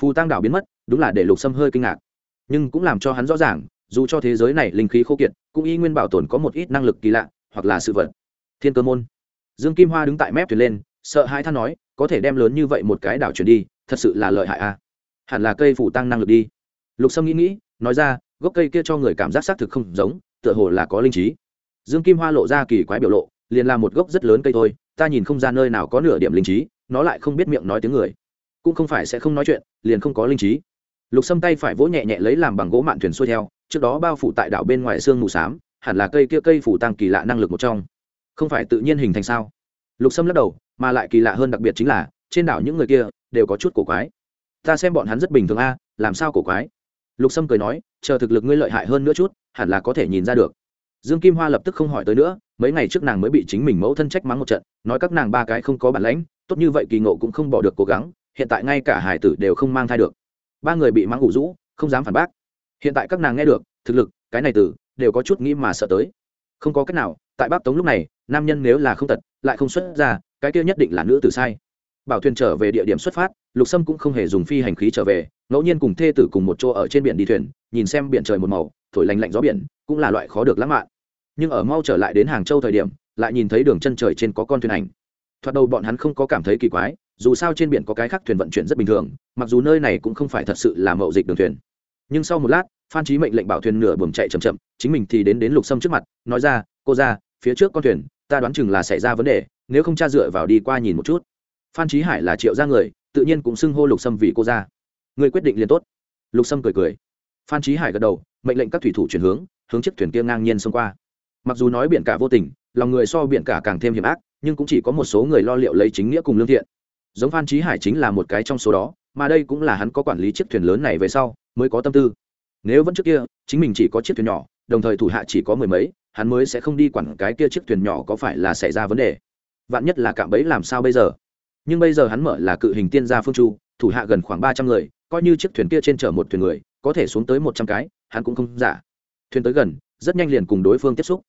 Phù tăng đảo biến mất, đúng là để lục sâm hơi kinh ngạc. Nhưng cũng làm cho hắn rõ ràng, dù cho thế giới này linh khí khô kiệt, cũng y nguyên bảo tồn có một ít năng lực kỳ lạ, hoặc là sự vật. Thiên cơ môn. Dương kim hoa đứng tại mép thuyền lên, sợ hai than nói, có thể đem lớn như vậy một cái đảo chuyển đi, thật sự là lợi hại a à? hẳn là cây phủ tăng năng lực đi. Lục sâm nghĩ nghĩ, nói ra, gốc cây kia cho người cảm giác xác thực không giống, tựa hồ là có linh trí dương kim hoa lộ ra kỳ quái biểu lộ, liền là một gốc rất lớn cây thôi, ta nhìn không ra nơi nào có nửa điểm linh trí, nó lại không biết miệng nói tiếng người. Cũng không phải sẽ không nói chuyện, liền không có linh trí. Lục sâm tay phải vỗ nhẹ nhẹ lấy làm bằng gỗ mạn thuyền xuôi theo, trước đó bao phủ tại đảo bên ngoài sương mù s á m hẳn là cây kia cây phủ tăng kỳ lạ năng lực một trong. Không phải tự nhiên hình thành sao? Lục sâm lắc đầu, mà lại kỳ lạ hơn đặc biệt chính là, trên đảo những người kia đều có chút cổ quái. Ta xem bọn hắn rất bình thường a, làm sao cổ quái? Lục sâm cười nói, chờ thực lực ngươi lợi hại hơn nữa chút, hẳn là có thể nhìn ra được dương kim hoa lập tức không hỏi tới nữa, mấy ngày trước nàng mới bị chính mình mẫu thân trách mắng một trận, nói các nàng ba cái không có bản lãnh, tốt như vậy kỳ ngộ cũng không bỏ được cố gắng, hiện tại ngay cả hải tử đều không mang thai được. Ba người bị mắng ủ rũ, không dám phản bác. Hiện tại các nàng nghe được, thực lực, cái này tử, đều có chút nghĩ mà sợ tới. Không có cách nào, tại bắc tống lúc này, nam nhân nếu là không tật lại không xuất ra, cái kia nhất định là nữ tử sai. Bảo thuyền trở về địa điểm xuất phát, lục sâm cũng không hề dùng phi hành khí trở về, ngẫu nhiên cùng thê tử cùng một chỗ ở trên biển đi thuyền, nhìn xem biển trời một màu, thổi lành lạnh gió biển, cũng là loại khó được lãng mạn nhưng ở mau trở lại đến hàng châu thời điểm, lại nhìn thấy đường chân trời trên có con thuyền ảnh. Thoạt đầu bọn hắn không có cảm thấy kỳ quái, dù sao trên biển có cái khác thuyền vận chuyển rất bình thường, mặc dù nơi này cũng không phải thật sự là mậu dịch đường thuyền. Nhưng sau một lát, phan trí mệnh lệnh bảo thuyền nửa buồm chạy chậm chậm, chính mình thì đến đến lục sâm trước mặt, nói ra, cô ra phía trước con thuyền, ta đoán chừng là xảy ra vấn đề, nếu không cha dựa vào đi qua nhìn một chút. Phan trí hải là triệu ra người, tự nhiên cũng xưng hô lục sâm vì cô ra người quyết định liền tốt. Lục sâm cười cười. Phan trí hải gật đầu, mệnh lệnh các thủy thủ chuyển hướng hướng chiếc thuyền kia ngang nhiên xông qua mặc dù nói biển cả vô tình, lòng người so biển cả càng thêm hiểm ác, nhưng cũng chỉ có một số người lo liệu lấy chính nghĩa cùng lương thiện. Giống phan trí hải chính là một cái trong số đó, mà đây cũng là hắn có quản lý chiếc thuyền lớn này về sau, mới có tâm tư. Nếu vẫn trước kia, chính mình chỉ có chiếc thuyền nhỏ, đồng thời thủ hạ chỉ có mười mấy, hắn mới sẽ không đi quản cái kia chiếc thuyền nhỏ có phải là xảy ra vấn đề. Vạn nhất là cạm bẫy làm sao bây giờ? Nhưng bây giờ hắn mở là cự hình tiên gia phương chu, thủ hạ gần khoảng ba trăm người, coi như chiếc thuyền kia trên chở một thuyền người, có thể xuống tới một trăm cái, hắn cũng không giả. Thuyền tới gần, rất nhanh liền cùng đối phương tiếp xúc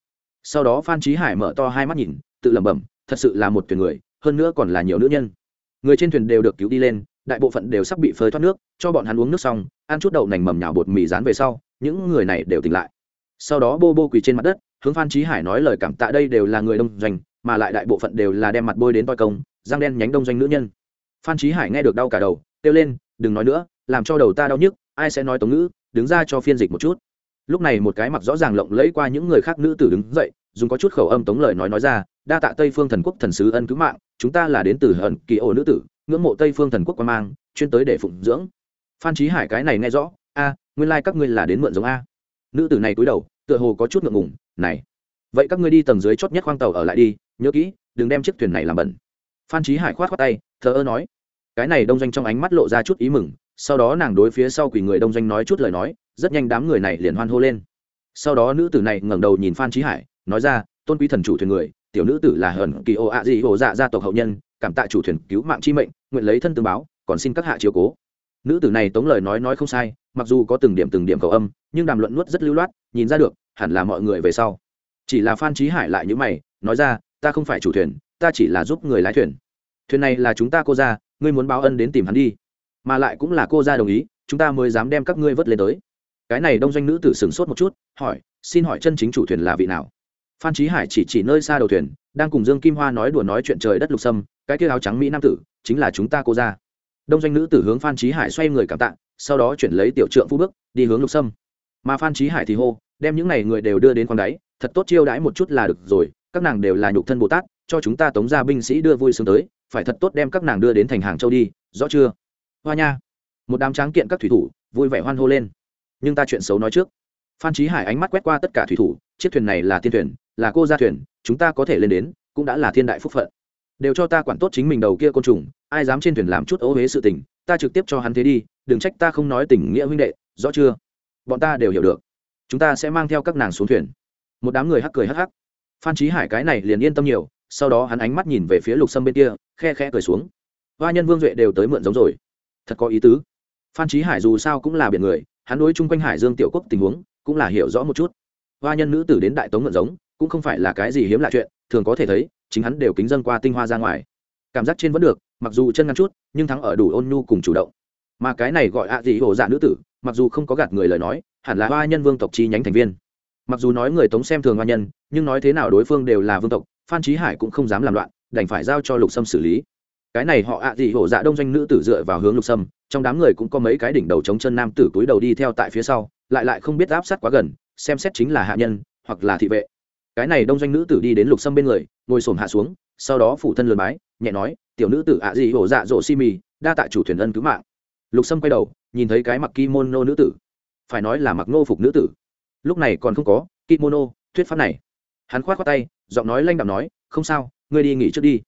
sau đó phan trí hải mở to hai mắt nhìn, tự lẩm bẩm, thật sự là một thuyền người, hơn nữa còn là nhiều nữ nhân. Người trên thuyền đều được cứu đi lên, đại bộ phận đều sắp bị phơi thoát nước, cho bọn hắn uống nước xong, ăn chút đậu nành mầm nhào bột mì rán về sau, những người này đều tỉnh lại. Sau đó bô bô quỳ trên mặt đất, hướng phan trí hải nói lời cảm tạ đây đều là người đông doanh, mà lại đại bộ phận đều là đem mặt bôi đến toi công, răng đen nhánh đông doanh nữ nhân. Phan trí hải nghe được đau cả đầu, kêu lên, đừng nói nữa, làm cho đầu ta đau nhức, ai sẽ nói tống ngữ, đứng ra cho phiên dịch một chút lúc này một cái mặc rõ ràng lộng lẫy qua những người khác nữ tử đứng dậy, dùng có chút khẩu âm tống lời nói nói ra, đa tạ tây phương thần quốc thần sứ ân cứu mạng, chúng ta là đến từ hận kỳ ổ nữ tử, ngưỡng mộ tây phương thần quốc quan mang, chuyên tới để phụng dưỡng. Phan trí hải cái này nghe rõ, a, nguyên lai các ngươi là đến mượn giống a. Nữ tử này cúi đầu, tựa hồ có chút ngượng ngùng, này, vậy các ngươi đi tầng dưới chót nhất khoang tàu ở lại đi, nhớ kỹ, đừng đem chiếc thuyền này làm bẩn. Phan trí hải khoát khoát tay, thờ ơ nói. Cái này đông doanh trong ánh mắt lộ ra chút ý mừng sau đó nàng đối phía sau quỷ người đông doanh nói chút lời nói, rất nhanh đám người này liền hoan hô lên. Sau đó nữ tử này ngẩng đầu nhìn phan trí hải, nói ra, tôn quý thần chủ thuyền người, tiểu nữ tử là hờn kỳ ô ạ dị ô dạ gia tộc hậu nhân, cảm tạ chủ thuyền cứu mạng chi mệnh, nguyện lấy thân tương báo, còn xin các hạ chiếu cố. Nữ tử này tống lời nói nói không sai, mặc dù có từng điểm từng điểm cầu âm, nhưng đàm luận nuốt rất lưu loát, nhìn ra được, hẳn là mọi người về sau. Chỉ là phan trí hải lại như mày, nói ra, ta không phải chủ thuyền, ta chỉ là giúp người lái thuyền. Thuyền này là chúng ta cô ra ngươi muốn báo ân đến tìm hắn đi mà lại cũng là cô ra đồng ý, chúng ta mới dám đem các ngươi vớt lên tới. Cái này đông doanh nữ tử sửng sốt một chút, hỏi, xin hỏi chân chính chủ thuyền là vị nào? Phan trí hải chỉ chỉ nơi xa đầu thuyền, đang cùng dương kim hoa nói đùa nói chuyện trời đất lục sâm, cái kia áo trắng mỹ nam tử, chính là chúng ta cô ra. Đông doanh nữ tử hướng phan trí hải xoay người cảm tạ, sau đó chuyển lấy tiểu trượng phu bước, đi hướng lục sâm. Mà phan trí hải thì hô, đem những n à y người đều đưa đến con đáy, thật tốt chiêu đãi một chút là được rồi, các nàng đều là nhục thân bồ tát, cho chúng ta tống ra binh sĩ đưa vui sướng tới, phải thật tốt đem các nàng đưa đến thành hàng châu đi, rõ chưa? Hoa nha. Một đám tráng kiện các thủy thủ, vui vẻ hoan hô lên. Nhưng ta chuyện xấu nói trước. Phan trí hải ánh mắt quét qua tất cả thủy thủ, chiếc thuyền này là thiên thuyền, là cô gia thuyền, chúng ta có thể lên đến, cũng đã là thiên đại phúc phận. Đều cho ta quản tốt chính mình đầu kia côn trùng, ai dám trên thuyền làm chút ố huế sự tình, ta trực tiếp cho hắn thế đi, đừng trách ta không nói tình nghĩa huynh đệ, rõ chưa? Bọn ta đều hiểu được. Chúng ta sẽ mang theo các nàng xuống thuyền. Một đám người hắc cười hắc hắc. Phan trí hải cái này liền yên tâm nhiều, sau đó hắn ánh mắt nhìn về phía lục sâm bên kia, khe khe cười xuống. Hoa nhân vương duệ đều tới mượn giống rồi thật có ý tứ. Phan trí hải dù sao cũng là biển người, hắn đối chung quanh hải dương tiểu quốc tình huống cũng là hiểu rõ một chút. Hoa nhân nữ tử đến đại tống ngợn giống, cũng không phải là cái gì hiếm lạ chuyện, thường có thể thấy, chính hắn đều kính dân qua tinh hoa ra ngoài. Cảm giác trên vẫn được, mặc dù chân ngắn chút, nhưng thắng ở đủ ôn nhu cùng chủ động. Mà cái này gọi ạ gì hồ dạ nữ tử, mặc dù không có gạt người lời nói, hẳn là hoa nhân vương tộc chi nhánh thành viên. Mặc dù nói người tống xem thường hoa nhân, nhưng nói thế nào đối phương đều là vương tộc, phan trí hải cũng không dám làm loạn, đành phải giao cho lục sâm xử lý cái này họ ạ gì hổ dạ đông doanh nữ tử dựa vào hướng lục sâm, trong đám người cũng có mấy cái đỉnh đầu chống chân nam tử túi đầu đi theo tại phía sau, lại lại không biết áp sát quá gần, xem xét chính là hạ nhân, hoặc là thị vệ. Cái này đông doanh nữ tử đi đến lục sâm bên người, ngồi xổm hạ xuống, sau đó phủ thân lườn bái, nhẹ nói, tiểu nữ tử ạ gì hổ dạ dỗ si mì, đa tại chủ thuyền ân cứu mạng. Lục sâm quay đầu, nhìn thấy cái mặc kimono nữ tử. Phải nói là mặc nô phục nữ tử. Lúc này còn không có kimono, thuyết pháp này. Hắn khoát khoát tay, giọng nói lanh đạm nói, không sao, ngươi đi nghỉ trước đi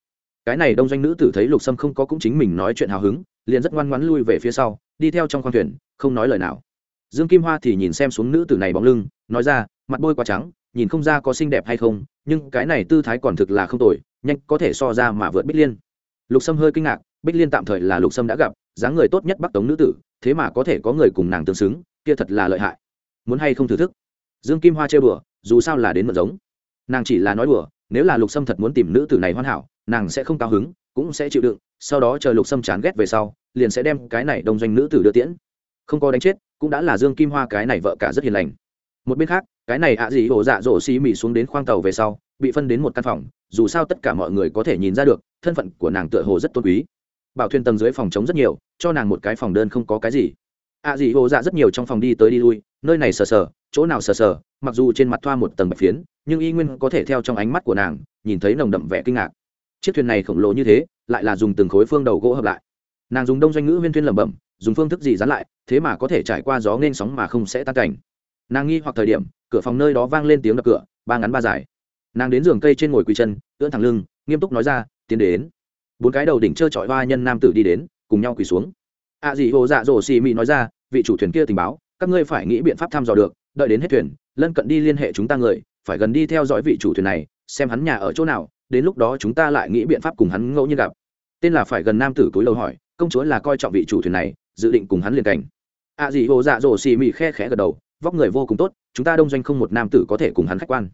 cái này đông doanh nữ tử thấy lục sâm không có cũng chính mình nói chuyện hào hứng, liền rất ngoan ngoãn lui về phía sau, đi theo trong khoang thuyền, không nói lời nào. Dương kim hoa thì nhìn xem xuống nữ tử này bóng lưng, nói ra, mặt bôi quá trắng, nhìn không ra có xinh đẹp hay không, nhưng cái này tư thái còn thực là không tồi, nhanh có thể so ra mà vượt bích liên. Lục sâm hơi kinh ngạc, bích liên tạm thời là lục sâm đã gặp, dáng người tốt nhất bắc tống nữ tử, thế mà có thể có người cùng nàng tương xứng, kia thật là lợi hại. Muốn hay không thử thức? Dương kim hoa chơi bừa dù sao là đến mật giống. Nàng chỉ là nói đùa, nếu là lục sâm thật muốn tìm nữ tử này hoàn hảo nàng sẽ không cao hứng, cũng sẽ chịu đựng, sau đó chờ lục sâm chán ghét về sau, liền sẽ đem cái này đông doanh nữ tử đưa tiễn. Không có đánh chết, cũng đã là dương kim hoa cái này vợ cả rất hiền lành. Một bên khác, cái này ạ gì ổ dạ dỗ xì mị xuống đến khoang tàu về sau, bị phân đến một căn phòng, dù sao tất cả mọi người có thể nhìn ra được, thân phận của nàng tựa hồ rất tôn quý. Bảo thuyền tầng dưới phòng chống rất nhiều, cho nàng một cái phòng đơn không có cái gì. Ạ gì ổ dạ rất nhiều trong phòng đi tới đi lui, nơi này sờ sờ, chỗ nào sờ sờ, mặc dù trên mặt thoa một tầng bạch phiến, nhưng y nguyên có thể theo trong ánh mắt của nàng, nhìn thấy nồng đậm vẻ kinh ngạc chiếc thuyền này khổng lồ như thế, lại là dùng từng khối phương đầu gỗ hợp lại. Nàng dùng đông doanh ngữ huyên thuyên lẩm bẩm, dùng phương thức gì dán lại, thế mà có thể trải qua gió nên sóng mà không sẽ tan cảnh. Nàng nghi hoặc thời điểm, cửa phòng nơi đó vang lên tiếng đập cửa, ba ngắn ba dài. Nàng đến giường cây trên ngồi quỳ chân, ưỡn thẳng lưng, nghiêm túc nói ra, tiến đến. Bốn cái đầu đỉnh trơ trọi hoa nhân nam tử đi đến, cùng nhau quỳ xuống. Ạ à gì hồ dạ dỗ xì mị nói ra, vị chủ thuyền kia tình báo, các ngươi phải nghĩ biện pháp thăm dò được, đợi đến hết thuyền, lân cận đi liên hệ chúng ta người, phải gần đi theo dõi vị chủ thuyền này, xem hắn nhà ở chỗ nào đến lúc đó chúng ta lại nghĩ biện pháp cùng hắn ngẫu nhiên gặp. Tên là phải gần nam tử túi lâu hỏi, công chúa là coi trọng vị chủ thuyền này, dự định cùng hắn liền cảnh. Ạ à gì hồ dạ dỗ xì mị khe khẽ gật đầu, vóc người vô cùng tốt, chúng ta đông doanh không một nam tử có thể cùng hắn khách quan.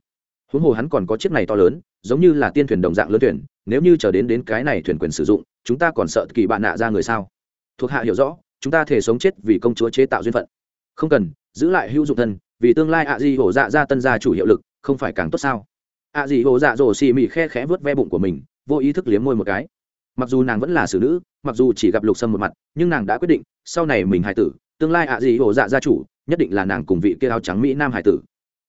Huống hồ hắn còn có chiếc này to lớn, giống như là tiên thuyền đồng dạng lớn thuyền, nếu như chờ đến đến cái này thuyền quyền sử dụng, chúng ta còn sợ kỳ bạn nạ ra người sao? Thuộc hạ hiểu rõ, chúng ta thể sống chết vì công chúa chế tạo duyên phận. Không cần, giữ lại hữu dụng thân, vì tương lai ạ à gì hổ dạ ra tân gia chủ hiệu lực, không phải càng tốt sao? Ạ dị hồ dạ dỗ xì mị khe khẽ vớt ve bụng của mình, vô ý thức liếm môi một cái. Mặc dù nàng vẫn là xử nữ, mặc dù chỉ gặp lục sâm một mặt, nhưng nàng đã quyết định, sau này mình hài tử, tương lai ạ dị hồ dạ gia chủ, nhất định là nàng cùng vị kia áo trắng mỹ nam hải tử.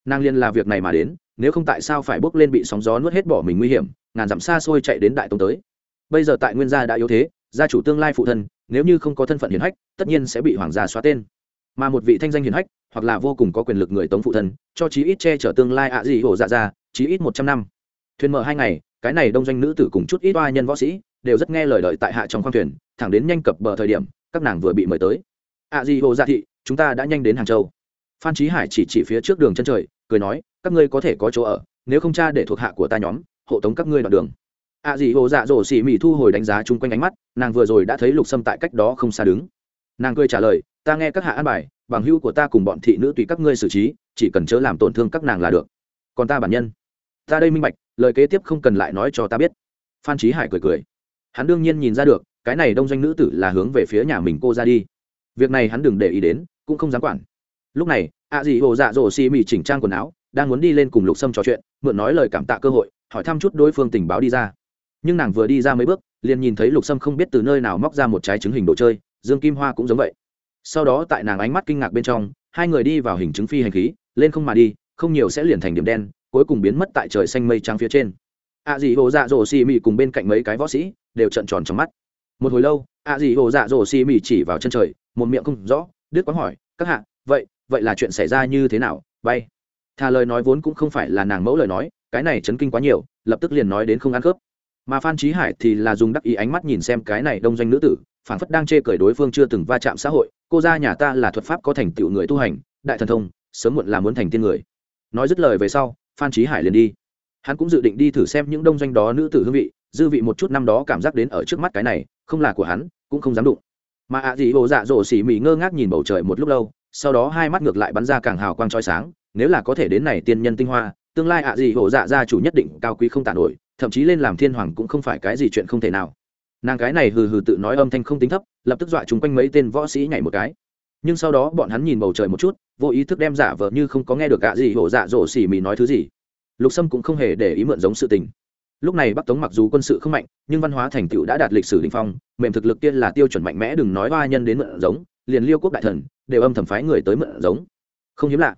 Nàng liên là việc này mà đến, nếu không tại sao phải bước lên bị sóng gió nuốt hết bỏ mình nguy hiểm, ngàn dặm xa xôi chạy đến đại tông tới. Bây giờ tại nguyên gia đã yếu thế, gia chủ tương lai phụ thân, nếu như không có thân phận hiển hách, tất nhiên sẽ bị hoàng gia xóa tên. Mà một vị thanh danh hiển hách, hoặc là vô cùng có quyền lực người tống phụ thân, cho chí ít che chở tương lai ạ gì hổ dạ ra chí ít một trăm năm. Thuyền mở hai ngày, cái này đông doanh nữ tử cùng chút ít oa nhân võ sĩ đều rất nghe lời đợi tại hạ trong khoang thuyền, thẳng đến nhanh cập bờ thời điểm, các nàng vừa bị mời tới. Ạ gì hồ dạ thị, chúng ta đã nhanh đến hàng châu. Phan trí hải chỉ chỉ phía trước đường chân trời, cười nói, các ngươi có thể có chỗ ở, nếu không cha để thuộc hạ của ta nhóm, hộ tống các ngươi đoạn đường. Ạ à gì hồ dạ dỗ xỉ mỉ thu hồi đánh giá chung quanh ánh mắt, nàng vừa rồi đã thấy lục sâm tại cách đó không xa đứng. Nàng cười trả lời, ta nghe các hạ an bài, bằng hữu của ta cùng bọn thị nữ tùy các ngươi xử trí, chỉ cần chớ làm tổn thương các nàng là được. Còn ta bản nhân ta đây minh bạch, lời kế tiếp không cần lại nói cho ta biết. Phan trí hải cười cười. Hắn đương nhiên nhìn ra được, cái này đông doanh nữ tử là hướng về phía nhà mình cô ra đi. Việc này hắn đừng để ý đến, cũng không dám quản. Lúc này ạ à dị hồ dạ dỗ xì mị chỉnh trang quần áo, đang muốn đi lên cùng lục sâm trò chuyện, mượn nói lời cảm tạ cơ hội, hỏi thăm chút đối phương tình báo đi ra. Nhưng nàng vừa đi ra mấy bước, liền nhìn thấy lục sâm không biết từ nơi nào móc ra một trái trứng hình đồ chơi, dương kim hoa cũng giống vậy. Sau đó tại nàng ánh mắt kinh ngạc bên trong, hai người đi vào hình chứng phi hành khí, lên không mà đi, không nhiều sẽ liền thành điểm đen cuối cùng biến mất tại trời xanh mây trắng phía trên. Ạ à dị hồ dạ dỗ xì mị cùng bên cạnh mấy cái võ sĩ đều trận tròn trong mắt. Một hồi lâu ạ à dị hồ dạ dỗ xì mị chỉ vào chân trời, một miệng không rõ đứt quán hỏi, các hạ, vậy vậy là chuyện xảy ra như thế nào? Bay. Thà lời nói vốn cũng không phải là nàng mẫu lời nói, cái này chấn kinh quá nhiều, lập tức liền nói đến không ăn khớp. Mà phan trí hải thì là dùng đắc ý ánh mắt nhìn xem cái này đông doanh nữ tử phản phất đang chê cởi đối phương chưa từng va chạm xã hội, cô ra nhà ta là thuật pháp có thành tựu người tu hành, đại thần thông, sớm muộn là muốn thành tiên người. Nói dứt lời về sau phan trí hải liền đi. Hắn cũng dự định đi thử xem những đông doanh đó nữ tử hương vị, dư vị một chút năm đó cảm giác đến ở trước mắt cái này, không là của hắn, cũng không dám đụng. Mà ạ à gì hồ dạ dỗ xỉ mị ngơ ngác nhìn bầu trời một lúc lâu, sau đó hai mắt ngược lại bắn ra càng hào quang trói sáng, nếu là có thể đến này tiên nhân tinh hoa, tương lai ạ à gì hồ dạ gia chủ nhất định cao quý không tàn nổi, thậm chí lên làm thiên hoàng cũng không phải cái gì chuyện không thể nào. Nàng cái này hừ hừ tự nói âm thanh không tính thấp, lập tức dọa chúng quanh mấy tên võ sĩ nhảy một cái. Nhưng sau đó bọn hắn nhìn bầu trời một chút vô ý thức đem giả vờ như không có nghe được gạ gì hổ dạ dỗ xỉ mì nói thứ gì. Lục sâm cũng không hề để ý mượn giống sự tình. Lúc này bắc tống mặc dù quân sự không mạnh, nhưng văn hóa thành tựu đã đạt lịch sử đình phong, mềm thực lực tiên là tiêu chuẩn mạnh mẽ đừng nói ba nhân đến mượn giống, liền liêu quốc đại thần đều âm thầm phái người tới mượn giống. Không hiếm lạ.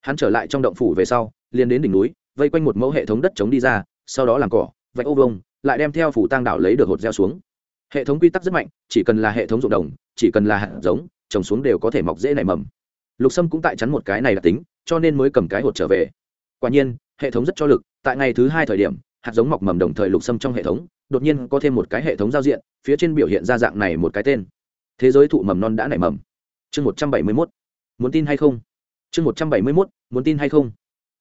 Hắn trở lại trong động phủ về sau, liền đến đỉnh núi, vây quanh một mẫu hệ thống đất chống đi ra, sau đó làm cỏ, vạch ô vông lại đem theo phủ tang đảo lấy được hột gieo xuống. Hệ thống quy tắc rất mạnh, chỉ cần là hệ thống ruộng đồng, chỉ cần là hạt giống, trồng xuống đều có thể mọc dễ nảy mầm lục sâm cũng tại chắn một cái này là tính, cho nên mới cầm cái hột trở về. Quả nhiên, hệ thống rất cho lực, tại ngày thứ hai thời điểm, hạt giống mọc mầm đồng thời lục sâm trong hệ thống, đột nhiên có thêm một cái hệ thống giao diện, phía trên biểu hiện ra dạng này một cái tên. Thế giới thụ mầm non đã nảy mầm. Chương một trăm bảy mươi mốt. Muốn tin hay không? Chương một trăm bảy mươi mốt, muốn tin hay không?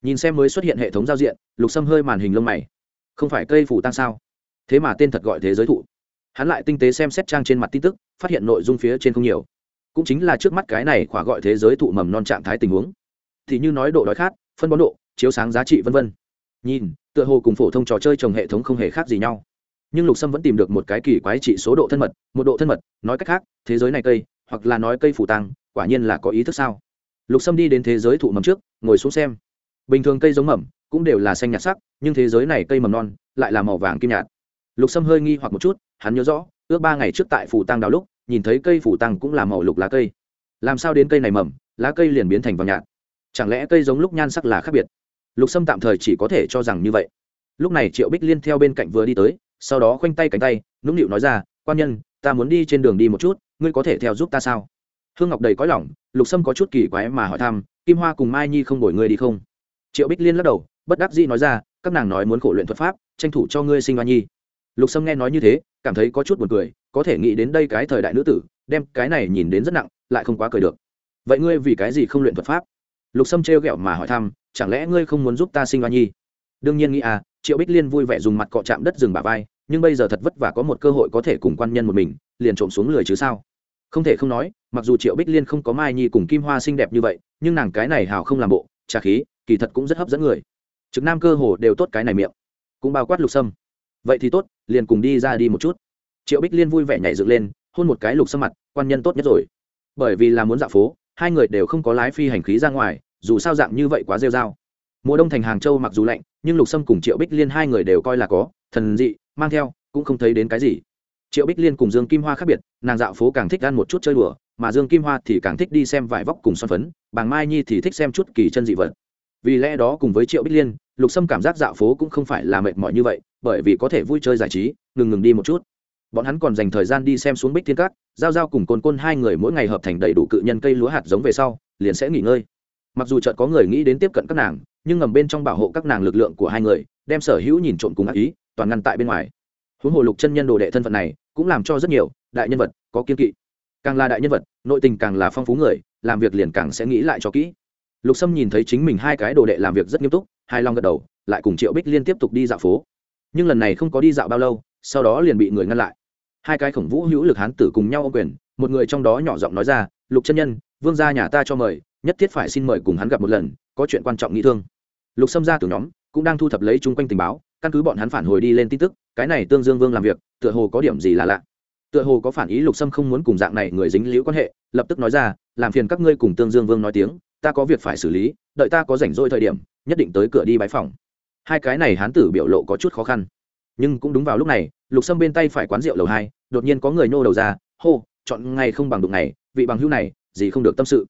Nhìn xem mới xuất hiện hệ thống giao diện, lục sâm hơi màn hình lông mày. Không phải cây phủ tăng sao? Thế mà tên thật gọi thế giới thụ. Hắn lại tinh tế xem xét trang trên mặt tin tức, phát hiện nội dung phía trên không nhiều cũng chính là trước mắt cái này khỏa gọi thế giới thụ mầm non trạng thái tình huống. Thì như nói độ đói khát, phân bón độ, chiếu sáng giá trị v v nhìn, tựa hồ cùng phổ thông trò chơi trồng hệ thống không hề khác gì nhau. Nhưng lục sâm vẫn tìm được một cái kỳ quái trị số độ thân mật, một độ thân mật, nói cách khác, thế giới này cây, hoặc là nói cây phủ tăng quả nhiên là có ý thức sao? Lục sâm đi đến thế giới thụ mầm trước, ngồi xuống xem. Bình thường cây giống mầm cũng đều là xanh nhạt sắc, nhưng thế giới này cây mầm non lại là màu vàng kim nhạt. Lục sâm hơi nghi hoặc một chút, hắn nhớ rõ, ước ba ngày trước tại phủ tăng đào lúc nhìn thấy cây phủ tăng cũng là màu lục lá cây. Làm sao đến cây này mầm, lá cây liền biến thành vàng nhạt? Chẳng lẽ cây giống lúc nhan sắc là khác biệt? Lục sâm tạm thời chỉ có thể cho rằng như vậy. Lúc này triệu bích liên theo bên cạnh vừa đi tới, sau đó khoanh tay cánh tay, nũng nịu nói ra, quan nhân, ta muốn đi trên đường đi một chút, ngươi có thể theo giúp ta sao? Hương ngọc đầy có lòng, lục sâm có chút kỳ quái mà hỏi thăm, kim hoa cùng mai nhi không đổi ngươi đi không? Triệu bích liên lắc đầu, bất đắc dĩ nói ra, các nàng nói muốn khổ luyện thuật pháp, tranh thủ cho ngươi sinh hoa nhi. Lục sâm nghe nói như thế, cảm thấy có chút buồn cười có thể nghĩ đến đây cái thời đại nữ tử, đem cái này nhìn đến rất nặng, lại không quá cười được. Vậy ngươi vì cái gì không luyện thuật pháp? Lục sâm trêu ghẹo mà hỏi thăm, chẳng lẽ ngươi không muốn giúp ta sinh hoa nhi? Đương nhiên nghĩ à triệu bích liên vui vẻ dùng mặt cọ chạm đất rừng bà vai, nhưng bây giờ thật vất vả có một cơ hội có thể cùng quan nhân một mình, liền trộm xuống lười chứ sao? Không thể không nói, mặc dù triệu bích liên không có mai nhi cùng kim hoa xinh đẹp như vậy, nhưng nàng cái này hào không làm bộ, trà khí, kỳ thật cũng rất hấp dẫn người. Trực nam cơ hồ đều tốt cái này miệng. Cũng bao quát lục sâm. Vậy thì tốt, liền cùng đi ra đi một chút triệu bích liên vui vẻ nhảy dựng lên, hôn một cái lục sâm mặt, quan nhân tốt nhất rồi. Bởi vì là muốn dạo phố, hai người đều không có lái phi hành khí ra ngoài, dù sao dạng như vậy quá rêu r a o mùa đông thành hàng châu mặc dù lạnh, nhưng lục sâm cùng triệu bích liên hai người đều coi là có, thần dị, mang theo, cũng không thấy đến cái gì. Triệu bích liên cùng dương kim hoa khác biệt, nàng dạo phố càng thích ăn một chút chơi đùa, mà dương kim hoa thì càng thích đi xem vải vóc cùng xoan phấn bàng mai nhi thì thích xem chút kỳ chân dị vật. Vì lẽ đó cùng với triệu bích liên, lục sâm cảm giác dạo phố cũng không phải là mệt mỏi như vậy, bởi vì có thể vui chơi giải trí, ngừng ngừng đi một chút bọn hắn còn dành thời gian đi xem xuống bích thiên cát, giao giao cùng côn côn hai người mỗi ngày hợp thành đầy đủ cự nhân cây lúa hạt giống về sau, liền sẽ nghỉ ngơi. Mặc dù chợt có người nghĩ đến tiếp cận các nàng, nhưng ngầm bên trong bảo hộ các nàng lực lượng của hai người, đem sở hữu nhìn trộm cùng ác ý, toàn ngăn tại bên ngoài. Huống hồ lục chân nhân đồ đệ thân phận này, cũng làm cho rất nhiều đại nhân vật có kiên kỵ. Càng là đại nhân vật, nội tình càng là phong phú người, làm việc liền càng sẽ nghĩ lại cho kỹ. Lục sâm nhìn thấy chính mình hai cái đồ đệ làm việc rất nghiêm túc hai long gật đầu, lại cùng triệu bích liên tiếp tục đi dạo phố. Nhưng lần này không có đi dạo bao lâu, sau đó liền bị người ngăn lại hai cái khổng vũ hữu lực hán tử cùng nhau ô quyền, một người trong đó nhỏ giọng nói ra, lục chân nhân, vương gia nhà ta cho mời, nhất thiết phải xin mời cùng hắn gặp một lần, có chuyện quan trọng nghĩ thương. Lục xâm ra từ nhóm, cũng đang thu thập lấy chung quanh tình báo, căn cứ bọn hắn phản hồi đi lên tin tức, cái này tương dương vương làm việc, tựa hồ có điểm gì là lạ. Tựa hồ có phản ý lục sâm không muốn cùng dạng này người dính liễu quan hệ, lập tức nói ra, làm phiền các ngươi cùng tương dương vương nói tiếng, ta có việc phải xử lý, đợi ta có rảnh rỗi thời điểm, nhất định tới cửa đi bái phòng. Hai cái này hán tử biểu lộ có chút khó khăn, nhưng cũng đúng vào lúc này lục sâm bên tay phải quán rượu lầu hai, đột nhiên có người nô đầu ra, hô, chọn ngày không bằng đụng này vị bằng hữu này, gì không được tâm sự.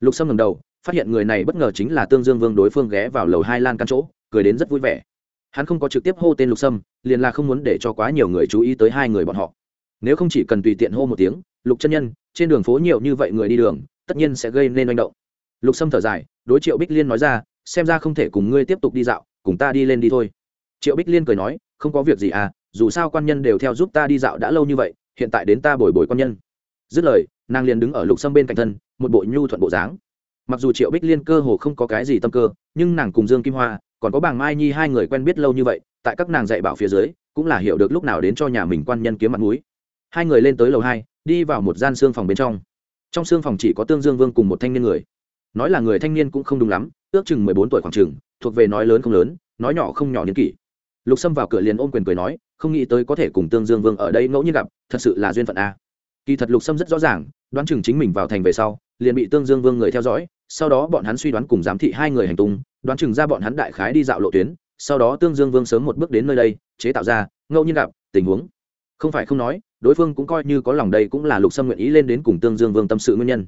Lục sâm ngầm đầu, phát hiện người này bất ngờ chính là tương dương vương đối phương ghé vào lầu hai lan căn chỗ, cười đến rất vui vẻ. Hắn không có trực tiếp hô tên lục sâm, liền là không muốn để cho quá nhiều người chú ý tới hai người bọn họ. Nếu không chỉ cần tùy tiện hô một tiếng, lục chân nhân, trên đường phố nhiều như vậy người đi đường, tất nhiên sẽ gây nên manh động. Lục sâm thở dài, đối triệu bích liên nói ra, xem ra không thể cùng ngươi tiếp tục đi dạo, cùng ta đi lên đi thôi. Triệu bích liên cười nói, không có việc gì à dù sao quan nhân đều theo giúp ta đi dạo đã lâu như vậy, hiện tại đến ta bồi bồi quan nhân. Dứt lời, nàng liền đứng ở lục sâm bên cạnh thân, một bộ nhu thuận bộ dáng. Mặc dù triệu bích liên cơ hồ không có cái gì tâm cơ, nhưng nàng cùng dương kim hoa, còn có bàng mai nhi hai người quen biết lâu như vậy, tại các nàng dạy bảo phía dưới, cũng là hiểu được lúc nào đến cho nhà mình quan nhân kiếm mặt mũi. Hai người lên tới lầu hai, đi vào một gian xương phòng bên trong. Trong xương phòng chỉ có tương dương vương cùng một thanh niên người. Nói là người thanh niên cũng không đúng lắm, ước chừng mười bốn tuổi khoảng chừng, thuộc về nói lớn không lớn, nói nhỏ không nhỏ niên kỷ. Lục sâm vào cửa liền ôm quyền cười nói không nghĩ tới có thể cùng tương dương vương ở đây ngẫu nhiên gặp, thật sự là duyên phận a. Kỳ thật lục sâm rất rõ ràng, đoán chừng chính mình vào thành về sau, liền bị tương dương vương người theo dõi, sau đó bọn hắn suy đoán cùng giám thị hai người hành tung, đoán chừng ra bọn hắn đại khái đi dạo lộ tuyến, sau đó tương dương vương sớm một bước đến nơi đây, chế tạo ra, ngẫu nhiên gặp, tình huống. Không phải không nói, đối phương cũng coi như có lòng đây cũng là lục sâm nguyện ý lên đến cùng tương dương vương tâm sự nguyên nhân.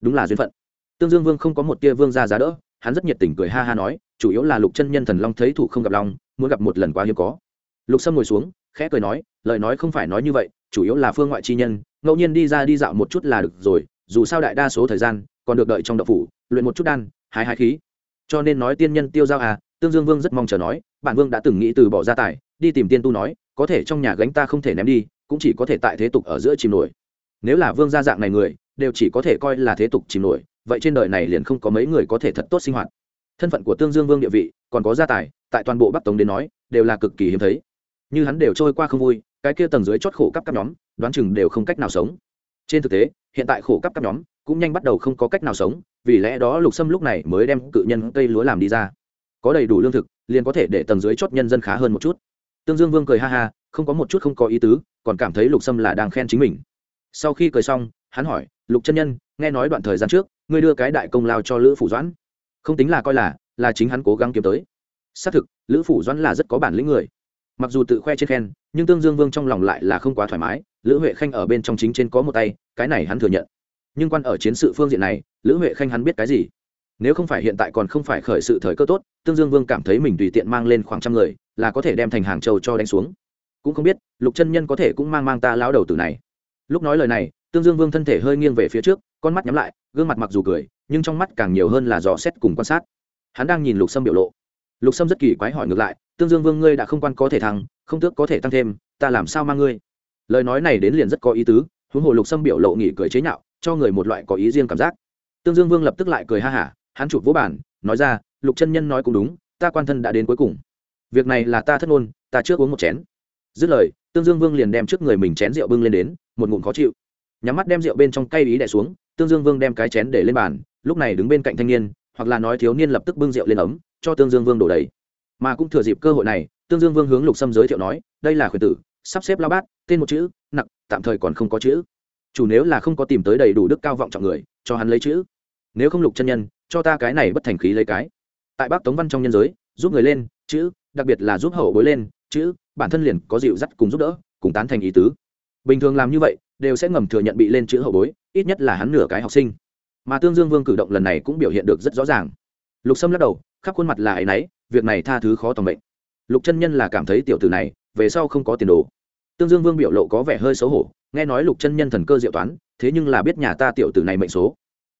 Đúng là duyên phận. Tương dương vương không có một tia vương ra giá đỡ, hắn rất nhiệt tình cười ha ha nói, chủ yếu là lục chân nhân thần long thấy thủ không gặp long, muốn gặp một lần quá hiếm có lục sâm ngồi xuống, khẽ cười nói, lời nói không phải nói như vậy, chủ yếu là phương ngoại chi nhân, ngẫu nhiên đi ra đi dạo một chút là được rồi, dù sao đại đa số thời gian, còn được đợi trong đậu phủ, luyện một chút đan, hái hái khí. Cho nên nói tiên nhân tiêu giao à tương dương vương rất mong chờ nói bản vương đã từng nghĩ từ bỏ gia tài, đi tìm tiên tu nói, có thể trong nhà gánh ta không thể ném đi, cũng chỉ có thể tại thế tục ở giữa chìm nổi. Nếu là vương gia dạng này người, đều chỉ có thể coi là thế tục chìm nổi, vậy trên đời này liền không có mấy người có thể thật tốt sinh hoạt. Thân phận của tương dương vương địa vị, còn có gia tài, tại toàn bộ bắc tống đến nói, đều là cực kỳ hiếm thấy như hắn đều trôi qua không vui, cái kia tầng dưới chót khổ cấp các nhóm, đoán chừng đều không cách nào sống. Trên thực tế, hiện tại khổ cấp các nhóm cũng nhanh bắt đầu không có cách nào sống, vì lẽ đó lục sâm lúc này mới đem cự nhân cây lúa làm đi ra. Có đầy đủ lương thực, liền có thể để tầng dưới chót nhân dân khá hơn một chút. Tương dương vương cười ha ha, không có một chút không có ý tứ, còn cảm thấy lục sâm là đang khen chính mình. Sau khi cười xong, hắn hỏi, lục chân nhân, nghe nói đoạn thời gian trước, ngươi đưa cái đại công lao cho lữ phủ doãn. Không tính là coi là là chính hắn cố gắng kiếm tới. Xác thực, lữ phủ doãn là rất có bản lĩnh người mặc dù tự khoe trên khen, nhưng tương dương vương trong lòng lại là không quá thoải mái, lữ huệ khanh ở bên trong chính trên có một tay, cái này hắn thừa nhận. Nhưng quan ở chiến sự phương diện này, lữ huệ khanh hắn biết cái gì? Nếu không phải hiện tại còn không phải khởi sự thời cơ tốt, tương dương vương cảm thấy mình tùy tiện mang lên khoảng trăm người, là có thể đem thành hàng châu cho đánh xuống. Cũng không biết, lục chân nhân có thể cũng mang mang ta lão đầu tử này. Lúc nói lời này, tương dương vương thân thể hơi nghiêng về phía trước, con mắt nhắm lại, gương mặt mặc dù cười, nhưng trong mắt càng nhiều hơn là dò xét cùng quan sát. Hắn đang nhìn lục sâm biểu lộ. Lục sâm rất kỳ quái hỏi ngược lại tương dương vương ngươi đã không quan có thể thăng không tước có thể tăng thêm, ta làm sao mang ngươi? Lời nói này đến liền rất có ý tứ, huống hồ lục sâm biểu lộ nghỉ cười chế nhạo, cho người một loại có ý riêng cảm giác. Tương dương vương lập tức lại cười ha hả, hắn chụp vỗ bản nói ra, lục chân nhân nói cũng đúng, ta quan thân đã đến cuối cùng. Việc này là ta thất ngôn, ta trước uống một chén. Dứt lời, tương dương vương liền đem trước người mình chén rượu bưng lên đến, một ngụm khó chịu. Nhắm mắt đem rượu bên trong cây ý đẻ xuống, tương dương vương đem cái chén để lên bàn, lúc này đứng bên cạnh thanh niên, hoặc là nói thiếu niên lập tức bưng rượu lên ấm, cho tương dương vương đổ đầy mà cũng thừa dịp cơ hội này, tương dương vương hướng lục sâm giới thiệu nói, đây là khuyển tử, sắp xếp lao bát, tên một chữ nặng tạm thời còn không có chữ. Chủ nếu là không có tìm tới đầy đủ đức cao vọng trọng người, cho hắn lấy chữ. Nếu không lục chân nhân, cho ta cái này bất thành khí lấy cái. Tại bác tống văn trong nhân giới, giúp người lên, chữ, đặc biệt là giúp hậu bối lên, chữ, bản thân liền có dịu dắt cùng giúp đỡ, cùng tán thành ý tứ. Bình thường làm như vậy, đều sẽ ngầm thừa nhận bị lên chữ hậu bối, ít nhất là hắn nửa cái học sinh. Mà tương dương vương cử động lần này cũng biểu hiện được rất rõ ràng. Lục sâm lắc đầu, khắp khuôn mặt là ấ y náy việc này tha thứ khó tòng bệnh lục chân nhân là cảm thấy tiểu tử này, về sau không có tiền đồ. Tương dương vương biểu lộ có vẻ hơi xấu hổ, nghe nói lục chân nhân thần cơ diệu toán, thế nhưng là biết nhà ta tiểu tử này mệnh số.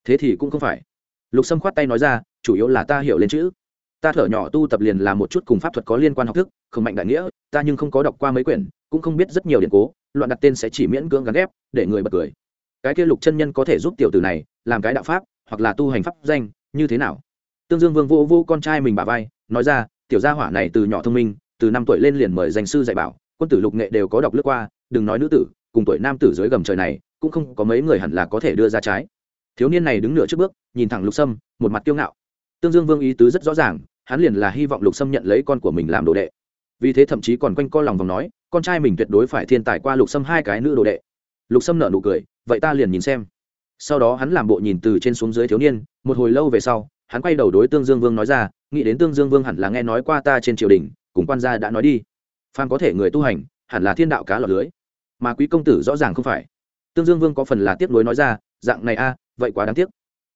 Thế thì cũng không phải. Lục sâm khoát tay nói ra, chủ yếu là ta hiểu lên chữ. Ta thở nhỏ tu tập liền là một chút cùng pháp thuật có liên quan học thức, không mạnh đại nghĩa, ta nhưng không có đọc qua mấy quyển, cũng không biết rất nhiều điện cố, loạn đặt tên sẽ chỉ miễn cưỡng gắn ghép, để người bật cười. Cái kia lục chân nhân có thể giúp tiểu tử này làm cái đạo pháp, hoặc là tu hành pháp danh, như thế nào? Tương dương vương vô vô con trai mình bà vai nói ra, tiểu gia hỏa này từ nhỏ thông minh, từ năm tuổi lên liền mời danh sư dạy bảo, quân tử lục nghệ đều có đọc lướt qua, đừng nói nữ tử, cùng tuổi nam tử dưới gầm trời này, cũng không có mấy người hẳn là có thể đưa ra trái. Thiếu niên này đứng nửa trước bước, nhìn thẳng lục sâm, một mặt kiêu ngạo. Tương dương vương ý tứ rất rõ ràng, hắn liền là hy vọng lục sâm nhận lấy con của mình làm đồ đệ. Vì thế thậm chí còn quanh co lòng vòng nói, con trai mình tuyệt đối phải thiên tài qua lục sâm hai cái nữ đồ đệ. Lục sâm nợ nụ cười, vậy ta liền nhìn xem. Sau đó hắn làm bộ nhìn từ trên xuống dưới thiếu niên, một hồi lâu về sau, hắn quay đầu đối tương dương vương nói ra nghĩ đến tương dương vương hẳn là nghe nói qua ta trên triều đình, cùng quan gia đã nói đi. Phan có thể người tu hành, hẳn là thiên đạo cá lọt lưới. Mà quý công tử rõ ràng không phải. Tương dương vương có phần là tiếp nối nói ra, dạng này a, vậy quá đáng tiếc.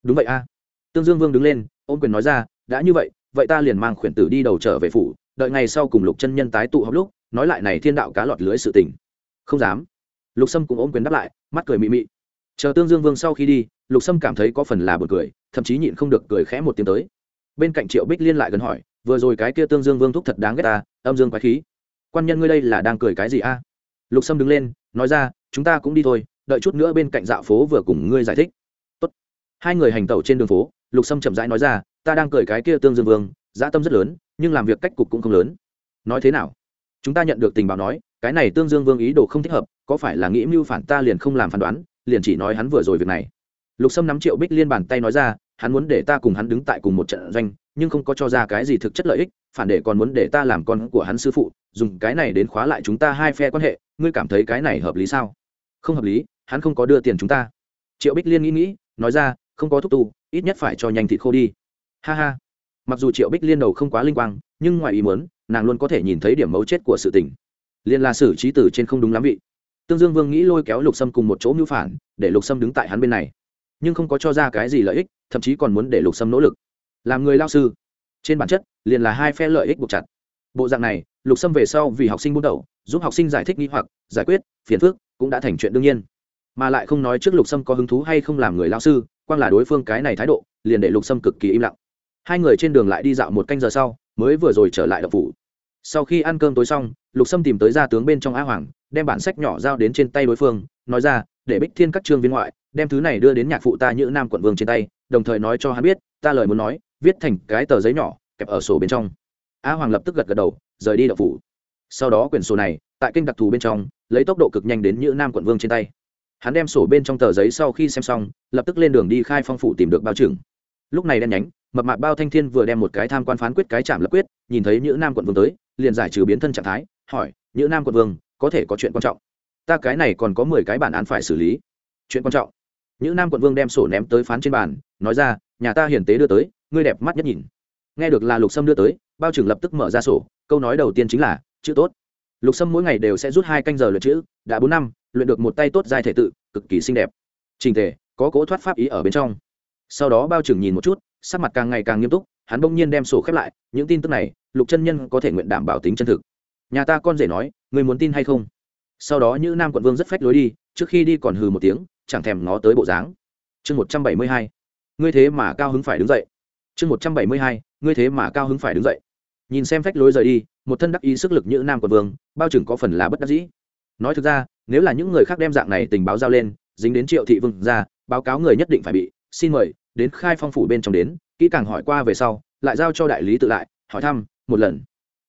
Đúng vậy a. Tương dương vương đứng lên, ôm quyền nói ra, đã như vậy vậy ta liền mang khuyển tử đi đầu trở về phủ, đợi ngày sau cùng lục chân nhân tái tụ họp lúc, nói lại này thiên đạo cá lọt lưới sự tình. Không dám. Lục sâm cũng ôm quyền đáp lại, mắt cười mị mị. Chờ tương dương vương sau khi đi, lục sâm cảm thấy có phần là bật cười, thậm chí nhịn không được cười khẽ một tiếng tới bên cạnh triệu bích liên lại gần hỏi, vừa rồi cái kia tương dương vương thúc thật đáng ghét ta, âm dương quái khí. Quan nhân ngươi đây là đang cười cái gì a? Lục sâm đứng lên, nói ra, chúng ta cũng đi thôi, đợi chút nữa bên cạnh dạo phố vừa cùng ngươi giải thích. Tốt. hai người hành tẩu trên đường phố, lục sâm chậm rãi nói ra, ta đang cười cái kia tương dương vương, dã tâm rất lớn, nhưng làm việc cách cục cũng không lớn. Nói thế nào? Chúng ta nhận được tình báo nói, cái này tương dương vương ý đồ không thích hợp, có phải là nghĩ mưu phản ta liền không làm phán đoán, liền chỉ nói hắn vừa rồi việc này. Lục sâm nắm triệu bích liên bàn tay nói ra hắn muốn để ta cùng hắn đứng tại cùng một trận doanh, nhưng không có cho ra cái gì thực chất lợi ích, phản để còn muốn để ta làm con của hắn sư phụ, dùng cái này đến khóa lại chúng ta hai phe quan hệ, ngươi cảm thấy cái này hợp lý sao? Không hợp lý, hắn không có đưa tiền chúng ta. Triệu bích liên nghĩ nghĩ, nói ra, không có thúc tu, ít nhất phải cho nhanh thịt khô đi. Ha ha. Mặc dù triệu bích liên đầu không quá linh quang, nhưng ngoài ý muốn, nàng luôn có thể nhìn thấy điểm mấu chết của sự tình. Liên là xử trí tử trên không đúng lắm vị. Tương dương vương nghĩ lôi kéo lục sâm cùng một chỗ mưu phản, để lục sâm đứng tại hắn bên này. Nhưng không có cho ra cái gì lợi ích thậm chí còn muốn để lục sâm nỗ lực. Làm người lao sư. Trên bản chất, liền là hai phe lợi ích buộc chặt. Bộ dạng này, lục sâm về sau vì học sinh bút đầu, giúp học sinh giải thích nghi hoặc, giải quyết, phiền phước cũng đã thành chuyện đương nhiên. Mà lại không nói trước lục sâm có hứng thú hay không làm người lao sư, quang là đối phương cái này thái độ, liền để lục sâm cực kỳ im lặng. Hai người trên đường lại đi dạo một canh giờ sau, mới vừa rồi trở lại đậu phủ. Sau khi ăn cơm tối xong, lục sâm tìm tới gia tướng bên trong a hoàng, đem bản sách nhỏ giao đến trên tay đối phương, nói ra, để bích thiên các trương viên ngoại, đem thứ này đưa đến nhạc phụ ta như nam quận vương trên tay đồng thời nói cho hắn biết, ta lời muốn nói, viết thành cái tờ giấy nhỏ, kẹp ở sổ bên trong. A hoàng lập tức gật gật đầu, rời đi đậu phủ. Sau đó quyển sổ này, tại kênh đặc thù bên trong, lấy tốc độ cực nhanh đến như nam quận vương trên tay. Hắn đem sổ bên trong tờ giấy sau khi xem xong, lập tức lên đường đi khai phong phủ tìm được bao trưởng. Lúc này đen nhánh, mập mạp bao thanh thiên vừa đem một cái tham quan phán quyết cái chạm lập quyết, nhìn thấy nhữ nam quận vương tới, liền giải trừ biến thân trạng thái, hỏi, nhữ nam quận vương, có thể có chuyện quan trọng? Ta cái này còn có mười cái bản án phải xử lý. Chuyện quan trọng? Nhữ nam quận vương đem sổ ném tới phán trên bàn nói ra, nhà ta hiển tế đưa tới, ngươi đẹp mắt nhất nhìn. Nghe được là lục sâm đưa tới, bao trưởng lập tức mở ra sổ, câu nói đầu tiên chính là, chữ tốt. Lục sâm mỗi ngày đều sẽ rút hai canh giờ luyện chữ, đã bốn năm, luyện được một tay tốt giai thể tự, cực kỳ xinh đẹp. Trình thể, có cố thoát pháp ý ở bên trong. Sau đó bao trưởng nhìn một chút, sắc mặt càng ngày càng nghiêm túc, hắn bỗng nhiên đem sổ khép lại, những tin tức này, lục chân nhân có thể nguyện đảm bảo tính chân thực. Nhà ta con rể nói người muốn tin hay không? Sau đó như nam quận vương rất phách lối đi, trước khi đi còn hừ một tiếng, chẳng thèm ngó tới bộ dáng. Chương một trăm bảy mươi hai ngươi thế mà cao hứng phải đứng dậy. Chương một trăm bảy mươi hai, ngươi thế mà cao hứng phải đứng dậy. Nhìn xem phách lối rời đi, một thân đắc ý sức lực như nam quận vương, bao trưởng có phần là bất đắc dĩ. Nói thực ra, nếu là những người khác đem dạng này tình báo giao lên, dính đến triệu thị vương ra, báo cáo người nhất định phải bị, xin mời, đến khai phong phủ bên trong đến, kỹ càng hỏi qua về sau, lại giao cho đại lý tự lại, hỏi thăm, một lần.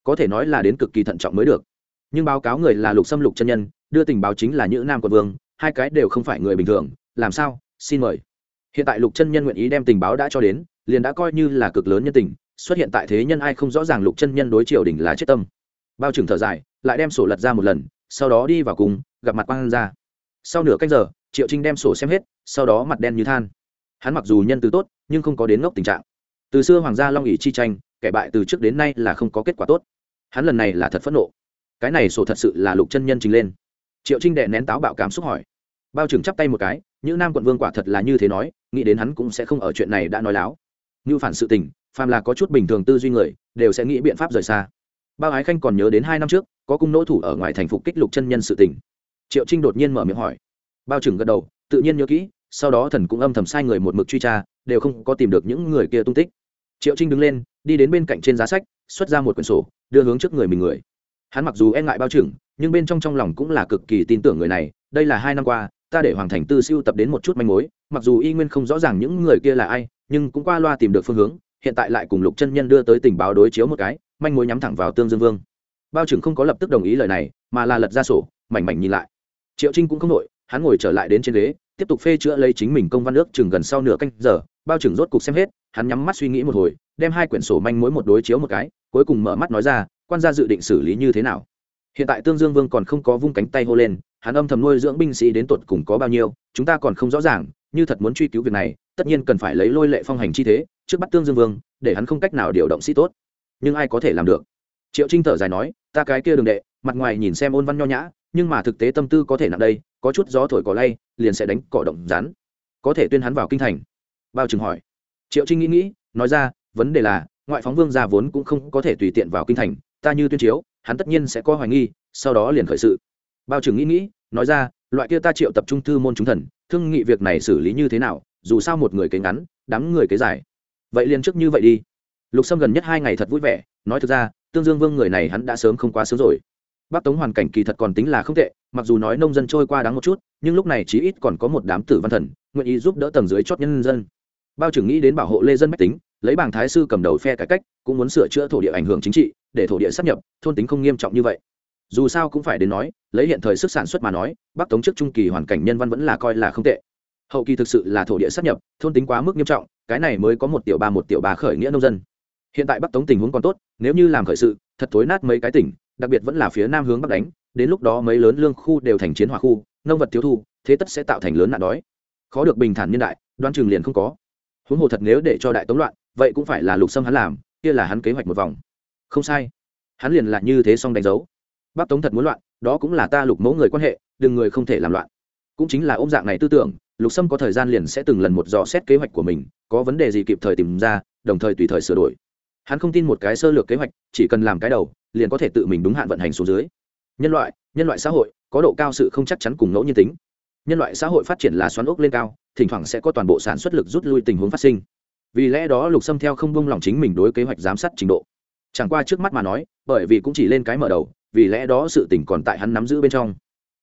Có thể nói là đến cực kỳ thận trọng mới được. Nhưng báo cáo người là lục xâm lục chân nhân, đưa tình báo chính là những nam quận vương, hai cái đều không phải người bình thường, làm sao, xin mời hiện tại lục chân nhân nguyện ý đem tình báo đã cho đến, liền đã coi như là cực lớn nhân tình, xuất hiện tại thế nhân ai không rõ ràng lục chân nhân đối triều đình là chết tâm. Bao trừng thở dài, lại đem sổ lật ra một lần, sau đó đi vào cùng, gặp mặt quan ra sau nửa cách giờ, triệu trinh đem sổ xem hết, sau đó mặt đen như than. Hắn mặc dù nhân từ tốt, nhưng không có đến ngốc tình trạng. Từ xưa hoàng gia long ỉ chi tranh, kẻ bại từ trước đến nay là không có kết quả tốt. Hắn lần này là thật phẫn nộ. Cái này sổ thật sự là lục chân nhân trình lên. Triệu trinh đệ nén táo bạo cảm xúc hỏi. Bao trưởng chắp tay một cái những nam quận vương quả thật là như thế nói, nghĩ đến hắn cũng sẽ không ở chuyện này đã nói láo. Như phản sự tình, phàm là có chút bình thường tư duy người, đều sẽ nghĩ biện pháp rời xa. Bao ái khanh còn nhớ đến hai năm trước, có cung nỗ thủ ở ngoài thành phục kích lục chân nhân sự tình. Triệu trinh đột nhiên mở miệng hỏi. Bao trưởng gật đầu, tự nhiên nhớ kỹ, sau đó thần cũng âm thầm sai người một mực truy tra, đều không có tìm được những người kia tung tích. Triệu trinh đứng lên, đi đến bên cạnh trên giá sách, xuất ra một quyển sổ, đưa hướng trước người mình người. Hắn mặc dù e ngại bao trưởng, nhưng bên trong trong lòng cũng là cực kỳ tin tưởng người này, đây là hai năm qua ta để hoàng thành tư siêu tập đến một chút manh mối, mặc dù y nguyên không rõ ràng những người kia là ai, nhưng cũng qua loa tìm được phương hướng, hiện tại lại cùng lục chân nhân đưa tới tình báo đối chiếu một cái, manh mối nhắm thẳng vào tương dương vương. Bao trưởng không có lập tức đồng ý lời này, mà là lật ra sổ, mảnh mảnh nhìn lại. Triệu trinh cũng không nội hắn ngồi trở lại đến trên ghế, tiếp tục phê chữa lấy chính mình công văn ước chừng gần sau nửa canh giờ, bao trưởng rốt cục xem hết, hắn nhắm mắt suy nghĩ một hồi, đem hai quyển sổ manh mối một đối chiếu một cái, cuối cùng mở mắt nói ra, quan gia dự định xử lý như thế nào. Hiện tại tương dương vương còn không có vung cánh tay hô lên hắn âm thầm nuôi dưỡng binh sĩ đến tột cùng có bao nhiêu, chúng ta còn không rõ ràng, như thật muốn truy cứu việc này, tất nhiên cần phải lấy lôi lệ phong hành chi thế, trước bắt tương dương vương, để hắn không cách nào điều động sĩ tốt. Nhưng ai có thể làm được? Triệu trinh thở dài nói, ta cái kia đường đệ, mặt ngoài nhìn xem ôn văn nho nhã, nhưng mà thực tế tâm tư có thể nặng đây, có chút gió thổi cỏ lay, liền sẽ đánh cỏ động rán có thể tuyên hắn vào kinh thành. Bao trừng hỏi. Triệu trinh nghĩ nghĩ, nói ra, vấn đề là, ngoại phóng vương gia vốn cũng không có thể tùy tiện vào kinh thành, ta như tuyên chiếu, hắn tất nhiên sẽ có hoài nghi, sau đó liền khởi sự bao trừng nghĩ nghĩ, nói ra, loại kia ta triệu tập trung thư môn chúng thần, thương nghị việc này xử lý như thế nào, dù sao một người kế ngắn, đám người kế dài vậy liền trước như vậy đi. Lục sâm gần nhất hai ngày thật vui vẻ, nói thực ra, tương dương vương người này hắn đã sớm không quá sớm rồi. Bắc tống hoàn cảnh kỳ thật còn tính là không tệ, mặc dù nói nông dân trôi qua đáng một chút, nhưng lúc này chí ít còn có một đám tử văn thần, nguyện ý giúp đỡ tầng dưới chót nhân dân. Bao trưởng nghĩ đến bảo hộ lê dân mách tính, lấy bảng thái sư cầm đầu phe cải cách, cũng muốn sửa chữa thổ địa ảnh hưởng chính trị, để thổ địa sắp nhập, thôn tính không nghiêm trọng như vậy dù sao cũng phải đến nói, lấy hiện thời sức sản xuất mà nói, bắc tống trước trung kỳ hoàn cảnh nhân văn vẫn là coi là không tệ. Hậu kỳ thực sự là thổ địa sắp nhập, thôn tính quá mức nghiêm trọng, cái này mới có một tiểu ba một tiểu ba khởi nghĩa nông dân. Hiện tại bắc tống tình huống còn tốt, nếu như làm khởi sự, thật thối nát mấy cái tỉnh, đặc biệt vẫn là phía nam hướng bắc đánh, đến lúc đó mấy lớn lương khu đều thành chiến hỏa khu, nông vật thiếu thu, thế tất sẽ tạo thành lớn nạn đói. Khó được bình thản nhân đại, đoan trường liền không có. Huống hồ thật nếu để cho đại tống loạn, vậy cũng phải là lục xâm hắn làm, kia là hắn kế hoạch một vòng. Không sai. Hắn liền là như thế xong đánh dấu bắc tống thật muốn loạn, đó cũng là ta lục mẫu người quan hệ, đừng người không thể làm loạn. Cũng chính là ôm dạng này tư tưởng, lục sâm có thời gian liền sẽ từng lần một dò xét kế hoạch của mình, có vấn đề gì kịp thời tìm ra, đồng thời tùy thời sửa đổi. Hắn không tin một cái sơ lược kế hoạch, chỉ cần làm cái đầu, liền có thể tự mình đúng hạn vận hành xuống dưới. Nhân loại nhân loại xã hội, có độ cao sự không chắc chắn cùng ngẫu nhiên tính. Nhân loại xã hội phát triển là xoắn ốc lên cao, thỉnh thoảng sẽ có toàn bộ sản xuất lực rút lui tình huống phát sinh. Vì lẽ đó lục Sâm theo không bông lòng chính mình đối kế hoạch giám sát trình độ. Chẳng qua trước mắt mà nói, bởi vì cũng chỉ lên cái mở đầu vì lẽ đó sự tỉnh còn tại hắn nắm giữ bên trong.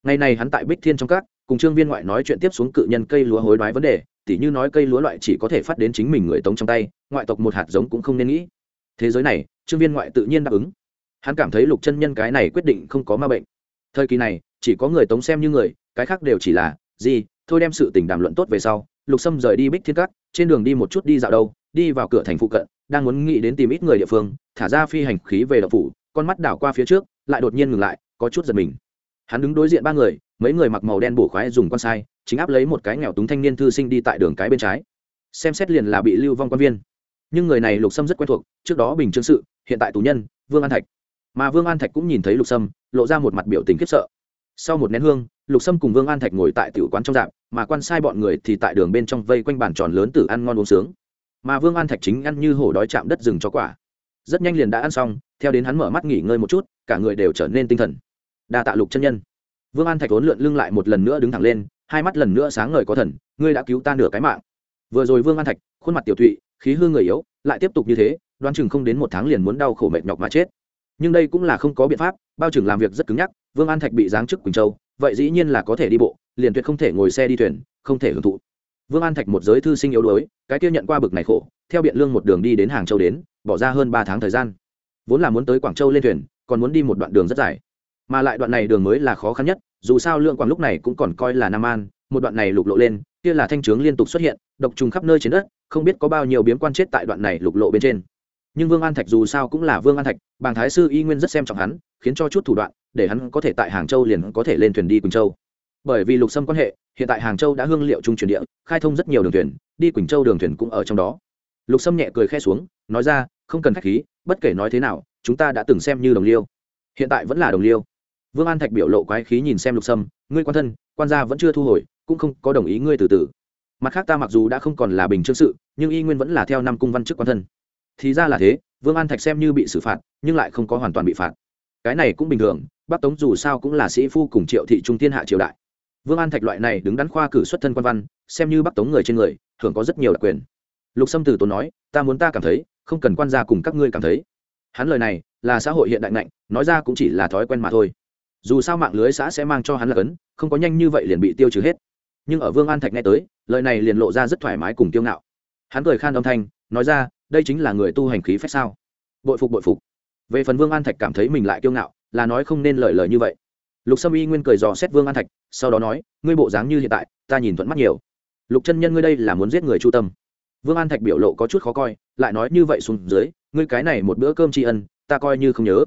Ngày này hắn tại bích thiên trong các, cùng trương viên ngoại nói chuyện tiếp xuống cự nhân cây lúa hối đoái vấn đề, tỉ như nói cây lúa loại chỉ có thể phát đến chính mình người tống trong tay, ngoại tộc một hạt giống cũng không nên nghĩ. Thế giới này, trương viên ngoại tự nhiên đáp ứng. Hắn cảm thấy lục chân nhân cái này quyết định không có ma bệnh. Thời kỳ này, chỉ có người tống xem như người, cái khác đều chỉ là, gì, thôi đem sự tình đàm luận tốt về sau, lục sâm rời đi bích thiên cát trên đường đi một chút đi dạo đâu, đi vào cửa thành phụ cận, đang muốn nghĩ đến tìm ít người địa phương, thả ra phi hành khí về đậu phủ con mắt đảo qua phía trước, lại đột nhiên ngừng lại, có chút giật mình. Hắn đứng đối diện ba người, mấy người mặc màu đen bổ khoái dùng con sai, chính áp lấy một cái nghèo túng thanh niên thư sinh đi tại đường cái bên trái. Xem xét liền là bị lưu vong quan viên. Nhưng người này lục sâm rất quen thuộc, trước đó bình chương sự, hiện tại tù nhân, vương an thạch. Mà vương an thạch cũng nhìn thấy lục sâm, lộ ra một mặt biểu tình khiếp sợ. Sau một nén hương, lục sâm cùng vương an thạch ngồi tại tiểu quán trong dạp, mà quan sai bọn người thì tại đường bên trong vây quanh bàn tròn lớn tử ăn ngon uống sướng. Mà vương an thạch chính ăn như hổ đói chạm đất rừng cho quả rất nhanh liền đã ăn xong, theo đến hắn mở mắt nghỉ ngơi một chút, cả người đều trở nên tinh thần. Đa tạ lục chân nhân. Vương an thạch ốn lượn lưng lại một lần nữa đứng thẳng lên, hai mắt lần nữa sáng ngời có thần, ngươi đã cứu ta nửa cái mạng. Vừa rồi vương an thạch, khuôn mặt tiểu thụy, khí hư người yếu, lại tiếp tục như thế, đoán chừng không đến một tháng liền muốn đau khổ mệt nhọc mà chết. Nhưng đây cũng là không có biện pháp, bao chừng làm việc rất cứng nhắc, vương an thạch bị giáng chức quỳnh châu, vậy dĩ nhiên là có thể đi bộ, liền tuyệt không thể ngồi xe đi thuyền, không thể hưởng thụ vương an thạch một giới thư sinh yếu đuối, cái kia nhận qua bực này khổ, theo biện lương một đường đi đến hàng châu đến, bỏ ra hơn ba tháng thời gian. Vốn là muốn tới quảng châu lên thuyền, còn muốn đi một đoạn đường rất dài. Mà lại đoạn này đường mới là khó khăn nhất, dù sao lượng quảng lúc này cũng còn coi là nam an, một đoạn này lục lộ lên, kia là thanh trướng liên tục xuất hiện, độc trùng khắp nơi trên đất, không biết có bao nhiêu biếm quan chết tại đoạn này lục lộ bên trên. Nhưng vương an thạch dù sao cũng là vương an thạch, bàng thái sư y nguyên rất xem trọng hắn, khiến cho chút thủ đoạn, để hắn có thể tại hàng châu liền có thể lên thuyền đi quỳnh châu bởi vì lục sâm quan hệ, hiện tại hàng châu đã hương liệu trung chuyển địa, khai thông rất nhiều đường thuyền, đi quỳnh châu đường thuyền cũng ở trong đó. Lục sâm nhẹ cười khe xuống, nói ra, không cần k h á c h khí, bất kể nói thế nào, chúng ta đã từng xem như đồng liêu. Hiện tại vẫn là đồng liêu. Vương an thạch biểu lộ quái khí nhìn xem lục sâm, ngươi quan thân, quan gia vẫn chưa thu hồi, cũng không có đồng ý ngươi từ từ. Mặt khác ta mặc dù đã không còn là bình chương sự, nhưng y nguyên vẫn là theo năm cung văn chức quan thân. Thì ra là thế, vương an thạch xem như bị xử phạt, nhưng lại không có hoàn toàn bị phạt. Cái này cũng bình thường, bắc tống dù sao cũng là sĩ phu cùng triệu thị trung thiên hạ triều đại vương an thạch loại này đứng đắn khoa cử xuất thân quan văn, xem như bắc tống người trên người thường có rất nhiều đặc quyền. Lục sâm từ tốn nói, ta muốn ta cảm thấy, không cần quan gia cùng các ngươi cảm thấy. Hắn lời này, là xã hội hiện đại ngạnh, nói ra cũng chỉ là thói quen mà thôi. Dù sao mạng lưới xã sẽ mang cho hắn là cấn, không có nhanh như vậy liền bị tiêu trừ hết. Nhưng ở vương an thạch nghe tới, lời này liền lộ ra rất thoải mái cùng kiêu ngạo. Hắn cười khan âm thanh, nói ra, đây chính là người tu hành khí phép sao? Bội phục bội phục. Về phần vương an thạch cảm thấy mình lại kiêu ngạo, là nói không nên lời lời như vậy lục sâm y nguyên cười dò xét vương an thạch, sau đó nói, ngươi bộ dáng như hiện tại, ta nhìn thuận mắt nhiều. Lục chân nhân ngươi đây là muốn giết người chu tâm. Vương an thạch biểu lộ có chút khó coi, lại nói như vậy xuống dưới, ngươi cái này một bữa cơm tri ân, ta coi như không nhớ.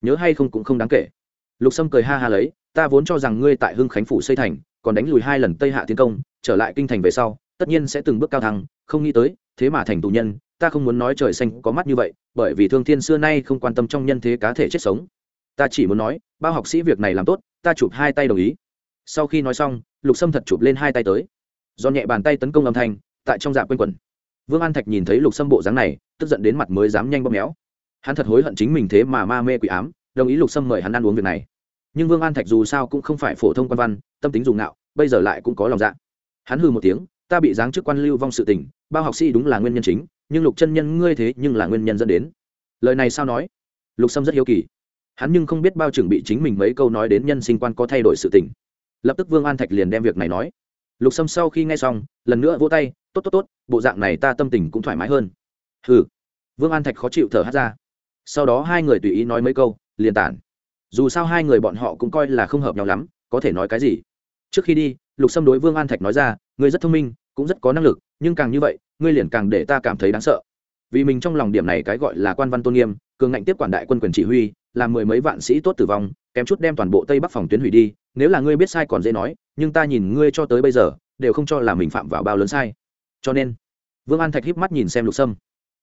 Nhớ hay không cũng không đáng kể. Lục sâm cười ha ha lấy, ta vốn cho rằng ngươi tại hưng khánh phủ xây thành, còn đánh lùi hai lần tây hạ tiến công, trở lại kinh thành về sau, tất nhiên sẽ từng bước cao thăng, không nghĩ tới, thế mà thành tù nhân, ta không muốn nói trời xanh có mắt như vậy, bởi vì thương thiên xưa nay không quan tâm trong nhân thế cá thể chết sống ta chỉ muốn nói, bao học sĩ việc này làm tốt, ta chụp hai tay đồng ý. Sau khi nói xong, lục sâm thật chụp lên hai tay tới. Do nhẹ bàn tay tấn công âm thanh, tại trong dạ quanh quẩn. Vương an thạch nhìn thấy lục sâm bộ dáng này, tức giận đến mặt mới dám nhanh bóp méo. Hắn thật hối hận chính mình thế mà ma mê quỷ ám, đồng ý lục sâm mời hắn ăn uống việc này. Nhưng vương an thạch dù sao cũng không phải phổ thông quan văn, tâm tính dùng ngạo bây giờ lại cũng có lòng dạ. Hắn hư một tiếng, ta bị giáng chức quan lưu vong sự tình, bao học sĩ đúng là nguyên nhân chính, nhưng lục chân nhân ngươi thế nhưng là nguyên nhân dẫn đến. Lời này sao nói? Lục sâm rất hiếu kỳ hắn nhưng không biết bao chuẩn bị chính mình mấy câu nói đến nhân sinh quan có thay đổi sự tình. Lập tức vương an thạch liền đem việc này nói. Lục sâm sau khi nghe xong, lần nữa vỗ tay, tốt tốt tốt, bộ dạng này ta tâm tình cũng thoải mái hơn. Hừ. Vương an thạch khó chịu thở hát ra. Sau đó hai người tùy ý nói mấy câu, liền tản. Dù sao hai người bọn họ cũng coi là không hợp nhau lắm, có thể nói cái gì? Trước khi đi, lục sâm đối vương an thạch nói ra, ngươi rất thông minh, cũng rất có năng lực, nhưng càng như vậy, ngươi liền càng để ta cảm thấy đáng sợ. Vì mình trong lòng điểm này cái gọi là quan văn tôn nghiêm, cường ngạnh tiếp quản đại quân quyền chỉ huy làm mười mấy vạn sĩ tốt tử vong, kém chút đem toàn bộ tây bắc phòng tuyến hủy đi, nếu là ngươi biết sai còn dễ nói, nhưng ta nhìn ngươi cho tới bây giờ, đều không cho là mình phạm vào bao lớn sai. Cho nên, vương an thạch híp mắt nhìn xem lục sâm.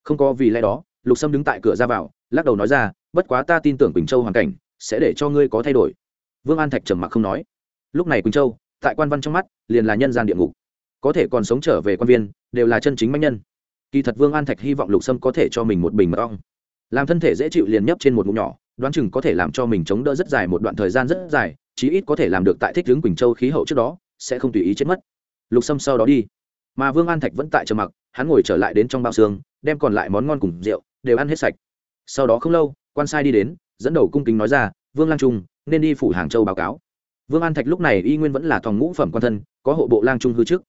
Không có vì lẽ đó, lục sâm đứng tại cửa ra vào, lắc đầu nói ra, bất quá ta tin tưởng quỳnh châu hoàn cảnh sẽ để cho ngươi có thay đổi. Vương an thạch trầm mặc không nói. Lúc này quỳnh châu, tại quan văn trong mắt, liền là nhân gian địa ngục. Có thể còn sống trở về quan viên, đều là chân chính manh nhân. Kỳ thật vương an thạch hy vọng lục sâm có thể cho mình một bình mật ong. Làm thân thể dễ chịu liền nhấp trên một mụ nhỏ đoán chừng có thể làm cho mình chống đỡ rất dài một đoạn thời gian rất dài, chí ít có thể làm được tại thích hướng quỳnh châu khí hậu trước đó, sẽ không tùy ý chết mất. Lục sâm sau đó đi. Mà vương an thạch vẫn tại trầm mặc, hắn ngồi trở lại đến trong bao xương, đem còn lại món ngon cùng rượu đều ăn hết sạch. Sau đó không lâu, quan sai đi đến, dẫn đầu cung kính nói ra, vương lang trung, nên đi phủ hàng châu báo cáo. Vương an thạch lúc này y nguyên vẫn là thòng ngũ phẩm quan thân, có hộ bộ lang trung hư trước.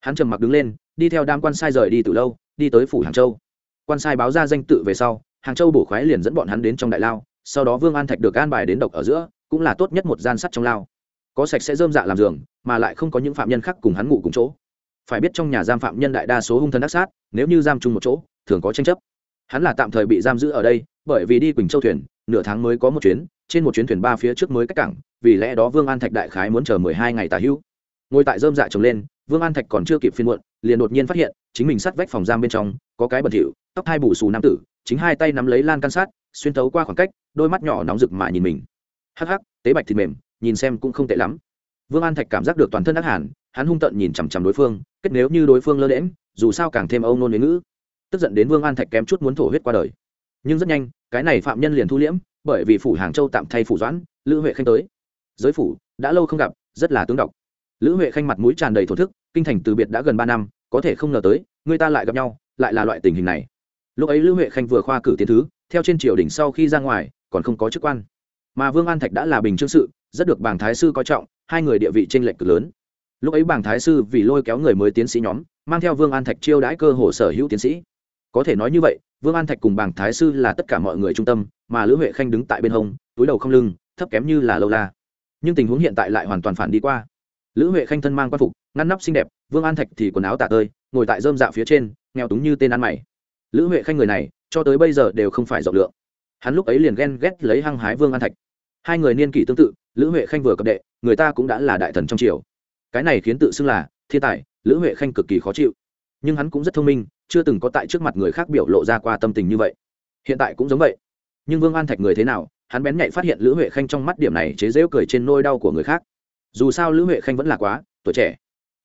Hắn trầm mặc đứng lên, đi theo đám quan sai rời đi từ lâu, đi tới phủ hàng châu. Quan sai báo ra danh tự về sau, hàng châu bổ khoái liền dẫn bọn hắn đến trong đại lao sau đó vương an thạch được an bài đến độc ở giữa, cũng là tốt nhất một gian sắt trong lao. Có sạch sẽ dơm dạ làm giường, mà lại không có những phạm nhân khác cùng hắn ngủ cùng chỗ. Phải biết trong nhà giam phạm nhân đại đa số hung thân ác sát, nếu như giam chung một chỗ, thường có tranh chấp. Hắn là tạm thời bị giam giữ ở đây, bởi vì đi quỳnh châu thuyền, nửa tháng mới có một chuyến, trên một chuyến thuyền ba phía trước mới cách cảng, vì lẽ đó vương an thạch đại khái muốn chờ mười hai ngày tà hữu ngồi tại dơm dạ trồng lên, vương an thạch còn chưa kịp phiên muộn, liền đột nhiên phát hiện, chính mình sát vách phòng giam bên trong, có cái bẩn thỉu, tóc hai bù xù nam tử, chính hai tay nắm lấy lan can sát xuyên tấu qua khoảng cách đôi mắt nhỏ nóng rực mà nhìn mình. Hắc hắc tế bạch thịt mềm nhìn xem cũng không tệ lắm. Vương an thạch cảm giác được toàn thân ác hàn, hắn hung tợn nhìn chằm chằm đối phương kết nếu như đối phương lơ lễm dù sao càng thêm âu nôn đến ngữ. Tức giận đến vương an thạch kém chút muốn thổ huyết qua đời. Nhưng rất nhanh cái này phạm nhân liền thu liễm bởi vì phủ hàng châu tạm thay phủ doãn lữ huệ khanh tới. Giới phủ đã lâu không gặp rất là tướng độc. Lữ huệ khanh mặt mũi tràn đầy thổ thức kinh thành từ biệt đã gần ba năm có thể không ngờ tới người ta lại gặp nhau lại là loại tình hình này. Lúc ấy lữ huệ khanh vừa khoa cử tiến thứ theo trên triều đình sau khi ra ngoài, còn không có chức quan. Mà vương an thạch đã là bình chương sự, rất được bảng thái sư coi trọng, hai người địa vị t r ê n lệch cực lớn. Lúc ấy bảng thái sư vì lôi kéo người mới tiến sĩ nhóm, mang theo vương an thạch chiêu đãi cơ hồ sở hữu tiến sĩ. Có thể nói như vậy, vương an thạch cùng bảng thái sư là tất cả mọi người trung tâm, mà lữ huệ khanh đứng tại bên hông, túi đầu không lưng, thấp kém như là lâu la. Nhưng tình huống hiện tại lại hoàn toàn phản đi qua. Lữ huệ khanh thân mang q u a n phục, ngăn nắp xinh đẹp, vương an thạch thì quần áo tạ tơi, ngồi tại dơm dạ phía trên, nghèo túng như tên ăn mày. Lữ huệ khanh người này cho tới bây giờ đều không phải rộng lượng. Hắn lúc ấy liền ghen ghét lấy hăng hái vương an thạch. Hai người niên kỷ tương tự, lữ huệ khanh vừa cập đệ, người ta cũng đã là đại thần trong triều. Cái này khiến tự xưng là thiên tài, lữ huệ khanh cực kỳ khó chịu. Nhưng hắn cũng rất thông minh, chưa từng có tại trước mặt người khác biểu lộ ra qua tâm tình như vậy. Hiện tại cũng giống vậy. Nhưng vương an thạch người thế nào, hắn bén nhạy phát hiện lữ huệ khanh trong mắt điểm này chế rễu cười trên nôi đau của người khác. Dù sao lữ huệ khanh vẫn là quá, tuổi trẻ.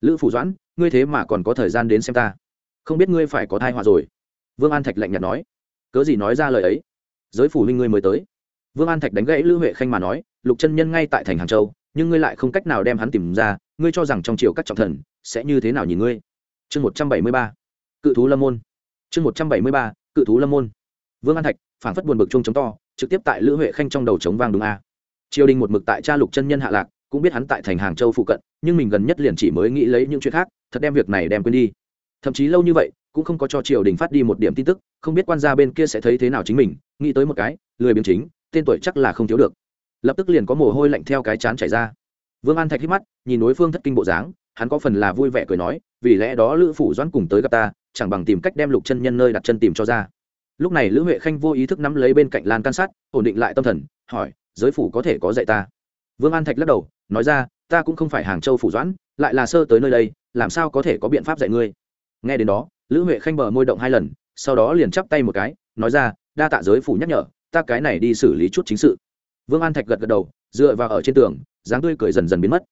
Lữ phủ doãn, ngươi thế mà còn có thời gian đến xem ta. Không biết ngươi phải có thai họa rồi. Vương an thạch lạnh nhạt nói cớ gì nói ra lời ấy? Giới phủ huynh ngươi mới tới. Vương an thạch đánh gãy lữ huệ khanh mà nói, lục chân nhân ngay tại thành hàng châu, nhưng ngươi lại không cách nào đem hắn tìm ra, ngươi cho rằng trong triều các trọng thần sẽ như thế nào nhìn ngươi? Chương một trăm bảy mươi ba, cự thú lâm môn. Chương một trăm bảy mươi ba, cự thú lâm môn. Vương an thạch phản phất buồn bực chung chống to, trực tiếp tại lữ huệ khanh trong đầu chống vang đúng a. Triều đình một mực tại cha lục chân nhân hạ lạc, cũng biết hắn tại thành hàng châu phụ cận, nhưng mình gần nhất liền chỉ mới nghĩ lấy những chuyện khác, thật đem việc này đem quên đi. Thậm chí lâu như vậy cũng không có cho triều đình phát đi một điểm tin tức, không biết quan gia bên kia sẽ thấy thế nào chính mình, nghĩ tới một cái, lười biếng chính, tên tuổi chắc là không thiếu được. Lập tức liền có mồ hôi lạnh theo cái chán chảy ra. Vương an thạch hít mắt, nhìn đối phương thất kinh bộ dáng, hắn có phần là vui vẻ cười nói, vì lẽ đó lữ phủ doãn cùng tới gặp ta, chẳng bằng tìm cách đem lục chân nhân nơi đặt chân tìm cho ra. Lúc này lữ huệ khanh vô ý thức nắm lấy bên cạnh lan can sát, ổn định lại tâm thần, hỏi, giới phủ có thể có dạy ta? Vương an thạch lắc đầu, nói ra, ta cũng không phải hàng châu phủ doãn, lại là sơ tới nơi đây, làm sao có thể có biện pháp dạy ngươi? Nghe đến đó lữ huệ khanh bờ môi động hai lần, sau đó liền chắp tay một cái, nói ra, đa tạ giới phủ nhắc nhở, ta cái này đi xử lý chút chính sự. Vương an thạch gật gật đầu, dựa vào ở trên tường, dáng tươi cười dần dần biến mất.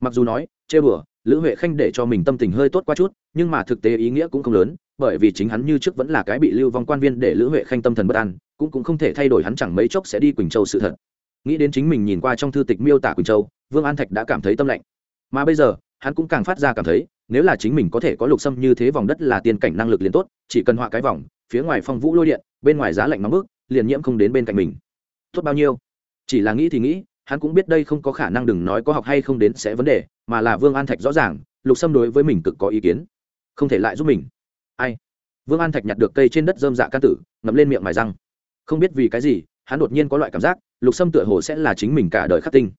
Mặc dù nói chê bừa lữ huệ khanh để cho mình tâm tình hơi tốt qua chút, nhưng mà thực tế ý nghĩa cũng không lớn, bởi vì chính hắn như trước vẫn là cái bị lưu vong quan viên để lữ huệ khanh tâm thần bất an, cũng cũng không thể thay đổi hắn chẳng mấy chốc sẽ đi quỳnh châu sự thật. Nghĩ đến chính mình nhìn qua trong thư tịch miêu tả quỳnh châu, vương an thạch đã cảm thấy tâm lạnh mà bây giờ, hắn cũng càng phát ra cảm thấy, nếu là chính mình có thể có lục xâm như thế vòng đất là tiên cảnh năng lực liền tốt, chỉ cần họa cái vòng, phía ngoài phong vũ lôi điện, bên ngoài giá lạnh nóng bức, liền nhiễm không đến bên cạnh mình. Tốt bao nhiêu? Chỉ là nghĩ thì nghĩ, hắn cũng biết đây không có khả năng đừng nói có học hay không đến sẽ vấn đề, mà là vương an thạch rõ ràng, lục sâm đối với mình cực có ý kiến. Không thể lại giúp mình. Ai? Vương an thạch nhặt được cây trên đất dơm dạ can tử, ngậm lên miệng mài răng. Không biết vì cái gì, hắn đột nhiên có loại cảm giác, lục sâm tựa hồ sẽ là chính mình cả đời khắc tinh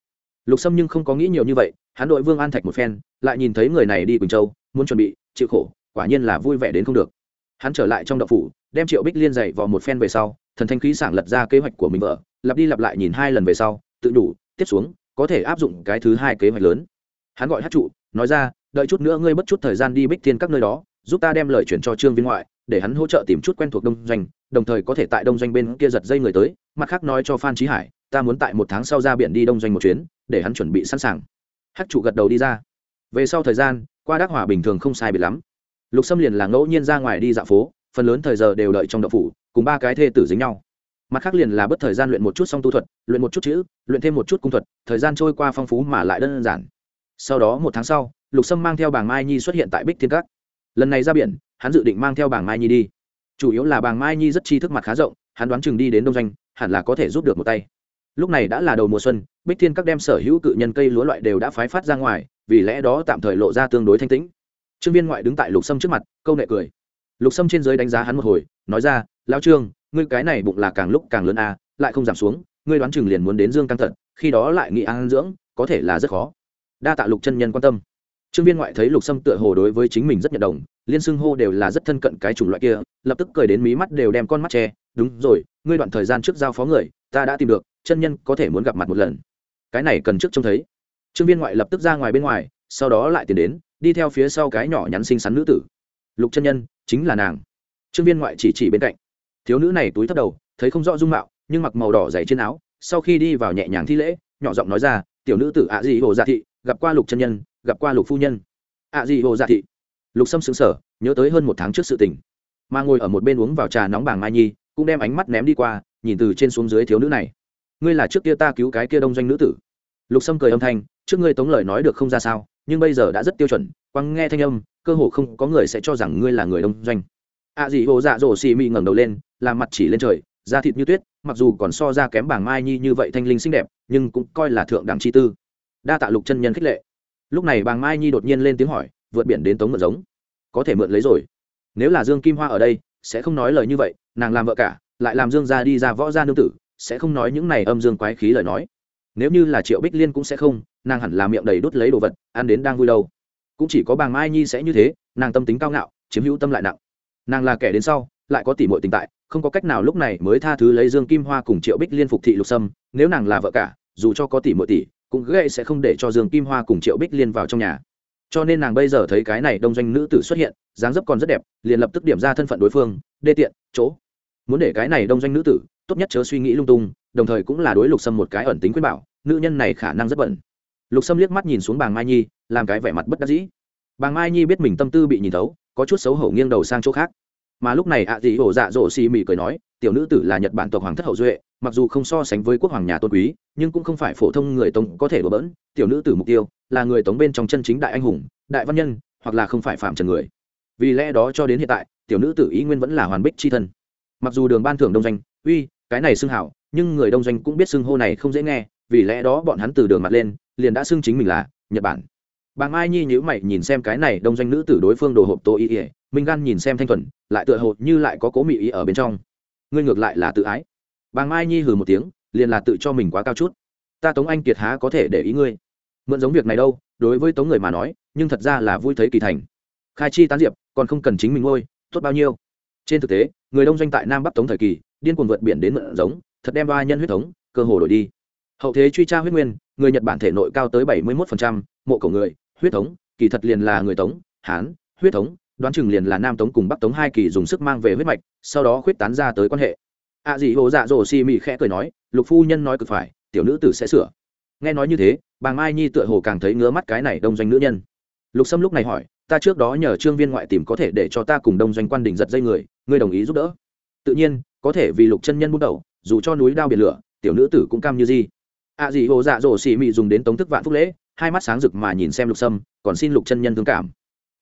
lục sâm nhưng không có nghĩ nhiều như vậy, hắn đội vương an thạch một phen, lại nhìn thấy người này đi quỳnh châu, muốn chuẩn bị, chịu khổ, quả nhiên là vui vẻ đến không được. Hắn trở lại trong đậu phủ, đem triệu bích liên dạy vào một phen về sau, thần thanh khí sảng lật ra kế hoạch của mình vợ, lặp đi lặp lại nhìn hai lần về sau, tự đủ, tiếp xuống, có thể áp dụng cái thứ hai kế hoạch lớn. Hắn gọi hát trụ, nói ra, đợi chút nữa ngươi bất chút thời gian đi bích thiên các nơi đó, giúp ta đem lời chuyển cho trương viên ngoại để hắn hỗ trợ tìm chút quen thuộc đông doanh, đồng thời có thể tại đông doanh bên kia giật dây người tới, mặt khác nói cho phan trí hải, ta muốn tại một tháng sau ra biển đi đông doanh một chuyến, để hắn chuẩn bị sẵn sàng. Hát trụ gật đầu đi ra. Về sau thời gian, qua đắc hỏa bình thường không sai biệt lắm. Lục xâm liền là ngẫu nhiên ra ngoài đi dạo phố, phần lớn thời giờ đều đợi trong đậu phủ, cùng ba cái thê tử dính nhau. Mặt khác liền là bất thời gian luyện một chút song tu thuật, luyện một chút chữ, luyện thêm một chút cung thuật, thời gian trôi qua phong phú mà lại đơn giản. Sau đó một tháng sau, lục sâm mang theo bàng mai nhi xuất hiện tại bích thiên các. Lần này ra biển hắn dự định mang theo bàng mai nhi đi. Chủ yếu là bàng mai nhi rất chi thức mặt khá rộng, hắn đoán chừng đi đến đông doanh, hẳn là có thể giúp được một tay. Lúc này đã là đầu mùa xuân, bích thiên các đem sở hữu cự nhân cây lúa loại đều đã phái phát ra ngoài, vì lẽ đó tạm thời lộ ra tương đối thanh tĩnh. Trương viên ngoại đứng tại lục sâm trước mặt, câu nệ cười. Lục sâm trên giới đánh giá hắn một hồi, nói ra lao trương, ngươi cái này bụng là càng lúc càng lớn à lại không giảm xuống, ngươi đoán chừng liền muốn đến dương căng tận khi đó lại nghị ăn dưỡng, có thể là rất khó. Đa tạ lục chân nhân quan tâm. Trương viên ngoại thấy lục sâm tựa hồ đối với chính mình rất nhận đồng liên xưng hô đều là rất thân cận cái chủng loại kia, lập tức cười đến mí mắt đều đem con mắt che. Đúng rồi, ngươi đoạn thời gian trước giao phó người, ta đã tìm được, chân nhân có thể muốn gặp mặt một lần. Cái này cần trước trông thấy. Trương viên ngoại lập tức ra ngoài bên ngoài, sau đó lại tiến đến, đi theo phía sau cái nhỏ nhắn xinh xắn nữ tử. Lục chân nhân, chính là nàng. Trương viên ngoại chỉ chỉ bên cạnh. Thiếu nữ này túi thấp đầu, thấy không rõ dung mạo, nhưng mặc màu đỏ dày trên áo, sau khi đi vào nhẹ nhàng thi lễ, nhỏ giọng nói ra, tiểu nữ tử ạ dị hồ dạ thị, gặp qua lục chân nhân, gặp qua lục phu nhân. Ạ dị hồ dạ thị? Lục sâm xứng sở nhớ tới hơn một tháng trước sự tình. Mà ngồi ở một bên uống vào trà nóng bàng mai nhi, cũng đem ánh mắt ném đi qua, nhìn từ trên xuống dưới thiếu nữ này. Ngươi là trước kia ta cứu cái kia đông doanh nữ tử. Lục sâm cười âm thanh, trước ngươi tống lời nói được không ra sao, nhưng bây giờ đã rất tiêu chuẩn, quăng nghe thanh âm, cơ hồ không có người sẽ cho rằng ngươi là người đông doanh. Ạ à hồ dạ dỗ xì mị ngẩng đầu lên làm mặt chỉ lên trời, da thịt như tuyết, mặc dù còn so ra kém bảng mai nhi như vậy thanh linh xinh đẹp, nhưng cũng coi là thượng đẳng chi tư. Đa tạ lục chân nhân khích lệ. Lúc này bàng mai nhi đột nhiên lên tiếng hỏi vượt biển đến tống mượn giống. Có thể mượn lấy rồi. Nếu là dương kim hoa ở đây, sẽ không nói lời như vậy, nàng làm vợ cả, lại làm dương gia đi ra võ gia nương tử, sẽ không nói những này âm dương quái khí lời nói. Nếu như là triệu bích liên cũng sẽ không, nàng hẳn là miệng đầy đốt lấy đồ vật, ăn đến đang vui đâu. Cũng chỉ có bàng mai nhi sẽ như thế, nàng tâm tính cao ngạo, chiếm hữu tâm lại nặng. Nàng là kẻ đến sau, lại có tỷ muội tình tại, không có cách nào lúc này mới tha thứ lấy dương kim hoa cùng triệu bích liên phục thị lục sâm, nếu nàng là vợ cả, dù cho có tỷ muội tỷ cũng gây sẽ không để cho dương kim hoa cùng triệu bích liên vào trong nhà cho nên nàng bây giờ thấy cái này đông doanh nữ tử xuất hiện, dáng dấp còn rất đẹp, liền lập tức điểm ra thân phận đối phương, đê tiện, chỗ. Muốn để cái này đông doanh nữ tử, tốt nhất chớ suy nghĩ lung tung, đồng thời cũng là đối lục sâm một cái ẩn tính quyết bảo, nữ nhân này khả năng rất bẩn lục sâm liếc mắt nhìn xuống bàng mai nhi, làm cái vẻ mặt bất đắc dĩ. Bàng mai nhi biết mình tâm tư bị nhìn thấu, có chút xấu hổ nghiêng đầu sang chỗ khác. Mà lúc này ạ à dị ổ dạ dỗ xì mị cười nói, tiểu nữ tử là nhật bản tộc hoàng thất hậu duệ mặc dù không so sánh với quốc hoàng nhà tôn quý, nhưng cũng không phải phổ thông người tống có thể đổ bỡn, tiểu nữ tử mục tiêu là người tống bên trong chân chính đại anh hùng, đại văn nhân, hoặc là không phải phạm trần người. Vì lẽ đó cho đến hiện tại, tiểu nữ tử ý nguyên vẫn là hoàn bích c h i thân. Mặc dù đường ban thưởng đông doanh, uy, cái này xưng hảo, nhưng người đông doanh cũng biết xưng hô này không dễ nghe, vì lẽ đó bọn hắn từ đường mặt lên, liền đã xưng chính mình là nhật bản. Bà mai nhi nhữ mày nhìn xem cái này đông doanh nữ tử đối phương đồ hộp tô ý ỉa minh gan nhìn xem thanh thuần, lại tựa hộp như lại có cố mị ý ở bên trong. Ngươi ngược lại là tự ái bà mai nhi hừ một tiếng, liền là tự cho mình quá cao chút. Ta tống anh kiệt há có thể để ý ngươi? Mượn giống việc này đâu, đối với tống người mà nói, nhưng thật ra là vui thấy kỳ thành. Khai chi tán diệp, còn không cần chính mình ngôi, tốt bao nhiêu? Trên thực tế, người đông doanh tại nam bắc tống thời kỳ, điên cuồng vượt biển đến mượn giống, thật đem ba nhân huyết thống, cơ hồ đổi đi. Hậu thế truy tra huyết nguyên, người nhật bản thể nội cao tới bảy mươi một mộ cổ người, huyết thống, kỳ thật liền là người tống, hán, huyết thống, đoán chừng liền là nam tống cùng bắc tống hai kỳ dùng sức mang về huyết mạch, sau đó khuyết tán ra tới quan hệ ạ à hồ dạ dỗ xì mị khẽ cười nói, lục phu nhân nói cực phải, tiểu nữ tử sẽ sửa. Nghe nói như thế, bà mai nhi tựa hồ càng thấy ngứa mắt cái này đông doanh nữ nhân. Lục sâm lúc này hỏi, ta trước đó nhờ trương viên ngoại tìm có thể để cho ta cùng đông doanh quan đình giật dây người, ngươi đồng ý giúp đỡ? Tự nhiên, có thể vì lục chân nhân bút đầu, dù cho núi đao biển lửa, tiểu nữ tử cũng cam như gì ạ à gì hồ dạ dỗ xì mị dùng đến tống thức vạn phúc lễ, hai mắt sáng rực mà nhìn xem lục sâm, còn xin lục chân nhân thương cảm.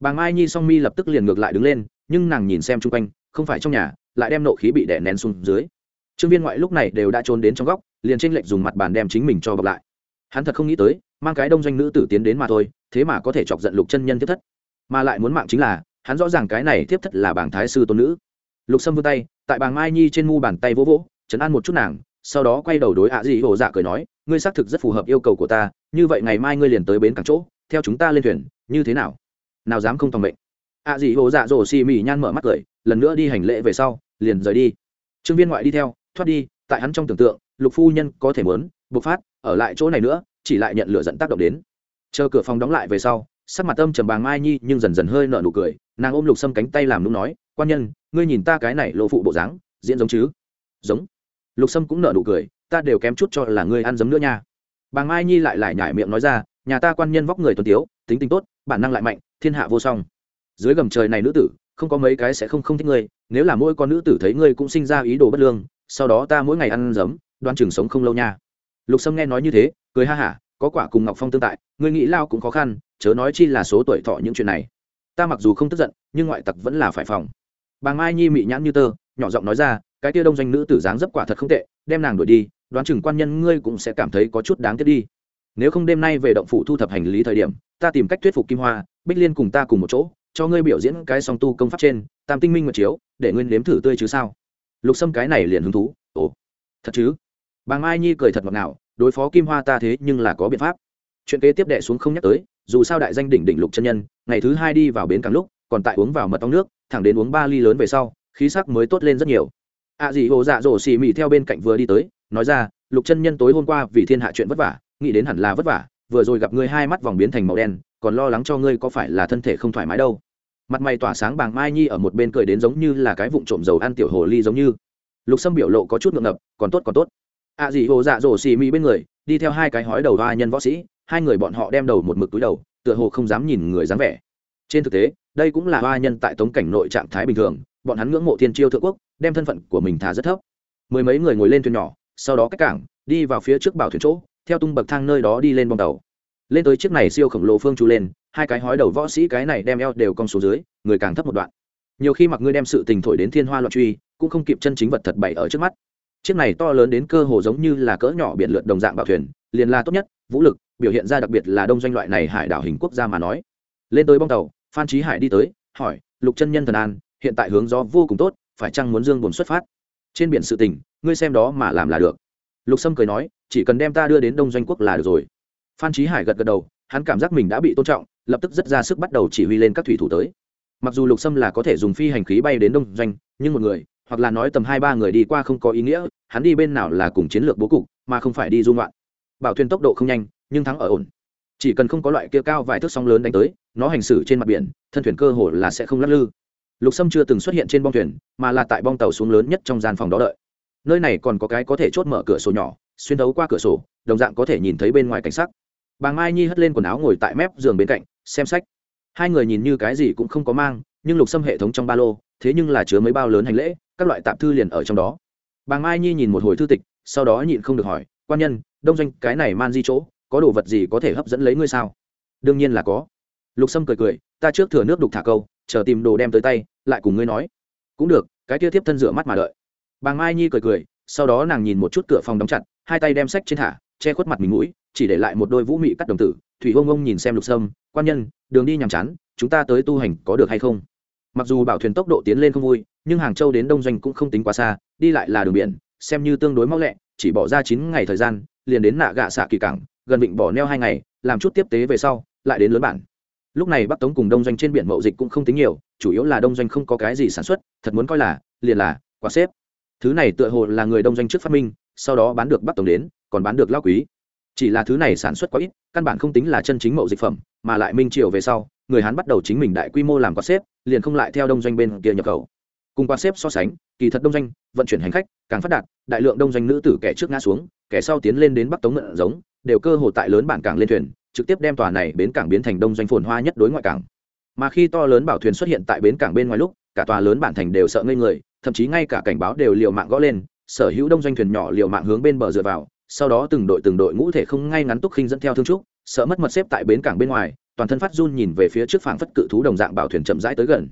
Bà mai nhi song mi lập tức liền ngược lại đứng lên, nhưng nàng nhìn xem chung quanh, không phải trong nhà, lại đem nộ khí bị đè nén xuống dưới trương viên ngoại lúc này đều đã trốn đến trong góc, liền tranh lệch dùng mặt bàn đem chính mình cho bọc lại. Hắn thật không nghĩ tới, mang cái đông doanh nữ tử tiến đến mà thôi, thế mà có thể chọc giận lục chân nhân tiếp thất. Mà lại muốn mạng chính là, hắn rõ ràng cái này tiếp thất là bảng thái sư tôn nữ. Lục sâm vươn tay, tại bàng mai nhi trên mu bàn tay vỗ vỗ, chấn an một chút nàng, sau đó quay đầu đối ạ dị hồ dạ cười nói, ngươi xác thực rất phù hợp yêu cầu của ta, như vậy ngày mai ngươi liền tới bến cảng chỗ, theo chúng ta lên thuyền, như thế nào? Nào dám không tòng mệnh. ạ dị hồ dạ dỗ xì mì nhan mở mắt cười, lần nữa đi hành lễ về sau, liền rời đi. Trương viên ngoại đi theo thoát đi, tại hắn trong tưởng tượng, lục phu nhân có thể muốn bộc phát ở lại chỗ này nữa, chỉ lại nhận lửa dẫn tác động đến. Chờ cửa phòng đóng lại về sau, sắc mặt âm trầm bàng mai nhi nhưng dần dần hơi nở nụ cười, nàng ôm lục sâm cánh tay làm nung nói, quan nhân, ngươi nhìn ta cái này lộ phụ bộ dáng, diễn giống chứ? Giống. Lục sâm cũng nở nụ cười, ta đều kém chút cho là ngươi ăn giấm nữa nha. Bàng mai nhi lại lại nhải miệng nói ra, nhà ta quan nhân vóc người tuấn tiếu, tính tình tốt, bản năng lại mạnh, thiên hạ vô song. Dưới gầm trời này nữ tử, không có mấy cái sẽ không không thích ngươi, nếu là mỗi con nữ tử thấy ngươi cũng sinh ra ý đồ bất lương sau đó ta mỗi ngày ăn giấm, đoan chừng sống không lâu nha. Lục sâm nghe nói như thế, cười ha hả, có quả cùng ngọc phong tương tại, ngươi nghĩ lao cũng khó khăn, chớ nói chi là số tuổi thọ những chuyện này. Ta mặc dù không tức giận, nhưng ngoại tặc vẫn là phải phòng. Bà mai nhi mị nhãn như tơ, nhỏ giọng nói ra, cái tia đông doanh nữ tử dáng dấp quả thật không tệ, đem nàng đuổi đi, đoán chừng quan nhân ngươi cũng sẽ cảm thấy có chút đáng tiếc đi. Nếu không đêm nay về động phủ thu thập hành lý thời điểm, ta tìm cách thuyết phục kim hoa, bích liên cùng ta cùng một chỗ, cho ngươi biểu diễn cái song tu công pháp trên, tam tinh minh mật chiếu, để ngươi nếm thử tươi chứ sao? Lục sâm cái này liền hứng thú. Ồ, thật chứ? Bà mai nhi cười thật ngọt ngào, đối phó kim hoa ta thế nhưng là có biện pháp. Chuyện kế tiếp đệ xuống không nhắc tới, dù sao đại danh đỉnh đỉnh lục chân nhân, ngày thứ hai đi vào bến càng lúc, còn tại uống vào mật ong nước, thẳng đến uống ba ly lớn về sau, khí sắc mới tốt lên rất nhiều. Ạ à gì hồ dạ dỗ xì mị theo bên cạnh vừa đi tới, nói ra, lục chân nhân tối hôm qua vì thiên hạ chuyện vất vả, nghĩ đến hẳn là vất vả, vừa rồi gặp ngươi hai mắt vòng biến thành màu đen, còn lo lắng cho ngươi có phải là thân thể không thoải mái đâu mặt mày tỏa sáng bàng mai nhi ở một bên cười đến giống như là cái vụn trộm dầu ăn tiểu hồ ly giống như. Lục sâm biểu lộ có chút ngượng ngập, còn tốt còn tốt. Ạ à hồ dạ dỗ xì mỹ bên người, đi theo hai cái hói đầu hoa nhân võ sĩ, hai người bọn họ đem đầu một mực túi đầu, tựa hồ không dám nhìn người dáng vẻ. Trên thực tế, đây cũng là hoa nhân tại tống cảnh nội trạng thái bình thường, bọn hắn ngưỡng mộ thiên chiêu thượng quốc, đem thân phận của mình thả rất thấp. Mười mấy người ngồi lên thuyền nhỏ, sau đó cách cảng, đi vào phía trước bảo thuyền chỗ, theo tung bậc thang nơi đó đi lên bong tàu. Lên tới chiếc này siêu khổng lồ phương chú lên hai cái hói đầu võ sĩ cái này đem eo đều cong xuống dưới, người càng thấp một đoạn. Nhiều khi mặc ngươi đem sự tình thổi đến thiên hoa loạn truy, cũng không kịp chân chính vật thật bày ở trước mắt. Chiếc này to lớn đến cơ hồ giống như là cỡ nhỏ biển lượn đồng dạng bảo thuyền, liền là tốt nhất, vũ lực, biểu hiện ra đặc biệt là đông doanh loại này hải đảo hình quốc gia mà nói. Lên tới bong tàu, phan trí hải đi tới, hỏi, lục chân nhân thần an, hiện tại hướng gió vô cùng tốt, phải chăng muốn dương buồn xuất phát? Trên biển sự tình, ngươi xem đó mà làm là được. Lục sâm cười nói, chỉ cần đem ta đưa đến đông doanh quốc là được rồi. Phan trí hải gật gật đầu hắn cảm giác mình đã bị tôn trọng, lập tức rất ra sức bắt đầu chỉ huy lên các thủy thủ tới. Mặc dù lục sâm là có thể dùng phi hành khí bay đến đông doanh, nhưng một người, hoặc là nói tầm hai ba người đi qua không có ý nghĩa, hắn đi bên nào là cùng chiến lược bố cục, mà không phải đi dung loạn bảo thuyền tốc độ không nhanh, nhưng thắng ở ổn. Chỉ cần không có loại kia cao vài thước sóng lớn đánh tới, nó hành xử trên mặt biển, thân thuyền cơ hồ là sẽ không lắc lư. Lục sâm chưa từng xuất hiện trên bong thuyền, mà là tại bong tàu xuống lớn nhất trong gian phòng đó đợi. Nơi này còn có cái có thể chốt mở cửa sổ nhỏ, xuyên thấu qua cửa sổ, đồng dạng có thể nhìn thấy bên ngoài cảnh sắc bà mai nhi hất lên quần áo ngồi tại mép giường bên cạnh, xem sách. Hai người nhìn như cái gì cũng không có mang, nhưng lục xâm hệ thống trong ba lô, thế nhưng là chứa mấy bao lớn hành lễ, các loại tạp thư liền ở trong đó. Bà mai nhi nhìn một hồi thư tịch, sau đó nhịn không được hỏi, quan nhân, đông doanh, cái này man di chỗ, có đồ vật gì có thể hấp dẫn lấy ngươi sao? Đương nhiên là có. Lục sâm cười cười, ta trước thừa nước đục thả câu, chờ tìm đồ đem tới tay, lại cùng ngươi nói. Cũng được, cái kia tiếp thân rửa mắt mà đợi. Bà mai nhi cười cười, sau đó nàng nhìn một chút cửa phòng đóng chặt, hai tay đem sách trên thả, che khuất mặt mình mũi chỉ để lại một đôi vũ mị cắt đồng tử, thủy ông ông nhìn xem lục sâm, quan nhân, đường đi nhàm chán, chúng ta tới tu hành có được hay không? Mặc dù bảo thuyền tốc độ tiến lên không vui, nhưng hàng châu đến đông doanh cũng không tính quá xa, đi lại là đường biển, xem như tương đối mau lẹ, chỉ bỏ ra chín ngày thời gian, liền đến nạ gạ xạ kỳ cảng, gần vịnh bỏ neo hai ngày, làm chút tiếp tế về sau, lại đến lớn bản. Lúc này bắc tống cùng đông doanh trên biển mậu dịch cũng không tính nhiều, chủ yếu là đông doanh không có cái gì sản xuất, thật muốn coi là, liền là, quá xếp. Thứ này tựa hồ là người đông doanh trước phát minh, sau đó bán được bắc tống đến, còn bán được lao quý chỉ là thứ này sản xuất quá ít, căn bản không tính là chân chính mậu dịch phẩm, mà lại minh triều về sau, người hán bắt đầu chính mình đại quy mô làm quạt xếp, liền không lại theo đông doanh bên kia nhập khẩu. Cùng quạt xếp so sánh, kỳ thật đông doanh vận chuyển hành khách càng phát đạt, đại lượng đông doanh nữ tử kẻ trước ngã xuống, kẻ sau tiến lên đến bắc tống mượn giống, đều cơ hồ tại lớn bản cảng lên thuyền, trực tiếp đem tòa này bến cảng biến thành đông doanh phồn hoa nhất đối ngoại cảng. Mà khi to lớn bảo thuyền xuất hiện tại bến cảng bên ngoài lúc, cả tòa lớn bản thành đều sợ ngây người, thậm chí ngay cả cảnh báo đều liều mạng gõ lên, sở hữu đông doanh thuyền nhỏ liều mạng hướng bên bờ dựa vào sau đó từng đội từng đội ngũ thể không ngay ngắn túc khinh dẫn theo thương trúc, sợ mất mật xếp tại bến cảng bên ngoài, toàn thân phát run nhìn về phía trước phảng phất cự thú đồng dạng bảo thuyền chậm rãi tới gần.